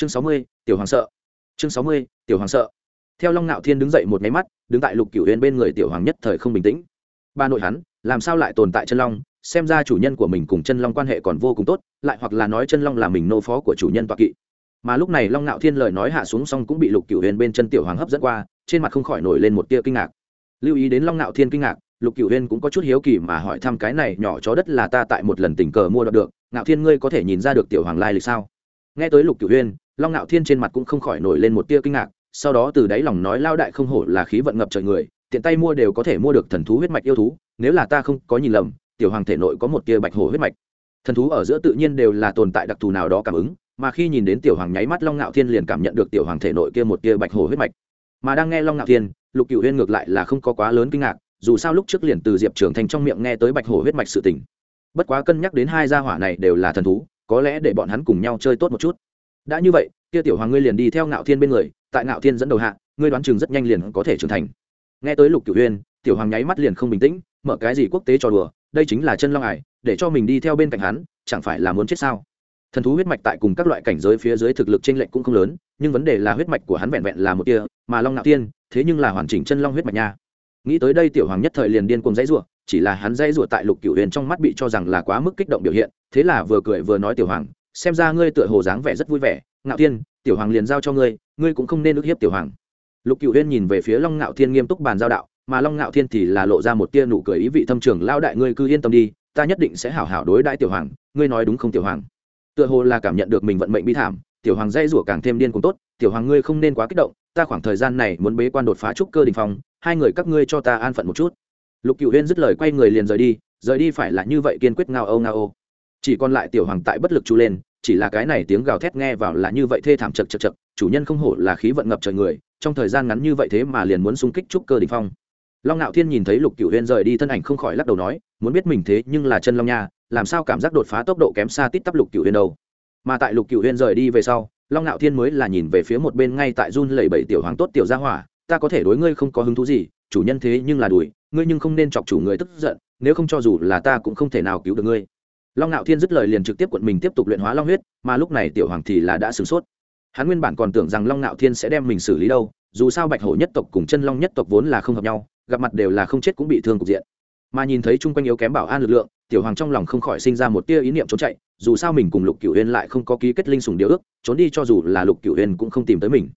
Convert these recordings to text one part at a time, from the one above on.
chương sáu mươi, tiểu hoàng sợ. Chương sáu mươi, tiểu hoàng sợ. Theo long ngạo thiên đứng dậy một máy mắt, đứng tại lục cửu huyền bên người tiểu hoàng nhất thời không bình tĩnh. Ba nội hắn, làm sao lại tồn tại chân long? Xem ra chủ nhân của mình cùng chân long quan hệ còn vô cùng tốt, lại hoặc là nói chân long là mình nô phó của chủ nhân toạ kỵ. Mà lúc này long ngạo thiên lời nói hạ xuống xong cũng bị lục cửu huyền bên chân tiểu hoàng hấp dẫn qua, trên mặt không khỏi nổi lên một tia kinh ngạc. Lưu ý đến long ngạo thiên kinh ngạc, lục cửu huyền cũng có chút hiếu kỳ mà hỏi thăm cái này nhỏ chó đất là ta tại một lần tình cờ mua được ngạo thiên ngươi có thể nhìn ra được tiểu hoàng lai lịch sao? Nghe tới lục cửu huyên, long ngạo thiên trên mặt cũng không khỏi nổi lên một tia kinh ngạc, sau đó từ đáy lòng nói lao đại không hổ là khí vận ngập trời người, tiện tay mua đều có thể mua được thần thú huyết mạch yêu thú, nếu là ta không có nhìn lầm, tiểu hoàng thể nội có một tia bạch hổ huyết mạch. Thần thú ở giữa tự nhiên đều là tồn tại đặc thù nào đó cảm ứng, mà khi nhìn đến tiểu hoàng nháy mắt long ngạo thiên liền cảm nhận được tiểu hoàng thể nội kia một tia bạch hổ huyết mạch. Mà đang nghe long ngạo thiên, lục cựu huyên ngược lại là không có quá lớn kinh ngạc, dù sao lúc trước liền từ diệp trưởng thành trong miệng nghe tới bạch hổ huyết mạch sự tình. Bất quá cân nhắc đến hai gia hỏa này đều là thần thú có lẽ để bọn hắn cùng nhau chơi tốt một chút. Đã như vậy, kia tiểu hoàng ngươi liền đi theo ngạo thiên bên người, tại ngạo thiên dẫn đầu hạ, ngươi đoán chừng rất nhanh liền có thể trưởng thành. Nghe tới lục cửu huyên tiểu hoàng nháy mắt liền không bình tĩnh, mở cái gì quốc tế trò đùa, đây chính là chân long ải, để cho mình đi theo bên cạnh hắn, chẳng phải là muốn chết sao? Thần thú huyết mạch tại cùng các loại cảnh giới phía dưới thực lực t r ê n lệch cũng không lớn, nhưng vấn đề là huyết mạch của hắn vẹn vẹn là một kia mà long ngạo tiên thế nhưng là hoàn chỉnh chân long huyết mạch nha. Nghĩ tới đây tiểu hoàng nhất thời liền điên cùng dãy r u ộ chỉ là hắn dãy r u ộ tại lục cửu huyền trong mắt bị cho rằng là quá mức kích động biểu hiện thế là vừa cười vừa nói tiểu hoàng, xem ra ngươi tựa hồ dáng vẻ rất vui vẻ. Ngạo thiên, tiểu hoàng liền giao cho ngươi ngươi cũng không nên ức hiếp tiểu hoàng. Lục cựu huyên nhìn về phía long ngạo thiên nghiêm túc bàn giao đạo, mà long ngạo thiên thì là lộ ra một tia nụ cười ý vị thâm trường lao đại ngươi cứ yên tâm đi, ta nhất định sẽ hảo hảo đối đãi tiểu hoàng, ngươi nói đúng không tiểu hoàng? Tựa hồ là cảm nhận được mình vận mệnh bi thảm, tiểu hoàng dây rủa càng thêm điên cùng tốt, tiểu hoàng ngươi không nên quá kích động, ta khoảng thời gian này muốn bế quan đột phá trúc cơ đình phòng hai người các ngươi cho ta an phận một chút. Lục cựu huyên dứt lời quay người liền rời đi rời đi phải là như vậy kiên quyết ngao âu ngao âu chỉ còn lại tiểu hoàng tại bất lực chu lên, chỉ là cái này tiếng gào thét nghe vào là như vậy thê thảm chật chật chật, chủ nhân không hổ là khí vận ngập trời người, trong thời gian ngắn như vậy thế mà liền muốn xung kích trúc cơ đình phong. Long ngạo thiên nhìn thấy lục cựu huyên rời đi thân ảnh không khỏi lắc đầu nói, muốn biết mình thế nhưng là chân long nha, làm sao cảm giác đột phá tốc độ kém xa tít tắp lục cựu huyên đâu. Mà tại lục cựu huyên rời đi về sau, long ngạo thiên mới là nhìn về phía một bên ngay tại run lẩy bẩy tiểu hoàng tốt tiểu gia hỏa, ta có thể đối ngươi không có hứng thú gì, chủ nhân thế nhưng là đuổi ngươi nhưng không nên chọc chủ người tức giận, nếu không cho dù là ta cũng không thể nào cứu được ngươi long ngạo thiên dứt lời liền trực tiếp quận mình tiếp tục luyện hóa long huyết, mà lúc này tiểu hoàng thì là đã sửng sốt. Hắn nguyên bản còn tưởng rằng long ngạo thiên sẽ đem mình xử lý đâu, dù sao bạch hổ nhất tộc cùng chân long nhất tộc vốn là không hợp nhau, gặp mặt đều là không chết cũng bị thương cục diện. Mà nhìn thấy chung quanh yếu kém bảo an lực lượng, tiểu hoàng trong lòng không khỏi sinh ra một tia ý niệm trốn chạy, dù sao mình cùng lục cửu huyên lại không có ký kết linh sùng điều ước, trốn đi cho dù là lục cửu huyên cũng không tìm tới mình.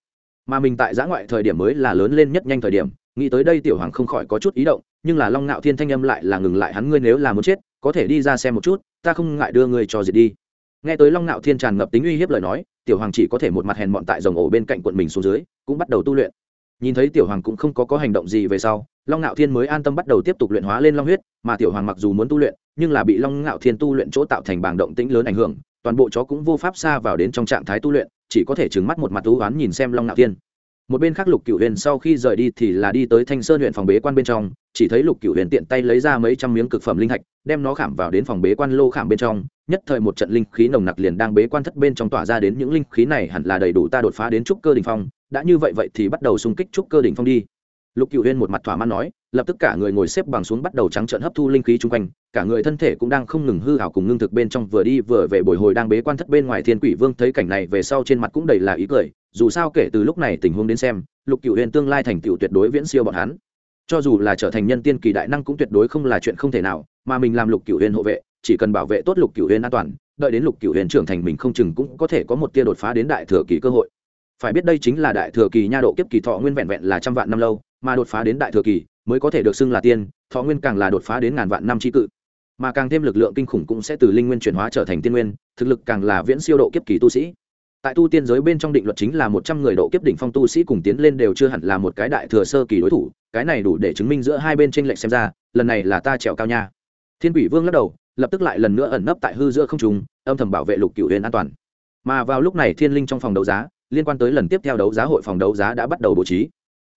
Mà mình tại giã ngoại thời điểm mới là lớn lên nhất nhanh thời điểm, nghĩ tới đây tiểu hoàng không khỏi có chút ý động, nhưng là long ngạo thiên thanh âm lại là ngừng lại hắn, ngươi nếu là muốn chết, có thể đi ra xem một chút ta không ngại đưa ngươi cho diệt đi. Nghe tới long ngạo thiên tràn ngập tính uy hiếp lời nói, tiểu hoàng chỉ có thể một mặt hèn mọn tại dòng ổ bên cạnh quận mình xuống dưới, cũng bắt đầu tu luyện. Nhìn thấy tiểu hoàng cũng không có có hành động gì về sau, long ngạo thiên mới an tâm bắt đầu tiếp tục luyện hóa lên long huyết, mà tiểu hoàng mặc dù muốn tu luyện, nhưng là bị long ngạo thiên tu luyện chỗ tạo thành bảng động tĩnh lớn ảnh hưởng, toàn bộ chó cũng vô pháp xa vào đến trong trạng thái tu luyện, chỉ có thể trừng mắt một mặt thú oán nhìn xem long ngạo thiên một bên khác lục cửu huyền sau khi rời đi thì là đi tới thanh sơn huyện phòng bế quan bên trong, chỉ thấy lục cửu huyền tiện tay lấy ra mấy trăm miếng cực phẩm linh thạch, đem nó khảm vào đến phòng bế quan lô khảm bên trong. Nhất thời một trận linh khí nồng nặc liền đang bế quan thất bên trong tỏa ra đến những linh khí này hẳn là đầy đủ ta đột phá đến trúc cơ đỉnh phong. Đã như vậy vậy thì bắt đầu xung kích trúc cơ đỉnh phong đi. Lục cửu huyên một mặt thỏa mãn nói, lập tức cả người ngồi xếp bằng xuống bắt đầu trắng trợn hấp thu linh khí chung quanh, cả người thân thể cũng đang không ngừng hư hảo cùng ngưng thực bên trong vừa đi vừa về bồi hồi đang bế quan thất bên ngoài thiên quỷ vương thấy cảnh này về sau trên mặt cũng đầy là ý cười dù sao kể từ lúc này tình huống đến xem, lục cửu huyền tương lai thành tựu tuyệt đối viễn siêu bọn hắn. Cho dù là trở thành nhân tiên kỳ đại năng cũng tuyệt đối không là chuyện không thể nào, mà mình làm lục cửu huyền hộ vệ, chỉ cần bảo vệ tốt lục cửu huyền an toàn, đợi đến lục cửu huyền trưởng thành mình không chừng cũng có thể có một tia đột phá đến đại thừa kỳ cơ hội. Phải biết đây chính là đại thừa kỳ nha độ kiếp kỳ thọ nguyên vẹn vẹn là trăm vạn năm lâu, mà đột phá đến đại thừa kỳ mới có thể được xưng là tiên, thọ nguyên càng là đột phá đến ngàn vạn năm tri cự. Mà càng thêm lực lượng kinh khủng cũng sẽ từ linh nguyên chuyển hóa trở thành tiên nguyên, thực lực càng là viễn siêu độ kiếp kỳ tu sĩ tại tu tiên giới bên trong định luật chính là một trăm người độ kiếp đỉnh phong tu sĩ cùng tiến lên đều chưa hẳn là một cái đại thừa sơ kỳ đối thủ cái này đủ để chứng minh giữa hai bên tranh lệch xem ra lần này là ta trèo cao nha. Thiên quỷ vương lắc đầu lập tức lại lần nữa ẩn nấp tại hư giữa không trùng âm thầm bảo vệ lục cửu huyền an toàn. Mà vào lúc này thiên linh trong phòng đấu giá liên quan tới lần tiếp theo đấu giá hội phòng đấu giá đã bắt đầu bố trí.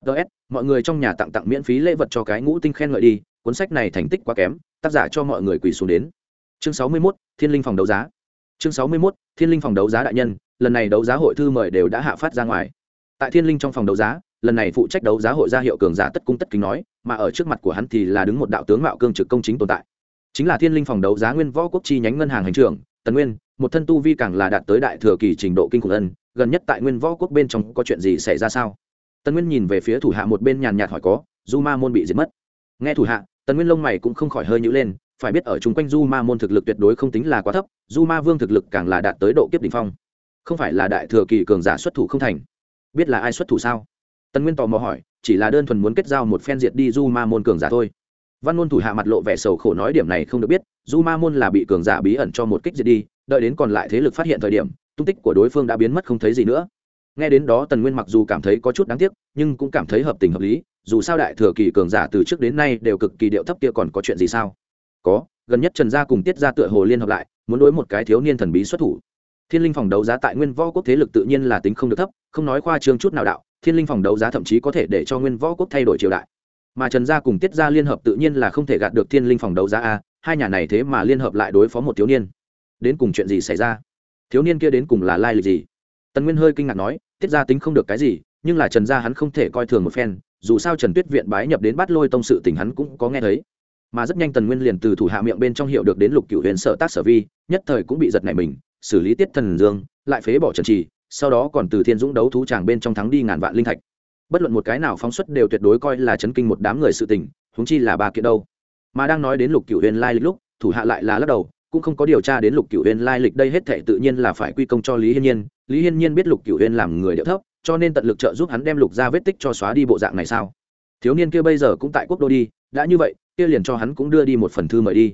Ts mọi người trong nhà tặng tặng miễn phí lễ vật cho cái ngũ tinh khen ngợi đi cuốn sách này thành tích quá kém tác giả cho mọi người quỳ xuống đến. Chương sáu mươi 61, thiên linh phòng đấu giá. Chương sáu mươi 61, thiên linh phòng đấu giá đại nhân lần này đấu giá hội thư mời đều đã hạ phát ra ngoài. Tại thiên linh trong phòng đấu giá, lần này phụ trách đấu giá hội ra hiệu cường giả tất cung tất kính nói, mà ở trước mặt của hắn thì là đứng một đạo tướng mạo cương trực công chính tồn tại. Chính là thiên linh phòng đấu giá nguyên võ quốc chi nhánh ngân hàng hành trưởng, tần nguyên, một thân tu vi càng là đạt tới đại thừa kỳ trình độ kinh khủng ân, gần nhất tại nguyên võ quốc bên trong có chuyện gì xảy ra sao? Tần nguyên nhìn về phía thủ hạ một bên nhàn nhạt hỏi có, du ma môn bị diệt mất. Nghe thủ hạ, tần nguyên lông mày cũng không khỏi hơi nhữ lên, phải biết ở chung quanh du ma môn thực lực tuyệt đối không tính là quá thấp, du ma vương thực lực càng là đạt tới độ kiếp đ ỉ n h phong không phải là đại thừa kỳ cường giả xuất thủ không thành. Biết là ai xuất thủ sao? Tần nguyên tò mò hỏi, chỉ là đơn thuần muốn kết giao một phen diệt đi du ma môn cường giả thôi. Văn môn thủ hạ mặt lộ vẻ sầu khổ nói điểm này không được biết, du ma môn là bị cường giả bí ẩn cho một kích diệt đi, đợi đến còn lại thế lực phát hiện thời điểm, tung tích của đối phương đã biến mất không thấy gì nữa. Nghe đến đó tần nguyên mặc dù cảm thấy có chút đáng tiếc, nhưng cũng cảm thấy hợp tình hợp lý, dù sao đại thừa kỳ cường giả từ trước đến nay đều cực kỳ điệu thấp kia còn có chuyện gì sao? Có, gần nhất trần gia cùng tiết gia tựa hồ liên hợp lại, muốn đối một cái thiếu niên thần bí xuất thủ thiên linh phòng đấu giá tại nguyên võ quốc thế lực tự nhiên là tính không được thấp, không nói khoa trương chút nào đạo, thiên linh phòng đấu giá thậm chí có thể để cho nguyên võ quốc thay đổi triều đại. Mà trần gia cùng tiết gia liên hợp tự nhiên là không thể gạt được thiên linh phòng đấu giá a, hai nhà này thế mà liên hợp lại đối phó một thiếu niên. Đến cùng chuyện gì xảy ra? Thiếu niên kia đến cùng là lai lịch gì? Tần nguyên hơi kinh ngạc nói, tiết gia tính không được cái gì, nhưng là trần gia hắn không thể coi thường một phen, dù sao trần tuyết viện bái nhập đến bắt lôi tông sự tình hắn cũng có nghe thấy. Mà rất nhanh tần nguyên liền từ thủ hạ miệng bên trong hiệu được đến lục cựu huyền sợ tác sở vi, nhất thời cũng bị giật nảy mình xử lý tiết thần dương, lại phế bỏ trần trì, sau đó còn từ thiên dũng đấu thú tràng bên trong thắng đi ngàn vạn linh thạch. Bất luận một cái nào phóng xuất đều tuyệt đối coi là chấn kinh một đám người sự tình húng chi là ba kiện đâu. Mà đang nói đến lục cựu huyền lai lịch lúc, thủ hạ lại là lắc đầu, cũng không có điều tra đến lục cựu huyền lai lịch đây hết thệ tự nhiên là phải quy công cho lý hiên nhiên. Lý hiên nhiên biết lục cựu huyền làm người điệu thấp, cho nên tận lực trợ giúp hắn đem lục ra vết tích cho xóa đi bộ dạng này sao? Thiếu niên kia bây giờ cũng tại quốc đô đi, đã như vậy, kia liền cho hắn cũng đưa đi một phần thư mời đi.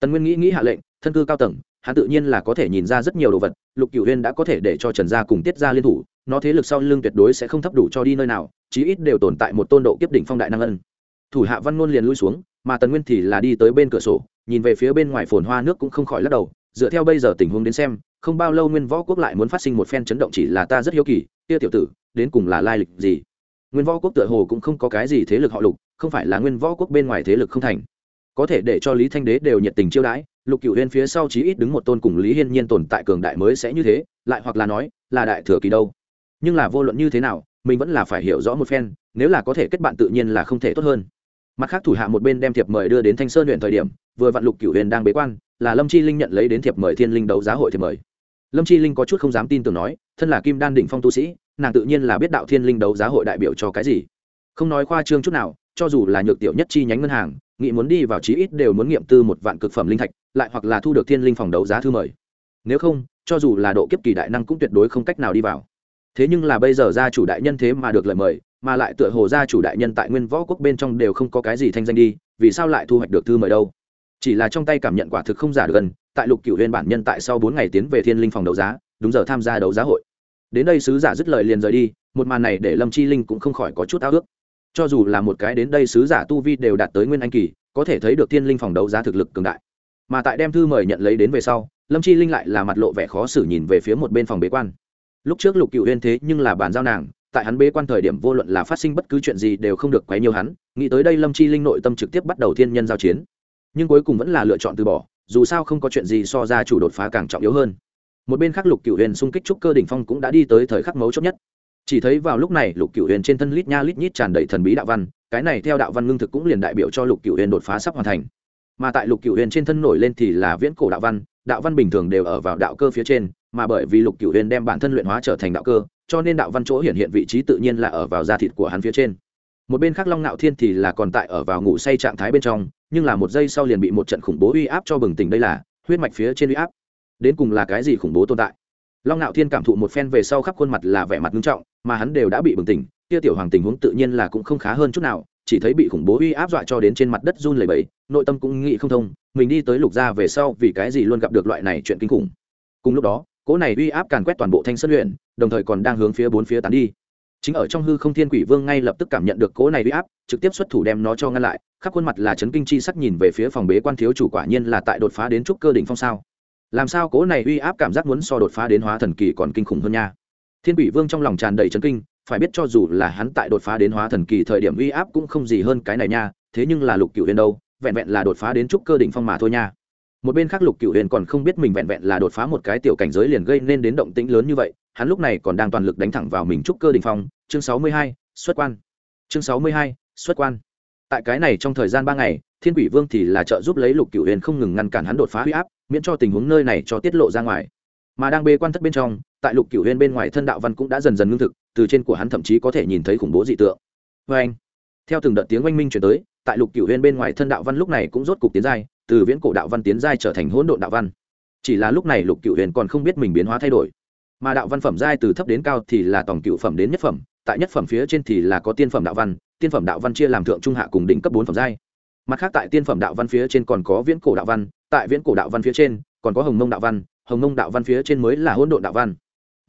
Tần nguyên nghĩ nghĩ hạ lệnh, thân cư cao tầng hắn tự nhiên là có thể nhìn ra rất nhiều đồ vật, lục cựu huyên đã có thể để cho trần gia cùng tiết gia liên thủ, nó thế lực sau lưng tuyệt đối sẽ không thấp đủ cho đi nơi nào, chí ít đều tồn tại một tôn độ kiếp đỉnh phong đại năng ân. Thủ hạ văn ngôn liền lui xuống, mà tần nguyên thì là đi tới bên cửa sổ, nhìn về phía bên ngoài phồn hoa nước cũng không khỏi lắc đầu, dựa theo bây giờ tình huống đến xem, không bao lâu nguyên võ quốc lại muốn phát sinh một phen chấn động chỉ là ta rất hiếu kỳ, kia tiểu tử, đến cùng là lai lịch gì? Nguyên võ quốc tựa hồ cũng không có cái gì thế lực họ lục, không phải là nguyên võ quốc bên ngoài thế lực không thành. Có thể để cho lý thanh đế đều nhiệt tình chiêu đãi lục cựu huyên phía sau chí ít đứng một tôn cùng lý hiên nhiên tồn tại cường đại mới sẽ như thế, lại hoặc là nói, là đại thừa kỳ đâu. Nhưng là vô luận như thế nào, mình vẫn là phải hiểu rõ một phen, nếu là có thể kết bạn tự nhiên là không thể tốt hơn. Mặt khác thủ hạ một bên đem thiệp mời đưa đến thanh sơn huyện thời điểm, vừa vạn lục cửu huyền đang bế quan, là lâm chi linh nhận lấy đến thiệp mời thiên linh đấu giá hội thiệp mời. Lâm chi linh có chút không dám tin tưởng nói, thân là kim đan đỉnh phong tu sĩ, nàng tự nhiên là biết đạo thiên linh đấu giá hội đại biểu cho cái gì. Không nói khoa trương chút nào, cho dù là nhược tiểu nhất chi nhánh ngân hàng, nghị muốn đi vào chí ít đều muốn nghiệm tư một vạn cực phẩm linh thạch lại hoặc là thu được thiên linh phòng đấu giá thư mời. Nếu không, cho dù là độ kiếp kỳ đại năng cũng tuyệt đối không cách nào đi vào. Thế nhưng là bây giờ gia chủ đại nhân thế mà được lời mời, mà lại tựa hồ gia chủ đại nhân tại nguyên võ quốc bên trong đều không có cái gì thanh danh đi, vì sao lại thu hoạch được thư mời đâu? Chỉ là trong tay cảm nhận quả thực không giả được gần, tại lục cửu huyên bản nhân tại sau bốn ngày tiến về thiên linh phòng đấu giá, đúng giờ tham gia đấu giá hội. Đến đây sứ giả dứt lời liền rời đi, một màn này để lâm chi linh cũng không khỏi có chút ao ước. Cho dù là một cái đến đây sứ giả tu vi đều đạt tới nguyên anh kỳ, có thể thấy được thiên linh phòng đấu giá thực lực cường đại mà tại đem thư mời nhận lấy đến về sau, lâm chi linh lại là mặt lộ vẻ khó xử nhìn về phía một bên phòng bế quan. Lúc trước lục cựu huyên thế nhưng là bàn giao nàng, tại hắn bế quan thời điểm vô luận là phát sinh bất cứ chuyện gì đều không được quấy nhiều hắn, nghĩ tới đây lâm chi linh nội tâm trực tiếp bắt đầu thiên nhân giao chiến. Nhưng cuối cùng vẫn là lựa chọn từ bỏ, dù sao không có chuyện gì so ra chủ đột phá càng trọng yếu hơn. Một bên khác lục cựu huyền xung kích trúc cơ đỉnh phong cũng đã đi tới thời khắc mấu chốt nhất. Chỉ thấy vào lúc này lục cựu huyền trên thân lít nha lít nhít tràn đầy thần bí đạo văn, cái này theo đạo văn ngưng thực cũng liền đại biểu cho lục cựu huyền đột phá sắp hoàn thành mà tại lục cựu huyền trên thân nổi lên thì là viễn cổ đạo văn đạo văn bình thường đều ở vào đạo cơ phía trên, mà bởi vì lục cựu huyền đem bản thân luyện hóa trở thành đạo cơ, cho nên đạo văn chỗ hiện hiện vị trí tự nhiên là ở vào da thịt của hắn phía trên. Một bên khác long nạo thiên thì là còn tại ở vào ngủ say trạng thái bên trong, nhưng là một giây sau liền bị một trận khủng bố uy áp cho bừng tỉnh đây là, huyết mạch phía trên uy áp. Đến cùng là cái gì khủng bố tồn tại? Long nạo thiên cảm thụ một phen về sau khắp khuôn mặt là vẻ mặt nghiêm trọng, mà hắn đều đã bị bừng tỉnh, kia tiểu hoàng tình huống tự nhiên là cũng không khá hơn chút nào chỉ thấy bị khủng bố uy áp dọa cho đến trên mặt đất run lẩy bẩy, nội tâm cũng nghĩ không thông, mình đi tới lục gia về sau vì cái gì luôn gặp được loại này chuyện kinh khủng. Cùng lúc đó, cỗ này uy áp càn quét toàn bộ thanh sơn huyện, đồng thời còn đang hướng phía bốn phía tán đi. Chính ở trong hư không thiên quỷ vương ngay lập tức cảm nhận được cỗ này uy áp, trực tiếp xuất thủ đem nó cho ngăn lại, khắp khuôn mặt là chấn kinh chi sắc nhìn về phía phòng bế quan thiếu chủ quả nhiên là tại đột phá đến trúc cơ đỉnh phong sao. Làm sao cỗ này uy áp cảm giác muốn so đột phá đến hóa thần kỳ còn kinh khủng hơn nha? Thiên quỷ vương trong lòng tràn đầy chấn kinh phải biết cho dù là hắn tại đột phá đến hóa thần kỳ thời điểm uy áp cũng không gì hơn cái này nha, thế nhưng là lục cựu huyền đâu, vẹn vẹn là đột phá đến trúc cơ đỉnh phong mà thôi nha. Một bên khác lục cựu huyền còn không biết mình vẹn vẹn là đột phá một cái tiểu cảnh giới liền gây nên đến động tĩnh lớn như vậy, hắn lúc này còn đang toàn lực đánh thẳng vào mình trúc cơ đỉnh phong. Chương sáu mươi hai, xuất quan. Chương sáu mươi hai, xuất quan. Tại cái này trong thời gian ba ngày, thiên quỷ vương thì là trợ giúp lấy lục cựu huyền không ngừng ngăn cản hắn đột phá huy áp, miễn cho tình huống nơi này cho tiết lộ ra ngoài. Mà đang bê quan thất bên trong, tại lục cửu huyền bên ngoài thân đạo văn cũng đã dần dần ngưng thực từ trên của hắn thậm chí có thể nhìn thấy khủng bố dị tượng. Vê anh, theo từng đợt tiếng oanh minh chuyển tới, tại lục cửu huyên bên ngoài thân đạo văn lúc này cũng rốt cục tiến giai, từ viễn cổ đạo văn tiến giai trở thành hỗn độn đạo văn. Chỉ là lúc này lục cửu huyền còn không biết mình biến hóa thay đổi. Mà đạo văn phẩm giai từ thấp đến cao thì là tổng cựu phẩm đến nhất phẩm, tại nhất phẩm phía trên thì là có tiên phẩm đạo văn, tiên phẩm đạo văn chia làm thượng trung hạ cùng đỉnh cấp bốn phẩm giai. Mặt khác tại tiên phẩm đạo văn phía trên còn có viễn cổ đạo văn, tại viễn cổ đạo văn phía trên còn có hồng mông đạo văn, hồng mông đạo văn phía trên mới là hỗn độn đạo văn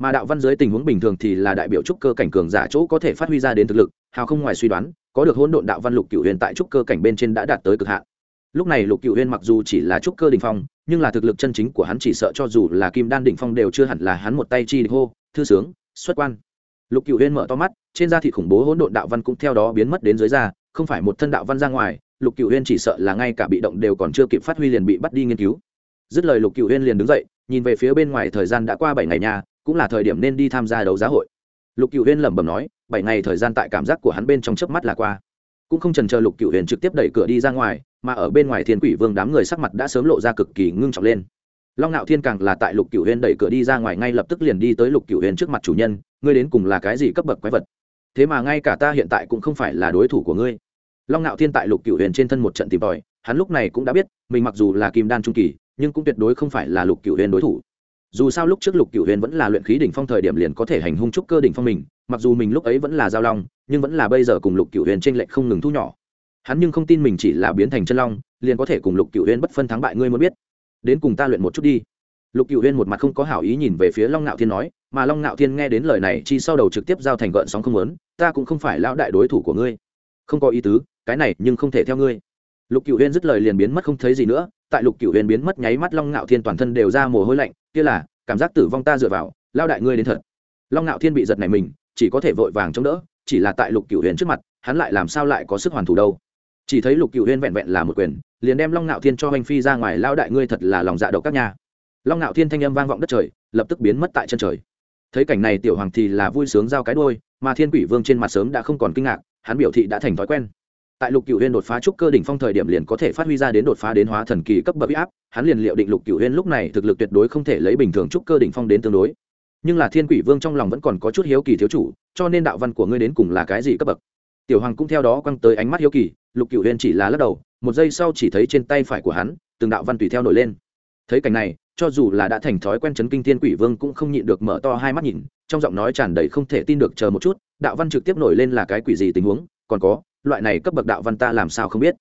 mà đạo văn dưới tình huống bình thường thì là đại biểu trúc cơ cảnh cường giả chỗ có thể phát huy ra đến thực lực, hào không ngoài suy đoán, có được hỗn độn đạo văn lục cựu huyền tại trúc cơ cảnh bên trên đã đạt tới cực hạn. Lúc này lục cựu huyền mặc dù chỉ là trúc cơ đình phong, nhưng là thực lực chân chính của hắn chỉ sợ cho dù là kim đan đỉnh phong đều chưa hẳn là hắn một tay chi hô, thư sướng, xuất quan. Lục cựu huyên mở to mắt, trên da thịt khủng bố hỗn độn đạo văn cũng theo đó biến mất đến dưới da, không phải một thân đạo văn ra ngoài, lục cựu huyên chỉ sợ là ngay cả bị động đều còn chưa kịp phát huy liền bị bắt đi nghiên cứu. Dứt lời lục cựu huyên liền đứng dậy, nhìn về phía bên ngoài thời gian đã qua bảy ngày nhà cũng là thời điểm nên đi tham gia đấu giá hội. Lục cựu huyên lẩm bẩm nói, bảy ngày thời gian tại cảm giác của hắn bên trong chớp mắt là qua. Cũng không trần chờ lục cựu huyền trực tiếp đẩy cửa đi ra ngoài, mà ở bên ngoài thiên quỷ vương đám người sắc mặt đã sớm lộ ra cực kỳ ngưng trọng lên. Long ngạo thiên càng là tại lục cựu huyền đẩy cửa đi ra ngoài ngay lập tức liền đi tới lục cựu huyền trước mặt chủ nhân, ngươi đến cùng là cái gì cấp bậc quái vật? Thế mà ngay cả ta hiện tại cũng không phải là đối thủ của ngươi. Long ngạo thiên tại lục cựu huyền trên thân một trận tìm tòi, hắn lúc này cũng đã biết, mình mặc dù là kim đan trung kỳ, nhưng cũng tuyệt đối không phải là lục cựu huyền đối thủ dù sao lúc trước lục cựu huyền vẫn là luyện khí đỉnh phong thời điểm liền có thể hành hung trúc cơ đỉnh phong mình, mặc dù mình lúc ấy vẫn là giao long, nhưng vẫn là bây giờ cùng lục cựu huyền t r ê n lệch không ngừng thu nhỏ. Hắn nhưng không tin mình chỉ là biến thành chân long, liền có thể cùng lục cựu huyền bất phân thắng bại, ngươi muốn biết. Đến cùng ta luyện một chút đi. Lục cựu huyền một mặt không có hảo ý nhìn về phía long ngạo thiên nói, mà long ngạo thiên nghe đến lời này, chi sau đầu trực tiếp giao thành gợn sóng không lớn ta cũng không phải lão đại đối thủ của ngươi. Không có ý tứ, cái này nhưng không thể theo ngươi lục cựu huyên dứt lời liền biến mất không thấy gì nữa, tại lục cựu huyên biến mất nháy mắt long ngạo thiên toàn thân đều ra mồ hôi lạnh, kia là, cảm giác tử vong ta dựa vào, lao đại ngươi đến thật. Long ngạo thiên bị giật này mình, chỉ có thể vội vàng chống đỡ, chỉ là tại lục cựu huyên trước mặt, hắn lại làm sao lại có sức hoàn thủ đâu. Chỉ thấy lục cựu huyên vẹn vẹn là một quyền, liền đem long ngạo thiên cho hành phi ra ngoài lao đại ngươi thật là lòng dạ độc các nhà long ngạo thiên thanh âm vang vọng đất trời, lập tức biến mất tại chân trời. Thấy cảnh này tiểu hoàng thì là vui sướng giao cái đôi mà thiên quỷ vương trên mặt sớm đã không còn kinh ngạc, hắn biểu thị đã thành thói quen tại lục cửu huyên đột phá trúc cơ đỉnh phong thời điểm liền có thể phát huy ra đến đột phá đến hóa thần kỳ cấp bậc áp, hắn liền liệu định lục cửu huyên lúc này thực lực tuyệt đối không thể lấy bình thường trúc cơ đỉnh phong đến tương đối. Nhưng là thiên quỷ vương trong lòng vẫn còn có chút hiếu kỳ thiếu chủ, cho nên đạo văn của ngươi đến cùng là cái gì cấp bậc? Tiểu hoàng cũng theo đó quăng tới ánh mắt hiếu kỳ, lục cửu huyên chỉ là lắc đầu, một giây sau chỉ thấy trên tay phải của hắn, từng đạo văn tùy theo nổi lên. Thấy cảnh này, cho dù là đã thành thói quen chấn kinh thiên quỷ vương cũng không nhịn được mở to hai mắt nhìn, trong giọng nói tràn đầy không thể tin được chờ một chút, đạo văn trực tiếp nổi lên là cái quỷ gì tình huống? Còn có, loại này cấp bậc đạo văn ta làm sao không biết?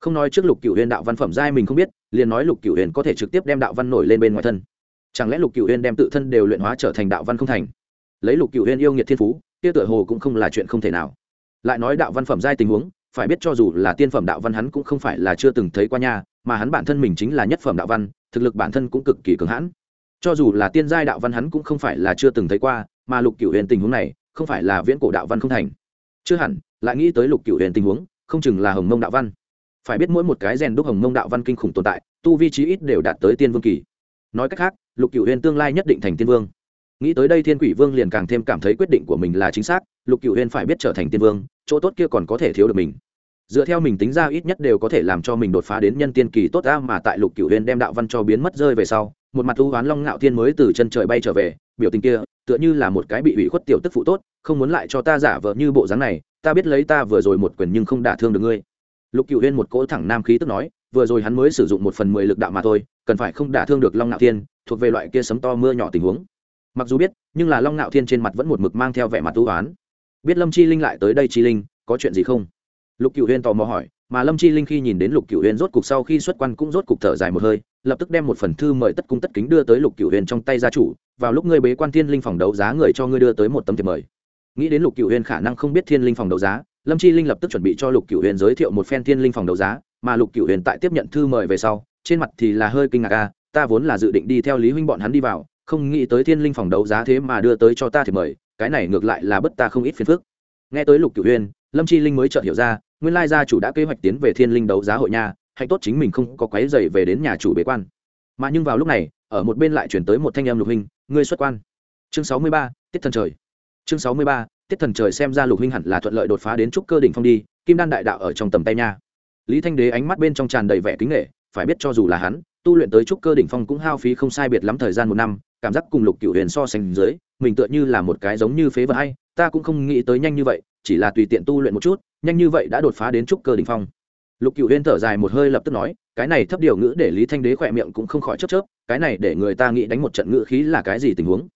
Không nói trước lục cửu huyền đạo văn phẩm giai mình không biết, liền nói lục cửu huyền có thể trực tiếp đem đạo văn nổi lên bên ngoài thân. Chẳng lẽ lục cửu huyền đem tự thân đều luyện hóa trở thành đạo văn không thành? Lấy lục cửu huyền yêu nghiệt thiên phú, kia tựa hồ cũng không là chuyện không thể nào. Lại nói đạo văn phẩm giai tình huống, phải biết cho dù là tiên phẩm đạo văn hắn cũng không phải là chưa từng thấy qua nha, mà hắn bản thân mình chính là nhất phẩm đạo văn, thực lực bản thân cũng cực kỳ cường hãn. Cho dù là tiên giai đạo văn hắn cũng không phải là chưa từng thấy qua, mà lục cửu huyền tình huống này, không phải là viễn cổ đạo văn không thành. Chưa hẳn lại nghĩ tới lục cựu huyền tình huống, không chừng là hồng mông đạo văn. Phải biết mỗi một cái rèn đúc hồng mông đạo văn kinh khủng tồn tại, tu vi trí ít đều đạt tới tiên vương kỳ. Nói cách khác, lục cựu huyền tương lai nhất định thành tiên vương. Nghĩ tới đây thiên quỷ vương liền càng thêm cảm thấy quyết định của mình là chính xác, lục cựu huyền phải biết trở thành tiên vương, chỗ tốt kia còn có thể thiếu được mình. Dựa theo mình tính ra ít nhất đều có thể làm cho mình đột phá đến nhân tiên kỳ tốt ra mà tại lục cựu huyền đem đạo văn cho biến mất rơi về sau, một mặt ưu hoán long ngạo thiên mới từ chân trời bay trở về, biểu tình kia, tựa như là một cái bị ủy khuất tiểu tức phụ tốt, không muốn lại cho ta giả vờ như bộ dáng này ta biết lấy ta vừa rồi một quyền nhưng không đả thương được ngươi. Lục cựu huyên một cỗ thẳng nam khí tức nói, vừa rồi hắn mới sử dụng một phần mười lực đạo mà thôi, cần phải không đả thương được long ngạo thiên, thuộc về loại kia sấm to mưa nhỏ tình huống. Mặc dù biết, nhưng là long ngạo thiên trên mặt vẫn một mực mang theo vẻ mặt tu oán. Biết lâm chi linh lại tới đây chi linh, có chuyện gì không? Lục cựu huyên tò mò hỏi, mà lâm chi linh khi nhìn đến lục cựu huyên rốt cục sau khi xuất quan cũng rốt cục thở dài một hơi, lập tức đem một phần thư mời tất cung tất kính đưa tới lục cựu huyên trong tay gia chủ, vào lúc ngươi bế quan thiên linh phòng đấu giá người cho ngươi đưa tới một tấm thiệp mời nghĩ đến lục cựu huyền khả năng không biết thiên linh phòng đấu giá, lâm chi linh lập tức chuẩn bị cho lục cựu huyền giới thiệu một phen thiên linh phòng đấu giá, mà lục cựu huyền tại tiếp nhận thư mời về sau, trên mặt thì là hơi kinh ngạc a, ta vốn là dự định đi theo lý huynh bọn hắn đi vào, không nghĩ tới thiên linh phòng đấu giá thế mà đưa tới cho ta thì mời, cái này ngược lại là bất ta không ít phiền phức. Nghe tới lục cựu huyền lâm chi linh mới chợt hiểu ra, nguyên lai gia chủ đã kế hoạch tiến về thiên linh đấu giá hội nhà hạnh tốt chính mình không có quấy dày về đến nhà chủ bế quan. Mà nhưng vào lúc này, ở một bên lại chuyển tới một thanh em lục huynh, ngươi xuất quan. Chương sáu mươi ba, tiết thần trời chương sáu mươi ba, tiết thần trời xem ra lục huynh hẳn là thuận lợi đột phá đến trúc cơ đỉnh phong đi, kim đan đại đạo ở trong tầm tay nha. Lý thanh đế ánh mắt bên trong tràn đầy vẻ kính nghệ phải biết cho dù là hắn, tu luyện tới trúc cơ đỉnh phong cũng hao phí không sai biệt lắm thời gian một năm, cảm giác cùng lục cựu huyền so sánh dưới, mình tựa như là một cái giống như phế vật hay, ta cũng không nghĩ tới nhanh như vậy, chỉ là tùy tiện tu luyện một chút, nhanh như vậy đã đột phá đến trúc cơ đỉnh phong. Lục cựu huyền thở dài một hơi lập tức nói, cái này thấp điều ngữ để lý thanh đế khỏe miệng cũng không khỏi chấp chớp, cái này để người ta nghĩ đánh một trận ngữ khí là cái gì tình huống?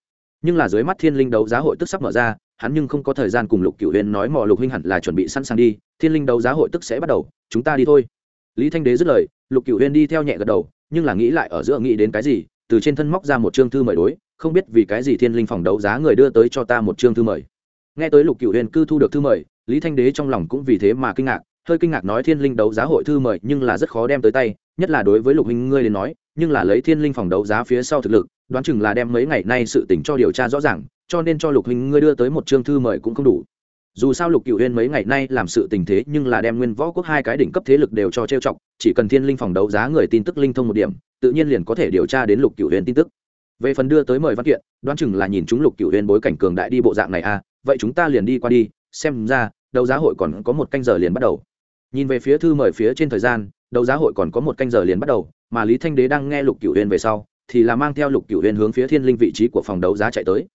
Nhưng là dưới mắt thiên linh đấu giá hội tức sắp mở ra, hắn nhưng không có thời gian cùng lục cựu huyền nói mò lục huynh hẳn là chuẩn bị sẵn sàng đi, thiên linh đấu giá hội tức sẽ bắt đầu, chúng ta đi thôi. Lý thanh đế dứt lời, lục cựu huyền đi theo nhẹ gật đầu, nhưng là nghĩ lại ở giữa nghĩ đến cái gì, từ trên thân móc ra một chương thư mời đối, không biết vì cái gì thiên linh phòng đấu giá người đưa tới cho ta một chương thư mời. Nghe tới lục cựu huyền cư thu được thư mời, lý thanh đế trong lòng cũng vì thế mà kinh ngạc, hơi kinh ngạc nói thiên linh đấu giá hội thư mời nhưng là rất khó đem tới tay, nhất là đối với lục huynh ngươi đến nói, nhưng là lấy thiên linh phòng đấu giá phía sau thực lực đoán chừng là đem mấy ngày nay sự tình cho điều tra rõ ràng, cho nên cho lục huynh ngươi đưa tới một chương thư mời cũng không đủ. Dù sao lục cựu huyên mấy ngày nay làm sự tình thế nhưng là đem nguyên võ quốc hai cái đỉnh cấp thế lực đều cho trêu chọc, chỉ cần thiên linh phòng đấu giá người tin tức linh thông một điểm, tự nhiên liền có thể điều tra đến lục cựu huyên tin tức. Về phần đưa tới mời văn kiện, đoán chừng là nhìn chúng lục cựu huyên bối cảnh cường đại đi bộ dạng này à vậy chúng ta liền đi qua đi, xem ra, đấu giá hội còn có một canh giờ liền bắt đầu. Nhìn về phía thư mời phía trên thời gian, đấu giá hội còn có một canh giờ liền bắt đầu, mà lý thanh đế đang nghe lục cựu huyên về sau thì là mang theo lục cựu huyên hướng phía thiên linh vị trí của phòng đấu giá chạy tới.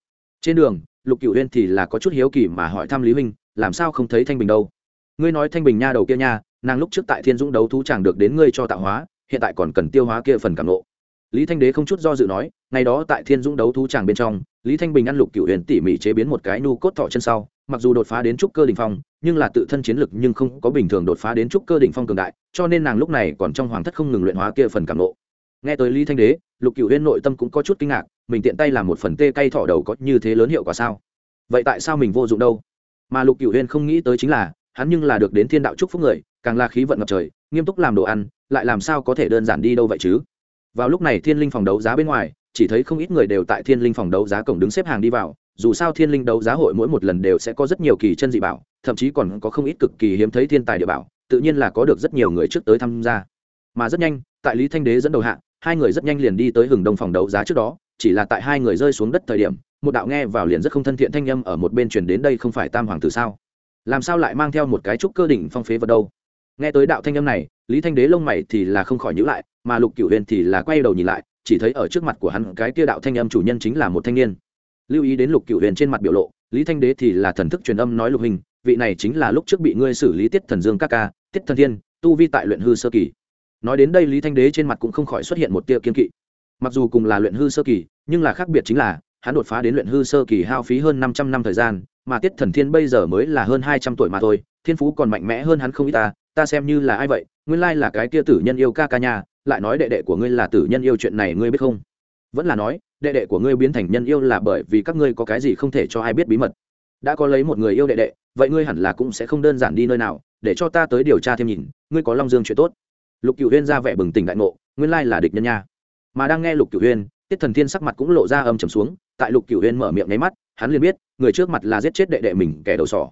Trên đường, lục cựu huyên thì là có chút hiếu kỳ mà hỏi thăm lý huynh, làm sao không thấy thanh bình đâu? Ngươi nói thanh bình nha đầu kia nha, nàng lúc trước tại thiên dũng đấu thú chẳng được đến ngươi cho tạo hóa, hiện tại còn cần tiêu hóa kia phần cảm nộ lý thanh đế không chút do dự nói, ngày đó tại thiên dũng đấu thú tràng bên trong, lý thanh bình ăn lục cựu huyền tỉ mỉ chế biến một cái nu cốt thọ chân sau, mặc dù đột phá đến trúc cơ đ ỉ n h phong, nhưng là tự thân chiến lực nhưng không có bình thường đột phá đến trúc cơ đ ỉ n h phong cường đại, cho nên nàng lúc này còn trong hoàng thất không ngừng luyện hóa kia phần cảm nộ nghe tới lý thanh đế lục cựu huyên nội tâm cũng có chút kinh ngạc, mình tiện tay làm một phần tê cay thọ đầu có như thế lớn hiệu quả sao? Vậy tại sao mình vô dụng đâu? Mà lục cựu huyên không nghĩ tới chính là, hắn nhưng là được đến thiên đạo Chúc phúc người, càng là khí vận ngập trời, nghiêm túc làm đồ ăn, lại làm sao có thể đơn giản đi đâu vậy chứ? Vào lúc này thiên linh phòng đấu giá bên ngoài, chỉ thấy không ít người đều tại thiên linh phòng đấu giá cổng đứng xếp hàng đi vào, dù sao thiên linh đấu giá hội mỗi một lần đều sẽ có rất nhiều kỳ chân dị bảo, thậm chí còn có không ít cực kỳ hiếm thấy thiên tài địa bảo, tự nhiên là có được rất nhiều người trước tới tham gia. Mà rất nhanh, tại lý thanh đế dẫn đầu hạ hai người rất nhanh liền đi tới hừng đông phòng đấu giá trước đó, chỉ là tại hai người rơi xuống đất thời điểm, một đạo nghe vào liền rất không thân thiện thanh â m ở một bên truyền đến đây không phải tam hoàng tử sao? Làm sao lại mang theo một cái trúc cơ đỉnh phong phế vật đâu? Nghe tới đạo thanh âm này, lý thanh đế lông mày thì là không khỏi nhữ lại, mà lục cửu huyền thì là quay đầu nhìn lại, chỉ thấy ở trước mặt của hắn cái kia đạo thanh âm chủ nhân chính là một thanh niên. Lưu ý đến lục cửu huyền trên mặt biểu lộ, lý thanh đế thì là thần thức truyền âm nói lục hình, vị này chính là lúc trước bị ngươi xử lý tiết thần dương các ca, tiết thần thiên, tu vi tại luyện hư sơ kỳ nói đến đây lý thanh đế trên mặt cũng không khỏi xuất hiện một tia kiên kỵ. Mặc dù cùng là luyện hư sơ kỳ, nhưng là khác biệt chính là, hắn đột phá đến luyện hư sơ kỳ hao phí hơn năm trăm năm thời gian, mà tiết thần thiên bây giờ mới là hơn hai trăm tuổi mà thôi, thiên phú còn mạnh mẽ hơn hắn không ít ta ta xem như là ai vậy, nguyên lai là cái tia tử nhân yêu ca ca nhà lại nói đệ đệ của ngươi là tử nhân yêu chuyện này ngươi biết không? Vẫn là nói, đệ đệ của ngươi biến thành nhân yêu là bởi vì các ngươi có cái gì không thể cho ai biết bí mật. Đã có lấy một người yêu đệ đệ, vậy ngươi hẳn là cũng sẽ không đơn giản đi nơi nào, để cho ta tới điều tra thêm nhìn, ngươi có long dương chuyện tốt lục cựu huyên ra vẻ bừng tỉnh đại ngộ, nguyên lai là địch nhân nha. Mà đang nghe lục cựu huyên, tiết thần thiên sắc mặt cũng lộ ra âm trầm xuống, tại lục cựu huyên mở miệng nháy mắt, hắn liền biết, người trước mặt là giết chết đệ đệ mình, kẻ đầu sỏ.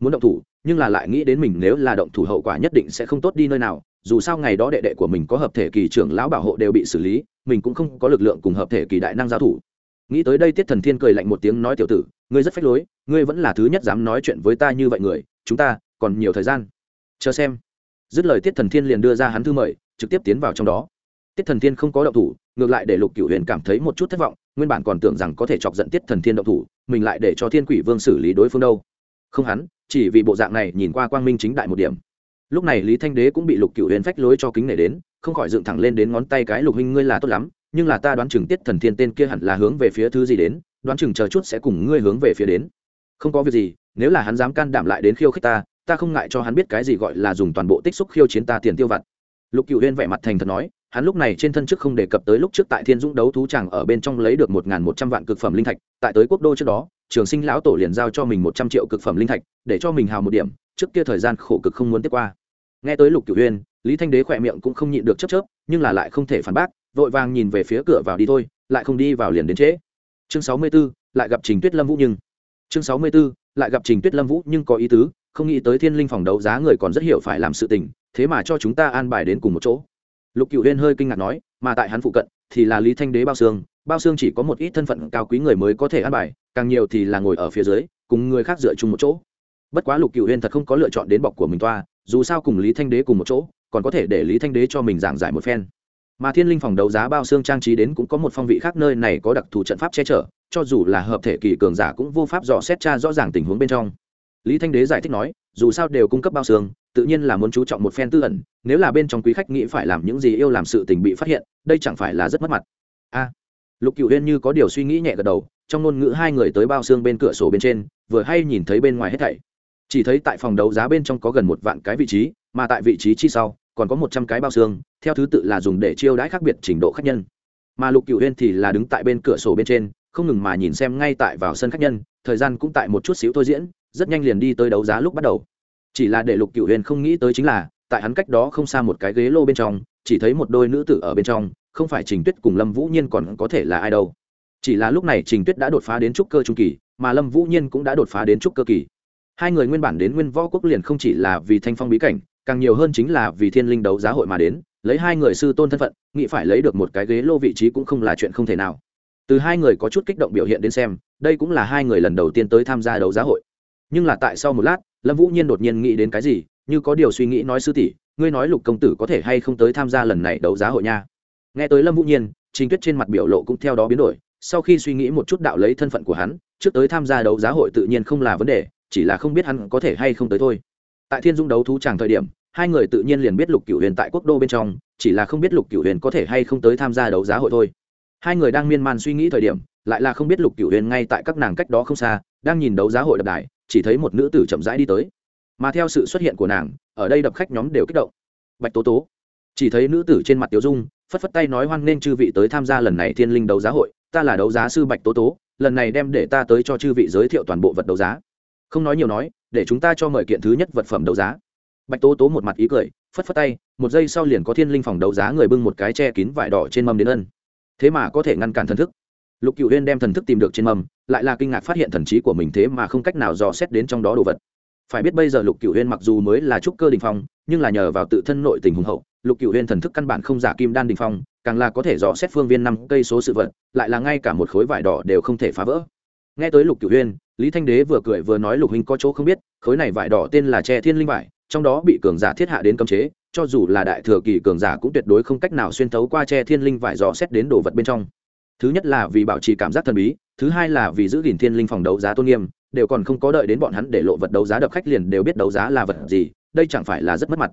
Muốn động thủ, nhưng là lại nghĩ đến mình nếu là động thủ hậu quả nhất định sẽ không tốt đi nơi nào, dù sao ngày đó đệ đệ của mình có hợp thể kỳ trưởng lão bảo hộ đều bị xử lý, mình cũng không có lực lượng cùng hợp thể kỳ đại năng giao thủ. Nghĩ tới đây tiết thần thiên cười lạnh một tiếng nói, tiểu tử, ngươi rất phách lối, ngươi vẫn là thứ nhất dám nói chuyện với ta như vậy người, chúng ta còn nhiều thời gian. Chờ xem dứt lời tiết thần thiên liền đưa ra hắn thư mời, trực tiếp tiến vào trong đó. Tiết thần thiên không có động thủ, ngược lại để lục cửu huyền cảm thấy một chút thất vọng, nguyên bản còn tưởng rằng có thể chọc giận tiết thần thiên động thủ, mình lại để cho thiên quỷ vương xử lý đối phương đâu. Không hắn, chỉ vì bộ dạng này nhìn qua quang minh chính đại một điểm. Lúc này lý thanh đế cũng bị lục cựu huyền phách lối cho kính nể đến, không khỏi dựng thẳng lên đến ngón tay cái, lục huynh, ngươi là tốt lắm, nhưng là ta đoán chừng tiết thần thiên tên kia hẳn là hướng về phía thứ gì đến, đoán chừng chờ chút sẽ cùng ngươi hướng về phía đến. Không có việc gì, nếu là hắn dám can đảm lại đến khiêu khích ta ta không ngại cho hắn biết cái gì gọi là dùng toàn bộ tích xúc khiêu chiến ta tiền tiêu vặt. Lục cựu huyên vẻ mặt thành thật nói hắn lúc này trên thân trước không đề cập tới lúc trước tại thiên dũng đấu thú tràng ở bên trong lấy được một một trăm vạn cực phẩm linh thạch tại tới quốc đô trước đó trường sinh lão tổ liền giao cho mình một trăm triệu cực phẩm linh thạch để cho mình hào một điểm trước kia thời gian khổ cực không muốn tiếp qua. Nghe tới lục cửu huyên lý thanh đế khỏe miệng cũng không nhịn được chấp chớp nhưng là lại không thể phản bác vội vàng nhìn về phía cửa vào đi thôi lại không đi vào liền đến trễ. Chương sáu mươi 64, lại gặp trình tuyết lâm vũ nhưng. Chương sáu mươi 64, lại gặp trình tuyết lâm vũ nhưng có ý tứ không nghĩ tới thiên linh phòng đấu giá người còn rất hiểu phải làm sự tình, thế mà cho chúng ta an bài đến cùng một chỗ. Lục cửu huyên hơi kinh ngạc nói, mà tại hắn phụ cận thì là lý thanh đế bao xương bao xương chỉ có một ít thân phận cao quý người mới có thể an bài, càng nhiều thì là ngồi ở phía dưới, cùng người khác dựa chung một chỗ. Bất quá lục cựu huyên thật không có lựa chọn đến bọc của mình toa, dù sao cùng lý thanh đế cùng một chỗ, còn có thể để lý thanh đế cho mình giảng giải một phen. Mà thiên linh phòng đấu giá bao xương trang trí đến cũng có một phong vị khác nơi này có đặc thù trận pháp che chở, cho dù là hợp thể kỳ cường giả cũng vô pháp dò xét tra rõ ràng tình huống bên trong lý thanh đế giải thích nói, dù sao đều cung cấp bao xương, tự nhiên là muốn chú trọng một phen tư ẩn, nếu là bên trong quý khách nghĩ phải làm những gì yêu làm sự tình bị phát hiện, đây chẳng phải là rất mất mặt. A. Lục cựu huyên như có điều suy nghĩ nhẹ gật đầu, trong ngôn ngữ hai người tới bao xương bên cửa sổ bên trên, vừa hay nhìn thấy bên ngoài hết thảy. Chỉ thấy tại phòng đấu giá bên trong có gần một vạn cái vị trí, mà tại vị trí chi sau, còn có một trăm cái bao xương, theo thứ tự là dùng để chiêu đãi khác biệt trình độ khách nhân. Mà lục cựu huyên thì là đứng tại bên cửa sổ bên trên, không ngừng mà nhìn xem ngay tại vào sân khách nhân, thời gian cũng tại một chút xíu thôi diễn rất nhanh liền đi tới đấu giá lúc bắt đầu. Chỉ là để lục cựu huyền không nghĩ tới chính là, tại hắn cách đó không xa một cái ghế lô bên trong, chỉ thấy một đôi nữ tử ở bên trong, không phải trình tuyết cùng lâm vũ nhiên còn có thể là ai đâu. Chỉ là lúc này trình tuyết đã đột phá đến trúc cơ trung kỳ, mà lâm vũ nhiên cũng đã đột phá đến trúc cơ kỳ. Hai người nguyên bản đến nguyên võ quốc liền không chỉ là vì thanh phong bí cảnh, càng nhiều hơn chính là vì thiên linh đấu giá hội mà đến, lấy hai người sư tôn thân phận, nghĩ phải lấy được một cái ghế lô vị trí cũng không là chuyện không thể nào. Từ hai người có chút kích động biểu hiện đến xem, đây cũng là hai người lần đầu tiên tới tham gia đấu giá hội nhưng là tại sau một lát, lâm vũ nhiên đột nhiên nghĩ đến cái gì, như có điều suy nghĩ nói sư tỷ, ngươi nói lục công tử có thể hay không tới tham gia lần này đấu giá hội nha. Nghe tới lâm vũ nhiên, trình tuyết trên mặt biểu lộ cũng theo đó biến đổi, sau khi suy nghĩ một chút đạo lấy thân phận của hắn, trước tới tham gia đấu giá hội tự nhiên không là vấn đề, chỉ là không biết hắn có thể hay không tới thôi. Tại thiên dung đấu thú tràng thời điểm, hai người tự nhiên liền biết lục cửu huyền tại quốc đô bên trong, chỉ là không biết lục cửu huyền có thể hay không tới tham gia đấu giá hội thôi. Hai người đang miên man suy nghĩ thời điểm, lại là không biết lục cửu huyền ngay tại các nàng cách đó không xa, đang nhìn đấu giá hội đập đài chỉ thấy một nữ tử chậm rãi đi tới. Mà theo sự xuất hiện của nàng, ở đây đập khách nhóm đều kích động. Bạch tố tố, chỉ thấy nữ tử trên mặt tiểu dung, phất phất tay nói hoan nên chư vị tới tham gia lần này thiên linh đấu giá hội, ta là đấu giá sư bạch tố tố, lần này đem để ta tới cho chư vị giới thiệu toàn bộ vật đấu giá. Không nói nhiều nói, để chúng ta cho mời kiện thứ nhất vật phẩm đấu giá. Bạch tố tố một mặt ý cười, phất phất tay, một giây sau liền có thiên linh phòng đấu giá người bưng một cái che kín vải đỏ trên mâm đến ân. Thế mà có thể ngăn cản thần thức lục cựu huyên đem thần thức tìm được trên mâm, lại là kinh ngạc phát hiện thần trí của mình thế mà không cách nào dò xét đến trong đó đồ vật. Phải biết bây giờ lục cựu huyên mặc dù mới là trúc cơ đình phong, nhưng là nhờ vào tự thân nội tình hùng hậu, lục cựu huyên thần thức căn bản không giả kim đan đình phong, càng là có thể dò xét phương viên năm cây số sự vật, lại là ngay cả một khối vải đỏ đều không thể phá vỡ. Nghe tới lục cựu huyên lý thanh đế vừa cười vừa nói lục huynh có chỗ không biết, khối này vải đỏ tên là tre thiên linh vải, trong đó bị cường giả thiết hạ đến cấm chế, cho dù là đại thừa kỳ cường giả cũng tuyệt đối không cách nào xuyên thấu qua tre thiên linh vải dò xét đến đồ vật bên trong thứ nhất là vì bảo trì cảm giác thần bí, thứ hai là vì giữ gìn thiên linh phòng đấu giá tôn nghiêm, đều còn không có đợi đến bọn hắn để lộ vật đấu giá đập khách liền đều biết đấu giá là vật gì, đây chẳng phải là rất mất mặt.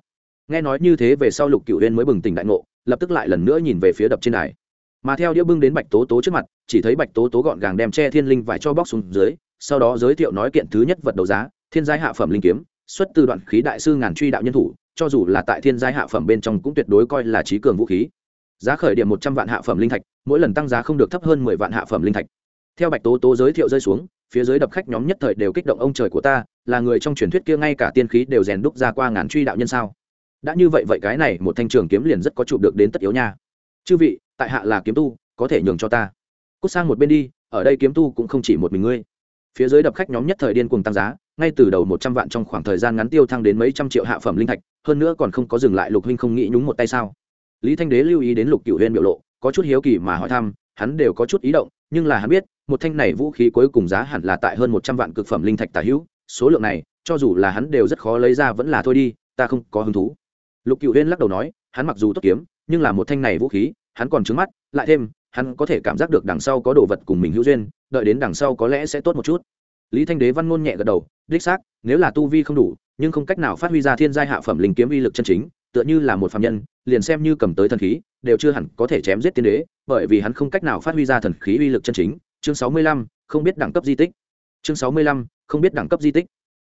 Nghe nói như thế về sau lục cựu huyên mới bừng tỉnh đại ngộ, lập tức lại lần nữa nhìn về phía đập trên đài. Mà theo đĩa bưng đến bạch tố tố trước mặt, chỉ thấy bạch tố tố gọn gàng đem che thiên linh vải cho bóc xuống dưới, sau đó giới thiệu nói kiện thứ nhất vật đấu giá, thiên giai hạ phẩm linh kiếm, xuất từ đoạn khí đại sư ngàn truy đạo nhân thủ, cho dù là tại thiên giai hạ phẩm bên trong cũng tuyệt đối coi là trí cường vũ khí. Giá khởi điểm một trăm vạn hạ phẩm linh thạch mỗi lần tăng giá không được thấp hơn mười vạn hạ phẩm linh thạch. Theo bạch tố tố giới thiệu rơi xuống, phía dưới đập khách nhóm nhất thời đều kích động ông trời của ta, là người trong truyền thuyết kia ngay cả tiên khí đều rèn đúc ra qua ngàn truy đạo nhân sao? Đã như vậy vậy cái này một thanh trường kiếm liền rất có chụp được đến tất yếu nha. Chư vị, tại hạ là kiếm tu, có thể nhường cho ta. Cút sang một bên đi, ở đây kiếm tu cũng không chỉ một mình ngươi. Phía dưới đập khách nhóm nhất thời điên cuồng tăng giá, ngay từ đầu một trăm vạn trong khoảng thời gian ngắn tiêu thăng đến mấy trăm triệu hạ phẩm linh thạch, hơn nữa còn không có dừng lại lục huynh không nghĩ nhúng một tay sao? Lý thanh đế lưu ý đến lục cựu huyên biểu lộ có chút hiếu kỳ mà hỏi thăm, hắn đều có chút ý động, nhưng là hắn biết, một thanh này vũ khí cuối cùng giá hẳn là tại hơn một trăm vạn cực phẩm linh thạch tả hữu, số lượng này, cho dù là hắn đều rất khó lấy ra vẫn là thôi đi, ta không có hứng thú. Lục cựu huyên lắc đầu nói, hắn mặc dù tốt kiếm, nhưng là một thanh này vũ khí, hắn còn trứng mắt, lại thêm, hắn có thể cảm giác được đằng sau có đồ vật cùng mình hữu duyên, đợi đến đằng sau có lẽ sẽ tốt một chút. Lý thanh đế văn ngôn nhẹ gật đầu, đích xác, nếu là tu vi không đủ, nhưng không cách nào phát huy ra thiên giai hạ phẩm linh kiếm uy lực chân chính, tựa như là một phạm nhân liền xem như cầm tới thần khí, đều chưa hẳn có thể chém giết tiên đế, bởi vì hắn không cách nào phát huy ra thần khí uy lực chân chính. Chương sáu mươi lăm, không biết đẳng cấp di tích. Chương sáu mươi lăm, không biết đẳng cấp di tích.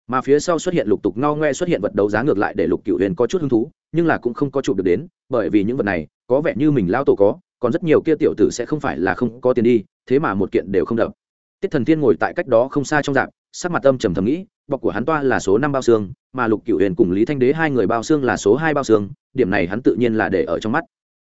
Mà phía sau xuất hiện lục tục ngao ngoe xuất hiện vật đấu giá ngược lại để lục cựu huyền có chút hứng thú, nhưng là cũng không có chụp được đến, bởi vì những vật này, có vẻ như mình lao tổ có, còn rất nhiều kia tiểu tử sẽ không phải là không có tiền đi, thế mà một kiện đều không đập. Tiết thần tiên ngồi tại cách đó không xa trong dạp sắc mặt âm trầm thầm nghĩ, bọc của hắn toa là số năm bao xương, mà lục cựu huyền cùng lý thanh đế hai người bao xương là số hai bao xương điểm này hắn tự nhiên là để ở trong mắt.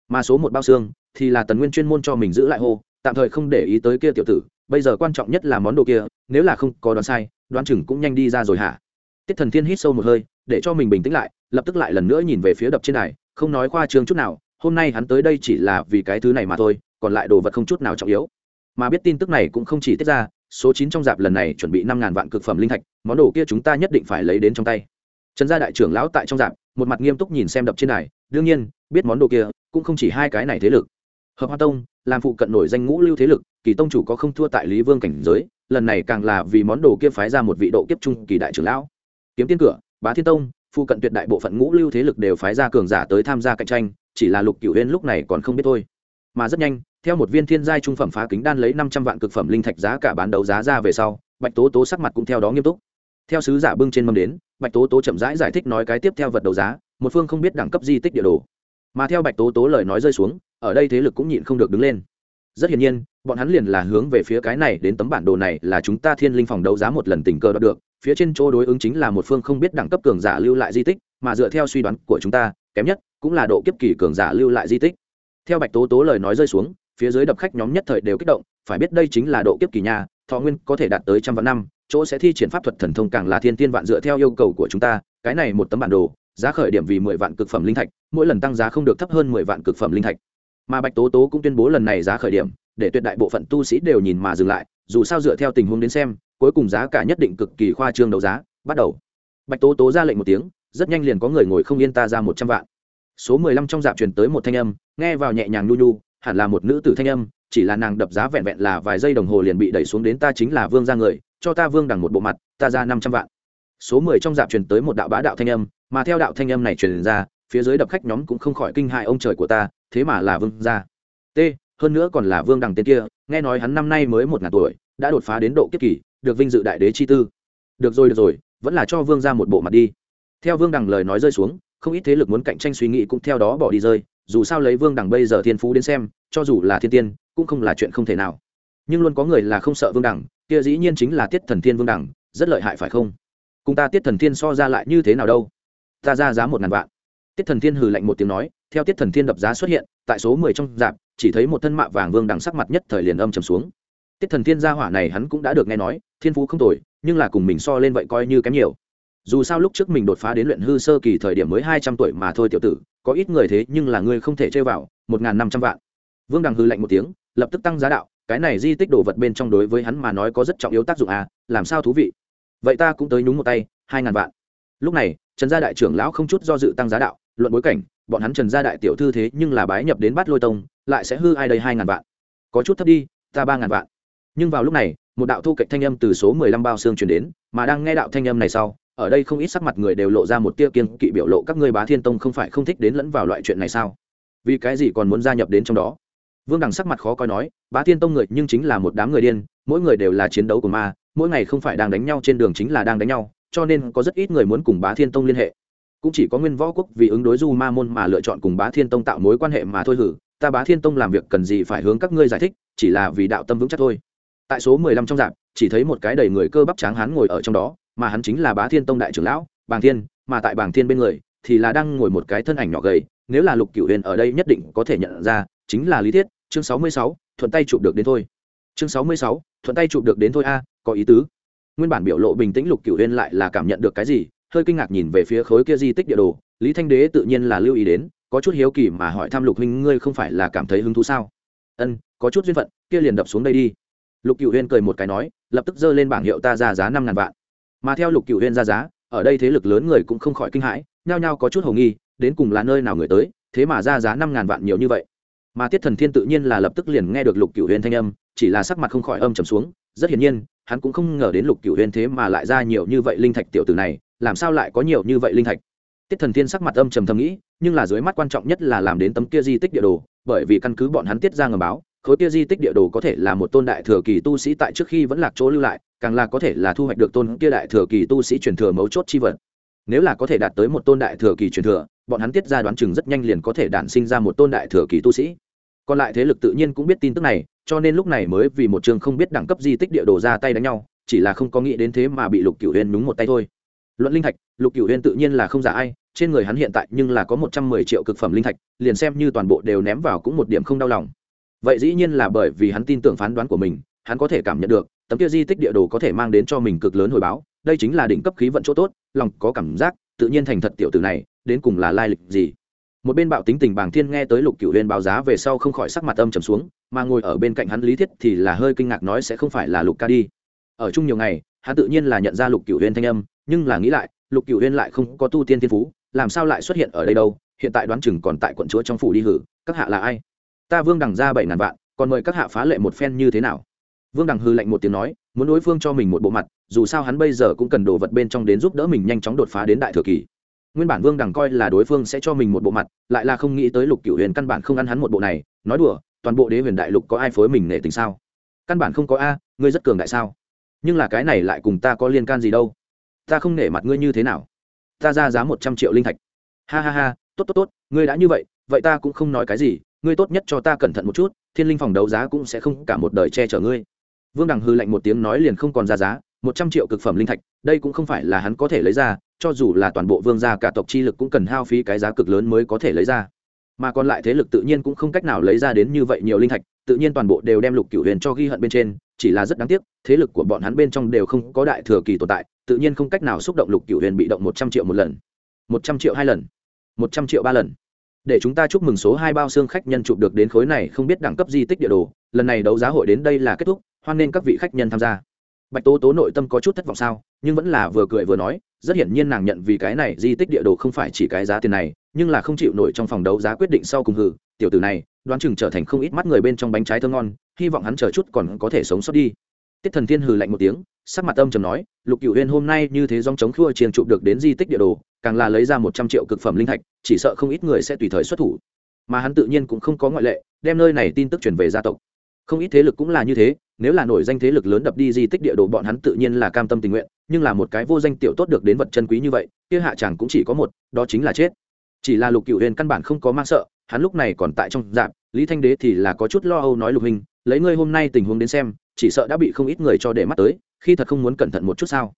Mà số một bao xương thì là tần nguyên chuyên môn cho mình giữ lại hô, tạm thời không để ý tới kia tiểu tử, bây giờ quan trọng nhất là món đồ kia, nếu là không có đoán sai, đoán chừng cũng nhanh đi ra rồi hả? Tiết thần thiên hít sâu một hơi, để cho mình bình tĩnh lại, lập tức lại lần nữa nhìn về phía đập trên này không nói khoa trương chút nào, hôm nay hắn tới đây chỉ là vì cái thứ này mà thôi, còn lại đồ vật không chút nào trọng yếu. Mà biết tin tức này cũng không chỉ tiết ra, số chín trong dạp lần này chuẩn bị năm ngàn vạn cực phẩm linh thạch, món đồ kia chúng ta nhất định phải lấy đến trong tay. Trần gia đại trưởng lão tại trong dạp một mặt nghiêm túc nhìn xem đập trên này đương nhiên, biết món đồ kia cũng không chỉ hai cái này thế lực. Hợp hoa tông, làm phụ cận nổi danh ngũ lưu thế lực, kỳ tông chủ có không thua tại lý vương cảnh giới, lần này càng là vì món đồ kia phái ra một vị độ kiếp trung kỳ đại trưởng lão. Kiếm tiên cửa, bá thiên tông, phụ cận tuyệt đại bộ phận ngũ lưu thế lực đều phái ra cường giả tới tham gia cạnh tranh, chỉ là lục cửu huyên lúc này còn không biết thôi. Mà rất nhanh, theo một viên thiên giai trung phẩm phá kính đan lấy năm trăm vạn cực phẩm linh thạch giá cả bán đấu giá ra về sau, bạch tố tố sắc mặt cũng theo đó nghiêm túc. Theo sứ giả bưng trên mâm đến bạch tố tố chậm rãi giải, giải thích nói cái tiếp theo vật đấu giá một phương không biết đẳng cấp di tích địa đồ. Mà theo bạch tố tố lời nói rơi xuống ở đây thế lực cũng nhịn không được đứng lên. Rất hiển nhiên bọn hắn liền là hướng về phía cái này đến tấm bản đồ này là chúng ta thiên linh phòng đấu giá một lần tình cờ đọc được phía trên chỗ đối ứng chính là một phương không biết đẳng cấp cường giả lưu lại di tích mà dựa theo suy đoán của chúng ta kém nhất cũng là độ kiếp kỳ cường giả lưu lại di tích. Theo bạch tố tố lời nói rơi xuống phía dưới đập khách nhóm nhất thời đều kích động phải biết đây chính là độ kiếp kỳ nhà thọ nguyên có thể đạt tới trăm vạn năm chỗ sẽ thi triển pháp thuật thần thông càng là thiên tiên vạn dựa theo yêu cầu của chúng ta, cái này một tấm bản đồ, giá khởi điểm vì mười vạn cực phẩm linh thạch, mỗi lần tăng giá không được thấp hơn mười vạn cực phẩm linh thạch. Mà bạch tố tố cũng tuyên bố lần này giá khởi điểm, để tuyệt đại bộ phận tu sĩ đều nhìn mà dừng lại, dù sao dựa theo tình huống đến xem, cuối cùng giá cả nhất định cực kỳ khoa trương đấu giá, bắt đầu. Bạch tố tố ra lệnh một tiếng, rất nhanh liền có người ngồi không yên ta ra một trăm vạn. Số mười lăm trong dạp truyền tới một thanh âm, nghe vào nhẹ nhàng nhu nhu, hẳn là một nữ tử thanh âm chỉ là nàng đập giá vẹn vẹn là vài giây đồng hồ liền bị đẩy xuống đến ta chính là vương ra người, cho ta vương đằng một bộ mặt, ta ra năm trăm vạn. Số mười trong dạp truyền tới một đạo bá đạo thanh âm, mà theo đạo thanh âm này truyền ra, phía dưới đập khách nhóm cũng không khỏi kinh hại ông trời của ta, thế mà là vương gia. T, hơn nữa còn là vương đằng tên kia, nghe nói hắn năm nay mới một ngàn tuổi, đã đột phá đến độ kiếp kỳ, được vinh dự đại đế chi tư. Được rồi được rồi, vẫn là cho vương ra một bộ mặt đi. Theo vương đằng lời nói rơi xuống, không ít thế lực muốn cạnh tranh suy nghĩ cũng theo đó bỏ đi rơi dù sao lấy vương đẳng bây giờ thiên phú đến xem cho dù là thiên tiên cũng không là chuyện không thể nào. Nhưng luôn có người là không sợ vương đẳng. kia dĩ nhiên chính là tiết thần thiên vương đẳng, rất lợi hại phải không? Cùng ta tiết thần thiên so ra lại như thế nào đâu? Ta ra giá một ngàn vạn. Tiết thần thiên hừ lạnh một tiếng nói theo tiết thần thiên đập giá xuất hiện tại số mười trong dạp chỉ thấy một thân mạ vàng vương đằng sắc mặt nhất thời liền âm trầm xuống. Tiết thần thiên gia hỏa này hắn cũng đã được nghe nói thiên phú không tồi nhưng là cùng mình so lên vậy coi như kém nhiều. Dù sao lúc trước mình đột phá đến luyện hư sơ kỳ thời điểm mới hai trăm tuổi mà thôi tiểu tử có ít người thế nhưng là ngươi không thể chơi vào, một n g h n năm trăm vạn. Vương đằng hư lạnh một tiếng, lập tức tăng giá đạo, cái này di tích đồ vật bên trong đối với hắn mà nói có rất trọng yếu tác dụng à làm sao thú vị. Vậy ta cũng tới nhúng một tay, hai ngàn vạn. Lúc này, trần gia đại trưởng lão không chút do dự tăng giá đạo, luận bối cảnh, bọn hắn trần gia đại tiểu thư thế nhưng là bái nhập đến bát lôi tông, lại sẽ hư ai đây hai ngàn vạn. Có chút thấp đi, ta ba ngàn vạn. Nhưng vào lúc này, một đạo thu cạnh thanh âm từ số mười lăm bao xương chuyển đến, mà đang nghe đạo thanh âm này sau ở đây không ít sắc mặt người đều lộ ra một tia kiên kỵ biểu lộ các ngươi bá thiên tông không phải không thích đến lẫn vào loại chuyện này sao? Vì cái gì còn muốn gia nhập đến trong đó? Vương đằng sắc mặt khó coi nói, bá thiên tông người nhưng chính là một đám người điên, mỗi người đều là chiến đấu của ma, mỗi ngày không phải đang đánh nhau trên đường chính là đang đánh nhau, cho nên có rất ít người muốn cùng bá thiên tông liên hệ. Cũng chỉ có nguyên võ quốc vì ứng đối du ma môn mà lựa chọn cùng bá thiên tông tạo mối quan hệ mà thôi hử, ta bá thiên tông làm việc cần gì phải hướng các ngươi giải thích, chỉ là vì đạo tâm vững chắc thôi. Tại số mười lăm trong dạp chỉ thấy một cái đầy người cơ bắp tráng hán ngồi ở trong đó mà hắn chính là bá thiên tông đại trưởng lão, bàng thiên, mà tại bàng thiên bên người thì là đang ngồi một cái thân ảnh nhỏ gầy, nếu là lục cửu huyền ở đây nhất định có thể nhận ra, chính là lý thiết. Chương sáu mươi sáu, thuận tay chụp được đến thôi. Chương sáu mươi sáu, thuận tay chụp được đến thôi a, có ý tứ. Nguyên bản biểu lộ bình tĩnh lục cửu huyền lại là cảm nhận được cái gì, hơi kinh ngạc nhìn về phía khối kia di tích địa đồ. Lý thanh đế tự nhiên là lưu ý đến, có chút hiếu kỳ mà hỏi thăm lục huynh, ngươi không phải là cảm thấy hứng thú sao? Ân, có chút duyên phận, kia liền đập xuống đây đi. Lục cửu huyên cười một cái nói, lập tức giơ lên bảng hiệu ta ra giá năm ngàn vạn mà theo lục cửu huyên ra giá, ở đây thế lực lớn người cũng không khỏi kinh hãi, nhao nhao có chút hồ nghi, đến cùng là nơi nào người tới, thế mà ra giá năm ngàn vạn nhiều như vậy. Mà tiết thần thiên tự nhiên là lập tức liền nghe được lục cửu huyên thanh âm, chỉ là sắc mặt không khỏi âm trầm xuống, rất hiển nhiên, hắn cũng không ngờ đến lục cửu huyên thế mà lại ra nhiều như vậy linh thạch tiểu tử này, làm sao lại có nhiều như vậy linh thạch. Tiết thần thiên sắc mặt âm trầm thầm nghĩ, nhưng là dưới mắt quan trọng nhất là làm đến tấm kia di tích địa đồ, bởi vì căn cứ bọn hắn tiết ra ngầm báo, khối kia di tích địa đồ có thể là một tôn đại thừa kỳ tu sĩ tại trước khi vẫn lạc chỗ lưu lại càng là có thể là thu hoạch được tôn kia đại thừa kỳ tu sĩ truyền thừa mấu chốt chi vật. Nếu là có thể đạt tới một tôn đại thừa kỳ truyền thừa, bọn hắn tiết ra đoán chừng rất nhanh liền có thể đản sinh ra một tôn đại thừa kỳ tu sĩ. Còn lại thế lực tự nhiên cũng biết tin tức này, cho nên lúc này mới vì một trường không biết đẳng cấp di tích địa đồ ra tay đánh nhau, chỉ là không có nghĩ đến thế mà bị lục cửu huyên đúng một tay thôi. Luận linh thạch, lục cửu huyên tự nhiên là không giả ai, trên người hắn hiện tại nhưng là có một trăm mười triệu cực phẩm linh thạch, liền xem như toàn bộ đều ném vào cũng một điểm không đau lòng. Vậy dĩ nhiên là bởi vì hắn tin tưởng phán đoán của mình, hắn có thể cảm nhận được tấm kia di tích địa đồ có thể mang đến cho mình cực lớn hồi báo, đây chính là đỉnh cấp khí vận chỗ tốt, lòng có cảm giác, tự nhiên thành thật tiểu tử này, đến cùng là lai lịch gì. Một bên bạo tính tình bàng thiên nghe tới lục cửu huyên báo giá về sau không khỏi sắc mặt âm trầm xuống, mà ngồi ở bên cạnh hắn lý thiết thì là hơi kinh ngạc nói sẽ không phải là lục ca đi. Ở chung nhiều ngày, hắn tự nhiên là nhận ra lục cửu huyên thanh âm, nhưng là nghĩ lại, lục cửu huyên lại không có tu tiên thiên phú, làm sao lại xuất hiện ở đây đâu, hiện tại đoán chừng còn tại quận chúa trong phủ đi hử, các hạ là ai? Ta vương đằng ra bảy ngàn vạn, còn mời các hạ phá lệ một phen như thế nào? Vương đằng hư lạnh một tiếng nói, muốn đối phương cho mình một bộ mặt, dù sao hắn bây giờ cũng cần đồ vật bên trong đến giúp đỡ mình nhanh chóng đột phá đến đại thừa kỳ. Nguyên bản vương đằng coi là đối phương sẽ cho mình một bộ mặt, lại là không nghĩ tới lục cựu huyền căn bản không ăn hắn một bộ này, nói đùa, toàn bộ đế huyền đại lục có ai phối mình nể tình sao? Căn bản không có a, ngươi rất cường đại sao? Nhưng là cái này lại cùng ta có liên can gì đâu? Ta không nể mặt ngươi như thế nào? Ta ra giá một trăm triệu linh thạch. Ha ha ha, tốt tốt tốt, ngươi đã như vậy vậy ta cũng không nói cái gì, ngươi tốt nhất cho ta cẩn thận một chút, thiên linh phòng đấu giá cũng sẽ không cả một đời che chở ngươi vương đằng hư lạnh một tiếng nói liền không còn ra giá, một trăm triệu cực phẩm linh thạch, đây cũng không phải là hắn có thể lấy ra, cho dù là toàn bộ vương gia cả tộc chi lực cũng cần hao phí cái giá cực lớn mới có thể lấy ra. Mà còn lại thế lực tự nhiên cũng không cách nào lấy ra đến như vậy nhiều linh thạch, tự nhiên toàn bộ đều đem lục cửu huyền cho ghi hận bên trên, chỉ là rất đáng tiếc, thế lực của bọn hắn bên trong đều không có đại thừa kỳ tồn tại, tự nhiên không cách nào xúc động lục cửu huyền bị động một trăm triệu một lần. Một trăm triệu hai lần. Một trăm triệu ba lần. Để chúng ta chúc mừng số hai bao xương khách nhân chụp được đến khối này không biết đẳng cấp di tích địa đồ lần này đấu giá hội đến đây là kết thúc, hoan nên các vị khách nhân tham gia. Bạch tố tố nội tâm có chút thất vọng sao, nhưng vẫn là vừa cười vừa nói, rất hiển nhiên nàng nhận vì cái này di tích địa đồ không phải chỉ cái giá tiền này, nhưng là không chịu nổi trong phòng đấu giá quyết định sau cùng hử, tiểu tử này, đoán chừng trở thành không ít mắt người bên trong bánh trái thơ ngon, hy vọng hắn chờ chút còn có thể sống sót đi. Tiết thần thiên hừ lạnh một tiếng, sắc mặt âm trầm nói, lục cửu huyên hôm nay như thế dòng chống khua chiền chụp được đến di tích địa đồ, càng là lấy ra một trăm triệu cực phẩm linh thạch, chỉ sợ không ít người sẽ tùy thời xuất thủ. Mà hắn tự nhiên cũng không có ngoại lệ, đem nơi này tin tức truyền về gia tộc không ít thế lực cũng là như thế, nếu là nổi danh thế lực lớn đập đi di tích địa đồ bọn hắn tự nhiên là cam tâm tình nguyện, nhưng là một cái vô danh tiểu tốt được đến vật chân quý như vậy, kia hạ chẳng cũng chỉ có một, đó chính là chết. Chỉ là lục cựu huyền căn bản không có mang sợ, hắn lúc này còn tại trong dạp lý thanh đế thì là có chút lo âu nói lục hình, lấy ngươi hôm nay tình huống đến xem, chỉ sợ đã bị không ít người cho để mắt tới, khi thật không muốn cẩn thận một chút sao?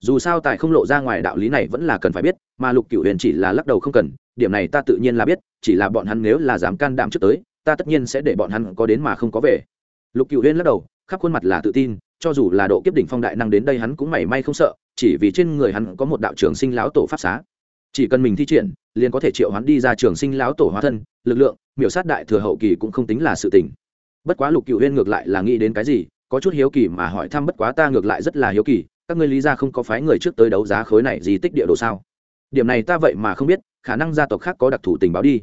Dù sao tại không lộ ra ngoài đạo lý này vẫn là cần phải biết, mà lục cựu huyền chỉ là lắc đầu không cần, điểm này ta tự nhiên là biết, chỉ là bọn hắn nếu là dám can đảm trước tới, ta tất nhiên sẽ để bọn hắn có đến mà không có về lục cựu Huyên lắc đầu, khắp khuôn mặt là tự tin, cho dù là độ kiếp đỉnh phong đại năng đến đây hắn cũng mảy may không sợ, chỉ vì trên người hắn có một đạo Trường sinh lão tổ pháp xá. Chỉ cần mình thi triển, liền có thể triệu hắn đi ra trường sinh lão tổ hóa thân, lực lượng, miểu sát đại thừa hậu kỳ cũng không tính là sự tình. Bất quá lục cựu huyên ngược lại là nghĩ đến cái gì, có chút hiếu kỳ mà hỏi thăm bất quá ta ngược lại rất là hiếu kỳ, các ngươi lý ra không có phái người trước tới đấu giá khối này gì tích địa đồ sao? Điểm này ta vậy mà không biết, khả năng gia tộc khác có đặc thù tình báo đi.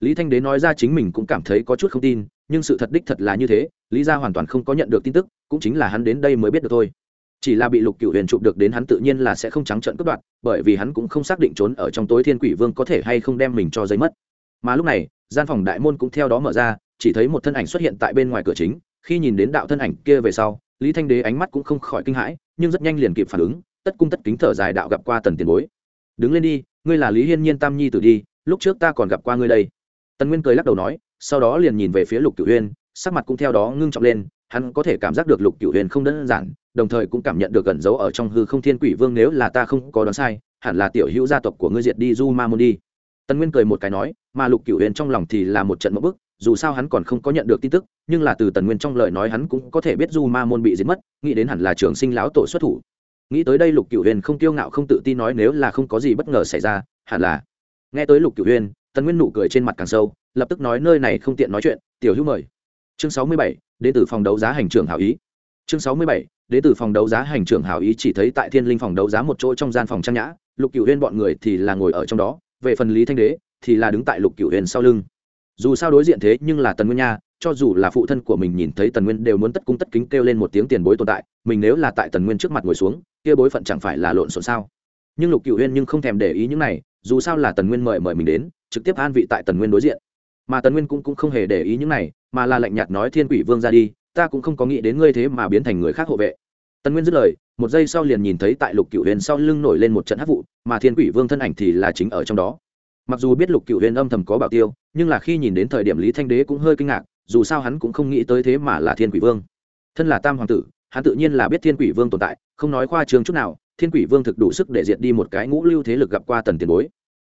Lý thanh đế nói ra chính mình cũng cảm thấy có chút không tin nhưng sự thật đích thật là như thế, lý gia hoàn toàn không có nhận được tin tức, cũng chính là hắn đến đây mới biết được thôi. Chỉ là bị lục cựu huyền chụp được đến hắn tự nhiên là sẽ không trắng trợn cướp đoạt, bởi vì hắn cũng không xác định trốn ở trong tối thiên quỷ vương có thể hay không đem mình cho giấy mất. Mà lúc này, gian phòng đại môn cũng theo đó mở ra, chỉ thấy một thân ảnh xuất hiện tại bên ngoài cửa chính, khi nhìn đến đạo thân ảnh kia về sau, lý thanh đế ánh mắt cũng không khỏi kinh hãi, nhưng rất nhanh liền kịp phản ứng, tất cung tất kính thở dài đạo gặp qua tần tiền bối. Đứng lên đi, ngươi là lý hiên nhiên tam nhi tử đi, lúc trước ta còn gặp qua ngươi đây. Tần nguyên cười lắc đầu nói sau đó liền nhìn về phía lục cửu huyên sắc mặt cũng theo đó ngưng trọng lên, hắn có thể cảm giác được lục cửu huyền không đơn giản, đồng thời cũng cảm nhận được gần giấu ở trong hư không thiên quỷ vương nếu là ta không có đoán sai, hẳn là tiểu hữu gia tộc của ngươi diệt đi du ma môn đi. Tần nguyên cười một cái nói, mà lục cửu huyền trong lòng thì là một trận mẫu bức, dù sao hắn còn không có nhận được tin tức, nhưng là từ tần nguyên trong lời nói hắn cũng có thể biết du ma môn bị diệt mất, nghĩ đến hẳn là trường sinh lão tổ xuất thủ. Nghĩ tới đây lục cửu huyền không tiêu ngạo không tự tin nói nếu là không có gì bất ngờ xảy ra, hẳn là. Nghe tới lục cửu huyền, tần nguyên nụ cười trên mặt càng sâu lập tức nói nơi này không tiện nói chuyện, tiểu hữu mời. Chương sáu mươi bảy đến từ phòng đấu giá hành trưởng hảo ý. Chương sáu mươi bảy đến từ phòng đấu giá hành trưởng hảo ý chỉ thấy tại thiên linh phòng đấu giá một chỗ trong gian phòng trang nhã, lục cửu huyên bọn người thì là ngồi ở trong đó, về phần lý thanh đế thì là đứng tại lục cửu huyên sau lưng. Dù sao đối diện thế nhưng là tần nguyên nha, cho dù là phụ thân của mình nhìn thấy tần nguyên đều muốn tất cung tất kính kêu lên một tiếng tiền bối tồn tại, mình nếu là tại tần nguyên trước mặt ngồi xuống, kia bối phận chẳng phải là lộn xộn sao? Nhưng lục cửu huyên nhưng không thèm để ý những này, dù sao là tần nguyên mời mời mình đến, trực tiếp an vị tại tần nguyên đối diện mà tần nguyên cũng, cũng không hề để ý những này mà là lạnh nhạt nói thiên quỷ vương ra đi ta cũng không có nghĩ đến ngươi thế mà biến thành người khác hộ vệ. Tần nguyên dứt lời một giây sau liền nhìn thấy tại lục cựu huyền sau lưng nổi lên một trận hát vụ mà thiên quỷ vương thân ảnh thì là chính ở trong đó. Mặc dù biết lục cựu huyền âm thầm có bảo tiêu nhưng là khi nhìn đến thời điểm lý thanh đế cũng hơi kinh ngạc dù sao hắn cũng không nghĩ tới thế mà là thiên quỷ vương. Thân là tam hoàng tử hắn tự nhiên là biết thiên quỷ vương tồn tại không nói khoa trường chút nào thiên quỷ vương thực đủ sức để diệt đi một cái ngũ lưu thế lực gặp qua tần tiền bối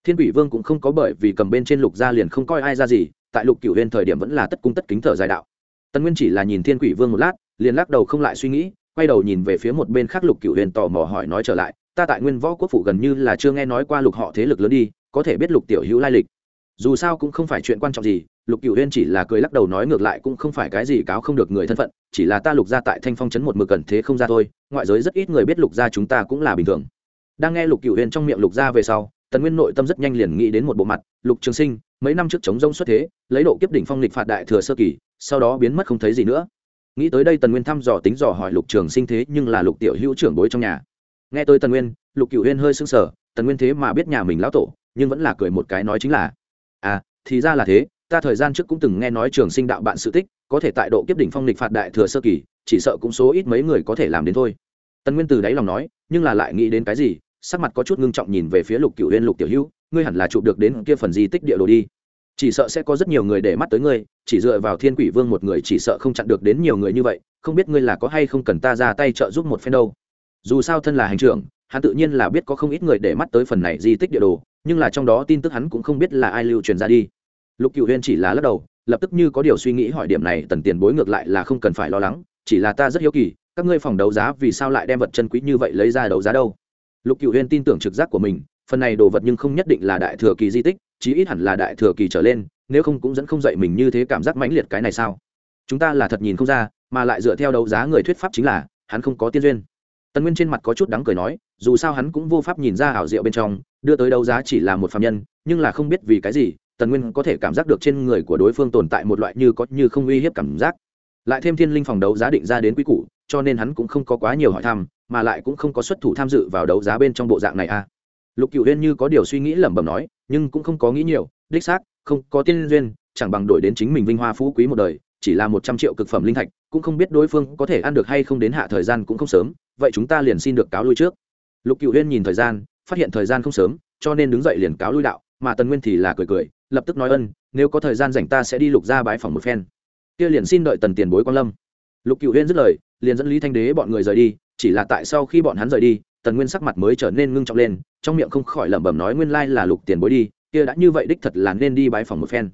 thiên quỷ vương cũng không có bởi vì cầm bên trên lục gia liền không coi ai ra gì, tại lục cửu huyền thời điểm vẫn là tất cung tất kính thở dài đạo. Tần nguyên chỉ là nhìn thiên quỷ vương một lát, liền lắc đầu không lại suy nghĩ, quay đầu nhìn về phía một bên khác lục cửu huyền tò mò hỏi nói trở lại, ta tại nguyên võ quốc phụ gần như là chưa nghe nói qua lục họ thế lực lớn đi, có thể biết lục tiểu hữu lai lịch. Dù sao cũng không phải chuyện quan trọng gì, lục cửu huyên chỉ là cười lắc đầu nói ngược lại cũng không phải cái gì cáo không được người thân phận, chỉ là ta lục gia tại thanh phong trấn một mực cần thế không ra thôi, ngoại giới rất ít người biết lục gia chúng ta cũng là bình thường. Đang nghe lục cửu huyên trong miệng lục gia về sau tần nguyên nội tâm rất nhanh liền nghĩ đến một bộ mặt, lục trường sinh, mấy năm trước chống rông xuất thế, lấy độ kiếp đỉnh phong lịch phạt đại thừa sơ kỳ, sau đó biến mất không thấy gì nữa. Nghĩ tới đây tần nguyên thăm dò tính dò hỏi lục trường sinh thế nhưng là lục tiểu hữu trưởng bối trong nhà. Nghe tới tần nguyên, lục cựu huyên hơi sưng sờ, tần nguyên thế mà biết nhà mình lão tổ, nhưng vẫn là cười một cái nói chính là à thì ra là thế, ta thời gian trước cũng từng nghe nói trường sinh đạo bạn sự tích, có thể tại độ kiếp đỉnh phong lịch phạt đại thừa sơ kỳ, chỉ sợ cũng số ít mấy người có thể làm đến thôi. Tần nguyên từ đáy lòng nói, nhưng là lại nghĩ đến cái gì sắc mặt có chút ngưng trọng nhìn về phía lục cựu huyên lục tiểu hữu, ngươi hẳn là chụp được đến kia phần di tích địa đồ đi. Chỉ sợ sẽ có rất nhiều người để mắt tới ngươi, chỉ dựa vào thiên quỷ vương một người chỉ sợ không chặn được đến nhiều người như vậy, không biết ngươi là có hay không cần ta ra tay trợ giúp một phen đâu. Dù sao thân là hành trưởng, hắn tự nhiên là biết có không ít người để mắt tới phần này di tích địa đồ, nhưng là trong đó tin tức hắn cũng không biết là ai lưu truyền ra đi. Lục cựu huyên chỉ là lắc đầu, lập tức như có điều suy nghĩ hỏi điểm này, tần tiền bối ngược lại là không cần phải lo lắng, chỉ là ta rất hiếu kỳ, các ngươi phòng đấu giá vì sao lại đem vật chân quý như vậy lấy ra đấu giá đâu? Lục cựu huyên tin tưởng trực giác của mình, phần này đồ vật nhưng không nhất định là đại thừa kỳ di tích, chí ít hẳn là đại thừa kỳ trở lên, nếu không cũng dẫn không dậy mình như thế cảm giác mãnh liệt cái này sao? Chúng ta là thật nhìn không ra, mà lại dựa theo đấu giá người thuyết pháp chính là, hắn không có tiên duyên. Tần nguyên trên mặt có chút đắng cười nói, dù sao hắn cũng vô pháp nhìn ra ảo diệu bên trong, đưa tới đấu giá chỉ là một phạm nhân, nhưng là không biết vì cái gì, tần nguyên có thể cảm giác được trên người của đối phương tồn tại một loại như có như không uy hiếp cảm giác. Lại thêm thiên linh phòng đấu giá định ra đến quý củ, cho nên hắn cũng không có quá nhiều hỏi thăm mà lại cũng không có xuất thủ tham dự vào đấu giá bên trong bộ dạng này a à. lục cựu huyên như có điều suy nghĩ lẩm bẩm nói, nhưng cũng không có nghĩ nhiều, đích xác, không có tiên duyên, chẳng bằng đổi đến chính mình vinh hoa phú quý một đời, chỉ là một trăm triệu cực phẩm linh thạch, cũng không biết đối phương có thể ăn được hay không đến hạ thời gian cũng không sớm, vậy chúng ta liền xin được cáo lui trước. Lục cựu huyên nhìn thời gian, phát hiện thời gian không sớm, cho nên đứng dậy liền cáo lui đạo, mà tần nguyên thì là cười cười, lập tức nói ân, nếu có thời gian rảnh ta sẽ đi lục ra bái phòng một phen. Kia liền xin đợi tần tiền bối quan lâm. Lục cựu huyên dứt lời, liền dẫn lý thanh đế bọn người rời đi chỉ là tại sau khi bọn hắn rời đi, tần nguyên sắc mặt mới trở nên ngưng trọng lên, trong miệng không khỏi lẩm bẩm nói nguyên lai là lục tiền bối đi, kia đã như vậy đích thật là nên đi bãi phòng một phen.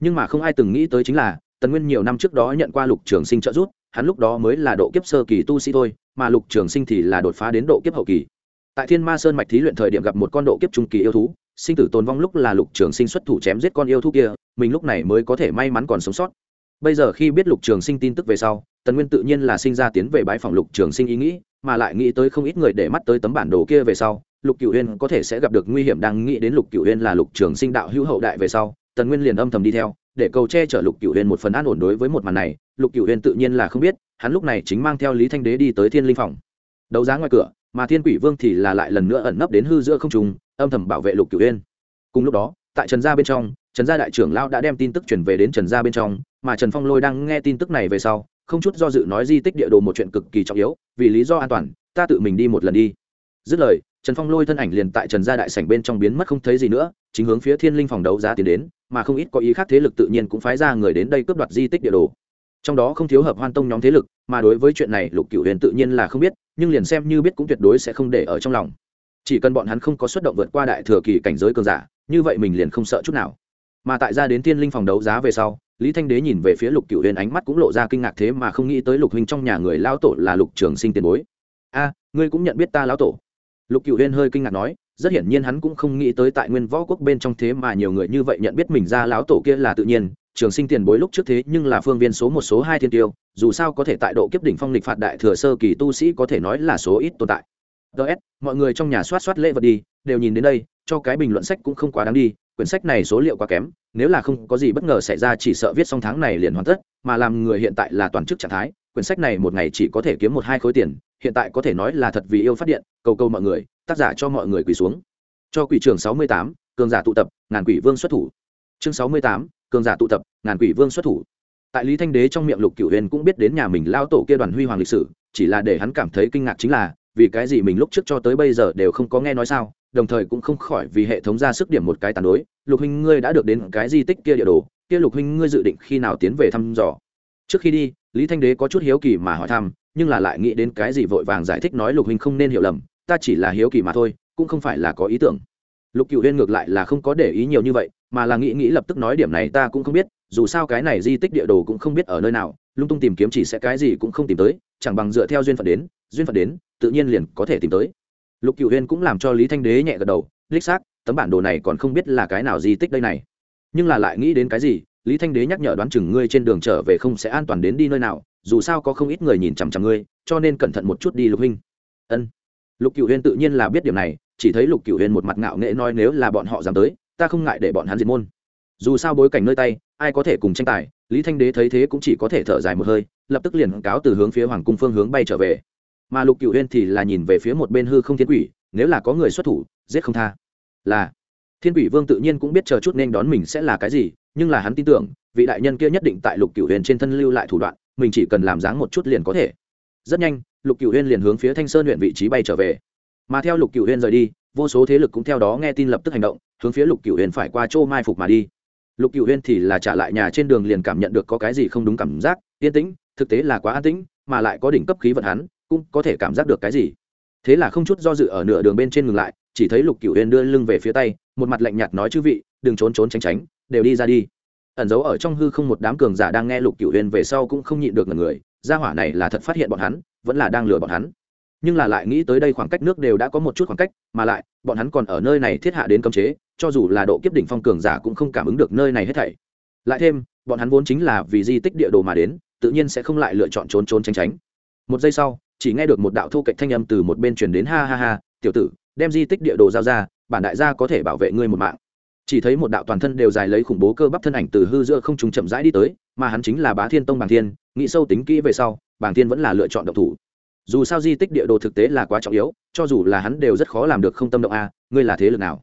Nhưng mà không ai từng nghĩ tới chính là, tần nguyên nhiều năm trước đó nhận qua lục trường sinh trợ giúp, hắn lúc đó mới là độ kiếp sơ kỳ tu sĩ thôi, mà lục trường sinh thì là đột phá đến độ kiếp hậu kỳ. Tại thiên ma sơn mạch thí luyện thời điểm gặp một con độ kiếp trung kỳ yêu thú, sinh tử tồn vong lúc là lục trường sinh xuất thủ chém giết con yêu thú kia, mình lúc này mới có thể may mắn còn sống sót bây giờ khi biết lục trường sinh tin tức về sau, tần nguyên tự nhiên là sinh ra tiến về bãi phòng lục trường sinh ý nghĩ, mà lại nghĩ tới không ít người để mắt tới tấm bản đồ kia về sau, lục cựu huyên có thể sẽ gặp được nguy hiểm đang nghĩ đến lục cựu huyên là lục trường sinh đạo hữu hậu đại về sau, tần nguyên liền âm thầm đi theo, để cầu che chở lục cựu huyên một phần an ổn đối với một màn này, lục cựu huyên tự nhiên là không biết, hắn lúc này chính mang theo lý thanh đế đi tới thiên linh phòng. Đấu giá ngoài cửa, mà thiên quỷ vương thì là lại lần nữa ẩn nấp đến hư giữa không trùng âm thầm bảo vệ lục cựu huyên cùng lúc đó, tại trần gia bên trong trần gia đại trưởng lao đã đem tin tức chuyển về đến trần gia bên trong, mà trần phong lôi đang nghe tin tức này về sau, không chút do dự nói di tích địa đồ một chuyện cực kỳ trọng yếu, vì lý do an toàn, ta tự mình đi một lần đi. Dứt lời, trần phong lôi thân ảnh liền tại trần gia đại sảnh bên trong biến mất không thấy gì nữa, chính hướng phía thiên linh phòng đấu giá tiến đến, mà không ít có ý khác thế lực tự nhiên cũng phái ra người đến đây cướp đoạt di tích địa đồ. Trong đó không thiếu hợp hoan tông nhóm thế lực, mà đối với chuyện này lục cựu huyền tự nhiên là không biết, nhưng liền xem như biết cũng tuyệt đối sẽ không để ở trong lòng. Chỉ cần bọn hắn không có xuất động vượt qua đại thừa kỳ cảnh giới cường giả, như vậy mình liền không sợ chút nào mà tại ra đến thiên linh phòng đấu giá về sau, lý thanh đế nhìn về phía lục cửu huyền ánh mắt cũng lộ ra kinh ngạc thế mà không nghĩ tới lục huynh trong nhà người lão tổ là lục trường sinh tiền bối. A, ngươi cũng nhận biết ta lão tổ? Lục cửu huyền hơi kinh ngạc nói, rất hiển nhiên hắn cũng không nghĩ tới tại nguyên võ quốc bên trong thế mà nhiều người như vậy nhận biết mình ra lão tổ kia là tự nhiên, trường sinh tiền bối lúc trước thế nhưng là phương viên số một, số hai thiên tiêu, dù sao có thể tại độ kiếp đỉnh phong lịch phạt đại thừa sơ kỳ tu sĩ có thể nói là số ít tồn tại. Ts mọi người trong nhà soát soát lễ vật đi, đều nhìn đến đây, cho cái bình luận sách cũng không quá đáng đi quyển sách này số liệu quá kém, nếu là không có gì bất ngờ xảy ra chỉ sợ viết xong tháng này liền hoàn tất, mà làm người hiện tại là toàn chức trạng thái, quyển sách này một ngày chỉ có thể kiếm một hai khối tiền, hiện tại có thể nói là thật vì yêu phát điện, cầu cầu mọi người, tác giả cho mọi người quỳ xuống. Cho quỷ trưởng sáu mươi tám, cường giả tụ tập, ngàn quỷ vương xuất thủ. Chương sáu mươi tám, cường giả tụ tập, ngàn quỷ vương xuất thủ. Tại lý thanh đế trong miệng lục cửu huyền cũng biết đến nhà mình lao tổ kia đoàn huy hoàng lịch sử, chỉ là để hắn cảm thấy kinh ngạc chính là, vì cái gì mình lúc trước cho tới bây giờ đều không có nghe nói sao? Đồng thời cũng không khỏi vì hệ thống ra sức điểm một cái tàn đối. Lục huynh ngươi đã được đến cái di tích kia địa đồ, kia lục huynh ngươi dự định khi nào tiến về thăm dò? Trước khi đi, lý thanh đế có chút hiếu kỳ mà hỏi thăm, nhưng là lại nghĩ đến cái gì vội vàng giải thích nói lục huynh không nên hiểu lầm, ta chỉ là hiếu kỳ mà thôi, cũng không phải là có ý tưởng. Lục cựu huyên ngược lại là không có để ý nhiều như vậy, mà là nghĩ nghĩ lập tức nói điểm này ta cũng không biết, dù sao cái này di tích địa đồ cũng không biết ở nơi nào, lung tung tìm kiếm chỉ sẽ cái gì cũng không tìm tới, chẳng bằng dựa theo duyên phận đến, duyên phận đến, tự nhiên liền có thể tìm tới lục cựu huyên cũng làm cho lý thanh đế nhẹ gật đầu, đích xác, tấm bản đồ này còn không biết là cái nào di tích đây này. Nhưng là lại nghĩ đến cái gì, lý thanh đế nhắc nhở đoán chừng ngươi trên đường trở về không sẽ an toàn đến đi nơi nào, dù sao có không ít người nhìn chằm chằm ngươi, cho nên cẩn thận một chút đi lục huynh. Ân. Lục cựu huyên tự nhiên là biết điểm này, chỉ thấy lục cửu huyên một mặt ngạo nghễ nói nếu là bọn họ dám tới, ta không ngại để bọn hắn diệt môn. Dù sao bối cảnh nơi tay, ai có thể cùng tranh tài, lý thanh đế thấy thế cũng chỉ có thể thở dài một hơi, lập tức liền cáo từ hướng phía hoàng cung phương hướng bay trở về mà lục cửu huyên thì là nhìn về phía một bên hư không thiên quỷ, nếu là có người xuất thủ, giết không tha. Là, thiên quỷ vương tự nhiên cũng biết chờ chút nên đón mình sẽ là cái gì, nhưng là hắn tin tưởng, vị đại nhân kia nhất định tại lục cửu huyền trên thân lưu lại thủ đoạn, mình chỉ cần làm dáng một chút liền có thể. Rất nhanh, lục cửu huyền liền hướng phía thanh sơn huyện vị trí bay trở về. Mà theo lục cửu huyền rời đi, vô số thế lực cũng theo đó nghe tin lập tức hành động, hướng phía lục cửu huyền phải qua chỗ mai phục mà đi. Lục cửu huyền thì là trả lại nhà trên đường liền cảm nhận được có cái gì không đúng cảm giác, yên tĩnh, thực tế là quá an tĩnh, mà lại có đỉnh cấp khí vận hắn cũng có thể cảm giác được cái gì. Thế là không chút do dự ở nửa đường bên trên ngừng lại, chỉ thấy lục cửu huyền đưa lưng về phía tay, một mặt lạnh nhạt nói chư vị, đừng trốn trốn tránh tránh, đều đi ra đi. Ẩn giấu ở trong hư không một đám cường giả đang nghe lục cửu huyền về sau cũng không nhịn được ngần người, gia hỏa này là thật phát hiện bọn hắn, vẫn là đang lừa bọn hắn. Nhưng là lại nghĩ tới đây khoảng cách nước đều đã có một chút khoảng cách, mà lại, bọn hắn còn ở nơi này thiết hạ đến cấm chế, cho dù là độ kiếp đỉnh phong cường giả cũng không cảm ứng được nơi này hết thảy. Lại thêm, bọn hắn vốn chính là vì di tích địa đồ mà đến, tự nhiên sẽ không lại lựa chọn trốn trốn tránh tránh. Một giây sau chỉ nghe được một đạo thu cạnh thanh âm từ một bên truyền đến, ha ha ha, tiểu tử, đem di tích địa đồ giao ra, bản đại gia có thể bảo vệ ngươi một mạng. Chỉ thấy một đạo toàn thân đều dài lấy khủng bố cơ bắp thân ảnh từ hư giữa không trùng chậm rãi đi tới, mà hắn chính là bá thiên tông bàng thiên, nghĩ sâu tính kỹ về sau, bàng thiên vẫn là lựa chọn độc thủ. Dù sao di tích địa đồ thực tế là quá trọng yếu, cho dù là hắn đều rất khó làm được không tâm động a, ngươi là thế lực nào?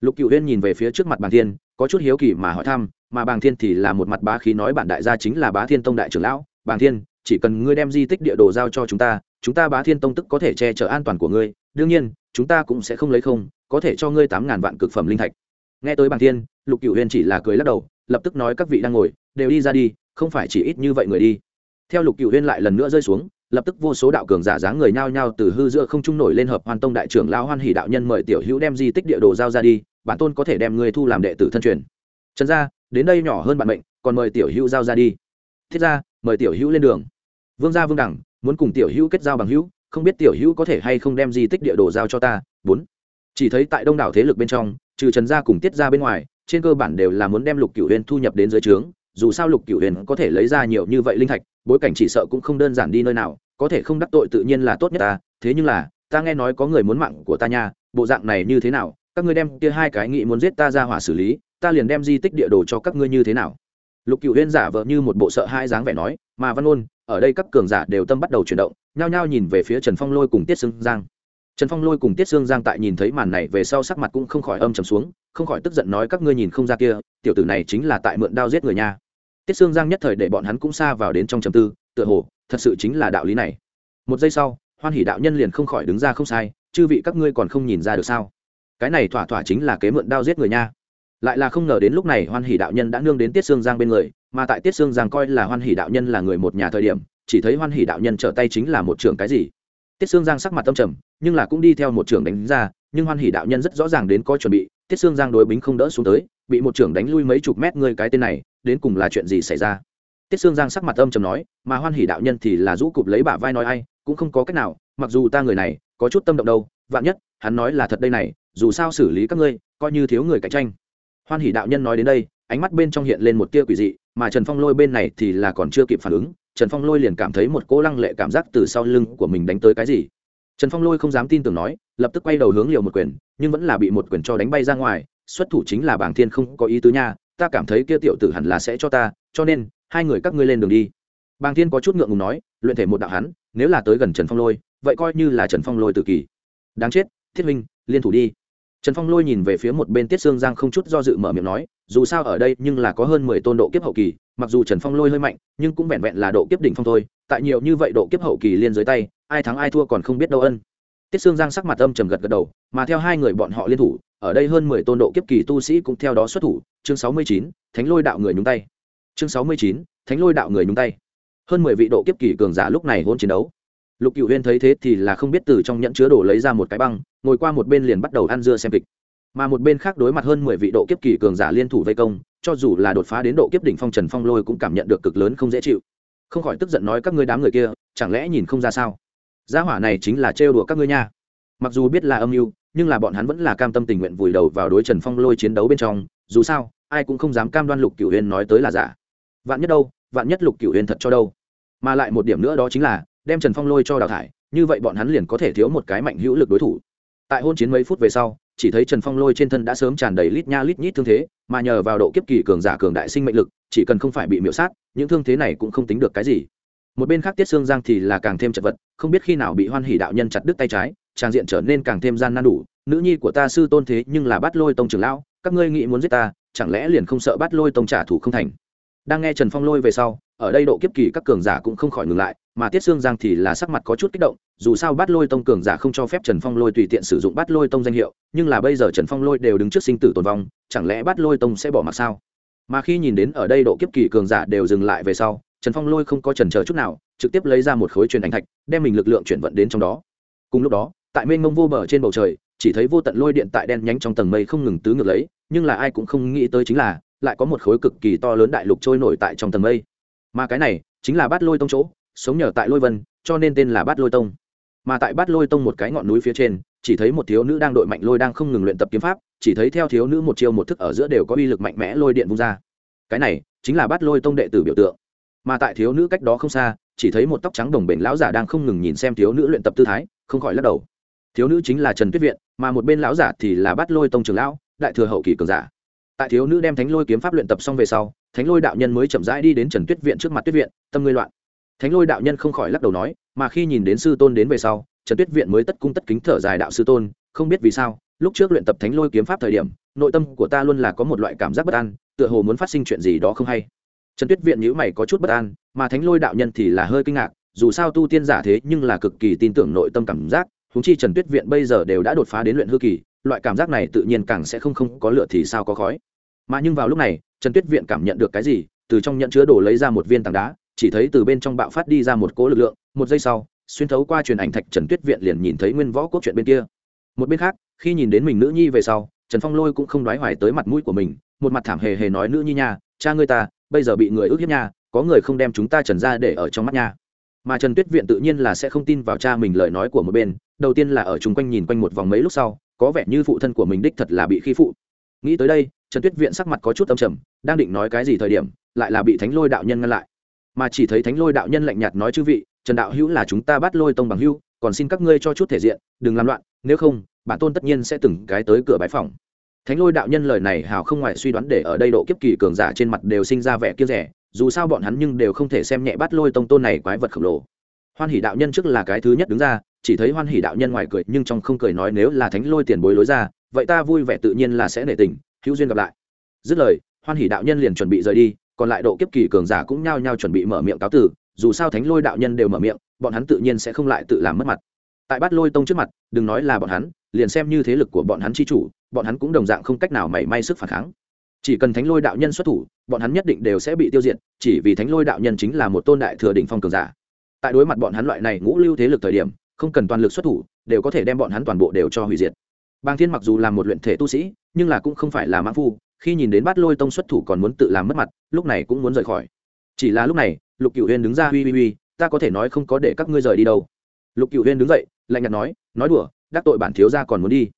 Lục cựu huyên nhìn về phía trước mặt bàng thiên, có chút hiếu kỳ mà hỏi thăm, mà bàng thiên thì là một mặt bá khí nói bản đại gia chính là bá thiên tông đại trưởng lão. Bàng thiên, chỉ cần ngươi đem di tích địa đồ giao cho chúng ta chúng ta bá thiên tông tức có thể che chở an toàn của ngươi, đương nhiên, chúng ta cũng sẽ không lấy không, có thể cho ngươi tám ngàn vạn cực phẩm linh thạch. Nghe tới bàng thiên, lục cựu huyền chỉ là cười lắc đầu, lập tức nói các vị đang ngồi, đều đi ra đi, không phải chỉ ít như vậy người đi. Theo lục cựu huyền lại lần nữa rơi xuống, lập tức vô số đạo cường giả dáng người nhao nhao từ hư giữa không trung nổi lên hợp hoàn tông đại trưởng lao hoan hỷ đạo nhân mời tiểu hữu đem di tích địa đồ giao ra đi, bản tôn có thể đem người thu làm đệ tử thân truyền. Trần gia, đến đây nhỏ hơn bạn mệnh, còn mời tiểu hữu giao ra đi. Thiết ra mời tiểu hữu lên đường. Vương gia vương đẳng muốn cùng tiểu hữu kết giao bằng hữu, không biết tiểu hữu có thể hay không đem di tích địa đồ giao cho ta. Bốn, chỉ thấy tại đông đảo thế lực bên trong, trừ trần gia cùng tiết ra bên ngoài, trên cơ bản đều là muốn đem lục cửu huyền thu nhập đến dưới trướng, dù sao lục cửu huyền có thể lấy ra nhiều như vậy linh thạch, bối cảnh chỉ sợ cũng không đơn giản đi nơi nào, có thể không đắc tội tự nhiên là tốt nhất ta, thế nhưng là, ta nghe nói có người muốn mạng của ta nha, bộ dạng này như thế nào, các ngươi đem kia hai cái nghị muốn giết ta ra hỏa xử lý, ta liền đem di tích địa đồ cho các ngươi như thế nào lục cựu huyên giả vờ như một bộ sợ hai dáng vẻ nói, mà văn ôn, ở đây các cường giả đều tâm bắt đầu chuyển động, nhao nhao nhìn về phía trần phong lôi cùng tiết sương giang. Trần phong lôi cùng tiết sương giang tại nhìn thấy màn này về sau sắc mặt cũng không khỏi âm trầm xuống, không khỏi tức giận nói, các ngươi nhìn không ra kia, tiểu tử này chính là tại mượn đao giết người nha. Tiết sương giang nhất thời để bọn hắn cũng xa vào đến trong trầm tư, tựa hồ, thật sự chính là đạo lý này. Một giây sau, hoan hỷ đạo nhân liền không khỏi đứng ra không sai, chư vị các ngươi còn không nhìn ra được sao? Cái này thỏa thỏa chính là kế mượn đao giết người nha lại là không ngờ đến lúc này hoan hỷ đạo nhân đã nương đến tiết sương giang bên người, mà tại tiết sương giang coi là hoan hỷ đạo nhân là người một nhà thời điểm, chỉ thấy hoan hỷ đạo nhân trở tay chính là một trường cái gì. Tiết sương giang sắc mặt tâm trầm, nhưng là cũng đi theo một trường đánh ra, nhưng hoan hỷ đạo nhân rất rõ ràng đến có chuẩn bị, tiết sương giang đối bính không đỡ xuống tới, bị một trưởng đánh lui mấy chục mét ngươi cái tên này, đến cùng là chuyện gì xảy ra? Tiết sương giang sắc mặt âm trầm nói, mà hoan hỷ đạo nhân thì là rũ cụp lấy bả vai nói ai, cũng không có cách nào, mặc dù ta người này, có chút tâm động đâu, vạn nhất, hắn nói là thật đây này, dù sao xử lý các ngươi, coi như thiếu người cạnh tranh hoan hỷ đạo nhân nói đến đây, ánh mắt bên trong hiện lên một tia quỷ dị, mà trần phong lôi bên này thì là còn chưa kịp phản ứng, trần phong lôi liền cảm thấy một cỗ lăng lệ cảm giác từ sau lưng của mình đánh tới cái gì. Trần phong lôi không dám tin tưởng nói, lập tức quay đầu hướng liều một quyền, nhưng vẫn là bị một quyền cho đánh bay ra ngoài, xuất thủ chính là bảng thiên không có ý tứ nha, ta cảm thấy kia tiểu tử hẳn là sẽ cho ta, cho nên, hai người các ngươi lên đường đi. Bàng thiên có chút ngượng ngùng nói, luyện thể một đạo hắn, nếu là tới gần trần phong lôi, vậy coi như là trần phong lôi tự kỷ đáng chết, thiết minh liên thủ đi trần phong lôi nhìn về phía một bên tiết sương giang không chút do dự mở miệng nói, dù sao ở đây nhưng là có hơn mười tôn độ kiếp hậu kỳ, mặc dù trần phong lôi hơi mạnh, nhưng cũng vẹn vẹn là độ kiếp đỉnh phong thôi, tại nhiều như vậy độ kiếp hậu kỳ liên dưới tay, ai thắng ai thua còn không biết đâu ân. Tiết sương giang sắc mặt âm trầm gật gật đầu, mà theo hai người bọn họ liên thủ, ở đây hơn mười tôn độ kiếp kỳ tu sĩ cũng theo đó xuất thủ, chương sáu mươi chín, thánh lôi đạo người nhúng tay. Chương sáu mươi chín, thánh lôi đạo người nhúng tay. Hơn mười vị độ kiếp kỳ cường giả lúc này hôn chiến đấu lục cựu huyên thấy thế thì là không biết từ trong nhẫn chứa đồ lấy ra một cái băng, ngồi qua một bên liền bắt đầu ăn dưa xem kịch. Mà một bên khác đối mặt hơn mười vị độ kiếp kỳ cường giả liên thủ vây công, cho dù là đột phá đến độ kiếp đỉnh phong trần phong lôi cũng cảm nhận được cực lớn không dễ chịu. Không khỏi tức giận nói, các ngươi đám người kia, chẳng lẽ nhìn không ra sao? Gia hỏa này chính là trêu đùa các ngươi nha. Mặc dù biết là âm mưu, nhưng là bọn hắn vẫn là cam tâm tình nguyện vùi đầu vào đối trần phong lôi chiến đấu bên trong, dù sao, ai cũng không dám cam đoan lục cửu Huyên nói tới là giả. Vạn nhất đâu, vạn nhất lục cửu Huyên thật cho đâu. Mà lại một điểm nữa đó chính là đem trần phong lôi cho đào thải, như vậy bọn hắn liền có thể thiếu một cái mạnh hữu lực đối thủ. Tại hôn chiến mấy phút về sau, chỉ thấy trần phong lôi trên thân đã sớm tràn đầy lít nha lít nhít thương thế, mà nhờ vào độ kiếp kỳ cường giả cường đại sinh mệnh lực, chỉ cần không phải bị miễu sát, những thương thế này cũng không tính được cái gì. Một bên khác tiết xương giang thì là càng thêm chật vật, không biết khi nào bị hoan hỉ đạo nhân chặt đứt tay trái, trang diện trở nên càng thêm gian nan đủ. Nữ nhi của ta sư tôn thế nhưng là bắt lôi tông trưởng lão, các ngươi nghĩ muốn giết ta, chẳng lẽ liền không sợ bắt lôi tông trả thù không thành? Đang nghe trần phong lôi về sau ở đây độ kiếp kỳ các cường giả cũng không khỏi ngừng lại, mà tiết xương giang thì là sắc mặt có chút kích động, dù sao bắt lôi tông cường giả không cho phép trần phong lôi tùy tiện sử dụng bắt lôi tông danh hiệu, nhưng là bây giờ trần phong lôi đều đứng trước sinh tử tồn vong, chẳng lẽ bắt lôi tông sẽ bỏ mặc sao? Mà khi nhìn đến ở đây độ kiếp kỳ cường giả đều dừng lại về sau, trần phong lôi không có trần chờ chút nào, trực tiếp lấy ra một khối truyền ảnh thạch, đem mình lực lượng chuyển vận đến trong đó. Cùng lúc đó, tại mênh mông vô bờ trên bầu trời, chỉ thấy vô tận lôi điện tại đen nhánh trong tầng mây không ngừng tứ ngược lấy, nhưng là ai cũng không nghĩ tới chính là, lại có một khối cực kỳ to lớn đại lục trôi nổi tại trong tầng mây mà cái này chính là bát lôi tông chỗ, sống nhờ tại lôi vân, cho nên tên là bát lôi tông. Mà tại bát lôi tông một cái ngọn núi phía trên, chỉ thấy một thiếu nữ đang đội mạnh lôi đang không ngừng luyện tập kiếm pháp, chỉ thấy theo thiếu nữ một chiêu một thức ở giữa đều có uy lực mạnh mẽ lôi điện vung ra. Cái này chính là bát lôi tông đệ tử biểu tượng. Mà tại thiếu nữ cách đó không xa, chỉ thấy một tóc trắng đồng bền lão giả đang không ngừng nhìn xem thiếu nữ luyện tập tư thái, không khỏi lắc đầu. Thiếu nữ chính là trần tuyết viện, mà một bên lão giả thì là bát lôi tông trường lão, đại thừa hậu kỳ cường giả tại thiếu nữ đem thánh lôi kiếm pháp luyện tập xong về sau, thánh lôi đạo nhân mới chậm rãi đi đến trần tuyết viện trước mặt tuyết viện, tâm ngươi loạn. Thánh lôi đạo nhân không khỏi lắc đầu nói, mà khi nhìn đến sư tôn đến về sau, trần tuyết viện mới tất cung tất kính thở dài đạo sư tôn, không biết vì sao, lúc trước luyện tập thánh lôi kiếm pháp thời điểm, nội tâm của ta luôn là có một loại cảm giác bất an, tựa hồ muốn phát sinh chuyện gì đó không hay. Trần tuyết viện nhữ mày có chút bất an, mà thánh lôi đạo nhân thì là hơi kinh ngạc, dù sao tu tiên giả thế nhưng là cực kỳ tin tưởng nội tâm cảm giác húng chi trần tuyết viện bây giờ đều đã đột phá đến luyện hư kỳ loại cảm giác này tự nhiên càng sẽ không không có lửa thì sao có khói. Mà nhưng vào lúc này, trần tuyết viện cảm nhận được cái gì, từ trong nhận chứa đồ lấy ra một viên tảng đá, chỉ thấy từ bên trong bạo phát đi ra một cỗ lực lượng, một giây sau, xuyên thấu qua truyền ảnh thạch, trần tuyết viện liền nhìn thấy nguyên võ cốt chuyện bên kia. Một bên khác, khi nhìn đến mình nữ nhi về sau, trần phong lôi cũng không đoái hoài tới mặt mũi của mình, một mặt thảm hề hề nói, nữ nhi nha, cha ngươi ta, bây giờ bị người ước hiếp nha, có người không đem chúng ta trần ra để ở trong mắt nha. Mà trần tuyết viện tự nhiên là sẽ không tin vào cha mình lời nói của một bên, đầu tiên là ở chung quanh nhìn quanh một vòng mấy lúc sau có vẻ như phụ thân của mình đích thật là bị khi phụ. Nghĩ tới đây, trần tuyết viện sắc mặt có chút âm trầm, đang định nói cái gì thời điểm, lại là bị thánh lôi đạo nhân ngăn lại. Mà chỉ thấy thánh lôi đạo nhân lạnh nhạt nói chư vị, trần đạo hữu là chúng ta bắt lôi tông bằng hữu còn xin các ngươi cho chút thể diện, đừng làm loạn, nếu không, bản tôn tất nhiên sẽ từng cái tới cửa bãi phòng thánh lôi đạo nhân lời này hào không ngoài suy đoán để ở đây độ kiếp kỳ cường giả trên mặt đều sinh ra vẻ kia rẻ dù sao bọn hắn nhưng đều không thể xem nhẹ bắt lôi tông tôn này quái vật khổng lồ hoan hỷ đạo nhân trước là cái thứ nhất đứng ra, chỉ thấy hoan hỷ đạo nhân ngoài cười, nhưng trong không cười nói nếu là thánh lôi tiền bối lối ra, vậy ta vui vẻ tự nhiên là sẽ nể tình, hữu duyên gặp lại. Dứt lời, hoan hỷ đạo nhân liền chuẩn bị rời đi, còn lại độ kiếp kỳ cường giả cũng nhao nhao chuẩn bị mở miệng cáo tử, dù sao thánh lôi đạo nhân đều mở miệng, bọn hắn tự nhiên sẽ không lại tự làm mất mặt. Tại bát lôi tông trước mặt, đừng nói là bọn hắn, liền xem như thế lực của bọn hắn chi chủ, bọn hắn cũng đồng dạng không cách nào mảy may sức phản kháng. Chỉ cần thánh lôi đạo nhân xuất thủ, bọn hắn nhất định đều sẽ bị tiêu diệt, chỉ vì thánh lôi đạo nhân chính là một tôn đại thừa đỉnh phong cường giả tại đối mặt bọn hắn loại này ngũ lưu thế lực thời điểm, không cần toàn lực xuất thủ, đều có thể đem bọn hắn toàn bộ đều cho hủy diệt. Bàng thiên mặc dù là một luyện thể tu sĩ, nhưng là cũng không phải là mãn phu, khi nhìn đến bát lôi tông xuất thủ còn muốn tự làm mất mặt, lúc này cũng muốn rời khỏi. Chỉ là lúc này, lục cựu huyên đứng ra, uy uy uy, ta có thể nói không có để các ngươi rời đi đâu. Lục cựu huyên đứng dậy, lạnh nhạt nói nói đùa, đắc tội bản thiếu ra còn muốn đi.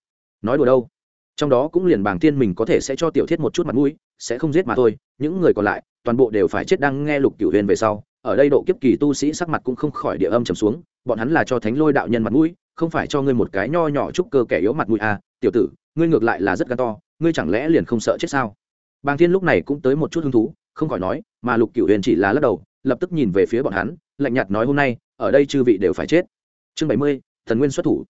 Nói đùa đâu? Trong đó cũng liền bàng thiên mình có thể sẽ cho tiểu thiết một chút mặt mũi, sẽ không giết mà thôi, những người còn lại, toàn bộ đều phải chết đang nghe lục cửu huyên về sau ở đây độ kiếp kỳ tu sĩ sắc mặt cũng không khỏi địa âm trầm xuống, bọn hắn là cho thánh lôi đạo nhân mặt mũi, không phải cho ngươi một cái nho nhỏ chút cơ kẻ yếu mặt mũi à tiểu tử, ngươi ngược lại là rất gan to, ngươi chẳng lẽ liền không sợ chết sao? Bàng thiên lúc này cũng tới một chút hứng thú, không khỏi nói, mà lục cửu huyền chỉ là lắc đầu, lập tức nhìn về phía bọn hắn, lạnh nhạt nói hôm nay, ở đây chư vị đều phải chết. Chương bảy mươi, thần nguyên xuất thủ.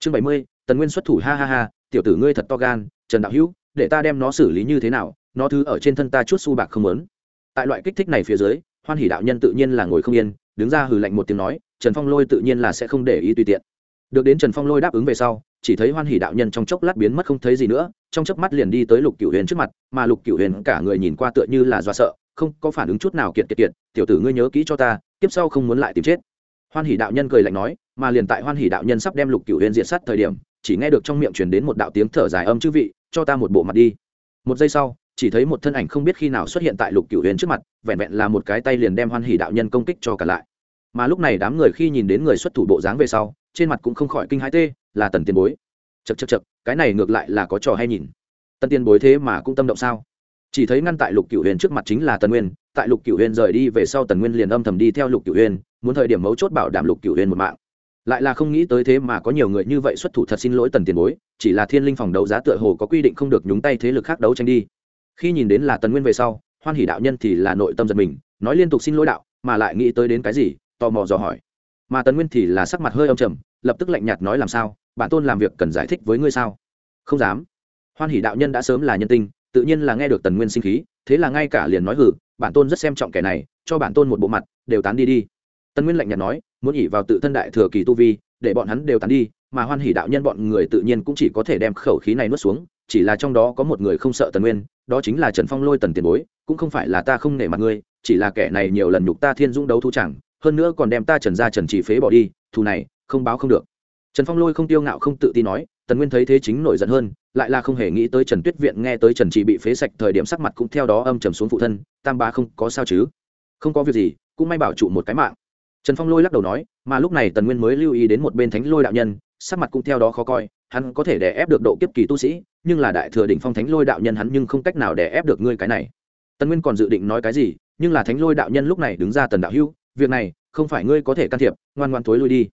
Chương bảy mươi tần nguyên xuất thủ, ha ha ha, tiểu tử ngươi thật to gan, trần đạo hữu, để ta đem nó xử lý như thế nào, nó thứ ở trên thân ta chút su bạc không lớn tại loại kích thích này phía dưới hoan hỷ đạo nhân tự nhiên là ngồi không yên, đứng ra hừ lạnh một tiếng nói, trần phong lôi tự nhiên là sẽ không để ý tùy tiện. Được đến trần phong lôi đáp ứng về sau, chỉ thấy hoan hỷ đạo nhân trong chốc lát biến mất không thấy gì nữa, trong chớp mắt liền đi tới lục cửu huyền trước mặt, mà lục cửu huyền cả người nhìn qua tựa như là do sợ, không có phản ứng chút nào kiệt kiệt kiệt, tiểu tử ngươi nhớ kỹ cho ta tiếp sau không muốn lại tìm chết. Hoan hỷ đạo nhân cười lạnh nói, mà liền tại hoan hỷ đạo nhân sắp đem lục cửu huyền diện sát thời điểm, chỉ nghe được trong miệng truyền đến một đạo tiếng thở dài âm chư vị, cho ta một bộ mặt đi. Một giây sau chỉ thấy một thân ảnh không biết khi nào xuất hiện tại lục cửu huyền trước mặt, vẹn vẹn là một cái tay liền đem hoan hỷ đạo nhân công kích cho cả lại. Mà lúc này đám người khi nhìn đến người xuất thủ bộ dáng về sau, trên mặt cũng không khỏi kinh hãi tê, là tần tiền bối. Chật chật chật cái này ngược lại là có trò hay nhìn. Tần tiền bối thế mà cũng tâm động sao? Chỉ thấy ngăn tại lục cửu huyền trước mặt chính là tần nguyên, tại lục cửu huyền rời đi về sau tần nguyên liền âm thầm đi theo lục cửu huyền, muốn thời điểm mấu chốt bảo đảm lục cửu huyền một mạng. Lại là không nghĩ tới thế mà có nhiều người như vậy xuất thủ thật xin lỗi tần tiền bối, chỉ là thiên linh phòng đấu giá tựa hồ có quy định không được nhúng tay thế lực khác đấu tranh đi khi nhìn đến là tần nguyên về sau, hoan hỷ đạo nhân thì là nội tâm giật mình, nói liên tục xin lỗi đạo, mà lại nghĩ tới đến cái gì, tò mò dò hỏi. Mà tần nguyên thì là sắc mặt hơi âm trầm, lập tức lạnh nhạt nói làm sao, bản tôn làm việc cần giải thích với ngươi sao? Không dám. Hoan hỷ đạo nhân đã sớm là nhân tinh tự nhiên là nghe được tần nguyên sinh khí, thế là ngay cả liền nói hử bản tôn rất xem trọng kẻ này, cho bản tôn một bộ mặt, đều tán đi đi. Tần nguyên lạnh nhạt nói, muốn ỉ vào tự thân đại thừa kỳ tu vi, để bọn hắn đều tán đi, mà hoan hỷ đạo nhân bọn người tự nhiên cũng chỉ có thể đem khẩu khí này nuốt xuống chỉ là trong đó có một người không sợ tần nguyên, đó chính là trần phong lôi tần tiền bối, cũng không phải là ta không nể mặt ngươi, chỉ là kẻ này nhiều lần nhục ta thiên dũng đấu thú chẳng, hơn nữa còn đem ta trần ra trần chỉ phế bỏ đi, thù này, không báo không được. Trần phong lôi không tiêu ngạo không tự tin nói, tần nguyên thấy thế chính nổi giận hơn, lại là không hề nghĩ tới trần tuyết viện nghe tới trần chỉ bị phế sạch thời điểm sắc mặt cũng theo đó âm trầm xuống phụ thân, tam bá không có sao chứ? Không có việc gì, cũng may bảo trụ một cái mạng. Trần phong lôi lắc đầu nói, mà lúc này tần nguyên mới lưu ý đến một bên thánh lôi đạo nhân, sắc mặt cũng theo đó khó coi, hắn có thể đè ép được độ kiếp kỳ tu sĩ nhưng là đại thừa đỉnh phong thánh lôi đạo nhân hắn nhưng không cách nào đè ép được ngươi cái này. Tần nguyên còn dự định nói cái gì, nhưng là thánh lôi đạo nhân lúc này đứng ra tần đạo hưu việc này, không phải ngươi có thể can thiệp, ngoan ngoan thối lui đi.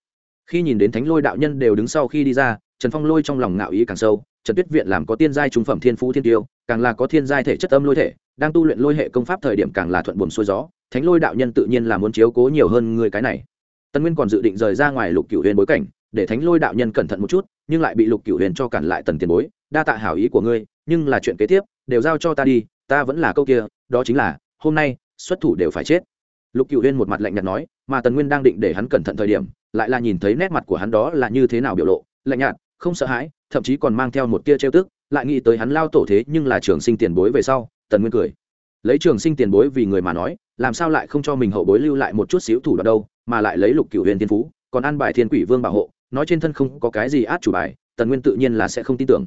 Khi nhìn đến thánh lôi đạo nhân đều đứng sau khi đi ra, trần phong lôi trong lòng ngạo ý càng sâu, trần tuyết viện làm có tiên giai trung phẩm thiên phú thiên tiêu, càng là có thiên giai thể chất âm lôi thể, đang tu luyện lôi hệ công pháp thời điểm càng là thuận buồm xuôi gió, thánh lôi đạo nhân tự nhiên là muốn chiếu cố nhiều hơn người cái này. Tân nguyên còn dự định rời ra ngoài lục cửu huyền bối cảnh, để thánh lôi đạo nhân cẩn thận một chút, nhưng lại bị lục cửu huyền cho cản lại tần tiền bối đa tạ hảo ý của ngươi, nhưng là chuyện kế tiếp, đều giao cho ta đi, ta vẫn là câu kia, đó chính là, hôm nay, xuất thủ đều phải chết. Lục cửu huyền một mặt lạnh nhạt nói, mà tần nguyên đang định để hắn cẩn thận thời điểm, lại là nhìn thấy nét mặt của hắn đó là như thế nào biểu lộ, lạnh nhạt, không sợ hãi, thậm chí còn mang theo một tia trêu tức, lại nghĩ tới hắn lao tổ thế nhưng là trường sinh tiền bối về sau, tần nguyên cười. Lấy trường sinh tiền bối vì người mà nói, làm sao lại không cho mình hậu bối lưu lại một chút xíu thủ đoạn đâu, mà lại lấy lục cửu huyền thiên phú, còn ăn bài thiên quỷ vương bảo hộ, nói trên thân không có cái gì át chủ bài, tần nguyên tự nhiên là sẽ không tin tưởng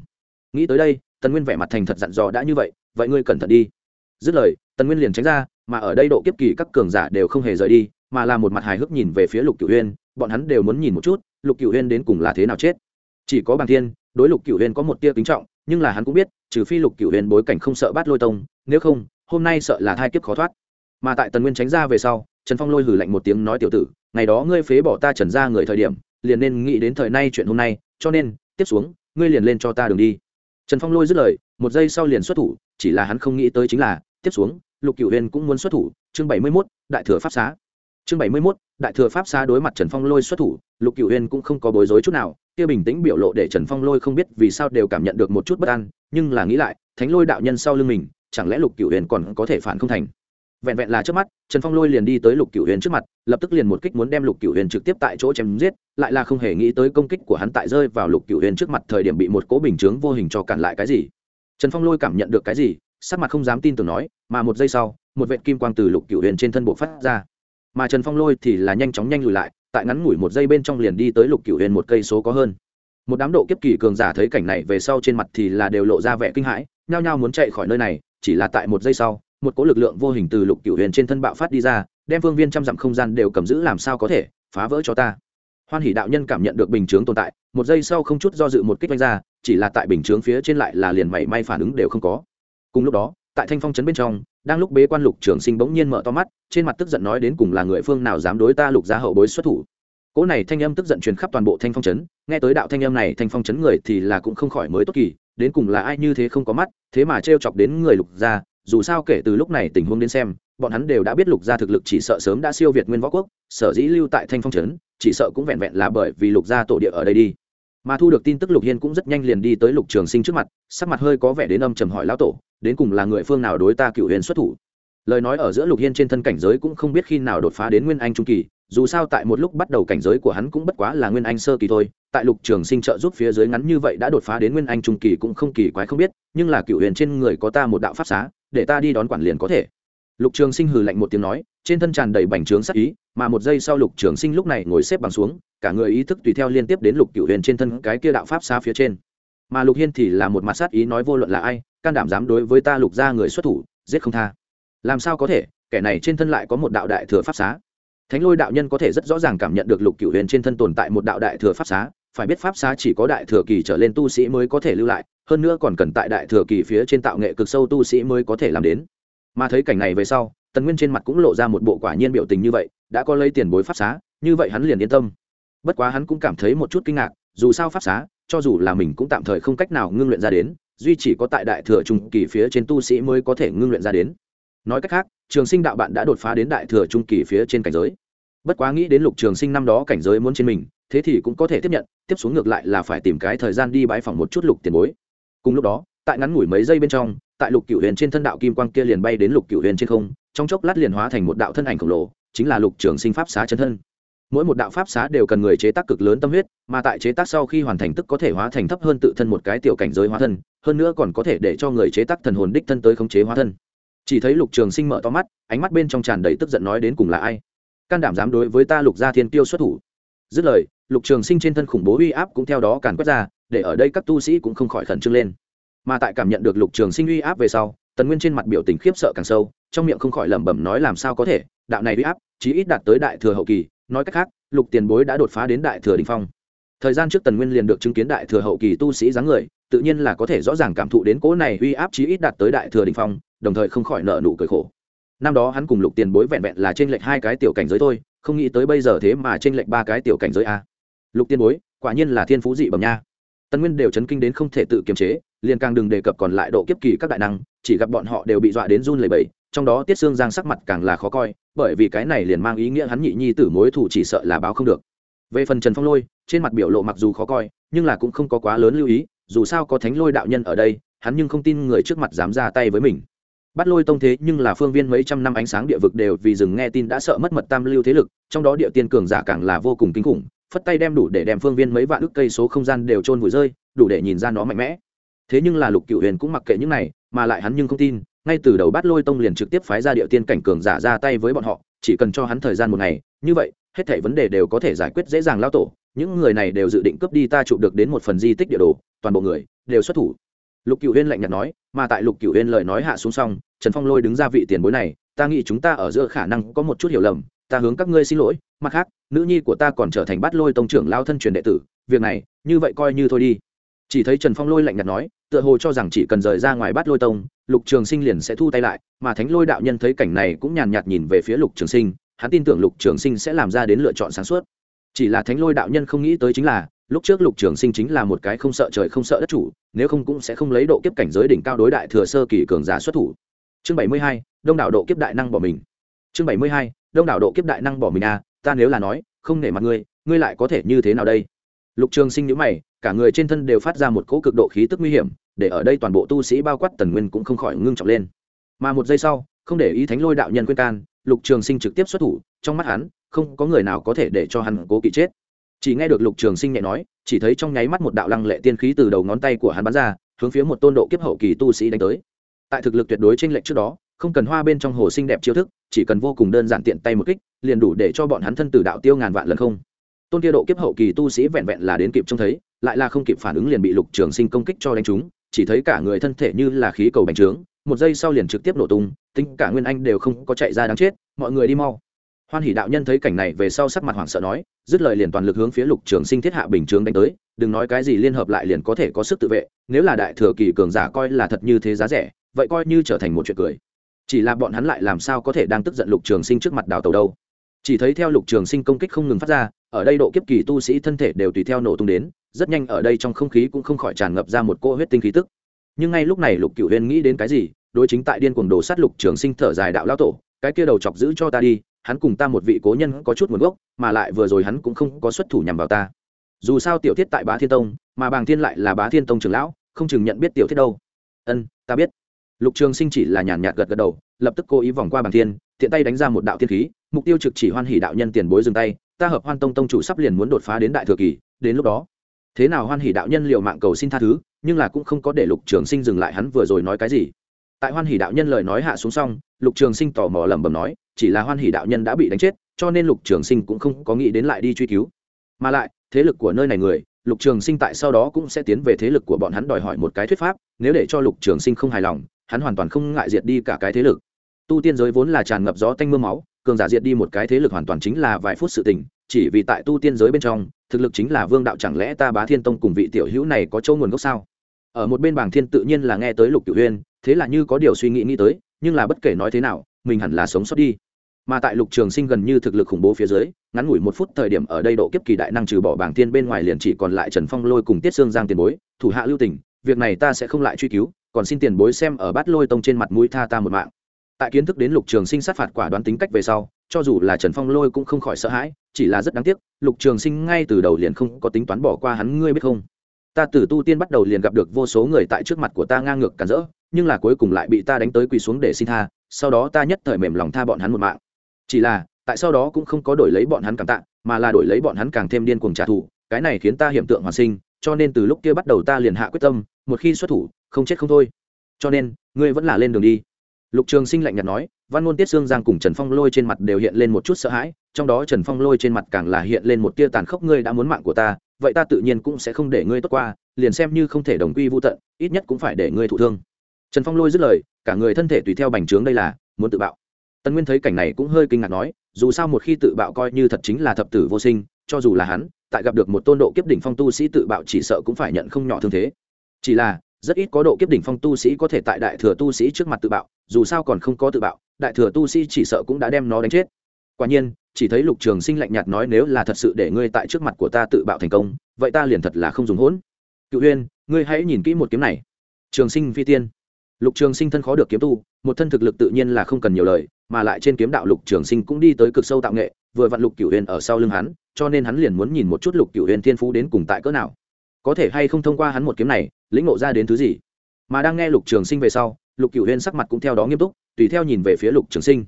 nghĩ tới đây, tần nguyên vẻ mặt thành thật dặn dò đã như vậy vậy ngươi cẩn thận đi. Dứt lời, tần nguyên liền tránh ra, mà ở đây độ kiếp kỳ các cường giả đều không hề rời đi, mà là một mặt hài hước nhìn về phía lục cửu huyên bọn hắn đều muốn nhìn một chút, lục cửu huyên đến cùng là thế nào chết. Chỉ có bàng thiên, đối lục cửu huyên có một tia kính trọng, nhưng là hắn cũng biết, trừ phi lục cửu huyên bối cảnh không sợ bắt lôi tông, nếu không, hôm nay sợ là thai kiếp khó thoát. Mà tại tần nguyên tránh ra về sau, trần phong lôi hử lạnh một tiếng nói, tiểu tử, ngày đó ngươi phế bỏ ta trần ra người thời điểm, liền nên nghĩ đến thời nay chuyện hôm nay, cho nên, tiếp xuống, ngươi liền lên cho ta đường đi trần phong lôi dứt lời, một giây sau liền xuất thủ, chỉ là hắn không nghĩ tới chính là, tiếp xuống, lục cửu huyền cũng muốn xuất thủ. Chương bảy mươi mốt, đại thừa pháp xá. Chương bảy mươi mốt, đại thừa pháp xá đối mặt trần phong lôi xuất thủ, lục cửu huyền cũng không có bối rối chút nào, kia bình tĩnh biểu lộ để trần phong lôi không biết vì sao đều cảm nhận được một chút bất an, nhưng là nghĩ lại, thánh lôi đạo nhân sau lưng mình, chẳng lẽ lục cửu huyền còn có thể phản không thành? Vẹn vẹn là trước mắt, trần phong lôi liền đi tới lục cửu huyền trước mặt, lập tức liền một kích muốn đem lục cửu huyền trực tiếp tại chỗ chém giết, lại là không hề nghĩ tới công kích của hắn tại rơi vào lục cửu huyền trước mặt thời điểm bị một cố bình chướng vô hình cho cản lại cái gì. Trần phong lôi cảm nhận được cái gì, sắc mặt không dám tin tưởng nói, mà một giây sau, một vệt kim quang từ lục cửu huyền trên thân bộ phát ra. Mà trần phong lôi thì là nhanh chóng nhanh lùi lại, tại ngắn ngủi một giây bên trong liền đi tới lục cửu huyền một cây số có hơn. Một đám độ kiếp kỳ cường giả thấy cảnh này về sau trên mặt thì là đều lộ ra vẻ kinh hãi, nhao nhao muốn chạy khỏi nơi này, chỉ là tại một giây sau một cỗ lực lượng vô hình từ lục cửu huyền trên thân bạo phát đi ra, đem phương viên trăm dặm không gian đều cầm giữ làm sao có thể, phá vỡ cho ta. Hoan hỷ đạo nhân cảm nhận được bình chướng tồn tại, một giây sau không chút do dự một kích vanh ra, chỉ là tại bình chướng phía trên lại là liền mảy may phản ứng đều không có. Cùng lúc đó, tại thanh phong trấn bên trong, đang lúc bế quan lục trường sinh bỗng nhiên mở to mắt, trên mặt tức giận nói đến cùng là người phương nào dám đối ta lục gia hậu bối xuất thủ. Cỗ này thanh âm tức giận truyền khắp toàn bộ thanh phong trấn nghe tới đạo thanh âm này thanh phong trấn người thì là cũng không khỏi mới tốt kỳ, đến cùng là ai như thế không có mắt, thế mà t chọc đến người lục gia dù sao kể từ lúc này tình huống đến xem, bọn hắn đều đã biết lục gia thực lực chỉ sợ sớm đã siêu việt nguyên võ quốc, sở dĩ lưu tại thanh phong trấn, chỉ sợ cũng vẹn vẹn là bởi vì lục gia tổ địa ở đây đi. Mà thu được tin tức lục hiên cũng rất nhanh liền đi tới lục trường sinh trước mặt, sắc mặt hơi có vẻ đến âm trầm hỏi lão tổ, đến cùng là người phương nào đối ta cựu huyền xuất thủ? Lời nói ở giữa lục hiên trên thân cảnh giới cũng không biết khi nào đột phá đến nguyên anh trung kỳ, dù sao tại một lúc bắt đầu cảnh giới của hắn cũng bất quá là nguyên anh sơ kỳ thôi, tại lục trường sinh trợ giúp phía dưới ngắn như vậy đã đột phá đến nguyên anh trung kỳ cũng không kỳ quái không biết, nhưng là cựu huyền trên người có ta một đạo pháp xá để ta đi đón quản liền có thể. Lục trường sinh hừ lạnh một tiếng nói, trên thân tràn đầy bành trướng sắc ý, mà một giây sau lục trường sinh lúc này ngồi xếp bằng xuống, cả người ý thức tùy theo liên tiếp đến lục cựu huyền trên thân cái kia đạo pháp xa phía trên. Mà lục hiên thì là một mặt sát ý nói vô luận là ai, can đảm dám đối với ta lục ra người xuất thủ, giết không tha. Làm sao có thể, kẻ này trên thân lại có một đạo đại thừa pháp xá. Thánh lôi đạo nhân có thể rất rõ ràng cảm nhận được lục cựu huyền trên thân tồn tại một đạo đại thừa pháp xá phải biết pháp xá chỉ có đại thừa kỳ trở lên tu sĩ mới có thể lưu lại, hơn nữa còn cần tại đại thừa kỳ phía trên tạo nghệ cực sâu tu sĩ mới có thể làm đến. Mà thấy cảnh này về sau, tần nguyên trên mặt cũng lộ ra một bộ quả nhiên biểu tình như vậy, đã có lấy tiền bối pháp xá, như vậy hắn liền yên tâm. Bất quá hắn cũng cảm thấy một chút kinh ngạc, dù sao pháp xá, cho dù là mình cũng tạm thời không cách nào ngưng luyện ra đến, duy chỉ có tại đại thừa trung kỳ phía trên tu sĩ mới có thể ngưng luyện ra đến. Nói cách khác, trường sinh đạo bạn đã đột phá đến đại thừa trung kỳ phía trên cảnh giới. Bất quá nghĩ đến lục trường sinh năm đó cảnh giới muốn trên mình thế thì cũng có thể tiếp nhận, tiếp xuống ngược lại là phải tìm cái thời gian đi bãi phòng một chút lục tiền bối. Cùng lúc đó, tại ngắn ngủi mấy giây bên trong, tại lục cựu huyền trên thân đạo kim quang kia liền bay đến lục cựu huyền trên không, trong chốc lát liền hóa thành một đạo thân ảnh khổng lồ, chính là lục trường sinh pháp xá chân thân. Mỗi một đạo pháp xá đều cần người chế tác cực lớn tâm huyết, mà tại chế tác sau khi hoàn thành tức có thể hóa thành thấp hơn tự thân một cái tiểu cảnh giới hóa thân, hơn nữa còn có thể để cho người chế tác thần hồn đích thân tới khống chế hóa thân. Chỉ thấy lục trường sinh mở to mắt, ánh mắt bên trong tràn đầy tức giận nói đến cùng là ai? Can đảm dám đối với ta lục gia thiên tiêu xuất thủ? Dứt lời, lục trường sinh trên thân khủng bố uy áp cũng theo đó càn quét ra, để ở đây các tu sĩ cũng không khỏi khẩn trương lên. Mà tại cảm nhận được lục trường sinh uy áp về sau, tần nguyên trên mặt biểu tình khiếp sợ càng sâu, trong miệng không khỏi lẩm bẩm nói làm sao có thể, đạo này uy áp, chí ít đạt tới đại thừa hậu kỳ, nói cách khác, lục tiền bối đã đột phá đến đại thừa đình phong. Thời gian trước tần nguyên liền được chứng kiến đại thừa hậu kỳ tu sĩ dáng người, tự nhiên là có thể rõ ràng cảm thụ đến cỗ này uy áp chí ít đạt tới đại thừa đình phong, đồng thời không khỏi nợ nụ cười khổ. Năm đó hắn cùng lục tiền bối vẹn vẹn là trên lệch hai cái tiểu cảnh giới thôi không nghĩ tới bây giờ thế mà trên lệch ba cái tiểu cảnh giới a. Lục tiên bối, quả nhiên là thiên phú dị bẩm nha. Tần nguyên đều chấn kinh đến không thể tự kiềm chế, liền càng đừng đề cập còn lại độ kiếp kỳ các đại năng, chỉ gặp bọn họ đều bị dọa đến run lẩy bẩy, trong đó tiết xương giang sắc mặt càng là khó coi, bởi vì cái này liền mang ý nghĩa hắn nhị nhi tử mối thủ chỉ sợ là báo không được. Về phần trần phong lôi, trên mặt biểu lộ mặc dù khó coi, nhưng là cũng không có quá lớn lưu ý, dù sao có thánh lôi đạo nhân ở đây, hắn nhưng không tin người trước mặt dám ra tay với mình bắt lôi tông thế nhưng là phương viên mấy trăm năm ánh sáng địa vực đều vì dừng nghe tin đã sợ mất mật tam lưu thế lực, trong đó địa tiên cường giả càng là vô cùng kinh khủng, phất tay đem đủ để đem phương viên mấy vạn ước cây số không gian đều trôn vùi rơi, đủ để nhìn ra nó mạnh mẽ. Thế nhưng là lục cựu huyền cũng mặc kệ những này, mà lại hắn nhưng không tin, ngay từ đầu bắt lôi tông liền trực tiếp phái ra địa tiên cảnh cường giả ra tay với bọn họ, chỉ cần cho hắn thời gian một ngày, như vậy, hết thảy vấn đề đều có thể giải quyết dễ dàng lao tổ, những người này đều dự định cướp đi ta chụp được đến một phần di tích địa đồ, toàn bộ người đều xuất thủ lục cựu huyên lạnh nhạt nói, mà tại lục cựu huyên lời nói hạ xuống xong, trần phong lôi đứng ra vị tiền bối này, ta nghĩ chúng ta ở giữa khả năng có một chút hiểu lầm, ta hướng các ngươi xin lỗi, mặt khác, nữ nhi của ta còn trở thành bát lôi tông trưởng lao thân truyền đệ tử, việc này, như vậy coi như thôi đi. Chỉ thấy trần phong lôi lạnh nhạt nói, tựa hồ cho rằng chỉ cần rời ra ngoài bát lôi tông, lục trường sinh liền sẽ thu tay lại, mà thánh lôi đạo nhân thấy cảnh này cũng nhàn nhạt nhìn về phía lục trường sinh, hắn tin tưởng lục trường sinh sẽ làm ra đến lựa chọn sáng suốt. Chỉ là thánh lôi đạo nhân không nghĩ tới chính là lúc trước lục trường sinh chính là một cái không sợ trời không sợ đất chủ, nếu không cũng sẽ không lấy độ kiếp cảnh giới đỉnh cao đối đại thừa sơ kỳ cường giả xuất thủ. Chương bảy mươi hai, đông đảo độ kiếp đại năng bỏ mình. Chương bảy mươi hai, đông đảo độ kiếp đại năng bỏ mình à ta nếu là nói, không nể mặt ngươi ngươi lại có thể như thế nào đây? Lục trường sinh nhữ mày, cả người trên thân đều phát ra một cỗ cực độ khí tức nguy hiểm, để ở đây toàn bộ tu sĩ bao quát tần nguyên cũng không khỏi ngưng trọng lên. Mà một giây sau, không để ý thánh lôi đạo nhân quyên can, lục trường sinh trực tiếp xuất thủ, trong mắt hắn, không có người nào có thể để cho hắn cố kỵ chết chỉ nghe được lục trường sinh nhẹ nói, chỉ thấy trong nháy mắt một đạo lăng lệ tiên khí từ đầu ngón tay của hắn bắn ra, hướng phía một tôn độ kiếp hậu kỳ tu sĩ đánh tới. Tại thực lực tuyệt đối trên lệnh trước đó, không cần hoa bên trong hồ sinh đẹp chiêu thức, chỉ cần vô cùng đơn giản tiện tay một kích, liền đủ để cho bọn hắn thân tử đạo tiêu ngàn vạn lần không. Tôn kia độ kiếp hậu kỳ tu sĩ vẹn vẹn là đến kịp trông thấy, lại là không kịp phản ứng liền bị lục trường sinh công kích cho đánh trúng, chỉ thấy cả người thân thể như là khí cầu bành trướng, một giây sau liền trực tiếp nổ tung, tính cả nguyên anh đều không có chạy ra đáng chết, mọi người đi mau hoan hỷ đạo nhân thấy cảnh này về sau sắc mặt hoảng sợ nói, dứt lời liền toàn lực hướng phía lục trường sinh thiết hạ bình chướng đánh tới, đừng nói cái gì liên hợp lại liền có thể có sức tự vệ, nếu là đại thừa kỳ cường giả coi là thật như thế giá rẻ, vậy coi như trở thành một chuyện cười. Chỉ là bọn hắn lại làm sao có thể đang tức giận lục trường sinh trước mặt đào tàu đâu. Chỉ thấy theo lục trường sinh công kích không ngừng phát ra, ở đây độ kiếp kỳ tu sĩ thân thể đều tùy theo nổ tung đến, rất nhanh ở đây trong không khí cũng không khỏi tràn ngập ra một cô huyết tinh khí tức. Nhưng ngay lúc này lục cựu huyên nghĩ đến cái gì, đối chính tại điên cuồng đồ sát lục trường sinh thở dài đạo lao tổ, cái kia đầu chọc giữ cho ta đi hắn cùng ta một vị cố nhân có chút nguồn gốc, mà lại vừa rồi hắn cũng không có xuất thủ nhằm vào ta. Dù sao tiểu thiết tại bá thiên tông, mà bàng thiên lại là bá thiên tông trưởng lão, không chừng nhận biết tiểu thiết đâu. Ân, ta biết. Lục trường sinh chỉ là nhàn nhạt gật gật đầu, lập tức cố ý vòng qua bàng thiên, tiện tay đánh ra một đạo thiên khí, mục tiêu trực chỉ hoan hỷ đạo nhân tiền bối dừng tay, ta hợp hoan tông tông chủ sắp liền muốn đột phá đến đại thừa kỳ, đến lúc đó. Thế nào hoan hỷ đạo nhân liệu mạng cầu xin tha thứ, nhưng là cũng không có để lục trường sinh dừng lại hắn vừa rồi nói cái gì. Tại hoan hỷ đạo nhân lời nói hạ xuống xong, lục trường sinh tò mò lẩm bẩm nói chỉ là hoan hỷ đạo nhân đã bị đánh chết, cho nên lục trường sinh cũng không có nghĩ đến lại đi truy cứu. Mà lại, thế lực của nơi này người, lục trường sinh tại sau đó cũng sẽ tiến về thế lực của bọn hắn đòi hỏi một cái thuyết pháp, nếu để cho lục trường sinh không hài lòng, hắn hoàn toàn không ngại diệt đi cả cái thế lực. Tu tiên giới vốn là tràn ngập gió tanh m ư a máu, cường giả diệt đi một cái thế lực hoàn toàn chính là vài phút sự tình, chỉ vì tại tu tiên giới bên trong, thực lực chính là vương đạo chẳng lẽ ta bá thiên tông cùng vị tiểu hữu này có châu nguồn gốc sao? Ở một bên bảng thiên tự nhiên là nghe tới lục cửu huyên thế là như có điều suy nghĩ nghĩ tới, nhưng là bất kể nói thế nào mình hẳn là sống sót đi. Mà tại lục trường sinh gần như thực lực khủng bố phía dưới, ngắn ngủi một phút thời điểm ở đây độ kiếp kỳ đại năng trừ bỏ bảng tiên bên ngoài liền chỉ còn lại trần phong lôi cùng tiết sương giang tiền bối, thủ hạ lưu tỉnh việc này ta sẽ không lại truy cứu, còn xin tiền bối xem ở bát lôi tông trên mặt mũi tha ta một mạng. Tại kiến thức đến lục trường sinh sát phạt quả đoán tính cách về sau, cho dù là trần phong lôi cũng không khỏi sợ hãi, chỉ là rất đáng tiếc, lục trường sinh ngay từ đầu liền không có tính toán bỏ qua hắn, ngươi biết không? Ta từ tu tiên bắt đầu liền gặp được vô số người tại trước mặt của ta ngang ngược cản rỡ, nhưng là cuối cùng lại bị ta đánh tới quỳ xuống để xin tha sau đó ta nhất thời mềm lòng tha bọn hắn một mạng. Chỉ là, tại sau đó cũng không có đổi lấy bọn hắn cảm tạ, mà là đổi lấy bọn hắn càng thêm điên cuồng trả thù, cái này khiến ta hiểm tượng hoàn sinh, cho nên từ lúc kia bắt đầu ta liền hạ quyết tâm, một khi xuất thủ, không chết không thôi. Cho nên, ngươi vẫn là lên đường đi. Lục trường sinh lạnh nhạt nói, văn ngôn tiết sương giang cùng trần phong lôi trên mặt đều hiện lên một chút sợ hãi, trong đó trần phong lôi trên mặt càng là hiện lên một tia tàn khốc, ngươi đã muốn mạng của ta, vậy ta tự nhiên cũng sẽ không để ngươi tốt qua, liền xem như không thể đồng quy vô tận, ít nhất cũng phải để ngươi thụ thương. Trần phong lôi dứt lời cả người thân thể tùy theo bành trướng đây là, muốn tự bạo. Tần nguyên thấy cảnh này cũng hơi kinh ngạc nói, dù sao một khi tự bạo coi như thật chính là thập tử vô sinh, cho dù là hắn, tại gặp được một tôn độ kiếp đỉnh phong tu sĩ tự bạo chỉ sợ cũng phải nhận không nhỏ thương thế. Chỉ là, rất ít có độ kiếp đỉnh phong tu sĩ có thể tại đại thừa tu sĩ trước mặt tự bạo, dù sao còn không có tự bạo, đại thừa tu sĩ chỉ sợ cũng đã đem nó đánh chết. Quả nhiên, chỉ thấy lục trường sinh lạnh nhạt nói nếu là thật sự để ngươi tại trước mặt của ta tự bạo thành công, vậy ta liền thật là không dùng hỗn. Cựu huyên ngươi hãy nhìn kỹ một kiếm này. Trường sinh phi tiên lục trường sinh thân khó được kiếm tu, một thân thực lực tự nhiên là không cần nhiều lời, mà lại trên kiếm đạo lục trường sinh cũng đi tới cực sâu tạo nghệ, vừa vặn lục cửu huyền ở sau lưng hắn, cho nên hắn liền muốn nhìn một chút lục cửu huyền thiên phú đến cùng tại cỡ nào. Có thể hay không thông qua hắn một kiếm này, lĩnh ngộ ra đến thứ gì? Mà đang nghe lục trường sinh về sau, lục cửu huyền sắc mặt cũng theo đó nghiêm túc, tùy theo nhìn về phía lục trường sinh.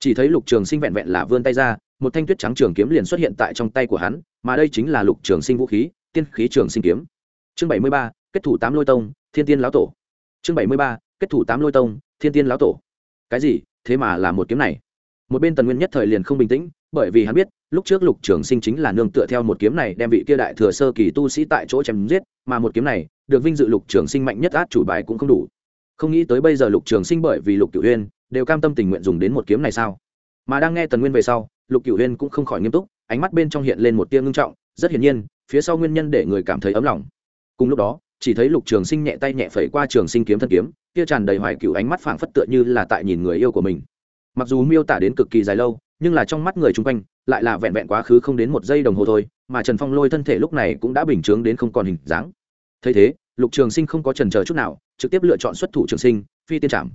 Chỉ thấy lục trường sinh vẹn vẹn là vươn tay ra, một thanh tuyết trắng trường kiếm liền xuất hiện tại trong tay của hắn, mà đây chính là lục trường sinh vũ khí, tiên khí trường sinh kiếm. Chương bảy mươi ba, kết thủ tám lôi tông, thiên tiên lão tổ. Chương bảy mươi ba kết thủ tám lôi tông, thiên tiên lão tổ. Cái gì? Thế mà là một kiếm này. Một bên tần nguyên nhất thời liền không bình tĩnh, bởi vì hắn biết, lúc trước lục trường sinh chính là nương tựa theo một kiếm này đem vị kia đại thừa sơ kỳ tu sĩ tại chỗ chém giết, mà một kiếm này, được vinh dự lục trường sinh mạnh nhất át chủ bài cũng không đủ. Không nghĩ tới bây giờ lục trường sinh bởi vì lục cửu huyên, đều cam tâm tình nguyện dùng đến một kiếm này sao? Mà đang nghe tần nguyên về sau, lục cửu huyên cũng không khỏi nghiêm túc, ánh mắt bên trong hiện lên một tia ngưng trọng, rất hiển nhiên, phía sau nguyên nhân để người cảm thấy ấm lòng. Cùng lúc đó chỉ thấy lục trường sinh nhẹ tay nhẹ phẩy qua trường sinh kiếm thân kiếm, kia tràn đầy hoài cựu ánh mắt phảng phất tựa như là tại nhìn người yêu của mình. Mặc dù miêu tả đến cực kỳ dài lâu, nhưng là trong mắt người chung quanh, lại là vẹn vẹn quá khứ không đến một giây đồng hồ thôi, mà trần phong lôi thân thể lúc này cũng đã bình chướng đến không còn hình dáng. Thấy thế, lục trường sinh không có trần chờ chút nào, trực tiếp lựa chọn xuất thủ trường sinh, phi tiên trảm.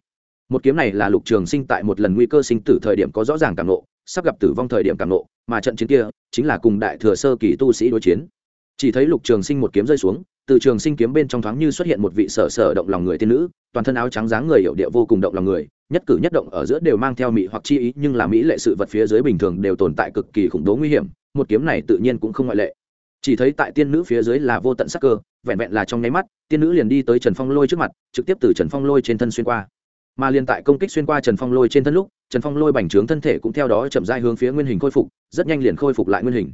Một kiếm này là lục trường sinh tại một lần nguy cơ sinh tử thời điểm có rõ ràng cảm nộ sắp gặp tử vong thời điểm cảm nộ mà trận chiến kia chính là cùng đại thừa sơ kỳ tu sĩ đối chiến. Chỉ thấy lục trường sinh một kiếm rơi xuống từ trường sinh kiếm bên trong thoáng như xuất hiện một vị sở sở động lòng người tiên nữ, toàn thân áo trắng dáng người hiệu địa vô cùng động lòng người, nhất cử nhất động ở giữa đều mang theo mỹ hoặc chi ý, nhưng là mỹ lệ sự vật phía dưới bình thường đều tồn tại cực kỳ khủng bố nguy hiểm, một kiếm này tự nhiên cũng không ngoại lệ. Chỉ thấy tại tiên nữ phía dưới là vô tận sắc cơ, vẹn vẹn là trong nháy mắt, tiên nữ liền đi tới trần phong lôi trước mặt, trực tiếp từ trần phong lôi trên thân xuyên qua. Mà liền tại công kích xuyên qua trần phong lôi trên thân lúc, trần phong lôi bành trướng thân thể cũng theo đó chậm dai hướng phía nguyên hình khôi phục, rất nhanh liền khôi phục lại nguyên hình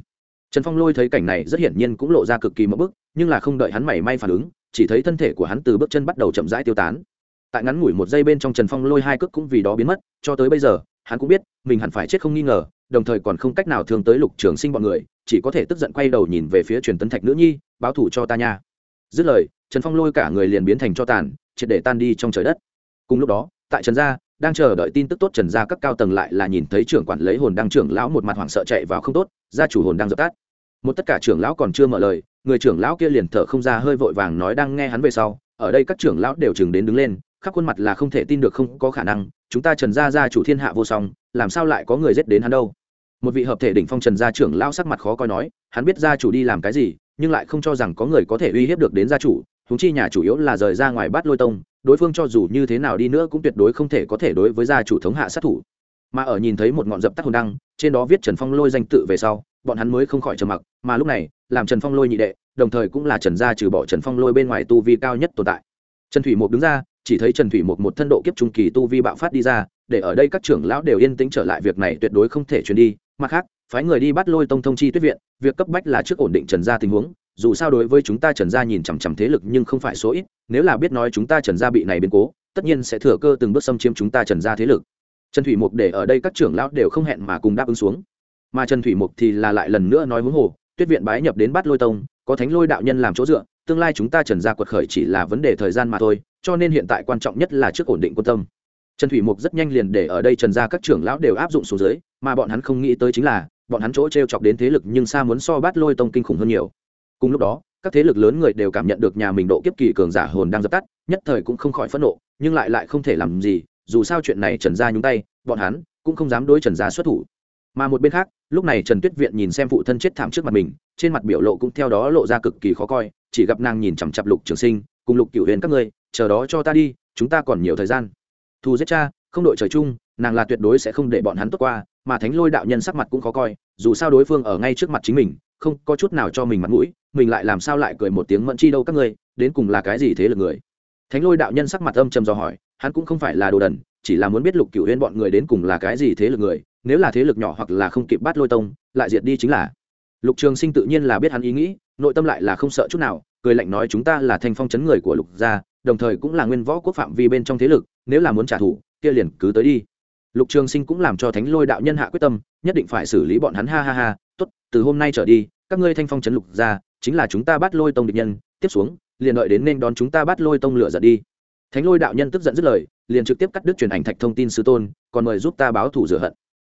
trần phong lôi thấy cảnh này rất hiển nhiên cũng lộ ra cực kỳ mẫu bức, nhưng là không đợi hắn mảy may phản ứng, chỉ thấy thân thể của hắn từ bước chân bắt đầu chậm rãi tiêu tán. Tại ngắn ngủi một giây bên trong trần phong lôi hai cước cũng vì đó biến mất, cho tới bây giờ, hắn cũng biết, mình hẳn phải chết không nghi ngờ, đồng thời còn không cách nào thương tới lục trường sinh bọn người, chỉ có thể tức giận quay đầu nhìn về phía truyền tấn thạch nữ nhi, báo thủ cho ta nha. Dứt lời, trần phong lôi cả người liền biến thành cho tàn, triệt để tan đi trong trời đất. Cùng lúc đó, tại trần gia đang chờ đợi tin tức tốt trần gia các cao tầng lại là nhìn thấy trưởng quản lấy hồn đăng trưởng lão một mặt hoảng sợ chạy vào không tốt, gia chủ hồn đang dập tắt. Một tất cả trưởng lão còn chưa mở lời, người trưởng lão kia liền thở không ra hơi vội vàng nói đang nghe hắn về sau, ở đây các trưởng lão đều chừng đến đứng lên, khắp khuôn mặt là không thể tin được không có khả năng, chúng ta trần gia gia chủ thiên hạ vô song, làm sao lại có người giết đến hắn đâu? Một vị hợp thể đỉnh phong trần gia trưởng lão sắc mặt khó coi nói, hắn biết gia chủ đi làm cái gì, nhưng lại không cho rằng có người có thể uy hiếp được đến gia chủ húng chi nhà chủ yếu là rời ra ngoài bát lôi tông đối phương cho dù như thế nào đi nữa cũng tuyệt đối không thể có thể đối với gia chủ thống hạ sát thủ. Mà ở nhìn thấy một ngọn dập tắt hồn đăng, trên đó viết trần phong lôi danh tự về sau, bọn hắn mới không khỏi trầm mặc, mà lúc này, làm trần phong lôi nhị đệ, đồng thời cũng là trần gia trừ bỏ trần phong lôi bên ngoài tu vi cao nhất tồn tại. Trần thủy mục đứng ra, chỉ thấy trần thủy mục một thân độ kiếp trung kỳ tu vi bạo phát đi ra, để ở đây các trưởng lão đều yên tĩnh trở lại, việc này tuyệt đối không thể chuyển đi. Mặt khác, phái người đi bắt lôi tông thông chi tuyết viện, việc cấp bách là trước ổn định trần gia tình huống dù sao đối với chúng ta trần gia nhìn chằm chằm thế lực nhưng không phải số ít, nếu là biết nói chúng ta trần gia bị này biến cố, tất nhiên sẽ thừa cơ từng bước xâm chiếm chúng ta trần gia thế lực. Trần thủy mục để ở đây các trưởng lão đều không hẹn mà cùng đáp ứng xuống. Mà trần thủy mục thì là lại lần nữa nói huống hồ, tuyết viện bái nhập đến bát lôi tông, có thánh lôi đạo nhân làm chỗ dựa, tương lai chúng ta trần gia quật khởi chỉ là vấn đề thời gian mà thôi, cho nên hiện tại quan trọng nhất là trước ổn định quân tâm. Trần thủy mục rất nhanh liền để ở đây trần gia các trưởng lão đều áp dụng xuống dưới, mà bọn hắn không nghĩ tới chính là, bọn hắn chỗ t r e o chọc đến thế lực nhưng xa muốn so bát lôi tông kinh khủng hơn nhiều cùng lúc đó, các thế lực lớn người đều cảm nhận được nhà mình độ kiếp kỳ cường giả hồn đang dập tắt, nhất thời cũng không khỏi phẫn nộ, nhưng lại lại không thể làm gì, dù sao chuyện này trần gia nhúng tay, bọn hắn cũng không dám đối trần gia xuất thủ. Mà một bên khác, lúc này trần tuyết viện nhìn xem phụ thân chết thảm trước mặt mình, trên mặt biểu lộ cũng theo đó lộ ra cực kỳ khó coi, chỉ gặp nàng nhìn chằm chặp lục trường sinh, cùng lục cựu huyền các ngươi, chờ đó cho ta đi, chúng ta còn nhiều thời gian. Thù giết cha, không đội trời chung, nàng là tuyệt đối sẽ không để bọn hắn tốt qua, mà thánh lôi đạo nhân sắc mặt cũng khó coi, dù sao đối phương ở ngay trước mặt chính mình, không có chút nào cho mình mặt mũi mình lại làm sao lại cười một tiếng mẫn chi đâu các ngươi, đến cùng là cái gì thế lực người? Thánh lôi đạo nhân sắc mặt âm trầm do hỏi, hắn cũng không phải là đồ đần, chỉ là muốn biết lục cựu huyên bọn người đến cùng là cái gì thế lực người, nếu là thế lực nhỏ hoặc là không kịp bắt lôi tông, lại diệt đi chính là. Lục trường sinh tự nhiên là biết hắn ý nghĩ, nội tâm lại là không sợ chút nào, cười lạnh nói chúng ta là thanh phong chấn người của lục gia, đồng thời cũng là nguyên võ quốc phạm vi bên trong thế lực, nếu là muốn trả thù, kia liền cứ tới đi. Lục trường sinh cũng làm cho thánh lôi đạo nhân hạ quyết tâm, nhất định phải xử lý bọn hắn, ha ha ha, tốt, từ hôm nay trở đi, các ngươi thanh phong chấn lục gia chính là chúng ta bắt lôi tông địch nhân, tiếp xuống, liền đợi đến nên đón chúng ta bắt lôi tông lửa giật đi. Thánh lôi đạo nhân tức giận dứt lời, liền trực tiếp cắt đứt truyền ảnh thạch thông tin sư tôn, còn mời giúp ta báo thủ rửa hận.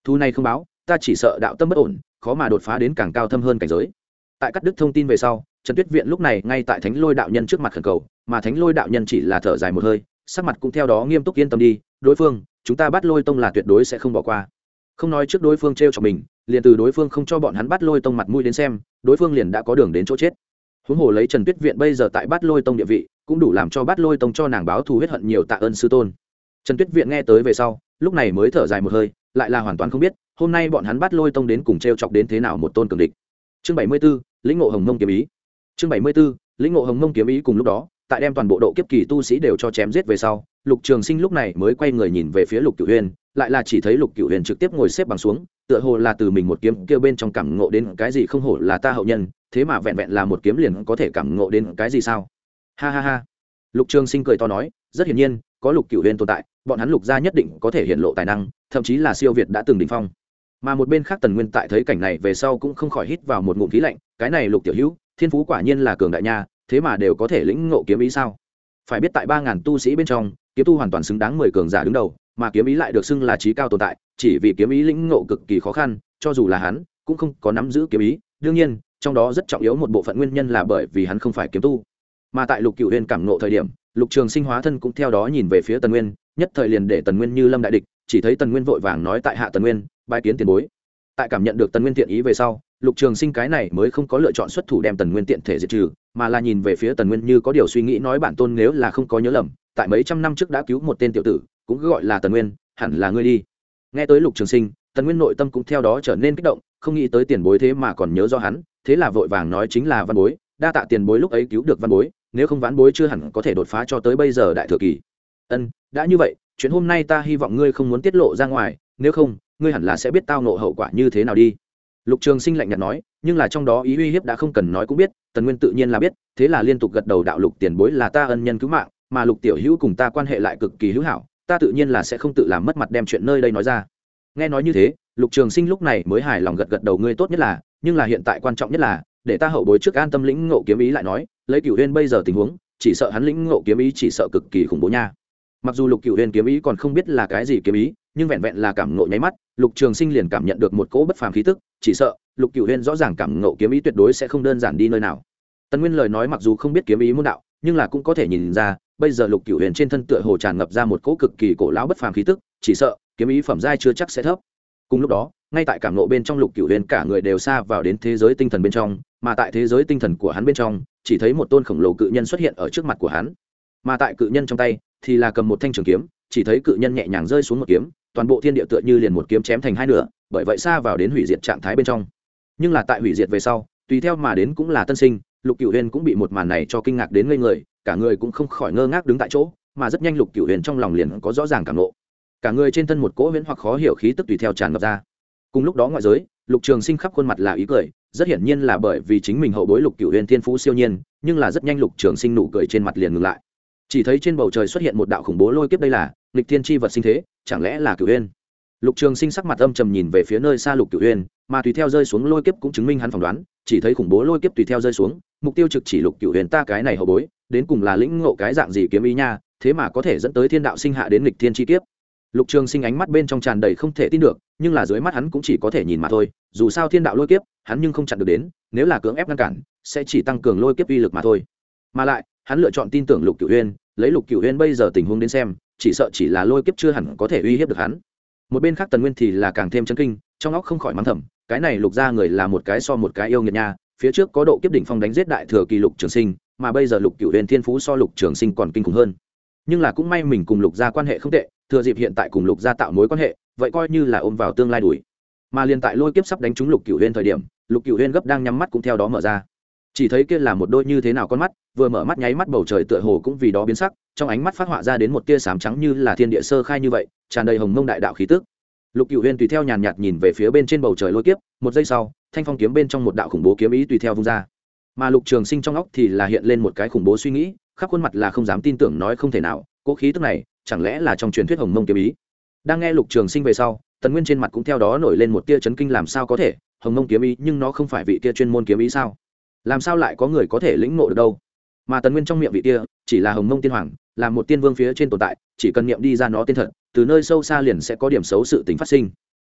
Thu này không báo, ta chỉ sợ đạo tâm bất ổn, khó mà đột phá đến càng cao thâm hơn cảnh giới. Tại cắt đứt thông tin về sau, trần tuyết viện lúc này ngay tại thánh lôi đạo nhân trước mặt khẩn cầu, mà thánh lôi đạo nhân chỉ là thở dài một hơi, sắc mặt cũng theo đó nghiêm túc yên tâm đi, đối phương, chúng ta bắt lôi tông là tuyệt đối sẽ không bỏ qua. Không nói trước đối phương t r e o cho mình liền từ đối phương không cho bọn hắn bắt lôi tông mặt mũi đến xem, đối phương liền đã có đường đến chỗ chết. Huống hồ lấy trần tuyết viện bây giờ tại bắt lôi tông địa vị, cũng đủ làm cho bắt lôi tông cho nàng báo thù huyết hận nhiều tạ ơn sư tôn. Trần tuyết viện nghe tới về sau, lúc này mới thở dài một hơi, lại là hoàn toàn không biết, hôm nay bọn hắn bắt lôi tông đến cùng t r e o chọc đến thế nào một tôn cường địch. Chương bảy mươi b ố lĩnh ngộ hồng mông kiếm ý. Chương bảy mươi b ố lĩnh ngộ hồng mông kiếm ý cùng lúc đó, tại đem toàn bộ độ kiếp kỳ tu sĩ đều cho chém giết về sau, lục trường sinh lúc này mới quay người nhìn về phía lục cửu huyền lại là chỉ thấy lục cửu huyền trực tiếp ngồi xếp bằng xuống, tựa hồ là từ mình một kiếm kêu bên trong cảm ngộ đến cái gì không hổ là ta hậu nhân, thế mà vẹn vẹn là một kiếm liền có thể cảm ngộ đến cái gì sao? Ha ha ha. Lục trường sinh cười to nói, rất hiển nhiên, có lục cửu huyền tồn tại, bọn hắn lục gia nhất định có thể hiện lộ tài năng, thậm chí là siêu việt đã từng đỉnh phong. Mà một bên khác tần nguyên tại thấy cảnh này về sau cũng không khỏi hít vào một ngụm khí lạnh, cái này lục tiểu hữu, thiên phú quả nhiên là cường đại nha, thế mà đều có thể lĩnh ngộ kiếm ý sao? Phải biết tại ba ngàn tu sĩ bên trong, kiếm tu hoàn toàn xứng đáng mười cường giả đứng đầu mà kiếm ý lại được xưng là trí cao tồn tại, chỉ vì kiếm ý lĩnh ngộ cực kỳ khó khăn, cho dù là hắn, cũng không có nắm giữ kiếm ý. Đương nhiên, trong đó rất trọng yếu một bộ phận nguyên nhân là bởi vì hắn không phải kiếm tu. Mà tại lục cựu huyền cảm ngộ thời điểm, lục trường sinh hóa thân cũng theo đó nhìn về phía tần nguyên, nhất thời liền để tần nguyên như lâm đại địch, chỉ thấy tần nguyên vội vàng nói tại hạ tần nguyên bài kiến tiền bối. Tại cảm nhận được tần nguyên thiện ý về sau, lục trường sinh cái này mới không có lựa chọn xuất thủ đem tần nguyên tiện thể diệt trừ, mà là nhìn về phía tần nguyên như có điều suy nghĩ nói bản tôn nếu là không có nhớ lầm, tại mấy trăm năm trước đã cứu một tên tiểu tử cũng gọi là tần nguyên, hẳn là ngươi đi. Nghe tới lục trường sinh, tần nguyên nội tâm cũng theo đó trở nên kích động, không nghĩ tới tiền bối thế mà còn nhớ do hắn, thế là vội vàng nói chính là văn bối, đa tạ tiền bối lúc ấy cứu được văn bối, nếu không vãn bối chưa hẳn có thể đột phá cho tới bây giờ đại thừa kỳ. Ân, đã như vậy, chuyện hôm nay ta hy vọng ngươi không muốn tiết lộ ra ngoài, nếu không, ngươi hẳn là sẽ biết tao nộ hậu quả như thế nào đi. Lục trường sinh lạnh nhạt nói, nhưng là trong đó ý uy hiếp đã không cần nói cũng biết, tần nguyên tự nhiên là biết, thế là liên tục gật đầu đạo lục tiền bối là ta ân nhân cứu mạng, mà lục tiểu hữu cùng ta quan hệ lại cực kỳ hữu hảo ta tự nhiên là sẽ không tự làm mất mặt đem chuyện nơi đây nói ra. Nghe nói như thế, lục trường sinh lúc này mới hài lòng gật gật đầu, ngươi tốt nhất là, nhưng là hiện tại quan trọng nhất là, để ta hậu bối trước an tâm lĩnh ngộ kiếm ý lại nói, lấy cửu huyên bây giờ tình huống, chỉ sợ hắn lĩnh ngộ kiếm ý chỉ sợ cực kỳ khủng bố nha. Mặc dù lục cửu huyên kiếm ý còn không biết là cái gì kiếm ý, nhưng vẹn vẹn là cảm ngộ nháy mắt, lục trường sinh liền cảm nhận được một cỗ bất phàm khí tức, chỉ sợ lục cửu huyên rõ ràng cảm ngộ kiếm ý tuyệt đối sẽ không đơn giản đi nơi nào. Tần nguyên lời nói mặc dù không biết kiếm ý môn đạo, nhưng là cũng có thể nhìn ra bây giờ lục cửu huyền trên thân tựa hồ tràn ngập ra một cỗ cực kỳ cổ lão bất phàm khí tức, chỉ sợ, kiếm ý phẩm giai chưa chắc sẽ thấp. Cùng lúc đó, ngay tại cảm nộ bên trong lục cửu huyền cả người đều xa vào đến thế giới tinh thần bên trong, mà tại thế giới tinh thần của hắn bên trong, chỉ thấy một tôn khổng lồ cự nhân xuất hiện ở trước mặt của hắn. Mà tại cự nhân trong tay, thì là cầm một thanh trường kiếm, chỉ thấy cự nhân nhẹ nhàng rơi xuống một kiếm, toàn bộ thiên địa tựa như liền một kiếm chém thành hai nửa, bởi vậy xa vào đến hủy diệt trạng thái bên trong. Nhưng là tại hủy diệt về sau, tùy theo mà đến cũng là tân sinh, lục cửu huyền cũng bị một màn này cho kinh ngạc đến ngây người cả người cũng không khỏi ngơ ngác đứng tại chỗ, mà rất nhanh lục cửu huyền trong lòng liền có rõ ràng cảm nộ. Cả người trên thân một cỗ huyễn hoặc khó hiểu khí tức tùy theo tràn ngập ra. Cùng lúc đó ngoại giới, lục trường sinh khắp khuôn mặt là ý cười, rất hiển nhiên là bởi vì chính mình hậu bối lục cựu huyền thiên phú siêu nhiên, nhưng là rất nhanh lục trường sinh nụ cười trên mặt liền ngừng lại. Chỉ thấy trên bầu trời xuất hiện một đạo khủng bố lôi kiếp đây là, nghịch thiên tri vật sinh thế, chẳng lẽ là cựu huyền? Lục trường sinh sắc mặt âm trầm nhìn về phía nơi xa lục Cửu huyền mà tùy theo rơi xuống lôi kiếp cũng chứng minh hắn phỏng đoán, chỉ thấy khủng bố lôi kiếp tùy theo rơi xuống, mục tiêu trực chỉ lục Cửu huyền ta cái này hậu bối, đến cùng là lĩnh ngộ cái dạng gì kiếm ý nha, thế mà có thể dẫn tới thiên đạo sinh hạ đến lịch thiên chi kiếp. Lục trường sinh ánh mắt bên trong tràn đầy không thể tin được, nhưng là dưới mắt hắn cũng chỉ có thể nhìn mà thôi, dù sao thiên đạo lôi kiếp, hắn nhưng không chặn được đến, nếu là cưỡng ép ngăn cản, sẽ chỉ tăng cường lôi kiếp uy lực mà thôi. Mà lại, hắn lựa chọn tin tưởng lục cửu uyên, lấy lục cửu uyên bây giờ tình huống đến xem, chỉ sợ chỉ là lôi kiếp chưa hẳn có thể uy hiếp được hắn một bên khác tần nguyên thì là càng thêm chân kinh, trong óc không khỏi mắng thầm, cái này lục ra người là một cái so một cái yêu nghiệt nha, phía trước có độ kiếp đỉnh phong đánh giết đại thừa kỳ lục trường sinh, mà bây giờ lục cửu huyền thiên phú so lục trường sinh còn kinh khủng hơn. Nhưng là cũng may mình cùng lục gia quan hệ không tệ, thừa dịp hiện tại cùng lục gia tạo mối quan hệ, vậy coi như là ôm vào tương lai đuổi. Mà liền tại lôi kiếp sắp đánh trúng lục cửu huyền thời điểm, lục cửu huyền gấp đang nhắm mắt cũng theo đó mở ra chỉ thấy kia là một đôi như thế nào con mắt, vừa mở mắt nháy mắt bầu trời tựa hồ cũng vì đó biến sắc, trong ánh mắt phát họa ra đến một tia sám trắng như là thiên địa sơ khai như vậy, tràn đầy hồng mông đại đạo khí tức. Lục cửu huyên tùy theo nhàn nhạt nhìn về phía bên trên bầu trời lôi kiếp, một giây sau, thanh phong kiếm bên trong một đạo khủng bố kiếm ý tùy theo vung ra. Mà lục trường sinh trong óc thì là hiện lên một cái khủng bố suy nghĩ, khắp khuôn mặt là không dám tin tưởng nói không thể nào, cố khí tức này, chẳng lẽ là trong truyền thuyết hồng mông kiếm ý? Đang nghe lục trường sinh về sau, tần nguyên trên mặt cũng theo đó nổi lên một tia chấn kinh làm sao có thể, hồng mông kiếm ý nhưng nó không phải vị kia chuyên môn kiếm ý sao? Làm sao lại có người có thể lĩnh ngộ được đâu? Mà tần nguyên trong miệng vị kia, chỉ là hồng mông tiên hoàng, là một tiên vương phía trên tồn tại, chỉ cần niệm đi ra nó tên thật, từ nơi sâu xa liền sẽ có điểm xấu sự tính phát sinh.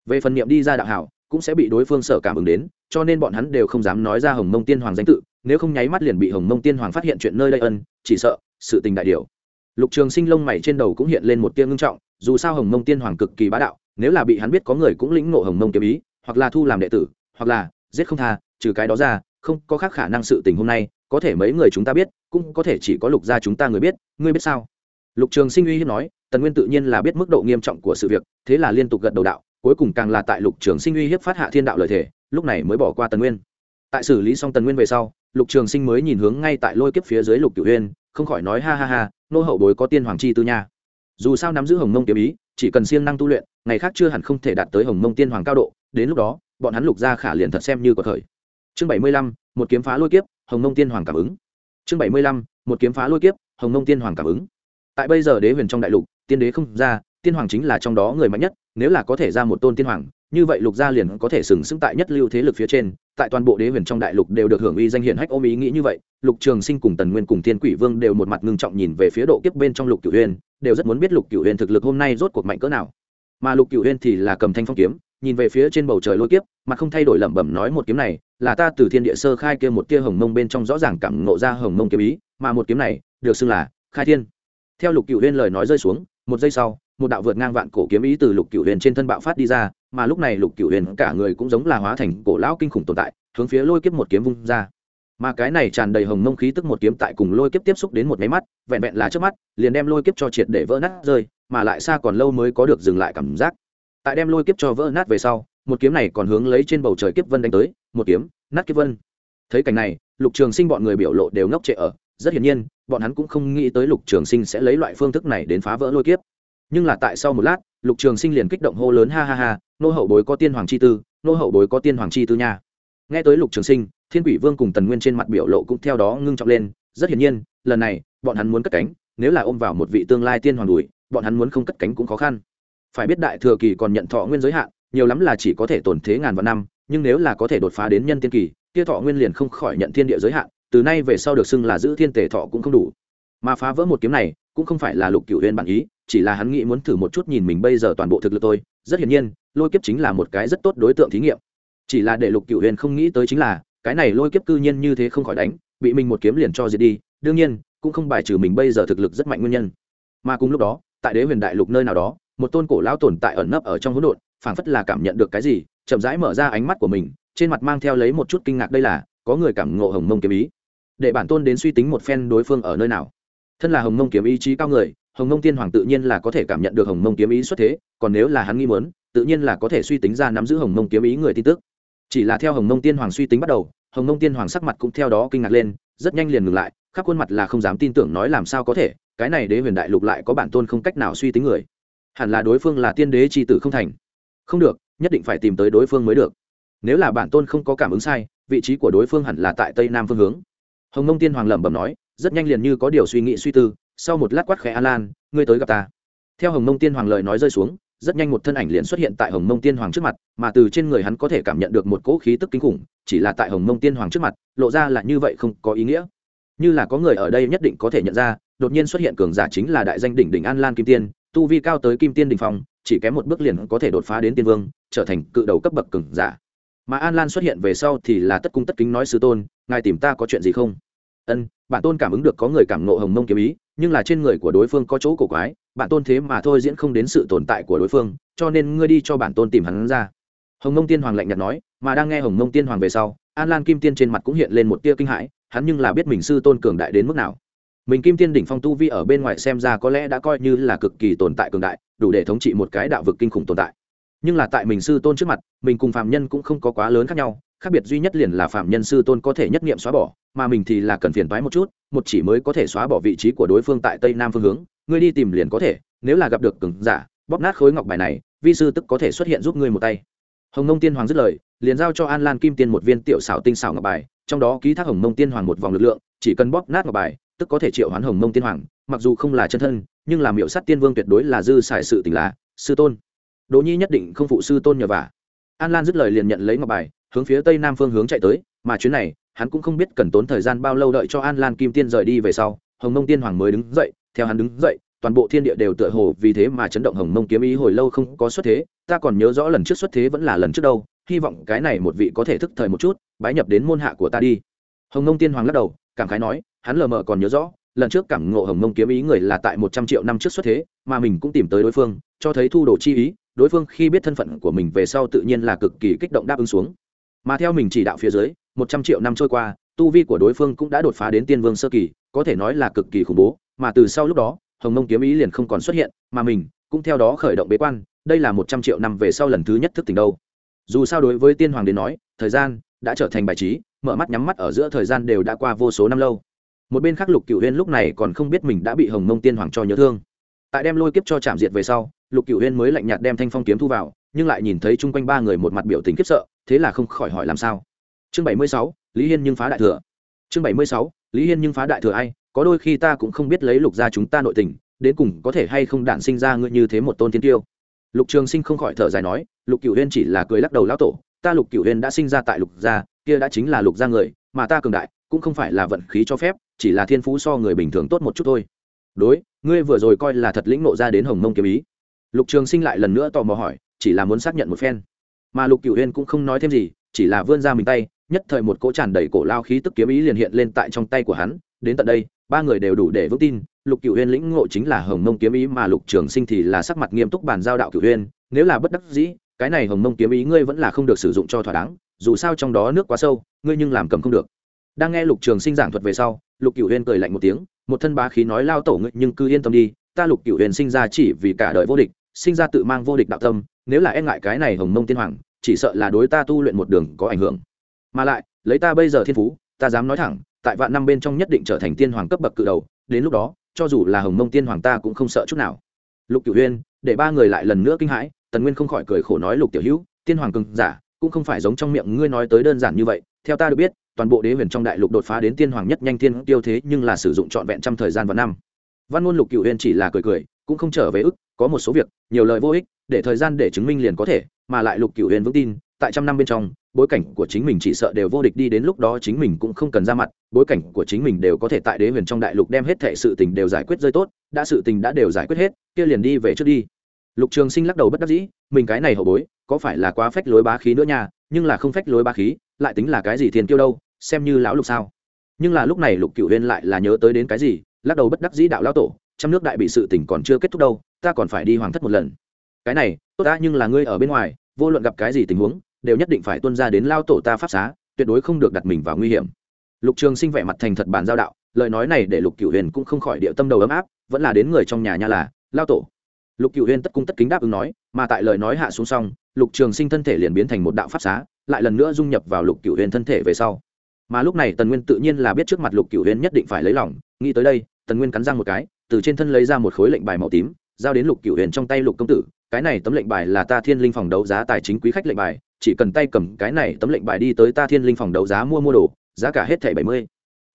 Về phần niệm đi ra đạo hảo, cũng sẽ bị đối phương sở cảm ứng đến, cho nên bọn hắn đều không dám nói ra hồng mông tiên hoàng danh tự, nếu không nháy mắt liền bị hồng mông tiên hoàng phát hiện chuyện nơi đây ân, chỉ sợ, sự tình đại điều. Lục trường sinh lông mày trên đầu cũng hiện lên một tiên ngưng trọng, dù sao hồng mông tiên hoàng cực kỳ bá đạo, nếu là bị hắn biết có người cũng lĩnh ngộ hồng mông kiếm ý, hoặc là thu làm đệ tử, hoặc là giết không tha, trừ cái đó ra không có khác khả năng sự tình hôm nay, có thể mấy người chúng ta biết, cũng có thể chỉ có lục gia chúng ta người biết, ngươi biết sao? Lục trường sinh uy hiếp nói, tần nguyên tự nhiên là biết mức độ nghiêm trọng của sự việc, thế là liên tục gật đầu đạo, cuối cùng càng là tại lục trường sinh uy hiếp phát hạ thiên đạo lợi thể, lúc này mới bỏ qua tần nguyên. Tại xử lý xong tần nguyên về sau, lục trường sinh mới nhìn hướng ngay tại lôi kiếp phía dưới lục cửu huyên không khỏi nói, ha ha ha, nô hậu bối có tiên hoàng chi tư nha. Dù sao nắm giữ hồng mông kiếm ý, chỉ cần siêng năng tu luyện, ngày khác chưa hẳn không thể đạt tới hồng mông tiên hoàng cao độ, đến lúc đó, bọn hắn lục gia khả liền thật xem như có thời chương bảy mươi lăm, một kiếm phá lôi kiếp, hồng mông tiên hoàng cảm ứng. Chương bảy mươi lăm, một kiếm phá lôi kiếp, hồng mông tiên hoàng cảm ứng. Tại bây giờ đế huyền trong đại lục, tiên đế không ra, tiên hoàng chính là trong đó người mạnh nhất, nếu là có thể ra một tôn tiên hoàng, như vậy lục gia liền có thể sừng sững tại nhất lưu thế lực phía trên, tại toàn bộ đế huyền trong đại lục đều được hưởng uy danh hiển hách ôm ý nghĩ như vậy, lục trường sinh cùng tần nguyên cùng tiên quỷ vương đều một mặt ngưng trọng nhìn về phía độ kiếp bên trong lục cửu huyền đều rất muốn biết lục cửu huyền thực lực hôm nay rốt cuộc mạnh cỡ nào. Mà lục cửu huyền thì là cầm thanh phong kiếm, nhìn về phía trên bầu trời lôi kiếp mà không thay đổi lẩm bẩm nói một kiếm này, là ta từ thiên địa sơ khai kia một tia hồng mông bên trong rõ ràng cảm ngộ ra hồng mông kiếm ý, mà một kiếm này, được xưng là khai thiên. Theo lục cửu huyên lời nói rơi xuống, một giây sau, một đạo vượt ngang vạn cổ kiếm ý từ lục cửu huyền trên thân bạo phát đi ra, mà lúc này lục cửu huyền cả người cũng giống là hóa thành cổ lão kinh khủng tồn tại, hướng phía lôi kiếp một kiếm vung ra. Mà cái này tràn đầy hồng mông khí tức một kiếm tại cùng lôi kiếp tiếp xúc đến một máy mắt, vẹn vẹn là trước mắt, liền đem lôi kiếp cho triệt để vỡ nát rơi, mà lại xa còn lâu mới có được dừng lại cảm giác. Tại đem lôi kiếp cho vỡ nát về sau một kiếm này còn hướng lấy trên bầu trời kiếp vân đánh tới, một kiếm, nát kiếp vân. Thấy cảnh này, lục trường sinh bọn người biểu lộ đều ngốc trệ ở. Rất hiển nhiên, bọn hắn cũng không nghĩ tới lục trường sinh sẽ lấy loại phương thức này đến phá vỡ lôi kiếp. Nhưng là tại sau một lát, lục trường sinh liền kích động hô lớn, ha ha ha, nô hậu bối có tiên hoàng chi tư, nô hậu bối có tiên hoàng chi tư nha. Nghe tới lục trường sinh, thiên quỷ vương cùng tần nguyên trên mặt biểu lộ cũng theo đó ngưng trọng lên. Rất hiển nhiên, lần này, bọn hắn muốn cất cánh, nếu là ôm vào một vị tương lai tiên hoàng đùi bọn hắn muốn không cất cánh cũng khó khăn. Phải biết đại thừa kỳ còn nhận thọ nguyên giới hạn nhiều lắm là chỉ có thể tồn thế ngàn vạn năm, nhưng nếu là có thể đột phá đến nhân tiên kỳ, kia thọ nguyên liền không khỏi nhận thiên địa giới hạn, từ nay về sau được xưng là giữ thiên tề thọ cũng không đủ. Mà phá vỡ một kiếm này, cũng không phải là lục cửu huyền bản ý, chỉ là hắn nghĩ muốn thử một chút nhìn mình bây giờ toàn bộ thực lực tôi, rất hiển nhiên, lôi kiếp chính là một cái rất tốt đối tượng thí nghiệm. Chỉ là để lục cửu huyền không nghĩ tới chính là, cái này lôi kiếp cư nhiên như thế không khỏi đánh, bị mình một kiếm liền cho diệt đi, đương nhiên, cũng không bài trừ mình bây giờ thực lực rất mạnh nguyên nhân. Mà cùng lúc đó, tại đế huyền đại lục nơi nào đó, một tôn cổ lão tồn tại ẩn nấp ở trong hỗn độn phảng phất là cảm nhận được cái gì, chậm rãi mở ra ánh mắt của mình, trên mặt mang theo lấy một chút kinh ngạc đây là, có người cảm ngộ hồng mông kiếm ý. Để bản tôn đến suy tính một phen đối phương ở nơi nào. Thân là hồng mông kiếm ý chí cao người, hồng mông tiên hoàng tự nhiên là có thể cảm nhận được hồng mông kiếm ý xuất thế, còn nếu là hắn nghi muốn, tự nhiên là có thể suy tính ra nắm giữ hồng mông kiếm ý người tin tức. Chỉ là theo hồng mông tiên hoàng suy tính bắt đầu, hồng mông tiên hoàng sắc mặt cũng theo đó kinh ngạc lên, rất nhanh liền ngừng lại, khắp khuôn mặt là không dám tin tưởng nói làm sao có thể, cái này đế huyền đại lục lại có bản tôn không cách nào suy tính người. Hẳn là đối phương là tiên đế chi tử không thành không được, nhất định phải tìm tới đối phương mới được. Nếu là bản tôn không có cảm ứng sai, vị trí của đối phương hẳn là tại tây nam phương hướng. Hồng mông tiên hoàng lẩm bẩm nói, rất nhanh liền như có điều suy nghĩ suy tư, sau một lát quát khẽ a lan, ngươi tới gặp ta. Theo hồng mông tiên hoàng lời nói rơi xuống, rất nhanh một thân ảnh liền xuất hiện tại hồng mông tiên hoàng trước mặt, mà từ trên người hắn có thể cảm nhận được một cỗ khí tức kinh khủng, chỉ là tại hồng mông tiên hoàng trước mặt, lộ ra là như vậy không có ý nghĩa. Như là có người ở đây nhất định có thể nhận ra, đột nhiên xuất hiện cường giả chính là đại danh đỉnh đỉnh an lan kim tiên, tu vi cao tới kim tiên đình phong chỉ kém một bước liền có thể đột phá đến tiên vương, trở thành cự đầu cấp bậc cừng giả. Mà an lan xuất hiện về sau thì là tất cung tất kính nói sư tôn, ngài tìm ta có chuyện gì không? Ân, bản tôn cảm ứng được có người cảm nộ hồng mông kiếm ý, nhưng là trên người của đối phương có chỗ cổ quái, bản tôn thế mà thôi diễn không đến sự tồn tại của đối phương, cho nên ngươi đi cho bản tôn tìm hắn ra. Hồng mông tiên hoàng lạnh nhạt nói, mà đang nghe hồng mông tiên hoàng về sau, an lan kim tiên trên mặt cũng hiện lên một tia kinh hãi, hắn nhưng là biết mình sư tôn cường đại đến mức nào. Mình kim tiên đỉnh phong tu vi ở bên ngoài xem ra có lẽ đã coi như là cực kỳ tồn tại cường đại đủ để thống trị một cái đạo vực kinh khủng tồn tại. Nhưng là tại mình sư tôn trước mặt, mình cùng phạm nhân cũng không có quá lớn khác nhau, khác biệt duy nhất liền là phạm nhân sư tôn có thể nhất nghiệm xóa bỏ, mà mình thì là cần phiền toái một chút, một chỉ mới có thể xóa bỏ vị trí của đối phương tại tây nam phương hướng, ngươi đi tìm liền có thể, nếu là gặp được cứng giả, bóp nát khối ngọc bài này, vi sư tức có thể xuất hiện giúp ngươi một tay. Hồng nông tiên hoàng dứt lời, liền giao cho an lan kim tiên một viên tiểu xảo tinh xảo ngọc bài, trong đó ký thác hồng Nông tiên hoàng một vòng lực lượng, chỉ cần bóp nát ngọc bài tức có thể triệu hoán hồng mông tiên hoàng, mặc dù không là chân thân, nhưng làm miệu sát tiên vương tuyệt đối là dư xài sự tình là, sư tôn. Đỗ nhi nhất định không phụ sư tôn nhờ vả. An lan dứt lời liền nhận lấy ngọc bài, hướng phía tây nam phương hướng chạy tới, mà chuyến này, hắn cũng không biết cần tốn thời gian bao lâu đợi cho an lan kim tiên rời đi về sau, hồng mông tiên hoàng mới đứng dậy, theo hắn đứng dậy, toàn bộ thiên địa đều tựa hồ vì thế mà chấn động hồng mông kiếm ý hồi lâu không có xuất thế, ta còn nhớ rõ lần trước xuất thế vẫn là lần trước đâu, hy vọng cái này một vị có thể thức thời một chút, bái nhập đến môn hạ của ta đi. Hồng mông tiên hoàng lắc đầu, cảm khái nói hắn lờ mờ còn nhớ rõ, lần trước cảm ngộ hồng mông kiếm ý người là tại một trăm triệu năm trước xuất thế, mà mình cũng tìm tới đối phương, cho thấy thu đồ chi ý, đối phương khi biết thân phận của mình về sau tự nhiên là cực kỳ kích động đáp ứng xuống. Mà theo mình chỉ đạo phía dưới, một trăm triệu năm trôi qua, tu vi của đối phương cũng đã đột phá đến tiên vương sơ kỳ, có thể nói là cực kỳ khủng bố, mà từ sau lúc đó, hồng mông kiếm ý liền không còn xuất hiện, mà mình cũng theo đó khởi động bế quan, đây là một trăm triệu năm về sau lần thứ nhất thức tỉnh đâu. Dù sao đối với tiên hoàng đến nói, thời gian đã trở thành bài trí, mở mắt nhắm mắt ở giữa thời gian đều đã qua vô số năm lâu một bên khác lục cựu huyên lúc này còn không biết mình đã bị hồng mông tiên hoàng cho nhớ thương. tại đem lôi kiếp cho chạm diệt về sau, lục cựu huyên mới lạnh nhạt đem thanh phong kiếm thu vào, nhưng lại nhìn thấy chung quanh ba người một mặt biểu tình kiếp sợ, thế là không khỏi hỏi làm sao. chương bảy mươi sáu, lý hiên nhưng phá đại thừa. chương bảy mươi sáu, lý hiên nhưng phá đại thừa ai, có đôi khi ta cũng không biết lấy lục ra chúng ta nội tình, đến cùng có thể hay không đản sinh ra ngươi như thế một tôn tiên tiêu. lục trường sinh không khỏi thở dài nói, lục cựu huyên chỉ là cười lắc đầu lão tổ, ta lục cựu huyên đã sinh ra tại lục gia, kia đã chính là lục gia người, mà ta cường đại, cũng không phải là vận khí cho phép chỉ là thiên phú so người bình thường tốt một chút thôi. Đối, ngươi vừa rồi coi là thật lĩnh nộ ra đến hồng mông kiếm ý. Lục trường sinh lại lần nữa tò mò hỏi, chỉ là muốn xác nhận một phen. Mà lục cựu huyên cũng không nói thêm gì, chỉ là vươn ra mình tay, nhất thời một cỗ tràn đầy cổ lao khí tức kiếm ý liền hiện lên tại trong tay của hắn. Đến tận đây, ba người đều đủ để vững tin, lục cựu huyên lĩnh ngộ chính là hồng mông kiếm ý mà lục trường sinh thì là sắc mặt nghiêm túc bàn giao đạo cựu huyên nếu là bất đắc dĩ, cái này hồng mông kiếm ý ngươi vẫn là không được sử dụng cho thỏa đáng, dù sao trong đó nước quá sâu, ngươi nhưng làm cầm không được. Đang nghe lục trường sinh giảng thuật về sau lục Cửu huyên cười lạnh một tiếng, một thân bá khí nói lao tổ ngươi nhưng cứ yên tâm đi, ta lục Cửu Huyên sinh ra chỉ vì cả đời vô địch, sinh ra tự mang vô địch đạo tâm, nếu là e ngại cái này hồng mông tiên hoàng, chỉ sợ là đối ta tu luyện một đường có ảnh hưởng. Mà lại, lấy ta bây giờ thiên phú, ta dám nói thẳng, tại vạn năm bên trong nhất định trở thành tiên hoàng cấp bậc cự đầu, đến lúc đó, cho dù là hồng mông tiên hoàng ta cũng không sợ chút nào. Lục cửu huyên để ba người lại lần nữa kinh hãi, tần nguyên không khỏi cười khổ nói lục tiểu hữu, tiên hoàng cường giả, cũng không phải giống trong miệng ngươi nói tới đơn giản như vậy, theo ta được biết toàn bộ đế huyền trong đại lục đột phá đến tiên hoàng nhất nhanh thiên tiêu thế nhưng là sử dụng trọn vẹn trăm thời gian và năm. Văn ngôn lục cựu huyền chỉ là cười cười, cũng không trở về ức, có một số việc, nhiều lời vô ích, để thời gian để chứng minh liền có thể, mà lại lục cựu huyền vững tin, tại trăm năm bên trong, bối cảnh của chính mình chỉ sợ đều vô địch đi đến lúc đó chính mình cũng không cần ra mặt, bối cảnh của chính mình đều có thể tại đế huyền trong đại lục đem hết thệ sự tình đều giải quyết rơi tốt, đã sự tình đã đều giải quyết hết, kia liền đi về trước đi. Lục trường sinh lắc đầu bất đắc dĩ, mình cái này hậu bối, có phải là quá phách lối bá khí nữa nha, nhưng là không phách lối bá khí, lại tính là cái gì thiền tiêu đâu xem như lão lục sao. Nhưng là lúc này lục cựu huyên lại là nhớ tới đến cái gì, lắc đầu bất đắc dĩ đạo lão tổ, trăm nước đại bị sự tỉnh còn chưa kết thúc đâu, ta còn phải đi hoàng thất một lần. Cái này, tốt ta, nhưng là ngươi ở bên ngoài, vô luận gặp cái gì tình huống, đều nhất định phải tuân ra đến lao tổ ta pháp xá, tuyệt đối không được đặt mình vào nguy hiểm. Lục trường sinh vẻ mặt thành thật bản giao đạo, lời nói này để lục cửu huyền cũng không khỏi địa tâm đầu ấm áp, vẫn là đến người trong nhà nha là, lao tổ. Lục cửu huyền tất cung tất kính đáp ứng nói, mà tại lời nói hạ xuống xong, lục trường sinh thân thể liền biến thành một đạo pháp xá, lại lần nữa dung nhập vào lục cửu huyền thân thể về sau mà lúc này tần nguyên tự nhiên là biết trước mặt lục cửu huyên nhất định phải lấy lòng, nghĩ tới đây, tần nguyên cắn răng một cái, từ trên thân lấy ra một khối lệnh bài màu tím, giao đến lục cửu huyền trong tay lục công tử, cái này tấm lệnh bài là ta thiên linh phòng đấu giá tài chính quý khách lệnh bài, chỉ cần tay cầm cái này tấm lệnh bài đi tới ta thiên linh phòng đấu giá mua mua đồ, giá cả hết thẻ bảy mươi.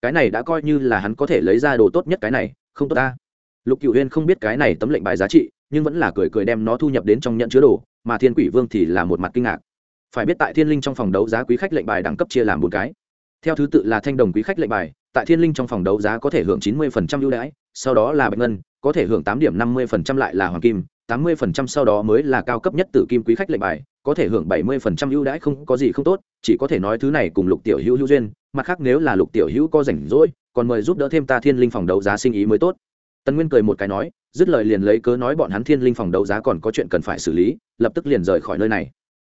Cái này đã coi như là hắn có thể lấy ra đồ tốt nhất cái này, không tốt ta. Lục cửu huyền không biết cái này tấm lệnh bài giá trị, nhưng vẫn là cười cười đem nó thu nhập đến trong nhận chứa đồ, mà thiên quỷ vương thì là một mặt kinh ngạc. Phải biết tại thiên linh trong phòng đấu giá quý khách lệnh bài đẳng cấp chia làm bốn cái theo thứ tự là thanh đồng quý khách lệnh bài, tại thiên linh trong phòng đấu giá có thể hưởng chín mươi ưu đãi, sau đó là bạch ngân, có thể hưởng tám điểm năm mươi phần trăm lại là hoàng kim, tám mươi phần trăm sau đó mới là cao cấp nhất tử kim quý khách lệnh bài, có thể hưởng bảy mươi phần trăm ưu đãi không có gì không tốt, chỉ có thể nói thứ này cùng lục tiểu hữu hữu duyên, mặt khác nếu là lục tiểu hữu có rảnh rỗi, còn mời giúp đỡ thêm ta thiên linh phòng đấu giá sinh ý mới tốt. Tần nguyên cười một cái nói, dứt lời liền lấy cớ nói bọn hắn thiên linh phòng đấu giá còn có chuyện cần phải xử lý, lập tức liền rời khỏi nơi này.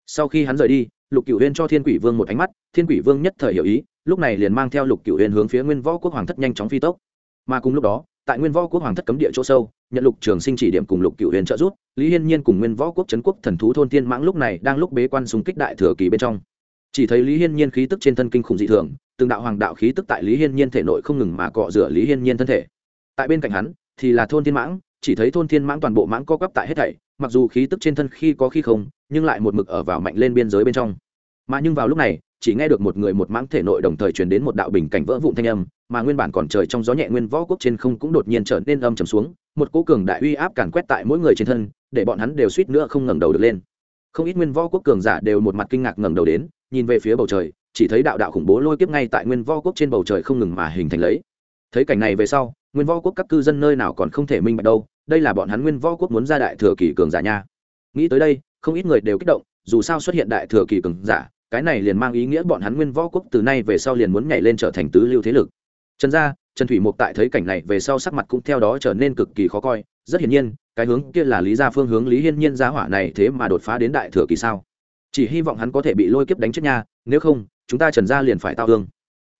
Sau khi hắn rời đi lục cửu huyên cho thiên quỷ vương một ánh mắt, thiên quỷ vương nhất thời hiểu ý, lúc này liền mang theo lục cửu huyên hướng phía nguyên võ quốc hoàng thất nhanh chóng phi tốc. Mà cùng lúc đó, tại nguyên võ quốc hoàng thất cấm địa chỗ sâu, nhận lục trường sinh chỉ điểm cùng lục cửu huyền trợ giúp, lý hiên nhiên cùng nguyên võ quốc trấn quốc thần thú thôn tiên mãng lúc này đang lúc bế quan súng kích đại thừa kỳ bên trong. Chỉ thấy lý hiên nhiên khí tức trên thân kinh khủng dị thường, từng đạo hoàng đạo khí tức tại lý hiên nhiên thể nội không ngừng mà cọ rửa lý hiên nhiên thân thể. Tại bên cạnh hắn thì là thôn thiên mãng chỉ thấy thôn thiên mãng toàn bộ mãng co quắp tại hết thảy, mặc dù khí tức trên thân khi có khi không, nhưng lại một mực ở vào mạnh lên biên giới bên trong. Mà nhưng vào lúc này, chỉ nghe được một người một mãng thể nội đồng thời truyền đến một đạo bình cảnh vỡ vụn thanh âm, mà nguyên bản còn trời trong gió nhẹ nguyên võ quốc trên không cũng đột nhiên trở nên âm trầm xuống, một cỗ cường đại uy áp càn quét tại mỗi người trên thân, để bọn hắn đều suýt nữa không ngẩng đầu được lên. Không ít nguyên võ quốc cường giả đều một mặt kinh ngạc ngẩng đầu đến, nhìn về phía bầu trời, chỉ thấy đạo đạo khủng bố lôi kiếp ngay tại nguyên võ quốc trên bầu trời không ngừng mà hình thành lấy. Thấy cảnh này về sau nguyên võ quốc các cư dân nơi nào còn không thể minh bạch đâu, đây là bọn hắn nguyên võ quốc muốn ra đại thừa kỳ cường giả nha. Nghĩ tới đây, không ít người đều kích động, dù sao xuất hiện đại thừa kỳ cường giả, cái này liền mang ý nghĩa bọn hắn nguyên võ quốc từ nay về sau liền muốn nhảy lên trở thành tứ lưu thế lực. Trần gia, trần thủy mục tại thấy cảnh này về sau sắc mặt cũng theo đó trở nên cực kỳ khó coi, rất hiển nhiên, cái hướng kia là lý gia phương hướng lý hiên nhiên gia hỏa này thế mà đột phá đến đại thừa kỳ sao? Chỉ hy vọng hắn có thể bị lôi kiếp đánh chết nha, nếu không, chúng ta trần gia liền phải tao hương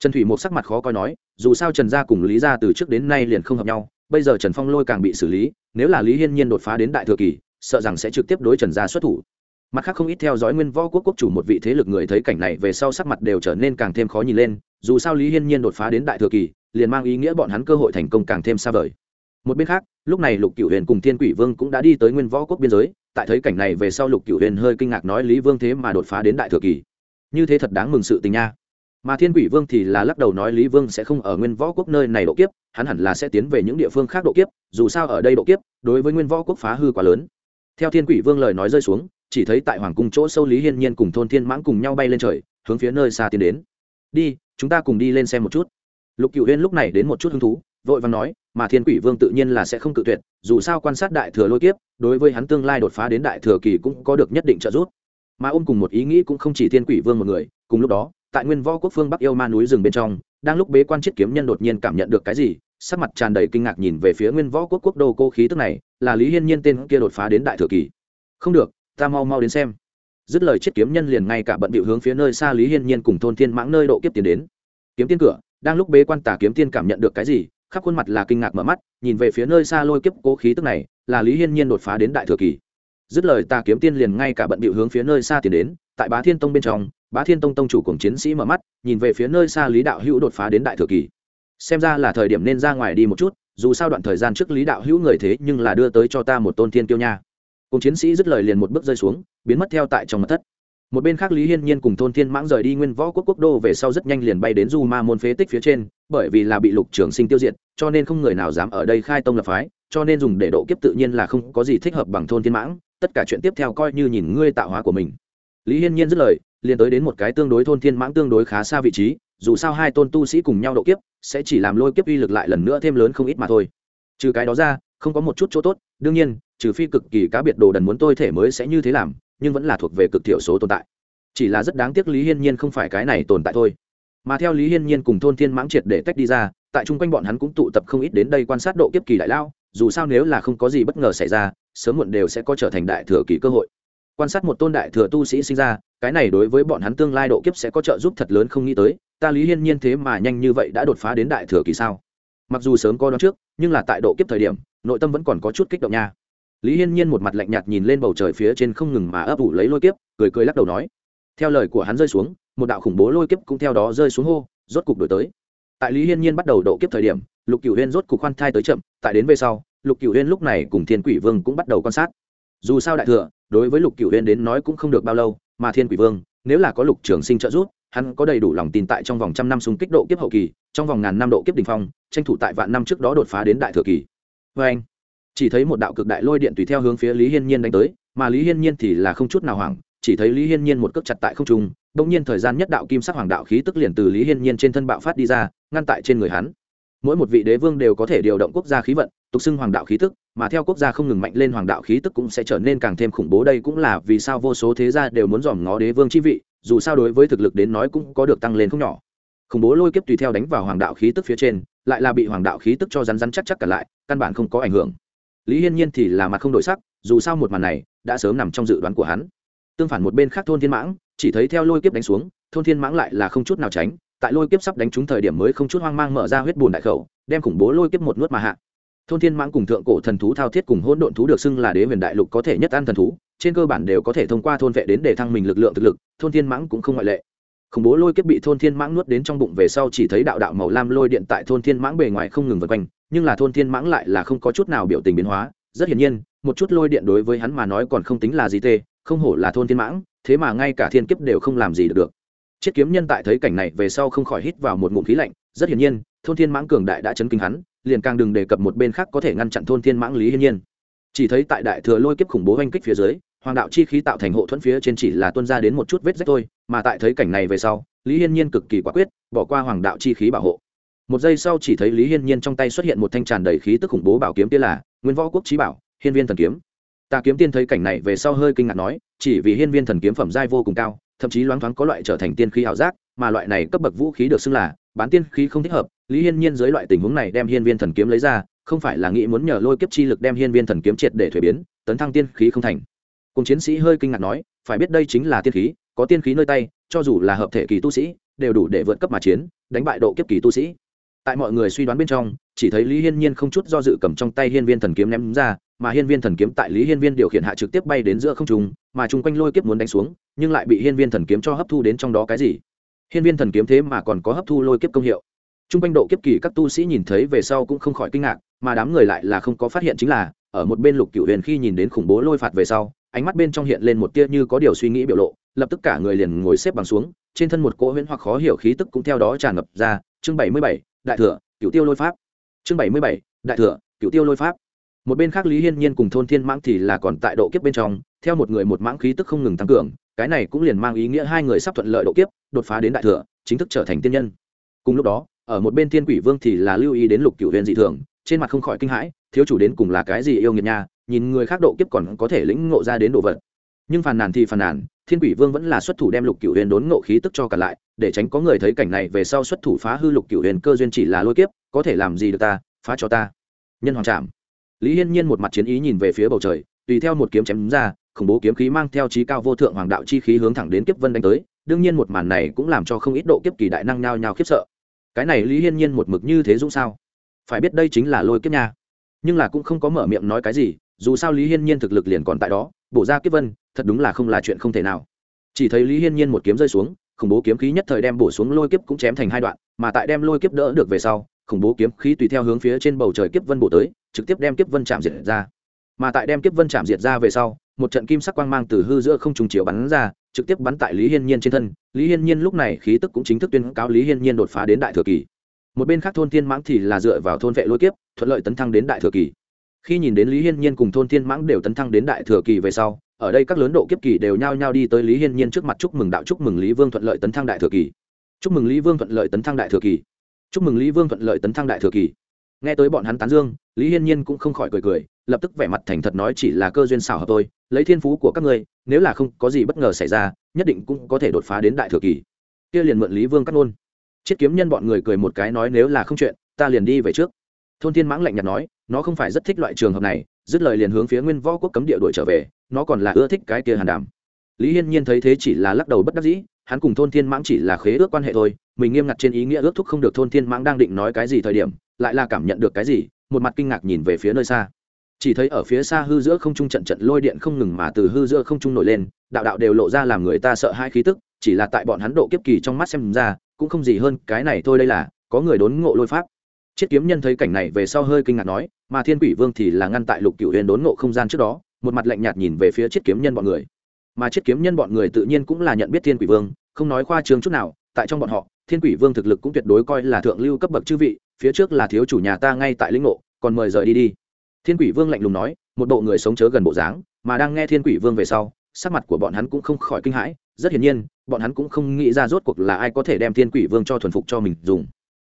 trần thủy một sắc mặt khó coi nói, dù sao trần gia cùng lý gia từ trước đến nay liền không hợp nhau, bây giờ trần phong lôi càng bị xử lý, nếu là lý hiên nhiên đột phá đến đại thừa kỳ, sợ rằng sẽ trực tiếp đối trần gia xuất thủ. Mặt khác không ít theo dõi nguyên võ quốc quốc chủ một vị thế lực người thấy cảnh này về sau sắc mặt đều trở nên càng thêm khó nhìn lên, dù sao lý hiên nhiên đột phá đến đại thừa kỳ, liền mang ý nghĩa bọn hắn cơ hội thành công càng thêm xa vời. Một bên khác, lúc này lục cửu huyền cùng thiên quỷ vương cũng đã đi tới nguyên võ quốc biên giới, tại thấy cảnh này về sau lục cửu huyền hơi kinh ngạc nói lý vương thế mà đột phá đến đại thừa kỳ. Như thế thật đáng mừng sự tình nha mà thiên quỷ vương thì là lắc đầu nói lý vương sẽ không ở nguyên võ quốc nơi này độ kiếp, hắn hẳn là sẽ tiến về những địa phương khác độ kiếp, dù sao ở đây độ kiếp, đối với nguyên võ quốc phá hư quá lớn. Theo thiên quỷ vương lời nói rơi xuống, chỉ thấy tại hoàng cung chỗ sâu lý hiên nhiên cùng thôn thiên mãng cùng nhau bay lên trời, hướng phía nơi xa tiến đến. Đi, chúng ta cùng đi lên xem một chút. Lục cựu huyên lúc này đến một chút hứng thú, vội vàng nói, mà thiên quỷ vương tự nhiên là sẽ không cự tuyệt, dù sao quan sát đại thừa lôi kiếp, đối với hắn tương lai đột phá đến đại thừa kỳ cũng có được nhất định trợ giúp. Mà ôm cùng một ý nghĩ cũng không chỉ thiên quỷ vương một người, cùng lúc đó tại nguyên võ quốc phương bắc yêu ma núi rừng bên trong, đang lúc bế quan chiết kiếm nhân đột nhiên cảm nhận được cái gì, sắc mặt tràn đầy kinh ngạc nhìn về phía nguyên võ quốc quốc đô cô khí tức này, là lý hiên nhiên tên kia đột phá đến đại thừa kỳ. Không được, ta mau mau đến xem. Dứt lời chiết kiếm nhân liền ngay cả bận bịu hướng phía nơi xa lý hiên nhiên cùng thôn thiên mãng nơi độ kiếp tiến đến. Kiếm tiên cửa, đang lúc bế quan tả kiếm tiên cảm nhận được cái gì, khắp khuôn mặt là kinh ngạc mở mắt, nhìn về phía nơi xa lôi kiếp cố khí tức này, là lý hiên nhiên đột phá đến đại thừa kỳ. Dứt lời tà kiếm tiên liền ngay cả bận bịu hướng phía nơi xa tiến đến tại bá thiên tông bên trong, bá thiên tông tông chủ cùng chiến sĩ mở mắt, nhìn về phía nơi xa lý đạo hữu đột phá đến đại thừa kỳ. Xem ra là thời điểm nên ra ngoài đi một chút, dù sao đoạn thời gian trước lý đạo hữu người thế nhưng là đưa tới cho ta một tôn thiên kiêu nha. Cùng chiến sĩ dứt lời liền một bước rơi xuống, biến mất theo tại trong mặt thất. Một bên khác lý hiên nhiên cùng thôn thiên mãng rời đi nguyên võ quốc quốc đô về sau rất nhanh liền bay đến du ma môn phế tích phía trên, bởi vì là bị lục trường sinh tiêu diệt, cho nên không người nào dám ở đây khai tông lập phái, cho nên dùng để độ kiếp tự nhiên là không có gì thích hợp bằng thôn thiên mãng, tất cả chuyện tiếp theo coi như nhìn ngươi tạo hóa của mình lý hiên nhiên dứt lời, liền tới đến một cái tương đối thôn thiên mãng tương đối khá xa vị trí, dù sao hai tôn tu sĩ cùng nhau độ kiếp, sẽ chỉ làm lôi kiếp uy lực lại lần nữa thêm lớn không ít mà thôi. Trừ cái đó ra, không có một chút chỗ tốt, đương nhiên, trừ phi cực kỳ cá biệt đồ đần muốn tôi thể mới sẽ như thế làm, nhưng vẫn là thuộc về cực thiểu số tồn tại. Chỉ là rất đáng tiếc lý hiên nhiên không phải cái này tồn tại thôi. Mà theo lý hiên nhiên cùng thôn thiên mãng triệt để tách đi ra, tại chung quanh bọn hắn cũng tụ tập không ít đến đây quan sát độ kiếp kỳ đại lao, dù sao nếu là không có gì bất ngờ xảy ra, sớm muộn đều sẽ có trở thành đại thừa kỳ cơ hội quan sát một tôn đại thừa tu sĩ sinh ra, cái này đối với bọn hắn tương lai độ kiếp sẽ có trợ giúp thật lớn không nghĩ tới, ta lý hiên nhiên thế mà nhanh như vậy đã đột phá đến đại thừa kỳ sao? Mặc dù sớm có đón trước, nhưng là tại độ kiếp thời điểm, nội tâm vẫn còn có chút kích động nha. Lý hiên nhiên một mặt lạnh nhạt nhìn lên bầu trời phía trên không ngừng mà ấp ủ lấy lôi kiếp, cười cười lắc đầu nói. Theo lời của hắn rơi xuống, một đạo khủng bố lôi kiếp cũng theo đó rơi xuống hô, rốt cục đổi tới. Tại lý hiên nhiên bắt đầu độ kiếp thời điểm, lục cửu huyên rốt cục khoan thai tới chậm, tại đến về sau, lục cửu huyên lúc này cùng thiên quỷ vương cũng bắt đầu quan sát. Dù sao đại thừa đối với lục cửu huyên đến nói cũng không được bao lâu, mà thiên quỷ vương, nếu là có lục trường sinh trợ giúp, hắn có đầy đủ lòng tin tại trong vòng trăm năm xung kích độ kiếp hậu kỳ, trong vòng ngàn năm độ kiếp đ ỉ n h phong, tranh thủ tại vạn năm trước đó đột phá đến đại thừa kỳ. Vê anh, chỉ thấy một đạo cực đại lôi điện tùy theo hướng phía lý hiên nhiên đánh tới, mà lý hiên nhiên thì là không chút nào hoảng, chỉ thấy lý hiên nhiên một cước chặt tại không trung đ ỗ n g nhiên thời gian nhất đạo kim sắc hoàng đạo khí tức liền từ lý hiên nhiên trên thân bạo phát đi ra, ngăn tại trên người hắn. Mỗi một vị đế vương đều có thể điều động quốc gia khí vận, tục xưng hoàng đạo khí tức mà theo quốc gia không ngừng mạnh lên hoàng đạo khí tức cũng sẽ trở nên càng thêm khủng bố. Đây cũng là vì sao vô số thế gia đều muốn dòm ngó đế vương chi vị, dù sao đối với thực lực đến nói cũng có được tăng lên không nhỏ. Khủng bố lôi kiếp tùy theo đánh vào hoàng đạo khí tức phía trên, lại là bị hoàng đạo khí tức cho rắn rắn chắc chắc cả lại, căn bản không có ảnh hưởng. Lý hiên nhiên thì là mặt không đổi sắc, dù sao một màn này đã sớm nằm trong dự đoán của hắn. Tương phản một bên khác thôn thiên mãng, chỉ thấy theo lôi kiếp đánh xuống, thôn thiên mãng lại là không chút nào tránh, tại lôi kiếp sắp đánh trúng thời điểm mới không chút hoang mang mở ra huyết bùn đại khẩu, đem khủng bố lôi kiếp một nuốt mà hạ thôn thiên mãng cùng thượng cổ thần thú thao thiết cùng hỗn độn thú được xưng là đế huyền đại lục có thể nhất ăn thần thú, trên cơ bản đều có thể thông qua thôn vệ đến để thăng mình lực lượng thực lực, thôn thiên mãng cũng không ngoại lệ. Khủng bố lôi kiếp bị thôn thiên mãng nuốt đến trong bụng về sau chỉ thấy đạo đạo màu lam lôi điện tại thôn thiên mãng bề ngoài không ngừng vượt quanh, nhưng là thôn thiên mãng lại là không có chút nào biểu tình biến hóa, rất hiển nhiên, một chút lôi điện đối với hắn mà nói còn không tính là gì tê, không hổ là thôn thiên mãng, thế mà ngay cả thiên kiếp đều không làm gì được được. Chiết kiếm nhân tại thấy cảnh này về sau không khỏi hít vào một ngụm khí lạnh, rất hiển nhiên, thôn thiên mãng cường đại đã chấn kinh hắn liền càng đừng đề cập một bên khác có thể ngăn chặn thôn thiên mãng lý hiên nhiên. Chỉ thấy tại đại thừa lôi kiếp khủng bố oanh kích phía dưới, hoàng đạo chi khí tạo thành hộ thuẫn phía trên chỉ là tuân ra đến một chút vết rách thôi, mà tại thấy cảnh này về sau, lý hiên nhiên cực kỳ quả quyết, bỏ qua hoàng đạo chi khí bảo hộ. Một giây sau chỉ thấy lý hiên nhiên trong tay xuất hiện một thanh tràn đầy khí tức khủng bố bảo kiếm kia là nguyên võ quốc trí bảo, hiên viên thần kiếm. Ta kiếm tiên thấy cảnh này về sau hơi kinh ngạc nói, chỉ vì hiên viên thần kiếm phẩm giai vô cùng cao, thậm chí loáng thoáng có loại trở thành tiên khí ảo giác, mà loại này cấp bậc vũ khí được xưng là bán tiên khí không thích hợp, lý hiên nhiên dưới loại tình huống này đem hiên viên thần kiếm lấy ra, không phải là nghĩ muốn nhờ lôi kiếp chi lực đem hiên viên thần kiếm triệt để thuế biến, tấn thăng tiên khí không thành. Cùng chiến sĩ hơi kinh ngạc nói, phải biết đây chính là tiên khí, có tiên khí nơi tay, cho dù là hợp thể kỳ tu sĩ, đều đủ để vượt cấp mà chiến, đánh bại độ kiếp kỳ tu sĩ. Tại mọi người suy đoán bên trong, chỉ thấy lý hiên nhiên không chút do dự cầm trong tay hiên viên thần kiếm ném ra, mà hiên viên thần kiếm tại lý hiên viên điều khiển hạ trực tiếp bay đến giữa không trung, mà chung quanh lôi kiếp muốn đánh xuống, nhưng lại bị hiên viên thần kiếm cho hấp thu đến trong đó cái gì? Hiên viên thần kiếm thế mà còn có hấp thu lôi kiếp công hiệu. Trung quanh độ kiếp kỳ các tu sĩ nhìn thấy về sau cũng không khỏi kinh ngạc, mà đám người lại là không có phát hiện chính là, ở một bên lục cựu huyền khi nhìn đến khủng bố lôi phạt về sau, ánh mắt bên trong hiện lên một tia như có điều suy nghĩ biểu lộ, lập tức cả người liền ngồi xếp bằng xuống, trên thân một cỗ huyễn hoặc khó hiểu khí tức cũng theo đó tràn ngập ra. Chương bảy mươi bảy, đại thừa cựu tiêu lôi pháp. Chương bảy mươi bảy, đại thừa cựu tiêu lôi pháp một bên khác lý hiên nhiên cùng thôn thiên mãng thì là còn tại độ kiếp bên trong, theo một người một mãng khí tức không ngừng tăng cường, cái này cũng liền mang ý nghĩa hai người sắp thuận lợi độ kiếp, đột phá đến đại thừa, chính thức trở thành tiên nhân. Cùng lúc đó, ở một bên thiên quỷ vương thì là lưu ý đến lục cựu huyền dị thường, trên mặt không khỏi kinh hãi, thiếu chủ đến cùng là cái gì yêu nghiệt nha, nhìn người khác độ kiếp còn có thể lĩnh ngộ ra đến đồ vật. Nhưng phàn nàn thì phàn nàn, thiên quỷ vương vẫn là xuất thủ đem lục cựu huyền đốn ngộ khí tức cho cả lại, để tránh có người thấy cảnh này về sau xuất thủ phá hư lục cựu huyền cơ duyên chỉ là lôi kiếp, có thể làm gì được ta, phá cho ta. Nhân hoàng trạm lý hiên nhiên một mặt chiến ý nhìn về phía bầu trời, tùy theo một kiếm chém ra, khủng bố kiếm khí mang theo trí cao vô thượng hoàng đạo chi khí hướng thẳng đến kiếp vân đánh tới, đương nhiên một màn này cũng làm cho không ít độ kiếp kỳ đại năng nhao nhao khiếp sợ. Cái này lý hiên nhiên một mực như thế dũng sao? Phải biết đây chính là lôi kiếp nha. Nhưng là cũng không có mở miệng nói cái gì, dù sao lý hiên nhiên thực lực liền còn tại đó, bổ ra kiếp vân, thật đúng là không là chuyện không thể nào. Chỉ thấy lý hiên nhiên một kiếm rơi xuống, khủng bố kiếm khí nhất thời đem bổ xuống lôi kiếp cũng chém thành hai đoạn, mà tại đem lôi kiếp đỡ được về sau, khủng bố kiếm khí tùy theo hướng phía trên bầu trời kiếp vân bổ tới trực tiếp đem kiếp vân chạm diệt ra. Mà tại đem kiếp vân chạm diệt ra về sau, một trận kim sắc quang mang từ hư giữa không trùng chiếu bắn ra, trực tiếp bắn tại lý hiên nhiên trên thân. Lý hiên nhiên lúc này khí tức cũng chính thức tuyên cáo lý hiên nhiên đột phá đến đại thừa kỳ. Một bên khác thôn thiên mãng thì là dựa vào thôn vệ lôi kiếp, thuận lợi tấn thăng đến đại thừa kỳ. Khi nhìn đến lý hiên nhiên cùng thôn thiên mãng đều tấn thăng đến đại thừa kỳ về sau, ở đây các lớn độ kiếp kỳ đều nhao nhao đi tới lý hiên nhiên trước mặt chúc mừng đạo chúc mừng lý vương thuận lợi tấn thăng đại thừa kỳ. Chúc mừng lý vương thuận lợi tấn thăng đại thừa kỳ. Chúc mừng lý vương thuận lợi tấn thăng đại thừa kỳ nghe tới bọn hắn tán dương, lý hiên nhiên cũng không khỏi cười cười, lập tức vẻ mặt thành thật nói chỉ là cơ duyên xảo hợp tôi lấy thiên phú của các ngươi, nếu là không có gì bất ngờ xảy ra, nhất định cũng có thể đột phá đến đại thừa kỳ. Kia liền mượn lý vương cắt ngôn. Chiết kiếm nhân bọn người cười một cái nói nếu là không chuyện, ta liền đi về trước. Thôn thiên mãng lạnh nhạt nói, nó không phải rất thích loại trường hợp này, dứt lời liền hướng phía nguyên võ quốc cấm địa đuổi trở về, nó còn là ưa thích cái kia hàn đàm lý hiên nhiên thấy thế chỉ là lắc đầu bất đắc dĩ, hắn cùng thôn thiên mãng chỉ là khế ước quan hệ thôi, mình nghiêm ngặt trên ý nghĩa ước thúc không được thôn thiên mãng đang định nói cái gì thời điểm lại là cảm nhận được cái gì, một mặt kinh ngạc nhìn về phía nơi xa. Chỉ thấy ở phía xa hư giữa không trung trận trận lôi điện không ngừng mà từ hư giữa không trung nổi lên, đạo đạo đều lộ ra làm người ta sợ hai khí tức, chỉ là tại bọn hắn độ kiếp kỳ trong mắt xem ra, cũng không gì hơn cái này thôi đây là, có người đốn ngộ lôi pháp. Chiết kiếm nhân thấy cảnh này về sau hơi kinh ngạc nói, mà thiên quỷ vương thì là ngăn tại lục cựu huyền đốn ngộ không gian trước đó, một mặt lạnh nhạt nhìn về phía chiết kiếm nhân bọn người. Mà chiết kiếm nhân bọn người tự nhiên cũng là nhận biết thiên quỷ vương, không nói khoa trương chút nào, tại trong bọn họ thiên quỷ vương thực lực cũng tuyệt đối coi là thượng lưu cấp bậc chư vị, phía trước là thiếu chủ nhà ta ngay tại lĩnh ngộ, còn mời rời đi đi. Thiên quỷ vương lạnh lùng nói, một bộ người sống chớ gần bộ dáng, mà đang nghe thiên quỷ vương về sau, sắc mặt của bọn hắn cũng không khỏi kinh hãi, rất hiển nhiên, bọn hắn cũng không nghĩ ra rốt cuộc là ai có thể đem thiên quỷ vương cho thuần phục cho mình dùng.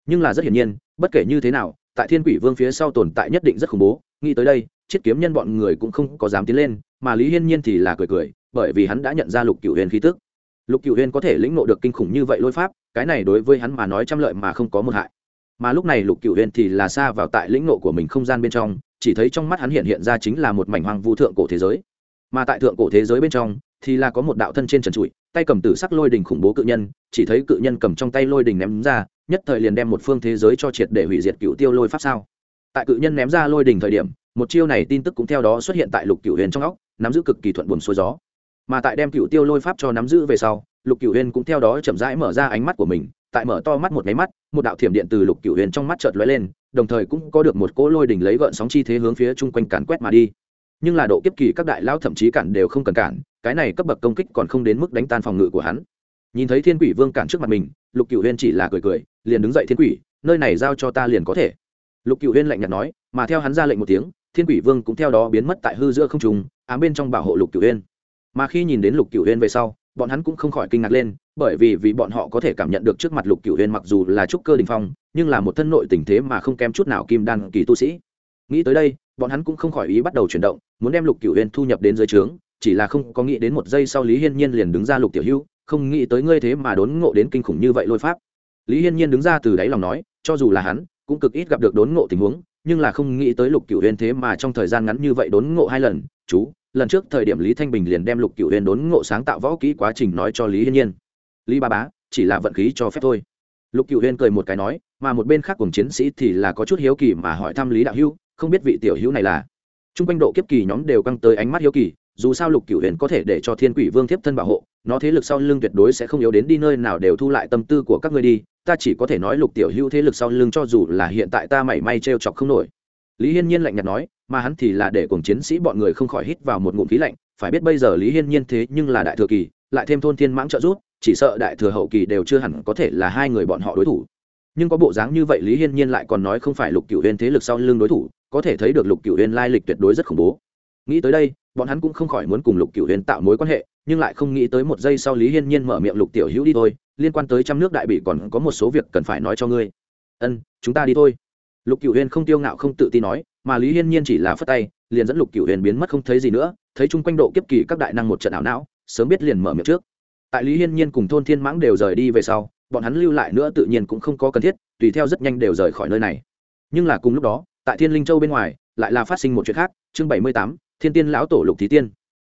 Nhưng là rất hiển nhiên, bất kể như thế nào, tại thiên quỷ vương phía sau tồn tại nhất định rất khủng bố, nghĩ tới đây chiết kiếm nhân bọn người cũng không có dám tiến lên, mà lý hiên nhiên thì là cười cười, bởi vì hắn đã nhận ra lục cựu huyền khí tức lục cựu huyền có thể lĩnh nộ được kinh khủng như vậy lôi pháp, cái này đối với hắn mà nói trăm lợi mà không có một hại. Mà lúc này lục cựu huyền thì là xa vào tại lĩnh nộ của mình không gian bên trong, chỉ thấy trong mắt hắn hiện hiện ra chính là một mảnh hoang vu thượng cổ thế giới. Mà tại thượng cổ thế giới bên trong, thì là có một đạo thân trên trần trụi, tay cầm tử sắc lôi đình khủng bố cự nhân, chỉ thấy cự nhân cầm trong tay lôi đình ném ra, nhất thời liền đem một phương thế giới cho triệt để hủy diệt cựu tiêu lôi pháp sao. Tại cự nhân ném ra lôi đình thời điểm, một chiêu này tin tức cũng theo đó xuất hiện tại lục cựu huyền trong óc, nắm giữ cực kỳ thuận buồn xuôi gió mà tại đem cựu tiêu lôi pháp cho nắm giữ về sau, lục cựu huyên cũng theo đó chậm rãi mở ra ánh mắt của mình, tại mở to mắt một máy mắt, một đạo thiểm điện từ lục cựu huyền trong mắt chợt lóe lên, đồng thời cũng có được một cỗ lôi đỉnh lấy gợn sóng chi thế hướng phía chung quanh càn quét mà đi. Nhưng là độ kiếp kỳ các đại lao thậm chí cản đều không cần cản, cái này cấp bậc công kích còn không đến mức đánh tan phòng ngự của hắn. Nhìn thấy thiên quỷ vương cản trước mặt mình, lục cựu huyên chỉ là cười cười, liền đứng dậy, thiên quỷ, nơi này giao cho ta liền có thể. Lục cựu huyên lạnh nhạt nói, mà theo hắn ra lệnh một tiếng, thiên quỷ vương cũng theo đó biến mất tại hư giữa không trùng ám bên trong bảo hộ lục cựu huyên mà khi nhìn đến lục Cửu huyên về sau, bọn hắn cũng không khỏi kinh ngạc lên, bởi vì vì bọn họ có thể cảm nhận được trước mặt lục Cửu huyên mặc dù là trúc cơ đình phong, nhưng là một thân nội tình thế mà không kém chút nào kim đan kỳ tu sĩ. Nghĩ tới đây, bọn hắn cũng không khỏi ý bắt đầu chuyển động, muốn đem lục Cửu huyên thu nhập đến dưới trướng, chỉ là không có nghĩ đến một giây sau lý hiên nhiên liền đứng ra lục tiểu hữu không nghĩ tới ngươi thế mà đốn ngộ đến kinh khủng như vậy lôi pháp. Lý hiên nhiên đứng ra từ đáy lòng nói, cho dù là hắn, cũng cực ít gặp được đốn ngộ tình huống nhưng là không nghĩ tới lục cựu huyên thế mà trong thời gian ngắn như vậy đốn ngộ hai lần. Chú, lần trước thời điểm lý thanh bình liền đem lục cựu huyên đốn ngộ sáng tạo võ kỹ quá trình nói cho lý hiên nhiên. Lý ba bá, chỉ là vận khí cho phép thôi. Lục cựu huyên cười một cái nói, mà một bên khác cùng chiến sĩ thì là có chút hiếu kỳ mà hỏi thăm lý đạo hữu, không biết vị tiểu hữu này là? T r u n g quanh độ kiếp kỳ nhóm đều căng tới ánh mắt hiếu kỳ, dù sao lục cựu huyền có thể để cho thiên quỷ vương tiếp thân bảo hộ nó thế lực sau lưng tuyệt đối sẽ không yếu đến đi nơi nào đều thu lại tâm tư của các ngươi đi, ta chỉ có thể nói lục tiểu hữu thế lực sau lưng cho dù là hiện tại ta mảy may t r e o chọc không nổi. Lý hiên nhiên lạnh nhạt nói, mà hắn thì là để cùng chiến sĩ bọn người không khỏi hít vào một ngụm khí lạnh, phải biết bây giờ lý hiên nhiên thế nhưng là đại thừa kỳ, lại thêm thôn thiên mãng trợ giúp, chỉ sợ đại thừa hậu kỳ đều chưa hẳn có thể là hai người bọn họ đối thủ. Nhưng có bộ dáng như vậy lý hiên nhiên lại còn nói không phải lục cựu huyên thế lực sau lưng đối thủ, có thể thấy được lục cựu huyên lai lịch tuyệt đối rất khủng bố. Nghĩ tới đây, bọn hắn cũng không khỏi muốn cùng lục cựu huyên tạo mối quan hệ nhưng lại không nghĩ tới một giây sau lý hiên nhiên mở miệng lục tiểu hữu đi thôi, liên quan tới trăm nước đại bị còn có một số việc cần phải nói cho ngươi. Ân, chúng ta đi thôi. Lục cựu huyên không tiêu ngạo không tự tin nói, mà lý hiên nhiên chỉ là phất tay, liền dẫn lục cựu huyền biến mất không thấy gì nữa, thấy chung quanh độ kiếp kỳ các đại năng một trận ảo não, sớm biết liền mở miệng trước. Tại lý hiên nhiên cùng thôn thiên mãng đều rời đi về sau, bọn hắn lưu lại nữa tự nhiên cũng không có cần thiết, tùy theo rất nhanh đều rời khỏi nơi này. Nhưng là cùng lúc đó, tại thiên linh châu bên ngoài, lại là phát sinh một chuyện khác, chương bảy mươi tám, thiên tiên lão tổ lục thí tiên.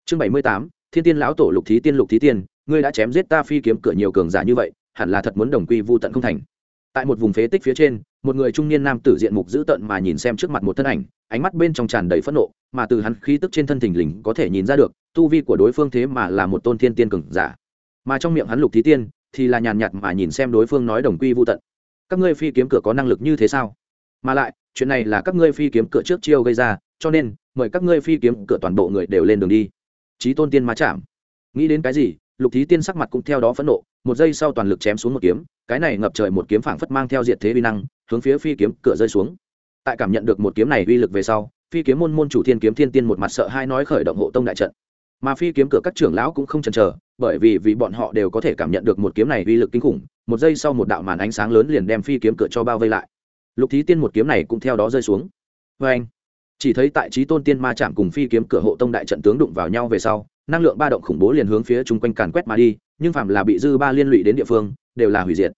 Chương bảy mươi tám thiên tiên lão tổ lục thí tiên lục thí tiên, ngươi đã chém giết ta phi kiếm cửa nhiều cường giả như vậy, hẳn là thật muốn đồng quy vô tận không thành. Tại một vùng phế tích phía trên, một người trung niên nam tử diện mục dữ tợn mà nhìn xem trước mặt một thân ảnh, ánh mắt bên trong tràn đầy phẫn nộ, mà từ hắn khí tức trên thân thình lình có thể nhìn ra được, tu vi của đối phương thế mà là một tôn thiên tiên cường giả. Mà trong miệng hắn lục thí tiên, thì là nhàn nhạt mà nhìn xem đối phương nói đồng quy vô tận. Các ngươi phi kiếm cửa có năng lực như thế sao? Mà lại, chuyện này là các ngươi phi kiếm cửa trước chiêu gây ra, cho nên, mời các ngươi phi kiếm cửa toàn bộ người đều lên đường đi trí tôn tiên ma chạm. Nghĩ đến cái gì, lục thí tiên sắc mặt cũng theo đó phẫn nộ, một giây sau toàn lực chém xuống một kiếm, cái này ngập trời một kiếm phảng phất mang theo diệt thế vi năng, hướng phía phi kiếm cửa rơi xuống. Tại cảm nhận được một kiếm này uy lực về sau, phi kiếm môn môn chủ thiên kiếm thiên tiên một mặt sợ hai nói khởi động hộ tông đại trận. Mà phi kiếm cửa các trưởng lão cũng không chần chờ, bởi vì vì bọn họ đều có thể cảm nhận được một kiếm này uy lực kinh khủng, một giây sau một đạo màn ánh sáng lớn liền đem phi kiếm cửa cho bao vây lại. Lục thí tiên một kiếm này cũng theo đó rơi xuống. Vê anh chỉ thấy tại trí tôn tiên ma chạm cùng phi kiếm cửa hộ tông đại trận tướng đụng vào nhau về sau, năng lượng ba động khủng bố liền hướng phía chung quanh càn quét mà đi, nhưng phạm là bị dư ba liên lụy đến địa phương, đều là hủy diệt.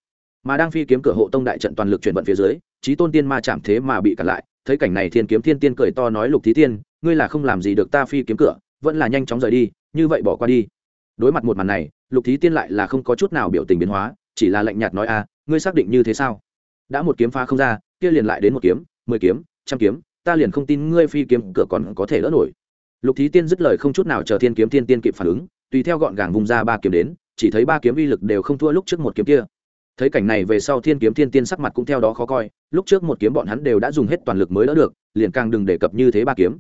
Mà đang phi kiếm cửa hộ tông đại trận toàn lực chuyển vận phía dưới trí tôn tiên ma chạm thế mà bị cản lại, thấy cảnh này thiên kiếm thiên tiên cười to nói lục thí tiên, ngươi là không làm gì được ta phi kiếm cửa, vẫn là nhanh chóng rời đi, như vậy bỏ qua đi. Đối mặt một màn này, lục thí tiên lại là không có chút nào biểu tình biến hóa, chỉ là lạnh nhạt nói a ngươi xác định như thế sao? Đã một kiếm phá không ra, kia liền lại đến một kiếm, mười kiếm, trăm kiếm ta liền không tin ngươi phi kiếm cửa còn có thể đỡ nổi. Lục thí tiên dứt lời không chút nào chờ thiên kiếm thiên tiên kịp phản ứng, tùy theo gọn gàng vùng ra ba kiếm đến, chỉ thấy ba kiếm uy lực đều không thua lúc trước một kiếm kia. Thấy cảnh này về sau thiên kiếm thiên tiên sắc mặt cũng theo đó khó coi, lúc trước một kiếm bọn hắn đều đã dùng hết toàn lực mới đỡ được, liền càng đừng đề cập như thế ba kiếm.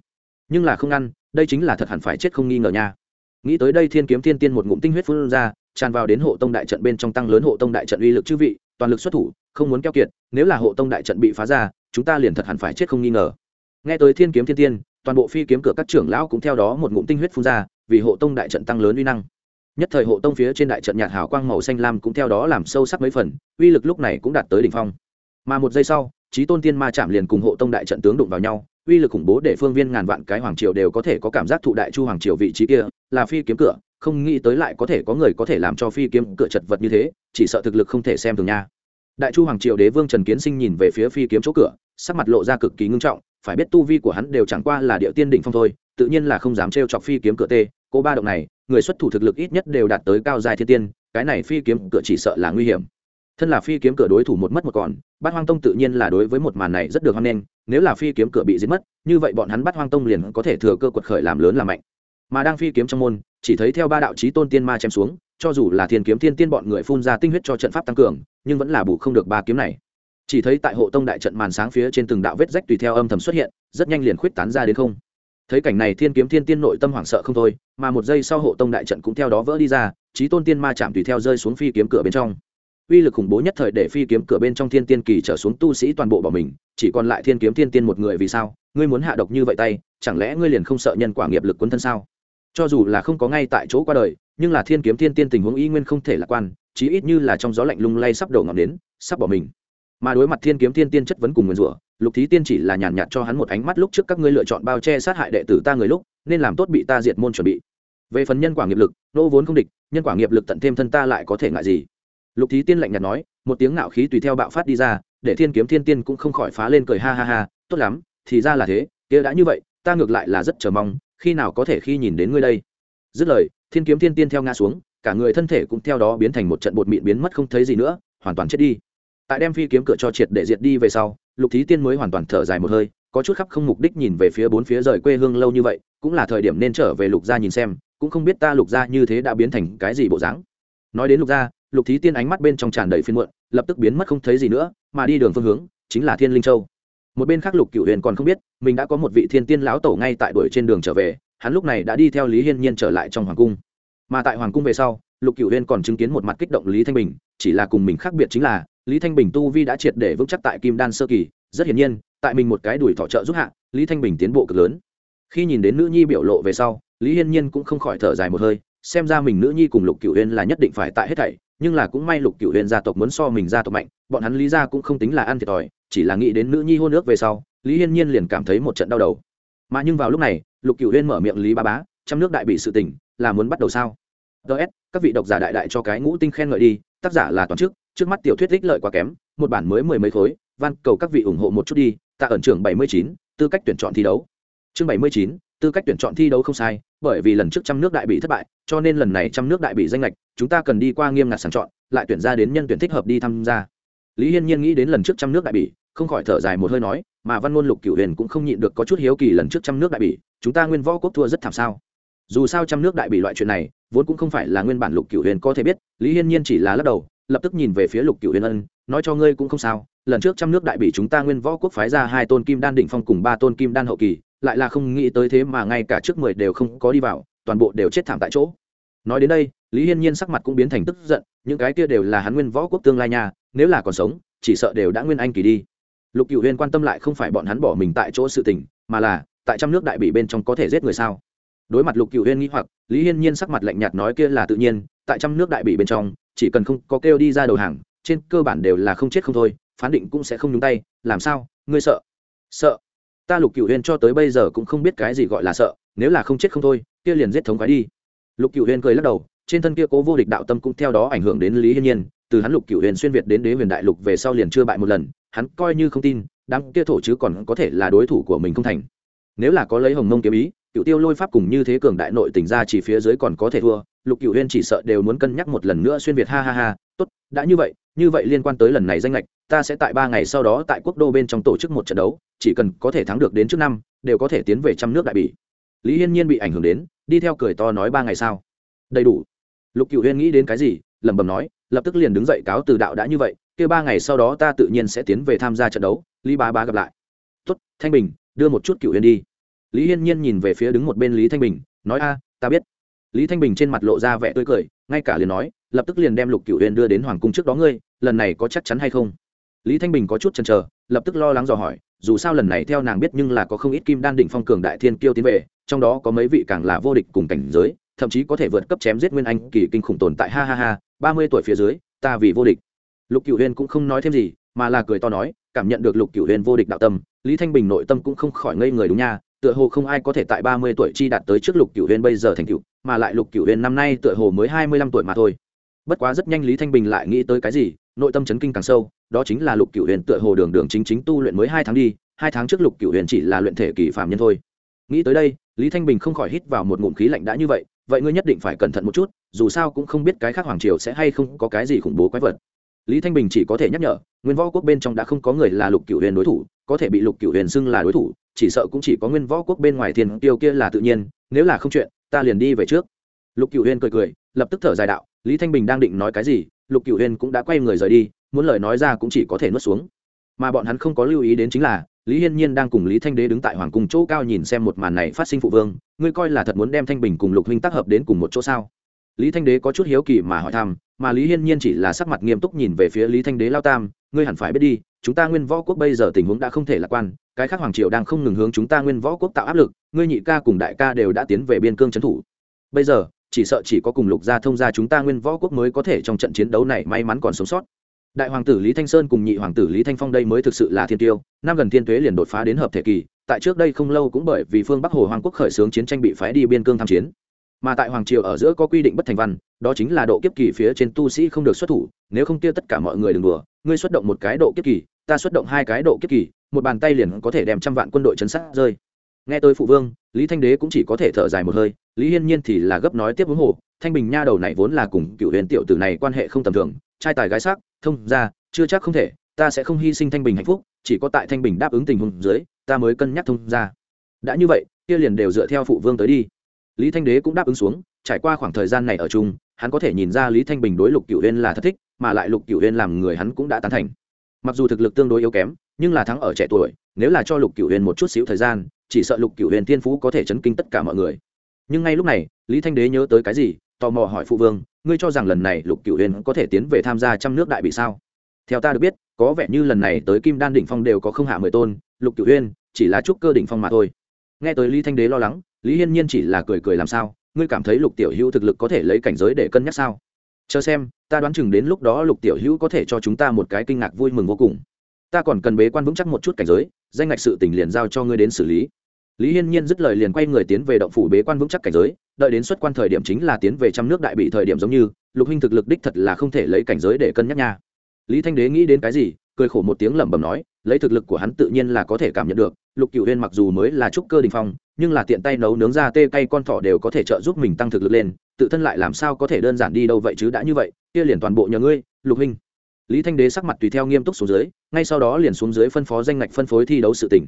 Nhưng là không ăn, đây chính là thật hẳn phải chết không nghi ngờ nha. Nghĩ tới đây thiên kiếm thiên tiên một ngụm tinh huyết phun ra, tràn vào đến hộ tông đại trận bên trong tăng lớn hộ tông đại trận uy lực chư vị, toàn lực xuất thủ, không muốn keo kiệt, nếu là hộ tông đại trận bị phá ra, chúng ta liền thật hẳn phải chết không nghi ngờ nghe tới thiên kiếm thiên tiên, toàn bộ phi kiếm cửa các trưởng lão cũng theo đó một ngụm tinh huyết phun ra, vì hộ tông đại trận tăng lớn uy năng. Nhất thời hộ tông phía trên đại trận nhạt hào quang màu xanh lam cũng theo đó làm sâu sắc mấy phần, uy lực lúc này cũng đạt tới đỉnh phong. Mà một giây sau trí tôn tiên ma chạm liền cùng hộ tông đại trận tướng đụng vào nhau, uy lực khủng bố để phương viên ngàn vạn cái hoàng triều đều có thể có cảm giác thụ đại chu hoàng triều vị trí kia, là phi kiếm cửa, không nghĩ tới lại có thể có người có thể làm cho phi kiếm cửa chật vật như thế, chỉ sợ thực lực không thể xem thường nha. Đại chu hoàng triều đế vương trần kiến sinh nhìn về phía phi kiếm chỗ cửa sắc mặt lộ ra cực kỳ ngưng trọng, phải biết tu vi của hắn đều chẳng qua là địa tiên đỉnh phong thôi, tự nhiên là không dám trêu chọc phi kiếm cửa tê, cô ba động này, người xuất thủ thực lực ít nhất đều đạt tới cao dài thiên tiên, cái này phi kiếm cửa chỉ sợ là nguy hiểm. Thân là phi kiếm cửa đối thủ một mất một còn, bát hoang tông tự nhiên là đối với một màn này rất được hoan nghênh, nếu là phi kiếm cửa bị giết mất, như vậy bọn hắn bát hoang tông liền có thể thừa cơ quật khởi làm lớn làm mạnh. Mà đang phi kiếm trong môn, chỉ thấy theo ba đạo chí tôn tiên ma chém xuống, cho dù là thiên kiếm thiên tiên bọn người phun ra tinh huyết cho trận pháp tăng cường, nhưng vẫn là bù không được ba kiếm này chỉ thấy tại hộ tông đại trận màn sáng phía trên từng đạo vết rách tùy theo âm thầm xuất hiện, rất nhanh liền khuyết tán ra đến không. Thấy cảnh này thiên kiếm thiên tiên nội tâm hoảng sợ không thôi, mà một giây sau hộ tông đại trận cũng theo đó vỡ đi ra, chí tôn tiên ma chạm tùy theo rơi xuống phi kiếm cửa bên trong. Uy lực khủng bố nhất thời để phi kiếm cửa bên trong thiên tiên kỳ trở xuống tu sĩ toàn bộ bỏ mình, chỉ còn lại thiên kiếm thiên tiên một người vì sao? Ngươi muốn hạ độc như vậy tay, chẳng lẽ ngươi liền không sợ nhân quả nghiệp lực quân thân sao? Cho dù là không có ngay tại chỗ qua đời, nhưng là thiên kiếm thiên tiên tình huống y nguyên không thể lạc quan, chí ít như là trong gió lạnh lung lay sắp đổ ngọn đến sắp bỏ mình mà đối mặt thiên kiếm thiên tiên chất vấn cùng nguyền rủa, lục thí tiên chỉ là nhàn nhạt cho hắn một ánh mắt lúc trước các ngươi lựa chọn bao che sát hại đệ tử ta người lúc, nên làm tốt bị ta diệt môn chuẩn bị. Về phần nhân quả nghiệp lực, nô vốn không địch, nhân quả nghiệp lực tận thêm thân ta lại có thể ngại gì? Lục thí tiên lạnh nhạt nói, một tiếng ngạo khí tùy theo bạo phát đi ra, để thiên kiếm thiên tiên cũng không khỏi phá lên cười ha ha ha, tốt lắm, thì ra là thế, kia đã như vậy, ta ngược lại là rất chờ mong, khi nào có thể khi nhìn đến ngươi đây? Dứt lời, thiên kiếm thiên tiên theo ngã xuống, cả người thân thể cũng theo đó biến thành một trận bột mịn biến mất không thấy gì nữa, hoàn toàn chết đi tại đem phi kiếm cửa cho triệt để diệt đi về sau, lục thí tiên mới hoàn toàn thở dài một hơi, có chút khắp không mục đích nhìn về phía bốn phía rời quê hương lâu như vậy, cũng là thời điểm nên trở về lục gia nhìn xem, cũng không biết ta lục gia như thế đã biến thành cái gì bộ dáng. Nói đến lục gia, lục thí tiên ánh mắt bên trong tràn đầy phiên muộn, lập tức biến mất không thấy gì nữa, mà đi đường phương hướng chính là thiên linh châu. Một bên khác lục cựu huyền còn không biết, mình đã có một vị thiên tiên lão tổ ngay tại đuổi trên đường trở về, hắn lúc này đã đi theo lý hiên nhiên trở lại trong hoàng cung. Mà tại hoàng cung về sau lục cựu Huyên còn chứng kiến một mặt kích động lý thanh bình, chỉ là cùng mình khác biệt chính là, lý thanh bình tu vi đã triệt để vững chắc tại kim đan sơ kỳ, rất hiển nhiên, tại mình một cái đuổi thọ trợ giúp hạ, lý thanh bình tiến bộ cực lớn. Khi nhìn đến nữ nhi biểu lộ về sau, lý hiên nhiên cũng không khỏi thở dài một hơi, xem ra mình nữ nhi cùng lục cựu Huyên là nhất định phải tại hết thảy, nhưng là cũng may lục cựu Huyên gia tộc muốn so mình gia tộc mạnh, bọn hắn lý gia cũng không tính là ăn thiệt thòi, chỉ là nghĩ đến nữ nhi hôn ước về sau, lý hiên nhiên liền cảm thấy một trận đau đầu. Mà nhưng vào lúc này, lục cựu Huyên mở miệng lý ba bá chăm nước đại bị sự tỉnh là muốn bắt đầu sao? Ts các vị độc giả đại đại cho cái ngũ tinh khen ngợi đi, tác giả là toàn chức, trước mắt tiểu thuyết ích lợi quá kém, một bản mới mười mấy khối, van cầu các vị ủng hộ một chút đi, tạ ẩn trưởng bảy mươi chín, tư cách tuyển chọn thi đấu. Chương bảy mươi chín, tư cách tuyển chọn thi đấu không sai, bởi vì lần trước trăm nước đại bị thất bại, cho nên lần này trăm nước đại bị danh lệch, chúng ta cần đi qua nghiêm ngặt sàng chọn, lại tuyển ra đến nhân tuyển thích hợp đi tham gia. Lý hiên nhiên nghĩ đến lần trước trăm nước đại bị, không khỏi thở dài một hơi nói, mà văn ngôn lục cửu huyền cũng không nhịn được có chút hiếu kỳ lần trước trăm nước đại bị, chúng ta nguyên võ quốc thua rất thảm sao. Dù sao trăm nước đại bị loại chuyện này vốn cũng không phải là nguyên bản lục cửu huyền có thể biết, lý hiên nhiên chỉ là lắc đầu, lập tức nhìn về phía lục cửu huyền ân, nói cho ngươi cũng không sao, lần trước trăm nước đại bị chúng ta nguyên võ quốc phái ra hai tôn kim đan đỉnh phong cùng ba tôn kim đan hậu kỳ, lại là không nghĩ tới thế mà ngay cả trước mười đều không có đi vào, toàn bộ đều chết thảm tại chỗ. Nói đến đây, lý hiên nhiên sắc mặt cũng biến thành tức giận, những cái kia đều là hắn nguyên võ quốc tương lai nha, nếu là còn sống, chỉ sợ đều đã nguyên anh kỳ đi. Lục cựu huyền quan tâm lại không phải bọn hắn bỏ mình tại chỗ sự tình, mà là, tại trăm nước đại bị bên trong có thể giết người sao? Đối mặt lục cựu huyên nghĩ hoặc, lý hiên nhiên sắc mặt lạnh nhạt nói kia là tự nhiên, tại trăm nước đại bị bên trong, chỉ cần không có kêu đi ra đầu hàng, trên cơ bản đều là không chết không thôi, phán định cũng sẽ không nhúng tay, làm sao, ngươi sợ? Sợ. Ta lục cựu huyên cho tới bây giờ cũng không biết cái gì gọi là sợ, nếu là không chết không thôi, kia liền giết thống khói đi. Lục cựu huyên cười lắc đầu, trên thân kia cố vô địch đạo tâm cũng theo đó ảnh hưởng đến lý hiên nhiên, từ hắn lục cựu huyền xuyên việt đến đế huyền đại lục về sau liền chưa bại một lần, hắn coi như không tin, đám kia thổ chứ còn có thể là đối thủ của mình không thành. Nếu là có lấy hồng mông kiếm ý cựu tiêu lôi pháp cùng như thế cường đại nội tỉnh ra chỉ phía dưới còn có thể thua, lục cựu huyên chỉ sợ đều muốn cân nhắc một lần nữa xuyên việt, ha ha ha, tốt, đã như vậy như vậy liên quan tới lần này danh lệch, ta sẽ tại ba ngày sau đó tại quốc đô bên trong tổ chức một trận đấu, chỉ cần có thể thắng được đến trước năm, đều có thể tiến về trăm nước đại bỉ. Lý hiên nhiên bị ảnh hưởng đến, đi theo cười to nói ba ngày sau. Đầy đủ. Lục cựu huyên nghĩ đến cái gì, lẩm bẩm nói, lập tức liền đứng dậy cáo từ đạo đã như vậy, kia ba ngày sau đó ta tự nhiên sẽ tiến về tham gia trận đấu, lý bá bá gặp lại. Tuất thanh bình, đưa một chút cựu huyên đi lý hiên nhiên nhìn về phía đứng một bên lý thanh bình, nói, a, ta biết. Lý thanh bình trên mặt lộ ra vẻ tươi cười, ngay cả liền nói, lập tức liền đem lục cựu huyền đưa đến hoàng cung trước đó ngươi, lần này có chắc chắn hay không? Lý thanh bình có chút chần chờ, lập tức lo lắng dò hỏi, dù sao lần này theo nàng biết nhưng là có không ít kim đan định phong cường đại thiên kiêu tiến về, trong đó có mấy vị càng là vô địch cùng cảnh giới, thậm chí có thể vượt cấp chém giết nguyên anh kỳ kinh khủng tồn tại, ha ha ha, ba mươi tuổi phía dưới, ta vì vô địch. Lục cựu huyền cũng không nói thêm gì, mà là cười to nói, cảm nhận được lục cửu huyền vô địch đạo tâm, lý thanh bình nội tâm cũng không khỏi ngây người đúng nha tựa hồ không ai có thể tại ba mươi tuổi chi đạt tới trước lục cửu huyền bây giờ thành cựu mà lại lục cửu huyền năm nay tựa hồ mới hai mươi lăm tuổi mà thôi. Bất quá rất nhanh lý thanh bình lại nghĩ tới cái gì, nội tâm chấn kinh càng sâu, đó chính là lục cửu huyền tựa hồ đường đường chính chính tu luyện mới hai tháng đi, hai tháng trước lục cửu huyền chỉ là luyện thể kỳ phạm nhân thôi. Nghĩ tới đây, lý thanh bình không khỏi hít vào một ngụm khí lạnh đã như vậy vậy ngươi nhất định phải cẩn thận một chút, dù sao cũng không biết cái khác hoàng triều sẽ hay không có cái gì khủng bố quái vật. Lý thanh bình chỉ có thể nhắc nhở, nguyên võ quốc bên trong đã không có người là lục cửu huyền đối thủ, có thể bị lục cửu huyền xưng là đối thủ chỉ sợ cũng chỉ có nguyên võ quốc bên ngoài thiên tiêu kia là tự nhiên, nếu là không chuyện, ta liền đi về trước. Lục cửu huyên cười cười, lập tức thở dài đạo, lý thanh bình đang định nói cái gì, lục cửu huyên cũng đã quay người rời đi, muốn lời nói ra cũng chỉ có thể nuốt xuống. Mà bọn hắn không có lưu ý đến chính là, lý hiên nhiên đang cùng lý thanh đế đứng tại hoàng cung chỗ cao nhìn xem một màn này phát sinh phụ vương, ngươi coi là thật muốn đem thanh bình cùng lục huynh tác hợp đến cùng một chỗ sao? Lý thanh đế có chút hiếu kỳ mà hỏi thăm, mà lý hiên nhiên chỉ là sắc mặt nghiêm túc nhìn về phía lý thanh đế lao tam ngươi hẳn phải biết đi, chúng ta nguyên võ quốc bây giờ tình huống đã không thể lạc quan, cái khác hoàng triều đang không ngừng hướng chúng ta nguyên võ quốc tạo áp lực, ngươi nhị ca cùng đại ca đều đã tiến về biên cương trấn thủ. Bây giờ, chỉ sợ chỉ có cùng lục gia thông gia chúng ta nguyên võ quốc mới có thể trong trận chiến đấu này may mắn còn sống sót. Đại hoàng tử lý thanh sơn cùng nhị hoàng tử lý thanh phong đây mới thực sự là thiên tiêu, năm gần thiên tuế liền đột phá đến hợp thể kỳ, tại trước đây không lâu cũng bởi vì phương bắc hồ hoàng quốc khởi xướng chiến tranh bị phái đi biên cương tham chiến mà tại hoàng triều ở giữa có quy định bất thành văn, đó chính là độ kiếp kỳ phía trên tu sĩ không được xuất thủ, nếu không kia tất cả mọi người đừng đùa, ngươi xuất động một cái độ kiếp kỳ, ta xuất động hai cái độ kiếp kỳ, một bàn tay liền có thể đem trăm vạn quân đội chấn sát rơi. Nghe tôi phụ vương, lý thanh đế cũng chỉ có thể thở dài một hơi, lý hiên nhiên thì là gấp nói tiếp hướng hồ, thanh bình nha đầu này vốn là cùng cựu huyền tiểu tử này quan hệ không tầm thường, trai tài gái sắc, thông ra chưa chắc không thể, ta sẽ không hy sinh thanh bình hạnh phúc, chỉ có tại thanh bình đáp ứng tình huống dưới, ta mới cân nhắc thông ra đã như vậy, kia liền đều dựa theo phụ vương tới đi lý thanh đế cũng đáp ứng xuống, trải qua khoảng thời gian này ở chung, hắn có thể nhìn ra lý thanh bình đối lục cựu huyên là thất thích, mà lại lục cựu huyên làm người hắn cũng đã tán thành. Mặc dù thực lực tương đối yếu kém, nhưng là thắng ở trẻ tuổi, nếu là cho lục cựu huyên một chút xíu thời gian, chỉ sợ lục cựu huyên thiên phú có thể chấn kinh tất cả mọi người. Nhưng ngay lúc này, lý thanh đế nhớ tới cái gì, tò mò hỏi phụ vương, ngươi cho rằng lần này lục cựu huyên có thể tiến về tham gia trăm nước đại bị sao? Theo ta được biết, có vẻ như lần này tới kim đan đỉnh phong đều có không hạ mười tôn, lục cựu huyên chỉ là trúc cơ đỉnh phong mà thôi. Nghe tới lý thanh đế lo lắng lý hiên nhiên chỉ là cười cười làm sao, ngươi cảm thấy lục tiểu hữu thực lực có thể lấy cảnh giới để cân nhắc sao? Chờ xem, ta đoán chừng đến lúc đó lục tiểu hữu có thể cho chúng ta một cái kinh ngạc vui mừng vô cùng. Ta còn cần bế quan vững chắc một chút cảnh giới, danh ngạch sự tình liền giao cho ngươi đến xử lý. Lý hiên nhiên dứt lời liền quay người tiến về động phủ bế quan vững chắc cảnh giới, đợi đến xuất quan thời điểm chính là tiến về trăm nước đại bị thời điểm giống như, lục huynh thực lực đích thật là không thể lấy cảnh giới để cân nhắc nha. Lý thanh đế nghĩ đến cái gì, cười khổ một tiếng lẩm bẩm nói lấy thực lực của hắn tự nhiên là có thể cảm nhận được, lục cựu huyên mặc dù mới là trúc cơ đình phong, nhưng là tiện tay nấu nướng ra tê cay con thỏ đều có thể trợ giúp mình tăng thực lực lên, tự thân lại làm sao có thể đơn giản đi đâu vậy chứ đã như vậy, kia liền toàn bộ nhờ ngươi, lục huynh. Lý thanh đế sắc mặt tùy theo nghiêm túc xuống dưới, ngay sau đó liền xuống dưới phân phó danh ngạch phân phối thi đấu sự tỉnh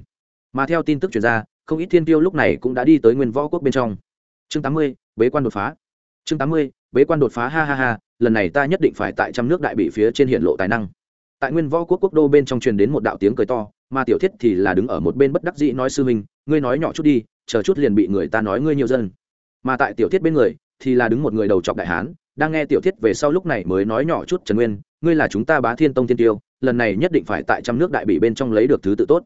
mà theo tin tức chuyển ra, không ít thiên tiêu lúc này cũng đã đi tới nguyên võ quốc bên trong. Chương tám mươi, bế quan đột phá. Chương tám mươi, bế quan đột phá, ha ha ha, lần này ta nhất định phải tại trăm nước đại bị phía trên hiện lộ tài năng tại nguyên võ quốc quốc đô bên trong truyền đến một đạo tiếng cười to, mà tiểu thiết thì là đứng ở một bên bất đắc dĩ nói sư huynh, ngươi nói nhỏ chút đi, chờ chút liền bị người ta nói ngươi nhiều dân. Mà tại tiểu thiết bên người, thì là đứng một người đầu trọc đại hán, đang nghe tiểu thiết về sau lúc này mới nói nhỏ chút trần nguyên, ngươi là chúng ta bá thiên tông thiên tiêu, lần này nhất định phải tại trăm nước đại bị bên trong lấy được thứ tự tốt.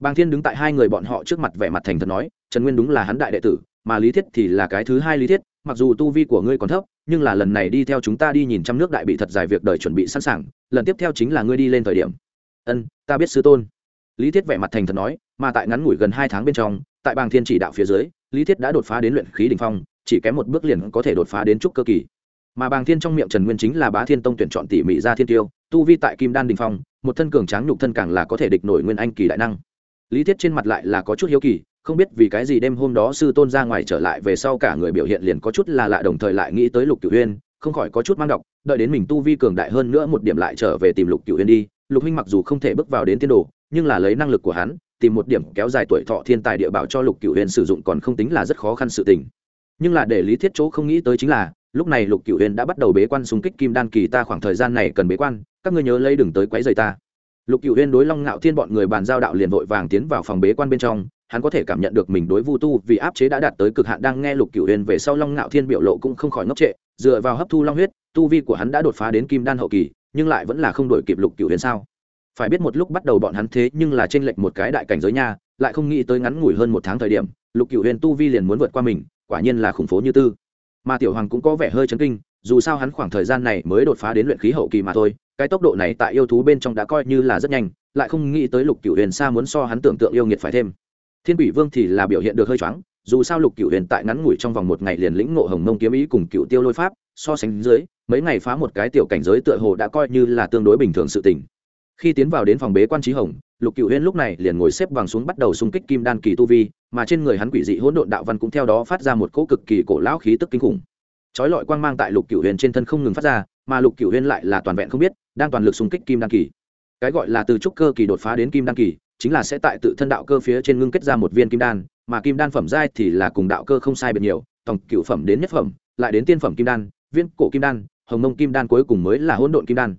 Bàng thiên đứng tại hai người bọn họ trước mặt vẻ mặt thành thật nói, trần nguyên đúng là hắn đại đệ tử, mà lý thiết thì là cái thứ hai lý thiết mặc dù tu vi của ngươi còn thấp, nhưng là lần này đi theo chúng ta đi nhìn trăm nước đại bị thật dài việc đời chuẩn bị sẵn sàng, lần tiếp theo chính là ngươi đi lên thời điểm. Ân, ta biết sư tôn. Lý thiết vẻ mặt thành thật nói, mà tại ngắn ngủi gần hai tháng bên trong, tại bàng thiên chỉ đạo phía dưới, lý thiết đã đột phá đến luyện khí đ ỉ n h phong, chỉ kém một bước liền có thể đột phá đến trúc cơ kỳ. Mà bàng thiên trong miệng trần nguyên chính là bá thiên tông tuyển chọn tỉ mỉ ra thiên tiêu, tu vi tại kim đan đình phong, một thân cường tráng nhục thân càng là có thể địch nổi nguyên anh kỳ đại năng. Lý thiết trên mặt lại là có chút hiếu kỳ không biết vì cái gì đêm hôm đó sư tôn ra ngoài trở lại về sau cả người biểu hiện liền có chút là lạ đồng thời lại nghĩ tới lục cửu huyên, không khỏi có chút mang đọc, đợi đến mình tu vi cường đại hơn nữa một điểm lại trở về tìm lục cửu huyên đi. Lục huynh mặc dù không thể bước vào đến tiên đồ, nhưng là lấy năng lực của hắn, tìm một điểm kéo dài tuổi thọ thiên tài địa bảo cho lục cửu huyên sử dụng còn không tính là rất khó khăn sự tình. Nhưng là để lý thiết chỗ không nghĩ tới chính là, lúc này lục cửu huyên đã bắt đầu bế quan xung kích kim đan kỳ ta khoảng thời gian này cần bế quan, các ngươi nhớ lấy đừng tới quấy rầy ta. Lục cửu huyên đối long ngạo thiên bọn người bàn giao đạo liền vội vàng tiến vào phòng bế quan bên trong hắn có thể cảm nhận được mình đối vu tu vì áp chế đã đạt tới cực hạn đang nghe lục cửu huyền về sau long ngạo thiên biểu lộ cũng không khỏi ngốc trệ, dựa vào hấp thu long huyết, tu vi của hắn đã đột phá đến kim đan hậu kỳ, nhưng lại vẫn là không đổi kịp lục cửu huyền sao? Phải biết một lúc bắt đầu bọn hắn thế nhưng là trên lệnh một cái đại cảnh giới nha, lại không nghĩ tới ngắn ngủi hơn một tháng thời điểm, lục cửu huyền tu vi liền muốn vượt qua mình, quả nhiên là khủng phố như tư. Mà tiểu hoàng cũng có vẻ hơi chấn kinh, dù sao hắn khoảng thời gian này mới đột phá đến luyện khí hậu kỳ mà thôi, cái tốc độ này tại yêu thú bên trong đã coi như là rất nhanh, lại không nghĩ tới lục cửu huyền xa muốn so hắn tưởng tượng yêu nghiệt phải thêm thiên quỷ vương thì là biểu hiện được hơi choáng, dù sao lục cựu huyền tại ngắn ngủi trong vòng một ngày liền lĩnh ngộ hồng mông kiếm ý cùng cựu tiêu lôi pháp, so sánh dưới, mấy ngày phá một cái tiểu cảnh giới tựa hồ đã coi như là tương đối bình thường sự tình. Khi tiến vào đến phòng bế quan trí hồng, lục cựu huyên lúc này liền ngồi xếp bằng xuống bắt đầu xung kích kim đan kỳ tu vi, mà trên người hắn quỷ dị hỗn độn đạo văn cũng theo đó phát ra một cỗ cực kỳ cổ lão khí tức kinh khủng. Trói lọi quang mang tại lục cựu huyền trên thân không ngừng phát ra, mà lục cựu huyền lại là toàn vẹn không biết, đang toàn lực xung kích kim đan kỳ. Cái gọi là từ trúc cơ kỳ đột phá đến kim đan kỳ chính là sẽ tại tự thân đạo cơ phía trên ngưng kết ra một viên kim đan, mà kim đan phẩm giai thì là cùng đạo cơ không sai biệt nhiều, tổng cựu phẩm đến nhất phẩm, lại đến tiên phẩm kim đan viên cổ kim đan, hồng mông kim đan cuối cùng mới là hỗn độn kim đan.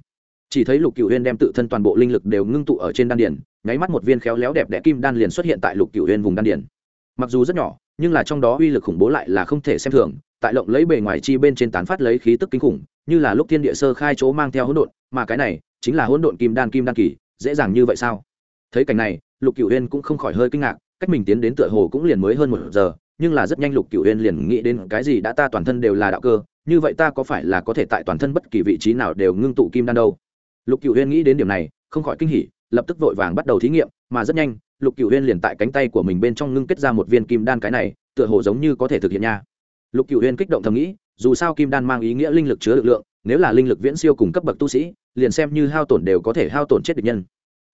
Chỉ thấy lục cựu huyên đem tự thân toàn bộ linh lực đều ngưng tụ ở trên đan điển nháy mắt một viên khéo léo đẹp đẽ kim đan liền xuất hiện tại lục cựu huyên vùng đan điển mặc dù rất nhỏ, nhưng là trong đó uy lực khủng bố lại là không thể xem thường, tại lộng lấy bề ngoài chi bên trên tán phát lấy khí tức kinh khủng, như là lúc thiên địa sơ khai chỗ mang theo hỗn độn, mà cái này chính là hỗn độn kim đan kim đan kỳ, dễ dàng như vậy sao? Thấy cảnh này, lục cựu huyên cũng không khỏi hơi kinh ngạc, cách mình tiến đến tựa hồ cũng liền mới hơn một giờ, nhưng là rất nhanh lục cựu huyên liền nghĩ đến cái gì đã ta toàn thân đều là đạo cơ, như vậy ta có phải là có thể tại toàn thân bất kỳ vị trí nào đều ngưng tụ kim đan đâu? Lục cựu huyên nghĩ đến điểm này, không khỏi kinh hỉ, lập tức vội vàng bắt đầu thí nghiệm, mà rất nhanh, lục cựu huyên liền tại cánh tay của mình bên trong ngưng kết ra một viên kim đan cái này, tựa hồ giống như có thể thực hiện nha. Lục cựu huyên kích động thầm nghĩ, dù sao kim đan mang ý nghĩa linh lực chứa lực lượng, nếu là linh lực viễn siêu cùng cấp bậc tu sĩ, liền xem như hao tổn đều có thể hao tổn chết địch nhân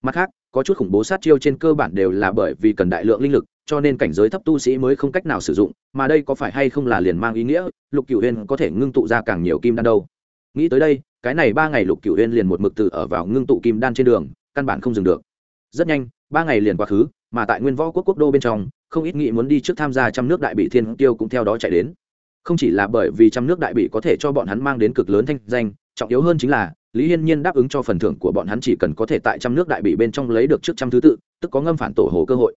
mặt khác, có chút khủng bố sát chiêu trên cơ bản đều là bởi vì cần đại lượng linh lực, cho nên cảnh giới thấp tu sĩ mới không cách nào sử dụng, mà đây có phải hay không là liền mang ý nghĩa, lục cựu huyên có thể ngưng tụ ra càng nhiều kim đan đâu? Nghĩ tới đây, cái này ba ngày lục cựu huyên liền một mực từ ở vào ngưng tụ kim đan trên đường, căn bản không dừng được. Rất nhanh, ba ngày liền quá khứ, mà tại nguyên võ quốc quốc đô bên trong, không ít nghị muốn đi trước tham gia trăm nước đại bị thiên tiêu cũng theo đó chạy đến. Không chỉ là bởi vì trăm nước đại bị có thể cho bọn hắn mang đến cực lớn thanh danh trọng yếu hơn chính là, lý hiên nhiên đáp ứng cho phần thưởng của bọn hắn chỉ cần có thể tại trăm nước đại bị bên trong lấy được trước trăm thứ tự, tức có ngâm phản tổ hồ cơ hội.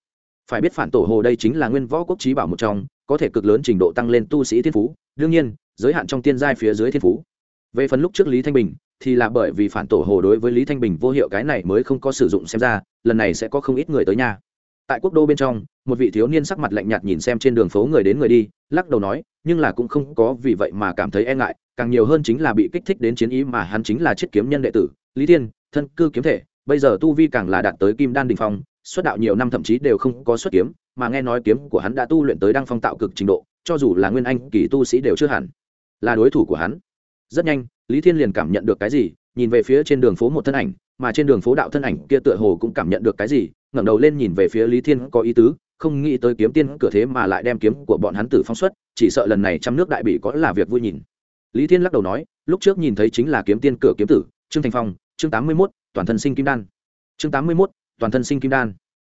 Phải biết phản tổ hồ đây chính là nguyên võ quốc trí bảo một trong, có thể cực lớn trình độ tăng lên tu sĩ thiên phú, đương nhiên, giới hạn trong tiên giai phía dưới thiên phú. Về phần lúc trước lý thanh bình, thì là bởi vì phản tổ hồ đối với lý thanh bình vô hiệu cái này mới không có sử dụng xem ra, lần này sẽ có không ít người tới nhà. Tại quốc đô bên trong, một vị thiếu niên sắc mặt lạnh nhạt nhìn xem trên đường phố người đến người đi, lắc đầu nói, nhưng là cũng không có vì vậy mà cảm thấy e ngại càng nhiều hơn chính là bị kích thích đến chiến ý mà hắn chính là chiết kiếm nhân đệ tử. Lý thiên, thân cư kiếm thể, bây giờ tu vi càng là đạt tới kim đan đình phong, xuất đạo nhiều năm thậm chí đều không có xuất kiếm, mà nghe nói kiếm của hắn đã tu luyện tới đăng phong tạo cực trình độ, cho dù là nguyên anh, kỳ tu sĩ đều chưa hẳn là đối thủ của hắn. Rất nhanh, lý thiên liền cảm nhận được cái gì, nhìn về phía trên đường phố một thân ảnh, mà trên đường phố đạo thân ảnh kia tựa hồ cũng cảm nhận được cái gì, ngẩng đầu lên nhìn về phía lý thiên có ý tứ, không nghĩ tới kiếm tiên cửa thế mà lại đem kiếm của bọn hắn tử phong xuất, chỉ sợ lần này trăm nước đại bị có là việc vui nhìn lý thiên lắc đầu nói, lúc trước nhìn thấy chính là kiếm tiên cửa kiếm tử, trương thành phong, chương tám mươi mốt, toàn thân sinh kim đan. Chương tám mươi mốt, toàn thân sinh kim đan.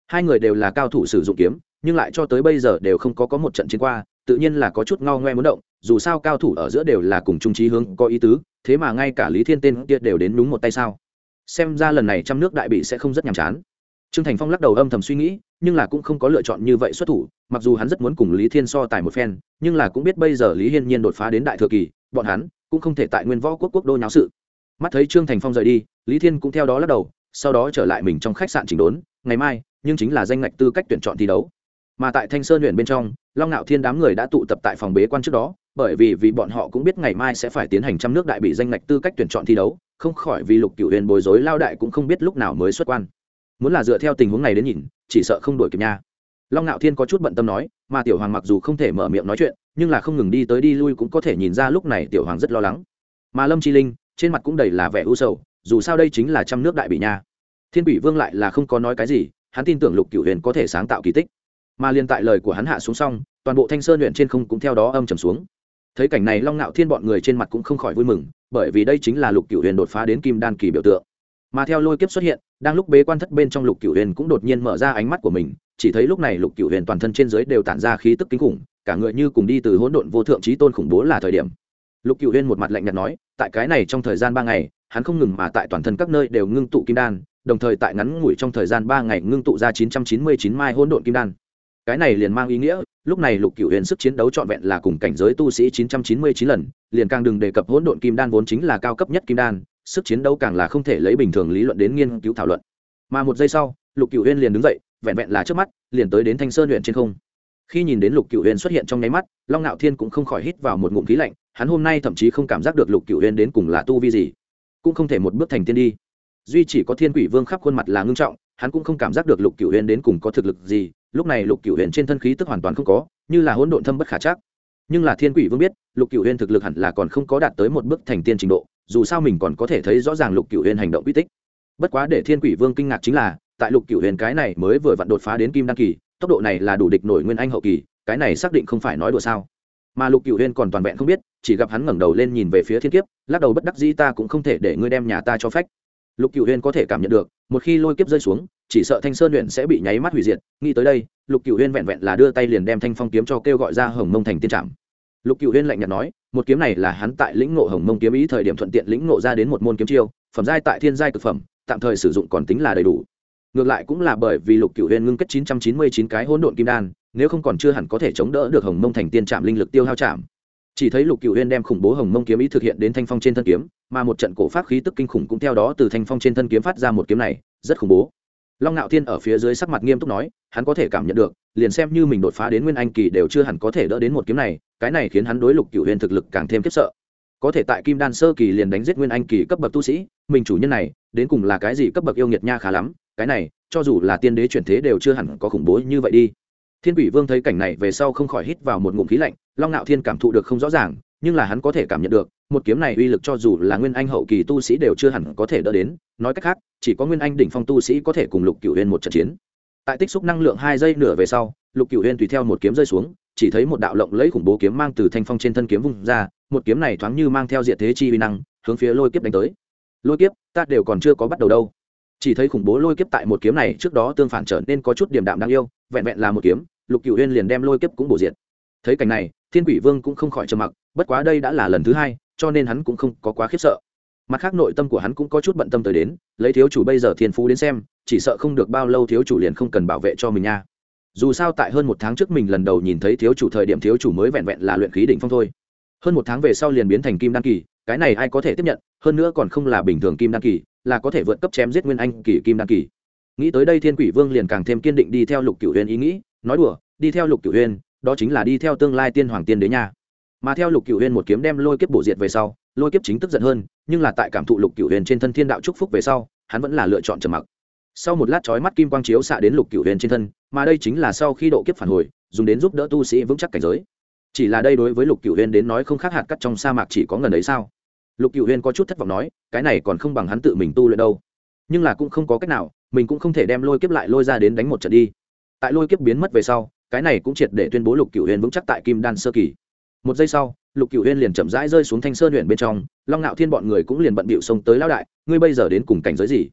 Hai người đều là cao thủ sử dụng kiếm, nhưng lại cho tới bây giờ đều không có có một trận chiến qua, tự nhiên là có chút ngao ngoe muốn động, dù sao cao thủ ở giữa đều là cùng trung trí hướng, có ý tứ, thế mà ngay cả lý thiên tên kia đều đến đúng một tay sao? Xem ra lần này trăm nước đại bị sẽ không rất nhàm chán. Trương thành phong lắc đầu âm thầm suy nghĩ, nhưng là cũng không có lựa chọn như vậy xuất thủ, mặc dù hắn rất muốn cùng lý thiên so tài một phen, nhưng là cũng biết bây giờ lý hiên nhiên đột phá đến đại thừa kỳ bọn hắn cũng không thể tại nguyên võ quốc quốc đô nháo sự. Mắt thấy trương thành phong rời đi, lý thiên cũng theo đó lắc đầu, sau đó trở lại mình trong khách sạn chỉnh đốn, ngày mai, nhưng chính là danh ngạch tư cách tuyển chọn thi đấu. Mà tại thanh sơn huyện bên trong, long ngạo thiên đám người đã tụ tập tại phòng bế quan trước đó, bởi vì vì bọn họ cũng biết ngày mai sẽ phải tiến hành trăm nước đại bị danh ngạch tư cách tuyển chọn thi đấu, không khỏi vì lục cựu huyền bối rối lao đại cũng không biết lúc nào mới xuất quan. Muốn là dựa theo tình huống này đến nhìn, chỉ sợ không đổi kịp nha. Long ngạo thiên có chút bận tâm nói mà tiểu hoàng mặc dù không thể mở miệng nói chuyện, nhưng là không ngừng đi tới đi lui cũng có thể nhìn ra lúc này tiểu hoàng rất lo lắng. Mà lâm chi linh, trên mặt cũng đầy là vẻ u sầu, dù sao đây chính là trăm nước đại bị nha. Thiên bỉ vương lại là không có nói cái gì, hắn tin tưởng lục cựu huyền có thể sáng tạo kỳ tích. Mà liên tại lời của hắn hạ xuống xong, toàn bộ thanh sơn huyện trên không cũng theo đó âm trầm xuống. Thấy cảnh này long ngạo thiên bọn người trên mặt cũng không khỏi vui mừng, bởi vì đây chính là lục cựu huyền đột phá đến kim đan kỳ biểu tượng. Mà theo lôi kiếp xuất hiện, đang lúc bế quan thất bên trong lục cựu huyền cũng đột nhiên mở ra ánh mắt của mình chỉ thấy lúc này lục cựu huyền toàn thân trên dưới đều tản ra khí tức kinh khủng, cả người như cùng đi từ hỗn độn vô thượng trí tôn khủng bố là thời điểm. Lục cựu huyền một mặt lạnh nhạt nói, tại cái này trong thời gian ba ngày, hắn không ngừng mà tại toàn thân các nơi đều ngưng tụ kim đan, đồng thời tại ngắn ngủi trong thời gian ba ngày ngưng tụ ra chín trăm chín mươi chín mai hỗn độn kim đan. Cái này liền mang ý nghĩa, lúc này lục cựu huyền sức chiến đấu trọn vẹn là cùng cảnh giới tu sĩ chín trăm chín mươi chín lần, liền càng đừng đề cập hỗn độn kim đan vốn chính là cao cấp nhất kim đan, sức chiến đấu càng là không thể lấy bình thường lý luận đến nghiên cứu thảo luận. Mà một giây sau, lục cựu huyền liền đứng dậy vẹn vẹn là trước mắt, liền tới đến thanh sơn huyện trên không. Khi nhìn đến lục cựu huyền xuất hiện trong nháy mắt, long ngạo thiên cũng không khỏi hít vào một ngụm khí lạnh, hắn hôm nay thậm chí không cảm giác được lục cựu huyền đến cùng là tu vi gì, cũng không thể một bước thành tiên đi. Duy chỉ có thiên quỷ vương khắp khuôn mặt là ngưng trọng, hắn cũng không cảm giác được lục cửu huyền đến cùng có thực lực gì, lúc này lục cửu huyền trên thân khí tức hoàn toàn không có, như là hỗn độn thâm bất khả chắc. Nhưng là thiên quỷ vương biết, lục cửu huyền thực lực hẳn là còn không có đạt tới một bước thành tiên trình độ, dù sao mình còn có thể thấy rõ ràng lục cửu huyền hành động uy tích. Bất quá để thiên quỷ vương kinh ngạc chính là tại lục cửu huyền cái này mới vừa vặn đột phá đến kim đăng kỳ, tốc độ này là đủ địch nổi nguyên anh hậu kỳ, cái này xác định không phải nói đùa sao. Mà lục cửu huyền còn toàn vẹn không biết, chỉ gặp hắn ngẩng đầu lên nhìn về phía thiên kiếp, lắc đầu bất đắc dĩ ta cũng không thể để ngươi đem nhà ta cho phách. Lục cửu huyền có thể cảm nhận được, một khi lôi kiếp rơi xuống, chỉ sợ thanh sơn huyện sẽ bị nháy mắt hủy diệt, nghĩ tới đây, lục cửu huyền vẹn vẹn là đưa tay liền đem thanh phong kiếm cho kêu gọi ra hồng mông thành tiên trạm. Lục cửu huyền lạnh nhạt nói, một kiếm này là hắn tại lĩnh ngộ hồng mông kiếm ý thời điểm thuận tiện lĩnh ngộ ra đến một môn kiếm chiêu, phẩm giai tại thiên giai cực phẩm, tạm thời sử dụng còn tính là đầy đủ ngược lại cũng là bởi vì lục cựu huyền ngưng kết chín trăm chín mươi chín cái hỗn độn kim đan, nếu không còn chưa hẳn có thể chống đỡ được hồng mông thành tiên trạm linh lực tiêu hao trạm. Chỉ thấy lục cựu huyền đem khủng bố hồng mông kiếm ý thực hiện đến thanh phong trên thân kiếm, mà một trận cổ pháp khí tức kinh khủng cũng theo đó từ thanh phong trên thân kiếm phát ra một kiếm này, rất khủng bố. Long ngạo thiên ở phía dưới sắc mặt nghiêm túc nói, hắn có thể cảm nhận được, liền xem như mình đột phá đến nguyên anh kỳ đều chưa hẳn có thể đỡ đến một kiếm này, cái này khiến hắn đối lục cựu huyền thực lực càng thêm khiếp sợ. Có thể tại kim đan sơ kỳ liền đánh giết nguyên anh kỳ cấp bậc tu sĩ, mình chủ nhân này, đến cùng là cái gì cấp bậc yêu nghiệt nha khá lắm cái này, cho dù là tiên đế chuyển thế đều chưa hẳn có khủng bố như vậy đi. Thiên quỷ vương thấy cảnh này về sau không khỏi hít vào một ngụm khí lạnh, long ngạo thiên cảm thụ được không rõ ràng, nhưng là hắn có thể cảm nhận được, một kiếm này uy lực cho dù là nguyên anh hậu kỳ tu sĩ đều chưa hẳn có thể đỡ đến, nói cách khác, chỉ có nguyên anh đỉnh phong tu sĩ có thể cùng lục cửu huyên một trận chiến. Tại tích xúc năng lượng hai giây nửa về sau, lục cửu huyên tùy theo một kiếm rơi xuống, chỉ thấy một đạo lộng lấy khủng bố kiếm mang từ thanh phong trên thân kiếm vùng ra, một kiếm này thoáng như mang theo diện thế chi uy năng, hướng phía lôi kiếp đánh tới. Lôi kiếp, ta đều còn chưa có bắt đầu đâu chỉ thấy khủng bố lôi kiếp tại một kiếm này, trước đó tương phản trở nên có chút điểm đạm đáng yêu, vẹn vẹn là một kiếm, lục cửu huyên liền đem lôi kiếp cũng bổ diệt. Thấy cảnh này, thiên quỷ vương cũng không khỏi trầm mặc, bất quá đây đã là lần thứ hai, cho nên hắn cũng không có quá khiếp sợ. Mặt khác nội tâm của hắn cũng có chút bận tâm tới đến, lấy thiếu chủ bây giờ thiên phú đến xem, chỉ sợ không được bao lâu thiếu chủ liền không cần bảo vệ cho mình nha. Dù sao tại hơn một tháng trước mình lần đầu nhìn thấy thiếu chủ thời điểm thiếu chủ mới vẹn vẹn là luyện khí đỉnh phong thôi. Hơn một tháng về sau liền biến thành kim đan kỳ, cái này ai có thể tiếp nhận, hơn nữa còn không là bình thường kim đan kỳ là có thể vượt cấp chém giết nguyên anh kỳ kim đan kỳ. Nghĩ tới đây thiên quỷ vương liền càng thêm kiên định đi theo lục cửu huyền ý nghĩ, nói đùa, đi theo lục cửu huyền đó chính là đi theo tương lai tiên hoàng tiên đế nha. Mà theo lục cửu huyền một kiếm đem lôi kiếp bổ diệt về sau, lôi kiếp chính tức giận hơn, nhưng là tại cảm thụ lục cửu huyền trên thân thiên đạo chúc phúc về sau, hắn vẫn là lựa chọn trầm mặc. Sau một lát chói mắt kim quang chiếu xạ đến lục cửu huyền trên thân, mà đây chính là sau khi độ kiếp phản hồi, dùng đến giúp đỡ tu sĩ vững chắc cảnh giới. Chỉ là đây đối với lục cửu huyền đến nói không khác hạt cắt trong sa mạc chỉ có ngần ấy sao? Lục cửu Huyên có chút thất vọng nói, cái này còn không bằng hắn tự mình tu luyện đâu. Nhưng là cũng không có cách nào, mình cũng không thể đem lôi kiếp lại lôi ra đến đánh một trận đi. Tại lôi kiếp biến mất về sau, cái này cũng triệt để tuyên bố lục cửu Huyên vững chắc tại kim đan sơ kỳ. Một giây sau, lục cửu Huyên liền chậm rãi rơi xuống thanh sơn huyện bên trong, long ngạo thiên bọn người cũng liền bận bịu xông tới lao đại, ngươi bây giờ đến cùng cảnh giới gì?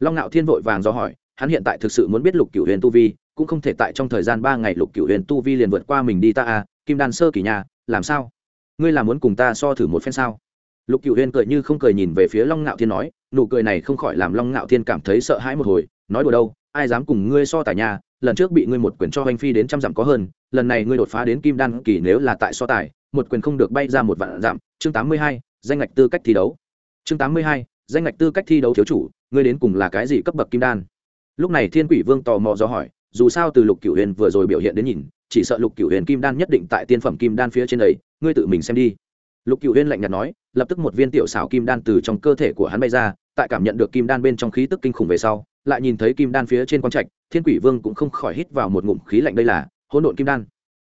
Long ngạo thiên vội vàng do hỏi, hắn hiện tại thực sự muốn biết lục cửu huyền tu vi, cũng không thể tại trong thời gian ba ngày lục cửu huyền tu vi liền vượt qua mình đi ta à kim đan sơ kỳ nhà, làm sao? Ngươi là muốn cùng ta so thử một phen sao? Lục cửu huyền cười như không cười nhìn về phía long ngạo thiên nói, nụ cười này không khỏi làm long ngạo thiên cảm thấy sợ hãi một hồi, nói đùa đâu, ai dám cùng ngươi so tài nhà lần trước bị ngươi một quyền cho hoành phi đến trăm dặm có hơn, lần này ngươi đột phá đến kim đan kỳ nếu là tại so tài, một quyền không được bay ra một vạn dặm. Chương tám mươi hai, danh ngạch tư cách thi đấu. Chương tám mươi hai, danh ngạch tư cách thi đấu thiếu chủ, ngươi đến cùng là cái gì cấp bậc kim đan? Lúc này thiên quỷ vương tò mò do hỏi, dù sao từ lục cửu huyền vừa rồi biểu hiện đến nhìn, chỉ sợ lục cửu huyền kim đan nhất định tại tiên phẩm kim đan phía trên đấy ngươi tự mình xem đi lục cửu huyền lạnh nhạt nói, lập tức một viên tiểu xảo kim đan từ trong cơ thể của hắn bay ra, tại cảm nhận được kim đan bên trong khí tức kinh khủng về sau, lại nhìn thấy kim đan phía trên quang trạch, thiên quỷ vương cũng không khỏi hít vào một ngụm khí lạnh đây là, hỗn độn kim đan.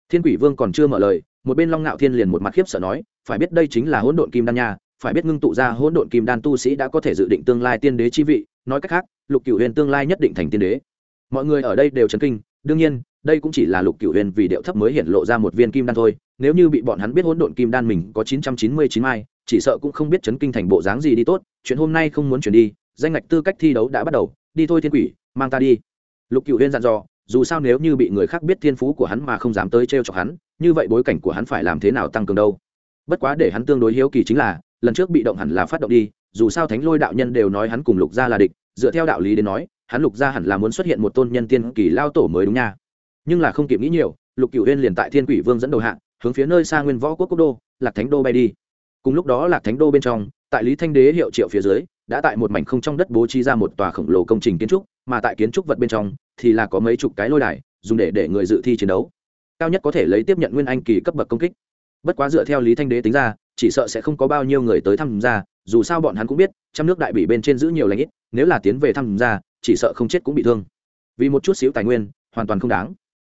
Thiên quỷ vương còn chưa mở lời, một bên long ngạo thiên liền một mặt khiếp sợ nói, phải biết đây chính là hỗn độn kim đan nha, phải biết ngưng tụ ra hỗn độn kim đan tu sĩ đã có thể dự định tương lai tiên đế chi vị, nói cách khác, lục cửu huyền tương lai nhất định thành tiên đế. Mọi người ở đây đều chấn kinh, đương nhiên đây cũng chỉ là lục cửu huyền vì điệu thấp mới hiện lộ ra một viên kim đan thôi, nếu như bị bọn hắn biết hỗn độn kim đan mình có chín trăm chín mươi chín mai, chỉ sợ cũng không biết chấn kinh thành bộ dáng gì đi tốt, chuyện hôm nay không muốn chuyển đi, danh ngạch tư cách thi đấu đã bắt đầu, đi thôi thiên quỷ, mang ta đi. Lục cửu huyền dặn dò, dù sao nếu như bị người khác biết thiên phú của hắn mà không dám tới trêu chọc hắn, như vậy bối cảnh của hắn phải làm thế nào tăng cường đâu? Bất quá để hắn tương đối hiếu kỳ chính là, lần trước bị động hẳn là phát động đi, dù sao thánh lôi đạo nhân đều nói hắn cùng lục gia là địch, dựa theo đạo lý đến nói, hắn lục gia hẳn là muốn xuất hiện một tôn nhân tiên kỳ lao tổ mới đúng nha nhưng là không kịp nghĩ nhiều, lục cửu huyên liền tại thiên quỷ vương dẫn đầu hạng hướng phía nơi xa nguyên võ quốc quốc đô, lạc thánh đô bay đi. Cùng lúc đó lạc thánh đô bên trong, tại lý thanh đế hiệu triệu phía dưới, đã tại một mảnh không trong đất bố trí ra một tòa khổng lồ công trình kiến trúc, mà tại kiến trúc vật bên trong thì là có mấy chục cái lôi đài, dùng để để người dự thi chiến đấu. Cao nhất có thể lấy tiếp nhận nguyên anh kỳ cấp bậc công kích. Bất quá dựa theo lý thanh đế tính ra, chỉ sợ sẽ không có bao nhiêu người tới tham gia, dù sao bọn hắn cũng biết, trăm nước đại bị bên trên giữ nhiều lãnh ít, nếu là tiến về tham gia, chỉ sợ không chết cũng bị thương. Vì một chút xíu tài nguyên, hoàn toàn không đáng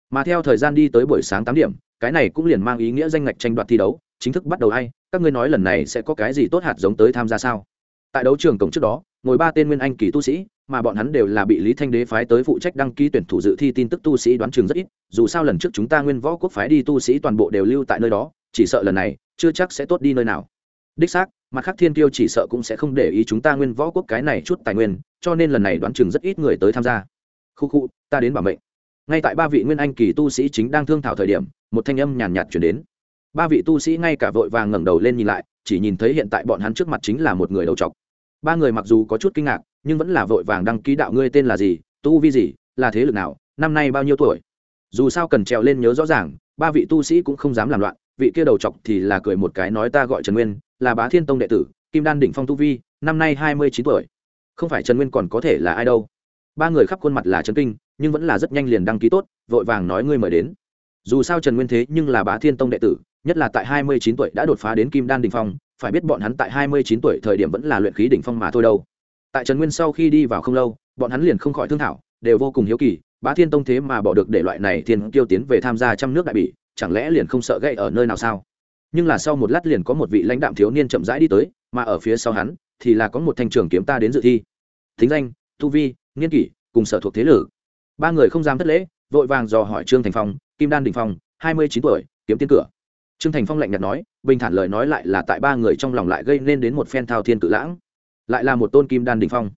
mà theo thời gian đi tới buổi sáng tám điểm, cái này cũng liền mang ý nghĩa danh ngạch tranh đoạt thi đấu, chính thức bắt đầu hay các ngươi nói lần này sẽ có cái gì tốt hạt giống tới tham gia sao? Tại đấu trường cổng trước đó, ngồi ba tên nguyên anh kỳ tu sĩ, mà bọn hắn đều là bị lý thanh đế phái tới phụ trách đăng ký tuyển thủ dự thi tin tức tu sĩ đoán trường rất ít, dù sao lần trước chúng ta nguyên võ quốc phái đi tu sĩ toàn bộ đều lưu tại nơi đó, chỉ sợ lần này, chưa chắc sẽ tốt đi nơi nào. Đích xác, mặt khác thiên tiêu chỉ sợ cũng sẽ không để ý chúng ta nguyên võ quốc cái này chút tài nguyên, cho nên lần này đoán chừng rất ít người tới tham gia. Khu khu, ta đến bảo mệnh ngay tại ba vị nguyên anh kỳ tu sĩ chính đang thương thảo thời điểm, một thanh âm nhàn nhạt chuyển đến. Ba vị tu sĩ ngay cả vội vàng ngẩng đầu lên nhìn lại, chỉ nhìn thấy hiện tại bọn hắn trước mặt chính là một người đầu trọc. Ba người mặc dù có chút kinh ngạc, nhưng vẫn là vội vàng đăng ký đạo ngươi tên là gì, tu vi gì, là thế lực nào, năm nay bao nhiêu tuổi. Dù sao cần trèo lên nhớ rõ ràng, ba vị tu sĩ cũng không dám làm loạn, vị kia đầu chọc thì là cười một cái nói ta gọi trần nguyên, là bá thiên tông đệ tử, kim đan đỉnh phong tu vi, năm nay hai mươi chín tuổi. Không phải trần nguyên còn có thể là ai đâu ba người khắp khuôn mặt là chấn kinh, nhưng vẫn là rất nhanh liền đăng ký tốt, vội vàng nói ngươi mời đến. Dù sao trần nguyên thế nhưng là bá thiên tông đệ tử, nhất là tại hai mươi chín tuổi đã đột phá đến kim đan đỉnh phong, phải biết bọn hắn tại hai mươi chín tuổi thời điểm vẫn là luyện khí đỉnh phong mà thôi đâu. Tại trần nguyên sau khi đi vào không lâu, bọn hắn liền không khỏi thương thảo, đều vô cùng hiếu kỳ, bá thiên tông thế mà bỏ được để loại này thiên tiêu tiến về tham gia trăm nước đại bỉ, chẳng lẽ liền không sợ gậy ở nơi nào sao? Nhưng là sau một lát liền có một vị lãnh đạm thiếu niên chậm rãi đi tới, mà ở phía sau hắn thì là có một thanh trường kiếm ta đến dự thi. Thính danh, tu vi nghiên kỷ, cùng sở thuộc thế lử ba người không dám thất lễ, vội vàng dò hỏi trương thành phong, kim đan đình phong, hai mươi chín tuổi, kiếm tiên cửa. Trương thành phong lạnh nhạt nói, bình thản lời nói lại là tại ba người trong lòng lại gây nên đến một phen thao thiên tự lãng. Lại là một tôn kim đan đỉnh phong.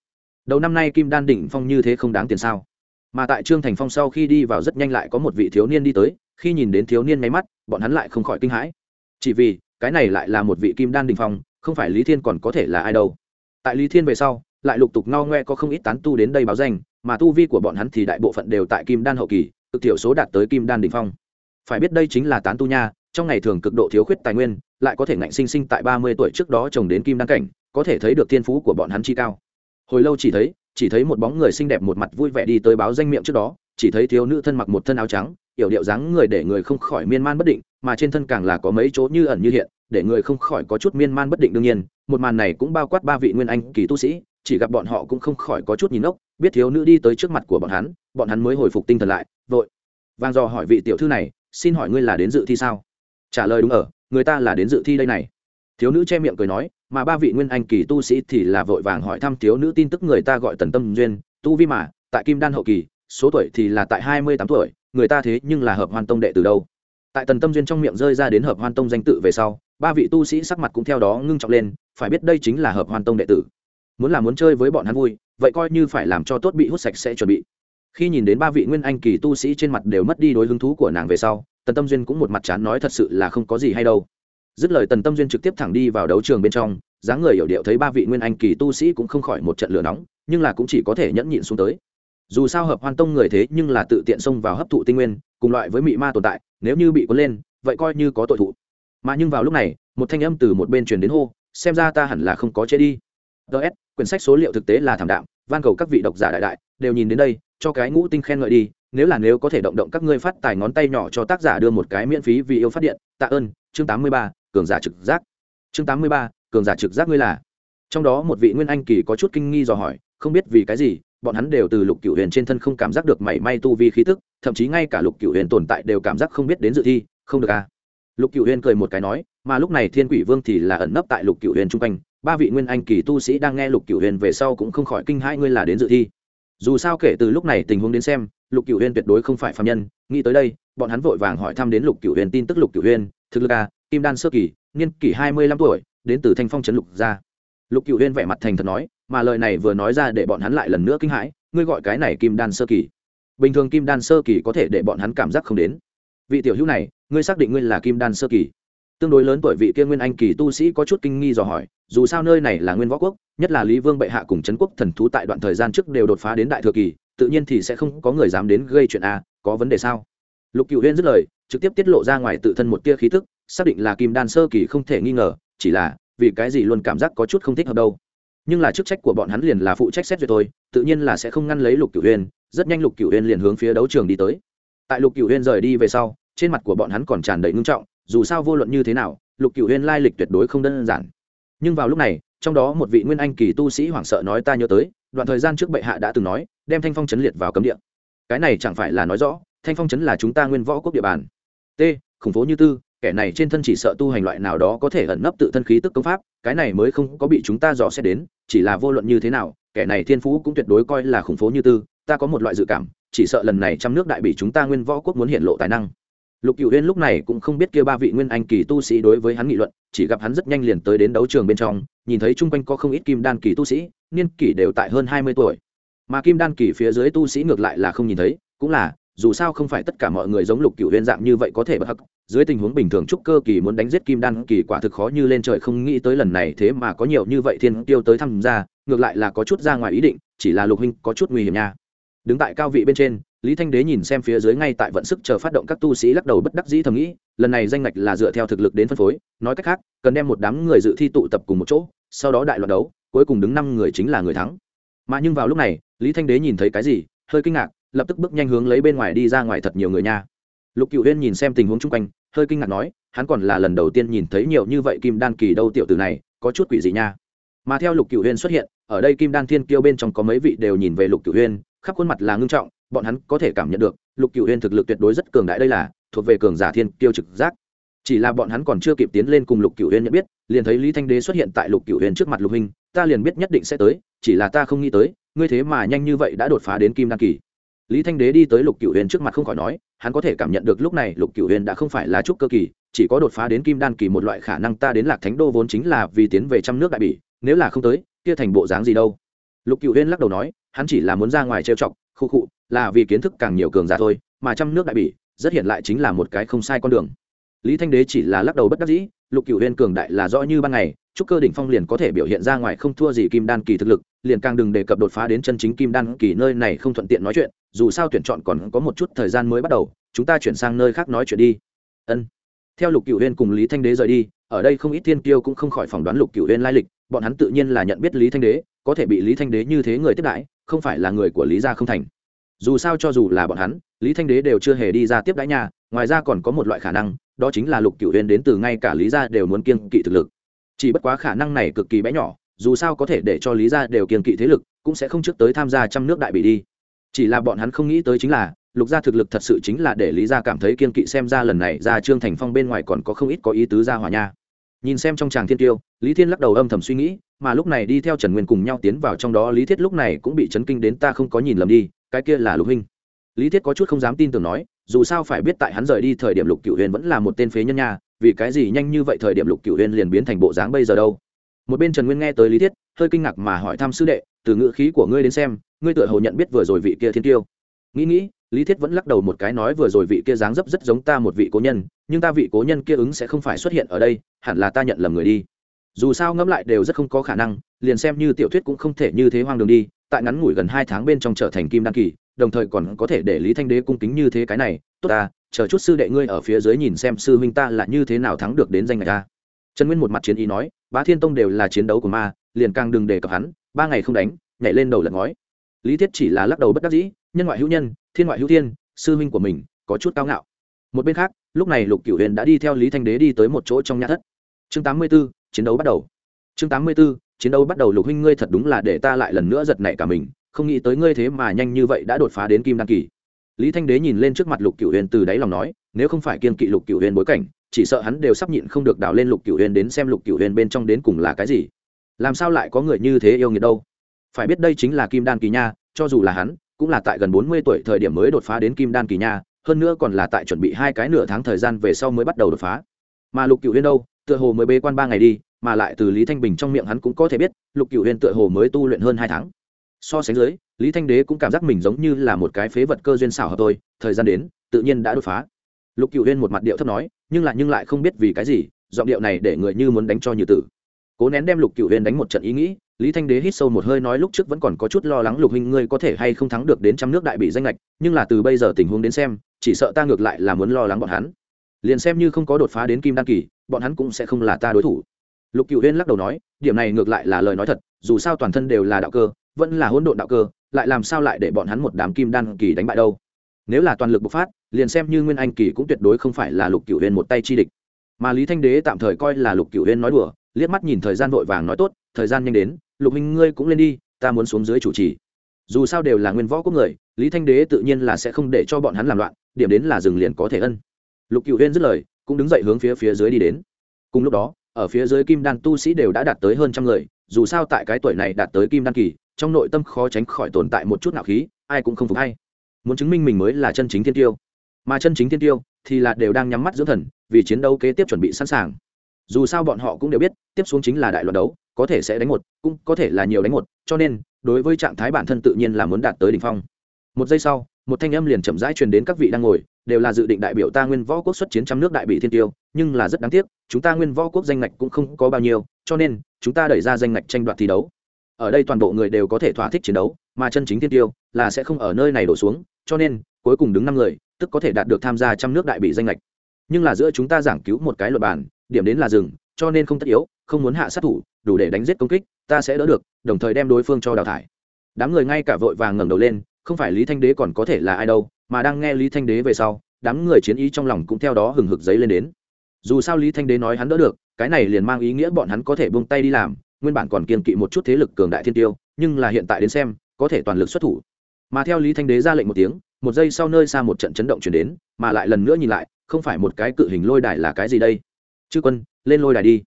Đầu năm nay kim đan đỉnh phong như thế không đáng tiền sao? Mà tại trương thành phong sau khi đi vào rất nhanh lại có một vị thiếu niên đi tới, khi nhìn đến thiếu niên nháy mắt, bọn hắn lại không khỏi kinh hãi. Chỉ vì, cái này lại là một vị kim đan đình phong, không phải lý thiên còn có thể là ai đâu. Tại lý thiên về sau lại lục tục no ngoe có không ít tán tu đến đây báo danh, mà tu vi của bọn hắn thì đại bộ phận đều tại kim đan hậu kỳ, cực thiểu số đạt tới kim đan đỉnh phong. Phải biết đây chính là tán tu nha, trong ngày thường cực độ thiếu khuyết tài nguyên, lại có thể ngạnh sinh sinh tại ba mươi tuổi trước đó trồng đến kim đan cảnh, có thể thấy được thiên phú của bọn hắn chi cao. Hồi lâu chỉ thấy chỉ thấy một bóng người xinh đẹp một mặt vui vẻ đi tới báo danh miệng trước đó, chỉ thấy thiếu nữ thân mặc một thân áo trắng, yểu điệu dáng người để người không khỏi miên man bất định, mà trên thân càng là có mấy chỗ như ẩn như hiện, để người không khỏi có chút miên man bất định đương nhiên, một màn này cũng bao quát ba vị nguyên anh kỳ tu sĩ chỉ gặp bọn họ cũng không khỏi có chút nhìn ốc, biết thiếu nữ đi tới trước mặt của bọn hắn bọn hắn mới hồi phục tinh thần lại, vội. Vàng dò hỏi vị tiểu thư này, xin hỏi ngươi là đến dự thi sao? Trả lời đúng ở, người ta là đến dự thi đây này. Thiếu nữ che miệng cười nói, mà ba vị nguyên anh kỳ tu sĩ thì là vội vàng hỏi thăm thiếu nữ tin tức người ta gọi tần tâm duyên, tu vi mà, tại kim đan hậu kỳ, số tuổi thì là tại hai mươi tám tuổi, người ta thế nhưng là hợp hoan tông đệ từ đâu. Tại tần tâm duyên trong miệng rơi ra đến hợp hoan tông danh tự về sau, ba vị tu sĩ sắc mặt cũng theo đó ngưng trọng lên, phải biết đây chính là hợp hoan tông đệ tử muốn là muốn chơi với bọn hắn vui, vậy coi như phải làm cho tốt bị hút sạch sẽ chuẩn bị. Khi nhìn đến ba vị nguyên anh kỳ tu sĩ trên mặt đều mất đi đối hứng thú của nàng về sau, tần tâm duyên cũng một mặt chán nói thật sự là không có gì hay đâu. Dứt lời tần tâm duyên trực tiếp thẳng đi vào đấu trường bên trong, dáng người hiểu điệu thấy ba vị nguyên anh kỳ tu sĩ cũng không khỏi một trận lửa nóng, nhưng là cũng chỉ có thể nhẫn nhịn xuống tới. Dù sao hợp hoan tông người thế nhưng là tự tiện xông vào hấp thụ tinh nguyên, cùng loại với mị ma tồn tại, nếu như bị cuốn lên, vậy coi như có tội thụ. Mà nhưng vào lúc này, một thanh âm từ một bên truyền đến hô, xem ra ta hẳn là không có chế đi ts quyển sách số liệu thực tế là thảm đạm, van cầu các vị độc giả đại đại, đều nhìn đến đây, cho cái ngũ tinh khen ngợi đi, nếu là nếu có thể động động các ngươi phát tài ngón tay nhỏ cho tác giả đưa một cái miễn phí vì yêu phát điện, tạ ơn, chương tám mươi ba, cường giả trực giác. Chương tám mươi ba, cường giả trực giác ngươi là. Trong đó một vị nguyên anh kỳ có chút kinh nghi dò hỏi, không biết vì cái gì, bọn hắn đều từ lục cửu huyền trên thân không cảm giác được mảy may tu vi khí tức, thậm chí ngay cả lục cửu huyền tồn tại đều cảm giác không biết đến dự thi, không được à. Lục cửu huyền cười một cái nói, mà lúc này thiên quỷ vương thì là ẩn nấp tại lục cửu huyền chung quanh ba vị nguyên anh kỳ tu sĩ đang nghe lục cửu huyền về sau cũng không khỏi kinh hãi ngươi là đến dự thi. Dù sao kể từ lúc này tình huống đến xem, lục cửu huyền tuyệt đối không phải phạm nhân. Nghĩ tới đây, bọn hắn vội vàng hỏi thăm đến lục cửu huyền tin tức lục cửu huyền, thực lực a kim đan sơ kỳ, niên kỷ hai mươi lăm tuổi, đến từ thanh phong trấn lục gia. Lục cửu huyền vẻ mặt thành thật nói, mà lời này vừa nói ra để bọn hắn lại lần nữa kinh hãi, ngươi gọi cái này kim đan sơ kỳ. Bình thường kim đan sơ kỳ có thể để bọn hắn cảm giác không đến. Vị tiểu hữu này, ngươi xác định ngươi là kim đan sơ kỳ? Tương đối lớn tuổi vị kia nguyên anh kỳ tu sĩ có chút kinh nghi dò hỏi, dù sao nơi này là nguyên võ quốc, nhất là lý vương bệ hạ cùng trấn quốc thần thú tại đoạn thời gian trước đều đột phá đến đại thừa kỳ, tự nhiên thì sẽ không có người dám đến gây chuyện a, có vấn đề sao? Lục cựu huyên dứt lời, trực tiếp tiết lộ ra ngoài tự thân một tia khí tức, xác định là kim đan sơ kỳ không thể nghi ngờ, chỉ là vì cái gì luôn cảm giác có chút không thích hợp đâu. Nhưng là chức trách của bọn hắn liền là phụ trách xét duyệt thôi, tự nhiên là sẽ không ngăn lấy lục cửu huyên rất nhanh lục cửu huyên liền hướng phía đấu trường đi tới. Tại lục cửu huyên rời đi về sau, trên mặt của bọn hắn còn tràn đầy ngưng trọng dù sao vô luận như thế nào, lục cựu huyên lai lịch tuyệt đối không đơn giản. Nhưng vào lúc này, trong đó một vị nguyên anh kỳ tu sĩ hoảng sợ nói ta nhớ tới, đoạn thời gian trước bệ hạ đã từng nói, đem thanh phong chấn liệt vào cấm địa. Cái này chẳng phải là nói rõ, thanh phong chấn là chúng ta nguyên võ quốc địa bàn. T, khủng phố như tư, kẻ này trên thân chỉ sợ tu hành loại nào đó có thể ẩn nấp tự thân khí tức công pháp, cái này mới không có bị chúng ta rõ sẽ đến, chỉ là vô luận như thế nào, kẻ này thiên phú cũng tuyệt đối coi là khủng phố như tư, ta có một loại dự cảm, chỉ sợ lần này trăm nước đại bị chúng ta nguyên võ quốc muốn hiện lộ tài năng lục cựu huyên lúc này cũng không biết kia ba vị nguyên anh kỳ tu sĩ đối với hắn nghị luận, chỉ gặp hắn rất nhanh liền tới đến đấu trường bên trong, nhìn thấy chung quanh có không ít kim đan kỳ tu sĩ, niên kỷ đều tại hơn hai mươi tuổi. Mà kim đan kỳ phía dưới tu sĩ ngược lại là không nhìn thấy, cũng là, dù sao không phải tất cả mọi người giống lục cựu huyên dạng như vậy có thể bất hắc, dưới tình huống bình thường trúc cơ kỳ muốn đánh giết kim đan kỳ quả thực khó như lên trời không nghĩ tới lần này thế mà có nhiều như vậy thiên tiêu tới tham gia, ngược lại là có chút ra ngoài ý định, chỉ là lục huynh có chút nguy hiểm nha. Đứng tại cao vị bên trên lý thanh đế nhìn xem phía dưới ngay tại vận sức chờ phát động các tu sĩ lắc đầu bất đắc dĩ thầm nghĩ, lần này danh ngạch là dựa theo thực lực đến phân phối, nói cách khác, cần đem một đám người dự thi tụ tập cùng một chỗ, sau đó đại loạt đấu, cuối cùng đứng năm người chính là người thắng. Mà nhưng vào lúc này, lý thanh đế nhìn thấy cái gì, hơi kinh ngạc, lập tức bước nhanh hướng lấy bên ngoài đi ra ngoài thật nhiều người nha. Lục cựu huyên nhìn xem tình huống chung quanh, hơi kinh ngạc nói, hắn còn là lần đầu tiên nhìn thấy nhiều như vậy kim đan kỳ đâu tiểu tử này, có chút quỷ gì nha. Mà theo lục cựu huyên xuất hiện, ở đây kim đan thiên kiêu bên trong có mấy vị đều nhìn về lục cựu huyên, khắp khuôn mặt là ngưng trọng bọn hắn có thể cảm nhận được, lục cựu huyên thực lực tuyệt đối rất cường đại đây là, thuộc về cường giả thiên kiêu trực giác. Chỉ là bọn hắn còn chưa kịp tiến lên cùng lục cựu huyên nhận biết, liền thấy lý thanh đế xuất hiện tại lục cựu huyên trước mặt lục huynh, ta liền biết nhất định sẽ tới, chỉ là ta không nghĩ tới, ngươi thế mà nhanh như vậy đã đột phá đến kim đan kỳ. Lý thanh đế đi tới lục cựu huyên trước mặt không khỏi nói, hắn có thể cảm nhận được lúc này lục cựu huyên đã không phải là trúc cơ kỳ, chỉ có đột phá đến kim đan kỳ một loại khả năng ta đến lạc thánh đô vốn chính là vì tiến về trăm nước đại bỉ, nếu là không tới, kia thành bộ dáng gì đâu? Lục cựu huyên lắc đầu nói, hắn chỉ là muốn ra ngoài trêu chọc khu cụ là vì kiến thức càng nhiều cường giả thôi, mà trăm nước đại bỉ, rất hiện lại chính là một cái không sai con đường. Lý thanh đế chỉ là lắc đầu bất đắc dĩ, lục cựu huyền cường đại là rõ như ban ngày trúc cơ đỉnh phong liền có thể biểu hiện ra ngoài không thua gì kim đan kỳ thực lực, liền càng đừng đề cập đột phá đến chân chính kim đan kỳ nơi này không thuận tiện nói chuyện, dù sao tuyển chọn còn có một chút thời gian mới bắt đầu, chúng ta chuyển sang nơi khác nói chuyện đi. Ân. Theo lục cựu huyên cùng lý thanh đế rời đi, ở đây không ít thiên kiêu cũng không khỏi phỏng đoán lục cựu huyên lai lịch, bọn hắn tự nhiên là nhận biết lý thanh đế, có thể bị lý thanh đế như thế người tiếp đãi không phải là người của lý gia không thành. Dù sao cho dù là bọn hắn, lý thanh đế đều chưa hề đi ra tiếp đãi nhà, ngoài ra còn có một loại khả năng, đó chính là lục cựu huyền đến từ ngay cả lý gia đều muốn kiên kỵ thực lực. Chỉ bất quá khả năng này cực kỳ bé nhỏ, dù sao có thể để cho lý gia đều kiên kỵ thế lực, cũng sẽ không trước tới tham gia trăm nước đại bị đi. Chỉ là bọn hắn không nghĩ tới chính là, lục gia thực lực thật sự chính là để lý gia cảm thấy kiên kỵ xem ra lần này ra trương thành phong bên ngoài còn có không ít có ý tứ gia hòa nha. Nhìn xem trong tràng thiên tiêu, lý thiên lắc đầu âm thầm suy nghĩ mà lúc này đi theo trần nguyên cùng nhau tiến vào trong đó, lý thiết lúc này cũng bị chấn kinh đến ta không có nhìn lầm đi, cái kia là lục huynh. Lý thiết có chút không dám tin tưởng nói, dù sao phải biết tại hắn rời đi thời điểm lục cựu huyền vẫn là một tên phế nhân nha, vì cái gì nhanh như vậy thời điểm lục cựu huyền liền biến thành bộ dáng bây giờ đâu? Một bên trần nguyên nghe tới lý thiết, hơi kinh ngạc mà hỏi thăm sư đệ, từ ngữ khí của ngươi đến xem, ngươi tựa hồ nhận biết vừa rồi vị kia thiên tiêu. Nghĩ nghĩ, lý thiết vẫn lắc đầu một cái nói vừa rồi vị kia dáng dấp rất giống ta một vị cố nhân, nhưng ta vị cố nhân kia ứng sẽ không phải xuất hiện ở đây, hẳn là ta nhận lầm người đi dù sao ngẫm lại đều rất không có khả năng liền xem như tiểu thuyết cũng không thể như thế hoang đường đi tại ngắn ngủi gần hai tháng bên trong trở thành kim đan kỳ đồng thời còn có thể để lý thanh đế cung kính như thế cái này tốt ta chờ chút sư đệ ngươi ở phía dưới nhìn xem sư huynh ta là như thế nào thắng được đến danh ngạch ta. Trần nguyên một mặt chiến ý nói bá thiên tông đều là chiến đấu của ma liền càng đừng đề cập hắn ba ngày không đánh nhảy lên đầu lật ngói. Lý thiết chỉ là lắc đầu bất đắc dĩ nhân ngoại hữu nhân thiên ngoại hữu thiên sư huynh của mình có chút cao ngạo. Một bên khác lúc này lục cửu huyền đã đi theo lý thanh đế đi tới một chỗ trong nhà thất. Chương tám mươi 84, chiến đấu bắt đầu. Chương tám mươi 84, chiến đấu bắt đầu lục huynh ngươi thật đúng là để ta lại lần nữa giật nảy cả mình không nghĩ tới ngươi thế mà nhanh như vậy đã đột phá đến kim đăng kỳ. Lý thanh đế nhìn lên trước mặt lục cửu huyền từ đáy lòng nói nếu không phải kiên kỵ lục cửu huyền bối cảnh chỉ sợ hắn đều sắp nhịn không được đào lên lục cửu huyền đến xem lục cửu huyền bên trong đến cùng là cái gì. Làm sao lại có người như thế yêu nghiệt đâu? Phải biết đây chính là kim đan kỳ nha cho dù là hắn cũng là tại gần bốn mươi tuổi thời điểm mới đột phá đến kim đan kỳ nha hơn nữa còn là tại chuẩn bị hai cái nửa tháng thời gian về sau mới bắt đầu đột phá. Mà lục cửu huyền đâu? Tựa hồ mới bế quan ba ngày đi, mà lại từ lý thanh bình trong miệng hắn cũng có thể biết, lục cựu huyền tựa hồ mới tu luyện hơn hai tháng. So sánh dưới, lý thanh đế cũng cảm giác mình giống như là một cái phế vật cơ duyên xảo hợp tôi thời gian đến, tự nhiên đã đột phá. Lục cựu huyên một mặt điệu thấp nói, nhưng lại nhưng lại không biết vì cái gì, giọng điệu này để người như muốn đánh cho như tử. Cố nén đem lục cựu huyên đánh một trận ý nghĩ, lý thanh đế hít sâu một hơi nói lúc trước vẫn còn có chút lo lắng lục huynh ngươi có thể hay không thắng được đến trăm nước đại bị danh lệch nhưng là từ bây giờ tình huống đến xem, chỉ sợ ta ngược lại là muốn lo lắng bọn hắn liền xem như không có đột phá đến kim đan kỳ, bọn hắn cũng sẽ không là ta đối thủ. Lục cựu huyên lắc đầu nói, điểm này ngược lại là lời nói thật, dù sao toàn thân đều là đạo cơ, vẫn là hỗn độn đạo cơ, lại làm sao lại để bọn hắn một đám kim đan kỳ đánh bại đâu? Nếu là toàn lực bộc phát, liền xem như nguyên anh kỳ cũng tuyệt đối không phải là lục cựu huyên một tay chi địch. Mà lý thanh đế tạm thời coi là lục cửu huyên nói đùa, liếc mắt nhìn thời gian vội vàng nói tốt, thời gian nhanh đến, lục minh ngươi cũng lên đi, ta muốn xuống dưới chủ trì. Dù sao đều là nguyên võ quốc người, lý thanh đế tự nhiên là sẽ không để cho bọn hắn làm loạn, điểm đến là dừng liền có thể ân lục cửu huyên dứt lời, cũng đứng dậy hướng phía phía dưới đi đến. Cùng lúc đó, ở phía dưới kim đan tu sĩ đều đã đạt tới hơn trăm người, dù sao tại cái tuổi này đạt tới kim đan kỳ, trong nội tâm khó tránh khỏi tồn tại một chút nạo khí, ai cũng không phục hay. Muốn chứng minh mình mới là chân chính thiên tiêu. Mà chân chính thiên tiêu thì là đều đang nhắm mắt dưỡng thần, vì chiến đấu kế tiếp chuẩn bị sẵn sàng. Dù sao bọn họ cũng đều biết, tiếp xuống chính là đại loạt đấu, có thể sẽ đánh một, cũng có thể là nhiều đánh một, cho nên, đối với trạng thái bản thân tự nhiên là muốn đạt tới đỉnh phong. Một giây sau, một thanh âm liền chậm rãi truyền đến các vị đang ngồi đều là dự định đại biểu ta nguyên võ quốc xuất chiến trăm nước đại bị thiên tiêu, nhưng là rất đáng tiếc, chúng ta nguyên võ quốc danh ngạch cũng không có bao nhiêu, cho nên, chúng ta đẩy ra danh ngạch tranh đoạt thi đấu. Ở đây toàn bộ người đều có thể thỏa thích chiến đấu, mà chân chính thiên tiêu là sẽ không ở nơi này đổ xuống, cho nên, cuối cùng đứng năm người, tức có thể đạt được tham gia trăm nước đại bị danh lệch nhưng là giữa chúng ta giảng cứu một cái luật bản, điểm đến là rừng cho nên không tất yếu, không muốn hạ sát thủ, đủ để đánh giết công kích, ta sẽ đỡ được, đồng thời đem đối phương cho đào thải. Đám người ngay cả vội vàng ngẩng đầu lên, không phải lý thanh đế còn có thể là ai đâu mà đang nghe lý thanh đế về sau, đám người chiến ý trong lòng cũng theo đó hừng hực giấy lên đến. Dù sao lý thanh đế nói hắn đỡ được, cái này liền mang ý nghĩa bọn hắn có thể buông tay đi làm, nguyên bản còn kiên kỵ một chút thế lực cường đại thiên tiêu, nhưng là hiện tại đến xem, có thể toàn lực xuất thủ. Mà theo lý thanh đế ra lệnh một tiếng, một giây sau nơi xa một trận chấn động chuyển đến, mà lại lần nữa nhìn lại, không phải một cái cự hình lôi đài là cái gì đây? Chư quân, lên lôi đài đi.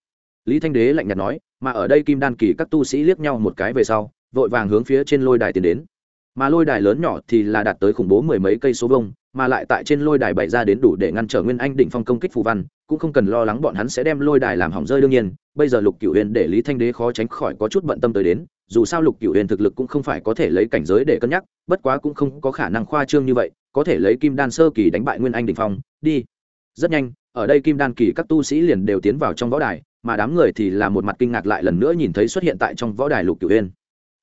Lý thanh đế lạnh nhạt nói, mà ở đây kim đan kỳ các tu sĩ liếc nhau một cái về sau, vội vàng hướng phía trên lôi đài tiến đến mà lôi đài lớn nhỏ thì là đạt tới khủng bố mười mấy cây số vông mà lại tại trên lôi đài bày ra đến đủ để ngăn trở nguyên anh đỉnh phong công kích phù văn, cũng không cần lo lắng bọn hắn sẽ đem lôi đài làm hỏng rơi đương nhiên. Bây giờ lục cửu huyền để lý thanh đế khó tránh khỏi có chút bận tâm tới đến, dù sao lục cửu huyền thực lực cũng không phải có thể lấy cảnh giới để cân nhắc, bất quá cũng không có khả năng khoa trương như vậy, có thể lấy kim đan sơ kỳ đánh bại nguyên anh đỉnh phong, đi. Rất nhanh, ở đây kim đan kỳ các tu sĩ liền đều tiến vào trong võ đài, mà đám người thì là một mặt kinh ngạc lại lần nữa nhìn thấy xuất hiện tại trong võ đài lục cửu huyền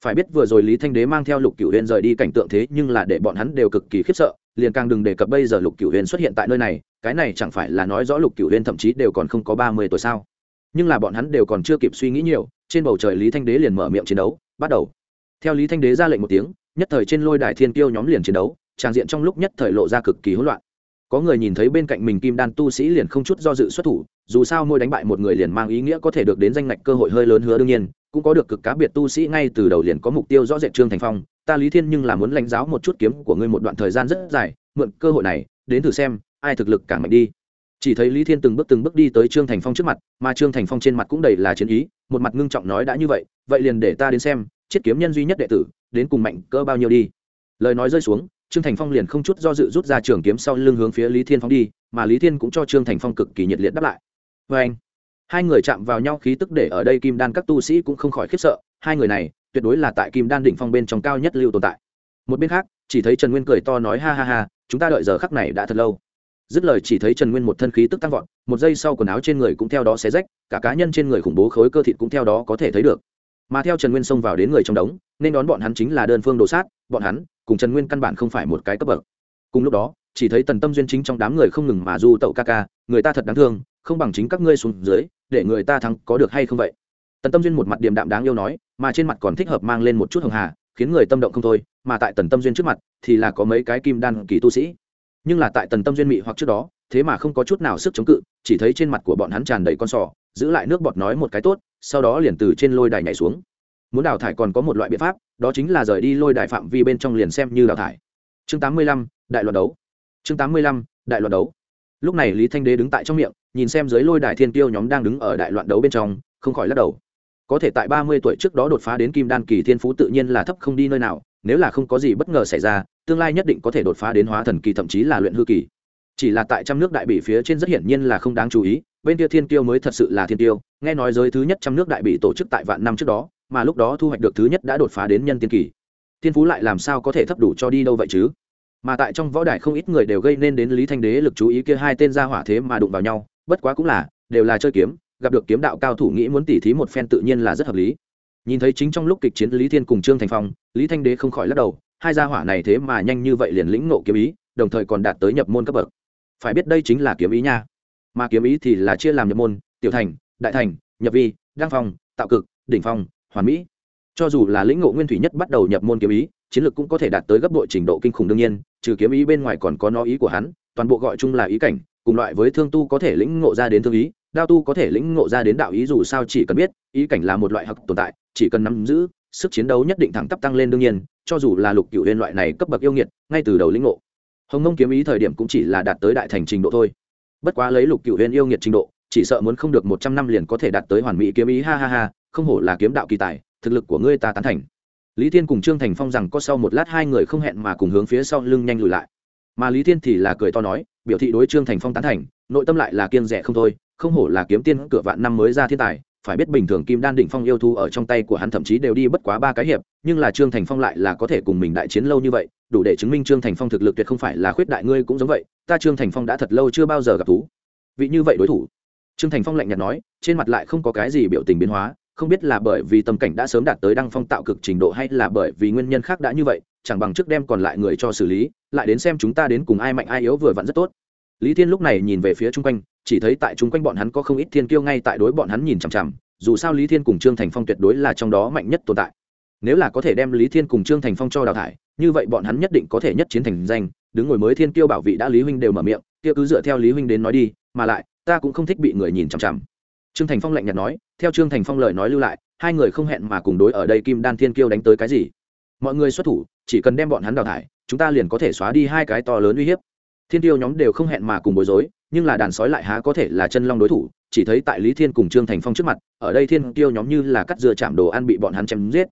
phải biết vừa rồi lý thanh đế mang theo lục cửu huyền rời đi cảnh tượng thế nhưng là để bọn hắn đều cực kỳ khiếp sợ, liền càng đừng đề cập bây giờ lục cửu huyền xuất hiện tại nơi này, cái này chẳng phải là nói rõ lục cửu huyền thậm chí đều còn không có ba mươi tuổi sao. Nhưng là bọn hắn đều còn chưa kịp suy nghĩ nhiều, trên bầu trời lý thanh đế liền mở miệng chiến đấu, bắt đầu. Theo lý thanh đế ra lệnh một tiếng, nhất thời trên lôi đài thiên kiêu nhóm liền chiến đấu, tràng diện trong lúc nhất thời lộ ra cực kỳ hỗn loạn. Có người nhìn thấy bên cạnh mình kim đan tu sĩ liền không chút do dự xuất thủ dù sao mỗi đánh bại một người liền mang ý nghĩa có thể được đến danh ngạch cơ hội hơi lớn hứa đương nhiên, cũng có được cực cá biệt tu sĩ ngay từ đầu liền có mục tiêu rõ rệt trương thành phong. Ta lý thiên nhưng là muốn lãnh giáo một chút kiếm của ngươi một đoạn thời gian rất dài, mượn cơ hội này, đến thử xem, ai thực lực càng mạnh đi. Chỉ thấy lý thiên từng bước từng bước đi tới trương thành phong trước mặt, mà trương thành phong trên mặt cũng đầy là chiến ý, một mặt ngưng trọng nói đã như vậy vậy liền để ta đến xem chiết kiếm nhân duy nhất đệ tử, đến cùng mạnh cỡ bao nhiêu đi. Lời nói rơi xuống, trương thành phong liền không chút do dự rút ra trường kiếm sau lưng hướng phía lý thiên phong đi, mà lý thiên cũng cho trương thành phong cực kỳ nhiệt liệt đáp lại vê anh, hai người chạm vào nhau, khí tức để ở đây kim đan các tu sĩ cũng không khỏi khiếp sợ. Hai người này tuyệt đối là tại kim đan đỉnh phong bên trong cao nhất lưu tồn tại. Một bên khác, chỉ thấy trần nguyên cười to nói, ha ha ha, chúng ta đợi giờ khắc này đã thật lâu. Dứt lời chỉ thấy trần nguyên một thân khí tức tăng vọt, một giây sau quần áo trên người cũng theo đó xé rách, cả cá nhân trên người khủng bố khối cơ thịt cũng theo đó có thể thấy được. Mà theo trần nguyên xông vào đến người trong đống, nên đón bọn hắn chính là đơn phương đồ sát, bọn hắn cùng trần nguyên căn bản không phải một cái cấp bậc. Cùng lúc đó, chỉ thấy tần tâm duyên chính trong đám người không ngừng mà du tẩu ca ca, người ta thật đáng thương không bằng chính các ngươi xuống dưới để người ta thắng có được hay không vậy? Tần tâm duyên một mặt điềm đạm đáng yêu nói mà trên mặt còn thích hợp mang lên một chút hồng hà khiến người tâm động không thôi mà tại tần tâm duyên trước mặt thì là có mấy cái kim đan kỳ tu sĩ. Nhưng là tại tần tâm duyên mị hoặc trước đó thế mà không có chút nào sức chống cự chỉ thấy trên mặt của bọn hắn tràn đầy con sò giữ lại nước bọt nói một cái tốt sau đó liền từ trên lôi đài nhảy xuống. Muốn đào thải còn có một loại biện pháp đó chính là rời đi lôi đài phạm vi bên trong liền xem như đào thải. Chương 85, đại loạt đấu. Chương 85, đại loạt đấu lúc này lý thanh đế đứng tại trong miệng, nhìn xem dưới lôi đài thiên tiêu nhóm đang đứng ở đại loạn đấu bên trong, không khỏi lắc đầu. Có thể tại ba mươi tuổi trước đó đột phá đến kim đan kỳ thiên phú tự nhiên là thấp không đi nơi nào, nếu là không có gì bất ngờ xảy ra, tương lai nhất định có thể đột phá đến hóa thần kỳ thậm chí là luyện hư kỳ. Chỉ là tại trăm nước đại bị phía trên rất hiển nhiên là không đáng chú ý, bên kia thiên tiêu mới thật sự là thiên tiêu, nghe nói giới thứ nhất trăm nước đại bị tổ chức tại vạn năm trước đó, mà lúc đó thu hoạch được thứ nhất đã đột phá đến nhân tiên kỳ. Thiên phú lại làm sao có thể thấp đủ cho đi đâu vậy chứ? Mà tại trong võ đài không ít người đều gây nên đến lý thanh đế lực chú ý kia hai tên gia hỏa thế mà đụng vào nhau, bất quá cũng là, đều là chơi kiếm, gặp được kiếm đạo cao thủ nghĩ muốn tỉ thí một phen tự nhiên là rất hợp lý. Nhìn thấy chính trong lúc kịch chiến lý thiên cùng trương thành phong, lý thanh đế không khỏi lắc đầu, hai gia hỏa này thế mà nhanh như vậy liền lĩnh nộ kiếm ý, đồng thời còn đạt tới nhập môn cấp bậc. Phải biết đây chính là kiếm ý nha. Mà kiếm ý thì là chia làm nhập môn, tiểu thành, đại thành, nhập vi, đăng phong, tạo cực, đỉnh phong, hoàn mỹ. Cho dù là lĩnh ngộ nguyên thủy nhất bắt đầu nhập môn kiếm ý chiến lược cũng có thể đạt tới gấp bội trình độ kinh khủng đương nhiên, trừ kiếm ý bên ngoài còn có nó ý của hắn, toàn bộ gọi chung là ý cảnh, cùng loại với thương tu có thể lĩnh ngộ ra đến thương ý, đao tu có thể lĩnh ngộ ra đến đạo ý dù sao chỉ cần biết, ý cảnh là một loại học tồn tại, chỉ cần nắm giữ, sức chiến đấu nhất định thẳng tắp tăng lên đương nhiên, cho dù là lục cựu huyền loại này cấp bậc yêu nghiệt, ngay từ đầu lĩnh ngộ, hồng mông kiếm ý thời điểm cũng chỉ là đạt tới đại thành trình độ thôi. Bất quá lấy lục cựu huyền yêu nghiệt trình độ, chỉ sợ muốn không được một trăm năm liền có thể đạt tới hoàn mỹ kiếm ý, ha ha ha, không hổ là kiếm đạo kỳ tài, thực lực của ngươi ta tán thành lý thiên cùng trương thành phong rằng có sau một lát hai người không hẹn mà cùng hướng phía sau lưng nhanh lùi lại. Mà lý thiên thì là cười to nói, biểu thị đối trương thành phong tán thành, nội tâm lại là kiên rẻ không thôi, không hổ là kiếm tiên cửa vạn năm mới ra thiên tài, phải biết bình thường kim đan đỉnh phong yêu thu ở trong tay của hắn thậm chí đều đi bất quá ba cái hiệp, nhưng là trương thành phong lại là có thể cùng mình đại chiến lâu như vậy, đủ để chứng minh trương thành phong thực lực tuyệt không phải là khuyết đại ngươi cũng giống vậy, ta trương thành phong đã thật lâu chưa bao giờ gặp thú. Vị như vậy đối thủ. Trương thành phong lạnh nhạt nói, trên mặt lại không có cái gì biểu tình biến hóa không biết là bởi vì tâm cảnh đã sớm đạt tới đăng phong tạo cực trình độ hay là bởi vì nguyên nhân khác đã như vậy, chẳng bằng trước đem còn lại người cho xử lý, lại đến xem chúng ta đến cùng ai mạnh ai yếu vừa vặn rất tốt. Lý thiên lúc này nhìn về phía chung quanh, chỉ thấy tại chung quanh bọn hắn có không ít thiên kiêu ngay tại đối bọn hắn nhìn chằm chằm, dù sao lý thiên cùng trương thành phong tuyệt đối là trong đó mạnh nhất tồn tại. Nếu là có thể đem lý thiên cùng trương thành phong cho đào thải, như vậy bọn hắn nhất định có thể nhất chiến thành danh, đứng ngồi mới thiên kiêu bảo vị đã lý huynh đều mở miệng, kia cứ dựa theo lý huynh đến nói đi, mà lại, ta cũng không thích bị người nhìn chằm chằm. Trương thành phong lạnh nhạt nói theo trương thành phong lời nói lưu lại, hai người không hẹn mà cùng đối ở đây kim đan thiên kiêu đánh tới cái gì. Mọi người xuất thủ, chỉ cần đem bọn hắn đào thải, chúng ta liền có thể xóa đi hai cái to lớn uy hiếp. Thiên tiêu nhóm đều không hẹn mà cùng bối rối, nhưng là đàn sói lại há có thể là chân long đối thủ, chỉ thấy tại lý thiên cùng trương thành phong trước mặt, ở đây thiên tiêu nhóm như là cắt dừa chạm đồ ăn bị bọn hắn chém giết.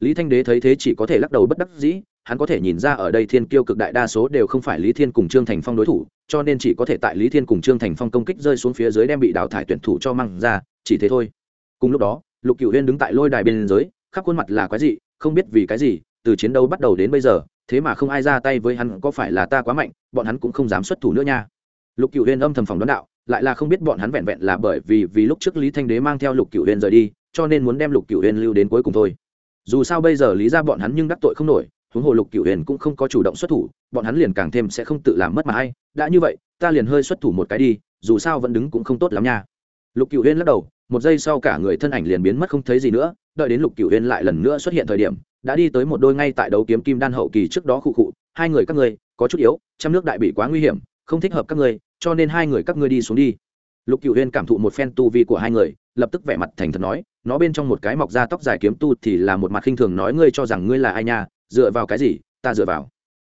Lý thanh đế thấy thế chỉ có thể lắc đầu bất đắc dĩ, hắn có thể nhìn ra ở đây thiên kiêu cực đại đa số đều không phải lý thiên cùng trương thành phong đối thủ, cho nên chỉ có thể tại lý thiên cùng trương thành phong công kích rơi xuống phía dưới đem bị đào thải tuyển thủ cho măng ra, chỉ thế thôi cùng lúc đó, lục cựu huyên đứng tại lôi đài bên dưới khắp khuôn mặt là quái gì không biết vì cái gì, từ chiến đấu bắt đầu đến bây giờ, thế mà không ai ra tay với hắn, có phải là ta quá mạnh, bọn hắn cũng không dám xuất thủ nữa nha. Lục cựu huyên âm thầm phòng đoán đạo, lại là không biết bọn hắn vẹn vẹn là bởi vì vì lúc trước lý thanh đế mang theo lục cựu huyên rời đi, cho nên muốn đem lục cựu huyên lưu đến cuối cùng thôi. Dù sao bây giờ lý ra bọn hắn nhưng đắc tội không nổi, huống hồ lục cựu huyền cũng không có chủ động xuất thủ, bọn hắn liền càng thêm sẽ không tự làm mất mà ai đã như vậy, ta liền hơi xuất thủ một cái đi, dù sao vẫn đứng cũng không tốt lắm nha. Lục cựu huyền lắc đầu một giây sau cả người thân ảnh liền biến mất không thấy gì nữa, đợi đến lục cựu Huyên lại lần nữa xuất hiện thời điểm, đã đi tới một đôi ngay tại đấu kiếm kim đan hậu kỳ trước đó khụ khụ hai người các ngươi, có chút yếu, trăm nước đại bị quá nguy hiểm, không thích hợp các ngươi, cho nên hai người các ngươi đi xuống đi. Lục cựu huyên cảm thụ một phen tu vi của hai người, lập tức vẻ mặt thành thật nói, nó bên trong một cái mọc ra tóc dài kiếm tu thì là một mặt khinh thường nói ngươi cho rằng ngươi là ai nha, dựa vào cái gì, ta dựa vào.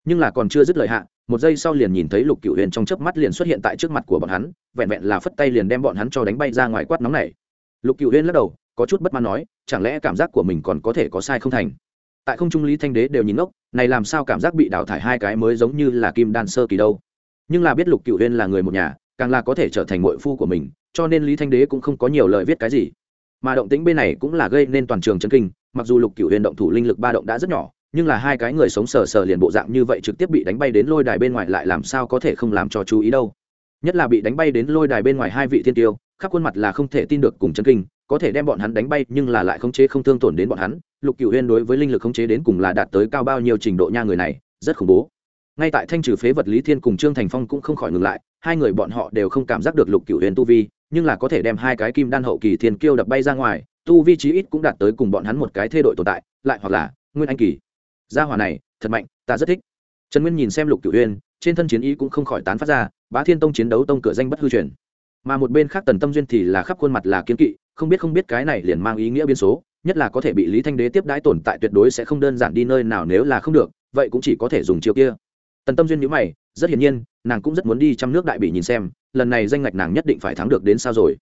Nhưng là còn chưa dứt lời hạ, một giây sau liền nhìn thấy lục cựu huyền trong chớp mắt liền xuất hiện tại trước mặt của bọn hắn, vẹn vẹn là phất tay liền đem bọn hắn cho đánh bay ra ngoài quát nóng này lục cựu huyên lắc đầu, có chút bất mãn nói, chẳng lẽ cảm giác của mình còn có thể có sai không thành? Tại không trung lý thanh đế đều nhìn ngốc, này làm sao cảm giác bị đào thải hai cái mới giống như là kim đan sơ kỳ đâu? Nhưng là biết lục cựu huyên là người một nhà, càng là có thể trở thành mội phu của mình, cho nên lý thanh đế cũng không có nhiều lời viết cái gì. Mà động tĩnh bên này cũng là gây nên toàn trường chân kinh, mặc dù lục cựu huyên động thủ linh lực ba động đã rất nhỏ, nhưng là hai cái người sống sờ sờ liền bộ dạng như vậy trực tiếp bị đánh bay đến lôi đài bên ngoài lại làm sao có thể không làm cho chú ý đâu? Nhất là bị đánh bay đến lôi đài bên ngoài hai vị thiên tiêu khắp khuôn mặt là không thể tin được cùng chân kinh, có thể đem bọn hắn đánh bay nhưng là lại khống chế không thương tổn đến bọn hắn. Lục cựu huyên đối với linh lực khống chế đến cùng là đạt tới cao bao nhiêu trình độ nha người này, rất khủng bố. Ngay tại thanh trừ phế vật lý thiên cùng trương thành phong cũng không khỏi ngừng lại, hai người bọn họ đều không cảm giác được lục cựu huyền tu vi, nhưng là có thể đem hai cái kim đan hậu kỳ thiên kiêu đập bay ra ngoài, tu vi chí ít cũng đạt tới cùng bọn hắn một cái thê đội tồn tại, lại hoặc là nguyên anh kỳ. Gia hỏa này, thật mạnh, ta rất thích. Trần nguyên nhìn xem lục cửu huyên, trên thân chiến ý cũng không khỏi tán phát ra, bá thiên tông chiến đấu tông cửa danh bất hư truyền mà một bên khác tần tâm duyên thì là khắp khuôn mặt là kiên kỵ, không biết không biết cái này liền mang ý nghĩa biên số, nhất là có thể bị lý thanh đế tiếp đãi tồn tại tuyệt đối sẽ không đơn giản đi nơi nào nếu là không được, vậy cũng chỉ có thể dùng chiều kia. Tần tâm duyên nhữ mày, rất hiển nhiên, nàng cũng rất muốn đi chăm nước đại bị nhìn xem, lần này danh ngạch nàng nhất định phải thắng được đến sao rồi.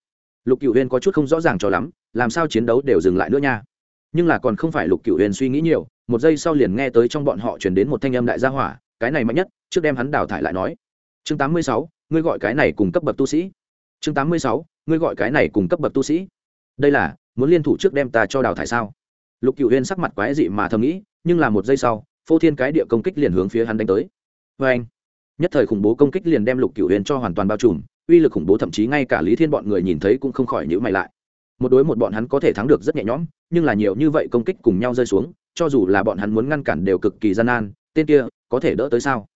Lục cựu huyên có chút không rõ ràng cho lắm, làm sao chiến đấu đều dừng lại nữa nha. Nhưng là còn không phải lục cựu huyên suy nghĩ nhiều, một giây sau liền nghe tới trong bọn họ chuyển đến một thanh âm đại gia hỏa, cái này mạnh nhất, trước đem hắn đào thải lại nói. Chương tám mươi sáu, ngươi gọi cái này cùng cấp bậc tu sĩ chương tám mươi sáu, ngươi gọi cái này cùng cấp bậc tu sĩ. Đây là, muốn liên thủ trước đem ta cho đào thải sao? Lục cựu huyên sắc mặt quái dị mà thầm nghĩ, nhưng là một giây sau, phô thiên cái địa công kích liền hướng phía hắn đánh tới. Vê anh, nhất thời khủng bố công kích liền đem lục cựu huyên cho hoàn toàn bao trùm, uy lực khủng bố thậm chí ngay cả lý thiên bọn người nhìn thấy cũng không khỏi nhữ mày lại. Một đối một bọn hắn có thể thắng được rất nhẹ nhõm, nhưng là nhiều như vậy công kích cùng nhau rơi xuống, cho dù là bọn hắn muốn ngăn cản đều cực kỳ gian nan, tên kia có thể đỡ tới sao?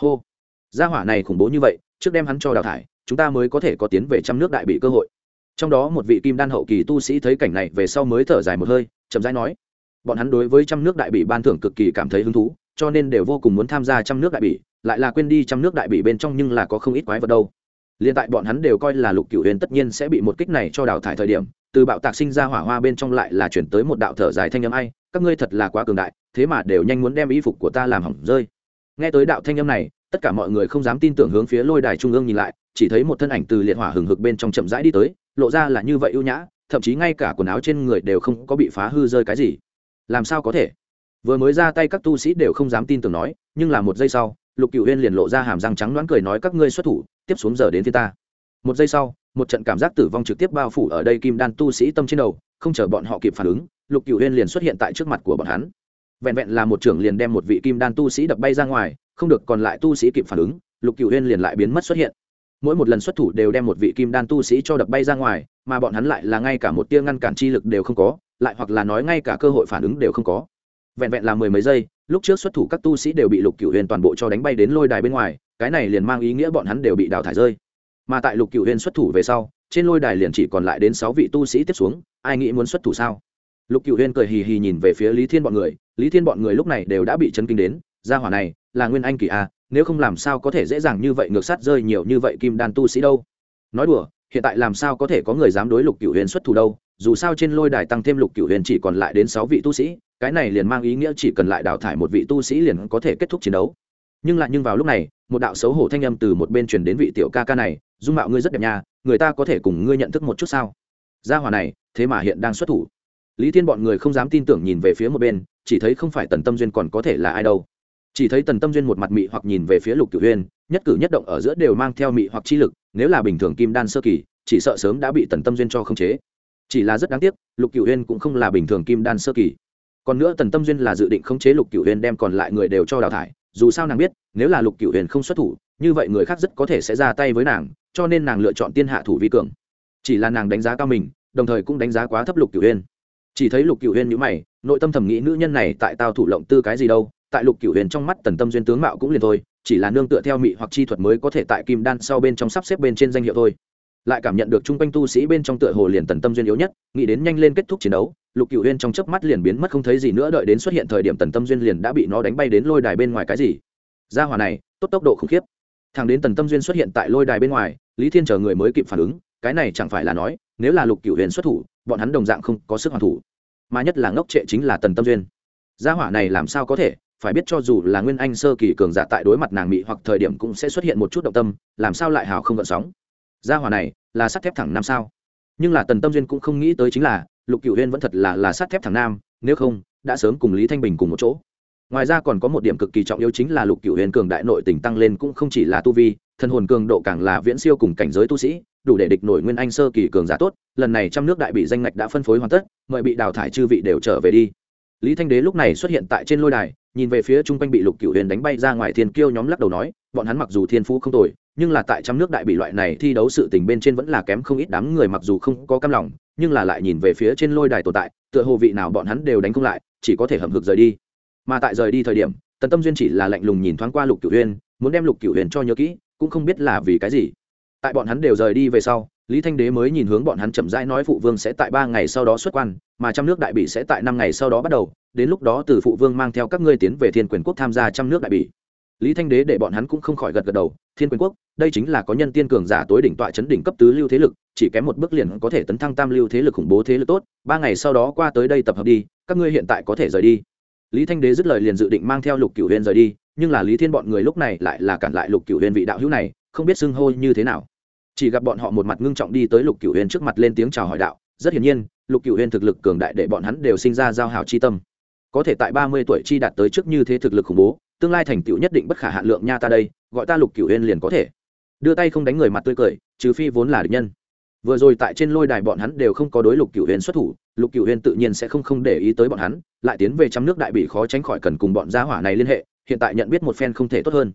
Hô, gia hỏa này khủng bố như vậy, trước đem hắn cho đào thải chúng ta mới có thể có tiến về trăm nước đại bị cơ hội. Trong đó một vị kim đan hậu kỳ tu sĩ thấy cảnh này về sau mới thở dài một hơi, chậm rãi nói, bọn hắn đối với trăm nước đại bị ban thưởng cực kỳ cảm thấy hứng thú, cho nên đều vô cùng muốn tham gia trăm nước đại bị, lại là quên đi trăm nước đại bị bên trong nhưng là có không ít quái vật đâu. Liền tại bọn hắn đều coi là lục cửu huyền tất nhiên sẽ bị một kích này cho đào thải thời điểm, từ bạo tạc sinh ra hỏa hoa bên trong lại là chuyển tới một đạo thở dài thanh âm ai, các ngươi thật là quá cường đại, thế mà đều nhanh muốn đem y phục của ta làm hỏng rơi. Nghe tới đạo thanh âm này, tất cả mọi người không dám tin tưởng hướng phía lôi đài trung ương nhìn lại chỉ thấy một thân ảnh từ liệt hỏa hừng hực bên trong chậm rãi đi tới, lộ ra là như vậy ưu nhã, thậm chí ngay cả quần áo trên người đều không có bị phá hư rơi cái gì. Làm sao có thể? Vừa mới ra tay các tu sĩ đều không dám tin tưởng nói, nhưng là một giây sau, lục cựu huyên liền lộ ra hàm răng trắng đoán cười nói các ngươi xuất thủ, tiếp xuống giờ đến phía ta. Một giây sau, một trận cảm giác tử vong trực tiếp bao phủ ở đây kim đan tu sĩ tâm trên đầu, không chờ bọn họ kịp phản ứng, lục cựu huyên liền xuất hiện tại trước mặt của bọn hắn. Vẹn vẹn là một trưởng liền đem một vị kim đan tu sĩ đập bay ra ngoài, không được còn lại tu sĩ kịp phản ứng, lục cựu huyên liền lại biến mất xuất hiện mỗi một lần xuất thủ đều đem một vị kim đan tu sĩ cho đập bay ra ngoài, mà bọn hắn lại là ngay cả một tia ngăn cản chi lực đều không có, lại hoặc là nói ngay cả cơ hội phản ứng đều không có. Vẹn vẹn là mười mấy giây, lúc trước xuất thủ các tu sĩ đều bị lục cựu huyền toàn bộ cho đánh bay đến lôi đài bên ngoài, cái này liền mang ý nghĩa bọn hắn đều bị đào thải rơi. Mà tại lục cựu huyền xuất thủ về sau, trên lôi đài liền chỉ còn lại đến sáu vị tu sĩ tiếp xuống, ai nghĩ muốn xuất thủ sao? Lục cựu huyền cười hì hì nhìn về phía lý thiên bọn người, lý thiên bọn người lúc này đều đã bị chấn kinh đến gia hỏa này, là nguyên anh kỳ a nếu không làm sao có thể dễ dàng như vậy ngược sát rơi nhiều như vậy kim đan tu sĩ đâu. Nói đùa, hiện tại làm sao có thể có người dám đối lục cựu huyền xuất thủ đâu, dù sao trên lôi đài tăng thêm lục cựu huyền chỉ còn lại đến sáu vị tu sĩ, cái này liền mang ý nghĩa chỉ cần lại đào thải một vị tu sĩ liền có thể kết thúc chiến đấu. Nhưng lại nhưng vào lúc này, một đạo xấu hổ thanh âm từ một bên truyền đến vị tiểu ca ca này, dung mạo ngươi rất đẹp nha, người ta có thể cùng ngươi nhận thức một chút sao? Gia hòa này, thế mà hiện đang xuất thủ. Lý thiên bọn người không dám tin tưởng nhìn về phía một bên, chỉ thấy không phải tần tâm duyên còn có thể là ai đâu chỉ thấy tần tâm duyên một mặt mị hoặc nhìn về phía lục cửu huyên, nhất cử nhất động ở giữa đều mang theo mị hoặc chi lực, nếu là bình thường kim đan sơ kỳ, chỉ sợ sớm đã bị tần tâm duyên cho khống chế. Chỉ là rất đáng tiếc, lục cửu huyên cũng không là bình thường kim đan sơ kỳ. Còn nữa tần tâm duyên là dự định khống chế lục cửu huyên đem còn lại người đều cho đào thải, dù sao nàng biết, nếu là lục cửu huyền không xuất thủ, như vậy người khác rất có thể sẽ ra tay với nàng, cho nên nàng lựa chọn tiên hạ thủ vi cường. Chỉ là nàng đánh giá cao mình, đồng thời cũng đánh giá quá thấp lục cửu huyền chỉ thấy lục cửu huyền nhữ mày, nội tâm thầm nghĩ nữ nhân này tại tao thủ lộng tư cái gì đâu tại lục cửu huyền trong mắt tần tâm duyên tướng mạo cũng liền thôi, chỉ là nương tựa theo mị hoặc chi thuật mới có thể tại kim đan sau bên trong sắp xếp bên trên danh hiệu thôi. Lại cảm nhận được chung quanh tu sĩ bên trong tựa hồ liền tần tâm duyên yếu nhất, nghĩ đến nhanh lên kết thúc chiến đấu, lục cửu huyền trong chớp mắt liền biến mất không thấy gì nữa, đợi đến xuất hiện thời điểm tần tâm duyên liền đã bị nó đánh bay đến lôi đài bên ngoài cái gì. Ra hỏa này, tốt tốc độ khủng khiếp. Thằng đến tần tâm duyên xuất hiện tại lôi đài bên ngoài, lý thiên chờ người mới kịp phản ứng, cái này chẳng phải là nói, nếu là lục cửu huyền xuất thủ, bọn hắn đồng dạng không có sức hoàn thủ. Mà nhất là ngốc trệ chính là tần tâm duyên. Gia hỏa này làm sao có thể? Phải biết cho dù là nguyên anh sơ kỳ cường giả tại đối mặt nàng mị hoặc thời điểm cũng sẽ xuất hiện một chút động tâm, làm sao lại hào không gợn sóng? Gia hỏa này là sắt thép thẳng năm sao? Nhưng là tần tâm duyên cũng không nghĩ tới chính là, lục cựu huyên vẫn thật là là sắt thép thẳng nam, nếu không, đã sớm cùng lý thanh bình cùng một chỗ. Ngoài ra còn có một điểm cực kỳ trọng yếu chính là lục cựu huyên cường đại nội tình tăng lên cũng không chỉ là tu vi, thần hồn cường độ càng là viễn siêu cùng cảnh giới tu sĩ, đủ để địch nổi nguyên anh sơ kỳ cường giả tốt, lần này trăm nước đại bị danh ngạch đã phân phối hoàn tất, mời bị đào thải chư vị đều trở về đi lý thanh đế lúc này xuất hiện tại trên lôi đài, nhìn về phía chung quanh bị lục cựu huyền đánh bay ra ngoài thiên kiêu nhóm lắc đầu nói, bọn hắn mặc dù thiên phú không tồi, nhưng là tại trăm nước đại bị loại này thi đấu sự tình bên trên vẫn là kém không ít đám người mặc dù không có cam lòng, nhưng là lại nhìn về phía trên lôi đài tồn tại, tựa hồ vị nào bọn hắn đều đánh không lại, chỉ có thể hầm hực rời đi. Mà tại rời đi thời điểm, tần tâm duyên chỉ là lạnh lùng nhìn thoáng qua lục cửu huyền, muốn đem lục cửu huyền cho nhớ kỹ, cũng không biết là vì cái gì tại bọn hắn đều rời đi về sau, lý thanh đế mới nhìn hướng bọn hắn chậm rãi nói phụ vương sẽ tại ba ngày sau đó xuất quan, mà trăm nước đại bị sẽ tại năm ngày sau đó bắt đầu, đến lúc đó từ phụ vương mang theo các ngươi tiến về thiên quyền quốc tham gia trăm nước đại bị lý thanh đế để bọn hắn cũng không khỏi gật gật đầu, thiên quyền quốc, đây chính là có nhân tiên cường giả tối đỉnh tọa chấn đỉnh cấp tứ lưu thế lực, chỉ kém một bước liền có thể tấn thăng tam lưu thế lực khủng bố thế lực tốt, ba ngày sau đó qua tới đây tập hợp đi, các ngươi hiện tại có thể rời đi. Lý thanh đế dứt lời liền dự định mang theo lục cửu huyền rời đi, nhưng là lý thiên bọn người lúc này lại là cản lại lục cửu huyền vị đạo hữu này không biết xưng hô như thế nào. Chỉ gặp bọn họ một mặt ngưng trọng đi tới lục cửu huyền trước mặt lên tiếng chào hỏi đạo, rất hiển nhiên, lục cửu huyền thực lực cường đại để bọn hắn đều sinh ra giao hảo chi tâm. Có thể tại ba mươi tuổi chi đạt tới trước như thế thực lực khủng bố, tương lai thành tựu nhất định bất khả hạn lượng nha ta đây, gọi ta lục cửu huyền liền có thể. Đưa tay không đánh người mặt tươi cười, trừ phi vốn là địch nhân. Vừa rồi tại trên lôi đài bọn hắn đều không có đối lục cửu huyền xuất thủ, lục cửu huyền tự nhiên sẽ không không để ý tới bọn hắn, lại tiến về trăm nước đại bị khó tránh khỏi cần cùng bọn gia hỏa này liên hệ, hiện tại nhận biết một phen không thể tốt hơn.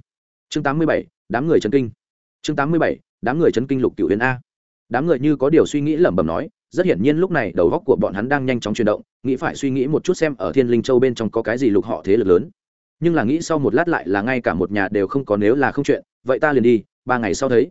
Chương tám mươi bảy, đám người trần kinh chương tám mươi bảy, đám người chấn kinh lục cửu huyền a. Đám người như có điều suy nghĩ lẩm bẩm nói, rất hiển nhiên lúc này đầu góc của bọn hắn đang nhanh chóng chuyển động, nghĩ phải suy nghĩ một chút xem ở thiên linh châu bên trong có cái gì lục họ thế lực lớn. Nhưng là nghĩ sau một lát lại là ngay cả một nhà đều không có nếu là không chuyện, vậy ta liền đi, ba ngày sau thấy.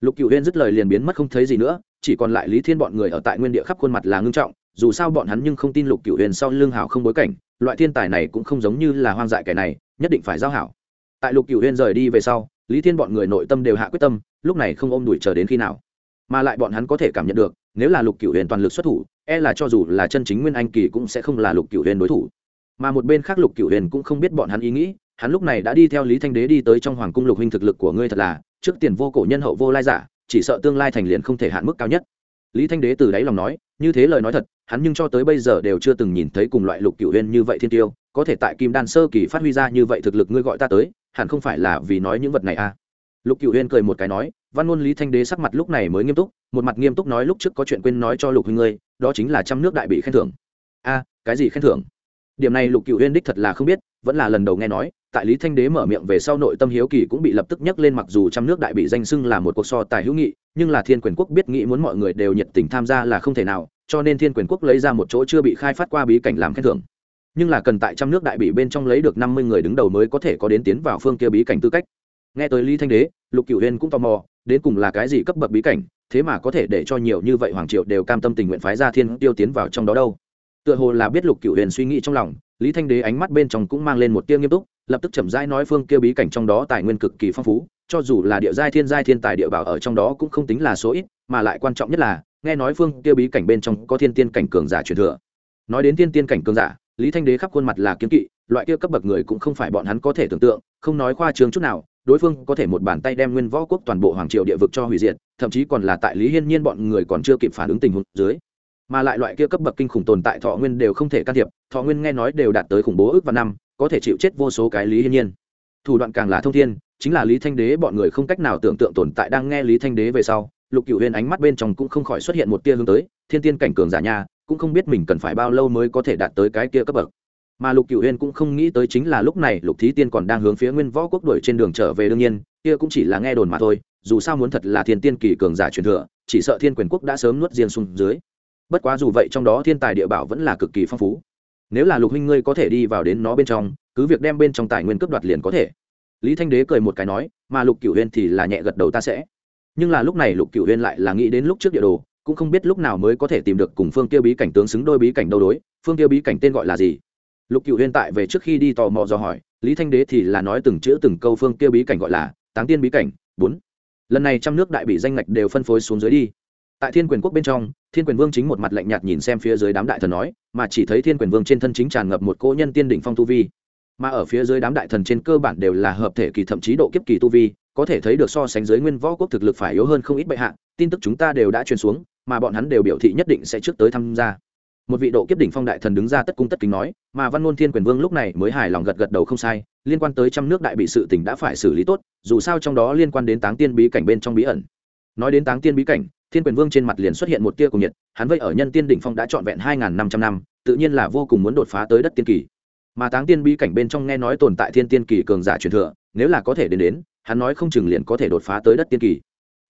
Lục cựu huyên dứt lời liền biến mất không thấy gì nữa, chỉ còn lại lý thiên bọn người ở tại nguyên địa khắp khuôn mặt là ngưng trọng, dù sao bọn hắn nhưng không tin lục cựu huyền sau lương hảo không bối cảnh, loại thiên tài này cũng không giống như là hoang dại kẻ này, nhất định phải giao hảo. Tại lục cựu huyền rời đi về sau lý thiên bọn người nội tâm đều hạ quyết tâm, lúc này không ôm đuổi chờ đến khi nào. Mà lại bọn hắn có thể cảm nhận được, nếu là lục cửu huyền toàn lực xuất thủ e là cho dù là chân chính nguyên anh kỳ cũng sẽ không là lục cửu huyền đối thủ. Mà một bên khác lục cửu huyền cũng không biết bọn hắn ý nghĩ, hắn lúc này đã đi theo lý thanh đế đi tới trong hoàng cung lục huynh thực lực của ngươi thật là, trước tiền vô cổ nhân hậu vô lai giả, chỉ sợ tương lai thành liền không thể hạn mức cao nhất. Lý thanh đế từ đáy lòng nói, như thế lời nói thật, hắn nhưng cho tới bây giờ đều chưa từng nhìn thấy cùng loại lục cửu huyền như vậy thiên tiêu, có thể tại kim đan sơ kỳ phát huy ra như vậy thực lực ngươi gọi ta tới hẳn không phải là vì nói những vật này à? Lục cửu huyên cười một cái nói, văn ngôn lý thanh đế sắc mặt lúc này mới nghiêm túc, một mặt nghiêm túc nói lúc trước có chuyện quên nói cho lục huynh ngươi, đó chính là trăm nước đại bị khen thưởng. A, cái gì khen thưởng? Điểm này lục cửu huyên đích thật là không biết, vẫn là lần đầu nghe nói, tại lý thanh đế mở miệng về sau nội tâm hiếu kỳ cũng bị lập tức nhắc lên mặc dù trăm nước đại bị danh xưng là một cuộc so tài hữu nghị, nhưng là thiên quyền quốc biết nghĩ muốn mọi người đều nhiệt tình tham gia là không thể nào, cho nên thiên quyền quốc lấy ra một chỗ chưa bị khai phát qua bí cảnh làm khen thưởng nhưng là cần tại trăm nước đại bị bên trong lấy được năm mươi người đứng đầu mới có thể có đến tiến vào phương kia bí cảnh tư cách. Nghe tới lý thanh đế, lục cửu huyên cũng tò mò, đến cùng là cái gì cấp bậc bí cảnh, thế mà có thể để cho nhiều như vậy hoàng triệu đều cam tâm tình nguyện phái ra thiên tiêu tiến vào trong đó đâu. Tựa hồ là biết lục cửu huyền suy nghĩ trong lòng, lý thanh đế ánh mắt bên trong cũng mang lên một tia nghiêm túc, lập tức chậm rãi nói phương kia bí cảnh trong đó tài nguyên cực kỳ phong phú, cho dù là địa giai thiên giai thiên tài địa bảo ở trong đó cũng không tính là số ít, mà lại quan trọng nhất là, nghe nói phương kia bí cảnh bên trong có thiên tiên cảnh cường giả truyền thừa. Nói đến thiên tiên cảnh cường giả lý thanh đế khắp khuôn mặt là kiếm kỵ, loại kia cấp bậc người cũng không phải bọn hắn có thể tưởng tượng, không nói khoa trương chút nào, đối phương có thể một bàn tay đem nguyên võ quốc toàn bộ hoàng triều địa vực cho hủy diệt, thậm chí còn là tại lý hiên nhiên bọn người còn chưa kịp phản ứng tình huống dưới. Mà lại loại kia cấp bậc kinh khủng tồn tại thọ nguyên đều không thể can thiệp, thọ nguyên nghe nói đều đạt tới khủng bố ước và năm, có thể chịu chết vô số cái lý hiên nhiên. Thủ đoạn càng là thông thiên, chính là lý thanh đế bọn người không cách nào tưởng tượng tồn tại đang nghe lý thanh đế về sau, lục cựu huyền ánh mắt bên trong cũng không khỏi xuất hiện một tia hướng tới, thiên tiên cảnh cường giả nha cũng không biết mình cần phải bao lâu mới có thể đạt tới cái kia cấp bậc. Mà lục cựu huyên cũng không nghĩ tới chính là lúc này lục thí tiên còn đang hướng phía nguyên võ quốc đuổi trên đường trở về đương nhiên, kia cũng chỉ là nghe đồn mà thôi, dù sao muốn thật là thiên tiên kỳ cường giả truyền thừa, chỉ sợ thiên quyền quốc đã sớm nuốt riêng xuống dưới. Bất quá dù vậy trong đó thiên tài địa bảo vẫn là cực kỳ phong phú. Nếu là lục huynh ngươi có thể đi vào đến nó bên trong, cứ việc đem bên trong tài nguyên cướp đoạt liền có thể. Lý thanh đế cười một cái nói, mà lục cửu huyên thì là nhẹ gật đầu ta sẽ. Nhưng là lúc này lục cửu huyên lại là nghĩ đến lúc trước địa đồ cũng không biết lúc nào mới có thể tìm được cùng phương tiêu bí cảnh tướng xứng đôi bí cảnh đâu đối, phương tiêu bí cảnh tên gọi là gì? Lục cựu huyên tại về trước khi đi tò mò do hỏi, lý thanh đế thì là nói từng chữ từng câu phương tiêu bí cảnh gọi là táng tiên bí cảnh, bốn. Lần này trăm nước đại bị danh ngạch đều phân phối xuống dưới đi. Tại thiên quyền quốc bên trong, thiên quyền vương chính một mặt lạnh nhạt nhìn xem phía dưới đám đại thần nói, mà chỉ thấy thiên quyền vương trên thân chính tràn ngập một cỗ nhân tiên đỉnh phong tu vi. Mà ở phía dưới đám đại thần trên cơ bản đều là hợp thể kỳ thậm chí độ kiếp kỳ tu vi, có thể thấy được so sánh dưới nguyên võ quốc thực lực phải yếu hơn không ít bệ hạ, tin tức chúng ta đều đã truyền xuống mà bọn hắn đều biểu thị nhất định sẽ trước tới tham gia. Một vị độ kiếp đỉnh phong đại thần đứng ra tất cung tất kính nói, mà văn ngôn thiên quyền vương lúc này mới hài lòng gật gật đầu không sai, liên quan tới trăm nước đại bị sự tỉnh đã phải xử lý tốt, dù sao trong đó liên quan đến táng tiên bí cảnh bên trong bí ẩn. Nói đến táng tiên bí cảnh, thiên quyền vương trên mặt liền xuất hiện một tia cùng nhiệt, hắn vây ở nhân tiên đỉnh phong đã trọn vẹn hai năm trăm năm, tự nhiên là vô cùng muốn đột phá tới đất tiên kỳ. Mà táng tiên bí cảnh bên trong nghe nói tồn tại thiên tiên kỳ cường giả truyền thừa, nếu là có thể đến đến, hắn nói không chừng liền có thể đột phá tới đất tiên kỳ.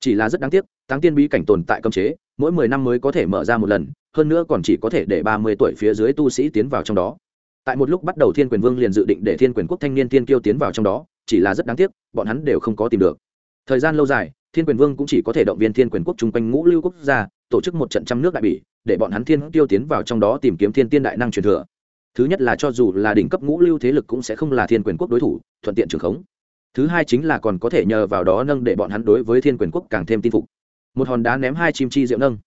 Chỉ là rất đáng tiếc, táng tiên bí cảnh tồn tại cấm chế mỗi mười năm mới có thể mở ra một lần, hơn nữa còn chỉ có thể để ba mươi tuổi phía dưới tu sĩ tiến vào trong đó. Tại một lúc bắt đầu thiên quyền vương liền dự định để thiên quyền quốc thanh niên tiên kiêu tiến vào trong đó, chỉ là rất đáng tiếc, bọn hắn đều không có tìm được. Thời gian lâu dài, thiên quyền vương cũng chỉ có thể động viên thiên quyền quốc chung quanh ngũ lưu quốc gia, tổ chức một trận trăm nước đại bỉ, để bọn hắn thiên tiêu tiến vào trong đó tìm kiếm thiên tiên đại năng truyền thừa. Thứ nhất là cho dù là đỉnh cấp ngũ lưu thế lực cũng sẽ không là thiên quyền quốc đối thủ, thuận tiện trường khống. Thứ hai chính là còn có thể nhờ vào đó nâng để bọn hắn đối với thiên quyền quốc càng thêm tin phục một hòn đá ném hai chim chi diệu nâng.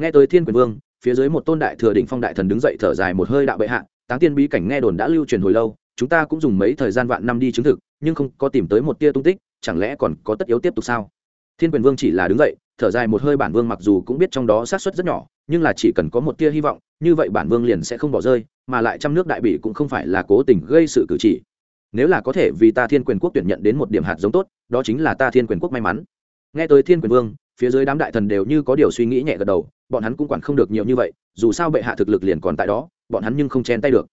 Nghe tới thiên quyền vương, phía dưới một tôn đại thừa đỉnh phong đại thần đứng dậy thở dài một hơi đạo bệ hạ, táng tiên bí cảnh nghe đồn đã lưu truyền hồi lâu, chúng ta cũng dùng mấy thời gian vạn năm đi chứng thực, nhưng không có tìm tới một tia tung tích, chẳng lẽ còn có tất yếu tiếp tục sao? Thiên quyền vương chỉ là đứng dậy, thở dài một hơi bản vương mặc dù cũng biết trong đó sát xuất rất nhỏ, nhưng là chỉ cần có một tia hy vọng, như vậy bản vương liền sẽ không bỏ rơi, mà lại trăm nước đại bỉ cũng không phải là cố tình gây sự cử chỉ. Nếu là có thể vì ta thiên quyền quốc tuyển nhận đến một điểm hạt giống tốt, đó chính là ta thiên quyền quốc may mắn. Nghe tới thiên quyền vương phía dưới đám đại thần đều như có điều suy nghĩ nhẹ gật đầu, bọn hắn cũng quản không được nhiều như vậy, dù sao bệ hạ thực lực liền còn tại đó, bọn hắn nhưng không chen tay được.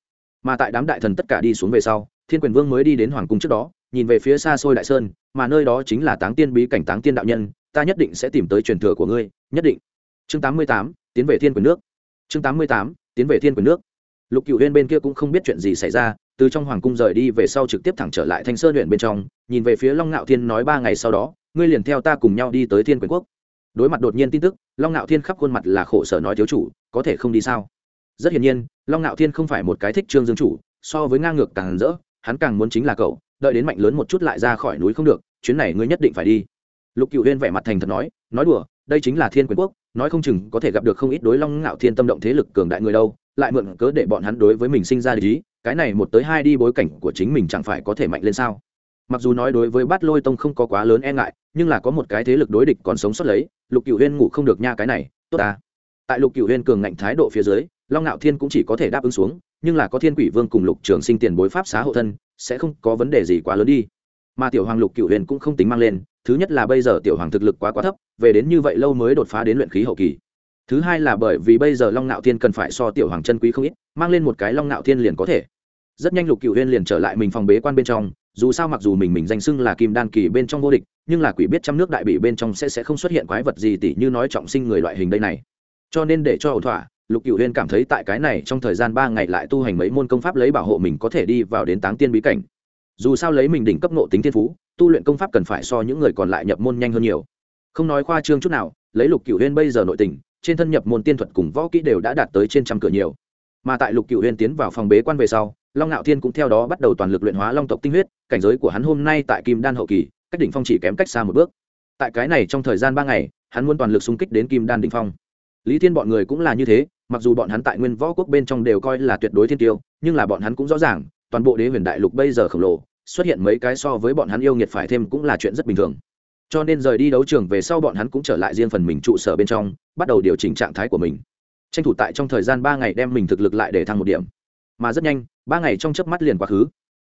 Mà tại đám đại thần tất cả đi xuống về sau, thiên quyền vương mới đi đến hoàng cung trước đó, nhìn về phía xa xôi đại sơn, mà nơi đó chính là táng tiên bí cảnh táng tiên đạo nhân, ta nhất định sẽ tìm tới truyền thừa của ngươi, nhất định. Chương tám mươi tám, tiến về thiên quyền nước. Chương tám mươi tám, tiến về thiên quyền nước. Lục cựu huyên bên kia cũng không biết chuyện gì xảy ra, từ trong hoàng cung rời đi về sau trực tiếp thẳng trở lại thanh sơn huyện bên trong, nhìn về phía long ngạo thiên nói ba ngày sau đó ngươi liền theo ta cùng nhau đi tới thiên quyền quốc. Đối mặt đột nhiên tin tức, long ngạo thiên khắp khuôn mặt là khổ sở nói thiếu chủ, có thể không đi sao? Rất hiển nhiên, long ngạo thiên không phải một cái thích trương dương chủ, so với ngang ngược càng rỡ, hắn càng muốn chính là cậu, đợi đến mạnh lớn một chút lại ra khỏi núi không được, chuyến này ngươi nhất định phải đi. Lục cựu huyên vẻ mặt thành thật nói nói đùa, đây chính là thiên quyền quốc, nói không chừng có thể gặp được không ít đối long ngạo thiên tâm động thế lực cường đại người đâu, lại mượn cớ để bọn hắn đối với mình sinh ra lý cái này một tới hai đi bối cảnh của chính mình chẳng phải có thể mạnh lên sao? Mặc dù nói đối với bát lôi tông không có quá lớn e ngại, nhưng là có một cái thế lực đối địch còn sống sót lấy, lục cựu huyên ngủ không được nha cái này, tốt ta. Tại lục cựu huyên cường ngạnh thái độ phía dưới, long ngạo thiên cũng chỉ có thể đáp ứng xuống, nhưng là có thiên quỷ vương cùng lục trường sinh tiền bối pháp xá hộ thân, sẽ không có vấn đề gì quá lớn đi. Mà tiểu hoàng lục cựu huyền cũng không tính mang lên, thứ nhất là bây giờ tiểu hoàng thực lực quá quá thấp, về đến như vậy lâu mới đột phá đến luyện khí hậu kỳ. Thứ hai là bởi vì bây giờ long ngạo thiên cần phải so tiểu hoàng chân quý không ít, mang lên một cái long ngạo thiên liền có thể. Rất nhanh lục cựu huyên liền trở lại mình phòng bế quan bên trong dù sao mặc dù mình mình danh xưng là kim đan kỳ bên trong vô địch, nhưng là quỷ biết trăm nước đại bị bên trong sẽ sẽ không xuất hiện quái vật gì tỉ như nói trọng sinh người loại hình đây này. Cho nên để cho ổn thỏa, lục cựu huyên cảm thấy tại cái này trong thời gian ba ngày lại tu hành mấy môn công pháp lấy bảo hộ mình có thể đi vào đến táng tiên bí cảnh. Dù sao lấy mình đỉnh cấp nộ tính thiên phú, tu luyện công pháp cần phải so những người còn lại nhập môn nhanh hơn nhiều. Không nói khoa trương chút nào, lấy lục cựu huyên bây giờ nội tình, trên thân nhập môn tiên thuật cùng võ kỹ đều đã đạt tới trên trăm cửa nhiều. Mà tại lục cựu huyên tiến vào phòng bế quan về sau long ngạo thiên cũng theo đó bắt đầu toàn lực luyện hóa long tộc tinh huyết, cảnh giới của hắn hôm nay tại kim đan hậu kỳ, cách đỉnh phong chỉ kém cách xa một bước. Tại cái này trong thời gian ba ngày, hắn muốn toàn lực xung kích đến kim đan đỉnh phong. Lý thiên bọn người cũng là như thế, mặc dù bọn hắn tại nguyên võ quốc bên trong đều coi là tuyệt đối thiên tiêu, nhưng là bọn hắn cũng rõ ràng, toàn bộ đế huyền đại lục bây giờ khổng lồ, xuất hiện mấy cái so với bọn hắn yêu nghiệt phải thêm cũng là chuyện rất bình thường. Cho nên rời đi đấu trường về sau bọn hắn cũng trở lại riêng phần mình trụ sở bên trong, bắt đầu điều chỉnh trạng thái của mình. Tranh thủ tại trong thời gian ba ngày đem mình thực lực lại để thăng một điểm mà rất nhanh, ba ngày trong chớp mắt liền quá khứ.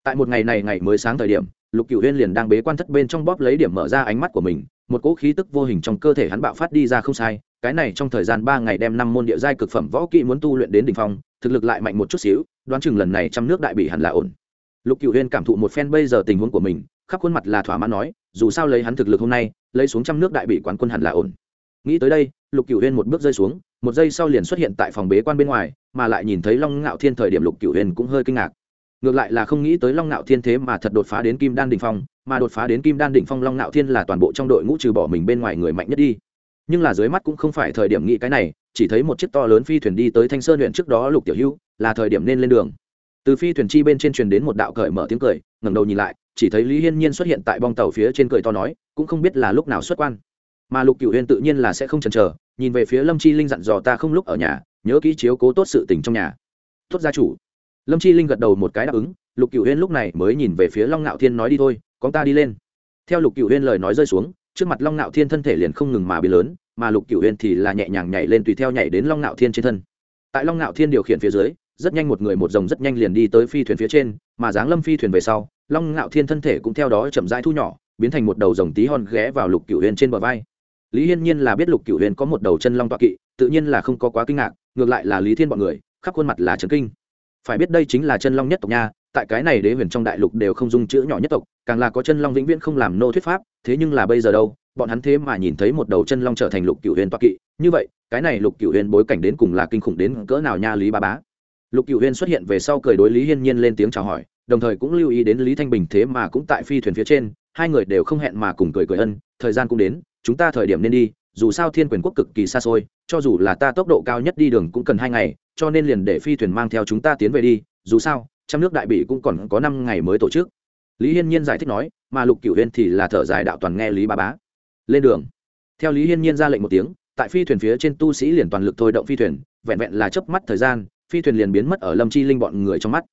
Tại một ngày này ngày mới sáng thời điểm, lục cựu huyên liền đang bế quan thất bên trong bóp lấy điểm mở ra ánh mắt của mình, một cỗ khí tức vô hình trong cơ thể hắn bạo phát đi ra không sai, cái này trong thời gian ba ngày đem năm môn địa giai cực phẩm võ kỹ muốn tu luyện đến đ ỉ n h phong, thực lực lại mạnh một chút xíu, đoán chừng lần này trăm nước đại bị hẳn là ổn. Lục cựu huyên cảm thụ một phen bây giờ tình huống của mình, khắp khuôn mặt là thỏa mãn nói, dù sao lấy hắn thực lực hôm nay, lấy xuống trăm nước đại bị quán quân hẳn là ổn. Nghĩ tới đây, lục cựu huyên một bước rơi xuống, một giây sau liền xuất hiện tại phòng bế quan bên ngoài mà lại nhìn thấy long ngạo thiên thời điểm lục cựu Huyền cũng hơi kinh ngạc. Ngược lại là không nghĩ tới long ngạo thiên thế mà thật đột phá đến kim đan đình phong, mà đột phá đến kim đan đỉnh phong long ngạo thiên là toàn bộ trong đội ngũ trừ bỏ mình bên ngoài người mạnh nhất đi. Nhưng là dưới mắt cũng không phải thời điểm nghĩ cái này, chỉ thấy một chiếc to lớn phi thuyền đi tới thanh sơn huyện trước đó lục tiểu hữu là thời điểm nên lên đường. Từ phi thuyền chi bên trên truyền đến một đạo cởi mở tiếng cười, ngẩng đầu nhìn lại, chỉ thấy lý hiên nhiên xuất hiện tại bong tàu phía trên cười to nói, cũng không biết là lúc nào xuất quan. Mà lục cửu huyên tự nhiên là sẽ không chần chờ, nhìn về phía lâm chi linh dặn dò ta không lúc ở nhà nhớ kỹ chiếu cố tốt sự tình trong nhà. Tốt gia chủ. Lâm chi linh gật đầu một cái đáp ứng, lục cửu huyên lúc này mới nhìn về phía long ngạo thiên nói đi thôi, con ta đi lên. Theo lục cửu huyên lời nói rơi xuống, trước mặt long ngạo thiên thân thể liền không ngừng mà biến lớn, mà lục cửu huyên thì là nhẹ nhàng nhảy lên tùy theo nhảy đến long ngạo thiên trên thân. Tại long ngạo thiên điều khiển phía dưới, rất nhanh một người một dòng rất nhanh liền đi tới phi thuyền phía trên, mà dáng lâm phi thuyền về sau, long ngạo thiên thân thể cũng theo đó chậm rãi thu nhỏ, biến thành một đầu rồng tí hon ghé vào lục cửu huyền trên bờ vai. Lý hiên nhiên là biết lục cửu huyền có một đầu chân long toạ kỵ, tự nhiên là không có quá kinh ngạc ngược lại là lý thiên bọn người, khắp khuôn mặt là trấn kinh. Phải biết đây chính là chân long nhất tộc nha, tại cái này đế huyền trong đại lục đều không dung chữ nhỏ nhất tộc, càng là có chân long vĩnh viễn không làm nô thuyết pháp, thế nhưng là bây giờ đâu, bọn hắn thế mà nhìn thấy một đầu chân long trở thành lục cửu huyền toa kỵ, như vậy, cái này lục cửu huyền bối cảnh đến cùng là kinh khủng đến cỡ nào nha lý ba bá? Lục cửu huyền xuất hiện về sau cười đối lý hiên nhiên lên tiếng chào hỏi, đồng thời cũng lưu ý đến lý thanh bình thế mà cũng tại phi thuyền phía trên, hai người đều không hẹn mà cùng cười cười ân, thời gian cũng đến, chúng ta thời điểm nên đi dù sao thiên quyền quốc cực kỳ xa xôi, cho dù là ta tốc độ cao nhất đi đường cũng cần hai ngày, cho nên liền để phi thuyền mang theo chúng ta tiến về đi, dù sao, trăm nước đại bị cũng còn có năm ngày mới tổ chức. Lý hiên nhiên giải thích nói, mà lục cửu huyên thì là thở dài đạo toàn nghe lý ba bá. Lên đường. Theo lý hiên nhiên ra lệnh một tiếng, tại phi thuyền phía trên tu sĩ liền toàn lực thôi động phi thuyền, vẹn vẹn là chớp mắt thời gian, phi thuyền liền biến mất ở lâm chi linh bọn người trong mắt.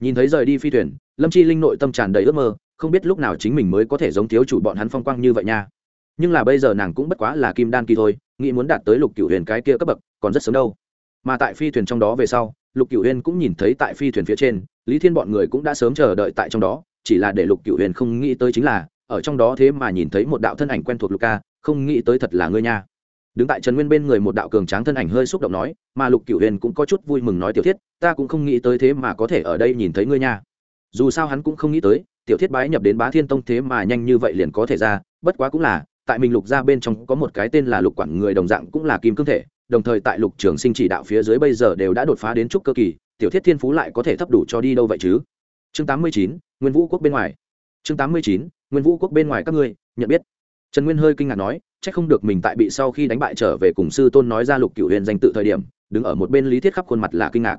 Nhìn thấy rời đi phi thuyền, lâm chi linh nội tâm tràn đầy ước mơ, không biết lúc nào chính mình mới có thể giống thiếu chủ bọn hắn phong quang như vậy nha nhưng là bây giờ nàng cũng bất quá là kim đan kỳ thôi, nghĩ muốn đạt tới lục cửu huyền cái kia cấp bậc, còn rất sớm đâu. Mà tại phi thuyền trong đó về sau, lục cửu huyền cũng nhìn thấy tại phi thuyền phía trên, lý thiên bọn người cũng đã sớm chờ đợi tại trong đó, chỉ là để lục cửu huyền không nghĩ tới chính là, ở trong đó thế mà nhìn thấy một đạo thân ảnh quen thuộc lục ca, không nghĩ tới thật là ngươi nha. Đứng tại trần nguyên bên người một đạo cường tráng thân ảnh hơi xúc động nói, mà lục cửu huyền cũng có chút vui mừng nói tiểu thiết, ta cũng không nghĩ tới thế mà có thể ở đây nhìn thấy ngươi nha. Dù sao hắn cũng không nghĩ tới, tiểu thiết bái nhập đến bá thiên tông thế mà nhanh như vậy liền có thể ra, bất quá cũng là tại mình lục ra bên trong có một cái tên là lục quản người đồng dạng cũng là kim cương thể, đồng thời tại lục trường sinh chỉ đạo phía dưới bây giờ đều đã đột phá đến trúc cơ kỳ, tiểu thiết thiên phú lại có thể thấp đủ cho đi đâu vậy chứ? Chương tám mươi chín, nguyên vũ quốc bên ngoài. Chương tám mươi chín, nguyên vũ quốc bên ngoài các ngươi, nhận biết. Trần nguyên hơi kinh ngạc nói c h ắ c không được mình tại bị sau khi đánh bại trở về cùng sư tôn nói ra lục cựu huyền danh tự thời điểm, đứng ở một bên lý thiết khắp khuôn mặt là kinh ngạc.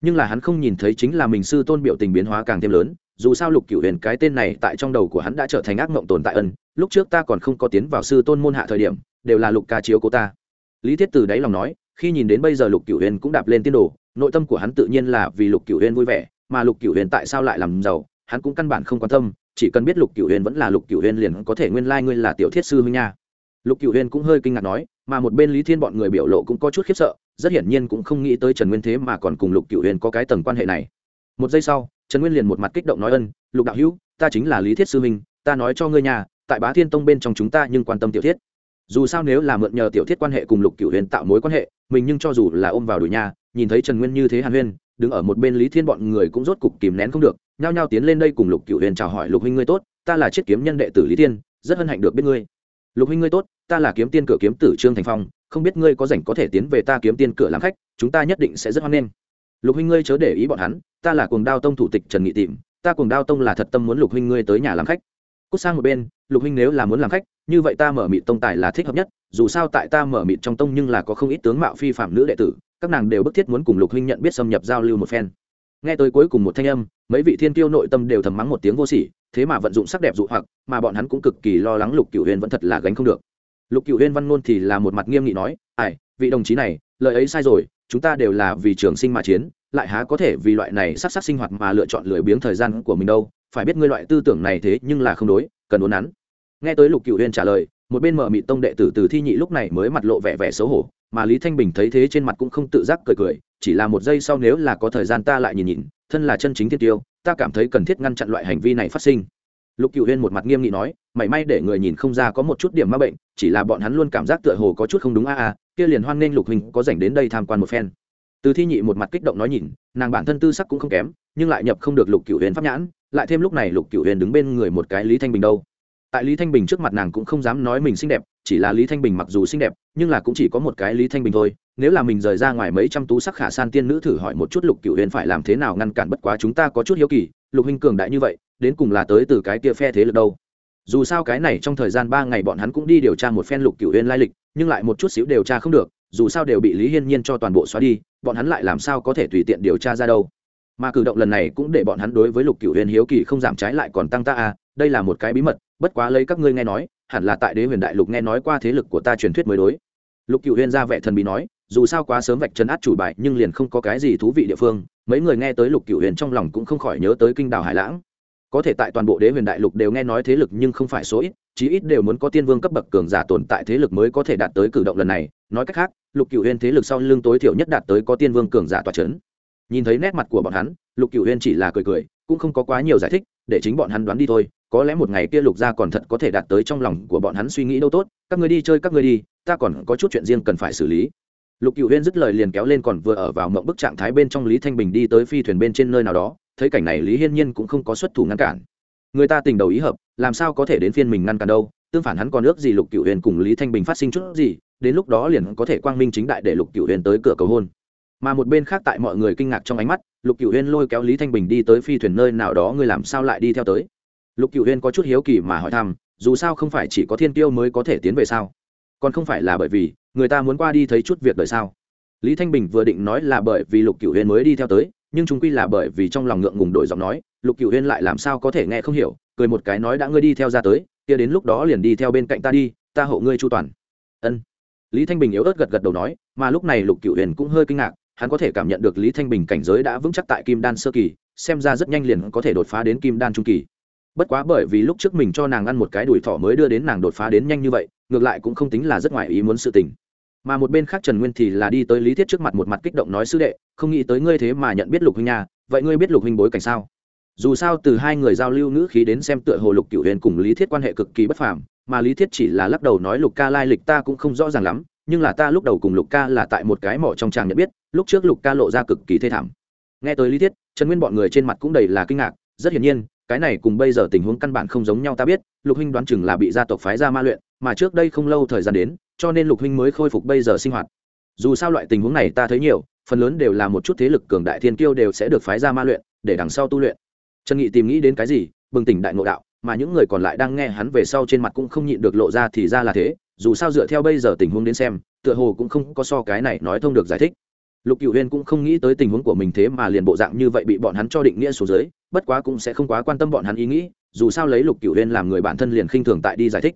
Nhưng là hắn không nhìn thấy chính là mình sư tôn biểu tình biến hóa càng thêm lớn dù sao lục cửu huyền cái tên này tại trong đầu của hắn đã trở thành ác mộng tồn tại ân, lúc trước ta còn không có tiến vào sư tôn môn hạ thời điểm, đều là lục ca chiếu cô ta. Lý thiết từ đáy lòng nói, khi nhìn đến bây giờ lục cửu huyền cũng đạp lên tiên đồ, nội tâm của hắn tự nhiên là vì lục cửu huyền vui vẻ, mà lục cửu huyền tại sao lại làm giàu, hắn cũng căn bản không quan tâm, chỉ cần biết lục cửu huyền vẫn là lục cửu huyền liền có thể nguyên lai、like、ngươi là tiểu thiết sư huynh nha. Lục cửu huyền cũng hơi kinh ngạc nói, mà một bên lý thiên bọn người biểu lộ cũng có chút khiếp sợ, rất hiển nhiên cũng không nghĩ tới trần nguyên thế mà còn cùng lục cửu huyền có cái tầng quan hệ này. Một giây sau trần nguyên liền một mặt kích động nói ân, lục đạo hữu, ta chính là lý thiết sư minh, ta nói cho ngươi nhà, tại bá thiên tông bên trong chúng ta nhưng quan tâm tiểu thiết. Dù sao nếu là mượn nhờ tiểu thiết quan hệ cùng lục cựu huyền tạo mối quan hệ, mình nhưng cho dù là ôm vào đuổi nhà, nhìn thấy trần nguyên như thế hàn huyên, đứng ở một bên lý thiên bọn người cũng rốt cục kìm nén không được, nhao nhao tiến lên đây cùng lục cựu huyền chào hỏi, lục huynh ngươi tốt, ta là chiết kiếm nhân đệ tử lý thiên, rất hân hạnh được biết ngươi. Lục huynh ngươi tốt, ta là kiếm tiên cửa kiếm tử trương thành phong, không biết ngươi có rảnh có thể tiến về ta kiếm tiên cửa làm khách, chúng ta nhất định sẽ rất hoan nghênh lục huynh ngươi chớ để ý bọn hắn, ta là cuồng đao tông thủ tịch trần nghị tìm ta cuồng đao tông là thật tâm muốn lục huynh ngươi tới nhà làm khách. Cút sang một bên, lục huynh nếu là muốn làm khách, như vậy ta mở mịt tông tài là thích hợp nhất, dù sao tại ta mở mịt trong tông nhưng là có không ít tướng mạo phi phạm nữ đệ tử, các nàng đều bức thiết muốn cùng lục huynh nhận biết xâm nhập giao lưu một phen. Nghe tới cuối cùng một thanh âm, mấy vị thiên tiêu nội tâm đều thầm mắng một tiếng vô sỉ, thế mà vận dụng sắc đẹp dụ hoặc, mà bọn hắn cũng cực kỳ lo lắng lục cửu huyền vẫn thật là gánh không được. Lục cửu huyền văn ngôn thì là một mặt nghiêm nghị nói, ai, vị đồng chí này, lời ấy sai rồi chúng ta đều là vì trường sinh mà chiến, lại há có thể vì loại này sắc sắc sinh hoạt mà lựa chọn lười biếng thời gian của mình đâu? Phải biết ngươi loại tư tưởng này thế nhưng là không đối, cần uốn nắn. Nghe tới lục cửu huyên trả lời, một bên mở mị tông đệ tử từ thi nhị lúc này mới mặt lộ vẻ vẻ xấu hổ, mà lý thanh bình thấy thế trên mặt cũng không tự giác cười cười, chỉ là một giây sau nếu là có thời gian ta lại nhìn nhìn, thân là chân chính thiên tiêu, ta cảm thấy cần thiết ngăn chặn loại hành vi này phát sinh. Lục cựu huyên một mặt nghiêm nghị nói, mảy may để người nhìn không ra có một chút điểm ma bệnh, chỉ là bọn hắn luôn cảm giác tựa hồ có chút không đúng a a kia liền hoan nghênh lục hình có dành đến đây tham quan một phen. Từ thi nhị một mặt kích động nói nhìn, nàng bản thân tư sắc cũng không kém, nhưng lại nhập không được lục cựu huyền pháp nhãn, lại thêm lúc này lục cựu huyền đứng bên người một cái lý thanh bình đâu. Tại lý thanh bình trước mặt nàng cũng không dám nói mình xinh đẹp, chỉ là lý thanh bình mặc dù xinh đẹp, nhưng là cũng chỉ có một cái lý thanh bình thôi. Nếu là mình rời ra ngoài mấy trăm tú sắc khả san tiên nữ thử hỏi một chút lục cựu huyền phải làm thế nào ngăn cản, bất quá chúng ta có chút hiếu kỳ, lục huynh cường đại như vậy, đến cùng là tới từ cái kia phe thế lực đâu? Dù sao cái này trong thời gian ba ngày bọn hắn cũng đi điều tra một phen lục cựu huyên lai lịch, nhưng lại một chút xíu điều tra không được, dù sao đều bị lý hiên nhiên cho toàn bộ xóa đi, bọn hắn lại làm sao có thể tùy tiện điều tra ra đâu. Mà cử động lần này cũng để bọn hắn đối với lục cựu huyền hiếu kỳ không giảm trái lại còn tăng ta à đây là một cái bí mật, bất quá lấy các ngươi nghe nói, hẳn là tại đế huyền đại lục nghe nói qua thế lực của ta truyền thuyết mới đối. Lục cựu huyền ra vẻ thần bí nói, dù sao quá sớm vạch chân át chủ bài, nhưng liền không có cái gì thú vị địa phương, mấy người nghe tới lục cựu huyền trong lòng cũng không khỏi nhớ tới kinh đảo hải lãng có thể tại toàn bộ đế huyền đại lục đều nghe nói thế lực nhưng không phải số ít, chí ít đều muốn có tiên vương cấp bậc cường giả tồn tại thế lực mới có thể đạt tới cử động lần này. Nói cách khác, lục cựu huyền thế lực sau lưng tối thiểu nhất đạt tới có tiên vương cường giả tòa c h ấ n nhìn thấy nét mặt của bọn hắn, lục cựu huyền chỉ là cười cười, cũng không có quá nhiều giải thích, để chính bọn hắn đoán đi thôi, có lẽ một ngày kia lục gia còn thật có thể đạt tới trong lòng của bọn hắn suy nghĩ đâu tốt, các người đi chơi các người đi, ta còn có chút chuyện riêng cần phải xử lý. Lục cựu huyên dứt lời liền kéo lên còn vừa ở vào mộng bức trạng thái bên trong lý thanh bình đi tới phi thuyền bên trên nơi nào đó thấy cảnh này lý hiên nhiên cũng không có xuất thủ ngăn cản. Người ta tình đầu ý hợp, làm sao có thể đến phiên mình ngăn cản đâu? Tương phản hắn còn ước gì lục cựu huyền cùng lý thanh bình phát sinh chút gì, đến lúc đó liền có thể quang minh chính đại để lục cựu huyền tới cửa cầu hôn. Mà một bên khác tại mọi người kinh ngạc trong ánh mắt, lục cựu huyền lôi kéo lý thanh bình đi tới phi thuyền nơi nào đó, ngươi làm sao lại đi theo tới? Lục cựu huyền có chút hiếu kỳ mà hỏi thăm, dù sao không phải chỉ có thiên tiêu mới có thể tiến về sao? Còn không phải là bởi vì, người ta muốn qua đi thấy chút việc đời sao? Lý thanh bình vừa định nói là bởi vì lục cựu huyền mới đi theo tới nhưng chúng quy là bởi vì trong lòng ngượng ngùng đổi giọng nói, lục cựu huyên lại làm sao có thể nghe không hiểu, cười một cái nói đã ngươi đi theo ra tới, kia đến lúc đó liền đi theo bên cạnh ta đi, ta hộ ngươi chu toàn. Ân. Lý thanh bình yếu ớt gật gật đầu nói, mà lúc này lục cựu huyền cũng hơi kinh ngạc, hắn có thể cảm nhận được lý thanh bình cảnh giới đã vững chắc tại kim đan sơ kỳ, xem ra rất nhanh liền có thể đột phá đến kim đan trung kỳ. Bất quá bởi vì lúc trước mình cho nàng ăn một cái đùi thỏ mới đưa đến nàng đột phá đến nhanh như vậy, ngược lại cũng không tính là rất ngoài ý muốn sự tình mà một bên khác trần nguyên thì là đi tới lý thiết trước mặt một mặt kích động nói, sư đệ, không nghĩ tới ngươi thế mà nhận biết lục huynh nhà vậy ngươi biết lục huynh bối cảnh sao? Dù sao từ hai người giao lưu ngữ khí đến xem tựa hồ lục cửu huyền cùng lý thiết quan hệ cực kỳ bất phàm, mà lý thiết chỉ là lắc đầu nói, lục ca lai lịch ta cũng không rõ ràng lắm, nhưng là ta lúc đầu cùng lục ca là tại một cái mỏ trong tràng nhận biết, lúc trước lục ca lộ ra cực kỳ thê thảm. Nghe tới lý thiết, trần nguyên bọn người trên mặt cũng đầy là kinh ngạc, rất hiển nhiên, cái này cùng bây giờ tình huống căn bản không giống nhau, ta biết, lục huynh đoán chừng là bị gia tộc phái ra ma luyện, mà trước đây không lâu thời gian đến cho nên lục huynh mới khôi phục bây giờ sinh hoạt. Dù sao loại tình huống này ta thấy nhiều, phần lớn đều là một chút thế lực cường đại thiên kiêu đều sẽ được phái ra ma luyện, để đằng sau tu luyện. Trần nghị tìm nghĩ đến cái gì, bừng tỉnh đại ngộ đạo, mà những người còn lại đang nghe hắn về sau trên mặt cũng không nhịn được lộ ra thì ra là thế, dù sao dựa theo bây giờ tình huống đến xem, tựa hồ cũng không có so cái này nói thông được giải thích. Lục cựu huyên cũng không nghĩ tới tình huống của mình thế mà liền bộ dạng như vậy bị bọn hắn cho định nghĩa số dưới, bất quá cũng sẽ không quá quan tâm bọn hắn ý nghĩ, dù sao lấy lục cựu huyên làm người bản thân liền khinh thường tại đi giải thích.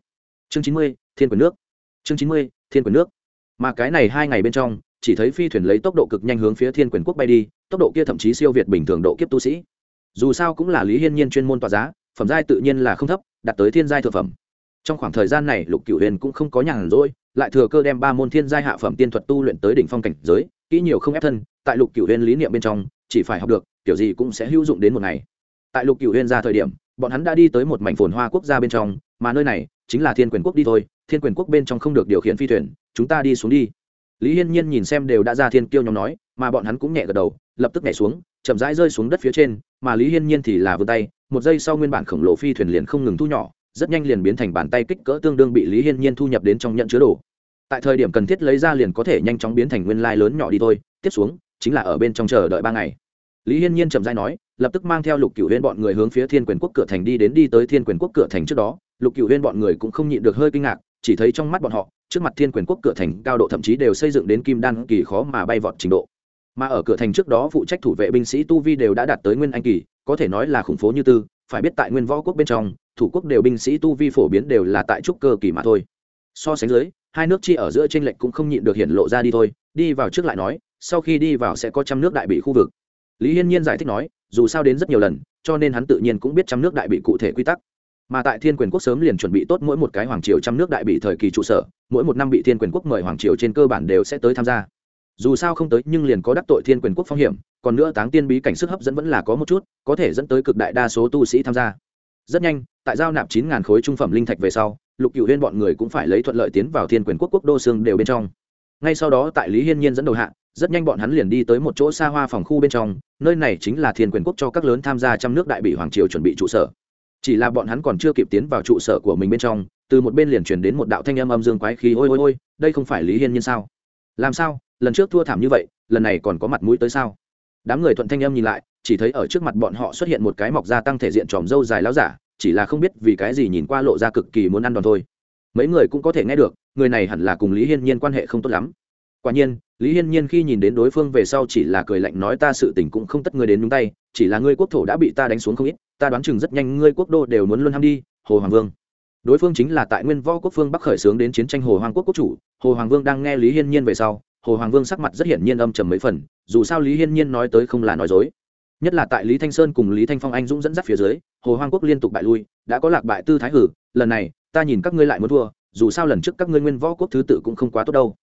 Chương chín mươi, thiên quyền nước chương chín mươi, thiên quyền nước. Mà cái này hai ngày bên trong, chỉ thấy phi thuyền lấy tốc độ cực nhanh hướng phía thiên quyền quốc bay đi, tốc độ kia thậm chí siêu việt bình thường độ kiếp tu sĩ. Dù sao cũng là lý hiên nhiên chuyên môn tòa giá, phẩm giai tự nhiên là không thấp, đạt tới thiên giai thượng phẩm. Trong khoảng thời gian này, lục cửu huyền cũng không có nhàn rỗi, lại thừa cơ đem ba môn thiên giai hạ phẩm tiên thuật tu luyện tới đỉnh phong cảnh giới, kỹ nhiều không ép thân, tại lục cửu huyền lý niệm bên trong, chỉ phải học được, kiểu gì cũng sẽ hữu dụng đến một ngày. Tại lục cửu huyền ra thời điểm, bọn hắn đã đi tới một mảnh phồn hoa quốc gia bên trong mà nơi này chính là thiên quyền quốc đi thôi, thiên quyền quốc bên trong không được điều khiển phi thuyền, chúng ta đi xuống đi. Lý hiên nhiên nhìn xem đều đã ra thiên kiêu nhóm nói, mà bọn hắn cũng nhẹ gật đầu, lập tức nhảy xuống, chậm rãi rơi xuống đất phía trên, mà lý hiên nhiên thì là vươn tay, một giây sau nguyên bản khổng lồ phi thuyền liền không ngừng thu nhỏ, rất nhanh liền biến thành bàn tay kích cỡ tương đương bị lý hiên nhiên thu nhập đến trong nhận chứa đồ. Tại thời điểm cần thiết lấy ra liền có thể nhanh chóng biến thành nguyên lai lớn nhỏ đi thôi, tiếp xuống chính là ở bên trong chờ đợi ba ngày. Lý hiên nhiên chậm dai nói, lập tức mang theo lục cựu huyên bọn người hướng phía thiên quyền quốc cửa thành đi đến đi tới thiên quyền quốc cửa thành trước đó lục cựu huyên bọn người cũng không nhịn được hơi kinh ngạc, chỉ thấy trong mắt bọn họ, trước mặt thiên quyền quốc cửa thành cao độ thậm chí đều xây dựng đến kim đan kỳ khó mà bay vọt trình độ. Mà ở cửa thành trước đó phụ trách thủ vệ binh sĩ tu vi đều đã đạt tới nguyên anh kỳ, có thể nói là khủng phố như tư, phải biết tại nguyên võ quốc bên trong, thủ quốc đều binh sĩ tu vi phổ biến đều là tại trúc cơ kỳ mà thôi. So sánh dưới, hai nước chi ở giữa t r ê n lệch cũng không nhịn được hiện lộ ra đi thôi, đi vào trước lại nói, sau khi đi vào sẽ có trăm nước đại bị khu vực. Lý hiên nhiên giải thích nói, dù sao đến rất nhiều lần, cho nên hắn tự nhiên cũng biết trăm nước đại bị cụ thể quy tắc mà tại thiên quyền quốc sớm liền chuẩn bị tốt mỗi một cái hoàng triều trăm nước đại bị thời kỳ trụ sở, mỗi một năm bị thiên quyền quốc mời hoàng triều trên cơ bản đều sẽ tới tham gia. Dù sao không tới nhưng liền có đắc tội thiên quyền quốc phong hiểm, còn nữa táng tiên bí cảnh sức hấp dẫn vẫn là có một chút, có thể dẫn tới cực đại đa số tu sĩ tham gia. Rất nhanh, tại giao nạp chín ngàn khối trung phẩm linh thạch về sau, lục cựu huyên bọn người cũng phải lấy thuận lợi tiến vào thiên quyền quốc quốc đô xương đều bên trong. Ngay sau đó tại lý hiên nhiên dẫn đầu hạ, rất nhanh bọn hắn liền đi tới một chỗ xa hoa phòng khu bên trong, nơi này chính là thiên quyền quốc cho các lớn tham gia trăm nước đại bị hoàng triều chuẩn bị trụ sở chỉ là bọn hắn còn chưa kịp tiến vào trụ sở của mình bên trong, từ một bên liền truyền đến một đạo thanh âm âm dương quái khí, ôi ôi ôi, đây không phải lý hiên nhiên sao? Làm sao? Lần trước thua thảm như vậy, lần này còn có mặt mũi tới sao? Đám người thuận thanh âm nhìn lại, chỉ thấy ở trước mặt bọn họ xuất hiện một cái mọc da tăng thể diện tròm râu dài láo giả, chỉ là không biết vì cái gì nhìn qua lộ ra cực kỳ muốn ăn đòn thôi. Mấy người cũng có thể nghe được, người này hẳn là cùng lý hiên nhiên quan hệ không tốt lắm. Quả nhiên, lý hiên nhiên khi nhìn đến đối phương về sau chỉ là cười lạnh nói, ta sự tình cũng không tất ngươi đến nhúng tay, chỉ là ngươi quốc thổ đã bị ta đánh xuống không ít ta đoán chừng rất nhanh ngươi quốc đô đều muốn luôn ham đi, hồ hoàng vương. Đối phương chính là tại nguyên võ quốc phương bắc khởi xướng đến chiến tranh hồ hoàng quốc quốc chủ, hồ hoàng vương đang nghe lý hiên nhiên về sau, hồ hoàng vương sắc mặt rất hiển nhiên âm trầm mấy phần, dù sao lý hiên nhiên nói tới không là nói dối. Nhất là tại lý thanh sơn cùng lý thanh phong anh dũng dẫn dắt phía dưới, hồ hoàng quốc liên tục bại lui, đã có lạc bại tư thái hử, lần này, ta nhìn các ngươi lại muốn thua, dù sao lần trước các ngươi nguyên võ quốc thứ tự cũng không quá tốt đâu.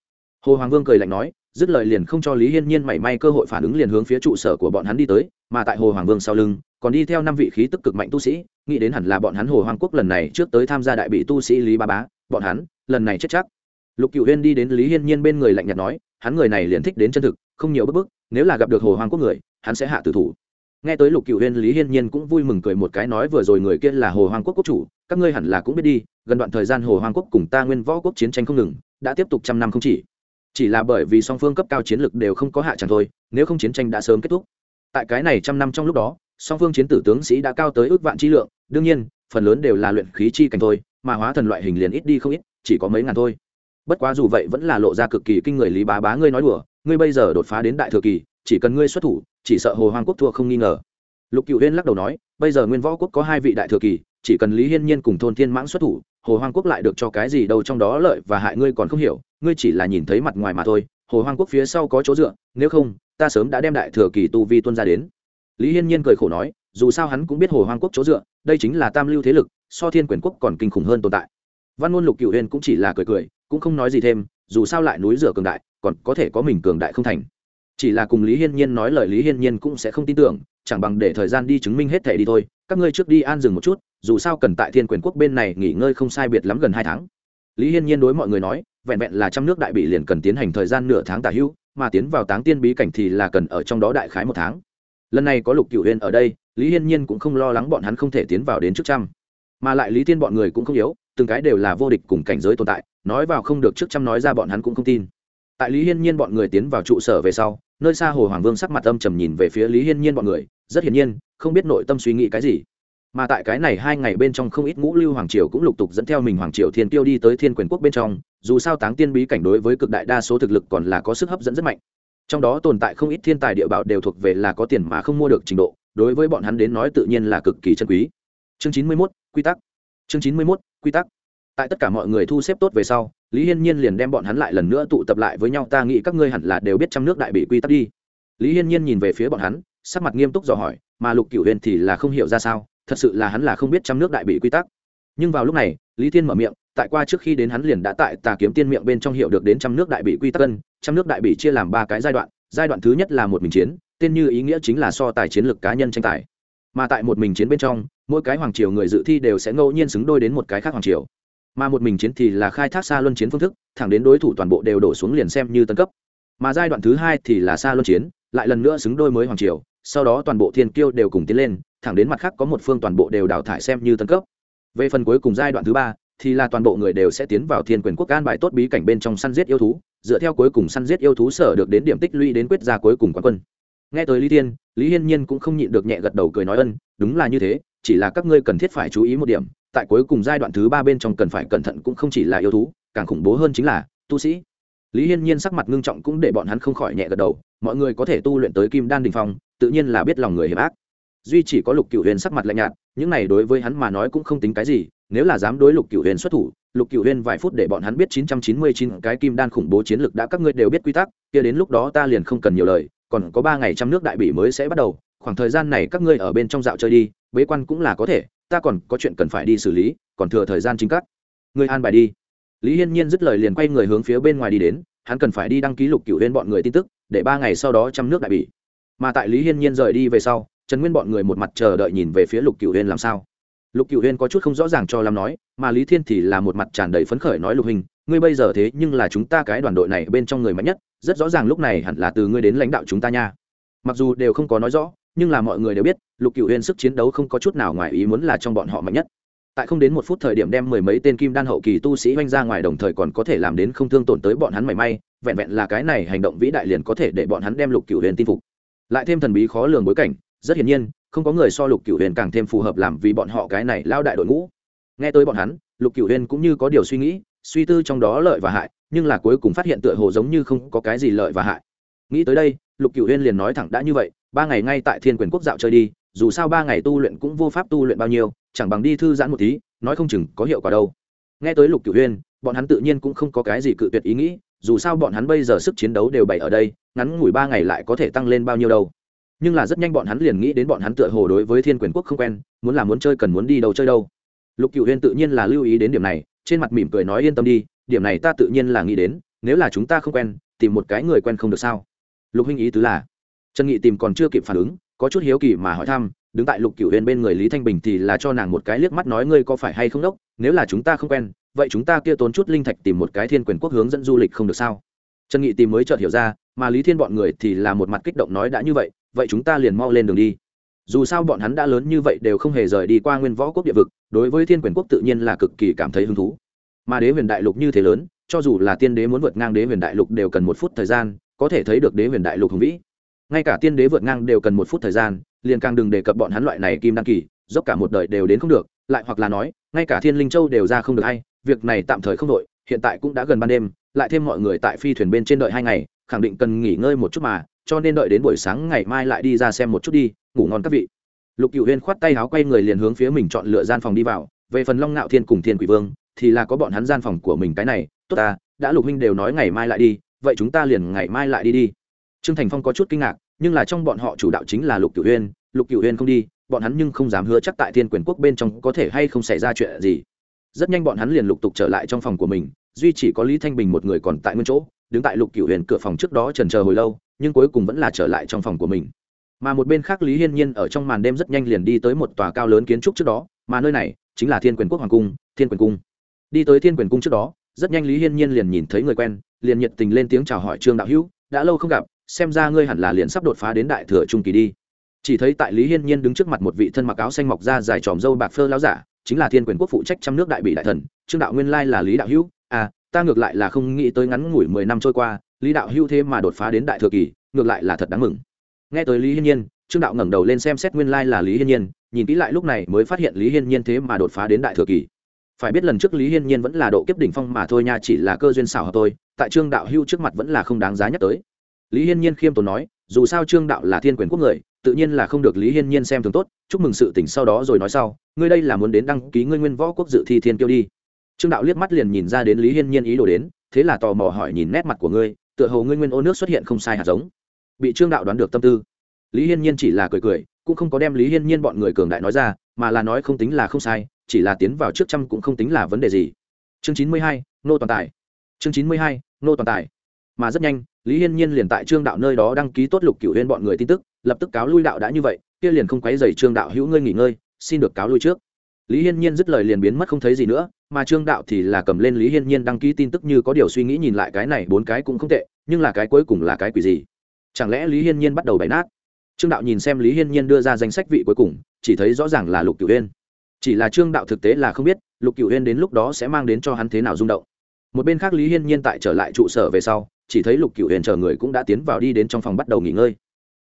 Hồ hoàng vương cười lạnh nói dứt lời liền không cho lý hiên nhiên mảy may cơ hội phản ứng liền hướng phía trụ sở của bọn hắn đi tới, mà tại hồ hoàng vương sau lưng, còn đi theo năm vị khí tức cực mạnh tu sĩ, nghĩ đến hẳn là bọn hắn hồ hoàng quốc lần này trước tới tham gia đại bị tu sĩ lý ba bá, bọn hắn, lần này chết chắc. Lục cựu huyên đi đến lý hiên nhiên bên người lạnh nhạt nói, hắn người này liền thích đến chân thực, không nhiều bức bức, nếu là gặp được hồ hoàng quốc người, hắn sẽ hạ tử thủ. Nghe tới lục cựu huyên, lý hiên nhiên cũng vui mừng cười một cái nói vừa rồi người kia là hồ hoàng quốc quốc chủ, các ngươi hẳn là cũng biết đi, gần đoạn thời gian hồ hoàng quốc cùng ta nguyên võ quốc chiến tranh không ngừng, đã tiếp tục trăm năm không chỉ chỉ là bởi vì song phương cấp cao chiến lực đều không có hạ chẳng thôi, nếu không chiến tranh đã sớm kết thúc. Tại cái này trăm năm trong lúc đó, song phương chiến tử tướng sĩ đã cao tới ước vạn chi lượng, đương nhiên, phần lớn đều là luyện khí chi cảnh thôi, mà hóa thần loại hình liền ít đi không ít, chỉ có mấy ngàn thôi. Bất quá dù vậy vẫn là lộ ra cực kỳ kinh người lý bá bá ngươi nói đùa, ngươi bây giờ đột phá đến đại thừa kỳ, chỉ cần ngươi xuất thủ, chỉ sợ hồ hoàng quốc thua không nghi ngờ. Lục cựu huyên lắc đầu nói, bây giờ nguyên võ quốc có hai vị đại thừa kỳ, chỉ cần lý hiên nhiên cùng thôn thiên mãng xuất thủ, hồ hoàng quốc lại được cho cái gì đâu trong đó lợi và hại ngươi còn không hiểu ngươi chỉ là nhìn thấy mặt ngoài mà thôi, hồ Hoang quốc phía sau có chỗ dựa, nếu không, ta sớm đã đem đại thừa kỳ tu vi tuân ra đến. Lý hiên nhiên cười khổ nói, dù sao hắn cũng biết hồ Hoang quốc chỗ dựa, đây chính là tam lưu thế lực, so thiên quyền quốc còn kinh khủng hơn tồn tại. Văn ngôn lục cựu huyền cũng chỉ là cười cười, cũng không nói gì thêm, dù sao lại núi rửa cường đại, còn có thể có mình cường đại không thành. Chỉ là cùng lý hiên nhiên nói lời lý hiên nhiên cũng sẽ không tin tưởng, chẳng bằng để thời gian đi chứng minh hết thể đi thôi, các ngươi trước đi an dừng một chút, dù sao cần tại thiên quyền quốc bên này nghỉ ngơi không sai biệt lắm gần hai tháng. Lý hiên nhiên đối mọi người nói vẹn vẹn là trăm nước đại bị liền cần tiến hành thời gian nửa tháng tả hữu, mà tiến vào táng tiên bí cảnh thì là cần ở trong đó đại khái một tháng. Lần này có lục cựu huyên ở đây, lý hiên nhiên cũng không lo lắng bọn hắn không thể tiến vào đến trước trăm. Mà lại lý tiên bọn người cũng không yếu, từng cái đều là vô địch cùng cảnh giới tồn tại, nói vào không được trước trăm nói ra bọn hắn cũng không tin. Tại lý hiên nhiên bọn người tiến vào trụ sở về sau, nơi xa hồ hoàng vương sắc mặt âm trầm nhìn về phía lý hiên nhiên bọn người, rất hiển nhiên, không biết nội tâm suy nghĩ cái gì mà tại cái này hai ngày bên trong không ít ngũ lưu hoàng triều cũng lục tục dẫn theo mình hoàng triều thiên tiêu đi tới thiên quyền quốc bên trong, dù sao táng tiên bí cảnh đối với cực đại đa số thực lực còn là có sức hấp dẫn rất mạnh. Trong đó tồn tại không ít thiên tài địa bảo đều thuộc về là có tiền mà không mua được trình độ, đối với bọn hắn đến nói tự nhiên là cực kỳ chân quý. Chương chín mươi mốt, quy tắc. Chương chín mươi mốt, quy tắc. Tại tất cả mọi người thu xếp tốt về sau, lý hiên nhiên liền đem bọn hắn lại lần nữa tụ tập lại với nhau, ta nghĩ các ngươi hẳn là đều biết trăm nước đại bị quy tắc đi. Lý hiên nhiên nhìn về phía bọn hắn, sắc mặt nghiêm túc dò hỏi, mà lục cửu huyền thì là không hiểu ra sao? Thật sự là hắn là không biết trăm nước đại bị quy tắc. Nhưng vào lúc này, lý thiên mở miệng, tại qua trước khi đến hắn liền đã tại tà kiếm tiên miệng bên trong hiểu được đến trăm nước đại bị quy tắc cân, trăm nước đại bị chia làm ba cái giai đoạn giai đoạn thứ nhất là một mình chiến, tên như ý nghĩa chính là so tài chiến lược cá nhân tranh tài. Mà tại một mình chiến bên trong, mỗi cái hoàng triều người dự thi đều sẽ ngẫu nhiên xứng đôi đến một cái khác hoàng triều. Mà một mình chiến thì là khai thác xa luân chiến phương thức, thẳng đến đối thủ toàn bộ đều đổ xuống liền xem như tân cấp. Mà giai đoạn thứ hai thì là xa luân chiến, lại lần nữa xứng đôi mới hoàng triều, sau đó toàn bộ thiên kiêu đều cùng tiến lên thẳng đến mặt khác có một phương toàn bộ đều đào thải xem như tân cấp. Về phần cuối cùng giai đoạn thứ ba, thì là toàn bộ người đều sẽ tiến vào thiên quyền quốc can bài tốt bí cảnh bên trong săn giết yêu thú, dựa theo cuối cùng săn giết yêu thú sở được đến điểm tích lũy đến quyết ra cuối cùng quán quân. Nghe tới lý thiên, lý hiên nhiên cũng không nhịn được nhẹ gật đầu cười nói ân, đúng là như thế, chỉ là các ngươi cần thiết phải chú ý một điểm, tại cuối cùng giai đoạn thứ ba bên trong cần phải cẩn thận cũng không chỉ là yêu thú, càng khủng bố hơn chính là tu sĩ. Lý hiên nhiên sắc mặt ngưng trọng cũng để bọn hắn không khỏi nhẹ gật đầu, mọi người có thể tu luyện tới kim đan đình phong, tự nhiên là biết lòng người hiểm ác duy chỉ có lục cựu huyền sắc mặt lạnh nhạt, những này đối với hắn mà nói cũng không tính cái gì, nếu là dám đối lục cựu huyền xuất thủ, lục cựu huyền vài phút để bọn hắn biết chín trăm chín mươi chín cái kim đan khủng bố chiến lực đã các ngươi đều biết quy tắc, kia đến lúc đó ta liền không cần nhiều lời, còn có ba ngày trăm nước đại bỉ mới sẽ bắt đầu, khoảng thời gian này các ngươi ở bên trong dạo chơi đi, bế quan cũng là có thể, ta còn có chuyện cần phải đi xử lý, còn thừa thời gian chính các. Ngươi an bài đi. Lý hiên nhiên dứt lời liền quay người hướng phía bên ngoài đi đến, hắn cần phải đi đăng ký lục cựu huyền bọn người tin tức, để ba ngày sau đó trăm nước đại bỉ. Mà tại lý hiên nhiên rời đi về sau trần nguyên bọn người một mặt chờ đợi nhìn về phía lục cựu huyên làm sao. Lục cựu huyên có chút không rõ ràng cho làm nói, mà lý thiên thì là một mặt tràn đầy phấn khởi nói, lục hình, ngươi bây giờ thế nhưng là chúng ta cái đoàn đội này bên trong người mạnh nhất, rất rõ ràng lúc này hẳn là từ ngươi đến lãnh đạo chúng ta nha. Mặc dù đều không có nói rõ, nhưng là mọi người đều biết, lục cựu huyên sức chiến đấu không có chút nào ngoài ý muốn là trong bọn họ mạnh nhất. Tại không đến một phút thời điểm đem mười mấy tên kim đan hậu kỳ tu sĩ oanh ra ngoài đồng thời còn có thể làm đến không thương tổn tới bọn hắn mảy may, vẹn vẹn là cái này hành động vĩ đại liền có thể để bọn hắn đem lục cựu huyền tin phục. Lại thêm thần bí khó lường bối cảnh rất hiển nhiên, không có người so lục cựu huyền càng thêm phù hợp làm vì bọn họ cái này lao đại đội ngũ. Nghe tới bọn hắn, lục cựu huyền cũng như có điều suy nghĩ, suy tư trong đó lợi và hại, nhưng là cuối cùng phát hiện tựa hồ giống như không có cái gì lợi và hại. Nghĩ tới đây, lục cựu huyền liền nói thẳng đã như vậy, ba ngày ngay tại thiên quyền quốc dạo chơi đi, dù sao ba ngày tu luyện cũng vô pháp tu luyện bao nhiêu, chẳng bằng đi thư giãn một tí, nói không chừng có hiệu quả đâu. Nghe tới lục cửu huyên bọn hắn tự nhiên cũng không có cái gì cự tuyệt ý nghĩ, dù sao bọn hắn bây giờ sức chiến đấu đều bày ở đây, ngắn ngủi ba ngày lại có thể tăng lên bao nhiêu đâu nhưng là rất nhanh bọn hắn liền nghĩ đến bọn hắn tựa hồ đối với thiên quyền quốc không quen, muốn làm muốn chơi cần muốn đi đâu chơi đâu. Lục cửu huyên tự nhiên là lưu ý đến điểm này, trên mặt mỉm cười nói yên tâm đi, điểm này ta tự nhiên là nghĩ đến, nếu là chúng ta không quen, tìm một cái người quen không được sao? Lục huynh ý tứ là, trần nghị tìm còn chưa kịp phản ứng, có chút hiếu kỳ mà hỏi thăm, đứng tại lục cửu huyên bên người lý thanh bình thì là cho nàng một cái liếc mắt nói ngươi có phải hay không đốc, nếu là chúng ta không quen, vậy chúng ta kia tốn chút linh thạch tìm một cái thiên quyền quốc hướng dẫn du lịch không được sao? Trần nghị tìm mới chợt hiểu ra, mà lý thiên bọn người thì là một mặt kích động nói đã như vậy vậy chúng ta liền mau lên đường đi. Dù sao bọn hắn đã lớn như vậy đều không hề rời đi qua nguyên võ quốc địa vực, đối với thiên quyền quốc tự nhiên là cực kỳ cảm thấy hứng thú. Mà đế huyền đại lục như thế lớn, cho dù là tiên đế muốn vượt ngang đế huyền đại lục đều cần một phút thời gian, có thể thấy được đế huyền đại lục hùng vĩ. Ngay cả tiên đế vượt ngang đều cần một phút thời gian, liền càng đừng đề cập bọn hắn loại này kim đăng kỳ, dốc cả một đời đều đến không được, lại hoặc là nói, ngay cả thiên linh châu đều ra không được hay, việc này tạm thời không đội hiện tại cũng đã gần ban đêm, lại thêm mọi người tại phi thuyền bên trên đợi hai ngày, khẳng định cần nghỉ ngơi một chút mà cho nên đợi đến buổi sáng ngày mai lại đi ra xem một chút đi, ngủ ngon các vị. Lục cựu huyên khoát tay áo quay người liền hướng phía mình chọn lựa gian phòng đi vào. Về phần long ngạo thiên cùng thiên quỷ vương, thì là có bọn hắn gian phòng của mình cái này. Tốt ta, đã lục huynh đều nói ngày mai lại đi, vậy chúng ta liền ngày mai lại đi đi. Trương thành phong có chút kinh ngạc, nhưng là trong bọn họ chủ đạo chính là lục cựu huyên. Lục cựu huyên không đi, bọn hắn nhưng không dám hứa chắc tại thiên quyền quốc bên trong có thể hay không xảy ra chuyện gì. Rất nhanh bọn hắn liền lục tục trở lại trong phòng của mình, duy chỉ có lý thanh bình một người còn tại nguyên chỗ đứng tại lục cửu huyền cửa phòng trước đó trần chờ hồi lâu, nhưng cuối cùng vẫn là trở lại trong phòng của mình. Mà một bên khác lý hiên nhiên ở trong màn đêm rất nhanh liền đi tới một tòa cao lớn kiến trúc trước đó, mà nơi này chính là thiên quyền quốc hoàng cung, thiên quyền cung. Đi tới thiên quyền cung trước đó, rất nhanh lý hiên nhiên liền nhìn thấy người quen, liền nhiệt tình lên tiếng chào hỏi trương đạo hữu, đã lâu không gặp, xem ra ngươi hẳn là liền sắp đột phá đến đại thừa trung kỳ đi. Chỉ thấy tại lý hiên nhiên đứng trước mặt một vị thân mặc áo xanh mọc ra dài tròm dâu bạc phơ láo giả, chính là thiên quyền quốc phụ trách trăm nước đại bị đại thần, trương đạo nguyên lai là lý đạo hữu ta ngược lại là không nghĩ tới ngắn ngủi mười năm trôi qua, lý đạo hữu thế mà đột phá đến đại thừa kỳ, ngược lại là thật đáng mừng. Nghe tới lý hiên nhiên, trương đạo ngẩng đầu lên xem xét nguyên lai là lý hiên nhiên, nhìn kỹ lại lúc này mới phát hiện lý hiên nhiên thế mà đột phá đến đại thừa kỳ. Phải biết lần trước lý hiên nhiên vẫn là độ kiếp đỉnh phong mà thôi nha, chỉ là cơ duyên xảo hợp thôi, tại trương đạo hưu trước mặt vẫn là không đáng giá nhắc tới. Lý hiên nhiên khiêm tốn nói, dù sao trương đạo là thiên quyền quốc người, tự nhiên là không được lý hiên nhiên xem thường tốt, chúc mừng sự tỉnh sau đó rồi nói sau, ngươi đây là muốn đến đăng ký ngươi nguyên võ quốc dự thi thiên kiêu đi trương đạo liếc mắt liền nhìn ra đến lý hiên nhiên ý đồ đến, thế là tò mò hỏi nhìn nét mặt của ngươi, tựa hồ ngươi nguyên ô nước xuất hiện không sai hạt giống. Bị trương đạo đoán được tâm tư. Lý hiên nhiên chỉ là cười cười, cũng không có đem lý hiên nhiên bọn người cường đại nói ra, mà là nói không tính là không sai, chỉ là tiến vào trước trăm cũng không tính là vấn đề gì. Chương chín mươi hai, nô toàn tài. Chương chín mươi hai, nô toàn tài. Mà rất nhanh, lý hiên nhiên liền tại trương đạo nơi đó đăng ký tốt lục cựu huyên bọn người tin tức, lập tức cáo lui đạo đã như vậy, kia liền không quấy dày trương đạo hữu ngươi nghỉ ngơi, xin được cáo lui trước lý hiên nhiên dứt lời liền biến mất không thấy gì nữa, mà trương đạo thì là cầm lên lý hiên nhiên đăng ký tin tức như có điều suy nghĩ nhìn lại cái này bốn cái cũng không tệ, nhưng là cái cuối cùng là cái quỷ gì? Chẳng lẽ lý hiên nhiên bắt đầu bày nát? Trương đạo nhìn xem lý hiên nhiên đưa ra danh sách vị cuối cùng, chỉ thấy rõ ràng là lục cửu huyên chỉ là trương đạo thực tế là không biết, lục cửu huyên đến lúc đó sẽ mang đến cho hắn thế nào rung động. Một bên khác lý hiên nhiên tại trở lại trụ sở về sau, chỉ thấy lục cửu huyền chờ người cũng đã tiến vào đi đến trong phòng bắt đầu nghỉ ngơi.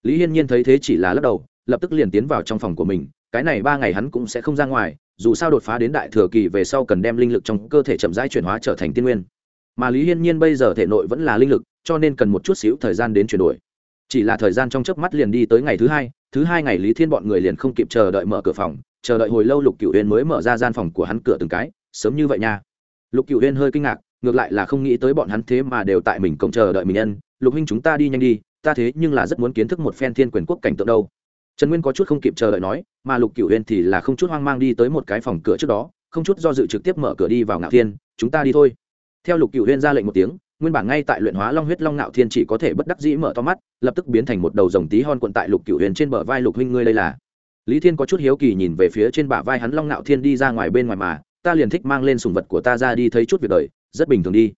Lý hiên nhiên thấy thế chỉ là lắc đầu, lập tức liền tiến vào trong phòng của mình, cái này ba ngày hắn cũng sẽ không ra ngoài dù sao đột phá đến đại thừa kỳ về sau cần đem linh lực trong cơ thể chậm rãi chuyển hóa trở thành tiên nguyên. Mà lý hiên nhiên bây giờ thể nội vẫn là linh lực, cho nên cần một chút xíu thời gian đến chuyển đổi. Chỉ là thời gian trong chớp mắt liền đi tới ngày thứ hai thứ hai ngày lý thiên bọn người liền không kịp chờ đợi mở cửa phòng, chờ đợi hồi lâu lục cựu huyên mới mở ra gian phòng của hắn cửa từng cái, sớm như vậy nha. Lục cựu huyên hơi kinh ngạc, ngược lại là không nghĩ tới bọn hắn thế mà đều tại mình cổng chờ đợi mình nhân lục huynh chúng ta đi nhanh đi, ta thế nhưng là rất muốn kiến thức một phen thiên quyền quốc cảnh tượng đâu trần nguyên có chút không kịp chờ đợi nói, mà lục Cửu huyên thì là không chút hoang mang đi tới một cái phòng cửa trước đó, không chút do dự trực tiếp mở cửa đi vào ngạo thiên, chúng ta đi thôi. Theo lục Cửu huyên ra lệnh một tiếng, nguyên bản ngay tại luyện hóa long huyết long ngạo thiên chỉ có thể bất đắc dĩ mở to mắt, lập tức biến thành một đầu rồng tí hon quận tại lục Cửu huyền trên bờ vai lục huynh ngươi đây là. Lý thiên có chút hiếu kỳ nhìn về phía trên bả vai hắn long ngạo thiên đi ra ngoài bên ngoài mà, ta liền thích mang lên sùng vật của ta ra đi thấy chút việc đời, rất bình thường đi.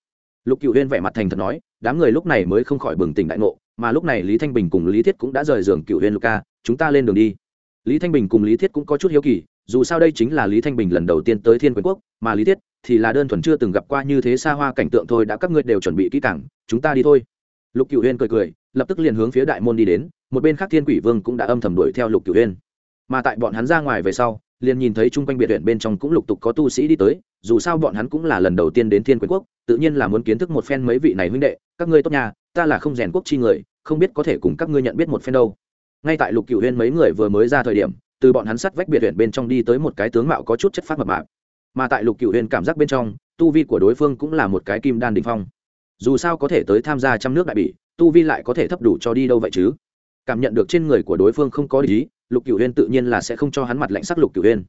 Lục cựu huyên vẻ mặt thành thật nói, đám người lúc này mới không khỏi bừng tỉnh đại ngộ, mà lúc này lý thanh bình cùng lý thiết cũng đã rời giường cựu huyên luca chúng ta lên đường đi. Lý thanh bình cùng lý thiết cũng có chút hiếu kỳ, dù sao đây chính là lý thanh bình lần đầu tiên tới thiên quyền quốc, mà lý thiết thì là đơn thuần chưa từng gặp qua như thế xa hoa cảnh tượng thôi, đã các ngươi đều chuẩn bị kỹ càng, chúng ta đi thôi. Lục cựu huyên cười cười, lập tức liền hướng phía đại môn đi đến, một bên khác thiên quỷ vương cũng đã âm thầm đuổi theo lục cựu huyên mà tại bọn hắn ra ngoài về sau, liền nhìn thấy chung quanh biệt huyện bên trong cũng lục tục có tu sĩ đi tới, dù sao bọn hắn cũng là lần đầu tiên đến thiên quyền quốc, tự nhiên là muốn kiến thức một phen mấy vị này huynh đệ, các ngươi tốt nhà ta là không rèn quốc chi người, không biết có thể cùng các ngươi nhận biết một phen đâu ngay tại lục cựu huyên mấy người vừa mới ra thời điểm, từ bọn hắn sắt vách biệt huyện bên trong đi tới một cái tướng mạo có chút chất phát mập mạp. Mà tại lục cựu huyên cảm giác bên trong, tu vi của đối phương cũng là một cái kim đan đình phong. Dù sao có thể tới tham gia trăm nước đại bỉ, tu vi lại có thể thấp đủ cho đi đâu vậy chứ? Cảm nhận được trên người của đối phương không có lý lục cựu huyên tự nhiên là sẽ không cho hắn mặt lạnh sắc lục cựu huyên.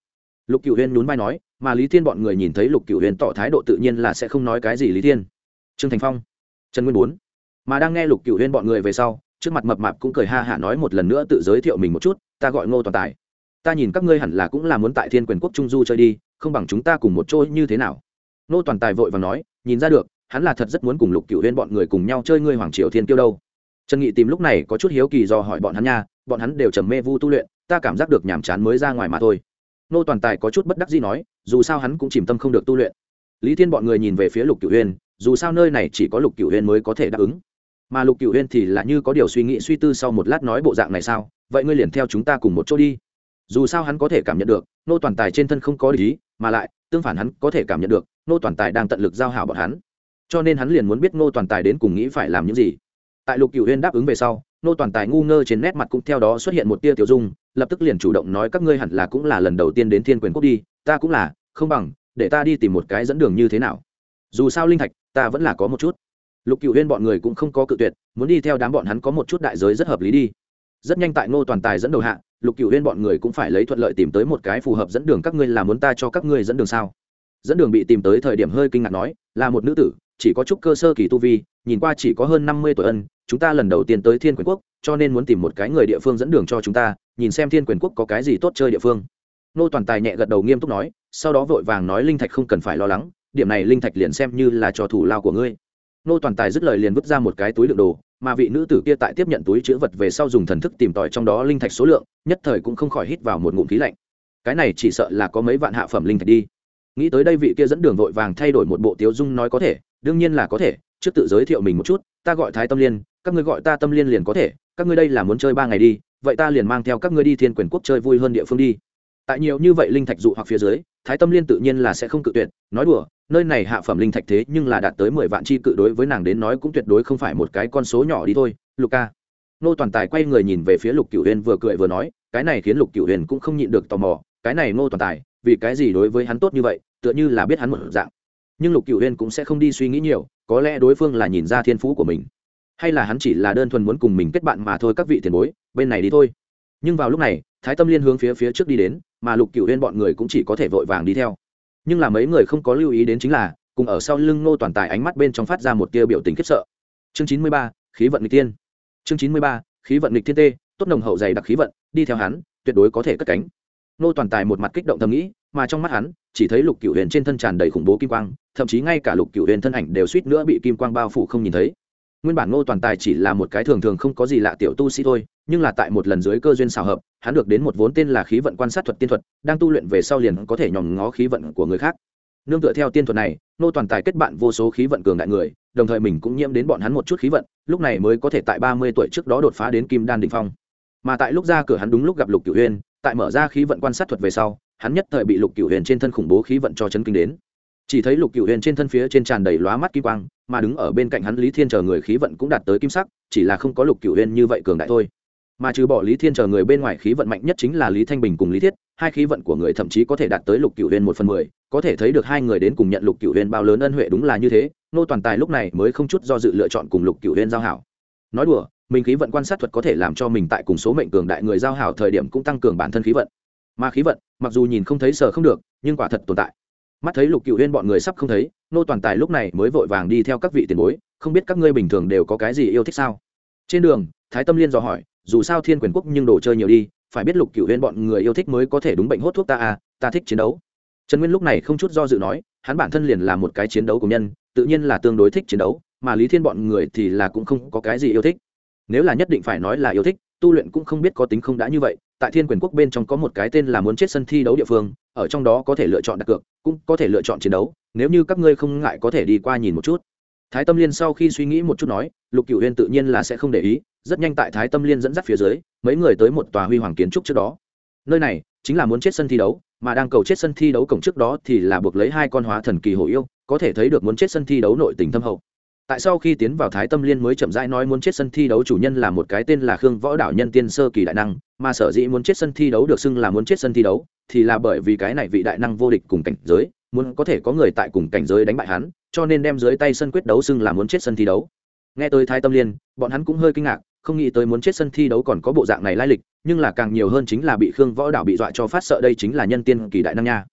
Lục cựu huyên nhún vai nói, mà lý thiên bọn người nhìn thấy lục cựu huyên tỏ thái độ tự nhiên là sẽ không nói cái gì lý thiên. Trương thành phong, trần nguyên bốn. Mà đang nghe lục cựu huyên bọn người về sau trước mặt mập mạp cũng cười ha hả nói một lần nữa tự giới thiệu mình một chút, ta gọi ngô toàn tài. Ta nhìn các ngươi hẳn là cũng là muốn tại thiên quyền quốc trung du chơi đi, không bằng chúng ta cùng một chỗ như thế nào? Ngô toàn tài vội và nói, nhìn ra được, hắn là thật rất muốn cùng lục cựu huyên bọn người cùng nhau chơi ngươi hoàng triều thiên kiêu đâu. Trần nghị tìm lúc này có chút hiếu kỳ do hỏi bọn hắn nha, bọn hắn đều trầm mê vu tu luyện, ta cảm giác được nhàm chán mới ra ngoài mà thôi. Nô toàn tài có chút bất đắc gì nói, dù sao hắn cũng chìm tâm không được tu luyện. Lý thiên bọn người nhìn về phía lục cửu huyên, dù sao nơi này chỉ có lục cửu huyên mới có thể đáp ứng mà lục cửu huyên thì là như có điều suy nghĩ suy tư sau một lát nói bộ dạng này sao? Vậy ngươi liền theo chúng ta cùng một chỗ đi. Dù sao hắn có thể cảm nhận được, nô toàn tài trên thân không có lý mà lại, tương phản hắn có thể cảm nhận được, nô toàn tài đang tận lực giao hảo bọn hắn. Cho nên hắn liền muốn biết nô toàn tài đến cùng nghĩ phải làm những gì. Tại lục cửu huyên đáp ứng về sau, nô toàn tài ngu ngơ trên nét mặt cũng theo đó xuất hiện một tia tiểu dung, lập tức liền chủ động nói các ngươi hẳn là cũng là lần đầu tiên đến thiên quyền quốc đi, ta cũng là, không bằng, để ta đi tìm một cái dẫn đường như thế nào. Dù sao linh thạch, ta vẫn là có một chút lục cựu huyên bọn người cũng không có cự tuyệt, muốn đi theo đám bọn hắn có một chút đại giới rất hợp lý đi. Rất nhanh tại ngô toàn tài dẫn đầu hạ, lục cựu huyên bọn người cũng phải lấy thuận lợi tìm tới một cái phù hợp dẫn đường các ngươi là muốn ta cho các ngươi dẫn đường sao? Dẫn đường bị tìm tới thời điểm hơi kinh ngạc nói, là một nữ tử, chỉ có chút cơ sơ kỳ tu vi, nhìn qua chỉ có hơn năm mươi tuổi ân, chúng ta lần đầu tiên tới thiên quyền quốc, cho nên muốn tìm một cái người địa phương dẫn đường cho chúng ta, nhìn xem thiên quyền quốc có cái gì tốt chơi địa phương. Nô toàn tài nhẹ gật đầu nghiêm túc nói, sau đó vội vàng nói linh thạch không cần phải lo lắng, điểm này linh thạch liền xem như là trò thủ lao của ngươi nô toàn tài dứt lời liền vứt ra một cái túi đựng đồ, mà vị nữ tử kia tại tiếp nhận túi chữ vật về sau dùng thần thức tìm tòi trong đó linh thạch số lượng, nhất thời cũng không khỏi hít vào một ngụm khí lạnh. Cái này chỉ sợ là có mấy vạn hạ phẩm linh thạch đi. Nghĩ tới đây vị kia dẫn đường vội vàng thay đổi một bộ tiếu dung nói có thể, đương nhiên là có thể, trước tự giới thiệu mình một chút, ta gọi thái tâm liên, các ngươi gọi ta tâm liên liền có thể, các ngươi đây là muốn chơi ba ngày đi, vậy ta liền mang theo các ngươi đi thiên quyền quốc chơi vui hơn địa phương đi. Tại nhiều như vậy linh thạch dụ hoặc phía dưới, thái tâm liên tự nhiên là sẽ không cự tuyệt, nói đùa nơi này hạ phẩm linh thạch thế nhưng là đạt tới mười vạn chi cự đối với nàng đến nói cũng tuyệt đối không phải một cái con số nhỏ đi thôi, lục ca. Nô toàn tài quay người nhìn về phía lục cửu huyền vừa cười vừa nói, cái này khiến lục cửu huyền cũng không nhịn được tò mò, cái này nô toàn tài, vì cái gì đối với hắn tốt như vậy, tựa như là biết hắn một dạng. Nhưng lục cửu huyền cũng sẽ không đi suy nghĩ nhiều, có lẽ đối phương là nhìn ra thiên phú của mình, hay là hắn chỉ là đơn thuần muốn cùng mình kết bạn mà thôi các vị tiền bối, bên này đi thôi. Nhưng vào lúc này, thái tâm liên hướng phía phía trước đi đến, mà lục cửu huyên bọn người cũng chỉ có thể vội vàng đi theo nhưng là mấy người không có lưu ý đến chính là, cùng ở sau lưng nô toàn tài ánh mắt bên trong phát ra một tia biểu tình khiếp sợ. Chương chín mươi ba, khí vận nghịch tiên chương chín mươi ba, khí vận nghịch thiên tê, tốt nồng hậu dày đặc khí vận, đi theo hắn, tuyệt đối có thể cất cánh. Nô toàn tài một mặt kích động thầm nghĩ, mà trong mắt hắn, chỉ thấy lục cửu huyền trên thân tràn đầy khủng bố kim quang, thậm chí ngay cả lục cửu huyền thân ảnh đều suýt nữa bị kim quang bao phủ không nhìn thấy nguyên bản ngô toàn tài chỉ là một cái thường thường không có gì lạ tiểu tu sĩ thôi, nhưng là tại một lần dưới cơ duyên xào hợp, hắn được đến một vốn tên là khí vận quan sát thuật tiên thuật, đang tu luyện về sau liền có thể nhòm ngó khí vận của người khác. Nương tựa theo tiên thuật này, ngô toàn tài kết bạn vô số khí vận cường đại người, đồng thời mình cũng nhiễm đến bọn hắn một chút khí vận, lúc này mới có thể tại ba mươi tuổi trước đó đột phá đến kim đan định phong. Mà tại lúc ra cửa hắn đúng lúc gặp lục cửu huyền, tại mở ra khí vận quan sát thuật về sau, hắn nhất thời bị lục cửu huyền trên thân khủng bố khí vận cho chấn kinh đến chỉ thấy lục cửu huyền trên thân phía trên tràn đầy lóa mắt kim quang, mà đứng ở bên cạnh hắn lý thiên chờ người khí vận cũng đạt tới kim sắc, chỉ là không có lục cửu huyền như vậy cường đại thôi. Mà trừ bỏ lý thiên chờ người bên ngoài khí vận mạnh nhất chính là lý thanh bình cùng lý thiết, hai khí vận của người thậm chí có thể đạt tới lục cửu huyền một phần mười, có thể thấy được hai người đến cùng nhận lục cửu huyền bao lớn ân huệ đúng là như thế, nô toàn tài lúc này mới không chút do dự lựa chọn cùng lục cửu huyền giao hảo. Nói đùa, mình khí vận quan sát thuật có thể làm cho mình tại cùng số mệnh cường đại người giao hảo thời điểm cũng tăng cường bản thân khí vận. Mà khí vận, mặc dù nhìn không thấy sờ không được, nhưng quả thật tồn tại mắt thấy lục cựu huyên bọn người sắp không thấy nô toàn tài lúc này mới vội vàng đi theo các vị tiền bối không biết các ngươi bình thường đều có cái gì yêu thích sao trên đường thái tâm liên dò hỏi dù sao thiên quyền quốc nhưng đồ chơi nhiều đi phải biết lục cựu huyên bọn người yêu thích mới có thể đúng bệnh hốt thuốc ta à ta thích chiến đấu trần nguyên lúc này không chút do dự nói hắn bản thân liền là một cái chiến đấu của nhân tự nhiên là tương đối thích chiến đấu mà lý thiên bọn người thì là cũng không có cái gì yêu thích nếu là nhất định phải nói là yêu thích tu luyện cũng không biết có tính không đã như vậy tại thiên quyền quốc bên trong có một cái tên là muốn chết sân thi đấu địa phương ở trong đó có thể lựa chọn đặt cược, cũng có thể lựa chọn chiến đấu, nếu như các ngươi không ngại có thể đi qua nhìn một chút. Thái tâm liên sau khi suy nghĩ một chút nói, lục cựu huyên tự nhiên là sẽ không để ý, rất nhanh tại thái tâm liên dẫn dắt phía dưới, mấy người tới một tòa huy hoàng kiến trúc trước đó. Nơi này chính là muốn chết sân thi đấu, mà đang cầu chết sân thi đấu cổng trước đó thì là buộc lấy hai con hóa thần kỳ hổ yêu, có thể thấy được muốn chết sân thi đấu nội tình thâm hậu tại sau khi tiến vào thái tâm liên mới chậm rãi nói muốn chết sân thi đấu chủ nhân là một cái tên là khương võ đạo nhân tiên sơ kỳ đại năng, mà sở dĩ muốn chết sân thi đấu được xưng là muốn chết sân thi đấu thì là bởi vì cái này vị đại năng vô địch cùng cảnh giới, muốn có thể có người tại cùng cảnh giới đánh bại hắn, cho nên đem dưới tay sân quyết đấu xưng là muốn chết sân thi đấu. Nghe tới thái tâm liên, bọn hắn cũng hơi kinh ngạc, không nghĩ tới muốn chết sân thi đấu còn có bộ dạng này lai lịch, nhưng là càng nhiều hơn chính là bị khương võ đạo bị dọa cho phát sợ đây chính là nhân tiên kỳ đại năng nha.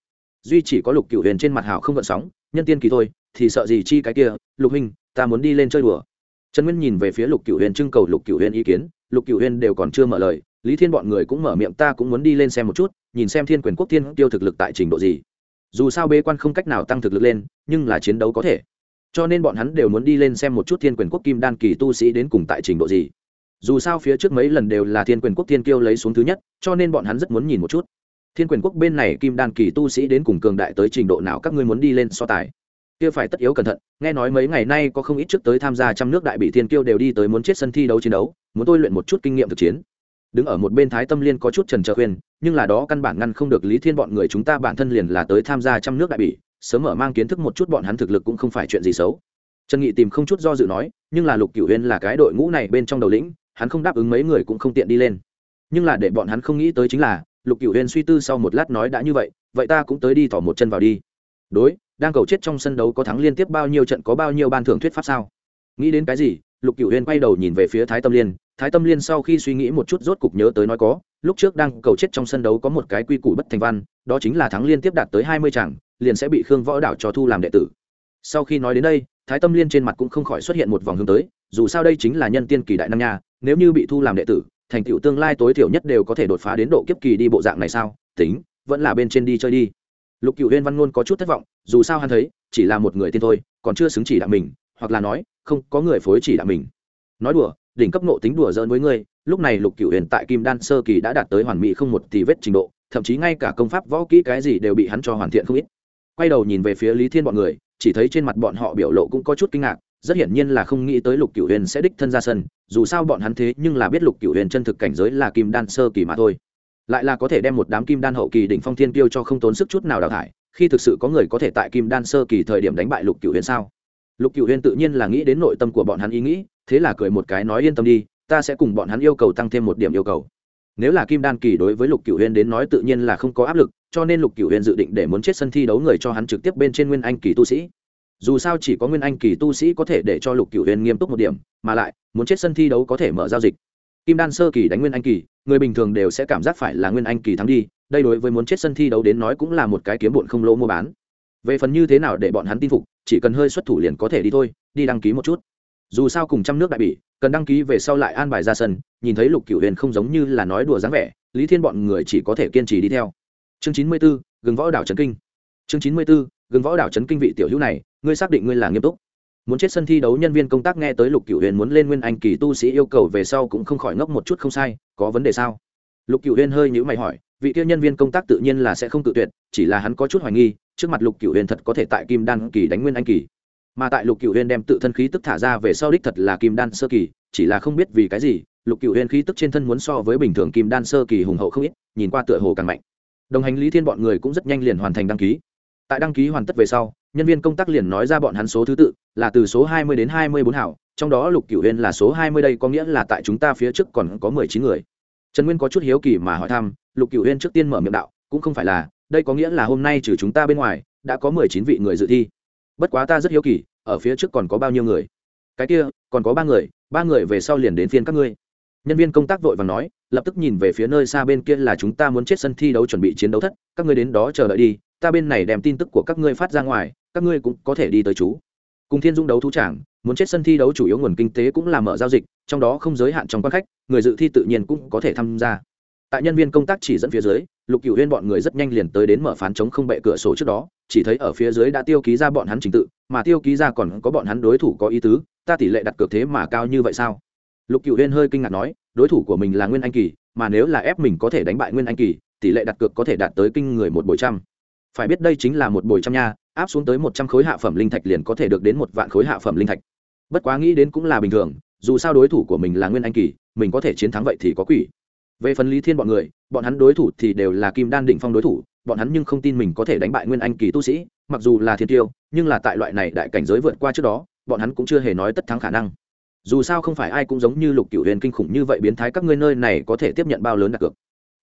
Duy chỉ có lục cựu huyền trên mặt hào không gợn sóng, nhân tiên kỳ thôi, thì sợ gì chi cái kia, lục huynh ta muốn đi lên chơi đùa. Trần nguyên nhìn về phía lục cựu huyền trưng cầu lục cựu huyền ý kiến. Lục cựu huyền đều còn chưa mở lời, lý thiên bọn người cũng mở miệng, ta cũng muốn đi lên xem một chút, nhìn xem thiên quyền quốc thiên tiêu thực lực tại trình độ gì. Dù sao bế quan không cách nào tăng thực lực lên, nhưng là chiến đấu có thể. Cho nên bọn hắn đều muốn đi lên xem một chút thiên quyền quốc kim đan kỳ tu sĩ đến cùng tại trình độ gì. Dù sao phía trước mấy lần đều là thiên quyền quốc thiên kiêu lấy xuống thứ nhất, cho nên bọn hắn rất muốn nhìn một chút. Thiên quyền quốc bên này kim đan kỳ tu sĩ đến cùng cường đại tới trình độ nào, các ngươi muốn đi lên so tài kia phải tất yếu cẩn thận, nghe nói mấy ngày nay có không ít trước tới tham gia trăm nước đại bị thiên kiêu đều đi tới muốn chết sân thi đấu chiến đấu, muốn tôi luyện một chút kinh nghiệm thực chiến. Đứng ở một bên thái tâm liên có chút trần trợ khuyên, nhưng là đó căn bản ngăn không được lý thiên bọn người chúng ta bản thân liền là tới tham gia trăm nước đại bỉ sớm mở mang kiến thức một chút bọn hắn thực lực cũng không phải chuyện gì xấu. Trần nghị tìm không chút do dự nói, nhưng là lục cửu huyên là cái đội ngũ này bên trong đầu lĩnh, hắn không đáp ứng mấy người cũng không tiện đi lên. Nhưng là để bọn hắn không nghĩ tới chính là, lục cửu huyên suy tư sau một lát nói đã như vậy vậy ta cũng tới đi tỏ một chân vào đi. Đối đang cầu chết trong sân đấu có thắng liên tiếp bao nhiêu trận, có bao nhiêu ban thưởng thuyết pháp sao? Nghĩ đến cái gì, lục cửu huyên quay đầu nhìn về phía thái tâm liên. Thái tâm liên sau khi suy nghĩ một chút rốt cục nhớ tới nói có, lúc trước đang cầu chết trong sân đấu có một cái quy củ bất thành văn, đó chính là thắng liên tiếp đạt tới hai mươi chẳng liền sẽ bị khương võ đảo cho thu làm đệ tử. Sau khi nói đến đây, thái tâm liên trên mặt cũng không khỏi xuất hiện một vòng hướng tới, dù sao đây chính là nhân tiên kỳ đại nam nha, nếu như bị thu làm đệ tử, thành tựu tương lai tối thiểu nhất đều có thể đột phá đến độ kiếp kỳ đi bộ dạng này sao? Tính, vẫn là bên trên đi chơi đi. Lục cựu huyên văn ngôn có chút thất vọng dù sao hắn thấy, chỉ là một người tiên thôi, còn chưa xứng chỉ đạo mình, hoặc là nói, không có người phối chỉ đạo mình. Nói đùa, đỉnh cấp nộ tính đùa giỡn với ngươi, lúc này lục cựu huyền tại kim đan sơ kỳ đã đạt tới hoàn mỹ không một tỷ vết trình độ, thậm chí ngay cả công pháp, võ kỹ cái gì đều bị hắn cho hoàn thiện không ít. Quay đầu nhìn về phía lý thiên bọn người, chỉ thấy trên mặt bọn họ biểu lộ cũng có chút kinh ngạc, rất hiển nhiên là không nghĩ tới lục cựu huyền sẽ đích thân ra sân, dù sao bọn hắn thế nhưng là biết lục cựu huyền chân thực cảnh giới là kim đan sơ kỳ mà thôi. Lại là có thể đem một đám kim đan hậu kỳ đỉnh phong thiên tiêu cho không tốn sức chút nào đào thải khi thực sự có người có thể tại kim đan sơ kỳ thời điểm đánh bại lục cửu huyền sao? Lục cửu huyền tự nhiên là nghĩ đến nội tâm của bọn hắn ý nghĩ, thế là cười một cái nói yên tâm đi, ta sẽ cùng bọn hắn yêu cầu tăng thêm một điểm yêu cầu. Nếu là kim đan kỳ đối với lục cửu huyền đến nói tự nhiên là không có áp lực, cho nên lục cửu huyền dự định để muốn chết sân thi đấu người cho hắn trực tiếp bên trên nguyên anh kỳ tu sĩ. Dù sao chỉ có nguyên anh kỳ tu sĩ có thể để cho lục cửu huyền nghiêm túc một điểm, mà lại, muốn chết sân thi đấu có thể mở giao dịch kim đan sơ kỳ đánh nguyên anh kỳ, người bình thường đều sẽ cảm giác phải là nguyên anh kỳ thắng đi, đây đối với muốn chết sân thi đấu đến nói cũng là một cái kiếm bụn không lỗ mua bán. Về phần như thế nào để bọn hắn tin phục, chỉ cần hơi xuất thủ liền có thể đi thôi, đi đăng ký một chút. Dù sao cùng trăm nước đại bỉ, cần đăng ký về sau lại an bài ra sân, nhìn thấy lục cửu huyền không giống như là nói đùa dáng vẻ, lý thiên bọn người chỉ có thể kiên trì đi theo. Chương chín mươi b ố gừng võ đảo trấn kinh. Chương chín mươi b ố gừng võ đảo trấn kinh vị tiểu hữu này, ngươi xác định ngươi là nghiêm túc muốn chết sân thi đấu nhân viên công tác nghe tới lục cửu huyền muốn lên nguyên anh kỳ tu sĩ yêu cầu về sau cũng không khỏi ngốc một chút không sai, có vấn đề sao? Lục cửu huyền hơi nhữ mày hỏi, vị kia nhân viên công tác tự nhiên là sẽ không tự tuyệt, chỉ là hắn có chút hoài nghi, trước mặt lục cửu huyền thật có thể tại kim đan kỳ đánh nguyên anh kỳ. Mà tại lục cửu huyền đem tự thân khí tức thả ra về sau đích thật là kim đan sơ kỳ, chỉ là không biết vì cái gì, lục cửu huyền khí tức trên thân muốn so với bình thường kim đan sơ kỳ hùng hậu không ít, nhìn qua tựa hồ càng mạnh. Đồng hành lý thiên bọn người cũng rất nhanh liền hoàn thành đăng ký tại đăng ký hoàn tất về sau, nhân viên công tác liền nói ra bọn hắn số thứ tự, là từ số hai mươi đến hai mươi bốn hảo, trong đó lục cửu huyên là số hai mươi đây, có nghĩa là tại chúng ta phía trước còn có mười chín người. Trần nguyên có chút hiếu kỳ mà hỏi thăm, lục cửu huyên trước tiên mở miệng đạo, cũng không phải là, đây có nghĩa là hôm nay trừ chúng ta bên ngoài, đã có mười chín vị người dự thi. Bất quá ta rất hiếu kỳ, ở phía trước còn có bao nhiêu người? Cái kia, còn có ba người ba người về sau liền đến phiên các ngươi. Nhân viên công tác vội và nói, lập tức nhìn về phía nơi xa bên kia là chúng ta muốn chết sân thi đấu chuẩn bị chiến đấu thất, các ngươi đến đó chờ đợi đi ta bên này đem tin tức của các ngươi phát ra ngoài, các ngươi cũng có thể đi tới chú. Cùng thiên dung đấu thú trảng muốn chết sân thi đấu chủ yếu nguồn kinh tế cũng là mở giao dịch, trong đó không giới hạn trong quan khách, người dự thi tự nhiên cũng có thể tham gia. Tại nhân viên công tác chỉ dẫn phía dưới, lục cựu huyên bọn người rất nhanh liền tới đến mở phán chống không bệ cửa sổ trước đó, chỉ thấy ở phía dưới đã tiêu ký ra bọn hắn trình tự, mà tiêu ký ra còn có bọn hắn đối thủ có ý tứ, ta tỷ lệ đặt cược thế mà cao như vậy sao? Lục cựu huyên hơi kinh ngạc nói, đối thủ của mình là nguyên anh kỳ, mà nếu là ép mình có thể đánh bại nguyên anh kỳ, tỷ lệ đặt cược có thể đạt tới kinh người một bồi trăm phải biết đây chính là một bồi trăm nha, áp xuống tới một trăm khối hạ phẩm linh thạch liền có thể được đến một vạn khối hạ phẩm linh thạch. Bất quá nghĩ đến cũng là bình thường, dù sao đối thủ của mình là nguyên anh kỳ, mình có thể chiến thắng vậy thì có quỷ. Về phần lý thiên bọn người, bọn hắn đối thủ thì đều là kim đan định phong đối thủ, bọn hắn nhưng không tin mình có thể đánh bại nguyên anh kỳ tu sĩ, mặc dù là thiên tiêu, nhưng là tại loại này đại cảnh giới vượt qua trước đó, bọn hắn cũng chưa hề nói tất thắng khả năng. Dù sao không phải ai cũng giống như lục cựu huyền kinh khủng như vậy biến thái, các ngươi nơi này có thể tiếp nhận bao lớn đặt cược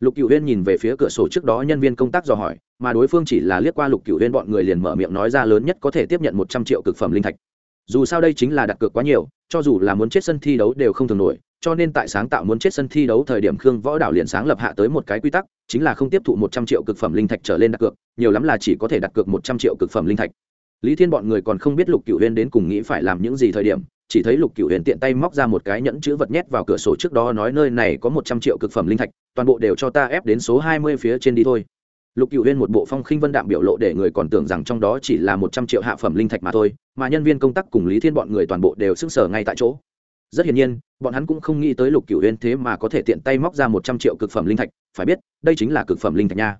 lục cựu huyên nhìn về phía cửa sổ trước đó nhân viên công tác dò hỏi, mà đối phương chỉ là liếc qua lục cựu huyên bọn người liền mở miệng nói ra lớn nhất có thể tiếp nhận một trăm triệu cực phẩm linh thạch. Dù sao đây chính là đặt cược quá nhiều, cho dù là muốn chết sân thi đấu đều không thường nổi, cho nên tại sáng tạo muốn chết sân thi đấu thời điểm khương võ đảo liền sáng lập hạ tới một cái quy tắc, chính là không tiếp thụ một trăm triệu cực phẩm linh thạch trở lên đặt cược, nhiều lắm là chỉ có thể đặt cược một trăm triệu cực phẩm linh thạch. Lý thiên bọn người còn không biết lục cựu huyên đến cùng nghĩ phải làm những gì thời điểm chỉ thấy lục cựu huyền tiện tay móc ra một cái nhẫn chữ vật nhét vào cửa sổ trước đó nói nơi này có một trăm triệu cực phẩm linh thạch, toàn bộ đều cho ta ép đến số hai mươi phía trên đi thôi. Lục cựu huyên một bộ phong khinh vân đạm biểu lộ để người còn tưởng rằng trong đó chỉ là một trăm triệu hạ phẩm linh thạch mà thôi, mà nhân viên công tác cùng lý thiên bọn người toàn bộ đều sững sờ ngay tại chỗ. Rất hiển nhiên, bọn hắn cũng không nghĩ tới lục cựu huyên thế mà có thể tiện tay móc ra một trăm triệu cực phẩm linh thạch, phải biết, đây chính là cực phẩm linh thạch nha.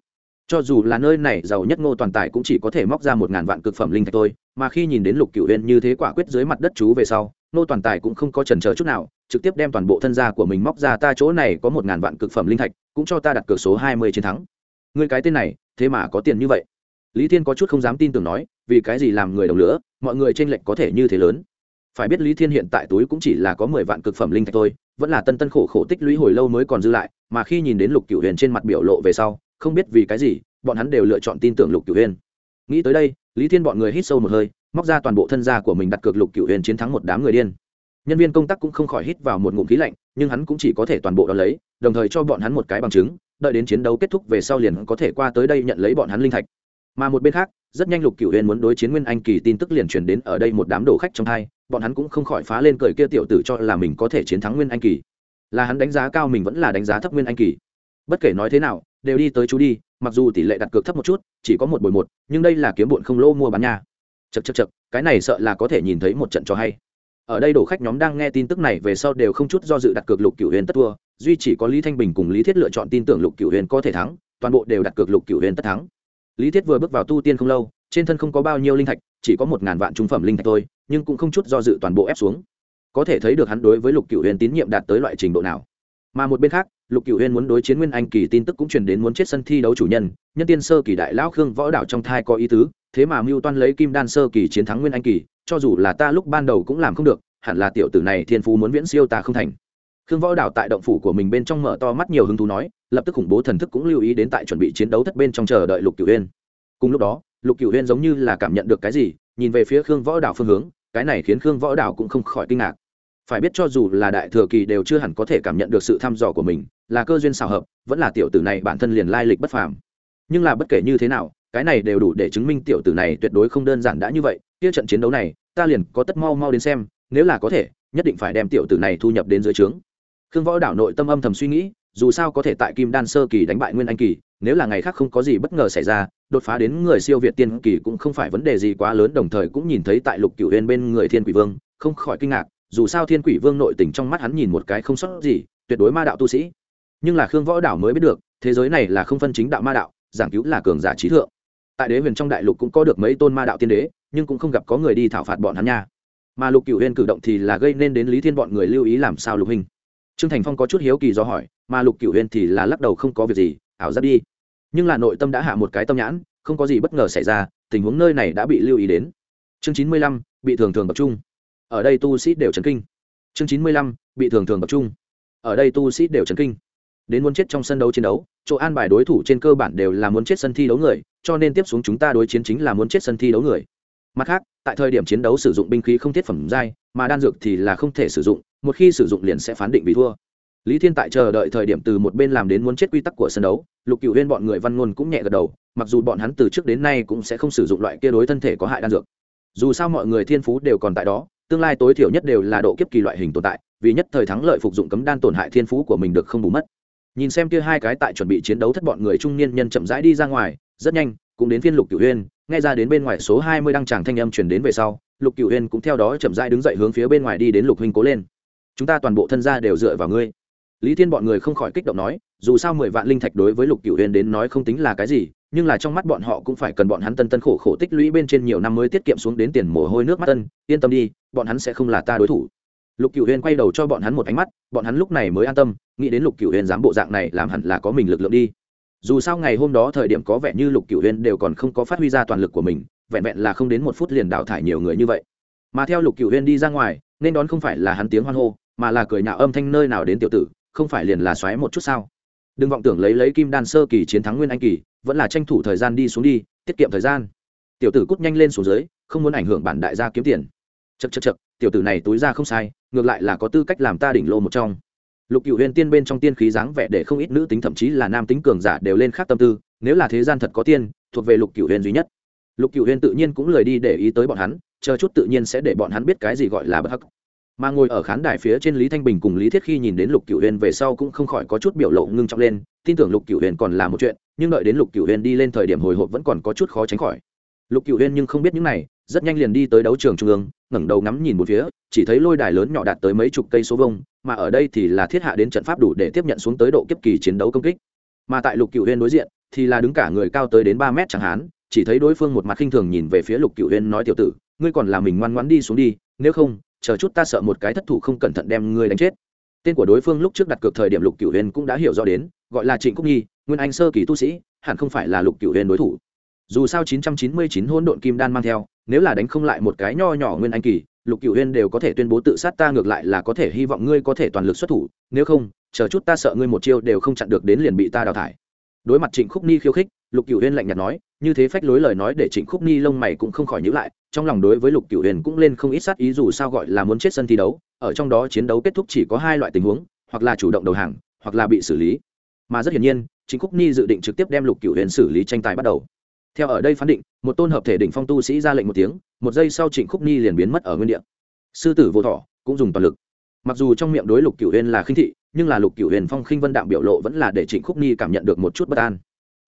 Cho dù là nơi này, giàu nhất ngô toàn tài cũng chỉ có thể móc ra một ngàn vạn cực phẩm linh thạch thôi, mà khi nhìn đến lục cựu huyên như thế quả quyết dưới mặt đất chú về sau Nô toàn tài cũng không có trần chờ chút nào, trực tiếp đem toàn bộ thân gia của mình móc ra, ta chỗ này có một ngàn vạn cực phẩm linh thạch, cũng cho ta đặt cược số hai mươi chiến thắng. Người cái tên này, thế mà có tiền như vậy. Lý thiên có chút không dám tin tưởng nói, vì cái gì làm người đồng lửa, mọi người tranh lệch có thể như thế lớn. Phải biết lý thiên hiện tại túi cũng chỉ là có mười vạn cực phẩm linh thạch thôi, vẫn là tân tân khổ khổ tích lũy hồi lâu mới còn dư lại, mà khi nhìn đến lục cửu huyền trên mặt biểu lộ về sau, không biết vì cái gì, bọn hắn đều lựa chọn tin tưởng lục cửu huyền. Nghĩ tới đây, lý thiên bọn người hít sâu một hơi móc ra toàn bộ thân gia của mình đặt cược lục cửu huyền chiến thắng một đám người điên. Nhân viên công tác cũng không khỏi hít vào một ngụm khí lạnh, nhưng hắn cũng chỉ có thể toàn bộ đ ó lấy, đồng thời cho bọn hắn một cái bằng chứng, đợi đến chiến đấu kết thúc về sau liền có thể qua tới đây nhận lấy bọn hắn linh thạch. Mà một bên khác, rất nhanh lục cửu huyền muốn đối chiến nguyên anh kỳ tin tức liền truyền đến ở đây một đám đồ khách trong hai, bọn hắn cũng không khỏi phá lên cười kia tiểu tử cho là mình có thể chiến thắng nguyên anh kỳ. Là hắn đánh giá cao mình vẫn là đánh giá thấp nguyên anh kỳ. Bất kể nói thế nào, đều đi tới chú đi, mặc dù tỷ lệ đặt cược thấp một chút, chỉ có một bồi một, nhưng đây là kiếm bụn không lô mua bán nha chật chật chật, cái này sợ là có thể nhìn thấy một trận cho hay. Ở đây đổ khách nhóm đang nghe tin tức này về sau đều không chút do dự đặt cược lục cửu huyền tất thua, duy chỉ có lý thanh bình cùng lý thiết lựa chọn tin tưởng lục cửu huyền có thể thắng, toàn bộ đều đặt cược lục cửu huyền tất thắng. Lý thiết vừa bước vào tu tiên không lâu, trên thân không có bao nhiêu linh thạch, chỉ có một ngàn vạn trung phẩm linh thạch thôi, nhưng cũng không chút do dự toàn bộ ép xuống. Có thể thấy được hắn đối với lục cửu huyền tín nhiệm đạt tới loại trình độ nào. Mà một bên khác, lục cửu huyền muốn đối chiến nguyên anh kỳ tin tức cũng truyền đến muốn chết sân thi đấu chủ nhân nhân tiên sơ kỳ đại lão khương võ đạo trong thai có ý tứ thế mà mưu toan lấy kim đan sơ kỳ chiến thắng nguyên anh kỳ, cho dù là ta lúc ban đầu cũng làm không được, hẳn là tiểu tử này thiên phú muốn viễn siêu ta không thành. Khương võ Đảo tại động phủ của mình bên trong mở to mắt nhiều hứng thú nói, lập tức khủng bố thần thức cũng lưu ý đến tại chuẩn bị chiến đấu thất bên trong chờ đợi lục cửu huyên cùng lúc đó, lục cửu huyên giống như là cảm nhận được cái gì, nhìn về phía khương võ Đảo phương hướng, cái này khiến khương võ Đảo cũng không khỏi kinh ngạc. Phải biết cho dù là đại thừa kỳ đều chưa hẳn có thể cảm nhận được sự thăm dò của mình, là cơ duyên xào hợp, vẫn là tiểu tử này bản thân liền lai lịch bất phàm. Nhưng là bất kể như thế nào cái này đều đủ để chứng minh tiểu tử này tuyệt đối không đơn giản đã như vậy, kia trận chiến đấu này, ta liền có tất mau mau đến xem, nếu là có thể, nhất định phải đem tiểu tử này thu nhập đến dưới trướng. Khương võ đảo nội tâm âm thầm suy nghĩ, dù sao có thể tại kim đan sơ kỳ đánh bại nguyên anh kỳ, nếu là ngày khác không có gì bất ngờ xảy ra, đột phá đến người siêu việt tiên kỳ cũng không phải vấn đề gì quá lớn, đồng thời cũng nhìn thấy tại lục cửu huyền bên người thiên quỷ vương, không khỏi kinh ngạc, dù sao thiên quỷ vương nội tình trong mắt hắn nhìn một cái không sót gì, tuyệt đối ma đạo tu sĩ. Nhưng là khương võ đảo mới biết được, thế giới này là không phân chính đạo ma đạo, giảng cứu là cường giả trí thượng tại đế huyền trong đại lục cũng có được mấy tôn ma đạo tiên đế, nhưng cũng không gặp có người đi thảo phạt bọn hắn nha. Mà lục cửu huyền cử động thì là gây nên đến lý thiên bọn người lưu ý làm sao lục hình trương thành phong có chút hiếu kỳ do hỏi, mà lục cửu huyền thì là lắc đầu không có việc gì, ảo giác đi. Nhưng là nội tâm đã hạ một cái tâm nhãn, không có gì bất ngờ xảy ra, tình huống nơi này đã bị lưu ý đến. Chương chín mươi lăm, bị thường thường tập trung. Ở đây tu sĩ đều chấn kinh. Chương chín mươi lăm, bị thường thường tập trung. Ở đây tu sĩ đều chấn kinh đến muốn chết trong sân đấu chiến đấu chỗ an bài đối thủ trên cơ bản đều là muốn chết sân thi đấu người cho nên tiếp xuống chúng ta đối chiến chính là muốn chết sân thi đấu người. Mặt khác tại thời điểm chiến đấu sử dụng binh khí không thiết phẩm dai, mà đan dược thì là không thể sử dụng một khi sử dụng liền sẽ phán định bị thua. Lý thiên tại chờ đợi thời điểm từ một bên làm đến muốn chết quy tắc của sân đấu lục cựu huyên bọn người văn ngôn cũng nhẹ gật đầu mặc dù bọn hắn từ trước đến nay cũng sẽ không sử dụng loại kia đối thân thể có hại đan dược. Dù sao mọi người thiên phú đều còn tại đó tương lai tối thiểu nhất đều là độ kiếp kỳ loại hình tồn tại vì nhất thời thắng lợi phục dụng cấm đan tổn hại thiên phú của mình được không bù mất nhìn xem kia hai cái tại chuẩn bị chiến đấu thất bọn người trung niên nhân chậm rãi đi ra ngoài, rất nhanh, cũng đến phiên lục cửu huyên nghe ra đến bên ngoài số hai mươi đăng tràng thanh âm chuyển đến về sau, lục cửu huyên cũng theo đó chậm rãi đứng dậy hướng phía bên ngoài đi đến lục huynh cố lên. Chúng ta toàn bộ thân gia đều dựa vào ngươi. Lý thiên bọn người không khỏi kích động nói, dù sao mười vạn linh thạch đối với lục cửu huyên đến nói không tính là cái gì, nhưng là trong mắt bọn họ cũng phải cần bọn hắn tân tân khổ khổ tích lũy bên trên nhiều năm mới tiết kiệm xuống đến tiền mồ hôi nước mắt tân, yên tâm đi, bọn hắn sẽ không là ta đối thủ lục cửu huyên quay đầu cho bọn hắn một ánh mắt, bọn hắn lúc này mới an tâm, nghĩ đến lục cửu huyên dám bộ dạng này làm hẳn là có mình lực lượng đi. Dù sao ngày hôm đó thời điểm có vẻ như lục cửu huyên đều còn không có phát huy ra toàn lực của mình, vẹn vẹn là không đến một phút liền đào thải nhiều người như vậy. Mà theo lục cửu huyên đi ra ngoài, nên đón không phải là hắn tiếng hoan hô, mà là cười nhạo âm thanh nơi nào đến tiểu tử, không phải liền là xoáy một chút sao? Đừng vọng tưởng lấy lấy kim đan sơ kỳ chiến thắng nguyên anh kỳ, vẫn là tranh thủ thời gian đi xuống đi, tiết kiệm thời gian. Tiểu tử cút nhanh lên xuống dưới, không muốn ảnh hưởng bản đại gia kiếm tiền. Chật chật chật tiểu tử này túi ra không sai ngược lại là có tư cách làm ta đỉnh lô một trong. Lục cựu huyền tiên bên trong tiên khí dáng vẻ để không ít nữ tính thậm chí là nam tính cường giả đều lên khác tâm tư, nếu là thế gian thật có tiên, thuộc về lục cựu huyền duy nhất. Lục cựu huyền tự nhiên cũng lời đi để ý tới bọn hắn, chờ chút tự nhiên sẽ để bọn hắn biết cái gì gọi là bất hắc. Mà ngồi ở khán đài phía trên lý thanh bình cùng lý thiết khi nhìn đến lục cựu huyền về sau cũng không khỏi có chút biểu lộ ngưng trọng lên, tin tưởng lục cựu huyền còn là một chuyện, nhưng đợi đến lục cựu huyền đi lên thời điểm hồi hộp vẫn còn có chút khó tránh khỏi lục cựu huyên nhưng không biết những này rất nhanh liền đi tới đấu trường trung ương ngẩng đầu ngắm nhìn một phía chỉ thấy lôi đài lớn nhỏ đạt tới mấy chục cây số vông mà ở đây thì là thiết hạ đến trận pháp đủ để tiếp nhận xuống tới độ kiếp kỳ chiến đấu công kích. Mà tại lục cựu huyên đối diện thì là đứng cả người cao tới đến ba mét chẳng hạn, chỉ thấy đối phương một mặt khinh thường nhìn về phía lục cựu huyên nói tiểu tử ngươi còn là mình ngoan ngoãn đi xuống đi nếu không chờ chút ta sợ một cái thất thủ không cẩn thận đem ngươi đánh chết. Tên của đối phương lúc trước đặt cược thời điểm lục cựu huyên cũng đã hiểu rõ đến gọi là trịnh cúc nhi nguyên anh sơ kỳ tu sĩ hẳn không phải là lục cựu huyên đối thủ dù sao 999 hỗn độn kim đan mang theo, nếu là đánh không lại một cái nho nhỏ nguyên anh kỳ, lục cựu huyên đều có thể tuyên bố tự sát ta ngược lại là có thể hy vọng ngươi có thể toàn lực xuất thủ, nếu không, chờ chút ta sợ ngươi một chiêu đều không chặn được đến liền bị ta đào thải. Đối mặt trịnh khúc ni khiêu khích, lục cựu huyên lạnh nhạt nói, như thế phách lối lời nói để trịnh khúc ni lông mày cũng không khỏi nhữ lại, trong lòng đối với lục cựu huyền cũng lên không ít sát ý dù sao gọi là muốn chết sân thi đấu, ở trong đó chiến đấu kết thúc chỉ có hai loại tình huống, hoặc là chủ động đầu hàng, hoặc là bị xử lý. Mà rất hiển nhiên, trịnh khúc ni dự định trực tiếp đem lục cựu huyền xử lý tranh tài bắt đầu theo ở đây phán định, một tôn hợp thể đỉnh phong tu sĩ ra lệnh một tiếng, một giây sau trịnh khúc Nhi liền biến mất ở nguyên địa. Sư tử vô thọ, cũng dùng toàn lực. Mặc dù trong miệng đối lục cửu huyền là khinh thị, nhưng là lục cửu huyền phong khinh vân đạm biểu lộ vẫn là để trịnh khúc Nhi cảm nhận được một chút bất an.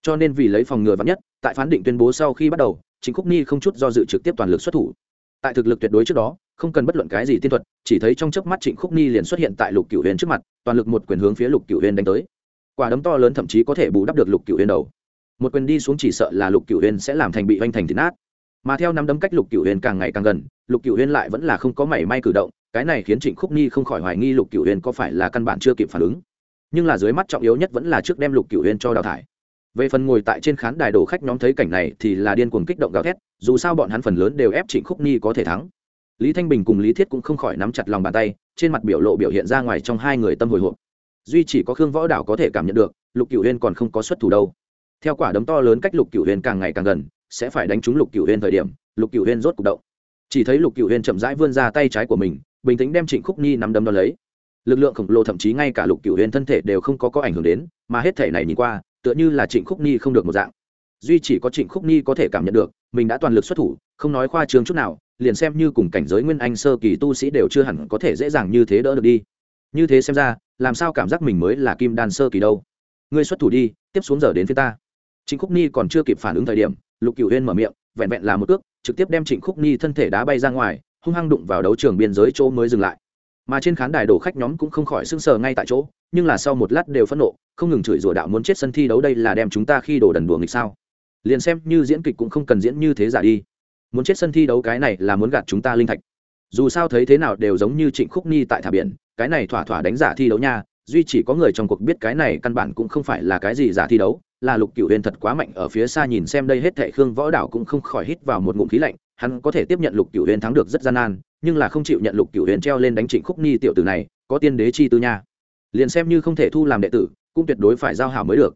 Cho nên vì lấy phòng ngừa vắn nhất, tại phán định tuyên bố sau khi bắt đầu, trịnh khúc Nhi không chút do dự trực tiếp toàn lực xuất thủ. Tại thực lực tuyệt đối trước đó, không cần bất luận cái gì tiên thuật, chỉ thấy trong chớp mắt trịnh khúc Nhi liền xuất hiện tại lục cửu huyền trước mặt, toàn lực một quyền hướng phía lục cửu huyền đánh tới. Quả đấm to lớn thậm chí có thể bù đắp được lục cửu huyền đầu một quyền đi xuống chỉ sợ là lục cửu huyền sẽ làm thành bị vanh thành thịt nát. Mà theo năm đấm cách lục cửu huyền càng ngày càng gần, lục cửu huyền lại vẫn là không có mảy may cử động, cái này khiến trịnh khúc nhi không khỏi hoài nghi lục cửu huyền có phải là căn bản chưa kịp phản ứng. Nhưng là dưới mắt trọng yếu nhất vẫn là trước đem lục cửu huyền cho đào thải. Về phần ngồi tại trên khán đài đồ khách nhóm thấy cảnh này thì là điên cuồng kích động gào thét, dù sao bọn hắn phần lớn đều ép trịnh khúc nhi có thể thắng. Lý thanh bình cùng lý thiết cũng không khỏi nắm chặt lòng bàn tay, trên mặt biểu lộ biểu hiện ra ngoài trong hai người tâm hồi hộp. Duy chỉ có khương võ đảo có thể cảm nhận được, lục cửu huyên còn không có xuất thủ đâu theo quả đấm to lớn cách lục cựu huyền càng ngày càng gần, sẽ phải đánh trúng lục cựu huyền thời điểm, lục cựu huyền rốt cục động. Chỉ thấy lục cựu huyền chậm rãi vươn ra tay trái của mình, bình tĩnh đem trịnh khúc ni nắm đấm đo lấy. Lực lượng khổng lồ thậm chí ngay cả lục cựu huyền thân thể đều không có có ảnh hưởng đến, mà hết thể này nhìn qua, tựa như là trịnh khúc ni không được một dạng. Duy chỉ có trịnh khúc ni có thể cảm nhận được, mình đã toàn lực xuất thủ, không nói khoa trương chút nào, liền xem như cùng cảnh giới nguyên anh sơ kỳ tu sĩ đều chưa hẳn có thể dễ dàng như thế đỡ được đi. Như thế xem ra, làm sao cảm giác mình mới là kim đan sơ kỳ đâu? Ngươi xuất thủ đi, tiếp xuống giờ đến phía ta trịnh khúc ni còn chưa kịp phản ứng thời điểm, lục Cửu huyên mở miệng, vẹn vẹn là một cước, trực tiếp đem trịnh khúc ni thân thể đá bay ra ngoài, hung hăng đụng vào đấu trường biên giới chỗ mới dừng lại. Mà trên khán đài đổ khách nhóm cũng không khỏi sững sờ ngay tại chỗ, nhưng là sau một lát đều phẫn nộ, không ngừng chửi rủa đạo muốn chết sân thi đấu đây là đem chúng ta khi đổ đần đùa nghịch sao? Liền xem như diễn kịch cũng không cần diễn như thế giả đi. Muốn chết sân thi đấu cái này là muốn gạt chúng ta linh thạch. Dù sao thấy thế nào đều giống như trịnh khúc ni tại thả biển, cái này thỏa thỏa đánh giả thi đấu nha duy chỉ có người trong cuộc biết cái này căn bản cũng không phải là cái gì giả thi đấu, là lục cựu huyền thật quá mạnh ở phía xa nhìn xem đây hết thệ khương võ đảo cũng không khỏi hít vào một ngụm khí lạnh, hắn có thể tiếp nhận lục cựu huyền thắng được rất gian nan, nhưng là không chịu nhận lục cựu huyền treo lên đánh trịnh khúc ni tiểu tử này, có tiên đế chi tư nha. Liền xem như không thể thu làm đệ tử, cũng tuyệt đối phải giao hảo mới được.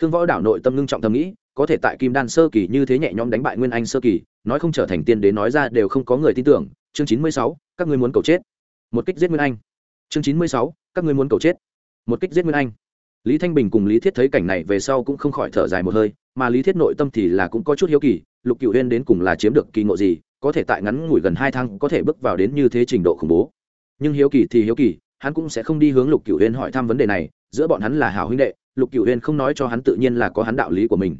Khương võ đảo nội tâm ngưng trọng thầm nghĩ, có thể tại kim đan sơ kỳ như thế nhẹ nhõm đánh bại nguyên anh sơ kỳ, nói không trở thành tiên đế nói ra đều không có người tin tưởng. Chương chín mươi sáu, các ngươi muốn cầu chết. Một kích giết nguyên anh. Chương chín mươi sáu các ngươi muốn cầu chết. Một kích giết nguyên anh. Lý thanh bình cùng lý thiết thấy cảnh này về sau cũng không khỏi thở dài một hơi, mà lý thiết nội tâm thì là cũng có chút hiếu kỳ, lục cựu huyên đến cùng là chiếm được kỳ ngộ gì, có thể tại ngắn ngủi gần hai tháng có thể bước vào đến như thế trình độ khủng bố. Nhưng hiếu kỳ thì hiếu kỳ, hắn cũng sẽ không đi hướng lục cựu huyên hỏi thăm vấn đề này, giữa bọn hắn là hảo huynh đệ, lục cựu huyên không nói cho hắn tự nhiên là có hắn đạo lý của mình.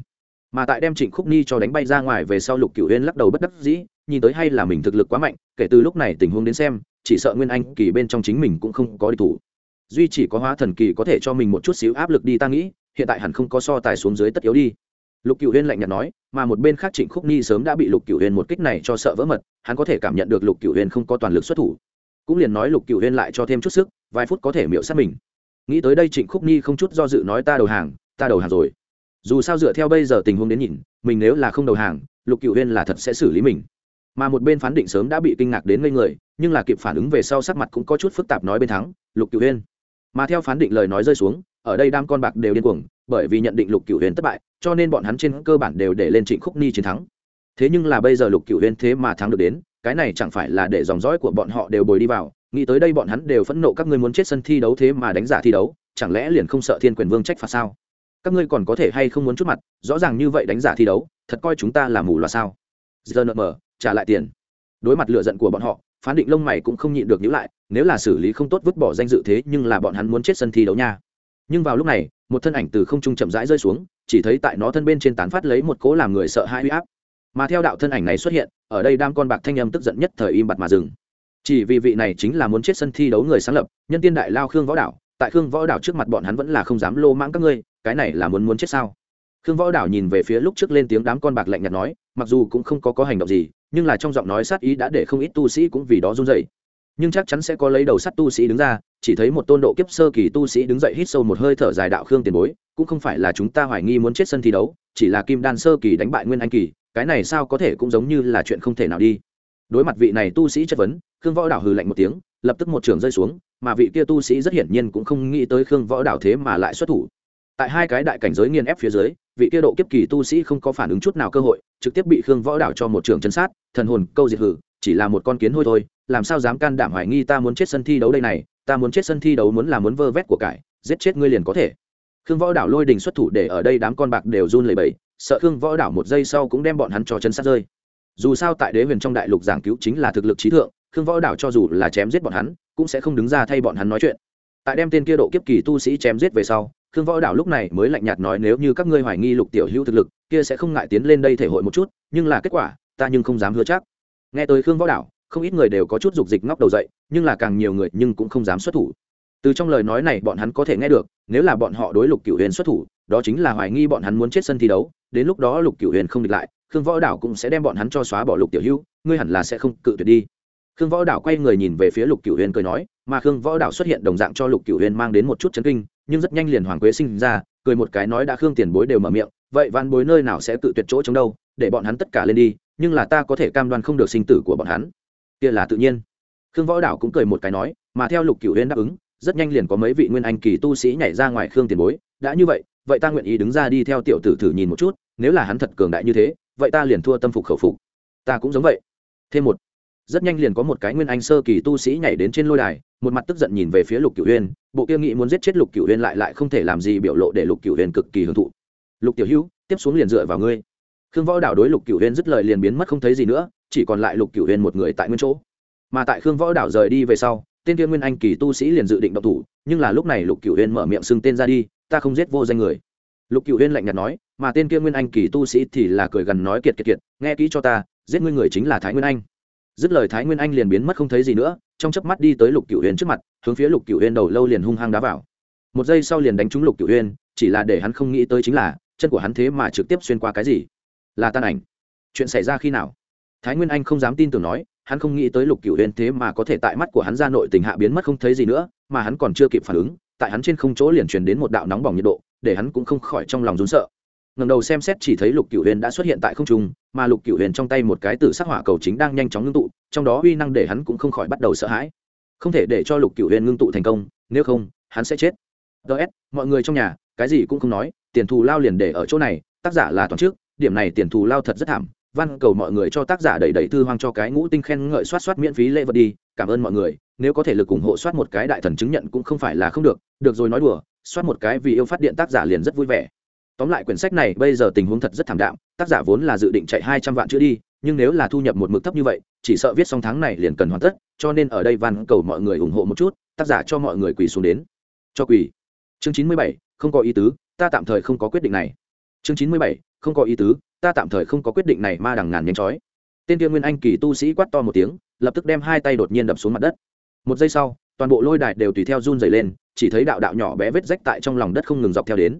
Mà tại đem trịnh khúc ni cho đánh bay ra ngoài về sau lục cựu huyên lắc đầu bất đắc dĩ, nhìn tới hay là mình thực lực quá mạnh, kể từ lúc này tình huống đến xem, chỉ sợ nguyên anh kỳ bên trong chính mình cũng không có địch thủ duy chỉ có hóa thần kỳ có thể cho mình một chút xíu áp lực đi, ta nghĩ, hiện tại hẳn không có so tài xuống dưới tất yếu đi. Lục cựu huyên lạnh nhạt nói, mà một bên khác trịnh khúc ni sớm đã bị lục cựu huyên một kích này cho sợ vỡ mật, hắn có thể cảm nhận được lục cựu huyên không có toàn lực xuất thủ. Cũng liền nói lục cựu huyên lại cho thêm chút sức, vài phút có thể miễu sát mình. Nghĩ tới đây trịnh khúc ni không chút do dự nói, ta đầu hàng, ta đầu hàng rồi. Dù sao dựa theo bây giờ tình huống đến nhìn, mình nếu là không đầu hàng, lục cựu huyên là thật sẽ xử lý mình. Mà một bên phán định sớm đã bị kinh ngạc đến ngây người, nhưng là kịp phản ứng về sau sắc mặt cũng có chút phức tạp nói bên thắng, lục cựu huyên mà theo phán định lời nói rơi xuống, ở đây đam con bạc đều điên cuồng, bởi vì nhận định lục cựu huyền thất bại, cho nên bọn hắn trên cơ bản đều để lên trịnh khúc ni chiến thắng. Thế nhưng là bây giờ lục cựu huyền thế mà thắng được đến, cái này chẳng phải là để dòng dõi của bọn họ đều bồi đi vào, nghĩ tới đây bọn hắn đều phẫn nộ, các ngươi muốn chết sân thi đấu thế mà đánh giả thi đấu, chẳng lẽ liền không sợ thiên quyền vương trách phạt sao? Các ngươi còn có thể hay không muốn chút mặt, rõ ràng như vậy đánh giả thi đấu, thật coi chúng ta là mù là sao? Giờ nợ mờ trả lại tiền. Đối mặt lựa giận của bọn họ phán định lông mày cũng không nhịn được nhữ lại, nếu là xử lý không tốt vứt bỏ danh dự thế nhưng là bọn hắn muốn chết sân thi đấu nha. Nhưng vào lúc này, một thân ảnh từ không trung chậm rãi rơi xuống, chỉ thấy tại nó thân bên trên tán phát lấy một cố làm người sợ hãi huy áp. Mà theo đạo thân ảnh này xuất hiện, ở đây đam con bạc thanh âm tức giận nhất thời im bặt mà dừng. Chỉ vì vị này chính là muốn chết sân thi đấu người sáng lập, nhân tiên đại lao khương võ đảo, tại khương võ đảo trước mặt bọn hắn vẫn là không dám lô mãng các ngươi, cái này là muốn muốn chết sao? Khương võ đảo nhìn về phía lúc trước lên tiếng đám con bạc lạnh nhạt nói, mặc dù cũng không có có hành động gì, nhưng là trong giọng nói sát ý đã để không ít tu sĩ cũng vì đó run dậy nhưng chắc chắn sẽ có lấy đầu sắt tu sĩ đứng ra, chỉ thấy một tôn độ kiếp sơ kỳ tu sĩ đứng dậy hít sâu một hơi thở dài đạo khương tiền bối, cũng không phải là chúng ta hoài nghi muốn chết sân thi đấu, chỉ là kim đan sơ kỳ đánh bại nguyên anh kỳ, cái này sao có thể cũng giống như là chuyện không thể nào đi. Đối mặt vị này tu sĩ chất vấn, khương võ đảo hừ lạnh một tiếng, lập tức một trường rơi xuống, mà vị kia tu sĩ rất hiển nhiên cũng không nghĩ tới khương võ đảo thế mà lại xuất thủ. Tại hai cái đại cảnh giới nghiên ép phía dưới vị kia độ kiếp kỳ tu sĩ không có phản ứng chút nào cơ hội, trực tiếp bị khương võ đảo cho một trường chân sát, thần hồn câu diệt hử, chỉ là một con kiến hôi thôi, làm sao dám can đảm hoài nghi ta muốn chết sân thi đấu đây này, ta muốn chết sân thi đấu muốn là muốn vơ vét của cải, giết chết ngươi liền có thể. Khương võ đảo lôi đình xuất thủ để ở đây đám con bạc đều run lẩy bẩy, sợ khương võ đảo một giây sau cũng đem bọn hắn cho chân sát rơi. Dù sao tại đế huyền trong đại lục giảng cứu chính là thực lực trí thượng, khương võ đảo cho dù là chém giết bọn hắn, cũng sẽ không đứng ra thay bọn hắn nói chuyện. Tại đem tên kia độ kiếp kỳ tu sĩ chém giết về sau khương võ đảo lúc này mới lạnh nhạt nói, nếu như các ngươi hoài nghi lục tiểu hữu thực lực, kia sẽ không ngại tiến lên đây thể hội một chút, nhưng là kết quả, ta nhưng không dám hứa chắc. Nghe tới khương võ đảo, không ít người đều có chút dục dịch ngóc đầu dậy, nhưng là càng nhiều người nhưng cũng không dám xuất thủ. Từ trong lời nói này bọn hắn có thể nghe được, nếu là bọn họ đối lục cửu huyền xuất thủ, đó chính là hoài nghi bọn hắn muốn chết sân thi đấu, đến lúc đó lục cửu huyền không địch lại, khương võ đảo cũng sẽ đem bọn hắn cho xóa bỏ lục tiểu hữu, ngươi hẳn là sẽ không cự tuyệt đi. Khương võ đảo quay người nhìn về phía lục cửu huyền cười nói, mà khương võ đảo xuất hiện đồng dạng cho lục cửu huyền mang đến một chút chấn kinh nhưng rất nhanh liền hoàng quế sinh ra, cười một cái nói đã khương tiền bối đều mở miệng, vậy văn bối nơi nào sẽ tự tuyệt chỗ chống đâu, để bọn hắn tất cả lên đi, nhưng là ta có thể cam đoan không được sinh tử của bọn hắn. Kia là tự nhiên. Khương võ đảo cũng cười một cái nói, mà theo lục cửu huyên đáp ứng, rất nhanh liền có mấy vị nguyên anh kỳ tu sĩ nhảy ra ngoài khương tiền bối, đã như vậy vậy ta nguyện ý đứng ra đi theo tiểu tử thử nhìn một chút, nếu là hắn thật cường đại như thế, vậy ta liền thua tâm phục khẩu phục. Ta cũng giống vậy. Thêm một, rất nhanh liền có một cái nguyên anh sơ kỳ tu sĩ nhảy đến trên lôi đài, một mặt tức giận nhìn về phía lục cửu huyên bộ kia nghĩ muốn giết chết lục cửu huyên lại lại không thể làm gì biểu lộ để lục cửu huyên cực kỳ hưởng thụ. Lục tiểu hữu, tiếp xuống liền dựa vào ngươi. Khương võ đảo đối lục cửu huyên dứt lời liền biến mất không thấy gì nữa, chỉ còn lại lục cửu huyên một người tại nguyên chỗ. Mà tại khương võ đảo rời đi về sau, tên kia nguyên anh kỳ tu sĩ liền dự định động thủ, nhưng là lúc này lục cửu huyên mở miệng xưng tên ra đi, ta không giết vô danh người. Lục cửu huyên lạnh nhạt nói, mà tên kia nguyên anh kỳ tu sĩ thì là cười gần nói kiệt kiệt kiệt, nghe kỹ cho ta, giết ngươi người chính là thái nguyên anh dứt lời thái nguyên anh liền biến mất không thấy gì nữa, trong chớp mắt đi tới lục cửu huyên trước mặt, hướng phía lục cửu huyên đầu lâu liền hung hăng đá vào. Một giây sau liền đánh trúng lục cửu huyên chỉ là để hắn không nghĩ tới chính là, chân của hắn thế mà trực tiếp xuyên qua cái gì? Là tan ảnh. Chuyện xảy ra khi nào? Thái nguyên anh không dám tin tưởng nói, hắn không nghĩ tới lục cửu huyên thế mà có thể tại mắt của hắn ra nội tình hạ biến mất không thấy gì nữa, mà hắn còn chưa kịp phản ứng, tại hắn trên không chỗ liền truyền đến một đạo nóng bỏng nhiệt độ, để hắn cũng không khỏi trong lòng rún sợ ngầm đầu xem xét chỉ thấy lục cửu huyền đã xuất hiện tại không trung, mà lục cửu huyền trong tay một cái tử sắc hỏa cầu chính đang nhanh chóng ngưng tụ, trong đó uy năng để hắn cũng không khỏi bắt đầu sợ hãi. Không thể để cho lục cửu huyền ngưng tụ thành công, nếu không, hắn sẽ chết. Ts mọi người trong nhà, cái gì cũng không nói, tiền thù lao liền để ở chỗ này, tác giả là toàn trước, điểm này tiền thù lao thật rất thảm. Văn cầu mọi người cho tác giả đẩy đẩy thư hoang cho cái ngũ tinh khen ngợi soát soát miễn phí lễ vật đi, cảm ơn mọi người, nếu có thể lực ủng hộ soát một cái đại thần chứng nhận cũng không phải là không được được rồi nói đùa, soát một cái vì yêu phát điện tác giả liền rất vui vẻ tóm lại quyển sách này bây giờ tình huống thật rất thảm đạm, tác giả vốn là dự định chạy hai trăm vạn chữ đi, nhưng nếu là thu nhập một mực thấp như vậy, chỉ sợ viết xong tháng này liền cần hoàn tất, cho nên ở đây van cầu mọi người ủng hộ một chút, tác giả cho mọi người quỳ xuống đến. Cho quỳ. Chương chín mươi bảy, không có ý tứ, ta tạm thời không có quyết định này. Chương chín mươi bảy, không có ý tứ, ta tạm thời không có quyết định này ma đằng ngàn nhanh chói. Tên tiên nguyên anh kỳ tu sĩ quát to một tiếng, lập tức đem hai tay đột nhiên đập xuống mặt đất. Một giây sau, toàn bộ lôi đài đều tùy theo run dày lên, chỉ thấy đạo đạo nhỏ bé vết rách tại trong lòng đất không ngừng dọc theo đến.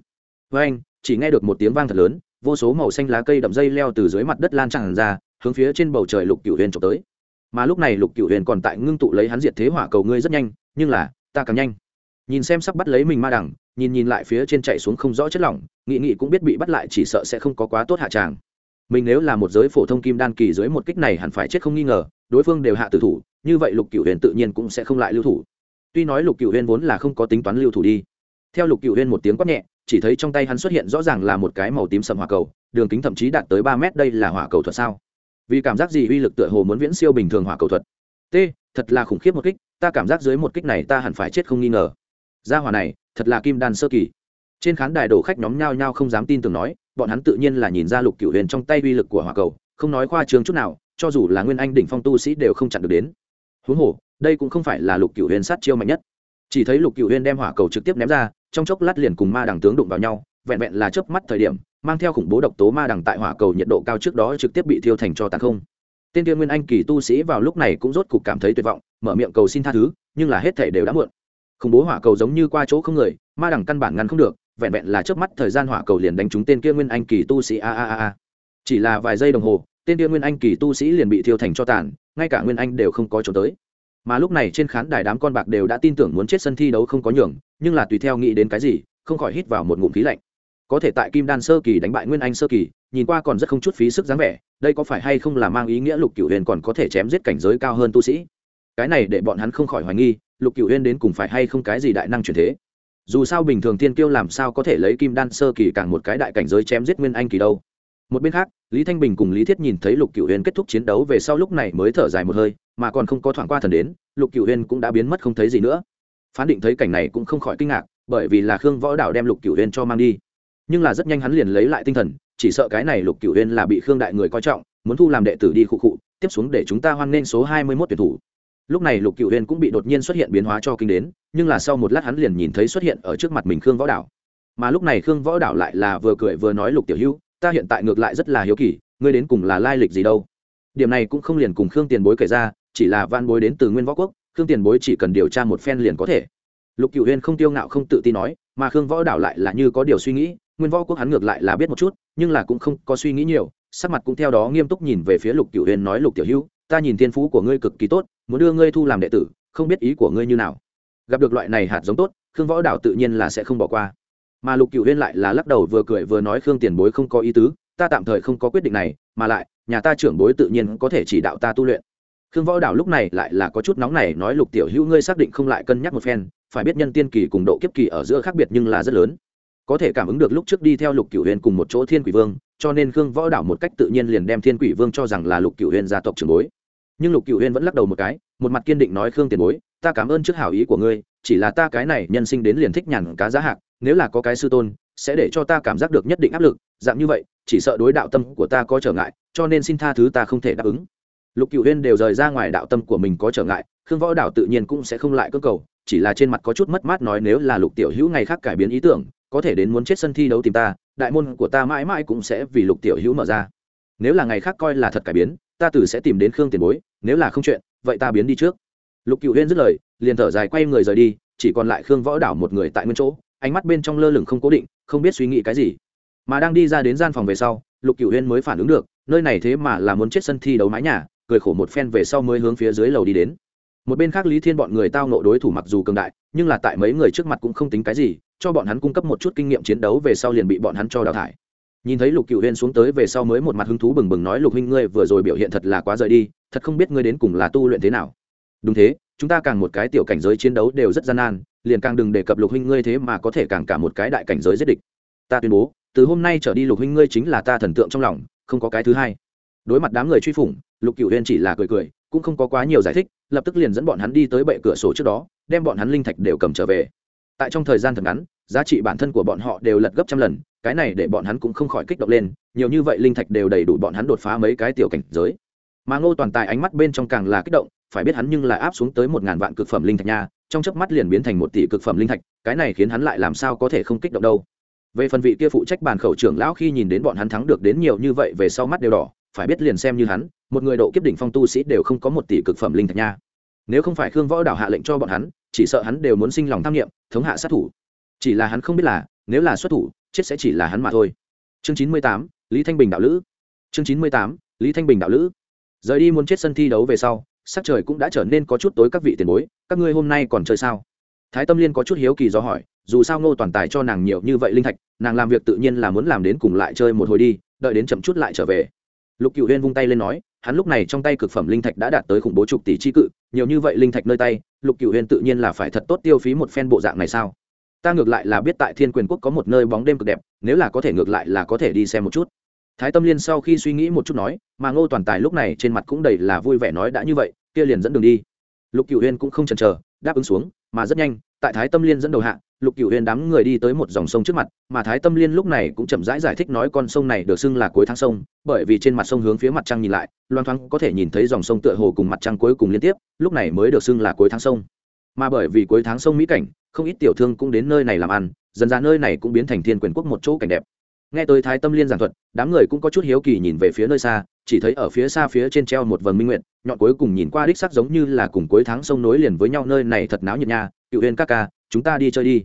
Với anh chỉ nghe được một tiếng vang thật lớn, vô số màu xanh lá cây đậm dây leo từ dưới mặt đất lan tràn ra, hướng phía trên bầu trời lục cửu huyền trộm tới. Mà lúc này lục cửu huyền còn tại ngưng tụ lấy hắn diệt thế hỏa cầu ngươi rất nhanh, nhưng là, ta càng nhanh. Nhìn xem sắp bắt lấy mình ma đẳng, nhìn nhìn lại phía trên chạy xuống không rõ chất lỏng, nghị nghị cũng biết bị bắt lại chỉ sợ sẽ không có quá tốt hạ tràng. Mình nếu là một giới phổ thông kim đan kỳ dưới một kích này hẳn phải chết không nghi ngờ, đối phương đều hạ tử thủ, như vậy lục cửu huyền tự nhiên cũng sẽ không lại lưu thủ. Tuy nói lục cửu huyền vốn là không có tính toán lưu thủ đi theo lục cửu huyền một tiếng quát nhẹ, chỉ thấy trong tay hắn xuất hiện rõ ràng là một cái màu tím sầm hỏa cầu, đường kính thậm chí đạt tới ba mét, đây là hỏa cầu thuật sao? Vì cảm giác gì uy lực tựa hồ muốn viễn siêu bình thường hỏa cầu thuật? T, thật là khủng khiếp một kích, ta cảm giác dưới một kích này ta hẳn phải chết không nghi ngờ. Gia hỏa này, thật là kim đan sơ kỳ. Trên khán đài đổ khách nhóm nhao nhao không dám tin tưởng nói, bọn hắn tự nhiên là nhìn ra lục cửu huyền trong tay uy lực của hỏa cầu, không nói khoa trương chút nào, cho dù là nguyên anh đỉnh phong tu sĩ đều không chặn được đến. Huống hồ, đây cũng không phải là lục cửu huyền sát chiêu mạnh nhất. Chỉ thấy lục cửu huyền đem hỏa cầu trực tiếp ném ra trong chốc lát liền cùng ma đằng tướng đụng vào nhau, vẹn vẹn là chớp mắt thời điểm, mang theo khủng bố độc tố ma đằng tại hỏa cầu nhiệt độ cao trước đó trực tiếp bị thiêu thành cho tàn không. Tên tiên nguyên anh kỳ tu sĩ vào lúc này cũng rốt cục cảm thấy tuyệt vọng, mở miệng cầu xin tha thứ, nhưng là hết thể đều đã muộn. Khủng bố hỏa cầu giống như qua chỗ không người, ma đằng căn bản ngăn không được, vẹn vẹn là chớp mắt thời gian hỏa cầu liền đánh trúng tên kia nguyên anh kỳ tu sĩ a a a a. Chỉ là vài giây đồng hồ, tên kia nguyên anh kỳ tu sĩ liền bị thiêu thành cho tàn, ngay cả nguyên anh đều không có chỗ tới mà lúc này trên khán đài đám con bạc đều đã tin tưởng muốn chết sân thi đấu không có nhường, nhưng là tùy theo nghĩ đến cái gì, không khỏi hít vào một ngụm khí lạnh. Có thể tại kim đan sơ kỳ đánh bại nguyên anh sơ kỳ, nhìn qua còn rất không chút phí sức dáng vẻ, đây có phải hay không là mang ý nghĩa lục cửu huyền còn có thể chém giết cảnh giới cao hơn tu sĩ? Cái này để bọn hắn không khỏi hoài nghi, lục cửu huyền đến cùng phải hay không cái gì đại năng truyền thế? Dù sao bình thường tiên kiêu làm sao có thể lấy kim đan sơ kỳ càng một cái đại cảnh giới chém giết nguyên anh kỳ đâu? Một bên khác, lý thanh bình cùng lý thiết nhìn thấy lục cửu huyền kết thúc chiến đấu về sau lúc này mới thở dài một hơi, mà còn không có thoảng qua thần đến, lục cửu huyền cũng đã biến mất không thấy gì nữa. Phán định thấy cảnh này cũng không khỏi kinh ngạc, bởi vì là khương võ đảo đem lục cửu huyền cho mang đi. Nhưng là rất nhanh hắn liền lấy lại tinh thần, chỉ sợ cái này lục cửu huyền là bị khương đại người coi trọng, muốn thu làm đệ tử đi khụ khụ, tiếp xuống để chúng ta hoan nghênh số hai mươi mốt tuyển thủ. Lúc này lục cửu huyền cũng bị đột nhiên xuất hiện biến hóa cho kinh đến, nhưng là sau một lát hắn liền nhìn thấy xuất hiện ở trước mặt mình khương võ đảo mà lúc này khương võ đảo lại là vừa cười vừa nói lục tiểu hữu ta hiện tại ngược lại rất là hiếu kỳ, ngươi đến cùng là lai lịch gì đâu? Điểm này cũng không liền cùng khương tiền bối kể ra, chỉ là van bối đến từ nguyên võ quốc, khương tiền bối chỉ cần điều tra một phen liền có thể. Lục cựu huyên không tiêu ngạo không tự tin nói, mà khương võ đảo lại là như có điều suy nghĩ, nguyên võ quốc hắn ngược lại là biết một chút, nhưng là cũng không có suy nghĩ nhiều, sắc mặt cũng theo đó nghiêm túc nhìn về phía lục cựu huyên nói, lục tiểu hữu, ta nhìn thiên phú của ngươi cực kỳ tốt, muốn đưa ngươi thu làm đệ tử, không biết ý của ngươi như nào. Gặp được loại này hạt giống tốt, khương võ đảo tự nhiên là sẽ không bỏ qua mà lục cựu huyên lại là lắc đầu vừa cười vừa nói khương tiền bối không có ý tứ, ta tạm thời không có quyết định này, mà lại, nhà ta trưởng bối tự nhiên có thể chỉ đạo ta tu luyện. Khương võ đảo lúc này lại là có chút nóng này nói lục tiểu hữu ngươi xác định không lại cân nhắc một phen, phải biết nhân tiên kỳ cùng độ kiếp kỳ ở giữa khác biệt nhưng là rất lớn. Có thể cảm ứng được lúc trước đi theo lục cửu huyền cùng một chỗ thiên quỷ vương, cho nên khương võ đảo một cách tự nhiên liền đem thiên quỷ vương cho rằng là lục cửu huyền gia tộc trường bối. Nhưng lục cửu huyền vẫn lắc đầu một cái, một mặt kiên định nói khương tiền bối, ta cảm ơn trước hảo ý của ngươi, chỉ là ta cái này nhân sinh đến liền thích nhàn cá giá hạc nếu là có cái sư tôn, sẽ để cho ta cảm giác được nhất định áp lực, dạng như vậy, chỉ sợ đối đạo tâm của ta có trở ngại, cho nên xin tha thứ ta không thể đáp ứng. Lục cựu huyên đều rời ra ngoài đạo tâm của mình có trở ngại, khương võ đảo tự nhiên cũng sẽ không lại cơ cầu, chỉ là trên mặt có chút mất mát nói nếu là lục tiểu hữu ngày khác cải biến ý tưởng, có thể đến muốn chết sân thi đấu tìm ta, đại môn của ta mãi mãi cũng sẽ vì lục tiểu hữu mở ra. Nếu là ngày khác coi là thật cải biến, ta tử sẽ tìm đến khương tiền bối, nếu là không chuyện, vậy ta biến đi trước. Lục cựu huyên dứt lời, liền thở dài quay người rời đi, chỉ còn lại khương võ đảo một người tại nguyên chỗ ánh mắt bên trong lơ lửng không cố định, không biết suy nghĩ cái gì. Mà đang đi ra đến gian phòng về sau, lục Cửu huyên mới phản ứng được, nơi này thế mà là muốn chết sân thi đấu mái nhà, cười khổ một phen về sau mới hướng phía dưới lầu đi đến. Một bên khác lý thiên bọn người tao nộ đối thủ mặc dù cường đại, nhưng là tại mấy người trước mặt cũng không tính cái gì, cho bọn hắn cung cấp một chút kinh nghiệm chiến đấu về sau liền bị bọn hắn cho đào thải. Nhìn thấy lục cựu huyên xuống tới về sau mới một mặt hứng thú bừng bừng nói, lục huynh ngươi vừa rồi biểu hiện thật là quá rời đi, thật không biết ngươi đến cùng là tu luyện thế nào. Đúng thế, chúng ta càng một cái tiểu cảnh giới chiến đấu đều rất gian nan liền càng đừng đề cập lục huynh ngươi thế mà có thể càng cả một cái đại cảnh giới giết địch. Ta tuyên bố, từ hôm nay trở đi lục huynh ngươi chính là ta thần tượng trong lòng, không có cái thứ hai. Đối mặt đám người truy phủng, lục cựu huyên chỉ là cười cười, cũng không có quá nhiều giải thích, lập tức liền dẫn bọn hắn đi tới bệ cửa sổ trước đó, đem bọn hắn linh thạch đều cầm trở về. Tại trong thời gian thật ngắn, giá trị bản thân của bọn họ đều lật gấp trăm lần, cái này để bọn hắn cũng không khỏi kích động lên, nhiều như vậy linh thạch đều đầy đủ bọn hắn đột phá mấy cái tiểu cảnh giới. Mà ngô toàn tài ánh mắt bên trong càng là kích động, phải biết hắn nhưng là áp xuống tới một ngàn vạn cực phẩm linh thạch nha trong chớp mắt liền biến thành một tỷ cực phẩm linh thạch, cái này khiến hắn lại làm sao có thể không kích động đâu. Về phần vị kia phụ trách bàn khẩu trưởng lão khi nhìn đến bọn hắn thắng được đến nhiều như vậy về sau mắt đều đỏ, phải biết liền xem như hắn, một người độ kiếp đỉnh phong tu sĩ đều không có một tỷ cực phẩm linh thạch nha. Nếu không phải khương võ đảo hạ lệnh cho bọn hắn, chỉ sợ hắn đều muốn sinh lòng tham nghiệm thống hạ sát thủ. Chỉ là hắn không biết là, nếu là xuất thủ, chết sẽ chỉ là hắn mà thôi. Chương chín mươi tám, lý thanh bình đạo lữ. Chương chín mươi tám, lý thanh bình đạo lữ. Rời đi muốn chết sân thi đấu về sau sắc trời cũng đã trở nên có chút tối các vị tiền bối, các ngươi hôm nay còn chơi sao? Thái tâm liên có chút hiếu kỳ do hỏi, dù sao ngô toàn tài cho nàng nhiều như vậy linh thạch, nàng làm việc tự nhiên là muốn làm đến cùng lại chơi một hồi đi, đợi đến chậm chút lại trở về. Lục cựu huyên vung tay lên nói, hắn lúc này trong tay cực phẩm linh thạch đã đạt tới khủng bố chục tỷ chi cự, nhiều như vậy linh thạch nơi tay, lục cựu huyên tự nhiên là phải thật tốt tiêu phí một phen bộ dạng này sao? Ta ngược lại là biết tại thiên quyền quốc có một nơi bóng đêm cực đẹp, nếu là có thể ngược lại là có thể đi xem một chút. Thái tâm liên sau khi suy nghĩ một chút nói, mà ngô toàn tài lúc này trên mặt cũng đầy là vui vẻ nói đã như vậy kia liền dẫn đường đi. Lục cựu huyên cũng không chần chờ đáp ứng xuống mà rất nhanh tại thái tâm liên dẫn đầu hạ lục cựu huyên đám người đi tới một dòng sông trước mặt mà thái tâm liên lúc này cũng chậm rãi giải, giải thích nói con sông này được xưng là cuối tháng sông bởi vì trên mặt sông hướng phía mặt trăng nhìn lại loan thoáng có thể nhìn thấy dòng sông tựa hồ cùng mặt trăng cuối cùng liên tiếp lúc này mới được xưng là cuối tháng sông. Mà bởi vì cuối tháng sông mỹ cảnh không ít tiểu thương cũng đến nơi này làm ăn dần ra nơi này cũng biến thành thiên quyền quốc một chỗ cảnh đẹp. Nghe tới thái tâm liên giảng thuật đám người cũng có chút hiếu kỳ nhìn về phía nơi xa chỉ thấy ở phía xa phía trên treo một vầng minh nguyện nhọn cuối cùng nhìn qua đích sắc giống như là cùng cuối tháng sông nối liền với nhau nơi này thật náo nhiệt nha, cựu huyên các ca, chúng ta đi chơi đi.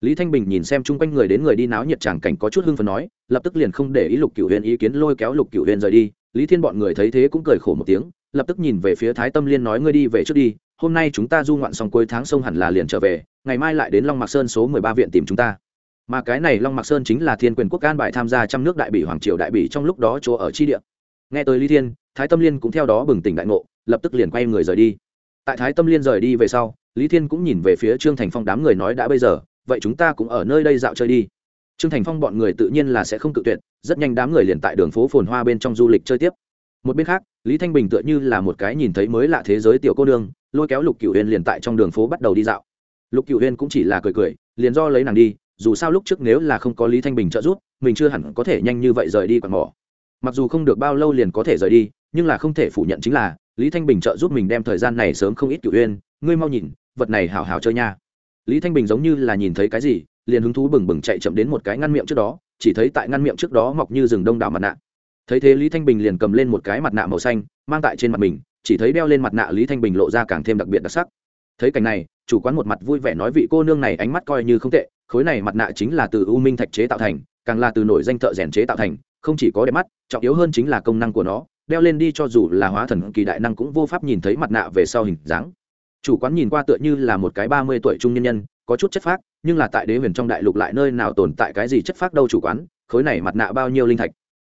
Lý thanh bình nhìn xem chung quanh người đến người đi náo nhiệt tràng cảnh có chút hưng phần nói, lập tức liền không để ý lục cựu huyên ý kiến lôi kéo lục cựu huyên rời đi. Lý thiên bọn người thấy thế cũng cười khổ một tiếng, lập tức nhìn về phía thái tâm liên nói, ngươi đi về trước đi, hôm nay chúng ta du ngoạn xong cuối tháng sông hẳn là liền trở về, ngày mai lại đến long mạc sơn số mười ba viện tìm chúng ta. Mà cái này long mạc sơn chính là thiên quyền quốc can bài tham gia trăm nước đại bỉ hoàng triều đại bỉ trong lúc đó chỗ ở chi địa nghe tới lý thiên, thái tâm liên cũng theo đó bừng tỉnh đại ngộ, lập tức liền quay người rời đi. Tại thái tâm liên rời đi về sau, lý thiên cũng nhìn về phía trương thành phong đám người nói đã bây giờ, vậy chúng ta cũng ở nơi đây dạo chơi đi. Trương thành phong bọn người tự nhiên là sẽ không cự tuyệt, rất nhanh đám người liền tại đường phố phồn hoa bên trong du lịch chơi tiếp. Một bên khác, lý thanh bình tựa như là một cái nhìn thấy mới lạ thế giới tiểu cô nương, lôi kéo lục cựu huyền liền tại trong đường phố bắt đầu đi dạo. Lục cựu huyền cũng chỉ là cười cười, liền do lấy nàng đi, dù sao lúc trước nếu là không có lý thanh bình trợ giúp, mình chưa hẳn có thể nhanh như vậy rời đi quạt mỏ mặc dù không được bao lâu liền có thể rời đi, nhưng là không thể phủ nhận chính là, lý thanh bình trợ giúp mình đem thời gian này sớm không ít cựu huyên ngươi mau nhìn, vật này hảo hảo chơi nha. Lý thanh bình giống như là nhìn thấy cái gì, liền hứng thú bừng bừng chạy chậm đến một cái ngăn miệng trước đó, chỉ thấy tại ngăn miệng trước đó mọc như rừng đông đảo mặt nạ. Thấy thế lý thanh bình liền cầm lên một cái mặt nạ màu xanh, mang tại trên mặt mình, chỉ thấy đeo lên mặt nạ lý thanh bình lộ ra càng thêm đặc biệt đặc sắc. Thấy cảnh này, chủ quán một mặt vui vẻ nói vị cô nương này ánh mắt coi như không tệ, khối này mặt nạ chính là từ u minh thạch chế tạo thành, càng là từ nổi danh thợ rèn chế tạo thành không chỉ có đẹp mắt, trọng yếu hơn chính là công năng của nó, đeo lên đi cho dù là hóa thần kỳ đại năng cũng vô pháp nhìn thấy mặt nạ về sau hình dáng. Chủ quán nhìn qua tựa như là một cái ba mươi tuổi trung nhân nhân, có chút chất phác, nhưng là tại đế huyền trong đại lục lại nơi nào tồn tại cái gì chất phác đâu chủ quán, khối này mặt nạ bao nhiêu linh thạch?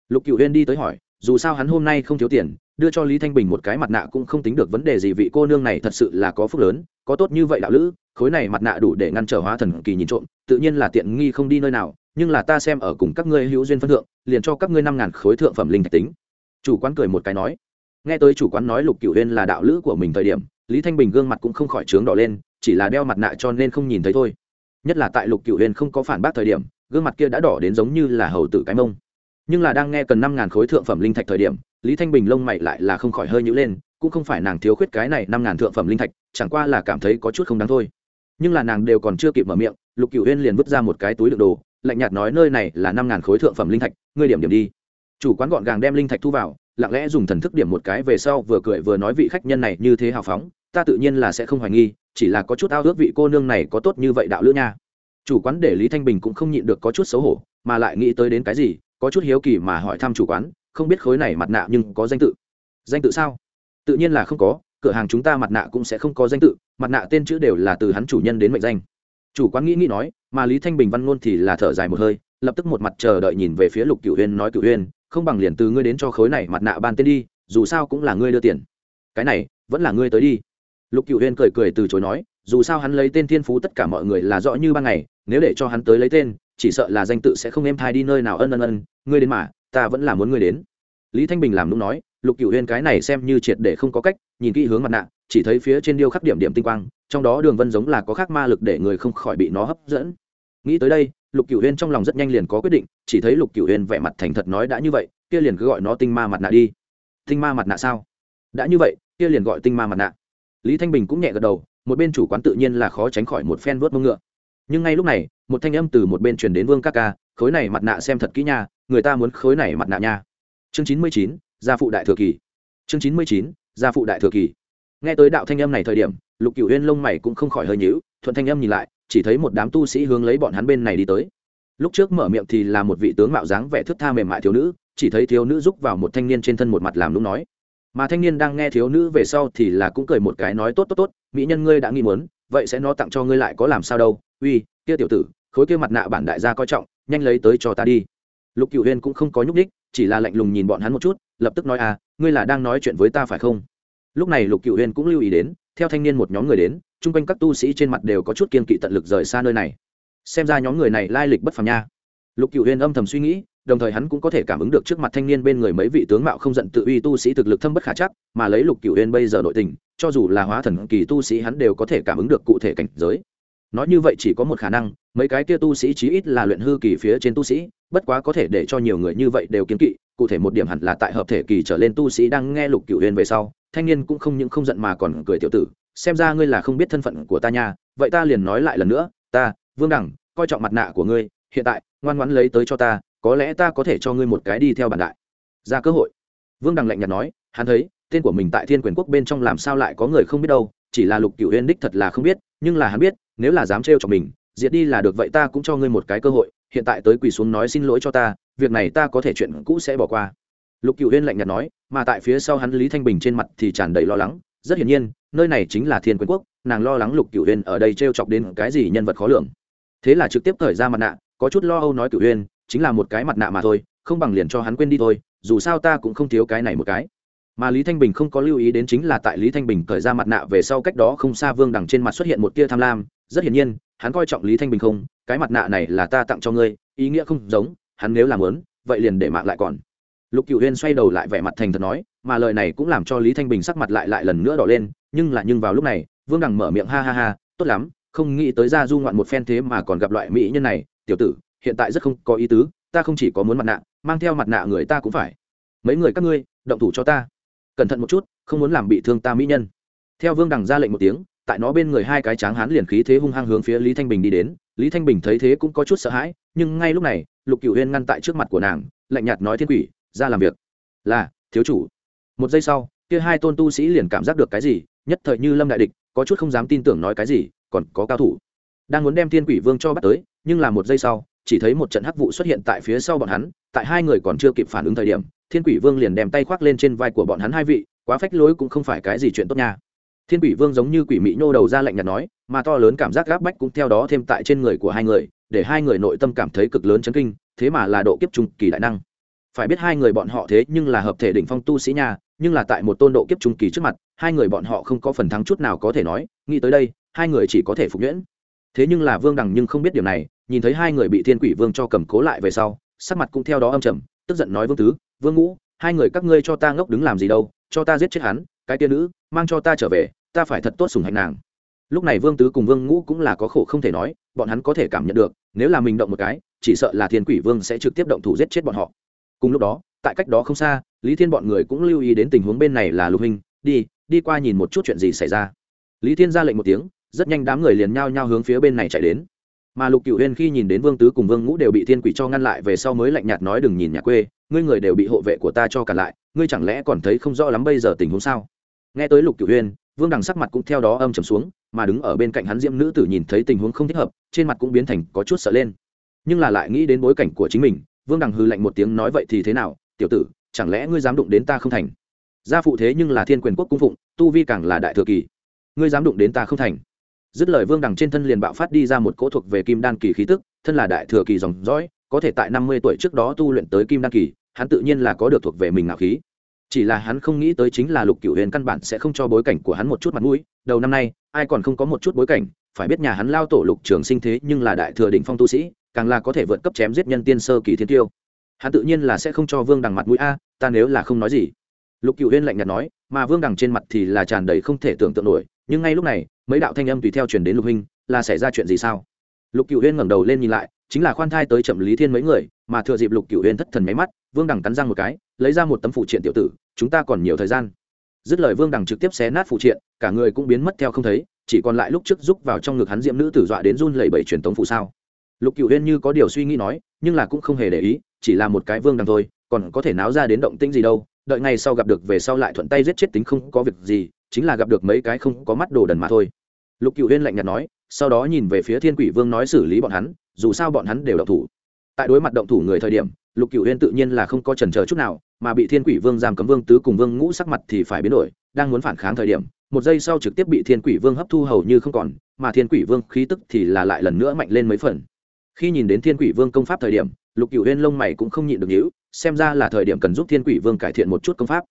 Lục cựu huyên đi tới hỏi, dù sao hắn hôm nay không thiếu tiền, đưa cho lý thanh bình một cái mặt nạ cũng không tính được vấn đề gì, vị cô nương này thật sự là có phúc lớn, có tốt như vậy đạo lữ, khối này mặt nạ đủ để ngăn trở hóa thần kỳ nhìn trộm, tự nhiên là tiện nghi không đi nơi nào nhưng là ta xem ở cùng các ngươi hữu duyên phân thượng, liền cho các ngươi năm ngàn khối thượng phẩm linh thạch tính. Chủ quán cười một cái nói. Nghe tới chủ quán nói lục cựu huyên là đạo lữ của mình thời điểm, lý thanh bình gương mặt cũng không khỏi trướng đỏ lên, chỉ là đeo mặt nạ cho nên không nhìn thấy thôi. Nhất là tại lục cựu huyên không có phản bác thời điểm, gương mặt kia đã đỏ đến giống như là hầu tử cái mông. Nhưng là đang nghe cần năm ngàn khối thượng phẩm linh thạch thời điểm, lý thanh bình lông mày lại là không khỏi hơi nhữ lên, cũng không phải nàng thiếu khuyết cái này năm ngàn thượng phẩm linh thạch, chẳng qua là cảm thấy có chút không đáng thôi nhưng là nàng đều còn chưa kịp mở miệng, lục cựu huyên liền vứt ra một cái túi đựng đồ, lạnh nhạt nói, nơi này là năm ngàn khối thượng phẩm linh thạch, ngươi điểm điểm đi. Chủ quán gọn gàng đem linh thạch thu vào, lặng lẽ dùng thần thức điểm một cái về sau vừa cười vừa nói, vị khách nhân này như thế hào phóng, ta tự nhiên là sẽ không hoài nghi, chỉ là có chút ao ước vị cô nương này có tốt như vậy đạo lữ nha. Chủ quán để lý thanh bình cũng không nhịn được có chút xấu hổ, mà lại nghĩ tới đến cái gì, có chút hiếu kỳ mà hỏi thăm chủ quán, không biết khối này mặt nạ nhưng có danh tự? Danh tự sao? Tự nhiên là không có cửa hàng chúng ta mặt nạ cũng sẽ không có danh tự, mặt nạ tên chữ đều là từ hắn chủ nhân đến mệnh danh. Chủ quán nghĩ nghĩ nói, mà lý thanh bình văn ngôn thì là thở dài một hơi, lập tức một mặt chờ đợi nhìn về phía lục cửu huyên nói, cửu huyên không bằng liền từ ngươi đến cho khối này mặt nạ ban tên đi, dù sao cũng là ngươi đưa tiền. Cái này, vẫn là ngươi tới đi. Lục cửu huyên cười cười từ chối nói, dù sao hắn lấy tên thiên phú tất cả mọi người là rõ như ban ngày, nếu để cho hắn tới lấy tên, chỉ sợ là danh tự sẽ không êm thai đi nơi nào ân ân ân, ngươi đến mà, ta vẫn là muốn ngươi đến. Lý thanh bình làm đúng nói lục cửu huyên cái này xem như triệt để không có cách, nhìn kỹ hướng mặt nạ, chỉ thấy phía trên điêu khắc điểm điểm tinh quang, trong đó đường vân giống là có khác ma lực để người không khỏi bị nó hấp dẫn. Nghĩ tới đây, lục cửu huyên trong lòng rất nhanh liền có quyết định, chỉ thấy lục cửu huyên vẻ mặt thành thật nói đã như vậy, kia liền cứ gọi nó tinh ma mặt nạ đi. Tinh ma mặt nạ sao? Đã như vậy, kia liền gọi tinh ma mặt nạ. Lý thanh bình cũng nhẹ gật đầu, một bên chủ quán tự nhiên là khó tránh khỏi một phen vớt mông ngựa. Nhưng ngay lúc này, một thanh âm từ một bên truyền đến vương ca ca, khối này mặt nạ xem thật kỹ nha, người ta muốn khối này mặt nạ nha. Chương chín mươi chín gia phụ đại thừa kỳ. Chương chín mươi chín, gia phụ đại thừa kỳ. Nghe tới đạo thanh âm này thời điểm, lục cửu huyên lông mày cũng không khỏi hơi nhíu, thuận thanh âm nhìn lại, chỉ thấy một đám tu sĩ hướng lấy bọn hắn bên này đi tới. Lúc trước mở miệng thì là một vị tướng mạo dáng vẻ thước tha mềm mại thiếu nữ, chỉ thấy thiếu nữ giúp vào một thanh niên trên thân một mặt làm lúc nói. Mà thanh niên đang nghe thiếu nữ về sau thì là cũng cười một cái nói tốt tốt tốt, mỹ nhân ngươi đã nghĩ muốn, vậy sẽ nó tặng cho ngươi lại có làm sao đâu. Uy, kia tiểu tử, khối kia mặt nạ bản đại gia coi trọng, nhanh lấy tới cho ta đi. Lục cựu huyên cũng không có nhúc ních chỉ là lạnh lùng nhìn bọn hắn một chút, lập tức nói à ngươi là đang nói chuyện với ta phải không? Lúc này lục cựu huyên cũng lưu ý đến, theo thanh niên một nhóm người đến, chung quanh các tu sĩ trên mặt đều có chút kiên kỵ tận lực rời xa nơi này. Xem ra nhóm người này lai lịch bất phàm nha. Lục cựu huyên âm thầm suy nghĩ, đồng thời hắn cũng có thể cảm ứng được trước mặt thanh niên bên người mấy vị tướng mạo không giận tự uy tu sĩ thực lực thâm bất khả chắc, mà lấy lục cựu huyên bây giờ nội tình, cho dù là hóa thần kỳ tu sĩ hắn đều có thể cảm ứng được cụ thể cảnh giới. Nói như vậy chỉ có một khả năng, mấy cái kia tu sĩ chí ít là luyện hư kỳ phía trên tu sĩ bất quá có thể để cho nhiều người như vậy đều kiến kỵ, cụ thể một điểm hẳn là tại hợp thể kỳ trở lên tu sĩ đang nghe lục cựu huyền về sau, thanh niên cũng không những không giận mà còn cười tiểu tử, xem ra ngươi là không biết thân phận của ta nha, vậy ta liền nói lại lần nữa, ta, vương đẳng, coi trọng mặt nạ của ngươi, hiện tại, ngoan ngoãn lấy tới cho ta, có lẽ ta có thể cho ngươi một cái đi theo bản đại. Ra cơ hội. Vương đằng lạnh nhạt nói, hắn thấy, tên của mình tại thiên quyền quốc bên trong làm sao lại có người không biết đâu, chỉ là lục cựu huyên đích thật là không biết, nhưng là hắn biết, nếu là dám trêu cho mình, diệt đi là được, vậy ta cũng cho ngươi một cái cơ hội hiện tại tới quỳ xuống nói xin lỗi cho ta, việc này ta có thể chuyện cũ sẽ bỏ qua. Lục cựu huyên lạnh nhạt nói, mà tại phía sau hắn lý thanh bình trên mặt thì tràn đầy lo lắng. Rất hiển nhiên, nơi này chính là thiên quyền quốc, nàng lo lắng lục cựu huyên ở đây t r e o chọc đến cái gì nhân vật khó lường. Thế là trực tiếp thời ra mặt nạ, có chút lo âu nói cựu huyên chính là một cái mặt nạ mà thôi, không bằng liền cho hắn quên đi thôi, dù sao ta cũng không thiếu cái này một cái. Mà lý thanh bình không có lưu ý đến chính là tại lý thanh bình thời ra mặt nạ về sau cách đó không xa vương đằng trên mặt xuất hiện một tia tham lam. Rất hiển nhiên, hắn coi trọng lý thanh bình không cái mặt nạ này là ta tặng cho ngươi, ý nghĩa không giống, hắn nếu làm lớn, vậy liền để mạng lại còn. Lục cựu huyên xoay đầu lại vẻ mặt thành thật nói, mà lời này cũng làm cho lý thanh bình sắc mặt lại lại lần nữa đỏ lên, nhưng là nhưng vào lúc này, vương đằng mở miệng ha ha ha, tốt lắm, không nghĩ tới ra du ngoạn một phen thế mà còn gặp loại mỹ nhân này, tiểu tử, hiện tại rất không có ý tứ, ta không chỉ có muốn mặt nạ, mang theo mặt nạ người ta cũng phải. Mấy người các ngươi, động thủ cho ta. Cẩn thận một chút, không muốn làm bị thương ta mỹ nhân. Theo vương đằng ra lệnh một tiếng tại nó bên người hai cái tráng hán liền khí thế hung hăng hướng phía lý thanh bình đi đến. Lý thanh bình thấy thế cũng có chút sợ hãi, nhưng ngay lúc này, lục cựu huyên ngăn tại trước mặt của nàng, lạnh nhạt nói thiên quỷ, ra làm việc. Là, thiếu chủ. Một giây sau, kia hai tôn tu sĩ liền cảm giác được cái gì, nhất thời như lâm đại địch, có chút không dám tin tưởng nói cái gì, còn có cao thủ. Đang muốn đem thiên quỷ vương cho bắt tới, nhưng là một giây sau, chỉ thấy một trận hắc vụ xuất hiện tại phía sau bọn hắn, tại hai người còn chưa kịp phản ứng thời điểm, thiên quỷ vương liền đem tay khoác lên trên vai của bọn hắn hai vị, quá phách lối cũng không phải cái gì chuyện tốt nha thiên quỷ vương giống như quỷ mỹ nhô đầu ra lạnh nhạt nói, mà to lớn cảm giác gáp bách cũng theo đó thêm tại trên người của hai người, để hai người nội tâm cảm thấy cực lớn chấn kinh, thế mà là độ kiếp trung kỳ đại năng. Phải biết hai người bọn họ thế nhưng là hợp thể đỉnh phong tu sĩ nha, nhưng là tại một tôn độ kiếp trung kỳ trước mặt, hai người bọn họ không có phần thắng chút nào có thể nói, nghĩ tới đây, hai người chỉ có thể phục nhuyễn. Thế nhưng là vương đằng nhưng không biết điều này, nhìn thấy hai người bị thiên quỷ vương cho cầm cố lại về sau, sắc mặt cũng theo đó âm trầm, tức giận nói vương tứ, vương ngũ, hai người các ngươi cho ta ngốc đứng làm gì đâu, cho ta giết chết hắn, cái tia nữ, mang cho ta trở về ta phải thật tốt sùng hạnh nàng. Lúc này vương tứ cùng vương ngũ cũng là có khổ không thể nói, bọn hắn có thể cảm nhận được, nếu là mình động một cái, chỉ sợ là thiên quỷ vương sẽ trực tiếp động thủ giết chết bọn họ. Cùng lúc đó, tại cách đó không xa, lý thiên bọn người cũng lưu ý đến tình huống bên này là lục hình, đi đi qua nhìn một chút chuyện gì xảy ra. Lý thiên ra lệnh một tiếng, rất nhanh đám người liền nhao nhao hướng phía bên này chạy đến. Mà lục cựu huyên khi nhìn đến vương tứ cùng vương ngũ đều bị thiên quỷ cho ngăn lại về sau mới lạnh nhạt nói, đừng nhìn nhà quê, ngươi người đều bị hộ vệ của ta cho cả lại, ngươi chẳng lẽ còn thấy không rõ lắm bây giờ tình huống sao? Nghe tới lục cựu huyên vương đằng sắc mặt cũng theo đó âm trầm xuống, mà đứng ở bên cạnh hắn diễm nữ tử nhìn thấy tình huống không thích hợp, trên mặt cũng biến thành có chút sợ lên. Nhưng là lại nghĩ đến bối cảnh của chính mình, vương đằng hư lạnh một tiếng nói vậy thì thế nào, tiểu tử, chẳng lẽ ngươi dám đụng đến ta không thành? Gia phụ thế nhưng là thiên quyền quốc cung phụng, tu vi càng là đại thừa kỳ. Ngươi dám đụng đến ta không thành? Dứt lời vương đằng trên thân liền bạo phát đi ra một cỗ thuộc về kim đan kỳ khí tức, thân là đại thừa kỳ dòng dõi, có thể tại năm mươi tuổi trước đó tu luyện tới kim đan kỳ, hắn tự nhiên là có được thuộc về mình ngạo khí chỉ là hắn không nghĩ tới chính là lục cửu huyền căn bản sẽ không cho bối cảnh của hắn một chút mặt mũi. Đầu năm nay, ai còn không có một chút bối cảnh, phải biết nhà hắn lao tổ lục trường sinh thế nhưng là đại thừa đỉnh phong tu sĩ, càng là có thể vượt cấp chém giết nhân tiên sơ kỳ thiên tiêu. Hắn tự nhiên là sẽ không cho vương đằng mặt mũi a, ta nếu là không nói gì. Lục cựu huyên lạnh nhạt nói, mà vương đằng trên mặt thì là tràn đầy không thể tưởng tượng nổi, nhưng ngay lúc này, mấy đạo thanh âm tùy theo truyền đến lục huynh, là xảy ra chuyện gì sao? Lục cựu huyên ngẩng đầu lên nhìn lại, chính là khoan thai tới chậm lý thiên mấy người, mà thừa dịp lục cựu huyên thất thần máy mắt, vương đằng cắn răng một cái, lấy ra một tấm phụ triện tiểu tử chúng ta còn nhiều thời gian. Dứt lời vương đằng trực tiếp xé nát phụ triện, cả người cũng biến mất theo không thấy, chỉ còn lại lúc trước rúc vào trong ngực hắn diệm nữ tử dọa đến run lẩy bẩy truyền tống phụ sao. Lục cựu huyên như có điều suy nghĩ nói, nhưng là cũng không hề để ý, chỉ là một cái vương đằng thôi, còn có thể náo ra đến động tĩnh gì đâu, đợi ngày sau gặp được về sau lại thuận tay giết chết tính không có việc gì, chính là gặp được mấy cái không có mắt đồ đần mà thôi. Lục cựu huyên lạnh nhạt nói, sau đó nhìn về phía thiên quỷ vương nói xử lý bọn hắn, dù sao bọn hắn đều động thủ. Tại đối mặt động thủ người thời điểm, lục cựu huyên tự nhiên là không có trần chờ chút nào mà bị thiên quỷ vương giam cấm vương tứ cùng vương ngũ sắc mặt thì phải biến đổi, đang muốn phản kháng thời điểm, một giây sau trực tiếp bị thiên quỷ vương hấp thu hầu như không còn, mà thiên quỷ vương khí tức thì là lại lần nữa mạnh lên mấy phần. Khi nhìn đến thiên quỷ vương công pháp thời điểm, lục cựu huyên lông mày cũng không nhịn được nhữ xem ra là thời điểm cần giúp thiên quỷ vương cải thiện một chút công pháp.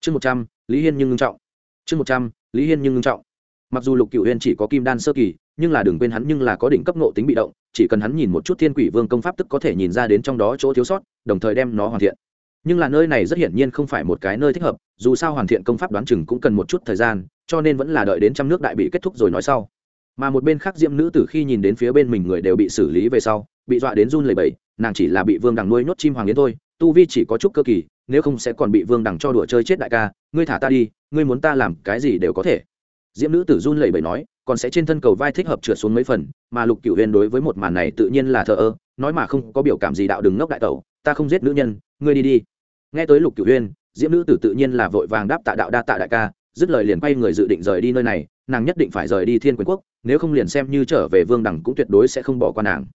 Chương một trăm, lý hiên nhưng ngưng trọng. Chương một trăm, lý hiên nhưng ngưng trọng. Mặc dù lục cựu huyên chỉ có kim đan sơ kỳ, nhưng là đừng quên hắn nhưng là có đỉnh cấp nộ tính bị động, chỉ cần hắn nhìn một chút thiên quỷ vương công pháp tức có thể nhìn ra đến trong đó chỗ thiếu sót, đồng thời đem nó hoàn thiện nhưng là nơi này rất hiển nhiên không phải một cái nơi thích hợp, dù sao hoàn thiện công pháp đoán chừng cũng cần một chút thời gian, cho nên vẫn là đợi đến trăm nước đại bị kết thúc rồi nói sau. Mà một bên khác diễm nữ tử khi nhìn đến phía bên mình người đều bị xử lý về sau, bị dọa đến run lầy bầy nàng chỉ là bị vương đằng nuôi nhốt chim hoàng yến thôi, tu vi chỉ có chút cơ kỳ, nếu không sẽ còn bị vương đằng cho đùa chơi chết đại ca, ngươi thả ta đi, ngươi muốn ta làm cái gì đều có thể. Diễm nữ tử run lẩy bẩy nói, còn sẽ trên thân cầu vai thích hợp trượt xuống mấy phần, mà lục cửu huyền đối với một màn này tự nhiên là thờ ơ, nói mà không có biểu cảm gì đạo đừng ngốc đại tẩu, ta không giết nữ nhân, ngươi đi đi nghe tới lục cửu huyên diễm nữ tử tự nhiên là vội vàng đáp tạ đạo đa tạ đại ca, dứt lời liền quay người dự định rời đi nơi này, nàng nhất định phải rời đi thiên quyền quốc, nếu không liền xem như trở về vương đẳng cũng tuyệt đối sẽ không bỏ qua nàng.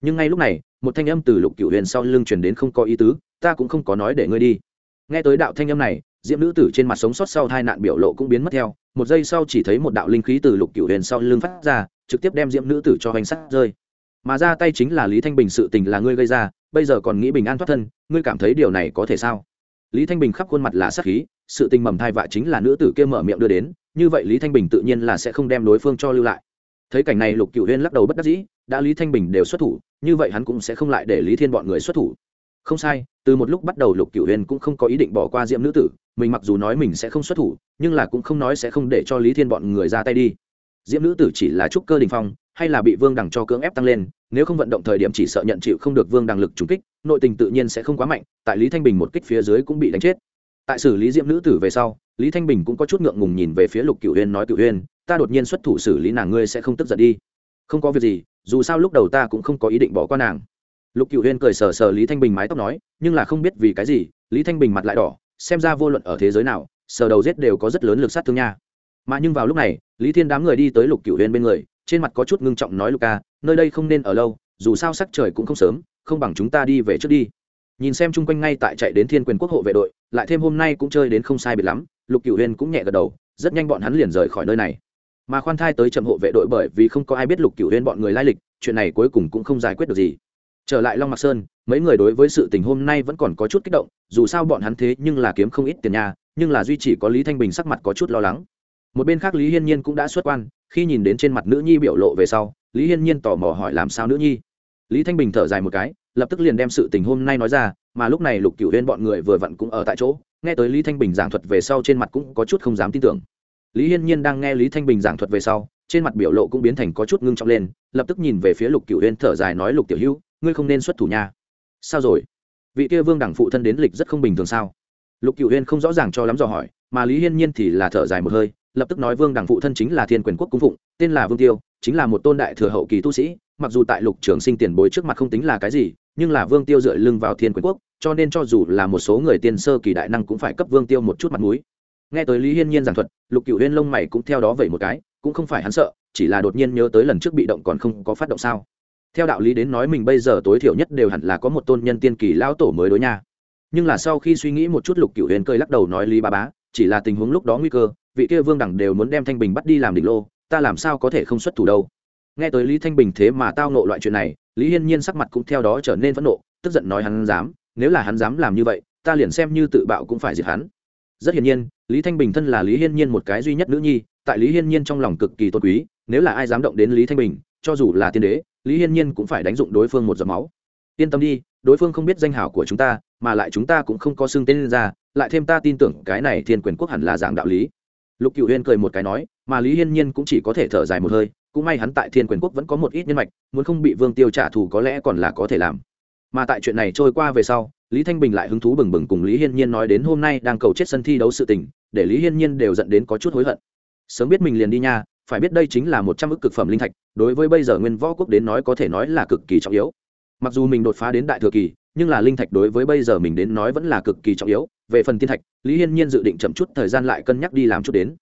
Nhưng ngay lúc này, một thanh âm từ lục cửu huyền sau lưng truyền đến không có ý tứ, ta cũng không có nói để ngươi đi. Nghe tới đạo thanh âm này, diễm nữ tử trên mặt sống sót sau hai nạn biểu lộ cũng biến mất theo, một giây sau chỉ thấy một đạo linh khí từ lục cửu huyền sau lưng phát ra, trực tiếp đem diễm nữ tử cho hành sát rơi mà ra tay chính là lý thanh bình sự tình là ngươi gây ra, bây giờ còn nghĩ bình an thoát thân, ngươi cảm thấy điều này có thể sao? Lý thanh bình khắp khuôn mặt là sát khí, sự tình mầm thai vạ chính là nữ tử kia mở miệng đưa đến, như vậy lý thanh bình tự nhiên là sẽ không đem đối phương cho lưu lại. Thấy cảnh này lục cựu huyên lắc đầu bất đắc dĩ, đã lý thanh bình đều xuất thủ, như vậy hắn cũng sẽ không lại để lý thiên bọn người xuất thủ. Không sai, từ một lúc bắt đầu lục cựu huyên cũng không có ý định bỏ qua diệm nữ tử, mình mặc dù nói mình sẽ không xuất thủ, nhưng là cũng không nói sẽ không để cho lý thiên bọn người ra tay đi. Diễm nữ tử chỉ là trúc cơ đình phong, hay là bị vương đằng cho cưỡng ép tăng lên, nếu không vận động thời điểm chỉ sợ nhận chịu không được vương đằng lực trúng kích, nội tình tự nhiên sẽ không quá mạnh, tại lý thanh bình một kích phía dưới cũng bị đánh chết. Tại xử lý Diễm nữ tử về sau, lý thanh bình cũng có chút ngượng ngùng nhìn về phía lục cựu huyên nói cựu huyên ta đột nhiên xuất thủ xử lý nàng ngươi sẽ không tức giận đi. Không có việc gì, dù sao lúc đầu ta cũng không có ý định bỏ qua nàng. Lục cựu huyên cười sờ sờ lý thanh bình mái tóc nói, nhưng là không biết vì cái gì, lý thanh bình mặt lại đỏ, xem ra vô luận ở thế giới nào, sờ đầu rết đều có rất lớn lực sát thương nha. Mà nhưng vào lúc này lý thiên đám người đi tới lục cựu huyên bên người, trên mặt có chút ngưng trọng nói, lục ca, nơi đây không nên ở lâu, dù sao sắc trời cũng không sớm, không bằng chúng ta đi về trước đi. Nhìn xem chung quanh ngay tại chạy đến thiên quyền quốc hộ vệ đội, lại thêm hôm nay cũng chơi đến không sai biệt lắm, lục cựu huyên cũng nhẹ gật đầu, rất nhanh bọn hắn liền rời khỏi nơi này. Mà khoan thai tới chậm hộ vệ đội bởi vì không có ai biết lục cửu huyên bọn người lai lịch, chuyện này cuối cùng cũng không giải quyết được gì. Trở lại long mạc sơn, mấy người đối với sự tình hôm nay vẫn còn có chút kích động, dù sao bọn hắn thế nhưng là kiếm không ít tiền nhà nhưng là duy chỉ có lý thanh bình sắc mặt có chút lo lắng một bên khác lý hiên nhiên cũng đã xuất quan, khi nhìn đến trên mặt nữ nhi biểu lộ về sau, lý hiên nhiên tò mò hỏi làm sao nữ nhi. Lý thanh bình thở dài một cái, lập tức liền đem sự tình hôm nay nói ra, mà lúc này lục cửu huyên bọn người vừa vặn cũng ở tại chỗ, nghe tới lý thanh bình giảng thuật về sau trên mặt cũng có chút không dám tin tưởng. Lý hiên nhiên đang nghe lý thanh bình giảng thuật về sau, trên mặt biểu lộ cũng biến thành có chút ngưng trọng lên, lập tức nhìn về phía lục cửu huyên thở dài nói lục tiểu hữu, ngươi không nên xuất thủ nha. Sao rồi? Vị kia vương đẳng phụ thân đến lịch rất không bình thường sao? Lục cửu huyên không rõ ràng cho lắm dò hỏi, mà lý hiên nhiên thì là thở dài một hơi lập tức nói vương đẳng phụ thân chính là thiên quyền quốc cung phụng, tên là vương tiêu, chính là một tôn đại thừa hậu kỳ tu sĩ, mặc dù tại lục trường sinh tiền bối trước mặt không tính là cái gì, nhưng là vương tiêu dựa lưng vào thiên quyền quốc, cho nên cho dù là một số người tiên sơ kỳ đại năng cũng phải cấp vương tiêu một chút mặt mũi. Nghe tới lý hiên nhiên giảng thuật, lục cựu huyên lông mày cũng theo đó vẩy một cái, cũng không phải hắn sợ, chỉ là đột nhiên nhớ tới lần trước bị động còn không có phát động sao. Theo đạo lý đến nói mình bây giờ tối thiểu nhất đều hẳn là có một tôn nhân tiên kỳ lao tổ mới đối nha. Nhưng là sau khi suy nghĩ một chút lục cựu huyên cơi lắc đầu nói lý ba bá, chỉ là tình huống lúc đó nguy cơ vị kia vương đẳng đều muốn đem thanh bình bắt đi làm đỉnh lô, ta làm sao có thể không xuất thủ đâu? Nghe tới lý thanh bình thế mà tao nộ loại chuyện này, lý hiên nhiên sắc mặt cũng theo đó trở nên phẫn nộ, tức giận nói hắn dám, nếu là hắn dám làm như vậy, ta liền xem như tự bạo cũng phải diệt hắn. Rất hiển nhiên, lý thanh bình thân là lý hiên nhiên một cái duy nhất nữ nhi, tại lý hiên nhiên trong lòng cực kỳ tôn quý, nếu là ai dám động đến lý thanh bình, cho dù là tiên đế, lý hiên nhiên cũng phải đánh dụng đối phương một giọt máu. Yên tâm đi, đối phương không biết danh hảo của chúng ta, mà lại chúng ta cũng không có xưng tên ra, lại thêm ta tin tưởng cái này thiên quyền quốc hẳn là dạng đạo lý lục cựu huyên cười một cái nói, mà lý hiên nhiên cũng chỉ có thể thở dài một hơi, cũng may hắn tại thiên quyền quốc vẫn có một ít nhân mạch, muốn không bị vương tiêu trả thù có lẽ còn là có thể làm. Mà tại chuyện này trôi qua về sau, lý thanh bình lại hứng thú bừng bừng cùng lý hiên nhiên nói đến hôm nay đang cầu chết sân thi đấu sự tình, để lý hiên nhiên đều dẫn đến có chút hối hận. Sớm biết mình liền đi nha, phải biết đây chính là một trăm ước cực phẩm linh thạch, đối với bây giờ nguyên võ quốc đến nói có thể nói là cực kỳ trọng yếu. Mặc dù mình đột phá đến đại thừa kỳ, nhưng là linh thạch đối với bây giờ mình đến nói vẫn là cực kỳ trọng yếu về phần tiên thạch, lý hiên nhiên dự định chậm chút thời gian lại cân nhắc đi làm chút đến.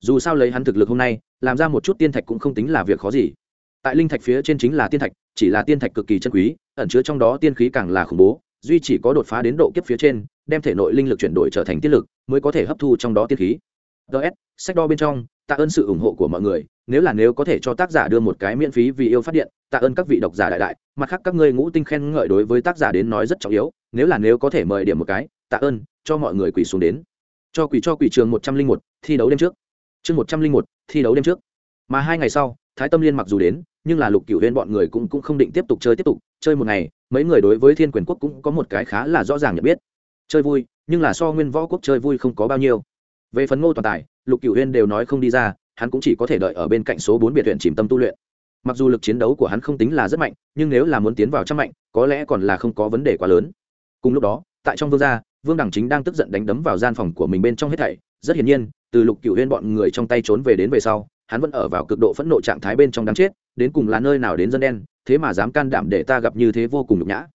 Dù sao lấy hắn thực lực hôm nay, làm ra một chút tiên thạch cũng không tính là việc khó gì. Tại linh thạch phía trên chính là tiên thạch, chỉ là tiên thạch cực kỳ chân quý, ẩn chứa trong đó tiên khí càng là khủng bố, duy chỉ có đột phá đến độ kiếp phía trên, đem thể nội linh lực chuyển đổi trở thành tiên lực, mới có thể hấp thu trong đó tiên khí. Ts sách đo bên trong, tạ ơn sự ủng hộ của mọi người. Nếu là nếu có thể cho tác giả đưa một cái miễn phí vì yêu phát điện, tạ ơn các vị độc giả đại đại. Mặt khác các ngươi ngũ tinh khen ngợi đối với tác giả đến nói rất trọng yếu. Nếu là nếu có thể mời điểm một cái, tạ ơn cho mọi người quỳ xuống đến. Cho quỳ cho quỳ trường một trăm linh một, thi đấu đêm trước. Chương một trăm linh một, thi đấu đêm trước. Mà hai ngày sau, thái tâm liên mặc dù đến, nhưng là lục cửu huyên bọn người cũng cũng không định tiếp tục chơi tiếp tục. Chơi một ngày, mấy người đối với thiên quyền quốc cũng có một cái khá là rõ ràng nhận biết. Chơi vui, nhưng là so nguyên võ quốc chơi vui không có bao nhiêu. Về phần ngô toàn tài, lục cửu huyên đều nói không đi ra, hắn cũng chỉ có thể đợi ở bên cạnh số bốn biệt huyện chìm tâm tu luyện. Mặc dù lực chiến đấu của hắn không tính là rất mạnh, nhưng nếu là muốn tiến vào trăm mạnh, có lẽ còn là không có vấn đề quá lớn. Cùng lúc đó, tại trong vương gia vương đẳng chính đang tức giận đánh đấm vào gian phòng của mình bên trong hết thảy. Rất hiển nhiên, từ lục cựu huyên bọn người trong tay trốn về đến về sau, hắn vẫn ở vào cực độ phẫn nộ trạng thái bên trong đáng chết, đến cùng là nơi nào đến dân đen, thế mà dám can đảm để ta gặp như thế vô cùng nhục nhã.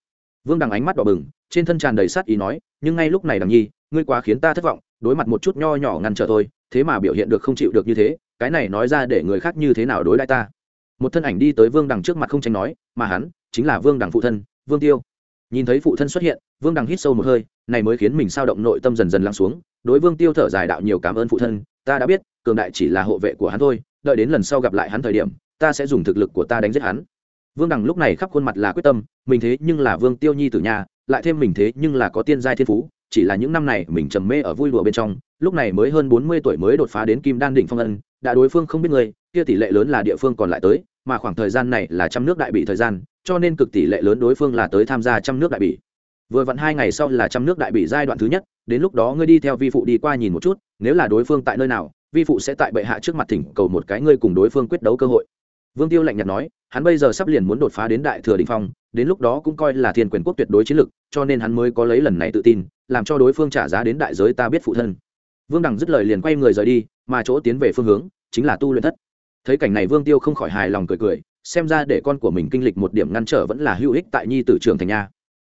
Vương đằng ánh mắt đỏ bừng, trên thân tràn đầy sát ý nói, nhưng ngay lúc này đằng nhi, ngươi quá khiến ta thất vọng, đối mặt một chút nho nhỏ ngăn trở thôi, thế mà biểu hiện được không chịu được như thế, cái này nói ra để người khác như thế nào đối đãi ta? Một thân ảnh đi tới vương đằng trước mặt không tránh nói, mà hắn chính là vương đằng phụ thân, vương tiêu nhìn thấy phụ thân xuất hiện, vương đằng hít sâu một hơi, này mới khiến mình sao động nội tâm dần dần lắng xuống. Đối vương tiêu thở dài đạo nhiều cảm ơn phụ thân, ta đã biết, cường đại chỉ là hộ vệ của hắn thôi, đợi đến lần sau gặp lại hắn thời điểm, ta sẽ dùng thực lực của ta đánh giết hắn. Vương đằng lúc này khắp khuôn mặt là quyết tâm, mình thế nhưng là vương tiêu nhi tử nhà, lại thêm mình thế nhưng là có tiên giai thiên phú, chỉ là những năm này mình trầm mê ở vui đùa bên trong, lúc này mới hơn bốn mươi tuổi mới đột phá đến kim đan đỉnh phong ân, đã đối phương không biết người, kia tỷ lệ lớn là địa phương còn lại tới, mà khoảng thời gian này là trăm nước đại bị thời gian cho nên cực tỷ lệ lớn đối phương là tới tham gia trăm nước đại bỉ. vừa vặn hai ngày sau là trăm nước đại bỉ giai đoạn thứ nhất, đến lúc đó ngươi đi theo vi phụ đi qua nhìn một chút, nếu là đối phương tại nơi nào, vi phụ sẽ tại bệ hạ trước mặt thỉnh cầu một cái ngươi cùng đối phương quyết đấu cơ hội. Vương tiêu lạnh nhạt nói, hắn bây giờ sắp liền muốn đột phá đến đại thừa đình phong, đến lúc đó cũng coi là thiên quyền quốc tuyệt đối chiến lực, cho nên hắn mới có lấy lần này tự tin, làm cho đối phương trả giá đến đại giới ta biết phụ thân. Vương đằng dứt lời liền quay người rời đi, mà chỗ tiến về phương hướng chính là tu luyện thất. Thấy cảnh này vương tiêu không khỏi hài lòng cười cười xem ra để con của mình kinh lịch một điểm ngăn trở vẫn là hữu ích tại nhi tử trường thành nha.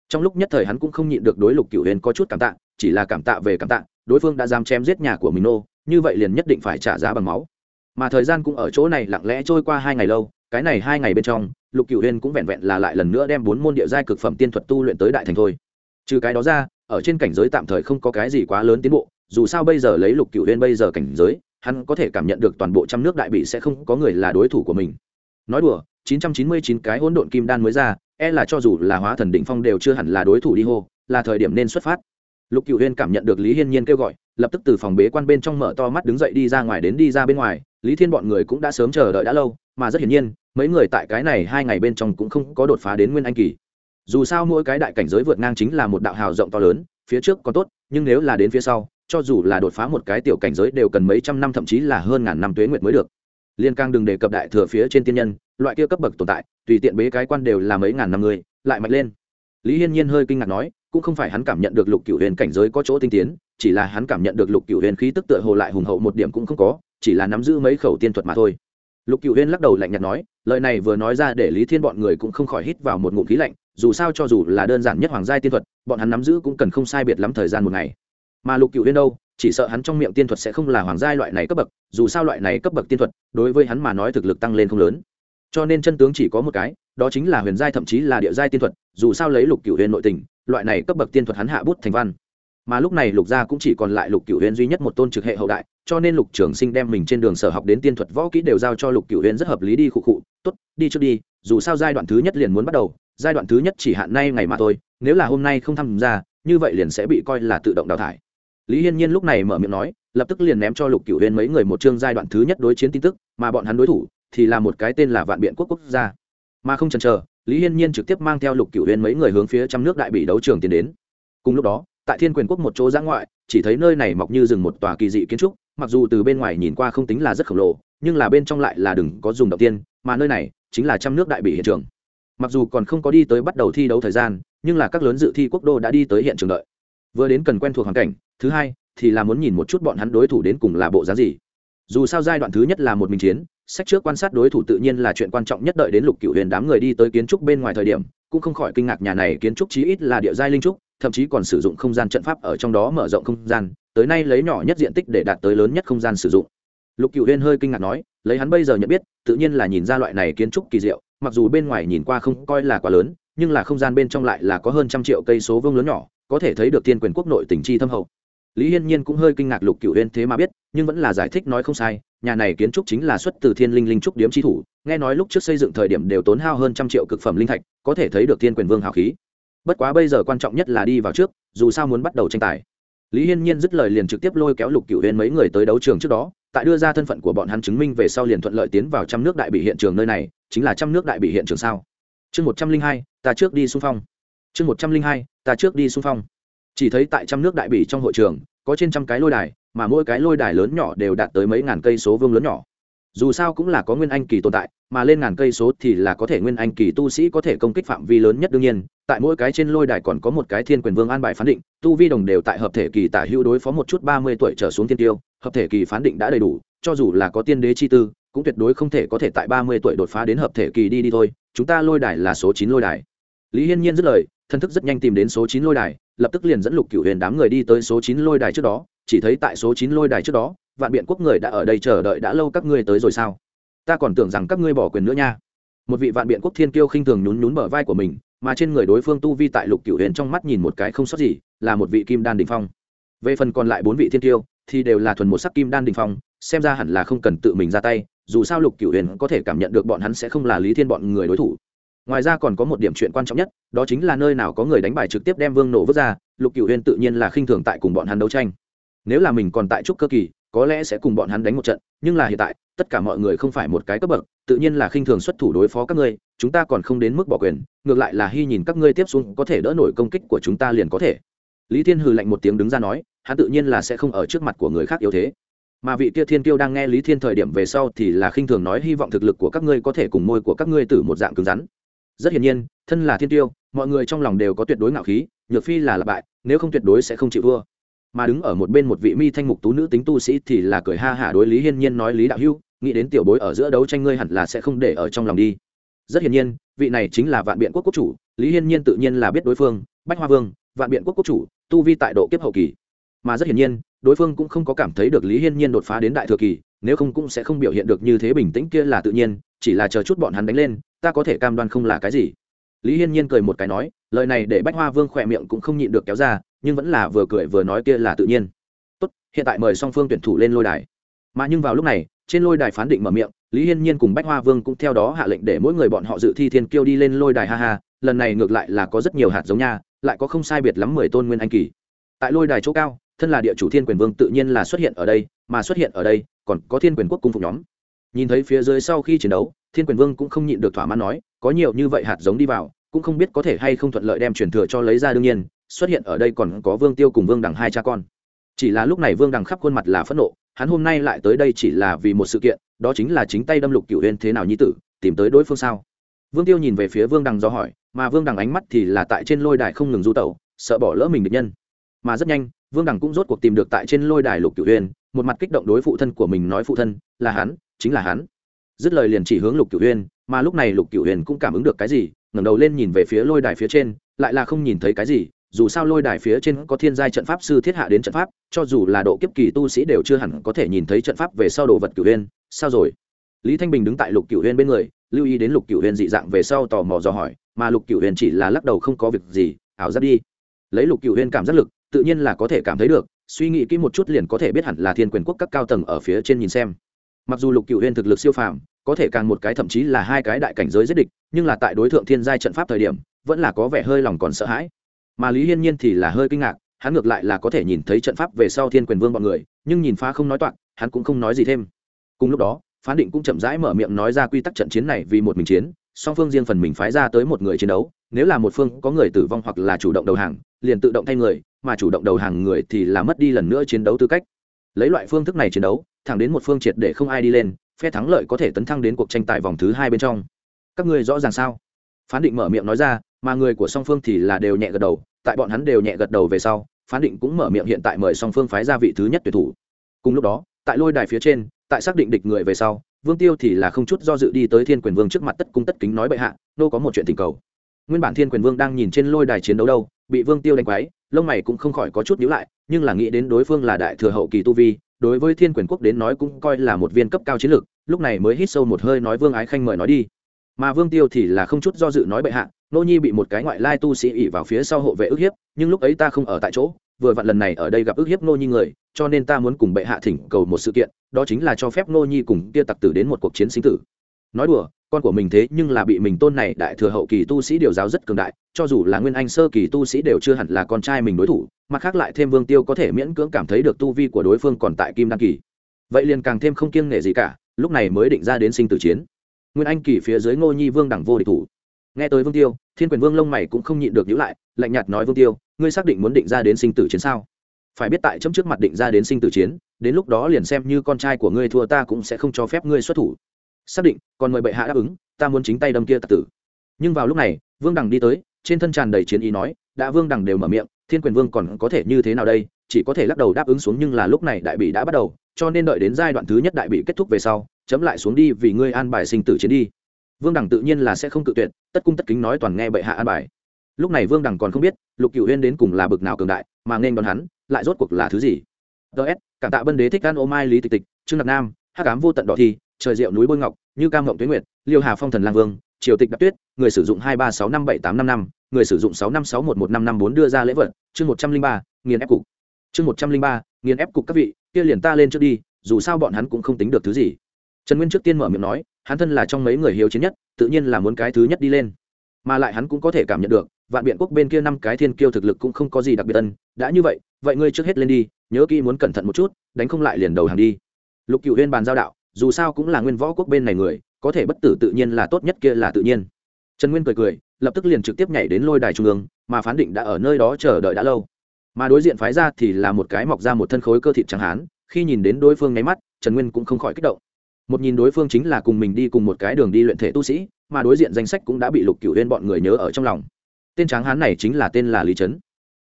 Trong lúc nhất thời hắn cũng không nhịn được đối lục cửu huyền có chút cảm tạ, chỉ là cảm tạ về cảm tạ, đối phương đã dám chém giết nhà của mình nô, như vậy liền nhất định phải trả giá bằng máu. Mà thời gian cũng ở chỗ này lặng lẽ trôi qua hai ngày lâu, cái này hai ngày bên trong, lục cựu huyền cũng vẹn vẹn là lại lần nữa đem bốn môn địa giai cực phẩm tiên thuật tu luyện tới đại thành thôi. Trừ cái đó ra, ở trên cảnh giới tạm thời không có cái gì quá lớn tiến bộ, dù sao bây giờ lấy lục cựu huyền bây giờ cảnh giới, hắn có thể cảm nhận được toàn bộ trăm nước đại bị sẽ không có người là đối thủ của mình nói đùa 999 cái hỗn độn kim đan mới ra e là cho dù là hóa thần đỉnh phong đều chưa hẳn là đối thủ đi hô, là thời điểm nên xuất phát. Lục cựu huyên cảm nhận được lý hiên nhiên kêu gọi, lập tức từ phòng bế quan bên trong mở to mắt đứng dậy đi ra ngoài đến đi ra bên ngoài. Lý thiên bọn người cũng đã sớm chờ đợi đã lâu, mà rất hiển nhiên, mấy người tại cái này hai ngày bên trong cũng không có đột phá đến nguyên anh kỳ. Dù sao mỗi cái đại cảnh giới vượt ngang chính là một đạo hào rộng to lớn, phía trước có tốt, nhưng nếu là đến phía sau, cho dù là đột phá một cái tiểu cảnh giới đều cần mấy trăm năm thậm chí là hơn ngàn năm tuế nguyệt mới được liên cang đừng đề cập đại thừa phía trên tiên nhân, loại kia cấp bậc tồn tại, tùy tiện bế cái quan đều là mấy ngàn năm người, lại mạnh lên. Lý hiên nhiên hơi kinh ngạc nói, cũng không phải hắn cảm nhận được lục cửu huyền cảnh giới có chỗ tinh tiến, chỉ là hắn cảm nhận được lục cửu huyền khí tức tựa hồ lại hùng hậu một điểm cũng không có, chỉ là nắm giữ mấy khẩu tiên thuật mà thôi. Lục cửu huyền lắc đầu lạnh nhạt nói, lời này vừa nói ra để lý thiên bọn người cũng không khỏi hít vào một ngụm khí lạnh, dù sao cho dù là đơn giản nhất hoàng gia tiên thuật, bọn hắn nắm giữ cũng cần không sai biệt lắm thời gian một ngày. Mà lục cửu huyền đâu chỉ sợ hắn trong miệng tiên thuật sẽ không là hoàng giai loại này cấp bậc, dù sao loại này cấp bậc tiên thuật, đối với hắn mà nói thực lực tăng lên không lớn. Cho nên chân tướng chỉ có một cái, đó chính là huyền giai thậm chí là địa giai tiên thuật, dù sao lấy lục cửu huyền nội tình, loại này cấp bậc tiên thuật hắn hạ bút thành văn. Mà lúc này lục gia cũng chỉ còn lại lục cửu huyền duy nhất một tôn trực hệ hậu đại, cho nên lục trường sinh đem mình trên đường sở học đến tiên thuật võ kỹ đều giao cho lục cửu huyền rất hợp lý đi khụ khụ, tốt, đi trước đi, dù sao giai đoạn thứ nhất liền muốn bắt đầu, giai đoạn thứ nhất chỉ hạn nay ngày mà thôi, nếu là hôm nay không tham gia, như vậy liền sẽ bị coi là tự động đào thải lý hiên nhiên lúc này mở miệng nói, lập tức liền ném cho lục cửu huyên mấy người một chương giai đoạn thứ nhất đối chiến tin tức, mà bọn hắn đối thủ thì là một cái tên là vạn biện quốc quốc gia. Mà không chần chờ, lý hiên nhiên trực tiếp mang theo lục cửu huyên mấy người hướng phía trăm nước đại bị đấu trường tiến đến. Cùng lúc đó, tại thiên quyền quốc một chỗ giã ngoại, chỉ thấy nơi này mọc như rừng một tòa kỳ dị kiến trúc, mặc dù từ bên ngoài nhìn qua không tính là rất khổng lồ, nhưng là bên trong lại là đừng có dùng đầu tiên, mà nơi này chính là trăm nước đại bị hiện trường. Mặc dù còn không có đi tới bắt đầu thi đấu thời gian, nhưng là các lớn dự thi quốc đô đã đi tới hiện trường đợi vừa đến cần quen thuộc hoàn cảnh, thứ hai thì là muốn nhìn một chút bọn hắn đối thủ đến cùng là bộ giá gì. Dù sao giai đoạn thứ nhất là một mình chiến, sách trước quan sát đối thủ tự nhiên là chuyện quan trọng nhất đợi đến lục cựu huyền đám người đi tới kiến trúc bên ngoài thời điểm, cũng không khỏi kinh ngạc nhà này kiến trúc chí ít là địa giai linh trúc, thậm chí còn sử dụng không gian trận pháp ở trong đó mở rộng không gian, tới nay lấy nhỏ nhất diện tích để đạt tới lớn nhất không gian sử dụng. Lục cựu huyền hơi kinh ngạc nói, lấy hắn bây giờ nhận biết, tự nhiên là nhìn ra loại này kiến trúc kỳ diệu, mặc dù bên ngoài nhìn qua không coi là quá lớn, nhưng là không gian bên trong lại là có hơn trăm triệu cây số vương lớn nhỏ có thể thấy được thiên quyền quốc nội tỉnh chi thâm hậu. Lý hiên nhiên cũng hơi kinh ngạc lục cựu huyên thế mà biết, nhưng vẫn là giải thích nói không sai, nhà này kiến trúc chính là xuất từ thiên linh linh trúc điếm chi thủ, nghe nói lúc trước xây dựng thời điểm đều tốn hao hơn trăm triệu cực phẩm linh thạch, có thể thấy được thiên quyền vương hào khí. Bất quá bây giờ quan trọng nhất là đi vào trước, dù sao muốn bắt đầu tranh tài. Lý hiên nhiên dứt lời liền trực tiếp lôi kéo lục cựu huyên mấy người tới đấu trường trước đó, tại đưa ra thân phận của bọn hắn chứng minh về sau liền thuận lợi tiến vào trăm nước đại bị hiện trường nơi này, chính là trăm nước đại bị hiện trường sao? Chương một trăm linh hai, ta trước đi xung phong chương một trăm linh hai, ta trước đi xung phong. Chỉ thấy tại trăm nước đại bỉ trong hội trường, có trên trăm cái lôi đài, mà mỗi cái lôi đài lớn nhỏ đều đạt tới mấy ngàn cây số vương lớn nhỏ. Dù sao cũng là có nguyên anh kỳ tồn tại, mà lên ngàn cây số thì là có thể nguyên anh kỳ tu sĩ có thể công kích phạm vi lớn nhất đương nhiên. Tại mỗi cái trên lôi đài còn có một cái thiên quyền vương an bài phán định, tu vi đồng đều tại hợp thể kỳ tả hữu đối phó một chút ba mươi tuổi trở xuống thiên tiêu, hợp thể kỳ phán định đã đầy đủ, cho dù là có tiên đế chi tư, cũng tuyệt đối không thể có thể tại ba mươi tuổi đột phá đến hợp thể kỳ đi đi thôi. Chúng ta lôi đài là số chín lôi đài. Lý hiên nhiên dứt lời thân thức rất nhanh tìm đến số chín lôi đài, lập tức liền dẫn lục cửu huyền đám người đi tới số chín lôi đài trước đó, chỉ thấy tại số chín lôi đài trước đó, vạn biện quốc người đã ở đây chờ đợi đã lâu các ngươi tới rồi sao? Ta còn tưởng rằng các ngươi bỏ quyền nữa nha. Một vị vạn biện quốc thiên kiêu khinh thường nhún nhún bờ vai của mình, mà trên người đối phương tu vi tại lục cửu huyền trong mắt nhìn một cái không sót gì, là một vị kim đan đình phong. Về phần còn lại bốn vị thiên kiêu, thì đều là thuần một sắc kim đan đình phong, xem ra hẳn là không cần tự mình ra tay, dù sao lục cửu huyền có thể cảm nhận được bọn hắn sẽ không là lý thiên bọn người đối thủ ngoài ra còn có một điểm chuyện quan trọng nhất, đó chính là nơi nào có người đánh bài trực tiếp đem vương nổ vứt ra, lục cựu huyên tự nhiên là khinh thường tại cùng bọn hắn đấu tranh. Nếu là mình còn tại trúc cơ kỳ, có lẽ sẽ cùng bọn hắn đánh một trận, nhưng là hiện tại, tất cả mọi người không phải một cái cấp bậc, tự nhiên là khinh thường xuất thủ đối phó các ngươi, chúng ta còn không đến mức bỏ quyền, ngược lại là hy nhìn các ngươi tiếp xuống có thể đỡ nổi công kích của chúng ta liền có thể. Lý thiên hừ lạnh một tiếng đứng ra nói, hắn tự nhiên là sẽ không ở trước mặt của người khác yếu thế. Mà vị kia thiên kiêu đang nghe lý thiên thời điểm về sau thì là khinh thường nói hy vọng thực lực của các ngươi có thể cùng môi của các ngươi từ một dạng cứng rắn rất hiển nhiên, thân là thiên tiêu, mọi người trong lòng đều có tuyệt đối ngạo khí, nhược phi là lặp bại, nếu không tuyệt đối sẽ không chịu vua mà đứng ở một bên một vị mi thanh mục tú nữ tính tu sĩ thì là cười ha hả đối lý hiên nhiên nói, lý đạo hưu nghĩ đến tiểu bối ở giữa đấu tranh ngươi hẳn là sẽ không để ở trong lòng đi. Rất hiển nhiên, vị này chính là vạn biện quốc quốc chủ, lý hiên nhiên tự nhiên là biết đối phương, bách hoa vương, vạn biện quốc quốc chủ, tu vi tại độ kiếp hậu kỳ. Mà rất hiển nhiên, đối phương cũng không có cảm thấy được lý hiên nhiên đột phá đến đại thừa kỳ nếu không cũng sẽ không biểu hiện được như thế bình tĩnh kia là tự nhiên, chỉ là chờ chút bọn hắn đánh lên, ta có thể cam đoan không là cái gì. Lý hiên nhiên cười một cái nói, lời này để bách hoa vương khỏe miệng cũng không nhịn được kéo ra, nhưng vẫn là vừa cười vừa nói kia là tự nhiên. Tốt, hiện tại mời song phương tuyển thủ lên lôi đài. Mà nhưng vào lúc này, trên lôi đài phán định mở miệng, lý hiên nhiên cùng bách hoa vương cũng theo đó hạ lệnh để mỗi người bọn họ dự thi thiên kiêu đi lên lôi đài ha ha, lần này ngược lại là có rất nhiều hạt giống nha, lại có không sai biệt lắm mười tôn nguyên anh kỳ. Tại lôi đài chỗ cao thân là địa chủ thiên quyền vương tự nhiên là xuất hiện ở đây, mà xuất hiện ở đây, còn có thiên quyền quốc cung phục nhóm. Nhìn thấy phía dưới sau khi chiến đấu, thiên quyền vương cũng không nhịn được thỏa mãn nói, có nhiều như vậy hạt giống đi vào, cũng không biết có thể hay không thuận lợi đem truyền thừa cho lấy ra đương nhiên, xuất hiện ở đây còn có vương tiêu cùng vương đằng hai cha con. Chỉ là lúc này vương đằng khắp khuôn mặt là phẫn nộ, hắn hôm nay lại tới đây chỉ là vì một sự kiện, đó chính là chính tay đâm lục cựu huyên thế nào nhi tử, tìm tới đối phương sao? Vương tiêu nhìn về phía vương đằng do hỏi, mà vương đằng ánh mắt thì là tại trên lôi đài không ngừng du tẩu, sợ bỏ lỡ mình được nhân. Mà rất nhanh vương đằng cũng rốt cuộc tìm được tại trên lôi đài lục cựu huyên một mặt kích động đối phụ thân của mình nói phụ thân, là hắn, chính là hắn. Dứt lời liền chỉ hướng lục cựu huyên mà lúc này lục cựu huyền cũng cảm ứng được cái gì, ngẩng đầu lên nhìn về phía lôi đài phía trên, lại là không nhìn thấy cái gì, dù sao lôi đài phía trên có thiên giai trận pháp sư thiết hạ đến trận pháp, cho dù là độ kiếp kỳ tu sĩ đều chưa hẳn có thể nhìn thấy trận pháp về sau đồ vật cửu huyên sao rồi? Lý thanh bình đứng tại lục cửu huyên bên người, lưu ý đến lục cửu huyên dị dạng về sau tò mò dò hỏi, mà lục cửu huyên chỉ là lắc đầu không có việc gì, ảo giác đi. Lấy lục cửu huyên cảm giác lực tự nhiên là có thể cảm thấy được, suy nghĩ kỹ một chút liền có thể biết hẳn là thiên quyền quốc các cao tầng ở phía trên nhìn xem. Mặc dù lục cựu huyên thực lực siêu phàm, có thể càng một cái thậm chí là hai cái đại cảnh giới giết địch, nhưng là tại đối tượng thiên giai trận pháp thời điểm, vẫn là có vẻ hơi lòng còn sợ hãi. Mà lý hiên nhiên thì là hơi kinh ngạc, hắn ngược lại là có thể nhìn thấy trận pháp về sau thiên quyền vương bọn người, nhưng nhìn phá không nói toạc, hắn cũng không nói gì thêm. Cùng lúc đó, phán định cũng chậm rãi mở miệng nói ra quy tắc trận chiến này vì một mình chiến, song phương riêng phần mình phái ra tới một người chiến đấu, nếu là một phương có người tử vong hoặc là chủ động đầu hàng, liền tự động thay người mà chủ động đầu hàng người thì là mất đi lần nữa chiến đấu tư cách. Lấy loại phương thức này chiến đấu, thẳng đến một phương triệt để không ai đi lên, phe thắng lợi có thể tấn thăng đến cuộc tranh tài vòng thứ hai bên trong. Các ngươi rõ ràng sao? Phán định mở miệng nói ra, mà người của song phương thì là đều nhẹ gật đầu, tại bọn hắn đều nhẹ gật đầu về sau, phán định cũng mở miệng hiện tại mời song phương phái ra vị thứ nhất tuyển thủ. Cùng lúc đó, tại lôi đài phía trên, tại xác định địch người về sau, vương tiêu thì là không chút do dự đi tới thiên quyền vương trước mặt tất cung tất kính nói bệ hạ, nô có một chuyện tình cầu. Nguyên bản thiên quyền vương đang nhìn trên lôi đài chiến đấu đâu, bị vương tiêu đánh quái lông mày cũng không khỏi có chút nhíu lại, nhưng là nghĩ đến đối phương là đại thừa hậu kỳ tu vi, đối với thiên quyền quốc đến nói cũng coi là một viên cấp cao chiến lược, lúc này mới hít sâu một hơi nói vương ái khanh mời nói đi. Mà vương tiêu thì là không chút do dự nói bệ hạ, nô nhi bị một cái ngoại lai tu sĩ ỉ vào phía sau hộ vệ ức hiếp, nhưng lúc ấy ta không ở tại chỗ, vừa vặn lần này ở đây gặp ức hiếp nô nhi người, cho nên ta muốn cùng bệ hạ thỉnh cầu một sự kiện, đó chính là cho phép nô nhi cùng kia tặc tử đến một cuộc chiến sinh tử. Nói đùa con của mình thế nhưng là bị mình tôn này đại thừa hậu kỳ tu sĩ điều giáo rất cường đại, cho dù là nguyên anh sơ kỳ tu sĩ đều chưa hẳn là con trai mình đối thủ, mặt khác lại thêm vương tiêu có thể miễn cưỡng cảm thấy được tu vi của đối phương còn tại kim đăng kỳ. Vậy liền càng thêm không kiêng nể gì cả, lúc này mới định ra đến sinh tử chiến. Nguyên anh kỳ phía dưới ngô nhi vương đẳng vô địch thủ. Nghe tới vương tiêu, thiên quyền vương lông mày cũng không nhịn được nhữ lại, lạnh nhạt nói vương tiêu, ngươi xác định muốn định ra đến sinh tử chiến sao? Phải biết tại chấm trước mặt định ra đến sinh tử chiến, đến lúc đó liền xem như con trai của ngươi thua ta cũng sẽ không cho phép ngươi xuất thủ xác định, còn mời bệ hạ đáp ứng, ta muốn chính tay đâm kia tặc tử. Nhưng vào lúc này, vương đằng đi tới, trên thân tràn đầy chiến ý nói, đã vương đằng đều mở miệng, thiên quyền vương còn có thể như thế nào đây? Chỉ có thể lắc đầu đáp ứng xuống nhưng là lúc này đại bị đã bắt đầu, cho nên đợi đến giai đoạn thứ nhất đại bị kết thúc về sau, chấm lại xuống đi vì ngươi an bài sinh tử chiến đi. Vương đằng tự nhiên là sẽ không cự tuyệt, tất cung tất kính nói toàn nghe bệ hạ an bài. Lúc này vương đằng còn không biết, lục cựu huyên đến cùng là bực nào cường đại, mà nên đón hắn, lại rốt cuộc là thứ gì? Ts cảm tạ bân đế thích gan ô mai lý tịch tịch, trương đặc nam, hắc ám vô tận đỏ thi trời diệu núi bôi ngọc, như cam ngộng tuyến nguyệt, liêu hà phong thần lang vương, triều tịch đặc tuyết, người sử dụng hai ba sáu năm bảy tám năm năm, người sử dụng sáu năm sáu một một năm năm bốn đưa ra lễ vật, chương một trăm linh ba, nghiền ép cục. Chương một trăm linh ba, nghiền ép cục các vị, kia liền ta lên trước đi, dù sao bọn hắn cũng không tính được thứ gì. Trần nguyên trước tiên mở miệng nói, hắn thân là trong mấy người hiếu chiến nhất, tự nhiên là muốn cái thứ nhất đi lên. Mà lại hắn cũng có thể cảm nhận được, vạn biện quốc bên kia năm cái thiên kiêu thực lực cũng không có gì đặc biệt ân, đã như vậy vậy ngươi trước hết lên đi, nhớ kỹ muốn cẩn thận một chút, đánh không lại liền đầu hàng đi. Lục cựu huyên bàn giao đạo dù sao cũng là nguyên võ quốc bên này người, có thể bất tử tự nhiên là tốt nhất kia là tự nhiên. Trần nguyên cười cười, lập tức liền trực tiếp nhảy đến lôi đài trung ương, mà phán định đã ở nơi đó chờ đợi đã lâu. Mà đối diện phái ra thì là một cái mọc ra một thân khối cơ thịt trắng hán, khi nhìn đến đối phương nháy mắt, trần nguyên cũng không khỏi kích động. Một nhìn đối phương chính là cùng mình đi cùng một cái đường đi luyện thể tu sĩ, mà đối diện danh sách cũng đã bị lục cửu lên bọn người nhớ ở trong lòng. Tên tráng hán này chính là tên là lý trấn.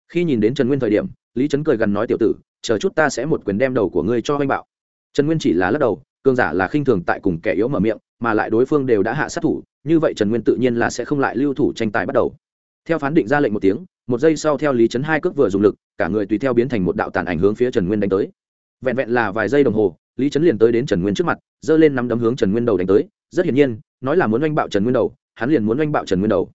Khi nhìn đến trần nguyên thời điểm, lý trấn cười gần nói tiểu tử, chờ chút ta sẽ một quyền đem đầu của ngươi cho anh bạo. Trần nguyên chỉ là lắc đầu cương giả là khinh thường tại cùng kẻ yếu mở miệng, mà lại đối phương đều đã hạ sát thủ, như vậy trần nguyên tự nhiên là sẽ không lại lưu thủ tranh tài bắt đầu. Theo phán định ra lệnh một tiếng, một giây sau theo lý trấn hai cước vừa dùng lực, cả người tùy theo biến thành một đạo tàn ảnh hướng phía trần nguyên đánh tới. Vẹn vẹn là vài giây đồng hồ, lý trấn liền tới đến trần nguyên trước mặt, giơ lên nắm đấm hướng trần nguyên đầu đánh tới. Rất hiển nhiên, nói là muốn oanh bạo trần nguyên đầu, hắn liền muốn oanh bạo trần nguyên đầu.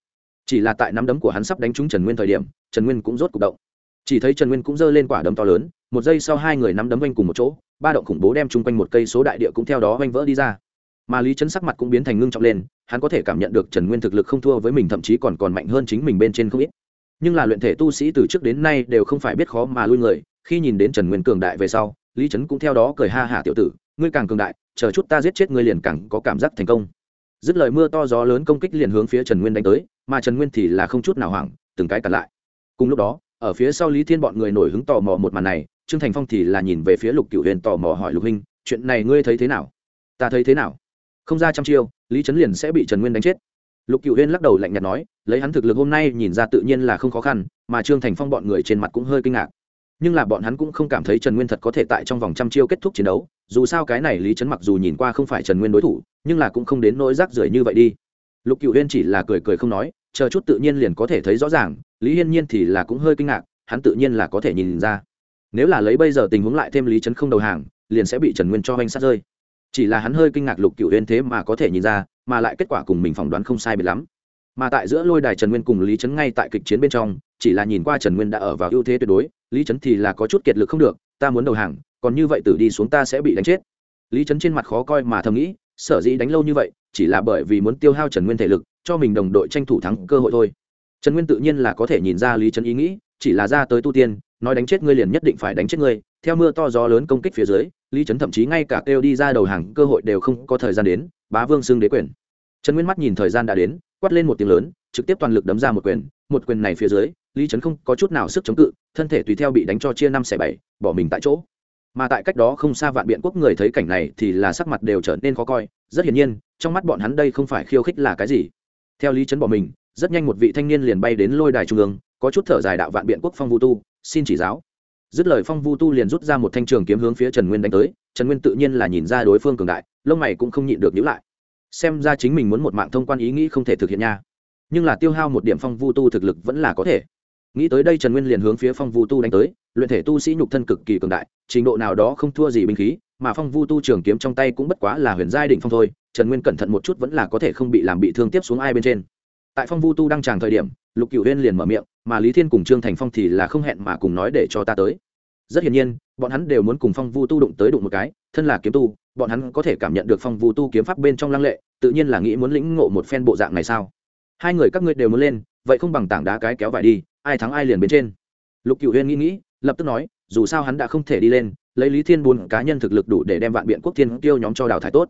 Chỉ là tại nắm đấm của hắn sắp đánh trúng trần nguyên thời điểm, trần nguyên cũng rốt c ụ c động. Chỉ thấy trần nguyên cũng giơ lên quả đấm to lớn, một giây sau hai người nắm đấm oanh cùng một chỗ ba động khủng bố đem chung quanh một cây số đại địa cũng theo đó oanh vỡ đi ra. Mà lý trấn sắc mặt cũng biến thành ngưng trọng lên, hắn có thể cảm nhận được trần nguyên thực lực không thua với mình, thậm chí còn còn mạnh hơn chính mình bên trên không ít. Nhưng là luyện thể tu sĩ từ trước đến nay đều không phải biết khó mà lui người, khi nhìn đến trần nguyên cường đại về sau, lý trấn cũng theo đó cười ha hả, tiểu tử, ngươi càng cường đại, chờ chút ta giết chết ngươi liền càng có cảm giác thành công. Dứt lời mưa to gió lớn công kích liền hướng phía trần nguyên đánh tới, mà trần nguyên thì là không chút nào hoảng, từng cái cặn lại. Cùng lúc đó, ở phía sau lý thiên bọn người nổi hứng tò mò một màn này trương thành phong thì là nhìn về phía lục cựu huyền tò mò hỏi lục huynh chuyện này ngươi thấy thế nào? Ta thấy thế nào? Không ra trăm chiêu, lý trấn liền sẽ bị trần nguyên đánh chết. Lục cựu huyên lắc đầu lạnh nhạt nói, lấy hắn thực lực hôm nay nhìn ra tự nhiên là không khó khăn, mà trương thành phong bọn người trên mặt cũng hơi kinh ngạc. Nhưng là bọn hắn cũng không cảm thấy trần nguyên thật có thể tại trong vòng trăm chiêu kết thúc chiến đấu, dù sao cái này lý trấn mặc dù nhìn qua không phải trần nguyên đối thủ, nhưng là cũng không đến nỗi rác rưởi như vậy đi. Lục cựu huyên chỉ là cười cười không nói, chờ chút tự nhiên liền có thể thấy rõ ràng, lý hiên nhiên thì là cũng hơi kinh ngạc, hắn tự nhiên là có thể nhìn ra nếu là lấy bây giờ tình huống lại thêm lý trấn không đầu hàng, liền sẽ bị trần nguyên cho oanh sát rơi. Chỉ là hắn hơi kinh ngạc lục cựu huyên thế mà có thể nhìn ra, mà lại kết quả cùng mình phỏng đoán không sai biệt lắm. Mà tại giữa lôi đài trần nguyên cùng lý trấn ngay tại kịch chiến bên trong, chỉ là nhìn qua trần nguyên đã ở vào ưu thế tuyệt đối, lý trấn thì là có chút kiệt lực không được, ta muốn đầu hàng, còn như vậy tử đi xuống ta sẽ bị đánh chết. Lý trấn trên mặt khó coi mà thầm nghĩ, sở dĩ đánh lâu như vậy, chỉ là bởi vì muốn tiêu hao trần nguyên thể lực, cho mình đồng đội tranh thủ thắng cơ hội thôi. Trần nguyên tự nhiên là có thể nhìn ra lý trấn ý nghĩ, chỉ là ra tới tu tiên nói đánh chết ngươi liền nhất định phải đánh chết ngươi, theo mưa to gió lớn công kích phía dưới, lý trấn thậm chí ngay cả kêu đi ra đầu hàng cơ hội đều không có thời gian đến, bá vương xưng đế quyền. Trần nguyên mắt nhìn thời gian đã đến, quát lên một tiếng lớn, trực tiếp toàn lực đấm ra một quyền một quyền này phía dưới, lý trấn không có chút nào sức chống cự, thân thể tùy theo bị đánh cho chia năm xẻ bảy, bỏ mình tại chỗ. Mà tại cách đó không xa vạn biện quốc người thấy cảnh này thì là sắc mặt đều trở nên khó coi, rất hiển nhiên, trong mắt bọn hắn đây không phải khiêu khích là cái gì. Theo lý trấn bỏ mình, rất nhanh một vị thanh niên liền bay đến lôi đài trung ương, có chút thở dài đạo vạn biện quốc phong vũ tu xin chỉ giáo. Dứt lời phong vu tu liền rút ra một thanh trường kiếm hướng phía trần nguyên đánh tới, trần nguyên tự nhiên là nhìn ra đối phương cường đại, lông mày cũng không nhịn được nhữ lại. Xem ra chính mình muốn một mạng thông quan ý nghĩ không thể thực hiện nha. Nhưng là tiêu hao một điểm phong vu tu thực lực vẫn là có thể. Nghĩ tới đây trần nguyên liền hướng phía phong vu tu đánh tới, luyện thể tu sĩ nhục thân cực kỳ cường đại, trình độ nào đó không thua gì binh khí, mà phong vu tu trường kiếm trong tay cũng bất quá là huyền giai đỉnh phong thôi, trần nguyên cẩn thận một chút vẫn là có thể không bị làm bị thương tiếp xuống ai bên trên. Tại phong vu tu đang tràng thời điểm, lục cựu huyên liền mở miệng mà lý thiên cùng trương thành phong thì là không hẹn mà cùng nói để cho ta tới. Rất hiển nhiên, bọn hắn đều muốn cùng phong vu tu đụng tới đụng một cái, thân là kiếm tu, bọn hắn có thể cảm nhận được phong vu tu kiếm pháp bên trong lăng lệ, tự nhiên là nghĩ muốn lĩnh ngộ một phen bộ dạng này sao? Hai người các ngươi đều muốn lên, vậy không bằng tảng đá cái kéo vải đi, ai thắng ai liền bên trên. Lục cựu huyên nghĩ nghĩ, lập tức nói, dù sao hắn đã không thể đi lên, lấy lý thiên bốn cá nhân thực lực đủ để đem vạn biện quốc thiên tiêu nhóm cho đào thải tốt.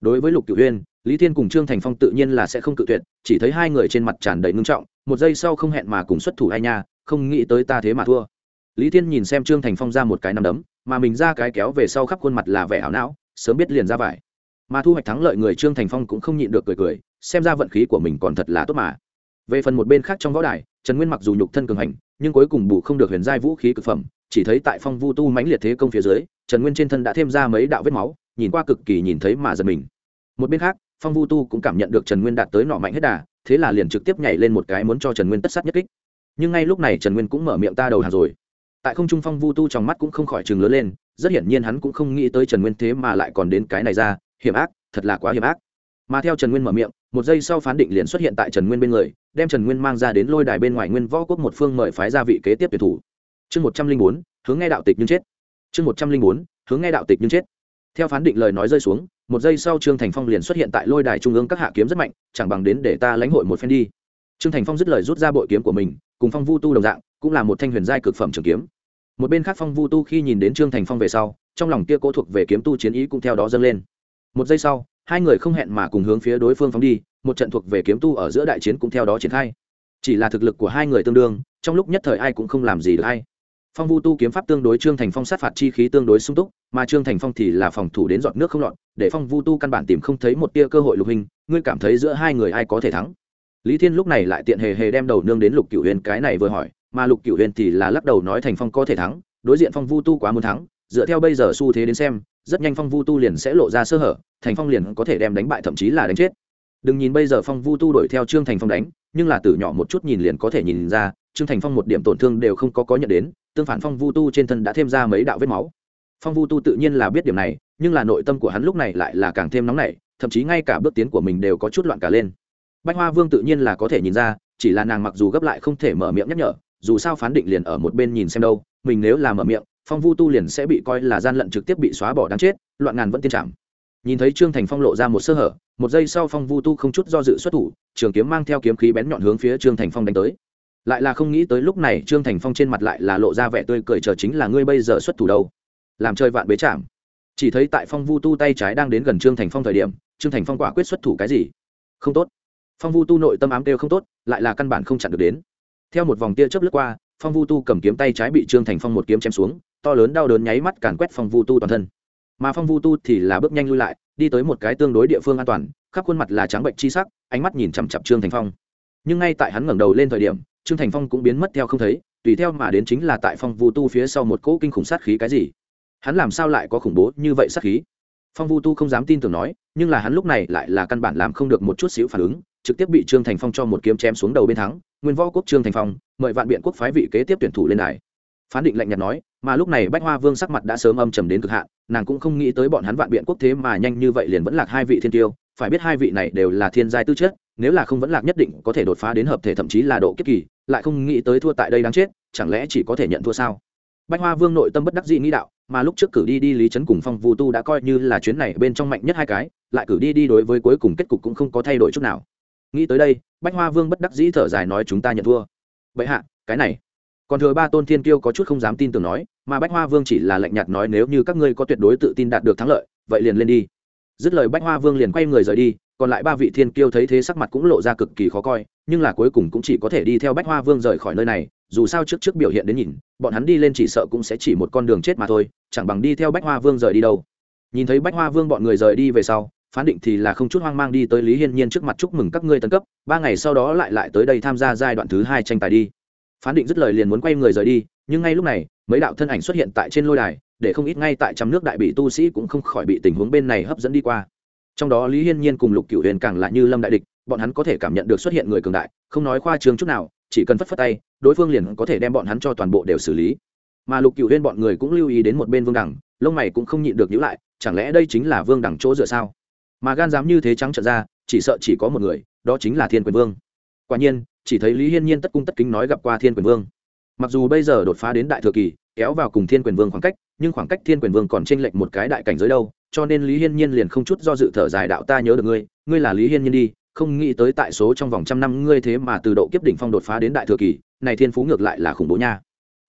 Đối với lục cựu huyên lý thiên cùng trương thành phong tự nhiên là sẽ không cự tuyệt, chỉ thấy hai người trên mặt tràn đầy ngưng trọng, một giây sau không hẹn mà cùng xuất thủ ai nha, không nghĩ tới ta thế mà thua. Lý thiên nhìn xem trương thành phong ra một cái nằm đấm, mà mình ra cái kéo về sau khắp khuôn mặt là vẻ ảo não, sớm biết liền ra vải. Mà thu hoạch thắng lợi người trương thành phong cũng không nhịn được cười cười, xem ra vận khí của mình còn thật là tốt mà. Về phần một bên khác trong võ đài, trần nguyên mặc dù nhục thân cường hành, nhưng cuối cùng bù không được huyền giai vũ khí cực phẩm, chỉ thấy tại phong vu tu mãnh liệt thế công phía dưới, trần nguyên trên thân đã thêm ra mấy đạo vết máu, nhìn qua cực kỳ nhìn thấy mà giật mình. Một bên khác phong vu tu cũng cảm nhận được trần nguyên đạt tới nọ mạnh hết đà, thế là liền trực tiếp nhảy lên một cái muốn cho trần nguyên tất sát nhất kích. Nhưng ngay lúc này trần nguyên cũng mở miệng ta đầu hàng rồi. Tại không trung phong vu tu trong mắt cũng không khỏi chừng lớn lên, rất hiển nhiên hắn cũng không nghĩ tới trần nguyên thế mà lại còn đến cái này ra, hiểm ác, thật là quá hiểm ác. Mà theo trần nguyên mở miệng, một giây sau phán định liền xuất hiện tại trần nguyên bên người, đem trần nguyên mang ra đến lôi đài bên ngoài nguyên võ quốc một phương mời phái gia vị kế tiếp tuyển thủ. Chương một trăm linh bốn, hướng nghe đạo tịch nhưng chết. Chương một trăm linh bốn, hướng nghe đạo tịch nhưng chết. Theo phán định lời nói rơi xuống một giây sau trương thành phong liền xuất hiện tại lôi đài trung ương các hạ kiếm rất mạnh, chẳng bằng đến để ta lãnh hội một phen đi. Trương thành phong dứt lời rút ra bội kiếm của mình, cùng phong vu tu đồng dạng, cũng là một thanh huyền giai cực phẩm trường kiếm. Một bên khác phong vu tu khi nhìn đến trương thành phong về sau, trong lòng kia cố thuộc về kiếm tu chiến ý cũng theo đó dâng lên. Một giây sau, hai người không hẹn mà cùng hướng phía đối phương phóng đi, một trận thuộc về kiếm tu ở giữa đại chiến cũng theo đó triển khai. Chỉ là thực lực của hai người tương đương, trong lúc nhất thời ai cũng không làm gì được hay phong vu tu kiếm pháp tương đối trương thành phong sát phạt chi khí tương đối sung túc, mà trương thành phong thì là phòng thủ đến giọt nước không lọt, để phong vu tu căn bản tìm không thấy một tia cơ hội lục hình, ngươi cảm thấy giữa hai người ai có thể thắng? Lý thiên lúc này lại tiện hề hề đem đầu nương đến lục cửu huyền, cái này vừa hỏi, mà lục cửu huyền thì là lắc đầu nói thành phong có thể thắng, đối diện phong vu tu quá muốn thắng, dựa theo bây giờ xu thế đến xem, rất nhanh phong vu tu liền sẽ lộ ra sơ hở, thành phong liền có thể đem đánh bại thậm chí là đánh chết. Đừng nhìn bây giờ phong vu tu đuổi theo trương thành phong đánh, nhưng là từ nhỏ một chút nhìn liền có thể nhìn ra, trương thành phong một điểm tổn thương đều không có có nhận đến tương phản phong vu tu trên thân đã thêm ra mấy đạo vết máu. Phong vu tu tự nhiên là biết điểm này, nhưng là nội tâm của hắn lúc này lại là càng thêm nóng nảy, thậm chí ngay cả bước tiến của mình đều có chút loạn cả lên. Bách hoa vương tự nhiên là có thể nhìn ra, chỉ là nàng mặc dù gấp lại không thể mở miệng nhắc nhở, dù sao phán định liền ở một bên nhìn xem đâu, mình nếu là mở miệng, phong vu tu liền sẽ bị coi là gian lận trực tiếp bị xóa bỏ đáng chết, loạn ngàn vẫn tiên trảm nhìn thấy trương thành phong lộ ra một sơ hở, một giây sau phong vu tu không chút do dự xuất thủ, trường kiếm mang theo kiếm khí bén nhọn hướng phía trương thành phong đánh tới lại là không nghĩ tới lúc này trương thành phong trên mặt lại là lộ ra vẻ tươi cười, chờ chính là ngươi bây giờ xuất thủ đâu? Làm chơi vạn bế chạm chỉ thấy tại phong vu tu tay trái đang đến gần trương thành phong thời điểm, trương thành phong quả quyết xuất thủ cái gì? Không tốt. Phong vu tu nội tâm ám kêu không tốt, lại là căn bản không chặn được đến. Theo một vòng tia chớp lướt qua, phong vu tu cầm kiếm tay trái bị trương thành phong một kiếm chém xuống, to lớn đau đớn nháy mắt càn quét phong vu tu toàn thân. Mà phong vu tu thì là bước nhanh lui lại, đi tới một cái tương đối địa phương an toàn, khắp khuôn mặt là trắng bệnh chi sắc, ánh mắt nhìn chằm chặp trương thành phong. Nhưng ngay tại hắn ngẩng đầu lên thời điểm trương thành phong cũng biến mất theo không thấy, tùy theo mà đến chính là tại phong vu tu phía sau một cỗ kinh khủng sát khí cái gì? Hắn làm sao lại có khủng bố như vậy sát khí? Phong vu tu không dám tin tưởng nói, nhưng là hắn lúc này lại là căn bản làm không được một chút xíu phản ứng, trực tiếp bị trương thành phong cho một kiếm chém xuống đầu bên thắng. Nguyên võ quốc trương thành phong, mời vạn biện quốc phái vị kế tiếp tuyển thủ lên đài. Phán định lạnh nhạt nói, mà lúc này bách hoa vương sắc mặt đã sớm âm trầm đến cực hạn, nàng cũng không nghĩ tới bọn hắn vạn biện quốc thế mà nhanh như vậy liền vẫn lạc hai vị thiên tiêu. Phải biết hai vị này đều là thiên giai tư chất nếu là không vẫn lạc nhất định có thể đột phá đến hợp thể thậm chí là độ kiếp kỳ, lại không nghĩ tới thua tại đây đáng chết, chẳng lẽ chỉ có thể nhận thua sao? Bách hoa vương nội tâm bất đắc dĩ nghĩ đạo, mà lúc trước cử đi đi lý trấn cùng phong vu tu đã coi như là chuyến này bên trong mạnh nhất hai cái, lại cử đi đi đối với cuối cùng kết cục cũng không có thay đổi chút nào. Nghĩ tới đây, bách hoa vương bất đắc dĩ thở dài nói chúng ta nhận thua. Vậy hạ, cái này. Còn thừa ba tôn thiên kiêu có chút không dám tin tưởng nói, mà bách hoa vương chỉ là lạnh nhạt nói nếu như các ngươi có tuyệt đối tự tin đạt được thắng lợi, vậy liền lên đi. Dứt lời bách hoa vương liền quay người rời đi còn lại ba vị thiên kiêu thấy thế sắc mặt cũng lộ ra cực kỳ khó coi, nhưng là cuối cùng cũng chỉ có thể đi theo bách hoa vương rời khỏi nơi này, dù sao trước trước biểu hiện đến nhìn, bọn hắn đi lên chỉ sợ cũng sẽ chỉ một con đường chết mà thôi, chẳng bằng đi theo bách hoa vương rời đi đâu. Nhìn thấy bách hoa vương bọn người rời đi về sau, phán định thì là không chút hoang mang đi tới lý hiên nhiên trước mặt chúc mừng các ngươi tân cấp, ba ngày sau đó lại lại tới đây tham gia giai đoạn thứ hai tranh tài đi. Phán định dứt lời liền muốn quay người rời đi, nhưng ngay lúc này, mấy đạo thân ảnh xuất hiện tại trên lôi đài, để không ít ngay tại trăm nước đại bị tu sĩ cũng không khỏi bị tình huống bên này hấp dẫn đi qua trong đó lý hiên nhiên cùng lục cửu huyền càng lại như lâm đại địch, bọn hắn có thể cảm nhận được xuất hiện người cường đại, không nói khoa trương chút nào, chỉ cần phất phất tay, đối phương liền có thể đem bọn hắn cho toàn bộ đều xử lý. Mà lục cửu huyên bọn người cũng lưu ý đến một bên vương đẳng lông mày cũng không nhịn được nhữ lại, chẳng lẽ đây chính là vương đẳng chỗ dựa sao? Mà gan dám như thế trắng trợn ra, chỉ sợ chỉ có một người, đó chính là thiên quyền vương. Quả nhiên, chỉ thấy lý hiên nhiên tất cung tất kính nói gặp qua thiên quyền vương. Mặc dù bây giờ đột phá đến đại thừa kỳ kéo vào cùng thiên quyền vương khoảng cách, nhưng khoảng cách thiên quyền vương còn tranh lệch một cái đại cảnh giới đâu, cho nên lý hiên nhiên liền không chút do dự thở dài đạo ta nhớ được ngươi ngươi là lý hiên nhiên đi, không nghĩ tới tại số trong vòng trăm năm ngươi thế mà từ độ kiếp đỉnh phong đột phá đến đại thừa kỳ, này thiên phú ngược lại là khủng bố nha.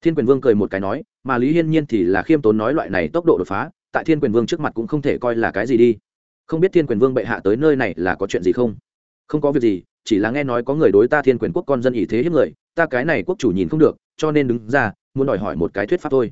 Thiên quyền vương cười một cái nói, mà lý hiên nhiên thì là khiêm tốn nói loại này tốc độ đột phá, tại thiên quyền vương trước mặt cũng không thể coi là cái gì đi. Không biết thiên quyền vương bệ hạ tới nơi này là có chuyện gì không? Không có việc gì, chỉ là nghe nói có người đối ta thiên quyền quốc con dân ý thế hiếp người, ta cái này quốc chủ nhìn không được cho nên đứng ra, muốn đòi hỏi một cái thuyết pháp thôi.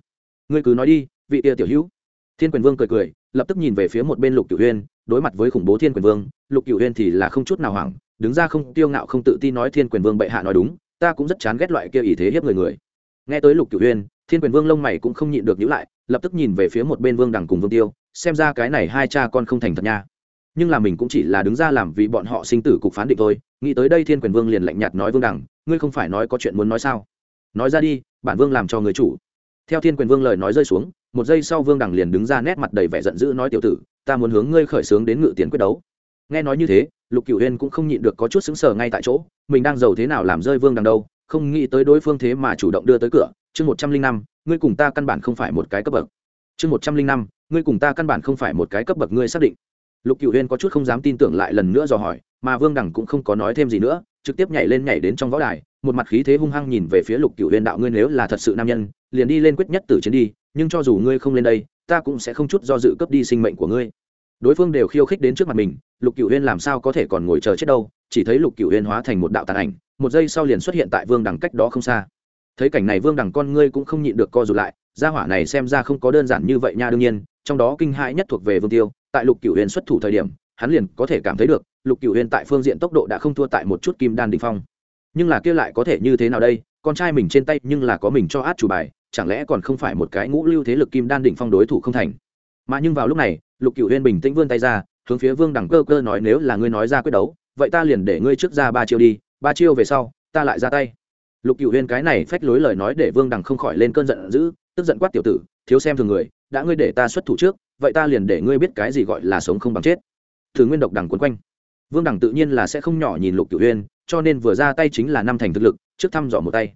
Ngươi cứ nói đi, vị tia tiểu hữu. Thiên quyền vương cười cười, lập tức nhìn về phía một bên lục cửu huyên, đối mặt với khủng bố thiên quyền vương, lục cửu huyên thì là không chút nào hoảng, đứng ra không tiêu ngạo không tự tin nói thiên quyền vương bệ hạ nói đúng, ta cũng rất chán ghét loại kia ý thế hiếp người người. Nghe tới lục cửu huyên, thiên quyền vương lông mày cũng không nhịn được nhữ lại, lập tức nhìn về phía một bên vương đằng cùng vương tiêu, xem ra cái này hai cha con không thành thật nha. Nhưng là mình cũng chỉ là đứng ra làm vì bọn họ sinh tử cục phán định thôi, nghĩ tới đây thiên quyền vương liền lạnh nhạt nói vương đằng, ngươi không phải nói có chuyện muốn nói sao? Nói ra đi, bản vương làm cho người chủ. Theo thiên quyền vương lời nói rơi xuống, một giây sau vương đằng liền đứng ra nét mặt đầy vẻ giận dữ nói tiểu tử, ta muốn hướng ngươi khởi xướng đến ngự tiền quyết đấu. Nghe nói như thế, lục cửu huyên cũng không nhịn được có chút xứng sờ ngay tại chỗ, mình đang giàu thế nào làm rơi vương đằng đâu, không nghĩ tới đối phương thế mà chủ động đưa tới cửa. Chương một trăm linh năm, ngươi cùng ta căn bản không phải một cái cấp bậc. Chương một trăm linh năm, ngươi cùng ta căn bản không phải một cái cấp bậc, ngươi xác định. Lục cựu huyên có chút không dám tin tưởng lại lần nữa dò hỏi, mà vương đẳng cũng không có nói thêm gì nữa, trực tiếp nhảy lên nhảy đến trong võ đài một mặt khí thế hung hăng nhìn về phía lục cựu huyền đạo, ngươi nếu là thật sự nam nhân, liền đi lên quyết nhất tử chiến đi, nhưng cho dù ngươi không lên đây, ta cũng sẽ không chút do dự cấp đi sinh mệnh của ngươi. Đối phương đều khiêu khích đến trước mặt mình, lục cựu huyên làm sao có thể còn ngồi chờ chết đâu, chỉ thấy lục cựu huyên hóa thành một đạo tàn ảnh, một giây sau liền xuất hiện tại vương Đằng cách đó không xa. Thấy cảnh này vương Đằng con ngươi cũng không nhịn được co rụt lại, gia hỏa này xem ra không có đơn giản như vậy nha, đương nhiên, trong đó kinh hãi nhất thuộc về vương tiêu, tại lục cửu huyền xuất thủ thời điểm, hắn liền có thể cảm thấy được, lục cửu huyền tại phương diện tốc độ đã không thua tại một chút kim đan đình phong nhưng là kia lại có thể như thế nào đây? Con trai mình trên tay nhưng là có mình cho át chủ bài, chẳng lẽ còn không phải một cái ngũ lưu thế lực kim đan đỉnh phong đối thủ không thành? Mà nhưng vào lúc này, lục cửu huyên bình tĩnh vươn tay ra, hướng phía vương đẳng cơ cơ nói, nếu là ngươi nói ra quyết đấu, vậy ta liền để ngươi trước ra ba chiêu đi, ba chiêu về sau, ta lại ra tay. Lục cửu huyên cái này phách lối lời nói để vương đẳng không khỏi lên cơn giận dữ, tức giận quát, tiểu tử, thiếu xem thường người, đã ngươi để ta xuất thủ trước, vậy ta liền để ngươi biết cái gì gọi là sống không bằng chết. Thử nguyên độc đằng quấn quanh. Vương đẳng tự nhiên là sẽ không nhỏ nhìn lục cửu huyên cho nên vừa ra tay chính là năm thành thực lực, trước thăm dò một tay.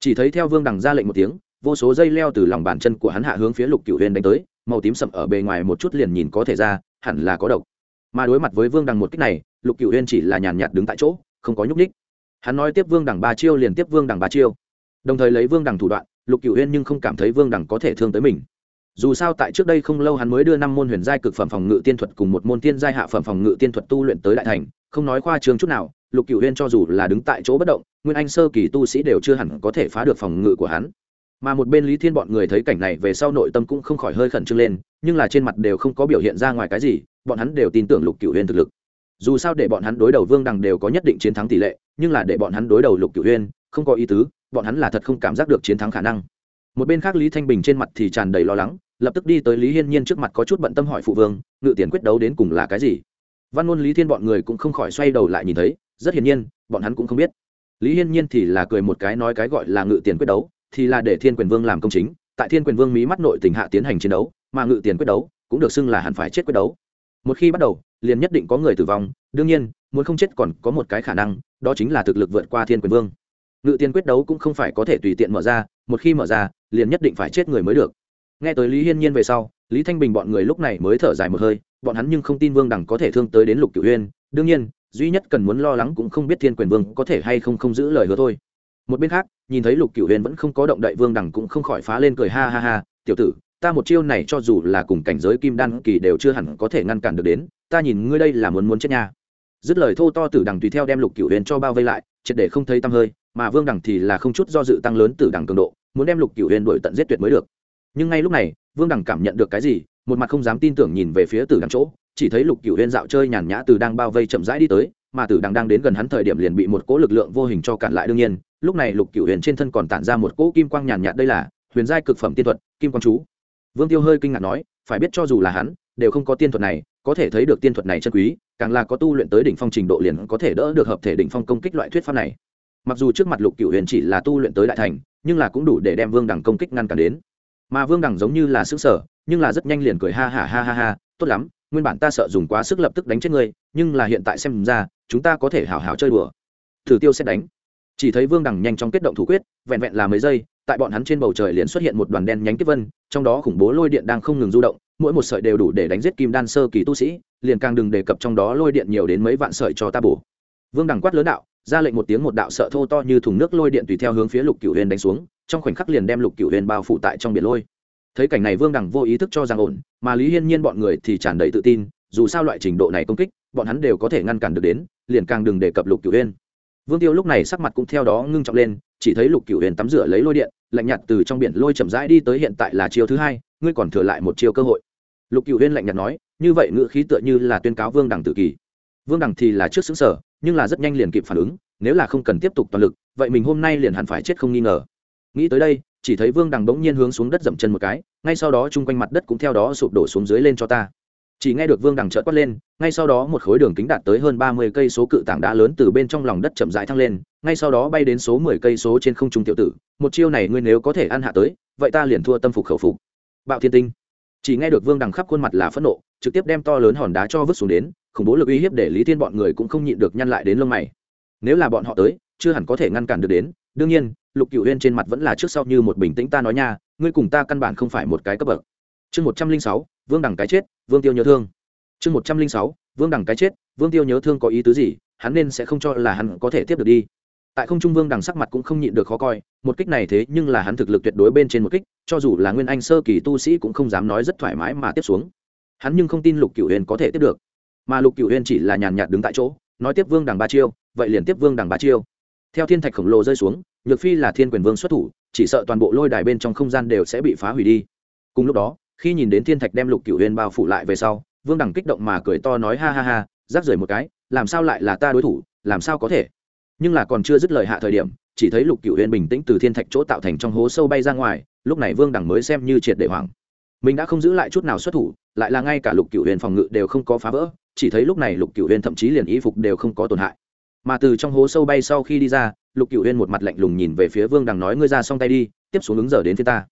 Chỉ thấy theo vương Đằng ra lệnh một tiếng, vô số dây leo từ lòng bàn chân của hắn hạ hướng phía lục cựu huyền đánh tới, màu tím sậm ở bề ngoài một chút liền nhìn có thể ra, hẳn là có độc. Mà đối mặt với vương đằng một cách này, lục cựu huyền chỉ là nhàn nhạt đứng tại chỗ, không có nhúc ních hắn nói tiếp vương đằng ba chiêu liền tiếp vương đằng ba chiêu. Đồng thời lấy vương đằng thủ đoạn, lục cựu huyền nhưng không cảm thấy vương đằng có thể thương tới mình. Dù sao tại trước đây không lâu hắn mới đưa năm môn huyền giai cực phẩm phòng ngự tiên thuật cùng một môn tiên giai hạ phẩm phòng ngự tiên thuật tu luyện tới đại thành, không nói khoa trương chút nào lục cựu huyên cho dù là đứng tại chỗ bất động, nguyên anh sơ kỳ tu sĩ đều chưa hẳn có thể phá được phòng ngự của hắn. Mà một bên lý thiên bọn người thấy cảnh này về sau nội tâm cũng không khỏi hơi khẩn trương lên, nhưng là trên mặt đều không có biểu hiện ra ngoài cái gì, bọn hắn đều tin tưởng lục cựu huyên thực lực. Dù sao để bọn hắn đối đầu vương đằng đều có nhất định chiến thắng tỷ lệ, nhưng là để bọn hắn đối đầu lục cựu huyên, không có ý tứ, bọn hắn là thật không cảm giác được chiến thắng khả năng. Một bên khác lý thanh bình trên mặt thì tràn đầy lo lắng, lập tức đi tới lý hiên nhiên trước mặt có chút bận tâm hỏi phụ vương, ngự tiền quyết đấu đến cùng là cái gì? Văn ngôn lý thiên bọn người cũng không khỏi xoay đầu lại nhìn thấy rất hiển nhiên, bọn hắn cũng không biết. Lý hiên nhiên thì là cười một cái nói cái gọi là ngự tiền quyết đấu, thì là để thiên quyền vương làm công chính, tại thiên quyền vương mỹ mắt nội tình hạ tiến hành chiến đấu, mà ngự tiền quyết đấu cũng được xưng là hẳn phải chết quyết đấu. Một khi bắt đầu, liền nhất định có người tử vong, đương nhiên, muốn không chết còn có một cái khả năng, đó chính là thực lực vượt qua thiên quyền vương. Ngự tiền quyết đấu cũng không phải có thể tùy tiện mở ra, một khi mở ra, liền nhất định phải chết người mới được. Nghe tới lý hiên nhiên về sau, lý thanh bình bọn người lúc này mới thở dài một hơi, bọn hắn nhưng không tin vương đẳng có thể thương tới đến lục cửu huyên đương nhiên duy nhất cần muốn lo lắng cũng không biết thiên quyền vương có thể hay không không giữ lời hứa thôi. Một bên khác, nhìn thấy lục cửu huyền vẫn không có động đậy vương đẳng cũng không khỏi phá lên cười ha ha ha, tiểu tử, ta một chiêu này cho dù là cùng cảnh giới kim đan kỳ đều chưa hẳn có thể ngăn cản được đến, ta nhìn ngươi đây là muốn muốn chết nha. Dứt lời thô to tử đằng tùy theo đem lục cửu huyền cho bao vây lại, triệt để không thấy tăm hơi, mà vương đằng thì là không chút do dự tăng lớn tử đằng cường độ, muốn đem lục cửu huyền đuổi tận giết tuyệt mới được. Nhưng ngay lúc này, vương đằng cảm nhận được cái gì, một mặt không dám tin tưởng nhìn về phía tử đằng chỗ chỉ thấy lục cửu huyền dạo chơi nhàn nhã từ đang bao vây chậm rãi đi tới, mà tử đằng đang đến gần hắn thời điểm liền bị một cỗ lực lượng vô hình cho cản lại đương nhiên, lúc này lục cửu huyền trên thân còn tản ra một cỗ kim quang nhàn nhạt đây là, huyền giai cực phẩm tiên thuật, kim quang chú. Vương tiêu hơi kinh ngạc nói, phải biết cho dù là hắn, đều không có tiên thuật này, có thể thấy được tiên thuật này chân quý, càng là có tu luyện tới đỉnh phong trình độ liền có thể đỡ được hợp thể đỉnh phong công kích loại thuyết pháp này. Mặc dù trước mặt lục cửu huyền chỉ là tu luyện tới đại thành, nhưng là cũng đủ để đem vương đẳng công kích ngăn cản đến. Mà vương đẳng giống như là xứ sở nhưng là rất nhanh liền cười ha ha ha ha ha, tốt lắm nguyên bản ta sợ dùng quá sức lập tức đánh chết ngươi, nhưng là hiện tại xem ra, chúng ta có thể hào hào chơi đùa. Thử tiêu sẽ đánh. Chỉ thấy vương đẳng nhanh chóng kết động thủ quyết, vẹn vẹn là mấy giây, tại bọn hắn trên bầu trời liền xuất hiện một đoàn đen nhánh kiếp vân, trong đó khủng bố lôi điện đang không ngừng du động, mỗi một sợi đều đủ để đánh giết kim đan sơ kỳ tu sĩ, liền càng đừng đề cập trong đó lôi điện nhiều đến mấy vạn sợi cho ta bổ. Vương đẳng quát lớn đạo, ra lệnh một tiếng một đạo sợ thô to như thùng nước lôi điện tùy theo hướng phía lục cửu huyền đánh xuống, trong khoảnh khắc liền đem lục cửu huyền bao phủ tại trong biển lôi thấy cảnh này vương đẳng vô ý thức cho rằng ổn, mà lý hiên nhiên bọn người thì tràn đầy tự tin, dù sao loại trình độ này công kích, bọn hắn đều có thể ngăn cản được đến, liền càng đừng đề cập lục cửu huyên vương tiêu lúc này sắc mặt cũng theo đó ngưng trọng lên, chỉ thấy lục cửu huyền tắm rửa lấy lôi điện, lạnh nhạt từ trong biển lôi chậm rãi đi tới hiện tại là chiêu thứ hai, ngươi còn thừa lại một chiêu cơ hội. Lục cửu huyền lạnh nhạt nói, như vậy ngữ khí tựa như là tuyên cáo vương đẳng tự kỷ vương đẳng thì là trước xứng sở nhưng là rất nhanh liền kịp phản ứng, nếu là không cần tiếp tục toàn lực, vậy mình hôm nay liền hẳn phải chết không nghi ngờ. Nghĩ tới đây chỉ thấy vương đằng bỗng nhiên hướng xuống đất dậm chân một cái, ngay sau đó chung quanh mặt đất cũng theo đó sụp đổ xuống dưới lên cho ta. Chỉ nghe được vương đằng trợt quát lên, ngay sau đó một khối đường kính đạt tới hơn ba mươi cây số cự tảng đá lớn từ bên trong lòng đất chậm rãi thăng lên, ngay sau đó bay đến số mười cây số trên không trung tiểu tử, một chiêu này ngươi nếu có thể ăn hạ tới, vậy ta liền thua tâm phục khẩu phục. Bạo thiên tinh. Chỉ nghe được vương đằng khắp khuôn mặt là phẫn nộ, trực tiếp đem to lớn hòn đá cho vứt xuống đến, khủng bố lực uy hiếp để lý thiên bọn người cũng không nhịn được nhăn lại đến lông mày. Nếu là bọn họ tới, chưa hẳn có thể ngăn cản được đến đương nhiên, lục cựu huyên trên mặt vẫn là trước sau như một bình tĩnh, ta nói nha, ngươi cùng ta căn bản không phải một cái cấp bậc. Chương một trăm linh sáu, vương đằng cái chết, vương tiêu nhớ thương. Chương một trăm linh sáu, vương đằng cái chết, vương tiêu nhớ thương có ý tứ gì, hắn nên sẽ không cho là hắn có thể tiếp được đi. Tại không trung vương đằng sắc mặt cũng không nhịn được khó coi, một kích này thế nhưng là hắn thực lực tuyệt đối bên trên một kích, cho dù là nguyên anh sơ kỳ tu sĩ cũng không dám nói rất thoải mái mà tiếp xuống. Hắn nhưng không tin lục cửu huyền có thể tiếp được. Mà lục cửu huyền chỉ là nhàn nhạt đứng tại chỗ, nói tiếp vương đằng ba chiêu, vậy liền tiếp vương đằng ba chiêu theo thiên thạch khổng lồ rơi xuống, nhược phi là thiên quyền vương xuất thủ, chỉ sợ toàn bộ lôi đài bên trong không gian đều sẽ bị phá hủy đi. Cùng lúc đó, khi nhìn đến thiên thạch đem lục cửu huyên bao phủ lại về sau, vương đằng kích động mà cười to nói ha ha ha rác rời một cái, làm sao lại là ta đối thủ, làm sao có thể? Nhưng là còn chưa dứt lời hạ thời điểm, chỉ thấy lục cửu huyên bình tĩnh từ thiên thạch chỗ tạo thành trong hố sâu bay ra ngoài, lúc này vương đằng mới xem như triệt để hoảng. Mình đã không giữ lại chút nào xuất thủ, lại là ngay cả lục cửu huyền phòng ngự đều không có phá vỡ, chỉ thấy lúc này lục cửu huyền thậm chí liền y phục đều không có tổn hại mà từ trong hố sâu bay sau khi đi ra, lục cửu huyên một mặt lạnh lùng nhìn về phía vương đằng nói, ngươi ra xong tay đi, tiếp xuống ứng giờ đến phía ta.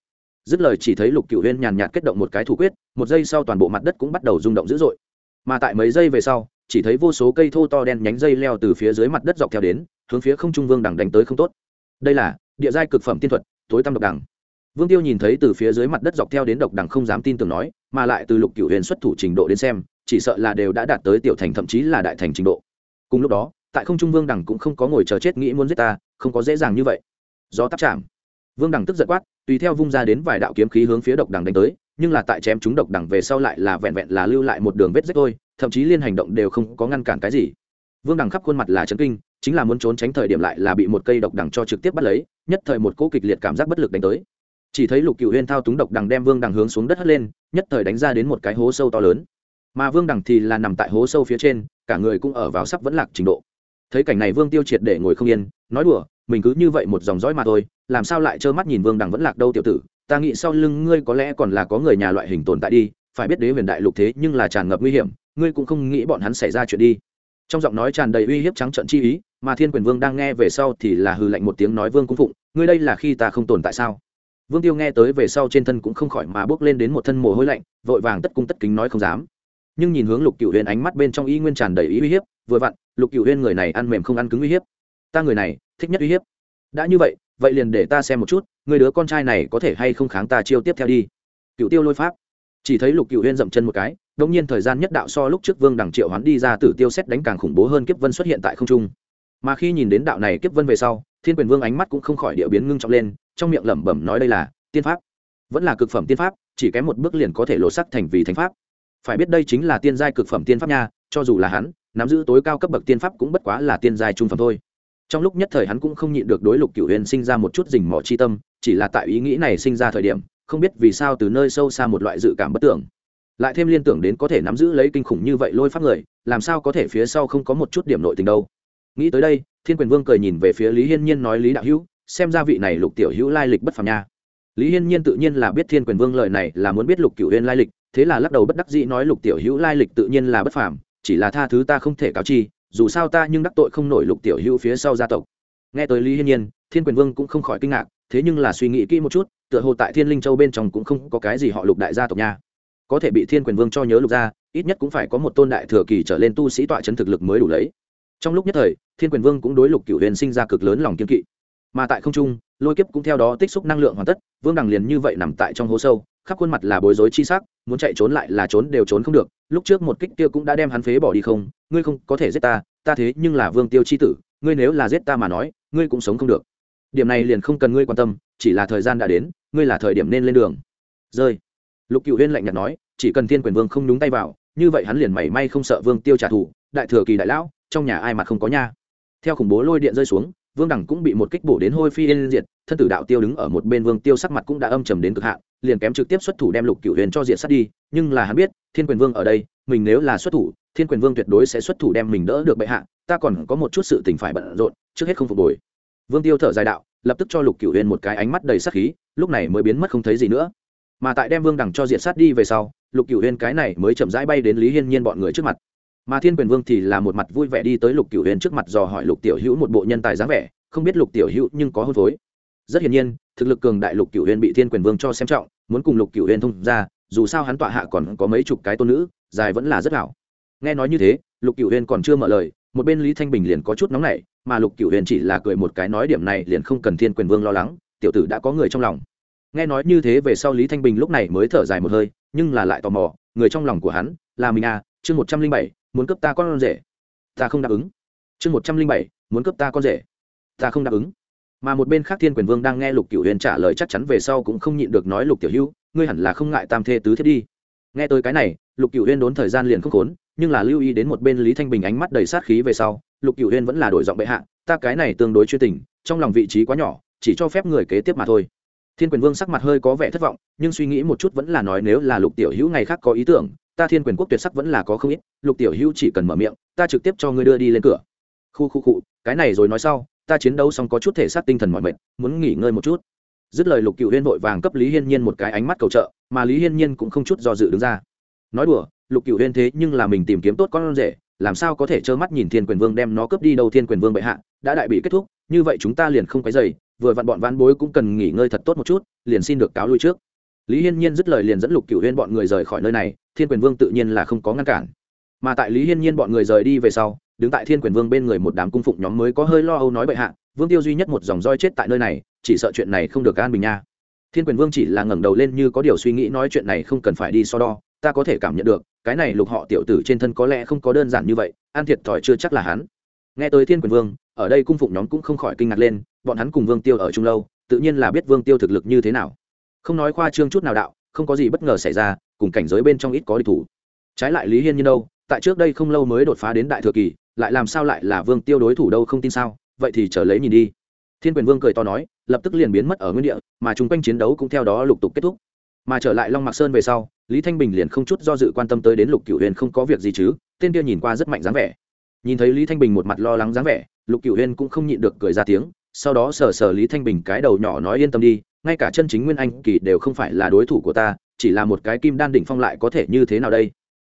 Dứt lời chỉ thấy lục cửu huyên nhàn nhạt kết động một cái thủ quyết, một giây sau toàn bộ mặt đất cũng bắt đầu rung động dữ dội. Mà tại mấy giây về sau, chỉ thấy vô số cây thô to đen nhánh dây leo từ phía dưới mặt đất dọc theo đến, hướng phía không trung vương đằng đánh tới không tốt. Đây là địa giai cực phẩm tiên thuật, tối tăm độc đẳng vương tiêu nhìn thấy từ phía dưới mặt đất dọc theo đến độc đằng không dám tin tưởng nói, mà lại từ lục cửu huyền xuất thủ trình độ đến xem, chỉ sợ là đều đã đạt tới tiểu thành, thậm chí là đại thành trình độ. Cùng lúc đó tại không trung vương đẳng cũng không có ngồi chờ chết nghĩ muốn giết ta, không có dễ dàng như vậy. Do tắt chạm. Vương đẳng tức giận quát, tùy theo vung ra đến vài đạo kiếm khí hướng phía độc đẳng đánh tới, nhưng là tại chém chúng độc đẳng về sau lại là vẹn vẹn là lưu lại một đường vết rách thôi, thậm chí liên hành động đều không có ngăn cản cái gì. Vương đẳng khắp khuôn mặt là chấn kinh, chính là muốn trốn tránh thời điểm lại là bị một cây độc đằng cho trực tiếp bắt lấy, nhất thời một cỗ kịch liệt cảm giác bất lực đánh tới. Chỉ thấy lục cựu huyên thao túng độc đằng đem vương đằng hướng xuống đất hất lên, nhất thời đánh ra đến một cái hố sâu to lớn. Mà vương đằng thì là nằm tại hố sâu phía trên, cả người cũng ở vào sắp vẫn lạc trình độ thấy cảnh này vương tiêu triệt để ngồi không yên, nói đùa, mình cứ như vậy một dòng dõi mà thôi, làm sao lại trơ mắt nhìn vương đằng vẫn lạc đâu tiểu tử, ta nghĩ sau lưng ngươi có lẽ còn là có người nhà loại hình tồn tại đi, phải biết đế huyền đại lục thế nhưng là tràn ngập nguy hiểm, ngươi cũng không nghĩ bọn hắn xảy ra chuyện đi. Trong giọng nói tràn đầy uy hiếp trắng trận chi ý, mà thiên quyền vương đang nghe về sau thì là hư lạnh một tiếng nói, vương cung phụng, ngươi đây là khi ta không tồn tại sao? Vương tiêu nghe tới về sau trên thân cũng không khỏi mà bước lên đến một thân mồ hôi lạnh, vội vàng tất cung tất kính nói, không dám. Nhưng nhìn hướng lục cựu huyền ánh mắt bên trong y nguyên tràn đầy ý uy hiếp vừa vặn, lục cựu huyên người này ăn mềm không ăn cứng uy hiếp. Ta người này, thích nhất uy hiếp. Đã như vậy vậy liền để ta xem một chút, người đứa con trai này có thể hay không kháng ta chiêu tiếp theo đi. Cựu tiêu lôi pháp. Chỉ thấy lục cựu huyên dậm chân một cái đông nhiên thời gian nhất đạo so lúc trước vương đằng triệu hoán đi ra tử tiêu xét đánh càng khủng bố hơn kiếp vân xuất hiện tại không trung. Mà khi nhìn đến đạo này kiếp vân về sau, thiên quyền vương ánh mắt cũng không khỏi địa biến ngưng trọng lên, trong miệng lẩm bẩm nói đây là tiên pháp. Vẫn là cực phẩm tiên pháp, chỉ kém một bước liền có thể lộ sắc thành vì thánh pháp. Phải biết đây chính là tiên giai cực phẩm tiên pháp nha, cho dù là hắn nắm giữ tối cao cấp bậc tiên pháp cũng bất quá là tiên giai trung phẩm thôi. Trong lúc nhất thời hắn cũng không nhịn được đối lục cửu huyền sinh ra một chút rình mò chi tâm, chỉ là tại ý nghĩ này sinh ra thời điểm, không biết vì sao từ nơi sâu xa một loại dự cảm bất tưởng. Lại thêm liên tưởng đến có thể nắm giữ lấy kinh khủng như vậy lôi pháp người, làm sao có thể phía sau không có một chút điểm nội tình đâu. Nghĩ tới đây, thiên quyền vương cười nhìn về phía lý hiên nhiên nói lý đạo hữu, xem ra vị này lục tiểu hữu lai lịch bất phàm nha. Lý hiên nhiên tự nhiên là biết thiên quyền vương lời này là muốn biết lục cửu uyên lai lịch, thế là lắc đầu bất đắc dĩ nói lục tiểu hữu lai lịch tự nhiên là bất phàm chỉ là tha thứ ta không thể cáo chi dù sao ta nhưng đắc tội không nổi lục tiểu hữu phía sau gia tộc. Nghe tới lý hiên nhiên thiên quyền vương cũng không khỏi kinh ngạc thế nhưng là suy nghĩ kỹ một chút tựa hồ tại thiên linh châu bên trong cũng không có cái gì họ lục đại gia tộc nha. Có thể bị thiên quyền vương cho nhớ lục ra, ít nhất cũng phải có một tôn đại thừa kỳ trở lên tu sĩ tọa chấn thực lực mới đủ lấy. Trong lúc nhất thời thiên quyền vương cũng đối lục cửu huyền sinh ra cực lớn lòng kiên kỵ. Mà tại không trung lôi kiếp cũng theo đó tích xúc năng lượng hoàn tất vương đằng liền như vậy nằm tại trong hố sâu khắp khuôn mặt là bối rối chi sắc muốn chạy trốn lại là trốn đều trốn không được, lúc trước một kích kia cũng đã đem hắn phế bỏ đi không, ngươi không có thể giết ta ta thế nhưng là vương tiêu chi tử, ngươi nếu là giết ta mà nói, ngươi cũng sống không được. Điểm này liền không cần ngươi quan tâm, chỉ là thời gian đã đến, ngươi là thời điểm nên lên đường. Rơi. Lục cựu huyên lạnh nhạt nói, chỉ cần thiên quyền vương không nhúng tay vào, như vậy hắn liền mảy may không sợ vương tiêu trả thù, đại thừa kỳ đại lão, trong nhà ai mà không có nha. Theo khủng bố lôi điện rơi xuống vương đẳng cũng bị một kích bổ đến hôi phi yên diệt, thân tử đạo tiêu đứng ở một bên vương tiêu sắc mặt cũng đã âm trầm đến cực hạn, liền kém trực tiếp xuất thủ đem lục cựu huyền cho diện sát đi, nhưng là hắn biết, thiên quyền vương ở đây, mình nếu là xuất thủ, thiên quyền vương tuyệt đối sẽ xuất thủ đem mình đỡ được bệ hạ, ta còn có một chút sự tình phải bận rộn, trước hết không phục hồi. Vương tiêu thở dài đạo, lập tức cho lục cựu huyền một cái ánh mắt đầy sắc khí, lúc này mới biến mất không thấy gì nữa. Mà tại đem vương đằng cho diện sát đi về sau, lục cựu huyền cái này mới chậm rãi bay đến lý hiên nhiên bọn người trước mặt mà thiên quyền vương thì là một mặt vui vẻ đi tới lục Cửu huyền trước mặt dò hỏi lục tiểu hữu một bộ nhân tài dáng vẻ, không biết lục tiểu hữu nhưng có hôn phối. Rất hiển nhiên, thực lực cường đại lục Cửu huyền bị thiên quyền vương cho xem trọng, muốn cùng lục Cửu huyền thông ra dù sao hắn tọa hạ còn có mấy chục cái tôn nữ, dài vẫn là rất hảo. Nghe nói như thế, lục Cửu huyền còn chưa mở lời, một bên lý thanh bình liền có chút nóng nảy, mà lục Cửu huyền chỉ là cười một cái nói điểm này liền không cần thiên quyền vương lo lắng, tiểu tử đã có người trong lòng. Nghe nói như thế về sau lý thanh bình lúc này mới thở dài một hơi, nhưng là lại tò mò, người trong lòng của hắn là mình à chương một trăm linh bảy muốn cấp ta con rể. Ta không đáp ứng. Chương một trăm linh bảy, muốn cấp ta con rể. Ta không đáp ứng. Mà một bên khác thiên quyền vương đang nghe lục cựu huyền trả lời chắc chắn về sau cũng không nhịn được nói, lục tiểu hữu, ngươi hẳn là không ngại tam thê tứ thiết đi. Nghe tới cái này, lục cựu huyền đốn thời gian liền không khốn, nhưng là lưu ý đến một bên lý thanh bình ánh mắt đầy sát khí về sau, lục cựu huyền vẫn là đổi giọng bệ hạ, ta cái này tương đối chuyên tình, trong lòng vị trí quá nhỏ, chỉ cho phép người kế tiếp mà thôi. Thiên quyền vương sắc mặt hơi có vẻ thất vọng, nhưng suy nghĩ một chút vẫn là nói, nếu là lục tiểu hữu ngày khác có ý tưởng ta thiên quyền quốc tuyệt sắc vẫn là có không ít, lục tiểu hữu chỉ cần mở miệng, ta trực tiếp cho ngươi đưa đi lên cửa. Khu khu cụ cái này rồi nói sau, ta chiến đấu xong có chút thể xác tinh thần mọi mệt, muốn nghỉ ngơi một chút. Dứt lời lục cựu huyên vội vàng cấp lý hiên nhiên một cái ánh mắt cầu trợ, mà lý hiên nhiên cũng không chút do dự đứng ra. Nói đùa, lục cựu huyên thế nhưng là mình tìm kiếm tốt con rể, làm sao có thể trơ mắt nhìn thiên quyền vương đem nó cướp đi đâu thiên quyền vương bệ hạ, đã đại bị kết thúc, như vậy chúng ta liền không cái dày vừa vặn bọn ván bối cũng cần nghỉ ngơi thật tốt một chút, liền xin được cáo lui trước lý hiên nhiên dứt lời liền dẫn lục cựu huyên bọn người rời khỏi nơi này, thiên quyền vương tự nhiên là không có ngăn cản. Mà tại lý hiên nhiên bọn người rời đi về sau, đứng tại thiên quyền vương bên người một đám cung phụng nhóm mới có hơi lo âu nói bệ hạ, vương tiêu duy nhất một dòng roi chết tại nơi này, chỉ sợ chuyện này không được an bình nha. Thiên quyền vương chỉ là ngẩng đầu lên như có điều suy nghĩ nói chuyện này không cần phải đi so đo, ta có thể cảm nhận được, cái này lục họ tiểu tử trên thân có lẽ không có đơn giản như vậy an thiệt thòi chưa chắc là hắn. Nghe tới thiên quyền vương, ở đây cung phụng nhóm cũng không khỏi kinh ngạc lên, bọn hắn cùng vương tiêu ở chung lâu, tự nhiên là biết vương tiêu thực lực như thế nào không nói khoa trương chút nào đạo, không có gì bất ngờ xảy ra, cùng cảnh giới bên trong ít có địch thủ. Trái lại lý hiên như đâu, tại trước đây không lâu mới đột phá đến đại thừa kỳ, lại làm sao lại là vương tiêu đối thủ đâu không tin sao? Vậy thì chờ lấy nhìn đi. Thiên quyền vương cười to nói, lập tức liền biến mất ở nguyên địa, mà chung quanh chiến đấu cũng theo đó lục tục kết thúc. Mà trở lại long mạc sơn về sau, lý thanh bình liền không chút do dự quan tâm tới đến lục cựu huyền không có việc gì chứ, tên kia nhìn qua rất mạnh dáng vẻ. Nhìn thấy lý thanh bình một mặt lo lắng dáng vẻ, lục cựu huyền cũng không nhịn được cười ra tiếng, sau đó sờ sờ lý thanh bình cái đầu nhỏ nói yên tâm đi ngay cả chân chính nguyên anh kỳ đều không phải là đối thủ của ta, chỉ là một cái kim đan đỉnh phong lại có thể như thế nào đây?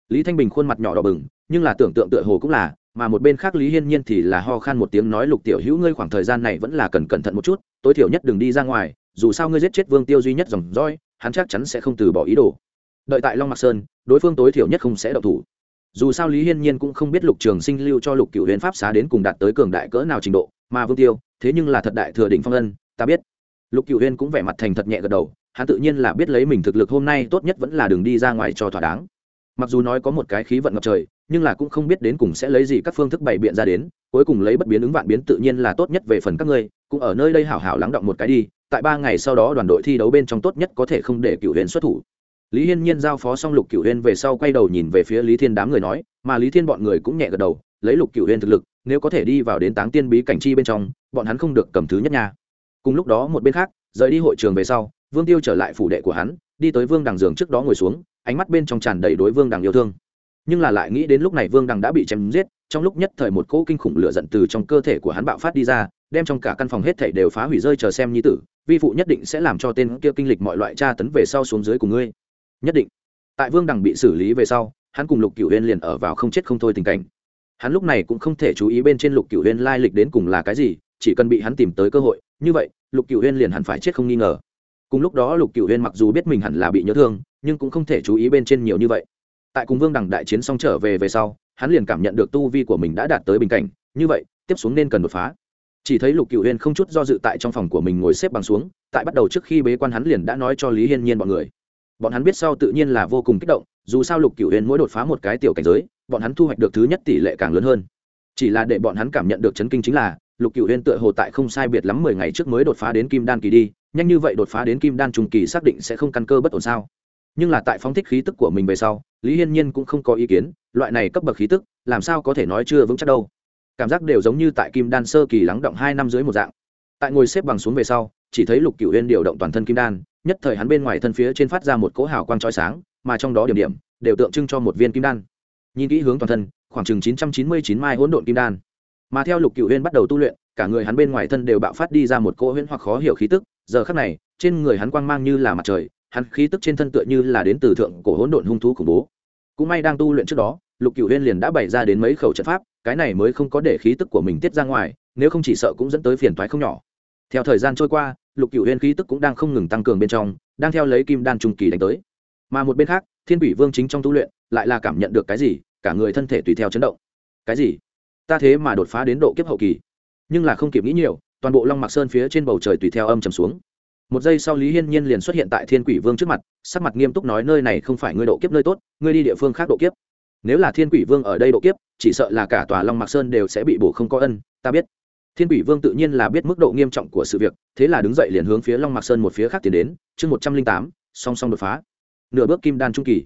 Lý thanh bình khuôn mặt nhỏ đỏ bừng, nhưng là tưởng tượng tựa hồ cũng là, mà một bên khác lý hiên nhiên thì là ho khan một tiếng nói, lục tiểu hữu ngươi khoảng thời gian này vẫn là cần cẩn thận một chút, tối thiểu nhất đừng đi ra ngoài, dù sao ngươi giết chết vương tiêu duy nhất dòng roi hắn chắc chắn sẽ không từ bỏ ý đồ. Đợi tại long mạc sơn, đối phương tối thiểu nhất không sẽ độc thủ. Dù sao lý hiên nhiên cũng không biết lục trường sinh lưu cho lục cựu huyền pháp xá đến cùng đạt tới cường đại cỡ nào trình độ, mà vương tiêu, thế nhưng là thật đại thừa đỉnh phong ân, ta biết lục cựu Huyên cũng vẻ mặt thành thật nhẹ gật đầu, hắn tự nhiên là biết lấy mình thực lực hôm nay tốt nhất vẫn là đường đi ra ngoài cho thỏa đáng. Mặc dù nói có một cái khí vận ngập trời, nhưng là cũng không biết đến cùng sẽ lấy gì các phương thức bày biện ra đến, cuối cùng lấy bất biến ứng vạn biến tự nhiên là tốt nhất về phần các ngươi, cũng ở nơi đây hảo hảo lắng động một cái đi, tại ba ngày sau đó đoàn đội thi đấu bên trong tốt nhất có thể không để cựu huyền xuất thủ. Lý hiên nhiên giao phó xong lục cựu huyền về sau quay đầu nhìn về phía lý thiên đám người nói, mà lý thiên bọn người cũng nhẹ gật đầu, lấy lục cựu huyền thực lực, nếu có thể đi vào đến táng tiên bí cảnh chi bên trong, bọn hắn không được cầm thứ nhất nha cùng lúc đó một bên khác, rời đi hội trường về sau, vương tiêu trở lại phủ đệ của hắn, đi tới vương đằng giường trước đó ngồi xuống, ánh mắt bên trong tràn đầy đối vương đằng yêu thương. Nhưng là lại nghĩ đến lúc này vương đằng đã bị chém giết, trong lúc nhất thời một cỗ kinh khủng lửa giận từ trong cơ thể của hắn bạo phát đi ra, đem trong cả căn phòng hết thảy đều phá hủy rơi chờ xem nhi tử, vi phụ nhất định sẽ làm cho tên kia kinh lịch mọi loại tra tấn về sau xuống dưới của ngươi. Nhất định. Tại vương đằng bị xử lý về sau, hắn cùng lục cửu huyên liền ở vào không chết không thôi tình cảnh. Hắn lúc này cũng không thể chú ý bên trên lục cửu huyên lai lịch đến cùng là cái gì, chỉ cần bị hắn tìm tới cơ hội như vậy, lục cửu huyên liền hẳn phải chết không nghi ngờ. Cùng lúc đó lục cửu huyên mặc dù biết mình hẳn là bị nhớ thương, nhưng cũng không thể chú ý bên trên nhiều như vậy. Tại cùng vương đằng đại chiến xong trở về về sau, hắn liền cảm nhận được tu vi của mình đã đạt tới bình cảnh. Như vậy, tiếp xuống nên cần đột phá. Chỉ thấy lục cựu huyên không chút do dự tại trong phòng của mình ngồi xếp bằng xuống, tại bắt đầu trước khi bế quan hắn liền đã nói cho lý hiên nhiên bọn người. Bọn hắn biết sau tự nhiên là vô cùng kích động, dù sao lục cựu huyên mỗi đột phá một cái tiểu cảnh giới, bọn hắn thu hoạch được thứ nhất tỷ lệ càng lớn hơn. Chỉ là để bọn hắn cảm nhận được chấn kinh chính là lục cựu huyên tựa hồ tại không sai biệt lắm mười ngày trước mới đột phá đến kim đan kỳ đi, nhanh như vậy đột phá đến kim đan trùng kỳ xác định sẽ không căn cơ bất ổn sao? Nhưng là tại phóng thích khí tức của mình về sau, lý hiên nhiên cũng không có ý kiến, loại này cấp bậc khí tức, làm sao có thể nói chưa vững chắc đâu. Cảm giác đều giống như tại kim đan sơ kỳ lắng động hai năm dưới một dạng. Tại ngồi xếp bằng xuống về sau, chỉ thấy lục cựu huyên điều động toàn thân kim đan, nhất thời hắn bên ngoài thân phía trên phát ra một cỗ hào quang trói sáng, mà trong đó điểm điểm đều tượng trưng cho một viên kim đan. Nhìn kỹ hướng toàn thân, khoảng chừng chín trăm chín mươi chín mai hỗn độn kim đan mà theo lục cựu huyên bắt đầu tu luyện, cả người hắn bên ngoài thân đều bạo phát đi ra một cỗ huyễn hoặc khó hiểu khí tức. Giờ khắc này, trên người hắn quang mang như là mặt trời, hắn khí tức trên thân tựa như là đến từ thượng cổ hỗn độn hung thú khủng bố. Cũng may đang tu luyện trước đó, lục cựu huyên liền đã bày ra đến mấy khẩu trận pháp, cái này mới không có để khí tức của mình tiết ra ngoài, nếu không chỉ sợ cũng dẫn tới phiền toái không nhỏ. Theo thời gian trôi qua, lục cựu huyên khí tức cũng đang không ngừng tăng cường bên trong, đang theo lấy kim đan trung kỳ đánh tới. Mà một bên khác, thiên quỷ vương chính trong tu luyện, lại là cảm nhận được cái gì, cả người thân thể tùy theo chấn động. Cái gì? Ta thế mà đột phá đến độ kiếp hậu kỳ. Nhưng là không kịp nghĩ nhiều, toàn bộ long mạc sơn phía trên bầu trời tùy theo âm trầm xuống. Một giây sau lý hiên nhiên liền xuất hiện tại thiên quỷ vương trước mặt, sắc mặt nghiêm túc nói nơi này không phải ngươi độ kiếp nơi tốt, ngươi đi địa phương khác độ kiếp. Nếu là thiên quỷ vương ở đây độ kiếp, chỉ sợ là cả tòa long mạc sơn đều sẽ bị bổ không có ân, ta biết. Thiên quỷ vương tự nhiên là biết mức độ nghiêm trọng của sự việc, thế là đứng dậy liền hướng phía long mạc sơn một phía khác tiến đến, chương một trăm linh tám, song song đột phá. Nửa bước kim đan trung kỳ.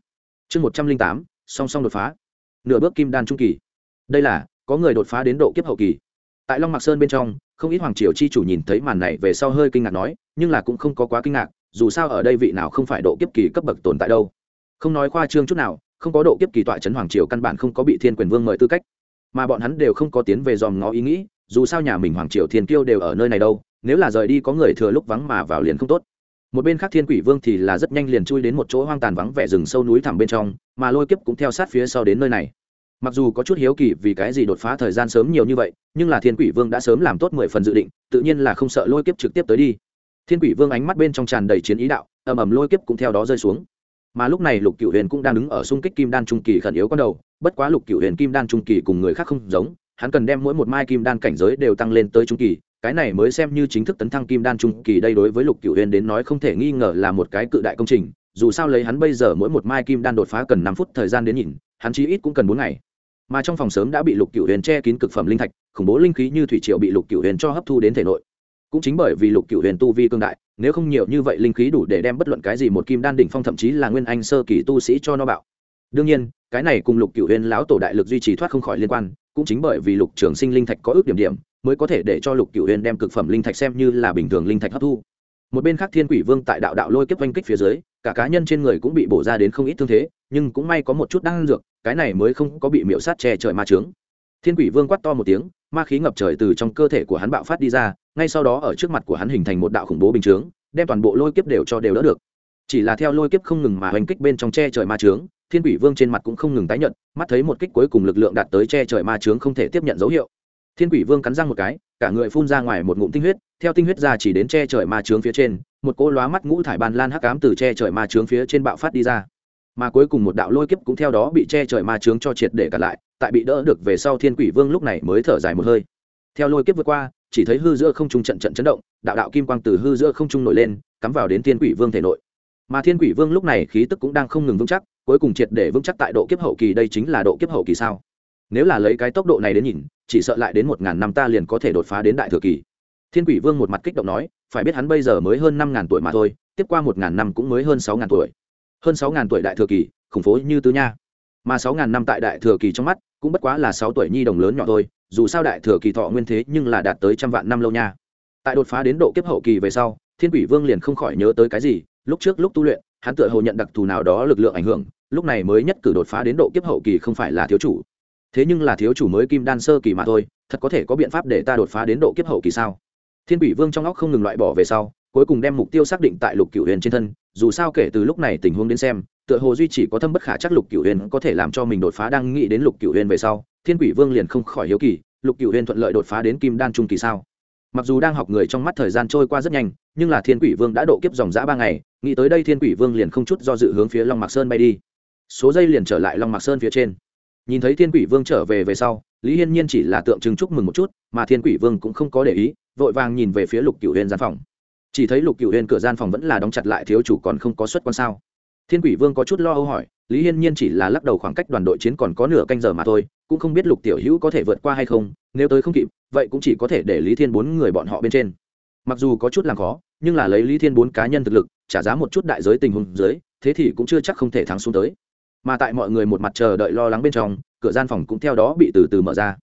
Chương một trăm linh tám, song song đột phá. Nửa bước kim đan trung kỳ. Đây là có người đột phá đến độ kiếp hậu kỳ. Tại long mạc sơn bên trong, không ít hoàng triều chi chủ nhìn thấy màn này về sau hơi kinh ngạc nói, nhưng là cũng không có quá kinh ngạc, dù sao ở đây vị nào không phải độ kiếp kỳ cấp bậc tồn tại đâu. Không nói khoa trương chút nào, không có độ kiếp kỳ tọa trấn hoàng triều căn bản không có bị thiên quyền vương mời tư cách. Mà bọn hắn đều không có tiến về dòm ngó ý nghĩ, dù sao nhà mình hoàng triều thiên kiêu đều ở nơi này đâu, nếu là rời đi có người thừa lúc vắng mà vào liền không tốt. Một bên khác thiên quỷ vương thì là rất nhanh liền chui đến một chỗ hoang tàn vắng vẻ rừng sâu núi thẳm bên trong, mà lôi kiếp cũng theo sát phía sau đến nơi này mặc dù có chút hiếu kỳ vì cái gì đột phá thời gian sớm nhiều như vậy, nhưng là thiên quỷ vương đã sớm làm tốt mười phần dự định, tự nhiên là không sợ lôi kiếp trực tiếp tới đi. Thiên quỷ vương ánh mắt bên trong tràn đầy chiến ý đạo, ầm ầm lôi kiếp cũng theo đó rơi xuống. Mà lúc này lục cựu huyền cũng đang đứng ở xung kích kim đan trung kỳ khẩn yếu con đầu, bất quá lục cựu huyền kim đan trung kỳ cùng người khác không giống, hắn cần đem mỗi một mai kim đan cảnh giới đều tăng lên tới trung kỳ, cái này mới xem như chính thức tấn thăng kim đan trung kỳ đây đối với lục cựu huyền đến nói không thể nghi ngờ là một cái cự đại công trình, dù sao lấy hắn bây giờ mỗi một mai kim đan đột phá cần năm phút thời gian đến nhìn, hắn chí ít cũng cần bốn ngày mà trong phòng sớm đã bị lục cửu huyền che kín cực phẩm linh thạch, khủng bố linh khí như thủy triệu bị lục cửu huyền cho hấp thu đến thể nội. Cũng chính bởi vì lục cửu huyền tu vi cương đại, nếu không nhiều như vậy linh khí đủ để đem bất luận cái gì một kim đan đỉnh phong thậm chí là nguyên anh sơ kỳ tu sĩ cho nó bạo. Đương nhiên, cái này cùng lục cửu huyền lão tổ đại lực duy trì thoát không khỏi liên quan, cũng chính bởi vì lục trường sinh linh thạch có ước điểm điểm, mới có thể để cho lục cửu huyền đem cực phẩm linh thạch xem như là bình thường linh thạch hấp thu. Một bên khác thiên quỷ vương tại đạo đạo lôi kiếp oanh kích phía dưới, cả cá nhân trên người cũng bị bổ ra đến không ít thương thế nhưng cũng may có một chút đang dược, cái này mới không có bị miễu sát che trời ma trướng thiên quỷ vương quát to một tiếng, ma khí ngập trời từ trong cơ thể của hắn bạo phát đi ra, ngay sau đó ở trước mặt của hắn hình thành một đạo khủng bố bình chướng, đem toàn bộ lôi kiếp đều cho đều đỡ được. Chỉ là theo lôi kiếp không ngừng mà hoành kích bên trong che trời ma trướng thiên quỷ vương trên mặt cũng không ngừng tái nhận mắt thấy một kích cuối cùng lực lượng đạt tới che trời ma trướng không thể tiếp nhận dấu hiệu. Thiên quỷ vương cắn răng một cái, cả người phun ra ngoài một ngụm tinh huyết, theo tinh huyết ra chỉ đến che trời ma trướng phía trên, một cỗ lóa mắt ngũ thải ban lan hắc ám từ che trời ma trướng phía trên bạo phát đi ra mà cuối cùng một đạo lôi kiếp cũng theo đó bị che trời ma chướng cho triệt để cả lại, tại bị đỡ được về sau thiên quỷ vương lúc này mới thở dài một hơi. Theo lôi kiếp vượt qua, chỉ thấy hư giữa không trung trận trận chấn động, đạo đạo kim quang từ hư giữa không trung nổi lên, cắm vào đến thiên quỷ vương thể nội. Mà thiên quỷ vương lúc này khí tức cũng đang không ngừng vững chắc, cuối cùng triệt để vững chắc tại độ kiếp hậu kỳ, đây chính là độ kiếp hậu kỳ sao? Nếu là lấy cái tốc độ này đến nhìn, chỉ sợ lại đến một ngàn năm ta liền có thể đột phá đến đại thừa kỳ. Thiên quỷ vương một mặt kích động nói, phải biết hắn bây giờ mới hơn năm ngàn tuổi mà thôi, tiếp qua một ngàn năm cũng mới hơn sáu ngàn tuổi hơn sáu ngàn tuổi đại thừa kỳ, khủng phố như tứ nha. Mà sáu ngàn năm tại đại thừa kỳ trong mắt, cũng bất quá là sáu tuổi nhi đồng lớn nhỏ thôi, dù sao đại thừa kỳ thọ nguyên thế nhưng là đạt tới trăm vạn năm lâu nha. Tại đột phá đến độ kiếp hậu kỳ về sau, thiên quỷ vương liền không khỏi nhớ tới cái gì, lúc trước lúc tu luyện, hắn tựa hồ nhận đặc thù nào đó lực lượng ảnh hưởng, lúc này mới nhất cử đột phá đến độ kiếp hậu kỳ không phải là thiếu chủ. Thế nhưng là thiếu chủ mới kim đan sơ kỳ mà thôi, thật có thể có biện pháp để ta đột phá đến độ kiếp hậu kỳ sao? Thiên quỷ vương trong óc không ngừng loại bỏ về sau cuối cùng đem mục tiêu xác định tại lục cửu huyền trên thân, dù sao kể từ lúc này tình huống đến xem, tựa hồ duy chỉ có thâm bất khả chắc lục cửu huyền có thể làm cho mình đột phá đang nghĩ đến lục cửu huyền về sau, thiên quỷ vương liền không khỏi hiếu kỳ, lục cửu huyền thuận lợi đột phá đến kim đan trung kỳ sao? Mặc dù đang học người trong mắt thời gian trôi qua rất nhanh, nhưng là thiên quỷ vương đã độ kiếp dòng dã ba ngày, nghĩ tới đây thiên quỷ vương liền không chút do dự hướng phía long mạc sơn bay đi. Số dây liền trở lại long mạc sơn phía trên. Nhìn thấy thiên quỷ vương trở về về sau, lý hiên nhiên chỉ là tượng trưng chúc mừng một chút, mà thiên quỷ vương cũng không có để ý, vội vàng nhìn về phía lục cửu huyền gian phòng chỉ thấy lục cửu huyền cửa gian phòng vẫn là đóng chặt lại, thiếu chủ còn không có xuất quan sao? Thiên quỷ vương có chút lo âu hỏi, lý hiên nhiên chỉ là lắc đầu khoảng cách đoàn đội chiến còn có nửa canh giờ mà thôi, cũng không biết lục tiểu hữu có thể vượt qua hay không, nếu tới không kịp, vậy cũng chỉ có thể để lý thiên bốn người bọn họ bên trên. Mặc dù có chút làm khó, nhưng là lấy lý thiên bốn cá nhân thực lực, trả giá một chút đại giới tình huống dưới, thế thì cũng chưa chắc không thể thắng xuống tới. Mà tại mọi người một mặt chờ đợi lo lắng bên trong, cửa gian phòng cũng theo đó bị từ từ mở ra.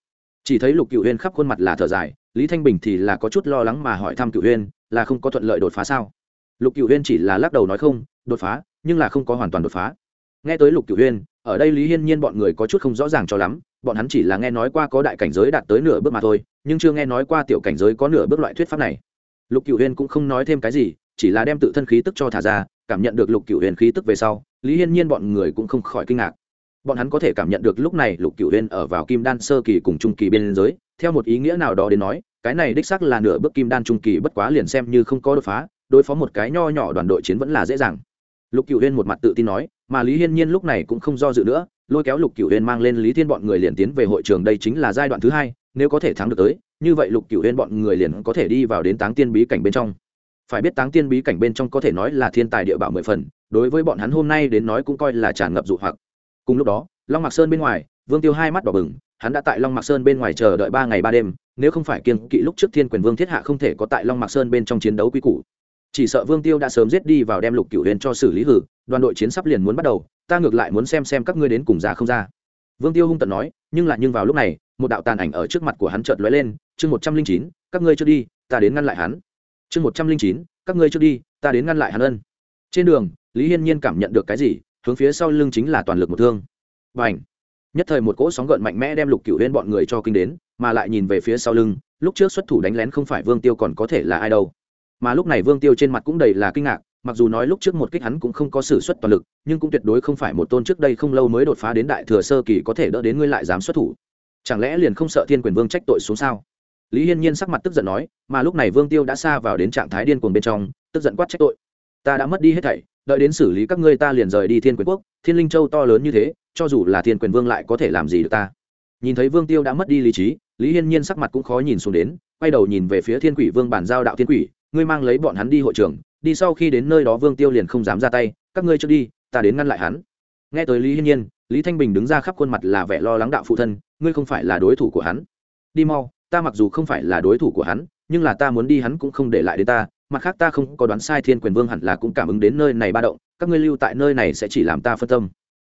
Chỉ thấy lục cựu huyên khắp khuôn mặt là thở dài, lý thanh bình thì là có chút lo lắng mà hỏi thăm cựu huyên là không có thuận lợi đột phá sao? Lục cựu huyên chỉ là lắc đầu nói không, đột phá, nhưng là không có hoàn toàn đột phá. Nghe tới lục cựu huyên, ở đây lý hiên nhiên bọn người có chút không rõ ràng cho lắm, bọn hắn chỉ là nghe nói qua có đại cảnh giới đạt tới nửa bước mà thôi, nhưng chưa nghe nói qua tiểu cảnh giới có nửa bước loại thuyết pháp này. Lục cựu huyên cũng không nói thêm cái gì, chỉ là đem tự thân khí tức cho thả ra, cảm nhận được lục cựu huyền khí tức về sau, lý hiên nhiên bọn người cũng không khỏi kinh ngạc. Bọn hắn có thể cảm nhận được lúc này lục cựu huyên ở vào kim đan sơ kỳ cùng trung kỳ biên giới, theo một ý nghĩa nào đó đến nói cái này đích sắc là nửa bước kim đan trung kỳ, bất quá liền xem như không có đột phá, đối phó một cái nho nhỏ đoàn đội chiến vẫn là dễ dàng. Lục cựu huyên một mặt tự tin nói, mà lý hiên nhiên lúc này cũng không do dự nữa, lôi kéo lục cựu huyên mang lên lý thiên bọn người liền tiến về hội trường, đây chính là giai đoạn thứ hai, nếu có thể thắng được tới, như vậy lục cựu huyên bọn người liền có thể đi vào đến táng tiên bí cảnh bên trong. Phải biết táng tiên bí cảnh bên trong có thể nói là thiên tài địa bảo mười phần, đối với bọn hắn hôm nay đến nói cũng coi là tràn ngập dụ hoặc. Cùng lúc đó, long mạc sơn bên ngoài, vương tiêu hai mắt đỏ bừng hắn đã tại long mạc sơn bên ngoài chờ đợi ba ngày ba đêm, nếu không phải kiên kỵ lúc trước thiên quyền vương thiết hạ không thể có tại long mạc sơn bên trong chiến đấu quy củ. Chỉ sợ vương tiêu đã sớm giết đi vào đem lục cửu huyền cho xử lý hử, đoàn đội chiến sắp liền muốn bắt đầu, ta ngược lại muốn xem xem các ngươi đến cùng ra không ra vương tiêu hung tận nói, nhưng lại nhưng vào lúc này, một đạo tàn ảnh ở trước mặt của hắn chợt lóe lên, chương một trăm linh chín, các ngươi chưa đi, ta đến ngăn lại hắn. Chương một trăm linh chín, các ngươi chưa đi, ta đến ngăn lại hắn ân. Trên đường, lý hiên nhiên cảm nhận được cái gì, hướng phía sau lưng chính là toàn lực một thương. Và ảnh nhất thời một cỗ sóng gợn mạnh mẽ đem lục cửu huyên bọn người cho kinh đến, mà lại nhìn về phía sau lưng, lúc trước xuất thủ đánh lén không phải vương tiêu còn có thể là ai đâu. Mà lúc này vương tiêu trên mặt cũng đầy là kinh ngạc, mặc dù nói lúc trước một kích hắn cũng không có s ử suất toàn lực, nhưng cũng tuyệt đối không phải một tôn trước đây không lâu mới đột phá đến đại thừa sơ kỳ có thể đỡ đến ngươi lại dám xuất thủ. Chẳng lẽ liền không sợ thiên quyền vương trách tội xuống sao? Lý hiên nhiên sắc mặt tức giận nói, mà lúc này vương tiêu đã xa vào đến trạng thái điên cuồng bên trong, tức giận quát trách tội. Ta đã mất đi hết thảy, đợi đến xử lý các ngươi ta liền rời đi thiên quyền quốc, thiên linh châu to lớn như thế cho dù là thiên quyền vương lại có thể làm gì được ta. Nhìn thấy vương tiêu đã mất đi lý trí, lý hiên nhiên sắc mặt cũng khó nhìn xuống đến, quay đầu nhìn về phía thiên quỷ vương bản giao đạo thiên quỷ, ngươi mang lấy bọn hắn đi hội trường, đi sau khi đến nơi đó vương tiêu liền không dám ra tay, các ngươi trước đi, ta đến ngăn lại hắn. Nghe tới lý hiên nhiên, lý thanh bình đứng ra khắp khuôn mặt là vẻ lo lắng đạo phụ thân, ngươi không phải là đối thủ của hắn. Đi mau, ta mặc dù không phải là đối thủ của hắn, nhưng là ta muốn đi hắn cũng không để lại đến ta, mặt khác ta không có đoán sai thiên quyền vương hẳn là cũng cảm ứng đến nơi này ba động, các ngươi lưu tại nơi này sẽ chỉ làm ta phân tâm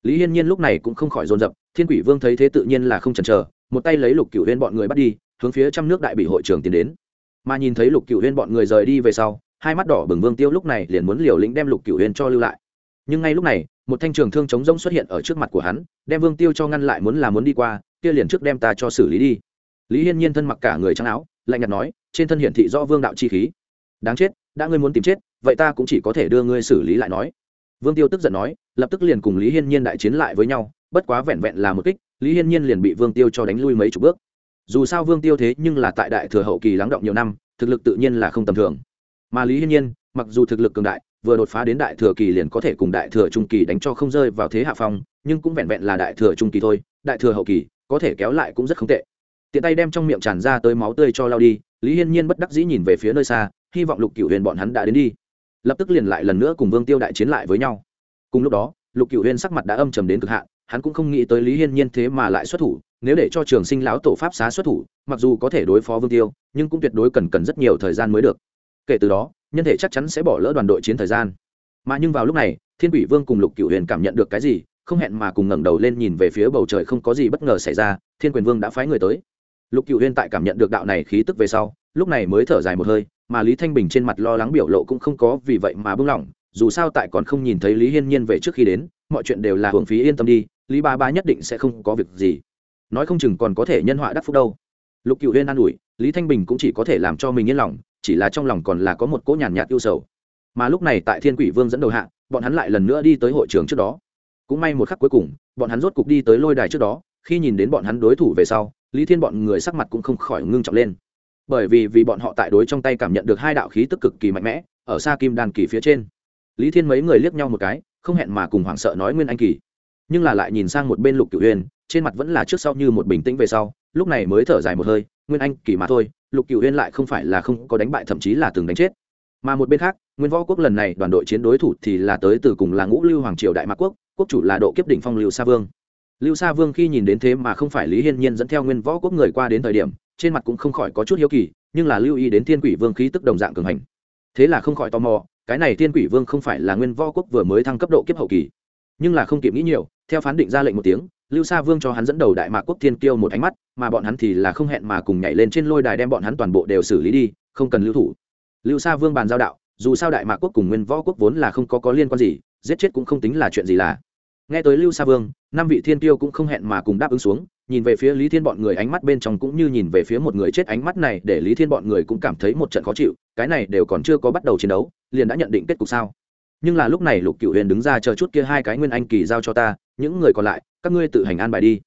lý hiên nhiên lúc này cũng không khỏi dồn dập, thiên quỷ vương thấy thế tự nhiên là không chần chờ, một tay lấy lục cựu huyên bọn người bắt đi, hướng phía trăm nước đại bị hội trường tiến đến. Mà nhìn thấy lục cựu huyên bọn người rời đi về sau, hai mắt đỏ bừng vương tiêu lúc này liền muốn liều lĩnh đem lục cựu huyên cho lưu lại. Nhưng ngay lúc này, một thanh trường thương chống rông xuất hiện ở trước mặt của hắn, đem vương tiêu cho ngăn lại muốn là muốn đi qua, kia liền trước đem ta cho xử lý đi. Lý hiên nhiên thân mặc cả người trắng áo, lạnh nhạt nói, trên thân hiển thị do vương đạo chi khí. Đáng chết, đã ngươi muốn tìm chết, vậy ta cũng chỉ có thể đưa ngươi xử lý lại nói vương tiêu tức giận nói, lập tức liền cùng lý hiên nhiên đại chiến lại với nhau, bất quá vẹn vẹn là một kích, lý hiên nhiên liền bị vương tiêu cho đánh lui mấy chục bước. Dù sao vương tiêu thế nhưng là tại đại thừa hậu kỳ lắng động nhiều năm, thực lực tự nhiên là không tầm thường. Mà lý hiên nhiên, mặc dù thực lực cường đại, vừa đột phá đến đại thừa kỳ liền có thể cùng đại thừa trung kỳ đánh cho không rơi vào thế hạ phong, nhưng cũng vẹn vẹn là đại thừa trung kỳ thôi, đại thừa hậu kỳ, có thể kéo lại cũng rất không tệ. Tiện tay đem trong miệng tràn ra tới máu tươi cho lao đi, lý hiên nhiên bất đắc dĩ nhìn về phía nơi xa, hy vọng lục cựu huyền bọn hắn đã đến đi lập tức liền lại lần nữa cùng vương tiêu đại chiến lại với nhau cùng lúc đó lục cựu huyền sắc mặt đã âm trầm đến cực hạn hắn cũng không nghĩ tới lý hiên nhiên thế mà lại xuất thủ nếu để cho trường sinh lão tổ pháp xá xuất thủ mặc dù có thể đối phó vương tiêu nhưng cũng tuyệt đối cần cần rất nhiều thời gian mới được kể từ đó nhân thể chắc chắn sẽ bỏ lỡ đoàn đội chiến thời gian mà nhưng vào lúc này thiên quỷ vương cùng lục cựu huyền cảm nhận được cái gì không hẹn mà cùng ngẩng đầu lên nhìn về phía bầu trời không có gì bất ngờ xảy ra thiên quyền vương đã phái người tới lục cựu huyền tại cảm nhận được đạo này khí tức về sau lúc này mới thở dài một hơi mà lý thanh bình trên mặt lo lắng biểu lộ cũng không có vì vậy mà bưng lỏng, dù sao tại còn không nhìn thấy lý hiên nhiên về trước khi đến, mọi chuyện đều là hưởng phí yên tâm đi, lý ba ba nhất định sẽ không có việc gì. Nói không chừng còn có thể nhân họa đắc phúc đâu. Lục cựu huyên an ủi, lý thanh bình cũng chỉ có thể làm cho mình yên lòng, chỉ là trong lòng còn là có một cỗ nhàn nhạt yêu sầu. Mà lúc này tại thiên quỷ vương dẫn đầu hạ, bọn hắn lại lần nữa đi tới hội trường trước đó. Cũng may một khắc cuối cùng, bọn hắn rốt cục đi tới lôi đài trước đó, khi nhìn đến bọn hắn đối thủ về sau, lý thiên bọn người sắc mặt cũng không khỏi ngưng trọng lên bởi vì vì bọn họ tại đối trong tay cảm nhận được hai đạo khí tức cực kỳ mạnh mẽ, ở xa kim đan kỳ phía trên. Lý thiên mấy người liếc nhau một cái, không hẹn mà cùng hoảng sợ nói nguyên anh kỳ. Nhưng là lại nhìn sang một bên lục cửu huyền trên mặt vẫn là trước sau như một bình tĩnh về sau, lúc này mới thở dài một hơi, nguyên anh kỳ mà thôi, lục cửu huyền lại không phải là không có đánh bại thậm chí là từng đánh chết. Mà một bên khác, nguyên võ quốc lần này đoàn đội chiến đối thủ thì là tới từ cùng là ngũ lưu hoàng triều đại mạc quốc quốc chủ là độ kiếp đỉnh phong lưu sa vương. Lưu sa vương khi nhìn đến thế mà không phải lý hiên nhiên dẫn theo nguyên võ quốc người qua đến thời điểm trên mặt cũng không khỏi có chút hiếu kỳ, nhưng là lưu ý đến thiên quỷ vương khí tức đồng dạng cường hành. Thế là không khỏi tò mò, cái này thiên quỷ vương không phải là nguyên võ quốc vừa mới thăng cấp độ kiếp hậu kỳ, nhưng là không kịp nghĩ nhiều, theo phán định ra lệnh một tiếng, lưu sa vương cho hắn dẫn đầu đại mạc quốc thiên kiêu một ánh mắt, mà bọn hắn thì là không hẹn mà cùng nhảy lên trên lôi đài đem bọn hắn toàn bộ đều xử lý đi, không cần lưu thủ. Lưu sa vương bàn giao đạo, dù sao đại mạc quốc cùng nguyên võ quốc vốn là không có có liên quan gì, giết chết cũng không tính là chuyện gì là. Nghe tới lưu sa vương, năm vị thiên tiêu cũng không hẹn mà cùng đáp ứng xuống nhìn về phía lý thiên bọn người ánh mắt bên trong cũng như nhìn về phía một người chết ánh mắt này để lý thiên bọn người cũng cảm thấy một trận khó chịu, cái này đều còn chưa có bắt đầu chiến đấu, liền đã nhận định kết cục sao. Nhưng là lúc này lục cựu huyền đứng ra chờ chút kia hai cái nguyên anh kỳ giao cho ta, những người còn lại, các ngươi tự hành an bài đi.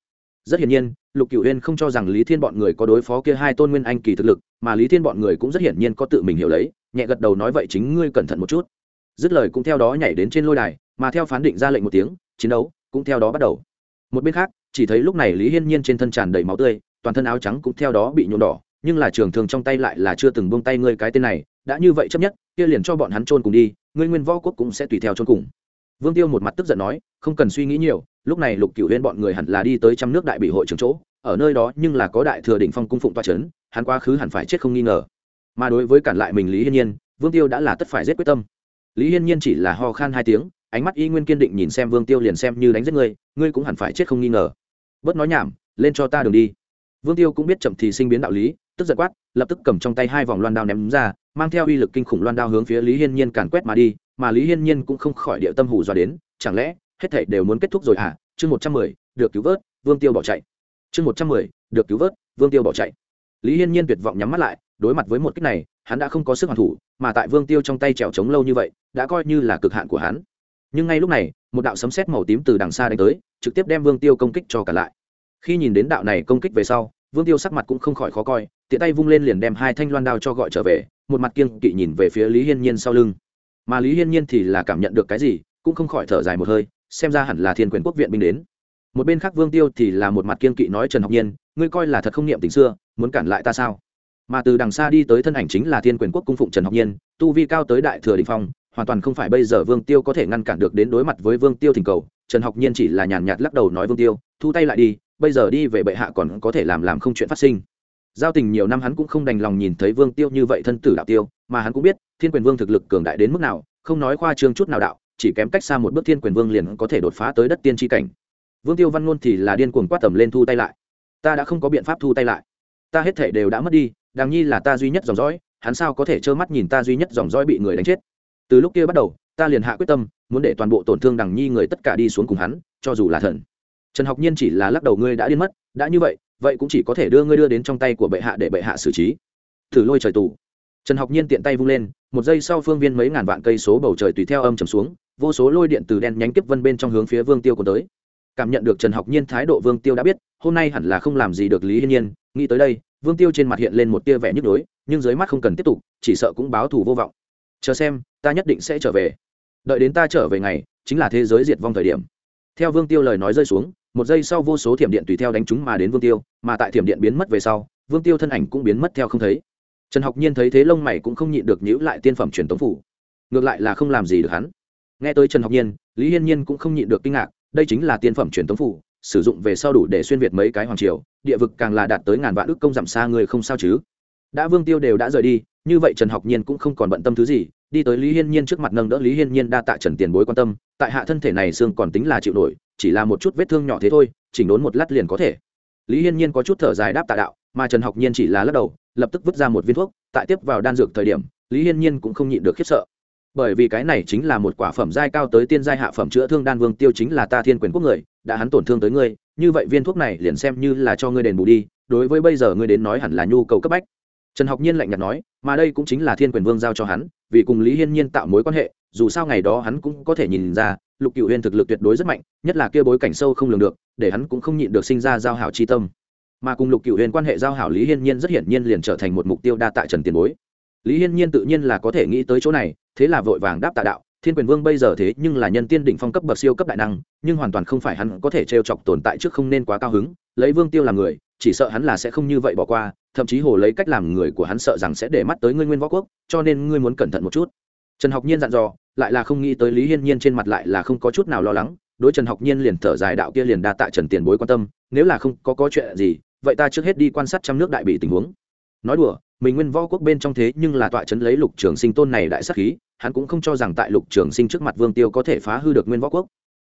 Rất hiển nhiên, lục cựu huyền không cho rằng lý thiên bọn người có đối phó kia hai tôn nguyên anh kỳ thực lực, mà lý thiên bọn người cũng rất hiển nhiên có tự mình hiểu lấy, nhẹ gật đầu nói vậy chính ngươi cẩn thận một chút. Dứt lời cũng theo đó nhảy đến trên lôi đài, mà theo phán định ra lệnh một tiếng, chiến đấu cũng theo đó bắt đầu. Một bên khác chỉ thấy lúc này lý hiên nhiên trên thân tràn đầy máu tươi, toàn thân áo trắng cũng theo đó bị nhuộm đỏ, nhưng là trường thường trong tay lại là chưa từng buông tay ngươi cái tên này, đã như vậy chấp nhất, kia liền cho bọn hắn trôn cùng đi, ngươi nguyên võ quốc cũng sẽ tùy theo trôn cùng. Vương tiêu một mặt tức giận nói, không cần suy nghĩ nhiều, lúc này lục cửu huyên bọn người hẳn là đi tới trăm nước đại bị hội trường chỗ, ở nơi đó nhưng là có đại thừa đỉnh phong cung phụng toa c hắn quá khứ hẳn phải chết không nghi ngờ. Mà đối với cản lại mình lý hiên nhiên, vương tiêu đã là tất phải giết quyết tâm. Lý hiên nhiên chỉ là ho khan hai tiếng, ánh mắt y nguyên kiên định nhìn xem vương tiêu liền xem như đánh giết ngươi ngươi cũng hẳn phải chết không nghi ngờ bớt nói nhảm, lên cho ta đường đi. Vương tiêu cũng biết chậm thì sinh biến đạo lý, tức giật quát, lập tức cầm trong tay hai vòng loan đao ném ra, mang theo uy lực kinh khủng loan đao hướng phía lý hiên nhiên càn quét mà đi, mà lý hiên nhiên cũng không khỏi địa tâm hủ dọa đến, chẳng lẽ hết thảy đều muốn kết thúc rồi à chương một trăm mười, được cứu vớt, vương tiêu bỏ chạy. Chương một trăm mười, được cứu vớt, vương tiêu bỏ chạy. Lý hiên nhiên tuyệt vọng nhắm mắt lại, đối mặt với một cách này, hắn đã không có sức hoàn thủ, mà tại vương tiêu trong tay trèo trống lâu như vậy, đã coi như là cực hạn của hắn. Nhưng ngay lúc này một đạo sấm sét màu tím từ đằng xa đánh tới, trực tiếp đem vương tiêu công kích cho cả lại. Khi nhìn đến đạo này công kích về sau, vương tiêu sắc mặt cũng không khỏi khó coi, tiện tay vung lên liền đem hai thanh loan đao cho gọi trở về, một mặt kiêng kỵ nhìn về phía lý hiên nhiên sau lưng. Mà lý hiên nhiên thì là cảm nhận được cái gì, cũng không khỏi thở dài một hơi, xem ra hẳn là thiên quyền quốc viện binh đến. Một bên khác vương tiêu thì là một mặt kiên kỵ nói trần học nhiên, ngươi coi là thật không niệm tình xưa, muốn cản lại ta sao? Mà từ đằng xa đi tới thân ảnh chính là thiên quyền quốc cung phụng trần học nhiên, tu vi cao tới đại thừa đình phong hoàn toàn không phải bây giờ vương tiêu có thể ngăn cản được đến đối mặt với vương tiêu thỉnh cầu. Trần học nhiên chỉ là nhàn nhạt lắc đầu nói vương tiêu, thu tay lại đi, bây giờ đi về bệ hạ còn có thể làm làm không chuyện phát sinh. Giao tình nhiều năm hắn cũng không đành lòng nhìn thấy vương tiêu như vậy thân tử đạo tiêu, mà hắn cũng biết, thiên quyền vương thực lực cường đại đến mức nào, không nói khoa trương chút nào đạo, chỉ kém cách xa một bước thiên quyền vương liền có thể đột phá tới đất tiên tri cảnh. Vương tiêu văn ngôn thì là điên cuồng quát tầm lên thu tay lại. Ta đã không có biện pháp thu tay lại. Ta hết thể đều đã mất đi đàng nhi là ta duy nhất dòng dõi, hắn sao có thể trơ mắt nhìn ta duy nhất dòng dõi bị người đánh chết? Từ lúc kia bắt đầu, ta liền hạ quyết tâm, muốn để toàn bộ tổn thương đằng nhi người tất cả đi xuống cùng hắn, cho dù là thần. Trần học nhiên chỉ là lắc đầu, ngươi đã điên mất, đã như vậy vậy cũng chỉ có thể đưa ngươi đưa đến trong tay của bệ hạ để bệ hạ xử trí. Thử lôi trời tù. Trần học nhiên tiện tay vung lên, một giây sau phương viên mấy ngàn vạn cây số bầu trời tùy theo âm trầm xuống, vô số lôi điện từ đen nhánh tiếp vân bên trong hướng phía vương tiêu của tới. Cảm nhận được trần học nhiên thái độ, vương tiêu đã biết, hôm nay hẳn là không làm gì được lý hiên nhiên, nghĩ tới đây, vương tiêu trên mặt hiện lên một tia vẻ nhức nhối, nhưng dưới mắt không cần tiếp tục, chỉ sợ cũng báo thù vô vọng. Chờ xem ta nhất định sẽ trở về. Đợi đến ta trở về ngày, chính là thế giới diệt vong thời điểm. Theo vương tiêu lời nói rơi xuống, một giây sau vô số thiểm điện tùy theo đánh chúng mà đến vương tiêu, mà tại thiểm điện biến mất về sau, vương tiêu thân ảnh cũng biến mất theo không thấy. Trần học nhiên thấy thế lông mày cũng không nhịn được nhữ lại tiên phẩm truyền tống phủ. Ngược lại là không làm gì được hắn. Nghe tới trần học nhiên, lý hiên nhiên cũng không nhịn được kinh ngạc, đây chính là tiên phẩm truyền tống phủ, sử dụng về sau đủ để xuyên việt mấy cái hoàng triều, địa vực càng là đạt tới ngàn vạn ước công giảm xa người không sao chứ. Đã vương tiêu đều đã rời đi như vậy trần học nhiên cũng không còn bận tâm thứ gì, đi tới lý hiên nhiên trước mặt nâng đỡ lý hiên nhiên đa tạ trần tiền bối quan tâm, tại hạ thân thể này xương còn tính là chịu nổi, chỉ là một chút vết thương nhỏ thế thôi, chỉnh đốn một lát liền có thể. Lý hiên nhiên có chút thở dài đáp tạ đạo, mà trần học nhiên chỉ là lắc đầu, lập tức vứt ra một viên thuốc, tại tiếp vào đan dược thời điểm, lý hiên nhiên cũng không nhịn được khiếp sợ. Bởi vì cái này chính là một quả phẩm giai cao tới tiên giai hạ phẩm chữa thương đan vương tiêu chính là ta thiên quyền quốc người, đã hắn tổn thương tới ngươi, như vậy viên thuốc này liền xem như là cho ngươi đền bù đi, đối với bây giờ ngươi đến nói hẳn là nhu cầu cấp bách trần học nhiên lạnh nhạt nói, mà đây cũng chính là thiên quyền vương giao cho hắn, vì cùng lý hiên nhiên tạo mối quan hệ, dù sao ngày đó hắn cũng có thể nhìn ra, lục cựu huyên thực lực tuyệt đối rất mạnh, nhất là kia bối cảnh sâu không lường được, để hắn cũng không nhịn được sinh ra giao hảo chi tâm. Mà cùng lục cựu huyên quan hệ giao hảo lý hiên nhiên rất hiển nhiên liền trở thành một mục tiêu đa tại trần tiền bối. Lý hiên nhiên tự nhiên là có thể nghĩ tới chỗ này, thế là vội vàng đáp tạ đạo, thiên quyền vương bây giờ thế nhưng là nhân tiên đỉnh phong cấp bậc siêu cấp đại năng, nhưng hoàn toàn không phải hắn có thể t chọc tồn tại trước không nên quá cao hứng, lấy vương tiêu làm người, chỉ sợ hắn là sẽ không như vậy bỏ qua thậm chí hồ lấy cách làm người của hắn sợ rằng sẽ để mắt tới ngươi nguyên võ quốc, cho nên ngươi muốn cẩn thận một chút. Trần học nhiên dặn dò, lại là không nghĩ tới lý hiên nhiên trên mặt lại là không có chút nào lo lắng, đối trần học nhiên liền thở dài đạo kia liền đa tạ trần tiền bối quan tâm, nếu là không có có chuyện gì, vậy ta trước hết đi quan sát trăm nước đại bị tình huống. Nói đùa, mình nguyên võ quốc bên trong thế nhưng là tọa trấn lấy lục trường sinh tôn này đại sắc khí, hắn cũng không cho rằng tại lục trường sinh trước mặt vương tiêu có thể phá hư được nguyên võ quốc.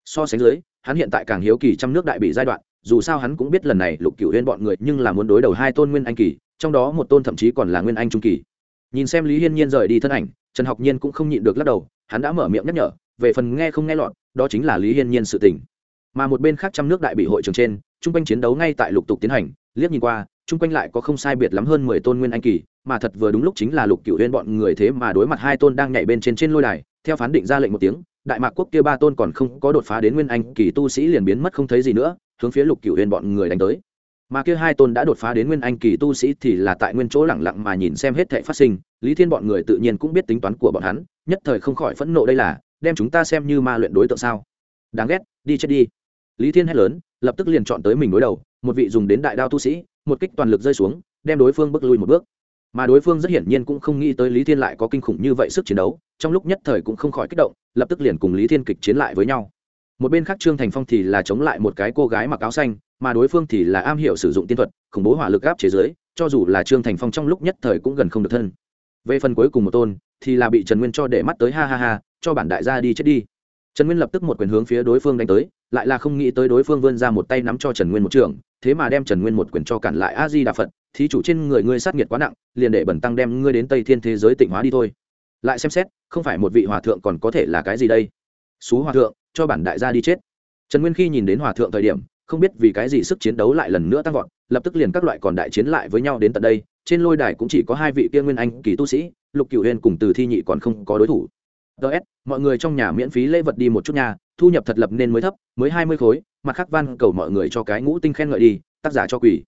So sánh dưới, hắn hiện tại càng hiếu kỳ trăm nước đại bị giai đoạn dù sao hắn cũng biết lần này lục cửu huyên bọn người nhưng là muốn đối đầu hai tôn nguyên anh kỳ, trong đó một tôn thậm chí còn là nguyên anh trung kỳ. Nhìn xem lý hiên nhiên rời đi thân ảnh, trần học nhiên cũng không nhịn được lắc đầu, hắn đã mở miệng nhắc nhở, về phần nghe không nghe lọt, đó chính là lý hiên nhiên sự tình. Mà một bên khác trăm nước đại bị hội trường trên, trung quanh chiến đấu ngay tại lục tục tiến hành, liếc nhìn qua trung quanh lại có không sai biệt lắm hơn mười tôn nguyên anh kỳ, mà thật vừa đúng lúc chính là lục cửu huyên bọn người thế mà đối mặt hai tôn đang nhảy bên trên trên lôi đài, theo phán định ra lệnh một tiếng, đại mạc quốc kia ba tôn còn không có đột phá đến nguyên anh kỳ tu sĩ liền biến mất không thấy gì nữa, hướng phía lục cửu huyên bọn người đánh tới. Mà kia hai tôn đã đột phá đến nguyên anh kỳ tu sĩ thì là tại nguyên chỗ lẳng lặng mà nhìn xem hết thệ phát sinh, lý thiên bọn người tự nhiên cũng biết tính toán của bọn hắn, nhất thời không khỏi phẫn nộ đây là, đem chúng ta xem như ma luyện đối tượng sao. Đáng ghét, đi chết đi. Lý thiên hét lớn, lập tức liền chọn tới mình đối đầu, một vị dùng đến đại đao tu sĩ một kích toàn lực rơi xuống, đem đối phương bước lui một bước. Mà đối phương rất hiển nhiên cũng không nghĩ tới lý thiên lại có kinh khủng như vậy sức chiến đấu, trong lúc nhất thời cũng không khỏi kích động, lập tức liền cùng lý thiên kịch chiến lại với nhau. Một bên khác trương thành phong thì là chống lại một cái cô gái mặc áo xanh, mà đối phương thì là am hiểu sử dụng tiên thuật, khủng bố hỏa lực áp chế giới cho dù là trương thành phong trong lúc nhất thời cũng gần không được thân. Về phần cuối cùng một tôn, thì là bị trần nguyên cho để mắt tới, ha ha ha, cho bản đại gia đi chết đi trần nguyên lập tức một quyền hướng phía đối phương đánh tới, lại là không nghĩ tới đối phương vươn ra một tay nắm cho trần nguyên một trường, thế mà đem trần nguyên một quyền cho cản lại a di đà phật, thí chủ trên người ngươi sát nhiệt quá nặng, liền để bẩn tăng đem ngươi đến tây thiên thế giới tịnh hóa đi thôi. Lại xem xét, không phải một vị hòa thượng còn có thể là cái gì đây? Xú hòa thượng, cho bản đại gia đi chết. Trần nguyên khi nhìn đến hòa thượng thời điểm, không biết vì cái gì sức chiến đấu lại lần nữa tăng vọt, lập tức liền các loại còn đại chiến lại với nhau đến tận đây, trên lôi đài cũng chỉ có hai vị kia nguyên anh kỳ tu sĩ, lục cửu huyền cùng từ thi nhị còn không có đối thủ ts mọi người trong nhà miễn phí lễ vật đi một chút nhà thu nhập thật lập nên mới thấp, mới hai mươi khối, mặt khác van cầu mọi người cho cái ngũ tinh khen ngợi đi, tác giả cho quỷ.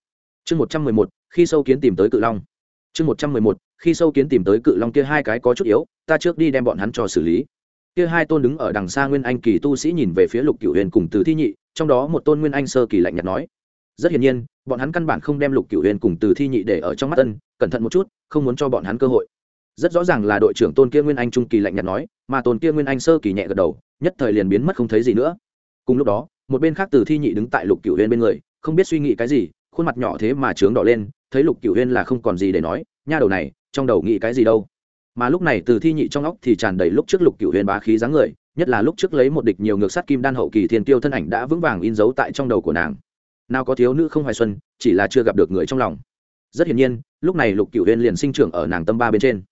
Chương một trăm mười một, khi sâu kiến tìm tới cự long. Chương một trăm mười một, khi sâu kiến tìm tới cự long kia hai cái có chút yếu, ta trước đi đem bọn hắn cho xử lý. Kia hai tôn đứng ở đằng xa nguyên anh kỳ tu sĩ nhìn về phía lục cửu huyền cùng từ thi nhị, trong đó một tôn nguyên anh sơ kỳ lạnh nhạt nói. Rất hiển nhiên, bọn hắn căn bản không đem lục cửu huyền cùng từ thi nhị để ở trong mắt tân cẩn thận một chút, không muốn cho bọn hắn cơ hội rất rõ ràng là đội trưởng tôn kia nguyên anh trung kỳ lạnh nhạt nói, mà tôn kia nguyên anh sơ kỳ nhẹ gật đầu, nhất thời liền biến mất không thấy gì nữa. Cùng lúc đó, một bên khác từ thi nhị đứng tại lục cửu huyên bên người, không biết suy nghĩ cái gì, khuôn mặt nhỏ thế mà trướng đỏ lên, thấy lục cửu huyên là không còn gì để nói, nha đầu này, trong đầu nghĩ cái gì đâu. Mà lúc này từ thi nhị trong óc thì tràn đầy lúc trước lục cửu huyên bá khí dáng người, nhất là lúc trước lấy một địch nhiều ngược sát kim đan hậu kỳ thiên tiêu thân ảnh đã vững vàng in dấu tại trong đầu của nàng. Nào có thiếu nữ không hoài xuân, chỉ là chưa gặp được người trong lòng. Rất hiển nhiên, lúc này lục cửu huyên liền sinh trưởng ở nàng tâm ba bên trên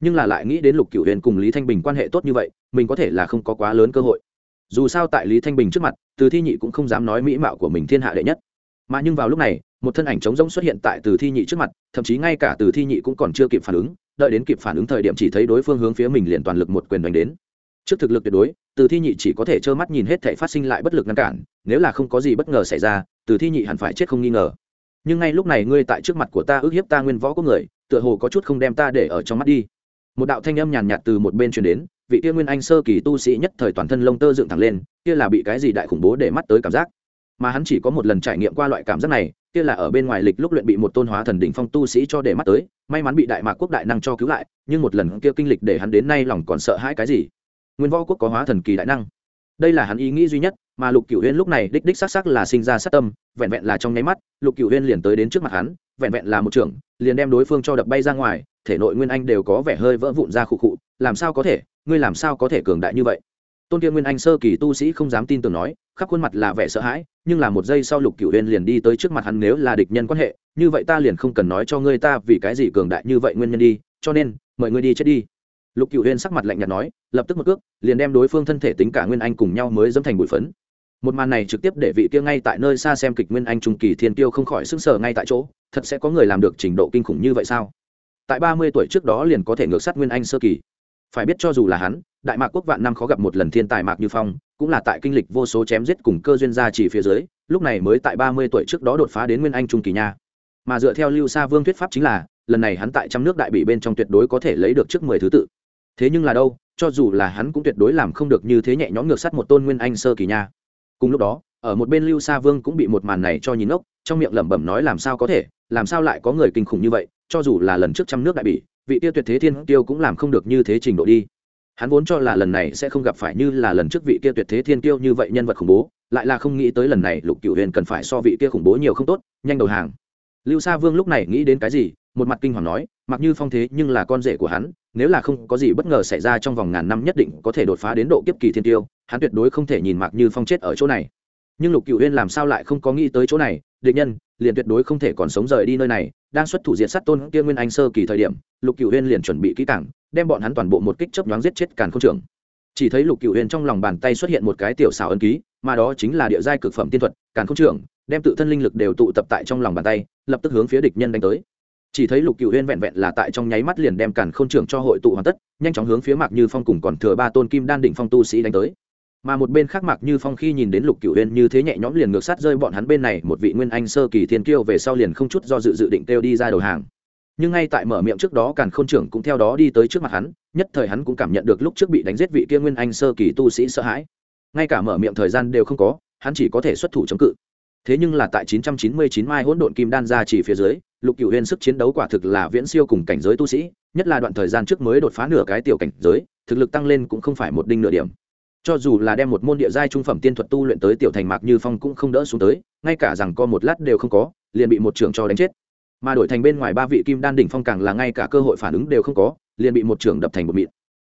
nhưng là lại nghĩ đến lục cửu huyền cùng lý thanh bình quan hệ tốt như vậy, mình có thể là không có quá lớn cơ hội. Dù sao tại lý thanh bình trước mặt, từ thi nhị cũng không dám nói mỹ mạo của mình thiên hạ đệ nhất. Mà nhưng vào lúc này, một thân ảnh trống rỗng xuất hiện tại từ thi nhị trước mặt, thậm chí ngay cả từ thi nhị cũng còn chưa kịp phản ứng, đợi đến kịp phản ứng thời điểm chỉ thấy đối phương hướng phía mình liền toàn lực một quyền đánh đến. Trước thực lực tuyệt đối, từ thi nhị chỉ có thể trơ mắt nhìn hết thể phát sinh lại bất lực ngăn cản, nếu là không có gì bất ngờ xảy ra, từ thi nhị hẳn phải chết không nghi ngờ. Nhưng ngay lúc này ngươi tại trước mặt của ta ước hiếp ta nguyên võ có người, tựa hồ có chút không đem ta để ở trong mắt đi một đạo thanh âm nhàn nhạt từ một bên truyền đến, vị kia nguyên anh sơ kỳ tu sĩ nhất thời toàn thân lông tơ dựng thẳng lên, kia là bị cái gì đại khủng bố để mắt tới cảm giác? Mà hắn chỉ có một lần trải nghiệm qua loại cảm giác này, kia là ở bên ngoài lịch lúc luyện bị một tôn hóa thần đỉnh phong tu sĩ cho để mắt tới, may mắn bị đại mạc quốc đại năng cho cứu lại, nhưng một lần kia kinh lịch để hắn đến nay lòng còn sợ hãi cái gì? Nguyên võ quốc có hóa thần kỳ đại năng. Đây là hắn ý nghĩ duy nhất, mà lục cửu huyên lúc này đích đích xác xác là sinh ra sát tâm, vẹn vẹn là trong nháy mắt, lục cửu huyên liền tới đến trước mặt hắn, vẹn vẹn là một trưởng, liền đem đối phương cho đập bay ra ngoài thể nội nguyên anh đều có vẻ hơi vỡ vụn ra khụ khụ, làm sao có thể, ngươi làm sao có thể cường đại như vậy? Tôn kia nguyên anh sơ kỳ tu sĩ không dám tin tưởng nói, khắp khuôn mặt là vẻ sợ hãi, nhưng là một giây sau lục cửu huyên liền đi tới trước mặt hắn nếu là địch nhân quan hệ, như vậy ta liền không cần nói cho ngươi ta vì cái gì cường đại như vậy nguyên nhân đi, cho nên, mời ngươi đi chết đi. Lục cửu huyên sắc mặt lạnh nhạt nói, lập tức một cước, liền đem đối phương thân thể tính cả nguyên anh cùng nhau mới dâm thành bụi phấn. Một màn này trực tiếp để vị kia ngay tại nơi xa xem kịch nguyên anh trung kỳ thiên tiêu không khỏi sững sờ ngay tại chỗ, thật sẽ có người làm được trình độ kinh khủng như vậy sao? Tại ba mươi tuổi trước đó liền có thể ngược sát nguyên anh sơ kỳ. Phải biết cho dù là hắn, đại mạc quốc vạn năm khó gặp một lần thiên tài mạc như phong, cũng là tại kinh lịch vô số chém giết cùng cơ duyên gia chỉ phía dưới, lúc này mới tại ba mươi tuổi trước đó đột phá đến nguyên anh trung kỳ nha. Mà dựa theo lưu sa vương thuyết pháp chính là, lần này hắn tại trăm nước đại bị bên trong tuyệt đối có thể lấy được trước mười thứ tự. Thế nhưng là đâu, cho dù là hắn cũng tuyệt đối làm không được như thế nhẹ nhõm ngược sát một tôn nguyên anh sơ kỳ nha. Cùng lúc đó, ở một bên lưu sa vương cũng bị một màn này cho nhìn ốc trong miệng lẩm bẩm nói làm sao có thể, làm sao lại có người kinh khủng như vậy cho dù là lần trước trăm nước đại bỉ, vị tiêu tuyệt thế thiên tiêu cũng làm không được như thế trình độ đi. Hắn vốn cho là lần này sẽ không gặp phải như là lần trước vị kia tuyệt thế thiên tiêu như vậy nhân vật khủng bố, lại là không nghĩ tới lần này lục cựu huyền cần phải so vị kia khủng bố nhiều không tốt, nhanh đầu hàng. Lưu sa vương lúc này nghĩ đến cái gì, một mặt kinh hoàng nói, mặc như phong thế nhưng là con rể của hắn, nếu là không có gì bất ngờ xảy ra trong vòng ngàn năm nhất định có thể đột phá đến độ kiếp kỳ thiên tiêu hắn tuyệt đối không thể nhìn mạc như phong chết ở chỗ này. Nhưng lục cựu huyên làm sao lại không có nghĩ tới chỗ này định nhân, liền tuyệt đối không thể còn sống rời đi nơi này đang xuất thủ diện sát tôn kia nguyên anh sơ kỳ thời điểm, lục cựu huyên liền chuẩn bị kỹ cảng đem bọn hắn toàn bộ một kích chấp nhoáng giết chết càn không trưởng. Chỉ thấy lục cựu huyên trong lòng bàn tay xuất hiện một cái tiểu xảo ấn ký, mà đó chính là địa giai cực phẩm tiên thuật, càn không trưởng, đem tự thân linh lực đều tụ tập tại trong lòng bàn tay, lập tức hướng phía địch nhân đánh tới. Chỉ thấy lục cựu huyên vẹn vẹn là tại trong nháy mắt liền đem càn k h ô n trưởng cho hội tụ hoàn tất, nhanh chóng hướng phía mạc như phong cùng còn thừa ba tôn kim đan định phong tu sĩ đánh tới mà một bên khác mạc như phong khi nhìn đến lục cựu huyên như thế nhẹ nhõm liền ngược sát rơi bọn hắn bên này, một vị nguyên anh sơ kỳ thiên kiêu về sau liền không chút do dự dự định kêu đi ra đầu hàng. Nhưng ngay tại mở miệng trước đó càn k h ô n trưởng cũng theo đó đi tới trước mặt hắn, nhất thời hắn cũng cảm nhận được lúc trước bị đánh giết vị kia nguyên anh sơ kỳ tu sĩ sợ hãi. Ngay cả mở miệng thời gian đều không có, hắn chỉ có thể xuất thủ chống cự. Thế nhưng là tại 999 mai hỗn độn kim đan ra chỉ phía dưới, lục cựu huyên sức chiến đấu quả thực là viễn siêu cùng cảnh giới tu sĩ, nhất là đoạn thời gian trước mới đột phá nửa cái tiểu cảnh giới, thực lực tăng lên cũng không phải một đinh nửa điểm cho dù là đem một môn địa giai trung phẩm tiên thuật tu luyện tới tiểu thành mạc như phong cũng không đỡ xuống tới, ngay cả rằng co một lát đều không có, liền bị một trưởng cho đánh chết. Mà đổi thành bên ngoài ba vị kim đan đỉnh phong càng là ngay cả cơ hội phản ứng đều không có, liền bị một trưởng đập thành một mịn.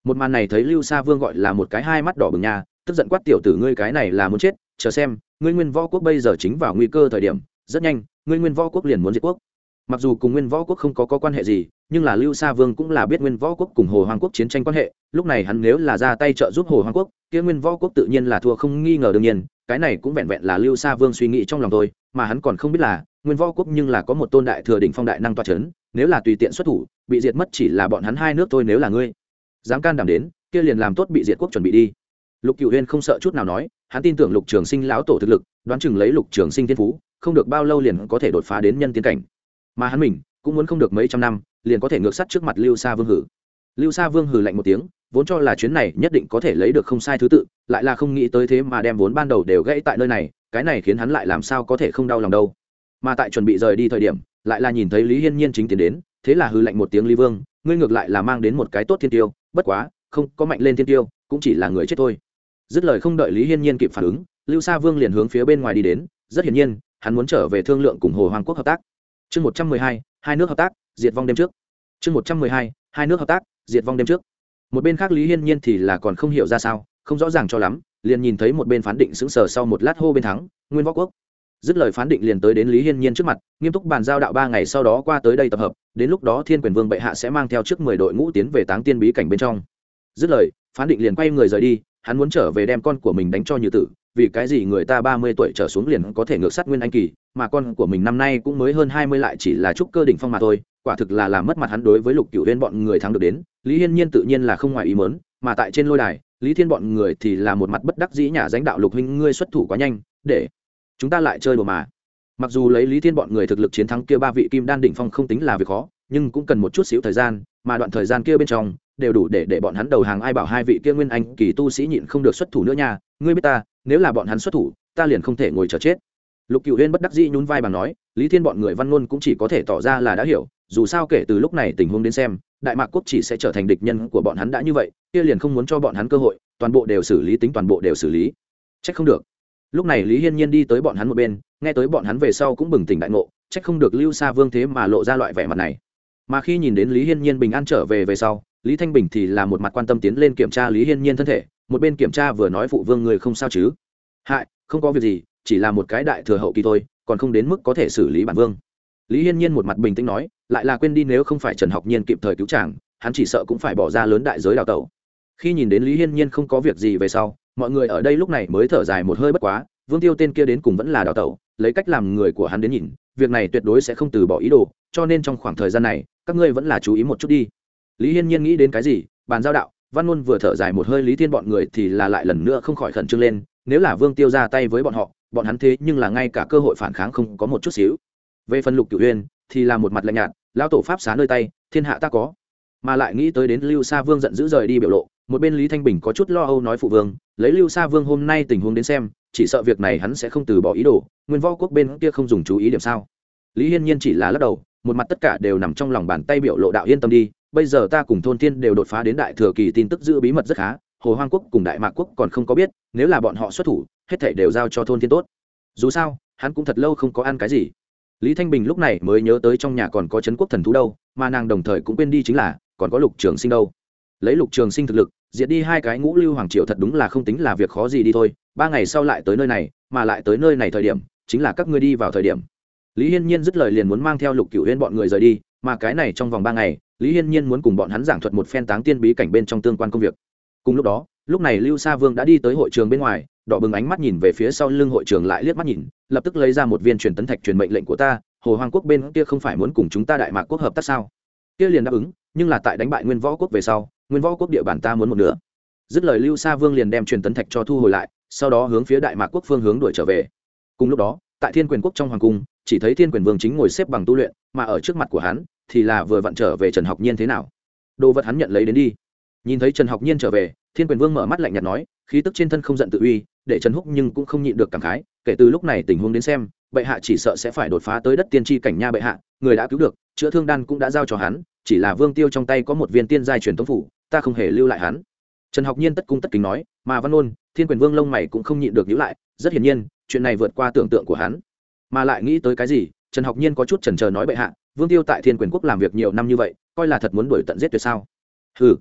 Một màn này thấy lưu sa vương gọi là một cái hai mắt đỏ bừng nhà tức giận quát, tiểu tử ngươi cái này là muốn chết, chờ xem, ngươi nguyên võ quốc bây giờ chính vào nguy cơ thời điểm, rất nhanh, ngươi nguyên võ quốc liền muốn diệt quốc mặc dù cùng nguyên võ quốc không có, có quan hệ gì nhưng là lưu sa vương cũng là biết nguyên võ quốc cùng hồ hoàng quốc chiến tranh quan hệ lúc này hắn nếu là ra tay trợ giúp hồ hoàng quốc kia nguyên võ quốc tự nhiên là thua không nghi ngờ đương nhiên cái này cũng vẹn vẹn là lưu sa vương suy nghĩ trong lòng tôi mà hắn còn không biết là nguyên võ quốc nhưng là có một tôn đại thừa đỉnh phong đại năng toa c h ấ n nếu là tùy tiện xuất thủ bị diệt mất chỉ là bọn hắn hai nước thôi nếu là ngươi. Dám can đảm đến kia liền làm tốt bị diệt quốc chuẩn bị đi. Lục cựu huyên không sợ chút nào nói hắn tin tưởng lục trường sinh lão tổ thực lực đoán chừng lấy lục trường sinh thiên phú không được bao lâu liền có thể đột phá đến nhân tiến cảnh mà hắn mình cũng muốn không được mấy trăm năm, liền có thể ngược sắt trước mặt lưu sa vương hử. Lưu sa vương hử lạnh một tiếng, vốn cho là chuyến này nhất định có thể lấy được không sai thứ tự, lại là không nghĩ tới thế mà đem vốn ban đầu đều gãy tại nơi này, cái này khiến hắn lại làm sao có thể không đau lòng đâu. Mà tại chuẩn bị rời đi thời điểm, lại là nhìn thấy lý hiên nhiên chính tiến đến, thế là hư lạnh một tiếng lý vương, ngươi ngược lại là mang đến một cái tốt thiên tiêu, bất quá, không, có mạnh lên thiên tiêu, cũng chỉ là người chết thôi. Dứt lời không đợi lý hiên nhiên kịp phản ứng, lưu sa vương liền hướng phía bên ngoài đi đến, rất hiển nhiên, hắn muốn trở về thương lượng cùng hồ hoàng quốc hợp tác chương một trăm mười hai hai nước hợp tác, diệt vong đêm trước. Chương một trăm mười hai hai nước hợp tác, diệt vong đêm trước. Một bên khác lý hiên nhiên thì là còn không hiểu ra sao, không rõ ràng cho lắm, liền nhìn thấy một bên phán định sững sờ sau một lát hô bên thắng, nguyên võ quốc. Dứt lời phán định liền tới đến lý hiên nhiên trước mặt, nghiêm túc bàn giao đạo ba ngày sau đó qua tới đây tập hợp, đến lúc đó thiên quyền vương bệ hạ sẽ mang theo trước mười đội ngũ tiến về táng tiên bí cảnh bên trong. Dứt lời, phán định liền quay người rời đi, hắn muốn trở về đem con của mình đánh cho như tử, vì cái gì người ta ba mươi tuổi trở xuống liền có thể ngược sát nguyên anh kỳ mà con của mình năm nay cũng mới hơn hai mươi lại chỉ là trúc cơ đỉnh phong mà thôi, quả thực là làm mất mặt hắn đối với lục cửu Uyên bọn người thắng được đến. Lý hiên nhiên tự nhiên là không ngoài ý muốn, mà tại trên lôi đài, lý thiên bọn người thì là một mặt bất đắc dĩ nhà dánh đạo lục huynh ngươi xuất thủ quá nhanh, để chúng ta lại chơi đùa mà. Mặc dù lấy lý thiên bọn người thực lực chiến thắng kia ba vị kim đan đỉnh phong không tính là việc khó, nhưng cũng cần một chút xíu thời gian, mà đoạn thời gian kia bên trong, đều đủ để để bọn hắn đầu hàng ai bảo hai vị kia nguyên anh kỳ tu sĩ nhịn không được xuất thủ nữa nha. Ngươi biết ta, nếu là bọn hắn xuất thủ, ta liền không thể ngồi chờ chết lục cựu huyên bất đắc dĩ nhún vai bằng nói, lý thiên bọn người văn ngôn cũng chỉ có thể tỏ ra là đã hiểu, dù sao kể từ lúc này tình huống đến xem, đại mạc quốc chỉ sẽ trở thành địch nhân của bọn hắn đã như vậy, kia liền không muốn cho bọn hắn cơ hội, toàn bộ đều xử lý tính toàn bộ đều xử lý. Trách không được. Lúc này lý hiên nhiên đi tới bọn hắn một bên, nghe tới bọn hắn về sau cũng bừng tỉnh đại ngộ, trách không được lưu xa vương thế mà lộ ra loại vẻ mặt này. Mà khi nhìn đến lý hiên nhiên bình an trở về về sau, lý thanh bình thì là một mặt quan tâm tiến lên kiểm tra lý hiên nhiên thân thể, một bên kiểm tra vừa nói phụ vương người không sao chứ. Hại, không có việc gì chỉ là một cái đại thừa hậu kỳ thôi, còn không đến mức có thể xử lý bản vương. Lý hiên nhiên một mặt bình tĩnh nói, lại là quên đi nếu không phải trần học nhiên kịp thời cứu chàng, hắn chỉ sợ cũng phải bỏ ra lớn đại giới đào tẩu. Khi nhìn đến lý hiên nhiên không có việc gì về sau, mọi người ở đây lúc này mới thở dài một hơi bất quá, vương tiêu tên kia đến cùng vẫn là đào tẩu, lấy cách làm người của hắn đến nhìn, việc này tuyệt đối sẽ không từ bỏ ý đồ, cho nên trong khoảng thời gian này, các ngươi vẫn là chú ý một chút đi. Lý hiên nhiên nghĩ đến cái gì, bàn giao đạo, văn luôn vừa thở dài một hơi lý thiên bọn người thì là lại lần nữa không khỏi khẩn trương lên, nếu là vương tiêu ra tay với bọn họ bọn hắn thế nhưng là ngay cả cơ hội phản kháng không có một chút xíu. Về phần lục cửu uyên, thì là một mặt lạnh nhạt, lão tổ pháp xá nơi tay, thiên hạ ta có. Mà lại nghĩ tới đến lưu sa vương giận dữ rời đi biểu lộ, một bên lý thanh bình có chút lo âu nói phụ vương, lấy lưu sa vương hôm nay tình huống đến xem, chỉ sợ việc này hắn sẽ không từ bỏ ý đồ, nguyên võ quốc bên kia không dùng chú ý điểm sao. Lý hiên nhiên chỉ là lắc đầu, một mặt tất cả đều nằm trong lòng bàn tay biểu lộ đạo yên tâm đi, bây giờ ta cùng thôn thiên đều đột phá đến đại thừa kỳ tin tức giữ bí mật rất khá hồ hoang quốc cùng đại mạc quốc còn không có biết, nếu là bọn họ xuất thủ, hết thảy đều giao cho thôn thiên tốt. Dù sao, hắn cũng thật lâu không có ăn cái gì. Lý thanh bình lúc này mới nhớ tới trong nhà còn có trấn quốc thần thú đâu, mà nàng đồng thời cũng quên đi chính là, còn có lục trường sinh đâu. Lấy lục trường sinh thực lực, diệt đi hai cái ngũ lưu hoàng triều thật đúng là không tính là việc khó gì đi thôi, ba ngày sau lại tới nơi này, mà lại tới nơi này thời điểm, chính là các ngươi đi vào thời điểm. Lý hiên nhiên dứt lời liền muốn mang theo lục cựu huyên bọn người rời đi, mà cái này trong vòng ba ngày, lý hiên nhiên muốn cùng bọn hắn giảng thuật một phen táng tiên bí cảnh bên trong tương quan công việc cùng lúc đó, lúc này lưu sa vương đã đi tới hội trường bên ngoài, đỏ bừng ánh mắt nhìn về phía sau lưng hội trường lại liếc mắt nhìn, lập tức lấy ra một viên truyền tấn thạch truyền mệnh lệnh của ta, hồ hoàng quốc bên kia không phải muốn cùng chúng ta đại mạc quốc hợp tác sao? Kia liền đáp ứng, nhưng là tại đánh bại nguyên võ quốc về sau, nguyên võ quốc địa bàn ta muốn một nửa. Dứt lời lưu sa vương liền đem truyền tấn thạch cho thu hồi lại, sau đó hướng phía đại mạc quốc phương hướng đuổi trở về. Cùng lúc đó, tại thiên quyền quốc trong hoàng cung, chỉ thấy thiên quyền vương chính ngồi xếp bằng tu luyện, mà ở trước mặt của hắn thì là vừa vặn trở về trần học nhiên thế nào? Đồ vật hắn nhận lấy đến đi nhìn thấy trần học nhiên trở về, thiên quyền vương mở mắt lạnh nhạt nói, khí tức trên thân không giận tự uy, để trần húc nhưng cũng không nhịn được cảm khái, kể từ lúc này tình huống đến xem, bệ hạ chỉ sợ sẽ phải đột phá tới đất tiên tri cảnh nha bệ hạ, người đã cứu được, chữa thương đan cũng đã giao cho hắn, chỉ là vương tiêu trong tay có một viên tiên giai truyền tống phủ, ta không hề lưu lại hắn. Trần học nhiên tất cung tất kính nói, mà văn ôn thiên quyền vương lông mày cũng không nhịn được nhữ lại, rất hiển nhiên, chuyện này vượt qua tưởng tượng của hắn. Mà lại nghĩ tới cái gì, trần học nhiên có chút chần chờ nói bệ hạ, vương tiêu tại thiên quyền quốc làm việc nhiều năm như vậy, coi là thật muốn đuổi tận giết tuyệt sao? Ừ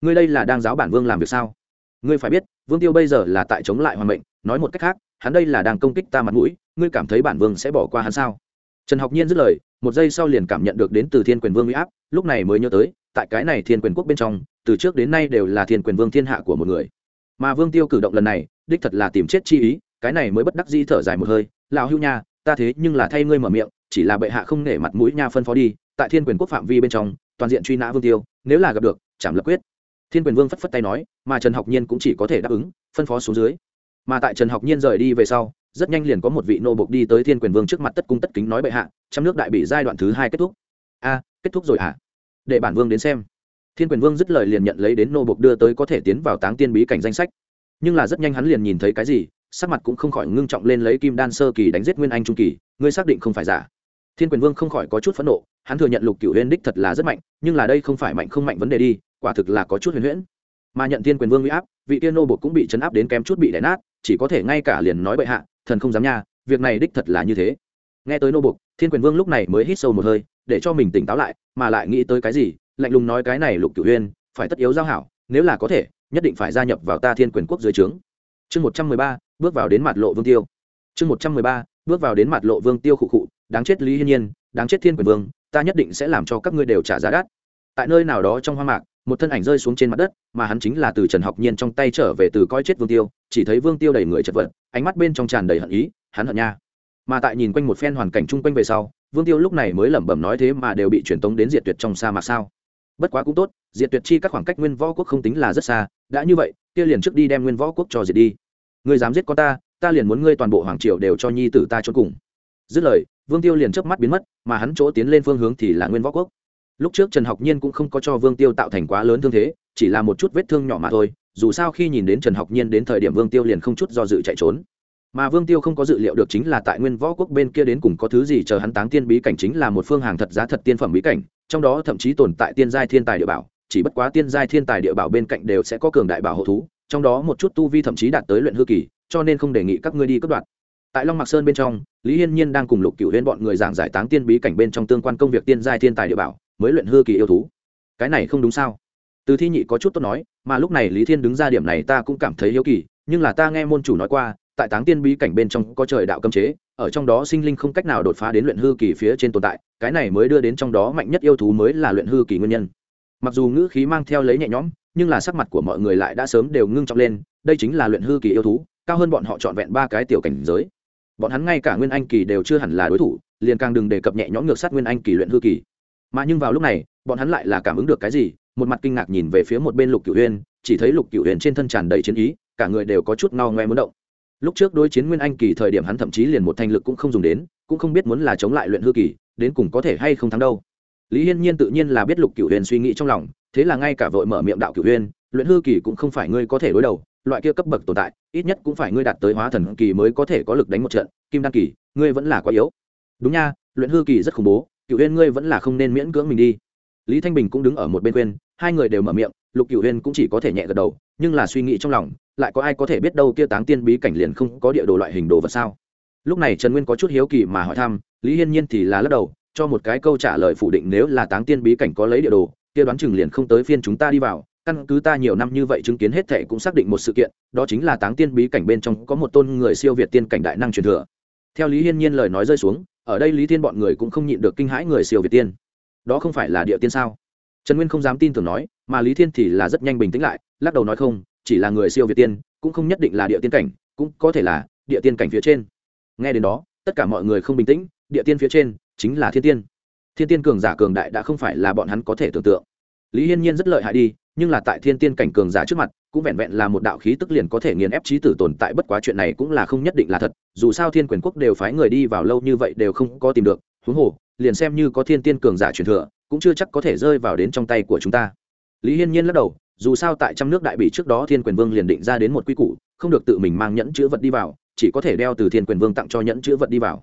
ngươi đây là đang giáo bản vương làm việc sao? Ngươi phải biết, vương tiêu bây giờ là tại chống lại hoàng mệnh, nói một cách khác, hắn đây là đang công kích ta mặt mũi, ngươi cảm thấy bản vương sẽ bỏ qua hắn sao? Trần học nhiên dứt lời, một giây sau liền cảm nhận được đến từ thiên quyền vương huy áp, lúc này mới nhớ tới, tại cái này thiên quyền quốc bên trong, từ trước đến nay đều là thiên quyền vương thiên hạ của một người. Mà vương tiêu cử động lần này, đích thật là tìm chết chi ý, cái này mới bất đắc di thở dài một hơi, lão hưu nha, ta thế nhưng là thay ngươi mở miệng, chỉ là bệ hạ không nể mặt mũi nha phân phó đi, tại thiên quyền quốc phạm vi bên trong, toàn diện truy nã vương tiêu, nếu là gặp được chảm lập quyết thiên quyền vương phất phất tay nói, mà trần học nhiên cũng chỉ có thể đáp ứng, phân phó xuống dưới. Mà tại trần học nhiên rời đi về sau, rất nhanh liền có một vị nô bộc đi tới thiên quyền vương trước mặt tất cung tất kính nói bệ hạ, trăm nước đại bị giai đoạn thứ hai kết thúc. A, kết thúc rồi à? để bản vương đến xem. Thiên quyền vương dứt lời liền nhận lấy đến nô bộc đưa tới có thể tiến vào táng tiên bí cảnh danh sách. Nhưng là rất nhanh hắn liền nhìn thấy cái gì, sắc mặt cũng không khỏi ngưng trọng lên lấy kim đan sơ kỳ đánh giết nguyên anh trung kỳ, ngươi xác định không phải giả. Thiên quyền vương không khỏi có chút phẫn nộ, hắn thừa nhận lục cựu huyên đích thật là rất mạnh, nhưng là đây không phải mạnh không mạnh vấn đề đi quả thực là có chút huyền huyễn. Mà nhận thiên quyền vương huy áp, vị tiên nô bột cũng bị chấn áp đến kém chút bị đẻ nát, chỉ có thể ngay cả liền nói bệ hạ, thần không dám nha, việc này đích thật là như thế. Nghe tới nô bột thiên quyền vương lúc này mới hít sâu một hơi, để cho mình tỉnh táo lại, mà lại nghĩ tới cái gì, lạnh lùng nói cái này lục cửu huyên phải tất yếu giao hảo, nếu là có thể, nhất định phải gia nhập vào ta thiên quyền quốc dưới trướng. Chương một trăm mười ba, bước vào đến mặt lộ vương tiêu. Chương một trăm mười ba, bước vào đến mặt lộ vương tiêu khụ khụ, đáng chết lý hiên nhiên, đáng chết thiên quyền vương, ta nhất định sẽ làm cho các ngươi đều trả giá đắt. Tại nơi nào đó trong hoang mạc một thân ảnh rơi xuống trên mặt đất, mà hắn chính là từ trần học nhiên trong tay trở về từ coi chết vương tiêu, chỉ thấy vương tiêu đầy người chật vật, ánh mắt bên trong tràn đầy hận ý, hắn hận nha. Mà tại nhìn quanh một phen hoàn cảnh chung quanh về sau, vương tiêu lúc này mới lẩm bẩm nói thế mà đều bị truyền tống đến diệt tuyệt trong sa mạc sao? Bất quá cũng tốt, diệt tuyệt chi các khoảng cách nguyên võ quốc không tính là rất xa, đã như vậy, kia liền trước đi đem nguyên võ quốc cho diệt đi. Ngươi dám giết con ta ta liền muốn ngươi toàn bộ hoàng triều đều cho nhi tử ta cho cùng. Dứt lời, vương tiêu liền chớp mắt biến mất, mà hắn chỗ tiến lên phương hướng thì là nguyên võ quốc lúc trước trần học nhiên cũng không có cho vương tiêu tạo thành quá lớn thương thế, chỉ là một chút vết thương nhỏ mà thôi, dù sao khi nhìn đến trần học nhiên đến thời điểm vương tiêu liền không chút do dự chạy trốn mà vương tiêu không có dự liệu được chính là tại nguyên võ quốc bên kia đến cùng có thứ gì chờ hắn táng tiên bí cảnh chính là một phương hàng thật giá thật tiên phẩm bí cảnh, trong đó thậm chí tồn tại tiên giai thiên tài địa bảo, chỉ bất quá tiên giai thiên tài địa bảo bên cạnh đều sẽ có cường đại bảo hộ thú, trong đó một chút tu vi thậm chí đạt tới luyện hư kỳ, cho nên không đề nghị các ngươi đi cướp đoạt. tại long mạc sơn bên trong, lý hiên nhiên đang cùng lục cựu huyên bọn người giảng giải táng tiên bí cảnh bên trong tương quan công việc tiên giai thiên tài địa bảo mới luyện hư kỳ yêu thú. Cái này không đúng sao? Từ thi nhị có chút tốt nói, mà lúc này lý thiên đứng ra điểm này ta cũng cảm thấy hiếu kỳ, nhưng là ta nghe môn chủ nói qua, tại táng tiên bí cảnh bên trong có trời đạo cấm chế, ở trong đó sinh linh không cách nào đột phá đến luyện hư kỳ phía trên tồn tại, cái này mới đưa đến trong đó mạnh nhất yêu thú mới là luyện hư kỳ nguyên nhân. Mặc dù ngữ khí mang theo lấy nhẹ nhõm, nhưng là sắc mặt của mọi người lại đã sớm đều ngưng trọng lên, đây chính là luyện hư kỳ yêu thú, cao hơn bọn họ trọn vẹn ba cái tiểu cảnh giới. Bọn hắn ngay cả nguyên anh kỳ đều chưa hẳn là đối thủ, liền càng đừng đề cập nhẹ nhõm ngược sát nguyên anh kỳ luyện hư kỳ mà nhưng vào lúc này, bọn hắn lại là cảm ứng được cái gì, một mặt kinh ngạc nhìn về phía một bên lục cửu huyền chỉ thấy lục cửu huyền trên thân tràn đầy chiến ý, cả người đều có chút ngao ngoe muốn động. Lúc trước đối chiến nguyên anh kỳ thời điểm hắn thậm chí liền một thanh lực cũng không dùng đến, cũng không biết muốn là chống lại luyện hư kỳ, đến cùng có thể hay không thắng đâu. Lý hiên nhiên tự nhiên là biết lục cửu huyền suy nghĩ trong lòng, thế là ngay cả vội mở miệng đạo cửu huyền luyện hư kỳ cũng không phải ngươi có thể đối đầu, loại kia cấp bậc tồn tại, ít nhất cũng phải ngươi đạt tới hóa thần kỳ mới có thể có lực đánh một trận, kim đan kỳ, ngươi vẫn là quá yếu. Đúng nha, luyện hư kỳ rất khủng bố Cựu Huyên ngươi vẫn là không nên miễn cưỡng mình đi. Lý thanh bình cũng đứng ở một bên quên hai người đều mở miệng, lục Cựu Huyên cũng chỉ có thể nhẹ gật đầu, nhưng là suy nghĩ trong lòng, lại có ai có thể biết đâu kia táng tiên bí cảnh liền không có địa đồ loại hình đồ vật sao? Lúc này trần nguyên có chút hiếu kỳ mà hỏi thăm, lý hiên nhiên thì là lắc đầu, cho một cái câu trả lời phủ định nếu là táng tiên bí cảnh có lấy địa đồ, kia đoán chừng liền không tới phiên chúng ta đi vào, căn cứ ta nhiều năm như vậy chứng kiến hết thệ cũng xác định một sự kiện, đó chính là táng tiên bí cảnh bên trong có một tôn người siêu việt tiên cảnh đại năng truyền thừa. Theo lý hiên nhiên lời nói rơi xuống ở đây lý thiên bọn người cũng không nhịn được kinh hãi người siêu việt tiên. Đó không phải là địa tiên sao? Trần nguyên không dám tin tưởng nói, mà lý thiên thì là rất nhanh bình tĩnh lại, lắc đầu nói không, chỉ là người siêu việt tiên, cũng không nhất định là địa tiên cảnh, cũng có thể là địa tiên cảnh phía trên. Nghe đến đó, tất cả mọi người không bình tĩnh, địa tiên phía trên chính là thiên tiên. Thiên tiên cường giả cường đại đã không phải là bọn hắn có thể tưởng tượng. Lý hiên nhiên rất lợi hại đi nhưng là tại thiên tiên cảnh cường giả trước mặt, cũng vẹn vẹn là một đạo khí tức liền có thể nghiền ép trí tử tồn tại, bất quá chuyện này cũng là không nhất định là thật, dù sao thiên quyền quốc đều phái người đi vào lâu như vậy đều không có tìm được, huống hồ, liền xem như có thiên tiên cường giả truyền thừa, cũng chưa chắc có thể rơi vào đến trong tay của chúng ta. Lý hiên nhiên lắc đầu, dù sao tại trăm nước đại bị trước đó thiên quyền vương liền định ra đến một quy củ, không được tự mình mang nhẫn chữ vật đi vào, chỉ có thể đeo từ thiên quyền vương tặng cho nhẫn chữ vật đi vào.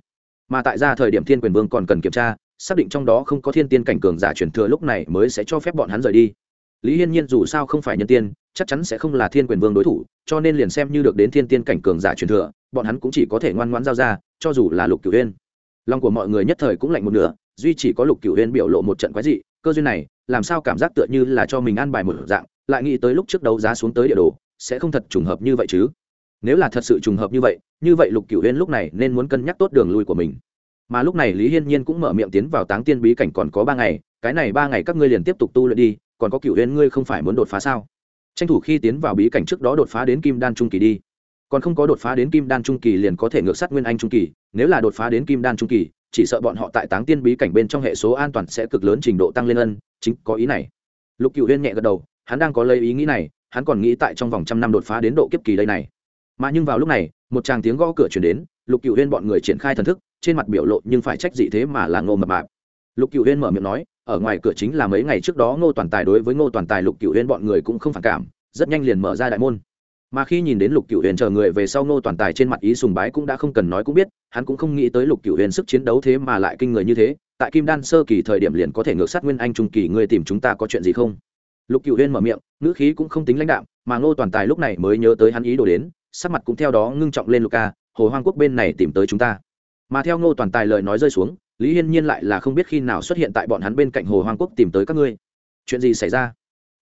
Mà tại ra thời điểm thiên quyền vương còn cần kiểm tra, xác định trong đó không có thiên tiên cảnh cường giả truyền thừa lúc này mới sẽ cho phép bọn hắn rời đi lý hiên nhiên dù sao không phải nhân tiên, chắc chắn sẽ không là thiên quyền vương đối thủ, cho nên liền xem như được đến thiên tiên cảnh cường giả truyền thừa, bọn hắn cũng chỉ có thể ngoan ngoãn giao ra, cho dù là lục cửu huyên lòng của mọi người nhất thời cũng lạnh một nửa, duy chỉ có lục cửu huyên biểu lộ một trận quái dị, cơ duyên này, làm sao cảm giác tựa như là cho mình ăn bài một dạng, lại nghĩ tới lúc trước đấu giá xuống tới địa đồ, sẽ không thật trùng hợp như vậy chứ. Nếu là thật sự trùng hợp như vậy như vậy lục cửu huyên lúc này nên muốn cân nhắc tốt đường lui của mình. Mà lúc này lý hiên nhiên cũng mở miệng tiến vào táng tiên bí cảnh còn có ba ngày, cái này ba ngày các ngươi liền tiếp tục tu luyện đi còn có cửu huyên ngươi không phải muốn đột phá sao? Tranh thủ khi tiến vào bí cảnh trước đó đột phá đến kim đan trung kỳ đi. Còn không có đột phá đến kim đan trung kỳ liền có thể ngược sát nguyên anh trung kỳ. Nếu là đột phá đến kim đan trung kỳ, chỉ sợ bọn họ tại táng tiên bí cảnh bên trong hệ số an toàn sẽ cực lớn trình độ tăng lên ân, chính có ý này. Lục cựu huyên nhẹ gật đầu, hắn đang có lấy ý nghĩ này, hắn còn nghĩ tại trong vòng trăm năm đột phá đến độ kiếp kỳ đây này. Mà nhưng vào lúc này, một chàng tiếng gõ cửa chuyển đến, lục cựu huyên bọn người triển khai thần thức, trên mặt biểu lộ nhưng phải trách gì thế mà là ngô mập mạp. Lục cựu huyên mở miệng nói ở ngoài cửa chính là mấy ngày trước đó ngô toàn tài đối với ngô toàn tài lục cựu huyên bọn người cũng không phản cảm, rất nhanh liền mở ra đại môn. Mà khi nhìn đến lục cựu huyền chờ người về sau ngô toàn tài trên mặt ý sùng bái cũng đã không cần nói cũng biết, hắn cũng không nghĩ tới lục cựu huyền sức chiến đấu thế mà lại kinh người như thế, tại kim đan sơ kỳ thời điểm liền có thể ngược sát nguyên anh trung kỳ, ngươi tìm chúng ta có chuyện gì không? Lục cựu huyền mở miệng, ngữ khí cũng không tính lãnh đạm, mà ngô toàn tài lúc này mới nhớ tới hắn ý đồ đến, sắc mặt cũng theo đó ngưng trọng lên luka hồ hoang quốc bên này tìm tới chúng ta. Mà theo ngô toàn tài lời nói rơi xuống lý hiên nhiên lại là không biết khi nào xuất hiện tại bọn hắn bên cạnh hồ hoang quốc tìm tới các ngươi. Chuyện gì xảy ra?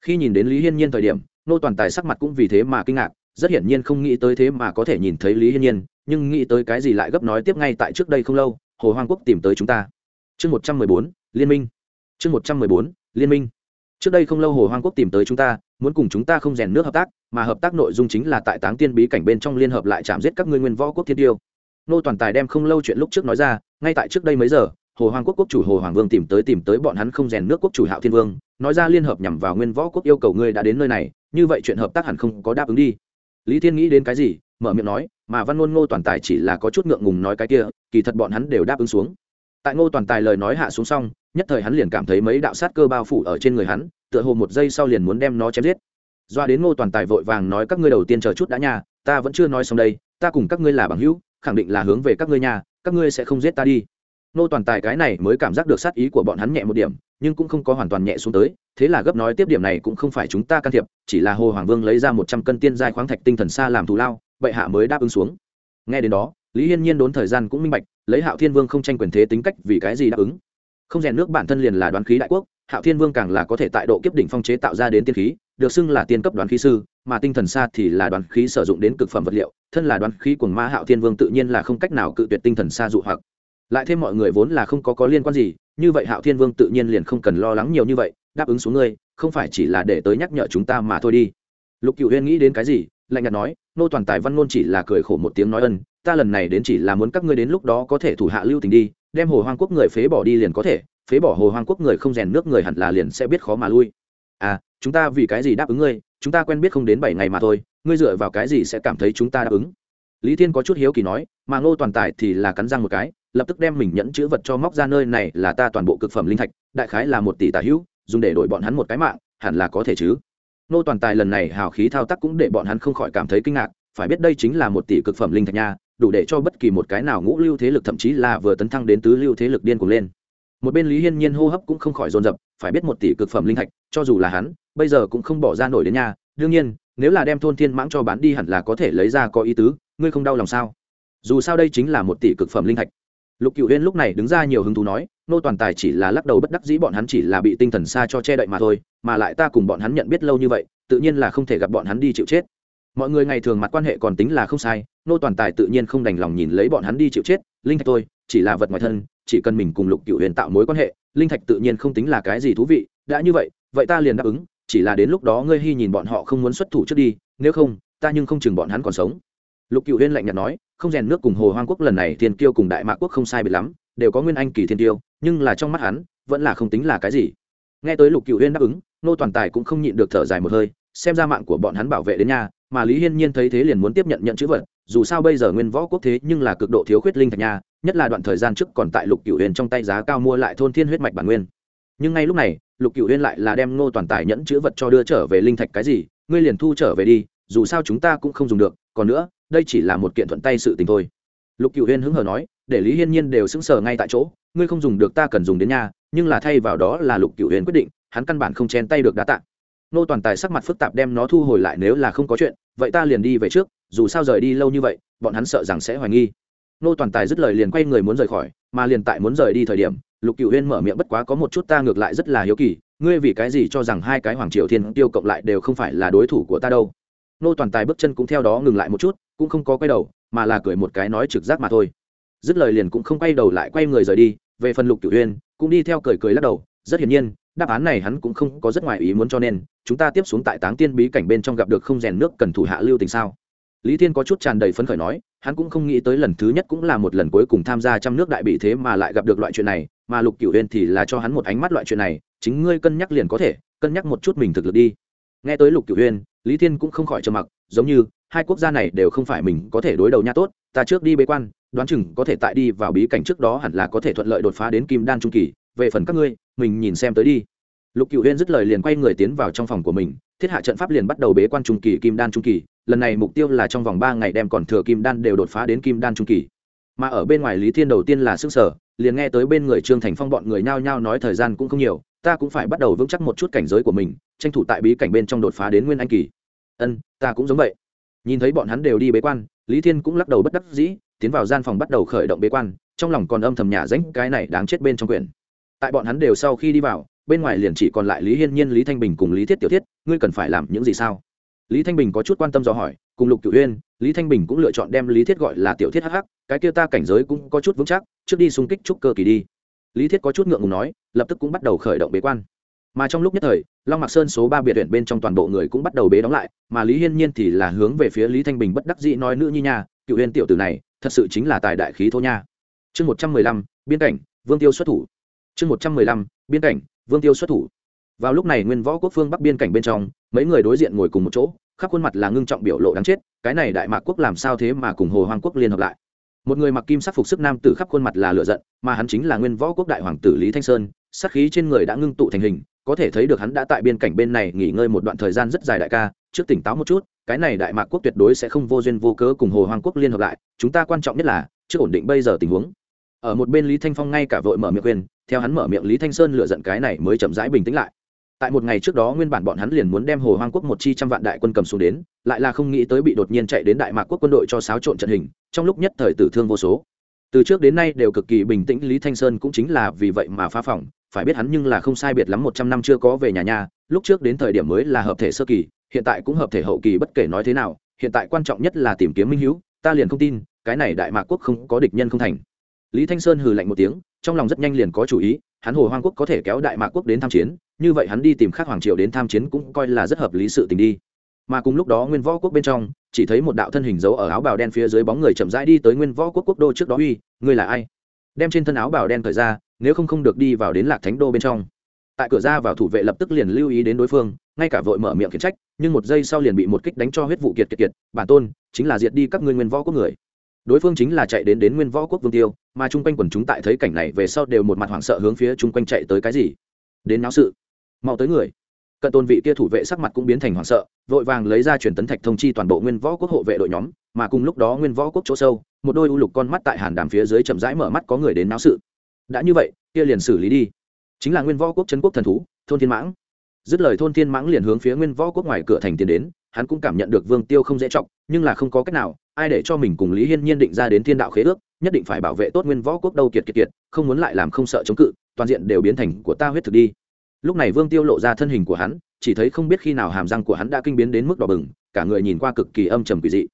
Khi nhìn đến lý hiên nhiên thời điểm, Nô toàn tài sắc mặt cũng vì thế mà kinh ngạc, rất hiển nhiên không nghĩ tới thế mà có thể nhìn thấy lý hiên nhiên, nhưng nghĩ tới cái gì lại gấp nói tiếp ngay tại trước đây không lâu, hồ hoang quốc tìm tới chúng ta. Chương một trăm mười bốn, liên minh. Chương một trăm mười bốn, liên minh. Trước đây không lâu hồ hoang quốc tìm tới chúng ta, muốn cùng chúng ta không rèn nước hợp tác, mà hợp tác nội dung chính là tại táng tiên bí cảnh bên trong liên hợp lại chạm giết các ngươi nguyên võ quốc thiên tiêu. Nô toàn tài đem không lâu chuyện lúc trước nói ra ngay tại trước đây mấy giờ, hồ hoàng quốc quốc chủ hồ hoàng vương tìm tới tìm tới bọn hắn không rèn nước quốc chủ hạo thiên vương, nói ra liên hợp nhằm vào nguyên võ quốc yêu cầu ngươi đã đến nơi này, như vậy chuyện hợp tác hẳn không có đáp ứng đi. Lý thiên nghĩ đến cái gì, mở miệng nói, mà văn ngôn ngô toàn tài chỉ là có chút ngượng ngùng nói cái kia, kỳ thật bọn hắn đều đáp ứng xuống. Tại ngô toàn tài lời nói hạ xuống xong, nhất thời hắn liền cảm thấy mấy đạo sát cơ bao phủ ở trên người hắn, tựa hồ một giây sau liền muốn đem nó chém giết. Doa đến ngô toàn tài vội vàng nói, các ngươi đầu tiên chờ chút đã nha, ta vẫn chưa nói xong đây, ta cùng các ngươi là bằng hữu, khẳng định là hướng về các ngươi nhà các ngươi sẽ không giết ta đi. Nô toàn tài cái này mới cảm giác được sát ý của bọn hắn nhẹ một điểm, nhưng cũng không có hoàn toàn nhẹ xuống tới, thế là gấp nói tiếp điểm này cũng không phải chúng ta can thiệp, chỉ là hồ hoàng vương lấy ra một trăm cân tiên giai khoáng thạch tinh thần xa làm thù lao, bệ hạ mới đáp ứng xuống. Nghe đến đó, lý hiên nhiên đốn thời gian cũng minh bạch, lấy hạo thiên vương không tranh quyền thế tính cách vì cái gì đáp ứng. Không rèn nước bản thân liền là đoán khí đại quốc, hạo thiên vương càng là có thể tại độ kiếp đỉnh phong chế tạo ra đến tiên khí, được xưng là tiên cấp đoán khí sư mà tinh thần xa thì là đoán khí sử dụng đến cực phẩm vật liệu, thân là đoán khí của ma hạo thiên vương tự nhiên là không cách nào cự tuyệt tinh thần xa dụ hoặc. Lại thêm mọi người vốn là không có có liên quan gì, như vậy hạo thiên vương tự nhiên liền không cần lo lắng nhiều như vậy, đáp ứng xuống ngươi, không phải chỉ là để tới nhắc nhở chúng ta mà thôi đi. Lục cựu huyên nghĩ đến cái gì, lạnh nhạt nói, nô toàn tài văn ngôn chỉ là cười khổ một tiếng nói ân, ta lần này đến chỉ là muốn các ngươi đến lúc đó có thể thủ hạ lưu tình đi, đem hồ hoang quốc người phế bỏ đi liền có thể, phế bỏ hồ hoang quốc người không rèn nước người hẳn là liền sẽ biết khó mà lui. À chúng ta vì cái gì đáp ứng ngươi chúng ta quen biết không đến bảy ngày mà thôi, ngươi dựa vào cái gì sẽ cảm thấy chúng ta đáp ứng? Lý thiên có chút hiếu kỳ nói, mà ngô toàn tài thì là cắn răng một cái, lập tức đem mình nhẫn chữ vật cho móc ra nơi này là ta toàn bộ cực phẩm linh thạch, đại khái là một tỷ tà hữu, dùng để đổi bọn hắn một cái mạng, hẳn là có thể chứ? Ngô toàn tài lần này hào khí thao tác cũng để bọn hắn không khỏi cảm thấy kinh ngạc, phải biết đây chính là một tỷ cực phẩm linh thạch nha, đủ để cho bất kỳ một cái nào ngũ lưu thế lực thậm chí là vừa tấn thăng đến tứ lưu thế lực điên cuồng lên. Một bên lý hiên nhiên hô hấp cũng không khỏi dồn dập, phải biết một tỷ cực phẩm linh thạch, cho dù là hắn bây giờ cũng không bỏ ra nổi đến nhà, đương nhiên, nếu là đem thôn thiên mãng cho bán đi hẳn là có thể lấy ra có ý tứ, ngươi không đau lòng sao? Dù sao đây chính là một tỷ cực phẩm linh thạch. Lục cựu huyên lúc này đứng ra nhiều hứng thú nói, nô toàn tài chỉ là lắc đầu bất đắc dĩ bọn hắn chỉ là bị tinh thần xa cho che đậy mà thôi, mà lại ta cùng bọn hắn nhận biết lâu như vậy, tự nhiên là không thể gặp bọn hắn đi chịu chết. Mọi người ngày thường mặt quan hệ còn tính là không sai, nô toàn tài tự nhiên không đành lòng nhìn lấy bọn hắn đi chịu chết, linh thạch tôi chỉ là vật ngoài thân, chỉ cần mình cùng lục cựu huyền tạo mối quan hệ, linh thạch tự nhiên không tính là cái gì thú vị, đã như vậy vậy ta liền đáp ứng chỉ là đến lúc đó ngươi hy nhìn bọn họ không muốn xuất thủ trước đi, nếu không, ta nhưng không chừng bọn hắn còn sống. Lục cựu huyên lạnh nhạt nói, không rèn nước cùng hồ hoang quốc lần này thiên kiêu cùng đại mạc quốc không sai biệt lắm, đều có nguyên anh kỳ thiên tiêu nhưng là trong mắt hắn, vẫn là không tính là cái gì. Nghe tới lục cựu huyên đáp ứng, nô toàn tài cũng không nhịn được thở dài một hơi, xem ra mạng của bọn hắn bảo vệ đến nhà, mà lý hiên nhiên thấy thế liền muốn tiếp nhận nhận chữ vật, dù sao bây giờ nguyên võ quốc thế nhưng là cực độ thiếu khuyết linh thạch nha nhất là đoạn thời gian trước còn tại lục cựu huyền trong tay giá cao mua lại thôn thiên huyết mạch bản nguyên nhưng ngay lúc này, lục cựu huyên lại là đem ngô toàn tài nhẫn chữ vật cho đưa trở về linh thạch cái gì, ngươi liền thu trở về đi, dù sao chúng ta cũng không dùng được, còn nữa, đây chỉ là một kiện thuận tay sự tình thôi. Lục cựu huyên hứng hờ nói, để lý hiên nhiên đều sững sờ ngay tại chỗ, ngươi không dùng được ta cần dùng đến nhà nhưng là thay vào đó là lục cựu huyên quyết định, hắn căn bản không chen tay được đá tạ. Nô toàn tài sắc mặt phức tạp đem nó thu hồi lại nếu là không có chuyện, vậy ta liền đi về trước, dù sao rời đi lâu như vậy, bọn hắn sợ rằng sẽ hoài nghi nô toàn tài dứt lời liền quay người muốn rời khỏi, mà liền tại muốn rời đi thời điểm, lục cựu huyên mở miệng bất quá có một chút ta ngược lại rất là hiếu kỳ, ngươi vì cái gì cho rằng hai cái hoàng triều thiên tiêu cộng lại đều không phải là đối thủ của ta đâu? Nô toàn tài bước chân cũng theo đó ngừng lại một chút, cũng không có quay đầu, mà là cười một cái nói trực giác mà thôi. Dứt lời liền cũng không quay đầu lại quay người rời đi, về phần lục cựu huyên cũng đi theo cười cười lắc đầu, rất hiển nhiên, đáp án này hắn cũng không có rất ngoài ý muốn cho nên, chúng ta tiếp xuống tại táng tiên bí cảnh bên trong gặp được không rèn nước cần thủ hạ lưu tình sao? Lý thiên có chút tràn đầy phấn khởi nói, hắn cũng không nghĩ tới lần thứ nhất cũng là một lần cuối cùng tham gia trăm nước đại bị thế mà lại gặp được loại chuyện này, mà lục cửu huyên thì là cho hắn một ánh mắt loại chuyện này, chính ngươi cân nhắc liền có thể, cân nhắc một chút mình thực lực đi. Nghe tới lục cửu huyên lý thiên cũng không khỏi trầm mặc, giống như, hai quốc gia này đều không phải mình có thể đối đầu nha tốt, ta trước đi bế quan, đoán chừng có thể tại đi vào bí cảnh trước đó hẳn là có thể thuận lợi đột phá đến kim đan trung kỳ, về phần các ngươi, mình nhìn xem tới đi. Lục cựu huyên dứt lời liền quay người tiến vào trong phòng của mình thiết hạ trận pháp liền bắt đầu bế quan trung kỳ kim đan trung kỳ, lần này mục tiêu là trong vòng ba ngày đem còn thừa kim đan đều đột phá đến kim đan trung kỳ. Mà ở bên ngoài lý thiên đầu tiên là sức sở, liền nghe tới bên người trương thành phong bọn người nhao nhao nói thời gian cũng không nhiều, ta cũng phải bắt đầu vững chắc một chút cảnh giới của mình, tranh thủ tại bí cảnh bên trong đột phá đến nguyên anh kỳ. Ân, ta cũng giống vậy. Nhìn thấy bọn hắn đều đi bế quan, lý thiên cũng lắc đầu bất đắc dĩ, tiến vào gian phòng bắt đầu khởi động bế quan, trong lòng còn âm thầm nhả ránh cái này đáng chết bên trong quyển. Tại bọn hắn đều sau khi đi vào bên ngoài liền chỉ còn lại lý hiên nhiên, lý thanh bình cùng lý thiết tiểu thiết, ngươi cần phải làm những gì sao? Lý thanh bình có chút quan tâm do hỏi, cùng lục cựu huyên lý thanh bình cũng lựa chọn đem lý thiết gọi là tiểu thiết hh cái kia ta cảnh giới cũng có chút vững chắc, trước đi xung kích trúc cơ kỳ đi. Lý thiết có chút ngượng ngùng nói, lập tức cũng bắt đầu khởi động bế quan. Mà trong lúc nhất thời, long mạc sơn số ba biệt huyện bên trong toàn bộ người cũng bắt đầu bế đóng lại, mà lý hiên nhiên thì là hướng về phía lý thanh bình bất đắc dĩ nói, nữ nhi nha cựu huyên tiểu tử này, thật sự chính là tài đại khí thô nha. Chương một trăm mười lăm, biên cảnh, vương tiêu xuất thủ. Chương một trăm mười lăm, biên cảnh vương tiêu xuất thủ. Vào lúc này nguyên võ quốc phương bắc biên cảnh bên trong, mấy người đối diện ngồi cùng một chỗ, khắp khuôn mặt là ngưng trọng biểu lộ đáng chết, cái này đại mạc quốc làm sao thế mà cùng hồ hoàng quốc liên hợp lại? Một người mặc kim sắc phục sức nam tử khắp khuôn mặt là lựa giận, mà hắn chính là nguyên võ quốc đại hoàng tử lý thanh sơn, sắc khí trên người đã ngưng tụ thành hình, có thể thấy được hắn đã tại biên cảnh bên này nghỉ ngơi một đoạn thời gian rất dài đại ca, trước tỉnh táo một chút, cái này đại mạc quốc tuyệt đối sẽ không vô duyên vô cớ cùng hồ hoàng quốc liên hợp lại, chúng ta quan trọng nhất là chưa ổn định bây giờ tình huống ở một bên lý thanh phong ngay cả vội mở miệng khuyên, theo hắn mở miệng lý thanh sơn lựa giận cái này mới chậm rãi bình tĩnh lại. Tại một ngày trước đó nguyên bản bọn hắn liền muốn đem hồ hoang quốc một chi trăm vạn đại quân cầm xuống đến, lại là không nghĩ tới bị đột nhiên chạy đến đại mạc quốc quân đội cho xáo trộn trận hình, trong lúc nhất thời tử thương vô số. Từ trước đến nay đều cực kỳ bình tĩnh, lý thanh sơn cũng chính là vì vậy mà phá phỏng phải biết hắn nhưng là không sai biệt lắm một trăm năm chưa có về nhà nhà, lúc trước đến thời điểm mới là hợp thể sơ kỳ, hiện tại cũng hợp thể hậu kỳ bất kể nói thế nào, hiện tại quan trọng nhất là tìm kiếm minh hữu ta liền không tin, cái này đại mạc quốc không có địch nhân không thành lý thanh sơn hừ lạnh một tiếng, trong lòng rất nhanh liền có chủ ý, hắn hồ hoang quốc có thể kéo đại mạc quốc đến tham chiến, như vậy hắn đi tìm khác hoàng triều đến tham chiến cũng coi là rất hợp lý sự tình đi. Mà cùng lúc đó nguyên võ quốc bên trong, chỉ thấy một đạo thân hình giấu ở áo bào đen phía dưới bóng người chậm rãi đi tới nguyên võ quốc quốc đô trước đó uy, ngươi là ai? Đem trên thân áo bào đen thời ra, nếu không không được đi vào đến lạc thánh đô bên trong. Tại cửa ra vào thủ vệ lập tức liền lưu ý đến đối phương, ngay cả vội mở miệng khiển trách, nhưng một giây sau liền bị một kích đánh cho huyết vụ kiệt kiệt kiệt, bản tôn, chính là diệt đi các ngươi nguyên võ quốc người đối phương chính là chạy đến đến nguyên võ quốc vương tiêu, mà chung quanh quần chúng tại thấy cảnh này về sau đều một mặt hoảng sợ hướng phía chung quanh chạy tới cái gì. Đến náo sự. Mau tới người. Cận tôn vị kia thủ vệ sắc mặt cũng biến thành hoảng sợ, vội vàng lấy ra truyền tấn thạch thông chi toàn bộ nguyên võ quốc hộ vệ đội nhóm, mà cùng lúc đó nguyên võ quốc chỗ sâu, một đôi u lục con mắt tại hàn đàm phía dưới chậm rãi mở mắt có người đến náo sự. Đã như vậy, kia liền xử lý đi. Chính là nguyên võ quốc trấn quốc thần thú, thôn thiên mãng. Dứt lời thôn thiên mãng liền hướng phía nguyên võ quốc ngoài cửa thành tiến đến, hắn cũng cảm nhận được vương tiêu không dễ trọng, nhưng là không có cách nào ai để cho mình cùng lý hiên nhiên định ra đến thiên đạo khế ước, nhất định phải bảo vệ tốt nguyên võ quốc đâu kiệt kiệt kiệt, không muốn lại làm không sợ chống cự, toàn diện đều biến thành của ta huyết thực đi. Lúc này vương tiêu lộ ra thân hình của hắn, chỉ thấy không biết khi nào hàm răng của hắn đã kinh biến đến mức đỏ bừng, cả người nhìn qua cực kỳ âm trầm quỷ dị.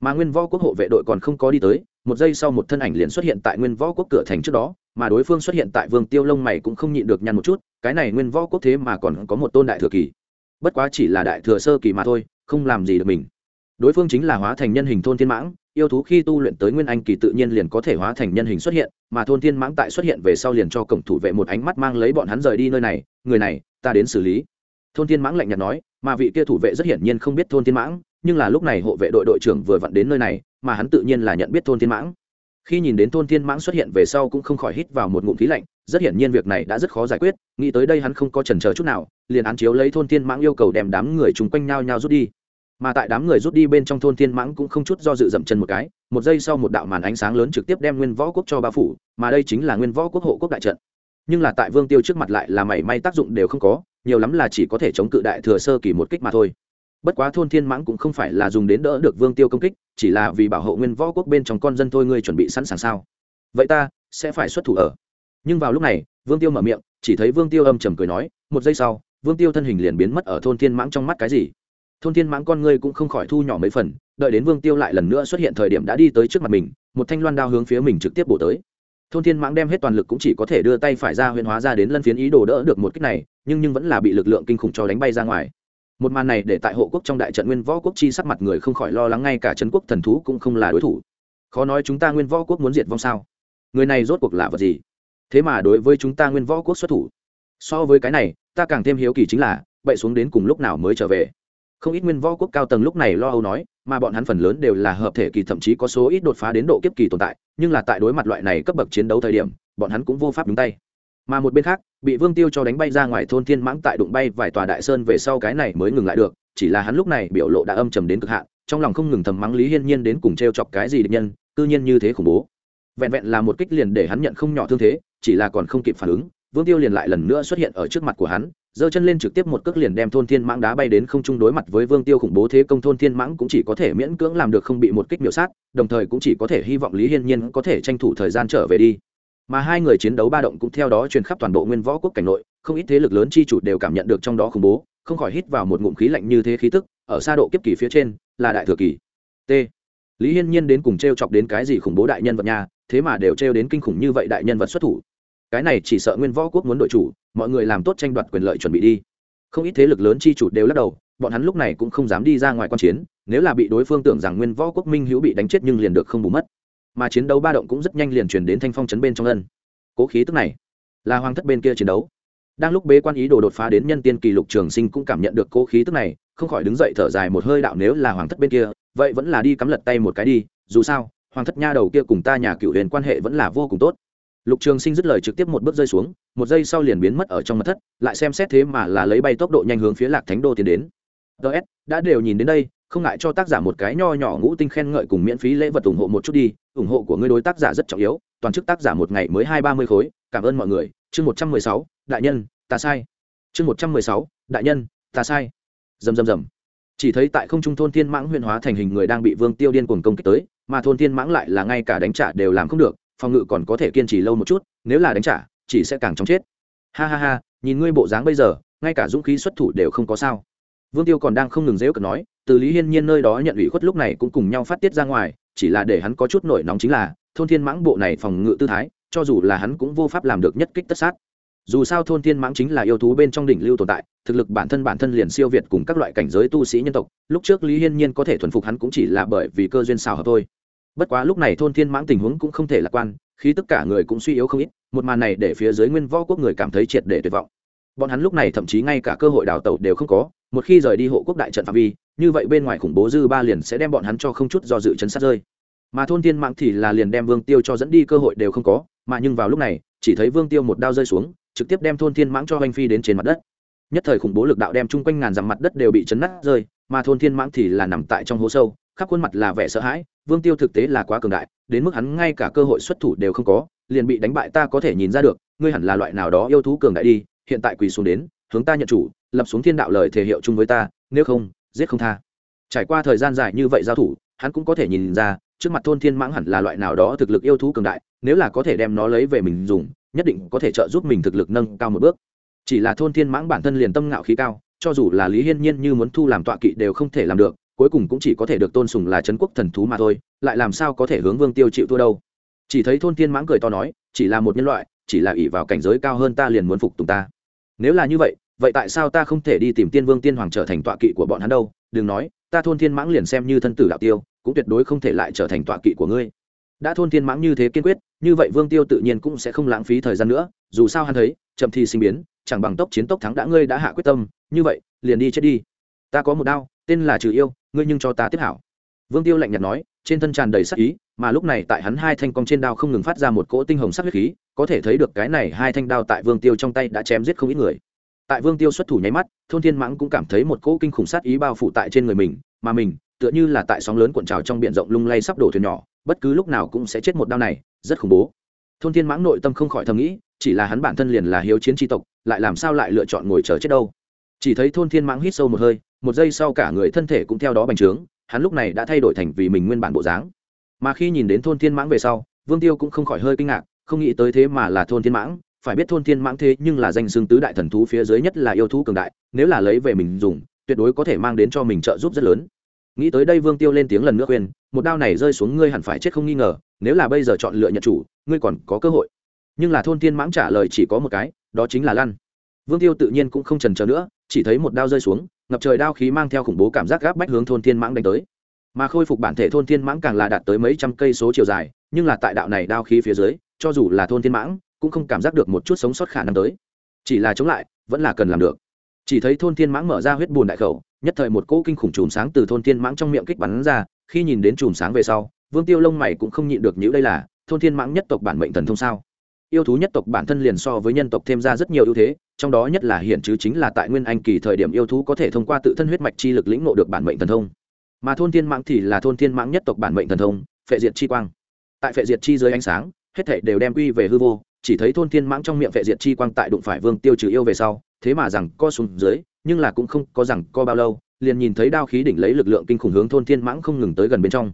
Mà nguyên võ quốc hộ vệ đội còn không có đi tới, một giây sau một thân ảnh liền xuất hiện tại nguyên võ quốc cửa thành trước đó, mà đối phương xuất hiện tại vương tiêu lông mày cũng không nhịn được nhăn một chút, cái này nguyên võ quốc thế mà còn có một tôn đại thừa kỳ. Bất quá chỉ là đại thừa sơ kỳ mà thôi, không làm gì được mình đối phương chính là hóa thành nhân hình thôn thiên mãng, yêu thú khi tu luyện tới nguyên anh kỳ tự nhiên liền có thể hóa thành nhân hình xuất hiện, mà thôn thiên mãng tại xuất hiện về sau liền cho cổng thủ vệ một ánh mắt mang lấy bọn hắn rời đi nơi này, người này, ta đến xử lý. Thôn thiên mãng lạnh nhạt nói, mà vị kia thủ vệ rất hiển nhiên không biết thôn thiên mãng, nhưng là lúc này hộ vệ đội đội trưởng vừa vặn đến nơi này, mà hắn tự nhiên là nhận biết thôn thiên mãng. Khi nhìn đến thôn thiên mãng xuất hiện về sau cũng không khỏi hít vào một ngụm khí lạnh, rất hiển nhiên việc này đã rất khó giải quyết, nghĩ tới đây hắn không có chần chờ chút nào, liền án chiếu lấy thôn thiên mãng yêu cầu đem đám người chung quanh nhau nhau rút đi mà tại đám người rút đi bên trong thôn thiên mãng cũng không chút do dự dậm chân một cái, một giây sau một đạo màn ánh sáng lớn trực tiếp đem nguyên võ quốc cho bao phủ, mà đây chính là nguyên võ quốc hộ quốc đại trận. Nhưng là tại vương tiêu trước mặt lại là mảy may tác dụng đều không có, nhiều lắm là chỉ có thể chống cự đại thừa sơ kỳ một kích mà thôi. Bất quá thôn thiên mãng cũng không phải là dùng đến đỡ được vương tiêu công kích, chỉ là vì bảo hộ nguyên võ quốc bên trong con dân thôi ngươi chuẩn bị sẵn sàng sao? Vậy ta sẽ phải xuất thủ ở. Nhưng vào lúc này, vương tiêu mở miệng, chỉ thấy vương tiêu âm trầm cười nói, một giây sau, vương tiêu thân hình liền biến mất ở thôn thiên mãng trong mắt cái gì? Thôn thiên mãng con ngươi cũng không khỏi thu nhỏ mấy phần, đợi đến vương tiêu lại lần nữa xuất hiện thời điểm đã đi tới trước mặt mình, một thanh loan đao hướng phía mình trực tiếp bổ tới. Thôn thiên mãng đem hết toàn lực cũng chỉ có thể đưa tay phải ra huyền hóa ra đến lân phiến ý đồ đỡ được một cách này, nhưng nhưng vẫn là bị lực lượng kinh khủng cho đánh bay ra ngoài. Một màn này để tại hộ quốc trong đại trận nguyên võ quốc chi sắc mặt người không khỏi lo lắng, ngay cả trấn quốc thần thú cũng không là đối thủ. Khó nói chúng ta nguyên võ quốc muốn diệt vong sao? Người này rốt cuộc là vật gì? Thế mà đối với chúng ta nguyên võ quốc xuất thủ. So với cái này, ta càng thêm hiếu kỳ chính là, bậy xuống đến cùng lúc nào mới trở về? Không ít nguyên võ quốc cao tầng lúc này lo âu nói, mà bọn hắn phần lớn đều là hợp thể kỳ, thậm chí có số ít đột phá đến độ kiếp kỳ tồn tại, nhưng là tại đối mặt loại này cấp bậc chiến đấu thời điểm, bọn hắn cũng vô pháp đúng tay. Mà một bên khác, bị vương tiêu cho đánh bay ra ngoài thôn thiên mãng tại đụng bay vài tòa đại sơn về sau cái này mới ngừng lại được, chỉ là hắn lúc này biểu lộ đã âm trầm đến cực hạn, trong lòng không ngừng thầm mắng lý hiên nhiên đến cùng t r e o chọc cái gì địch nhân tư nhiên như thế khủng bố. Vẹn vẹn là một kích liền để hắn nhận không nhỏ thương thế, chỉ là còn không kịp phản ứng, vương tiêu liền lại lần nữa xuất hiện ở trước mặt của hắn giơ chân lên trực tiếp một cước liền đem thôn thiên mãng đá bay đến không trung đối mặt với vương tiêu khủng bố thế công thôn thiên mãng cũng chỉ có thể miễn cưỡng làm được không bị một kích miểu sát, đồng thời cũng chỉ có thể hy vọng lý hiên nhiên có thể tranh thủ thời gian trở về đi. Mà hai người chiến đấu ba động cũng theo đó truyền khắp toàn bộ nguyên võ quốc cảnh nội, không ít thế lực lớn chi chủ đều cảm nhận được trong đó khủng bố, không khỏi hít vào một ngụm khí lạnh như thế khí tức, ở xa độ kiếp kỳ phía trên, là đại thừa kỳ. T. Lý hiên nhiên đến cùng t r e o chọc đến cái gì khủng bố đại nhân vật nhà thế mà đều t r e o đến kinh khủng như vậy đại nhân vật xuất thủ cái này chỉ sợ nguyên võ quốc muốn đội chủ, mọi người làm tốt tranh đoạt quyền lợi chuẩn bị đi. Không ít thế lực lớn chi chủ đều lắc đầu, bọn hắn lúc này cũng không dám đi ra ngoài quan chiến, nếu là bị đối phương tưởng rằng nguyên võ quốc minh hữu bị đánh chết nhưng liền được không bù mất. Mà chiến đấu ba động cũng rất nhanh liền chuyển đến thanh phong chấn bên trong ân. Cố khí tức này, là hoàng thất bên kia chiến đấu. Đang lúc bế quan ý đồ đột phá đến nhân tiên kỳ lục trường sinh cũng cảm nhận được cố khí tức này, không khỏi đứng dậy thở dài một hơi đạo nếu là hoàng thất bên kia, vậy vẫn là đi cắm lật tay một cái đi, dù sao, hoàng thất nha đầu kia cùng ta nhà cựu huyền quan hệ vẫn là vô cùng tốt lục trường sinh dứt lời trực tiếp một bước rơi xuống, một giây sau liền biến mất ở trong mặt thất, lại xem xét thế mà là lấy bay tốc độ nhanh hướng phía lạc thánh đô tiến đến. Ts đã đều nhìn đến đây, không ngại cho tác giả một cái nho nhỏ ngũ tinh khen ngợi cùng miễn phí lễ vật ủng hộ một chút đi, ủng hộ của ngươi đối tác giả rất trọng yếu, toàn chức tác giả một ngày mới hai ba mươi khối, cảm ơn mọi người. Chương một trăm mười sáu, đại nhân, ta sai. Chương một trăm mười sáu, đại nhân, ta sai. Dầm dầm dầm chỉ thấy tại không trung thôn thiên mãng huyền hóa thành hình người đang bị vương tiêu điên cuồng công kích tới, mà thôn thiên mãng lại là ngay cả đánh trả đều làm không được phòng ngự còn có thể kiên trì lâu một chút, nếu là đánh trả, chỉ sẽ càng chóng chết. Ha ha ha, nhìn ngươi bộ dáng bây giờ, ngay cả dũng khí xuất thủ đều không có sao. Vương tiêu còn đang không ngừng dễ cợt nói, từ lý hiên nhiên nơi đó nhận ủy khuất lúc này cũng cùng nhau phát tiết ra ngoài, chỉ là để hắn có chút nổi nóng chính là, thôn thiên mãng bộ này phòng ngự tư thái, cho dù là hắn cũng vô pháp làm được nhất kích tất sát. Dù sao thôn thiên mãng chính là yêu thú bên trong đỉnh lưu tồn tại, thực lực bản thân bản thân liền siêu việt cùng các loại cảnh giới tu sĩ nhân tộc, lúc trước lý hiên nhiên có thể thuần phục hắn cũng chỉ là bởi vì cơ duyên xào hợp thôi bất quá lúc này thôn thiên mãng tình huống cũng không thể lạc quan khi tất cả người cũng suy yếu không ít, một màn này để phía dưới nguyên võ quốc người cảm thấy triệt để tuyệt vọng. Bọn hắn lúc này thậm chí ngay cả cơ hội đào tẩu đều không có, một khi rời đi hộ quốc đại trận phạm vi, như vậy bên ngoài khủng bố dư ba liền sẽ đem bọn hắn cho không chút do dự chấn sát rơi. Mà thôn thiên mạng thì là liền đem vương tiêu cho dẫn đi cơ hội đều không có, mà nhưng vào lúc này, chỉ thấy vương tiêu một đao rơi xuống, trực tiếp đem thôn thiên mãng cho hoành phi đến trên mặt đất. Nhất thời khủng bố lực đạo đem chung quanh ngàn dặm mặt đất đều bị chấn nát rơi, mà thôn thiên mãng thì là nằm tại trong hố sâu, khắp khuôn mặt là vẻ sợ hãi vương tiêu thực tế là quá cường đại, đến mức hắn ngay cả cơ hội xuất thủ đều không có, liền bị đánh bại ta có thể nhìn ra được, ngươi hẳn là loại nào đó yêu thú cường đại đi, hiện tại quỳ xuống đến, hướng ta nhận chủ, lập xuống thiên đạo lời thể hiệu chung với ta, nếu không, giết không tha. Trải qua thời gian dài như vậy giao thủ, hắn cũng có thể nhìn ra, trước mặt thôn thiên mãng hẳn là loại nào đó thực lực yêu thú cường đại, nếu là có thể đem nó lấy về mình dùng, nhất định có thể trợ giúp mình thực lực nâng cao một bước. Chỉ là thôn thiên mãng bản thân liền tâm ngạo khí cao, cho dù là lý hiên nhiên như muốn thu làm tọa kỵ đều không thể làm được cuối cùng cũng chỉ có thể được tôn sùng là trấn quốc thần thú mà thôi, lại làm sao có thể hướng vương tiêu chịu thua đâu? Chỉ thấy thôn thiên mãng cười to nói, chỉ là một nhân loại, chỉ là ỷ vào cảnh giới cao hơn ta liền muốn phục tùng ta. Nếu là như vậy vậy tại sao ta không thể đi tìm tiên vương tiên hoàng trở thành tọa kỵ của bọn hắn đâu? Đừng nói, ta thôn thiên mãng liền xem như thân tử đạo tiêu, cũng tuyệt đối không thể lại trở thành tọa kỵ của ngươi. Đã thôn thiên mãng như thế kiên quyết, như vậy vương tiêu tự nhiên cũng sẽ không lãng phí thời gian nữa, dù sao hắn thấy, chậm thì sinh biến, chẳng bằng tốc chiến tốc thắng đã ngươi đã hạ quyết tâm, như vậy, liền đi chết đi. Ta có một đao, tên là trừ yêu ngươi nhưng cho ta tiếp hảo. Vương tiêu lạnh nhạt nói, trên thân tràn đầy sắc ý, mà lúc này tại hắn hai thanh cong trên đao không ngừng phát ra một cỗ tinh hồng sắc huyết khí, có thể thấy được cái này hai thanh đao tại vương tiêu trong tay đã chém giết không ít người. Tại vương tiêu xuất thủ nháy mắt, thôn thiên mãng cũng cảm thấy một cỗ kinh khủng sát ý bao phủ tại trên người mình, mà mình, tựa như là tại sóng lớn cuộn trào trong b i ể n rộng lung lay sắp đổ thuyền nhỏ, bất cứ lúc nào cũng sẽ chết một đao này, rất khủng bố. Thôn thiên mãng nội tâm không khỏi thầm nghĩ, chỉ là hắn bản thân liền là hiếu chiến tri tộc, lại làm sao lại lựa chọn ngồi chờ chết đâu? Chỉ thấy thôn thiên mãng hít sâu một hơi một giây sau cả người thân thể cũng theo đó bành trướng, hắn lúc này đã thay đổi thành vì mình nguyên bản bộ dáng. Mà khi nhìn đến thôn thiên mãng về sau, vương tiêu cũng không khỏi hơi kinh ngạc, không nghĩ tới thế mà là thôn thiên mãng, phải biết thôn thiên mãng thế nhưng là danh xương tứ đại thần thú phía dưới nhất là yêu thú cường đại, nếu là lấy về mình dùng, tuyệt đối có thể mang đến cho mình trợ giúp rất lớn. Nghĩ tới đây vương tiêu lên tiếng lần nữa khuyên, một đao này rơi xuống ngươi hẳn phải chết không nghi ngờ, nếu là bây giờ chọn lựa nhận chủ, ngươi còn có cơ hội. Nhưng là thôn thiên mãng trả lời chỉ có một cái, đó chính là lăn. Vương tiêu tự nhiên cũng không trần trờ nữa, chỉ thấy một đao rơi xuống ngập trời đao khí mang theo khủng bố cảm giác gáp bách hướng thôn thiên mãng đánh tới. Mà khôi phục bản thể thôn thiên mãng càng là đạt tới mấy trăm cây số chiều dài, nhưng là tại đạo này đao khí phía dưới, cho dù là thôn thiên mãng, cũng không cảm giác được một chút sống sót khả năng tới. Chỉ là chống lại, vẫn là cần làm được. Chỉ thấy thôn thiên mãng mở ra huyết bùn đại khẩu, nhất thời một cỗ kinh khủng chùm sáng từ thôn thiên mãng trong miệng kích bắn ra, khi nhìn đến chùm sáng về sau, vương tiêu lông mày cũng không nhịn được nhữ đây là, thôn thiên mãng nhất tộc bản mệnh thần thông sao? Yêu thú nhất tộc bản thân liền so với nhân tộc thêm ra rất nhiều ưu thế, trong đó nhất là hiện chứ chính là tại nguyên anh kỳ thời điểm yêu thú có thể thông qua tự thân huyết mạch chi lực lĩnh ngộ được bản mệnh thần thông. Mà thôn thiên mãng thì là thôn thiên mãng nhất tộc bản mệnh thần thông, phệ diệt chi quang. Tại phệ diệt chi dưới ánh sáng, hết thảy đều đem quy về hư vô, chỉ thấy thôn thiên mãng trong miệng phệ diệt chi quang tại đụng phải vương tiêu trừ yêu về sau, thế mà rằng co xuống dưới, nhưng là cũng không có rằng co bao lâu, liền nhìn thấy đao khí đỉnh lấy lực lượng kinh khủng hướng thôn thiên mãng không ngừng tới gần bên trong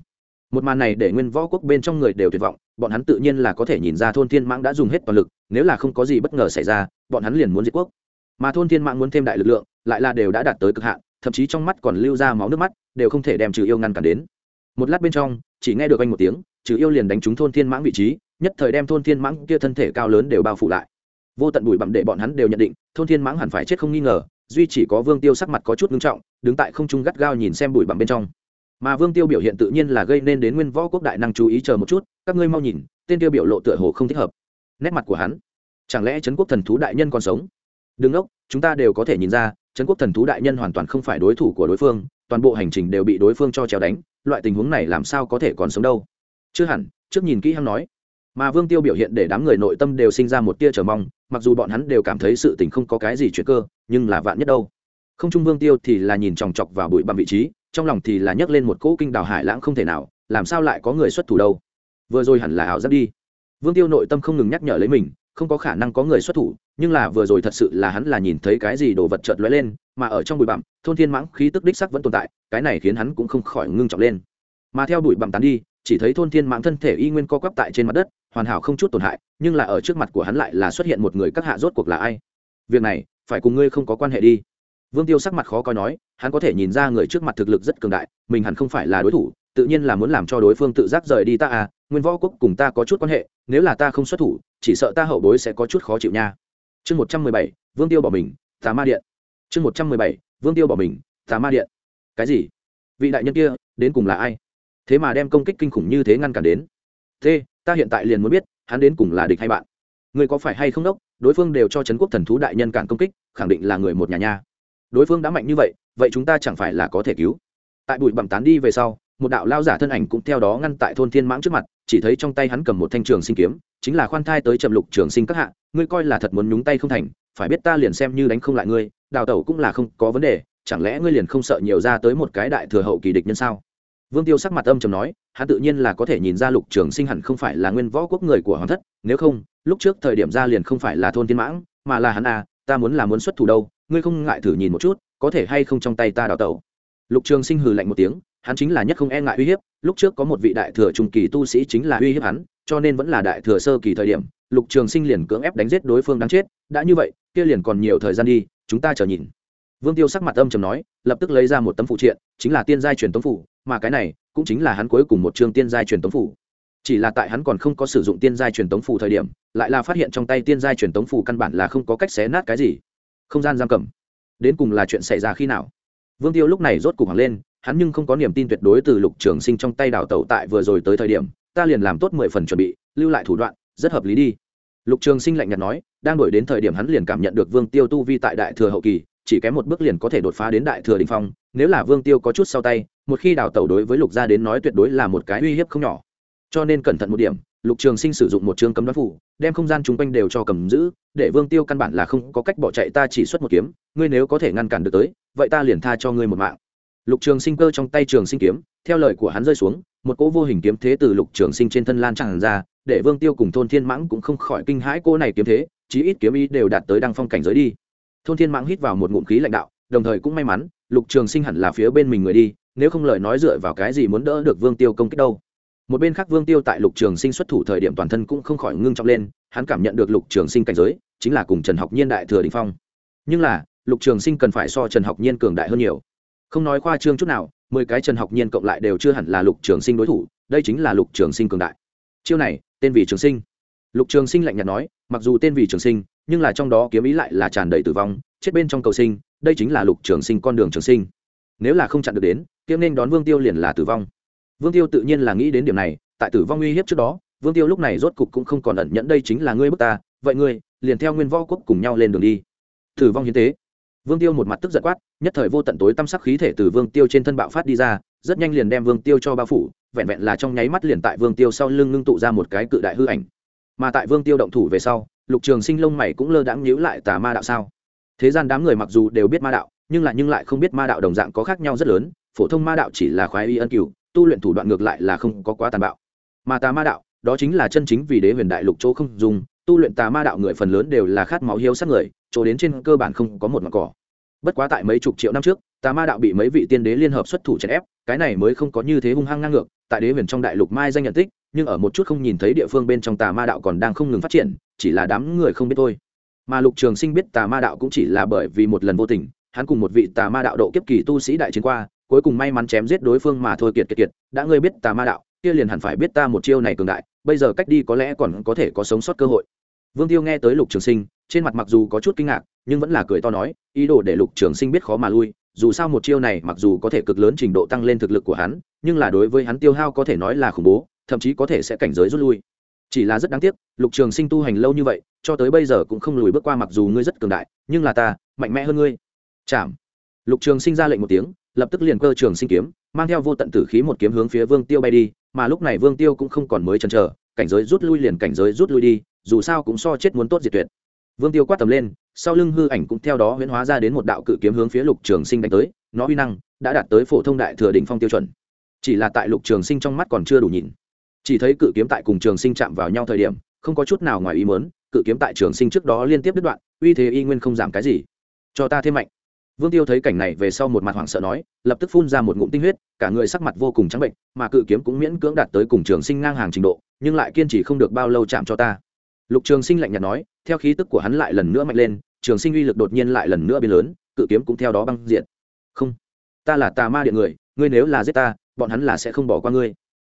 một màn này để nguyên võ quốc bên trong người đều tuyệt vọng, bọn hắn tự nhiên là có thể nhìn ra thôn thiên mãng đã dùng hết toàn lực, nếu là không có gì bất ngờ xảy ra, bọn hắn liền muốn diệt quốc. Mà thôn thiên mãng muốn thêm đại lực lượng, lại là đều đã đạt tới cực hạn, thậm chí trong mắt còn lưu ra máu nước mắt, đều không thể đem trừ yêu ngăn cản đến. Một lát bên trong, chỉ nghe được anh một tiếng, trừ yêu liền đánh trúng thôn thiên mãng vị trí, nhất thời đem thôn thiên mãng kia thân thể cao lớn đều bao phủ lại. Vô tận bụi bặm để bọn hắn đều nhận định, thôn thiên mãng hẳn phải chết không nghi ngờ, duy chỉ có vương tiêu sắc mặt có chút ngưng trọng, đứng tại không trung gắt gao nhìn xem bụi bặm bên trong mà vương tiêu biểu hiện tự nhiên là gây nên đến nguyên võ quốc đại năng chú ý chờ một chút, các ngươi mau nhìn, tên tiêu biểu lộ tựa hồ không thích hợp. Nét mặt của hắn, chẳng lẽ trấn quốc thần thú đại nhân còn sống? Đừng ốc chúng ta đều có thể nhìn ra, trấn quốc thần thú đại nhân hoàn toàn không phải đối thủ của đối phương, toàn bộ hành trình đều bị đối phương cho trèo đánh, loại tình huống này làm sao có thể còn sống đâu? Chưa hẳn, trước nhìn kỹ hắn nói. Mà vương tiêu biểu hiện để đám người nội tâm đều sinh ra một tia chờ mong, mặc dù bọn hắn đều cảm thấy sự tình không có cái gì chuyện cơ, nhưng là vạn nhất đâu. Không trung vương tiêu thì là nhìn chòng chọc vào bụi bặm vị trí trong lòng thì là nhấc lên một cỗ kinh đào hải lãng không thể nào, làm sao lại có người xuất thủ đâu? Vừa rồi hẳn là ảo giác đi. Vương tiêu nội tâm không ngừng nhắc nhở lấy mình, không có khả năng có người xuất thủ, nhưng là vừa rồi thật sự là hắn là nhìn thấy cái gì đồ vật chợt lóe lên, mà ở trong bụi bặm, thôn thiên mãng khí tức đích sắc vẫn tồn tại, cái này khiến hắn cũng không khỏi ngưng trọng lên. Mà theo bụi bặm tán đi, chỉ thấy thôn thiên mãng thân thể y nguyên co quắp tại trên mặt đất, hoàn hảo không chút tổn hại, nhưng là ở trước mặt của hắn lại là xuất hiện một người các hạ rốt cuộc là ai? Việc này, phải cùng ngươi không có quan hệ đi vương tiêu sắc mặt khó coi nói, hắn có thể nhìn ra người trước mặt thực lực rất cường đại, mình hẳn không phải là đối thủ, tự nhiên là muốn làm cho đối phương tự giác rời đi ta à nguyên võ quốc cùng ta có chút quan hệ, nếu là ta không xuất thủ, chỉ sợ ta hậu bối sẽ có chút khó chịu nha. Chương một trăm mười bảy, vương tiêu bỏ mình, tà ma điện. Chương một trăm mười bảy, vương tiêu bỏ mình, tà ma điện. Cái gì? Vị đại nhân kia, đến cùng là ai? Thế mà đem công kích kinh khủng như thế ngăn cản đến. Thế, ta hiện tại liền muốn biết, hắn đến cùng là địch hay bạn? Người có phải hay không đốc? Đối phương đều cho trấn quốc thần thú đại nhân cản công kích, khẳng định là người một nhà nha đối phương đã mạnh như vậy vậy chúng ta chẳng phải là có thể cứu. Tại bụi bặm tán đi về sau, một đạo lao giả thân ảnh cũng theo đó ngăn tại thôn thiên mãng trước mặt, chỉ thấy trong tay hắn cầm một thanh trường sinh kiếm, chính là khoan thai tới trầm lục trường sinh các hạ, ngươi coi là thật muốn nhúng tay không thành, phải biết ta liền xem như đánh không lại ngươi, đào tẩu cũng là không có vấn đề, chẳng lẽ ngươi liền không sợ nhiều ra tới một cái đại thừa hậu kỳ địch nhân sao? Vương tiêu sắc mặt âm trầm nói, hắn tự nhiên là có thể nhìn ra lục trường sinh hẳn không phải là nguyên võ quốc người của hoàng thất, nếu không, lúc trước thời điểm ra liền không phải là thôn thiên mãng, mà là hắn à ta muốn là muốn xuất thủ đâu ngươi không ngại thử nhìn một chút, có thể hay không trong tay ta đào tẩu? Lục trường sinh hừ lạnh một tiếng, hắn chính là nhất không e ngại uy hiếp, lúc trước có một vị đại thừa trung kỳ tu sĩ chính là uy hiếp hắn, cho nên vẫn là đại thừa sơ kỳ thời điểm, lục trường sinh liền cưỡng ép đánh giết đối phương đáng chết, đã như vậy, kia liền còn nhiều thời gian đi, chúng ta chờ nhìn. Vương tiêu sắc mặt âm trầm nói, lập tức lấy ra một tấm phụ triện, chính là tiên giai truyền tống phủ, mà cái này cũng chính là hắn cuối cùng một chương tiên giai truyền tống phủ. Chỉ là tại hắn còn không có sử dụng tiên giai truyền tống phủ thời điểm, lại là phát hiện trong tay tiên giai truyền tống phủ căn bản là không có cách xé nát cái gì không gian giam cầm. Đến cùng là chuyện xảy ra khi nào? Vương tiêu lúc này rốt cục hoàng lên, hắn nhưng không có niềm tin tuyệt đối từ lục trường sinh trong tay đào tẩu tại vừa rồi tới thời điểm, ta liền làm tốt mười phần chuẩn bị, lưu lại thủ đoạn, rất hợp lý đi. Lục trường sinh lạnh nhạt nói, đang đổi đến thời điểm hắn liền cảm nhận được vương tiêu tu vi tại đại thừa hậu kỳ, chỉ kém một bước liền có thể đột phá đến đại thừa đình phong, nếu là vương tiêu có chút sau tay, một khi đào tẩu đối với lục gia đến nói tuyệt đối là một cái uy hiếp không nhỏ. Cho nên cẩn thận một điểm lục trường sinh sử dụng một chương cấm đoán phủ, đem không gian chung quanh đều cho cầm giữ, để vương tiêu căn bản là không có cách bỏ chạy, ta chỉ xuất một kiếm, ngươi nếu có thể ngăn cản được tới, vậy ta liền tha cho ngươi một mạng. Lục trường sinh cơ trong tay trường sinh kiếm, theo lời của hắn rơi xuống, một cỗ vô hình kiếm thế từ lục trường sinh trên thân lan tràn ra, để vương tiêu cùng thôn thiên mãng cũng không khỏi kinh hãi Cỗ này kiếm thế, chí ít kiếm ý đều đạt tới đăng phong cảnh giới đi. Thôn thiên mãng hít vào một ngụm khí lãnh đạo, đồng thời cũng may mắn, lục trường sinh hẳn là phía bên mình người đi, nếu không lời nói dựa vào cái gì muốn đỡ được vương tiêu công kích đâu một bên khác vương tiêu tại lục trường sinh xuất thủ thời điểm toàn thân cũng không khỏi ngưng trọng lên, hắn cảm nhận được lục trường sinh cảnh giới, chính là cùng trần học nhiên đại thừa đình phong. Nhưng là, lục trường sinh cần phải so trần học nhiên cường đại hơn nhiều. Không nói khoa trương chút nào, mười cái trần học nhiên cộng lại đều chưa hẳn là lục trường sinh đối thủ, đây chính là lục trường sinh cường đại. Chiêu này, tên vì trường sinh. Lục trường sinh lạnh nhạt nói, mặc dù tên vì trường sinh, nhưng là trong đó kiếm ý lại là tràn đầy tử vong, chết bên trong cầu sinh, đây chính là lục trường sinh con đường trường sinh. Nếu là không chặn được đến, kiếm nên đón vương tiêu liền là tử vong vương tiêu tự nhiên là nghĩ đến điểm này, tại tử vong uy hiếp trước đó, vương tiêu lúc này rốt cục cũng không còn ẩn nhẫn đây chính là ngươi bức ta, vậy ngươi, liền theo nguyên võ quốc cùng nhau lên đường đi. Tử vong hiến tế. Vương tiêu một mặt tức giận quát, nhất thời vô tận tối tâm sắc khí thể từ vương tiêu trên thân bạo phát đi ra, rất nhanh liền đem vương tiêu cho bao phủ, vẹn vẹn là trong nháy mắt liền tại vương tiêu sau lưng ngưng tụ ra một cái cự đại hư ảnh. Mà tại vương tiêu động thủ về sau, lục trường sinh lông mày cũng lơ đãng nhíu lại tà ma đạo sao. Thế gian đám người mặc dù đều biết ma đạo, nhưng lại nhưng lại không biết ma đạo đồng dạng có khác nhau rất lớn, phổ thông ma đạo chỉ là khoái y ân cửu tu luyện thủ đoạn ngược lại là không có quá tàn bạo. Mà tà ma đạo, đó chính là chân chính vì đế huyền đại lục chỗ không dùng, tu luyện tà ma đạo người phần lớn đều là khát máu hiếu sát người, chỗ đến trên cơ bản không có một mặt cỏ. Bất quá tại mấy chục triệu năm trước, tà ma đạo bị mấy vị tiên đế liên hợp xuất thủ chèn ép, cái này mới không có như thế hung hăng ngang ngược, tại đế huyền trong đại lục mai danh nhận tích, nhưng ở một chút không nhìn thấy địa phương bên trong tà ma đạo còn đang không ngừng phát triển, chỉ là đám người không biết thôi. Mà lục trường sinh biết tà ma đạo cũng chỉ là bởi vì một lần vô tình, hắn cùng một vị tà ma đạo độ kiếp kỳ tu sĩ đại chiến qua cuối cùng may mắn chém giết đối phương mà thôi, kiệt kiệt kiệt, đã ngươi biết tà ma đạo, kia liền hẳn phải biết ta một chiêu này cường đại, bây giờ cách đi có lẽ còn có thể có sống sót cơ hội. Vương tiêu nghe tới lục trường sinh, trên mặt mặc dù có chút kinh ngạc, nhưng vẫn là cười to nói, ý đồ để lục trường sinh biết khó mà lui, dù sao một chiêu này mặc dù có thể cực lớn trình độ tăng lên thực lực của hắn, nhưng là đối với hắn tiêu hao có thể nói là khủng bố, thậm chí có thể sẽ cảnh giới rút lui. Chỉ là rất đáng tiếc, lục trường sinh tu hành lâu như vậy, cho tới bây giờ cũng không lùi bước qua mặc dù ngươi rất cường đại, nhưng là ta, mạnh mẽ hơn ngươi. Chạm. Lục trường sinh ra lệnh một tiếng lập tức liền cơ trường sinh kiếm, mang theo vô tận tử khí một kiếm hướng phía vương tiêu bay đi, mà lúc này vương tiêu cũng không còn mới chần chờ, cảnh giới rút lui liền cảnh giới rút lui đi, dù sao cũng so chết muốn tốt diệt tuyệt. Vương tiêu quát tầm lên, sau lưng hư ảnh cũng theo đó huyễn hóa ra đến một đạo cự kiếm hướng phía lục trường sinh đánh tới, nó uy năng đã đạt tới phổ thông đại thừa đỉnh phong tiêu chuẩn. Chỉ là tại lục trường sinh trong mắt còn chưa đủ nhìn. Chỉ thấy cự kiếm tại cùng trường sinh chạm vào nhau thời điểm, không có chút nào ngoài ý mớn cự kiếm tại trường sinh trước đó liên tiếp đứt đoạn, uy thế y nguyên không giảm cái gì. Cho ta thêm mạnh vương tiêu thấy cảnh này về sau một mặt hoảng sợ nói, lập tức phun ra một ngụm tinh huyết, cả người sắc mặt vô cùng trắng bệnh, mà cự kiếm cũng miễn cưỡng đạt tới cùng trường sinh ngang hàng trình độ, nhưng lại kiên trì không được bao lâu chạm cho ta. Lục trường sinh lạnh nhạt nói, theo khí tức của hắn lại lần nữa mạnh lên, trường sinh uy lực đột nhiên lại lần nữa biến lớn, cự kiếm cũng theo đó băng diện không, ta là tà ma điện người, ngươi nếu là giết ta, bọn hắn là sẽ không bỏ qua ngươi.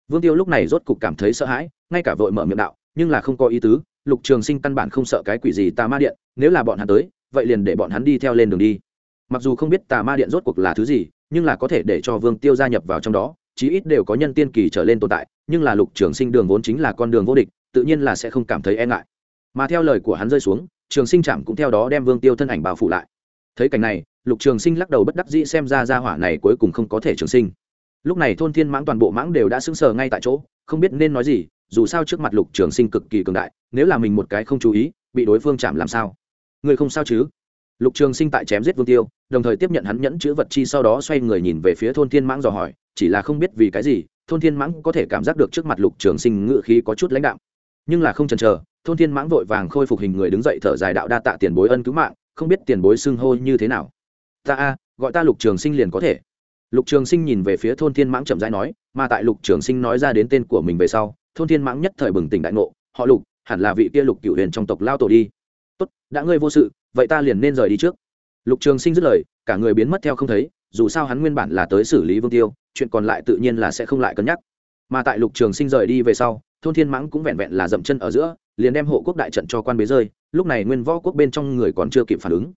Vương tiêu lúc này rốt cục cảm thấy sợ hãi, ngay cả vội mở miệng đạo, nhưng là không có ý tứ, lục trường sinh căn bản không sợ cái quỷ gì tà ma điện, nếu là bọn hắn tới, vậy liền để bọn hắn đi theo lên đường đi mặc dù không biết tà ma điện rốt cuộc là thứ gì, nhưng là có thể để cho vương tiêu gia nhập vào trong đó, chí ít đều có nhân tiên kỳ trở lên tồn tại, nhưng là lục trường sinh đường vốn chính là con đường vô địch, tự nhiên là sẽ không cảm thấy e ngại. Mà theo lời của hắn rơi xuống, trường sinh chạm cũng theo đó đem vương tiêu thân ảnh bao phủ lại. Thấy cảnh này, lục trường sinh lắc đầu bất đắc dĩ xem ra ra hỏa này cuối cùng không có thể trường sinh. Lúc này thôn thiên mãng toàn bộ mãng đều đã sững sờ ngay tại chỗ, không biết nên nói gì, dù sao trước mặt lục trường sinh cực kỳ cường đại, nếu là mình một cái không chú ý, bị đối phương chạm làm sao? Người không sao chứ? Lục trường sinh tại chém giết vương tiêu, đồng thời tiếp nhận hắn nhẫn chữ vật chi sau đó xoay người nhìn về phía thôn thiên mãng dò hỏi, chỉ là không biết vì cái gì, thôn thiên mãng có thể cảm giác được trước mặt lục trường sinh ngự khí có chút lãnh đạo nhưng là không chần chờ, thôn thiên mãng vội vàng khôi phục hình người đứng dậy thở dài đạo đa tạ tiền bối ân cứu mạng, không biết tiền bối xưng hô như thế nào. Ta a, gọi ta lục trường sinh liền có thể. Lục trường sinh nhìn về phía thôn thiên mãng chậm rãi nói, mà tại lục trường sinh nói ra đến tên của mình về sau, thôn thiên mãng nhất thời bừng tỉnh đại ngộ, họ lục, hẳn là vị kia lục cựu huyền trong tộc lao tổ đi. Tốt, đã ngươi vô sự vậy ta liền nên rời đi trước. Lục trường sinh dứt lời, cả người biến mất theo không thấy, dù sao hắn nguyên bản là tới xử lý vương tiêu, chuyện còn lại tự nhiên là sẽ không lại cân nhắc. Mà tại lục trường sinh rời đi về sau, thôn thiên mãng cũng vẹn vẹn là dậm chân ở giữa, liền đem hộ quốc đại trận cho quan bế rơi, lúc này nguyên võ quốc bên trong người còn chưa kịp phản ứng.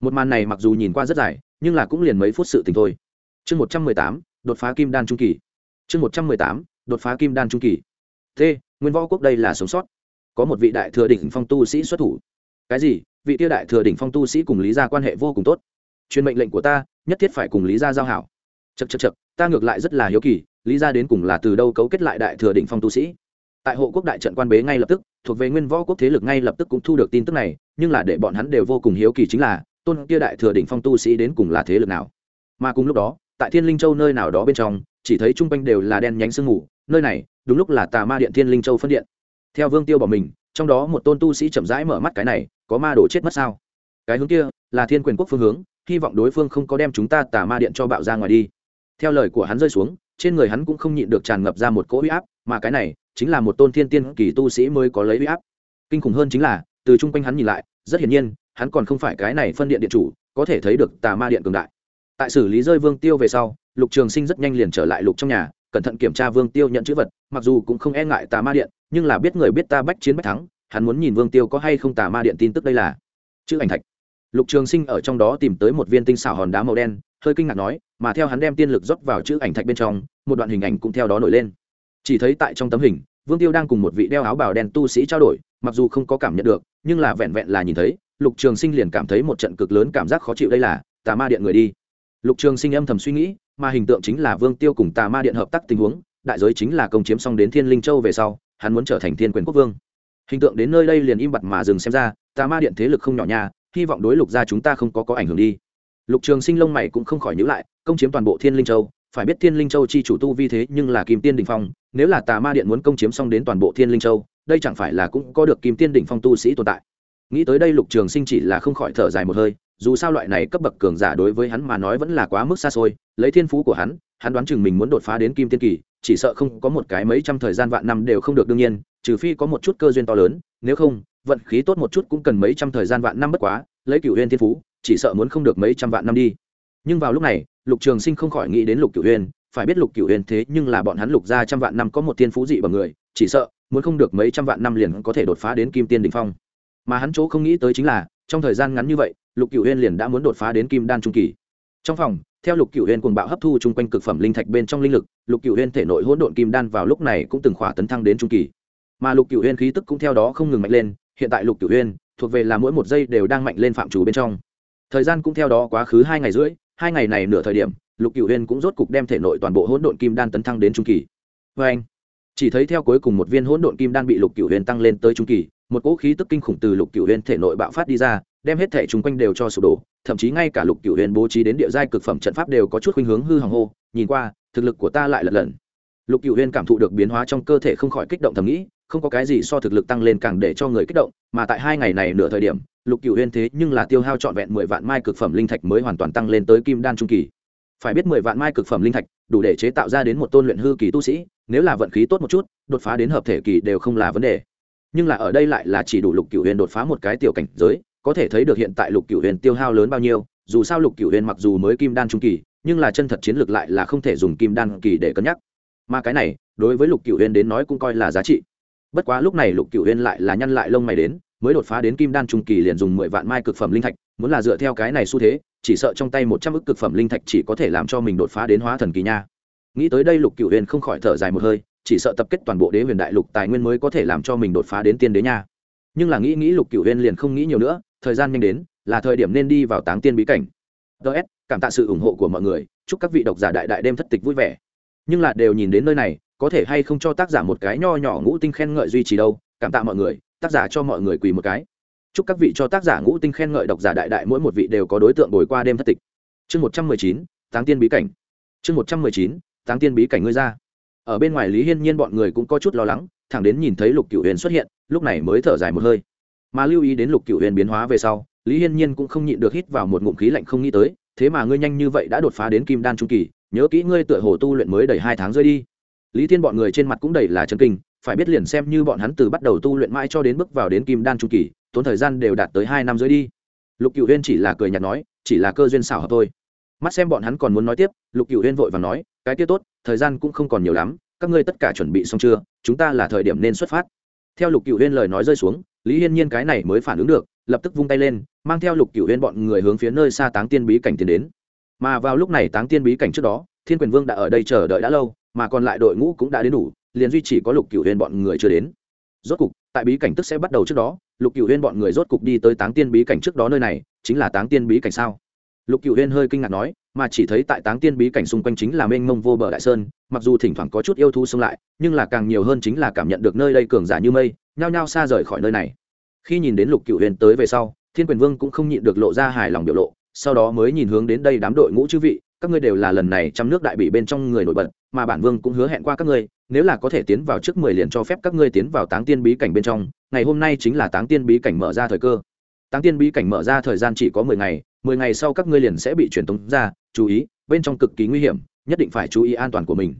Một màn này mặc dù nhìn qua rất dài, nhưng là cũng liền mấy phút sự tình thôi. Chương một trăm mười tám, đột phá kim đan trung kỳ. Chương một trăm mười tám, đột phá kim đan trung kỳ. T nguyên võ quốc đây là sống sót. Có một vị đại thừa đỉnh phong tu sĩ xuất thủ cái gì? Vị tiêu đại thừa đỉnh phong tu sĩ cùng lý gia quan hệ vô cùng tốt. Truyền mệnh lệnh của ta, nhất thiết phải cùng lý gia giao hảo. Chật chật chật ta ngược lại rất là hiếu kỳ, lý gia đến cùng là từ đâu cấu kết lại đại thừa đỉnh phong tu sĩ? Tại hộ quốc đại trận quan bế ngay lập tức, thuộc về nguyên võ quốc thế lực ngay lập tức cũng thu được tin tức này, nhưng là để bọn hắn đều vô cùng hiếu kỳ chính là, tôn kia đại thừa đỉnh phong tu sĩ đến cùng là thế lực nào? Mà cùng lúc đó, tại thiên linh châu nơi nào đó bên trong, chỉ thấy chung quanh đều là đen nhánh sương mù, nơi này, đúng lúc là tà ma điện thiên linh châu phân điện. Theo vương tiêu bỏ mình, trong đó một tôn tu sĩ chậm rãi mở mắt cái này có ma đổ chết mất sao? Cái hướng kia là thiên quyền quốc phương hướng, hy vọng đối phương không có đem chúng ta tà ma điện cho bạo ra ngoài đi. Theo lời của hắn rơi xuống, trên người hắn cũng không nhịn được tràn ngập ra một cỗ huy áp, mà cái này chính là một tôn thiên tiên kỳ tu sĩ mới có lấy huy áp. Kinh khủng hơn chính là, từ chung quanh hắn nhìn lại, rất hiển nhiên, hắn còn không phải cái này phân điện điện chủ, có thể thấy được tà ma điện cường đại. Tại xử lý rơi vương tiêu về sau, lục trường sinh rất nhanh liền trở lại lục trong nhà, cẩn thận kiểm tra vương tiêu nhận chữ vật, mặc dù cũng không e ngại tà ma điện, nhưng là biết người biết ta bách chiến bách thắng hắn muốn nhìn vương tiêu có hay không tà ma điện tin tức đây là. Chữ ảnh thạch. Lục trường sinh ở trong đó tìm tới một viên tinh xảo hòn đá màu đen, hơi kinh ngạc nói, mà theo hắn đem tiên lực rót vào chữ ảnh thạch bên trong, một đoạn hình ảnh cũng theo đó nổi lên. Chỉ thấy tại trong tấm hình, vương tiêu đang cùng một vị đeo áo bào đen tu sĩ trao đổi, mặc dù không có cảm nhận được, nhưng là vẹn vẹn là nhìn thấy, lục trường sinh liền cảm thấy một trận cực lớn cảm giác khó chịu đây là, tà ma điện người đi. Lục trường sinh âm thầm suy nghĩ, mà hình tượng chính là vương tiêu cùng tà ma điện hợp tác tình huống, đại giới chính là công chiếm xong đến thiên linh châu về sau, hắn muốn trở thành thiên quyền quốc vương hình tượng đến nơi đây liền im bặt mà dừng xem ra, tà ma điện thế lực không nhỏ nha, hy vọng đối lục gia chúng ta không có có ảnh hưởng đi. Lục trường sinh lông mày cũng không khỏi nhữ lại, công chiếm toàn bộ thiên linh châu, phải biết thiên linh châu chi chủ tu vi thế nhưng là kim tiên đỉnh phong, nếu là tà ma điện muốn công chiếm xong đến toàn bộ thiên linh châu, đây chẳng phải là cũng có được kim tiên đỉnh phong tu sĩ tồn tại. Nghĩ tới đây lục trường sinh chỉ là không khỏi thở dài một hơi, dù sao loại này cấp bậc cường giả đối với hắn mà nói vẫn là quá mức xa xôi, lấy thiên phú của hắn hắn đoán chừng mình muốn đột phá đến kim tiên kỳ, chỉ sợ không có một cái mấy trăm thời gian vạn năm đều không được đương nhiên trừ phi có một chút cơ duyên to lớn, nếu không, vận khí tốt một chút cũng cần mấy trăm thời gian vạn năm bất quá, lấy cửu huyên thiên phú, chỉ sợ muốn không được mấy trăm vạn năm đi. Nhưng vào lúc này, lục trường sinh không khỏi nghĩ đến lục cửu huyên phải biết lục cửu huyên thế nhưng là bọn hắn lục ra trăm vạn năm có một thiên phú dị bằng người, chỉ sợ, muốn không được mấy trăm vạn năm liền có thể đột phá đến kim tiên đình phong. Mà hắn chỗ không nghĩ tới chính là, trong thời gian ngắn như vậy, lục cửu huyên liền đã muốn đột phá đến kim đan trung kỳ. Trong phòng, theo lục cửu huyên cùng bạo hấp thu chung quanh cực phẩm linh thạch bên trong linh lực, lục cửu huyên thể nội hỗn độn kim đan vào lúc này cũng từng khỏa tấn thăng đến trung kỳ mà lục cửu huyên khí tức cũng theo đó không ngừng mạnh lên, hiện tại lục cửu huyên thuộc về là mỗi một giây đều đang mạnh lên phạm chủ bên trong. Thời gian cũng theo đó quá khứ hai ngày rưỡi, hai ngày này nửa thời điểm, lục cửu huyên cũng rốt cục đem thể nội toàn bộ hỗn độn kim đan tấn thăng đến trung kỳ. Vê anh, chỉ thấy theo cuối cùng một viên hỗn độn kim đan bị lục cửu huyên tăng lên tới trung kỳ, một cỗ khí tức kinh khủng từ lục cửu huyên thể nội bạo phát đi ra, đem hết thể chung quanh đều cho sụp đổ, thậm chí ngay cả lục cửu huyên bố trí đến địa giai cực phẩm trận pháp đều có chút khuynh hướng hư hỏng hô, nhìn qua, thực lực của ta lại lật lần lục cửu huyên cảm thụ được biến hóa trong cơ thể không khỏi kích động thầm nghĩ, không có cái gì so thực lực tăng lên càng để cho người kích động, mà tại hai ngày này nửa thời điểm, lục cửu huyên thế nhưng là tiêu hao trọn vẹn mười vạn mai cực phẩm linh thạch mới hoàn toàn tăng lên tới kim đan trung kỳ. Phải biết mười vạn mai cực phẩm linh thạch, đủ để chế tạo ra đến một tôn luyện hư kỳ tu sĩ, nếu là vận khí tốt một chút, đột phá đến hợp thể kỳ đều không là vấn đề. Nhưng là ở đây lại là chỉ đủ lục cửu huyền đột phá một cái tiểu cảnh giới, có thể thấy được hiện tại lục cửu huyền tiêu hao lớn bao nhiêu, dù sao lục cửu huyền mặc dù mới kim đan trung kỳ, nhưng là chân thật chiến lược lại là không thể dùng kim đan kỳ để cân nhắc mà cái này, đối với lục cửu huyên đến nói cũng coi là giá trị. Bất quá lúc này lục cửu huyên lại là nhăn lại lông mày đến, mới đột phá đến kim đan trung kỳ liền dùng mười vạn mai cực phẩm linh thạch, muốn là dựa theo cái này xu thế, chỉ sợ trong tay một trăm ức cực phẩm linh thạch chỉ có thể làm cho mình đột phá đến hóa thần kỳ nha. Nghĩ tới đây lục cửu huyên không khỏi thở dài một hơi, chỉ sợ tập kết toàn bộ đế huyền đại lục tài nguyên mới có thể làm cho mình đột phá đến tiên đế nha. Nhưng là nghĩ nghĩ lục cửu huyên liền không nghĩ nhiều nữa, thời gian nhanh đến, là thời điểm nên đi vào táng tiên bí cảnh. Ts cảm tạ sự ủng hộ của mọi người, chúc các vị độc giả đại đại đêm thất tịch vui vẻ nhưng là đều nhìn đến nơi này, có thể hay không cho tác giả một cái nho nhỏ ngũ tinh khen ngợi duy trì đâu, cảm tạ mọi người, tác giả cho mọi người quỳ một cái. Chúc các vị cho tác giả ngũ tinh khen ngợi độc giả đại đại mỗi một vị đều có đối tượng bồi qua đêm thất tịch. Chương một trăm mười chín, táng tiên bí cảnh. Chương một trăm mười chín, táng tiên bí cảnh ngươi ra. Ở bên ngoài lý hiên nhiên bọn người cũng có chút lo lắng, thẳng đến nhìn thấy lục cửu huyền xuất hiện, lúc này mới thở dài một hơi. Mà lưu ý đến lục cửu huyền biến hóa về sau, lý hiên nhiên cũng không nhịn được hít vào một ngụm khí lạnh không nghĩ tới, thế mà ngươi nhanh như vậy đã đột phá đến kim đan trung kỳ nhớ kỹ ngươi tựa hồ tu luyện mới đầy hai tháng rơi đi. Lý thiên bọn người trên mặt cũng đầy là chân kinh, phải biết liền xem như bọn hắn từ bắt đầu tu luyện mãi cho đến bước vào đến kim đan trung kỳ, tốn thời gian đều đạt tới hai năm dưới đi. Lục cựu huyên chỉ là cười nhạt nói, chỉ là cơ duyên xảo hợp thôi. Mắt xem bọn hắn còn muốn nói tiếp, lục cựu huyên vội và nói, cái tiết tốt, thời gian cũng không còn nhiều lắm, các ngươi tất cả chuẩn bị xong chưa, chúng ta là thời điểm nên xuất phát. Theo lục cựu huyên lời nói rơi xuống, lý hiên nhiên cái này mới phản ứng được, lập tức vung tay lên, mang theo lục cựu huyên bọn người hướng phía nơi xa táng tiên bí cảnh tiến đến mà vào lúc này táng tiên bí cảnh trước đó, thiên quyền vương đã ở đây chờ đợi đã lâu, mà còn lại đội ngũ cũng đã đến đủ, liền duy chỉ có lục cựu huyên bọn người chưa đến. Rốt cục, tại bí cảnh tức sẽ bắt đầu trước đó, lục cựu huyên bọn người rốt cục đi tới táng tiên bí cảnh trước đó nơi này, chính là táng tiên bí cảnh sao? Lục cựu huyên hơi kinh ngạc nói, mà chỉ thấy tại táng tiên bí cảnh xung quanh chính là mênh mông vô bờ đại sơn, mặc dù thỉnh thoảng có chút yêu thú xông lại, nhưng là càng nhiều hơn chính là cảm nhận được nơi đây cường giả như mây, nhao nhao xa rời khỏi nơi này. Khi nhìn đến lục cựu huyền tới về sau, thiên quyền vương cũng không nhịn được lộ ra hài lòng biểu lộ sau đó mới nhìn hướng đến đây đám đội ngũ chư vị, các ngươi đều là lần này trăm nước đại bị bên trong người nổi bật, mà bản vương cũng hứa hẹn qua các ngươi, nếu là có thể tiến vào trước mười liền cho phép các ngươi tiến vào táng tiên bí cảnh bên trong, ngày hôm nay chính là táng tiên bí cảnh mở ra thời cơ. Táng tiên bí cảnh mở ra thời gian chỉ có mười ngày mười ngày sau các ngươi liền sẽ bị truyền tống ra, chú ý, bên trong cực kỳ nguy hiểm, nhất định phải chú ý an toàn của mình.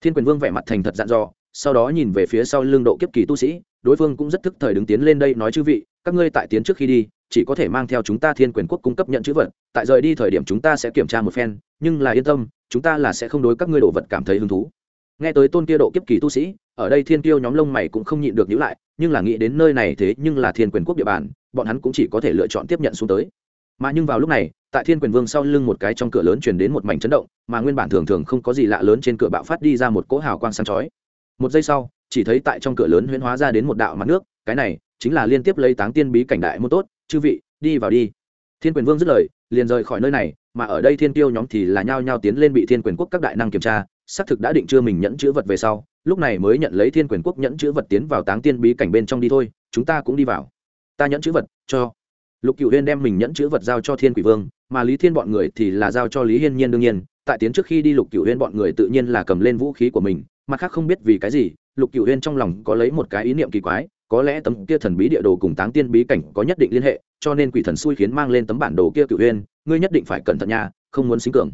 Thiên quyền vương vẻ mặt thành thật dặn dò, sau đó nhìn về phía sau lưng độ kiếp kỳ tu sĩ, đối phương cũng rất thức thời đứng tiến lên đây nói chư vị, các ngươi tại tiến trước khi đi chỉ có thể mang theo chúng ta thiên quyền quốc cung cấp nhận chữ vật, tại rời đi thời điểm chúng ta sẽ kiểm tra một phen, nhưng là yên tâm, chúng ta là sẽ không đối các ngươi đồ vật cảm thấy hứng thú. Nghe tới tôn kia độ kiếp kỳ tu sĩ, ở đây thiên tiêu nhóm lông mày cũng không nhịn được nhữ lại, nhưng là nghĩ đến nơi này thế nhưng là thiên quyền quốc địa bàn, bọn hắn cũng chỉ có thể lựa chọn tiếp nhận xuống tới. Mà nhưng vào lúc này, tại thiên quyền vương sau lưng một cái trong cửa lớn chuyển đến một mảnh chấn động, mà nguyên bản thường thường không có gì lạ lớn trên cửa bạo phát đi ra một cỗ hào quang sáng chói. Một giây sau, chỉ thấy tại trong cửa lớn huyễn hóa ra đến một đạo mặt nước, cái này chính là liên tiếp lấy táng tiên bí cảnh đại môn tốt chư vị, đi vào đi. Thiên quyền vương dứt lời, liền rời khỏi nơi này, mà ở đây thiên tiêu nhóm thì là nhao nhao tiến lên bị thiên quyền quốc các đại năng kiểm tra, xác thực đã định chưa mình nhẫn chữ vật về sau, lúc này mới nhận lấy thiên quyền quốc nhẫn chữ vật tiến vào táng tiên bí cảnh bên trong đi thôi, chúng ta cũng đi vào. Ta nhẫn chữ vật cho. Lục cựu huyên đem mình nhẫn chữ vật giao cho thiên quỷ vương, mà lý thiên bọn người thì là giao cho lý hiên nhiên đương nhiên, tại tiến trước khi đi lục cựu huyên bọn người tự nhiên là cầm lên vũ khí của mình, mặt khác không biết vì cái gì, lục cựu huyên trong lòng có lấy một cái ý niệm kỳ quái có lẽ tấm kia thần bí địa đồ cùng táng tiên bí cảnh có nhất định liên hệ, cho nên quỷ thần xui khiến mang lên tấm bản đồ kia cựu huyên ngươi nhất định phải cẩn thận nha, không muốn sinh cường.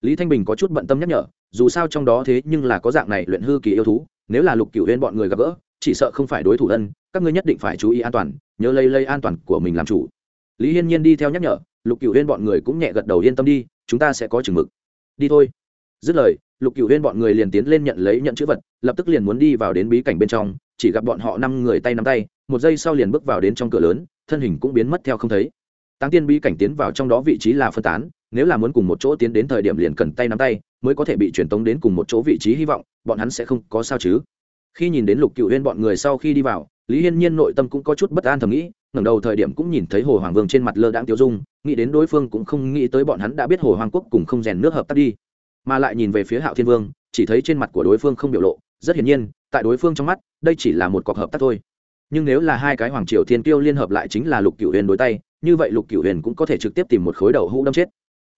Lý thanh bình có chút bận tâm nhắc nhở, dù sao trong đó thế nhưng là có dạng này luyện hư kỳ yêu thú, nếu là lục cựu huyên bọn người gặp gỡ, chỉ sợ không phải đối thủ ân các ngươi nhất định phải chú ý an toàn, nhớ lấy lây an toàn của mình làm chủ. Lý hiên nhiên đi theo nhắc nhở, lục cựu huyên bọn người cũng nhẹ gật đầu yên tâm đi, chúng ta sẽ có chừng mực. Đi thôi. Dứt lời, lục cựu huyên bọn người liền tiến lên nhận lấy nhận chữ vật, lập tức liền muốn đi vào đến bí cảnh bên trong chỉ gặp bọn họ năm người tay nắm tay, một giây sau liền bước vào đến trong cửa lớn, thân hình cũng biến mất theo không thấy. Táng tiên bí cảnh tiến vào trong đó vị trí là phân tán, nếu là muốn cùng một chỗ tiến đến thời điểm liền cần tay nắm tay, mới có thể bị truyền tống đến cùng một chỗ vị trí hy vọng, bọn hắn sẽ không có sao chứ. Khi nhìn đến lục cựu huyên bọn người sau khi đi vào, lý hiên nhiên nội tâm cũng có chút bất an thầm nghĩ, ngẩng đầu thời điểm cũng nhìn thấy hồ hoàng vương trên mặt lơ đãng tiêu dung, nghĩ đến đối phương cũng không nghĩ tới bọn hắn đã biết hồ hoàng quốc cùng không rèn nước hợp tác đi. Mà lại nhìn về phía hạo thiên vương, chỉ thấy trên mặt của đối phương không biểu lộ, rất hiển nhiên tại đối phương trong mắt, đây chỉ là một cọc hợp tác thôi. Nhưng nếu là hai cái hoàng triều thiên tiêu liên hợp lại chính là lục cửu huyền đối tay, như vậy lục cửu huyền cũng có thể trực tiếp tìm một khối đầu hũ đâm chết.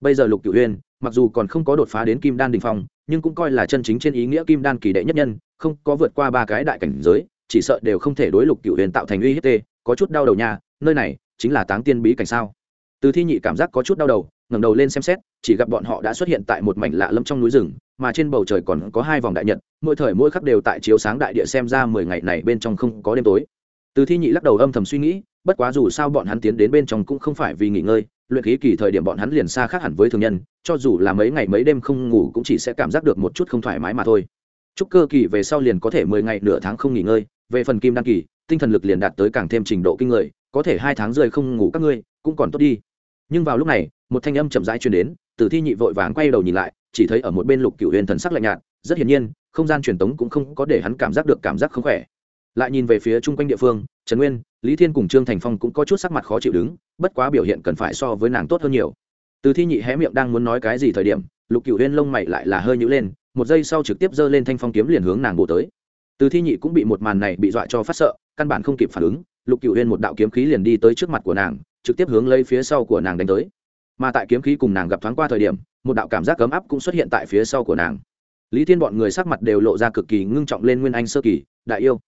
Bây giờ lục cửu huyền, mặc dù còn không có đột phá đến kim đan đình phong, nhưng cũng coi là chân chính trên ý nghĩa kim đan kỳ đệ nhất nhân, không có vượt qua ba cái đại cảnh giới, chỉ sợ đều không thể đối lục cửu huyền tạo thành uy hiếp tê, có chút đau đầu nha, nơi này chính là táng tiên bí cảnh sao? Từ thi nhị cảm giác có chút đau đầu, ngẩng đầu lên xem xét, chỉ gặp bọn họ đã xuất hiện tại một mảnh lạ lâm trong núi rừng mà trên bầu trời còn có hai vòng đại nhật, mỗi thời mỗi khắc đều tại chiếu sáng đại địa xem ra mười ngày này bên trong không có đêm tối. Từ thi nhị lắc đầu âm thầm suy nghĩ, bất quá dù sao bọn hắn tiến đến bên trong cũng không phải vì nghỉ ngơi, luyện khí kỳ thời điểm bọn hắn liền xa khác hẳn với thường nhân, cho dù là mấy ngày mấy đêm không ngủ cũng chỉ sẽ cảm giác được một chút không thoải mái mà thôi. Chúc cơ kỳ về sau liền có thể mười ngày nửa tháng không nghỉ ngơi, về phần kim đăng kỳ, tinh thần lực liền đạt tới càng thêm trình độ kinh người, có thể hai tháng rơi không ngủ các ngươi, cũng còn tốt đi. Nhưng vào lúc này một thanh âm chậm rãi truyền đến từ thi nhị vội vàng quay đầu nhìn lại, chỉ thấy ở một bên lục cửu huyền thần sắc lạnh nhạt, rất hiển nhiên, không gian truyền tống cũng không có để hắn cảm giác được cảm giác không khỏe. Lại nhìn về phía chung quanh địa phương, trần nguyên, lý thiên cùng trương thành phong cũng có chút sắc mặt khó chịu đứng, bất quá biểu hiện cần phải so với nàng tốt hơn nhiều. Từ thi nhị hé miệng đang muốn nói cái gì thời điểm, lục cửu huyên lông mày lại là hơi nhữ lên, một giây sau trực tiếp giơ lên thanh phong kiếm liền hướng nàng bổ tới. Từ thi nhị cũng bị một màn này bị dọa cho phát sợ, căn bản không kịp phản ứng, lục cửu huyên một đạo kiếm khí liền đi tới trước mặt của nàng, trực tiếp hướng lấy phía sau của nàng đánh tới mà tại kiếm khí cùng nàng gặp thoáng qua thời điểm, một đạo cảm giác cấm áp cũng xuất hiện tại phía sau của nàng. Lý thiên bọn người sắc mặt đều lộ ra cực kỳ ngưng trọng lên nguyên anh sơ kỳ, đại yêu.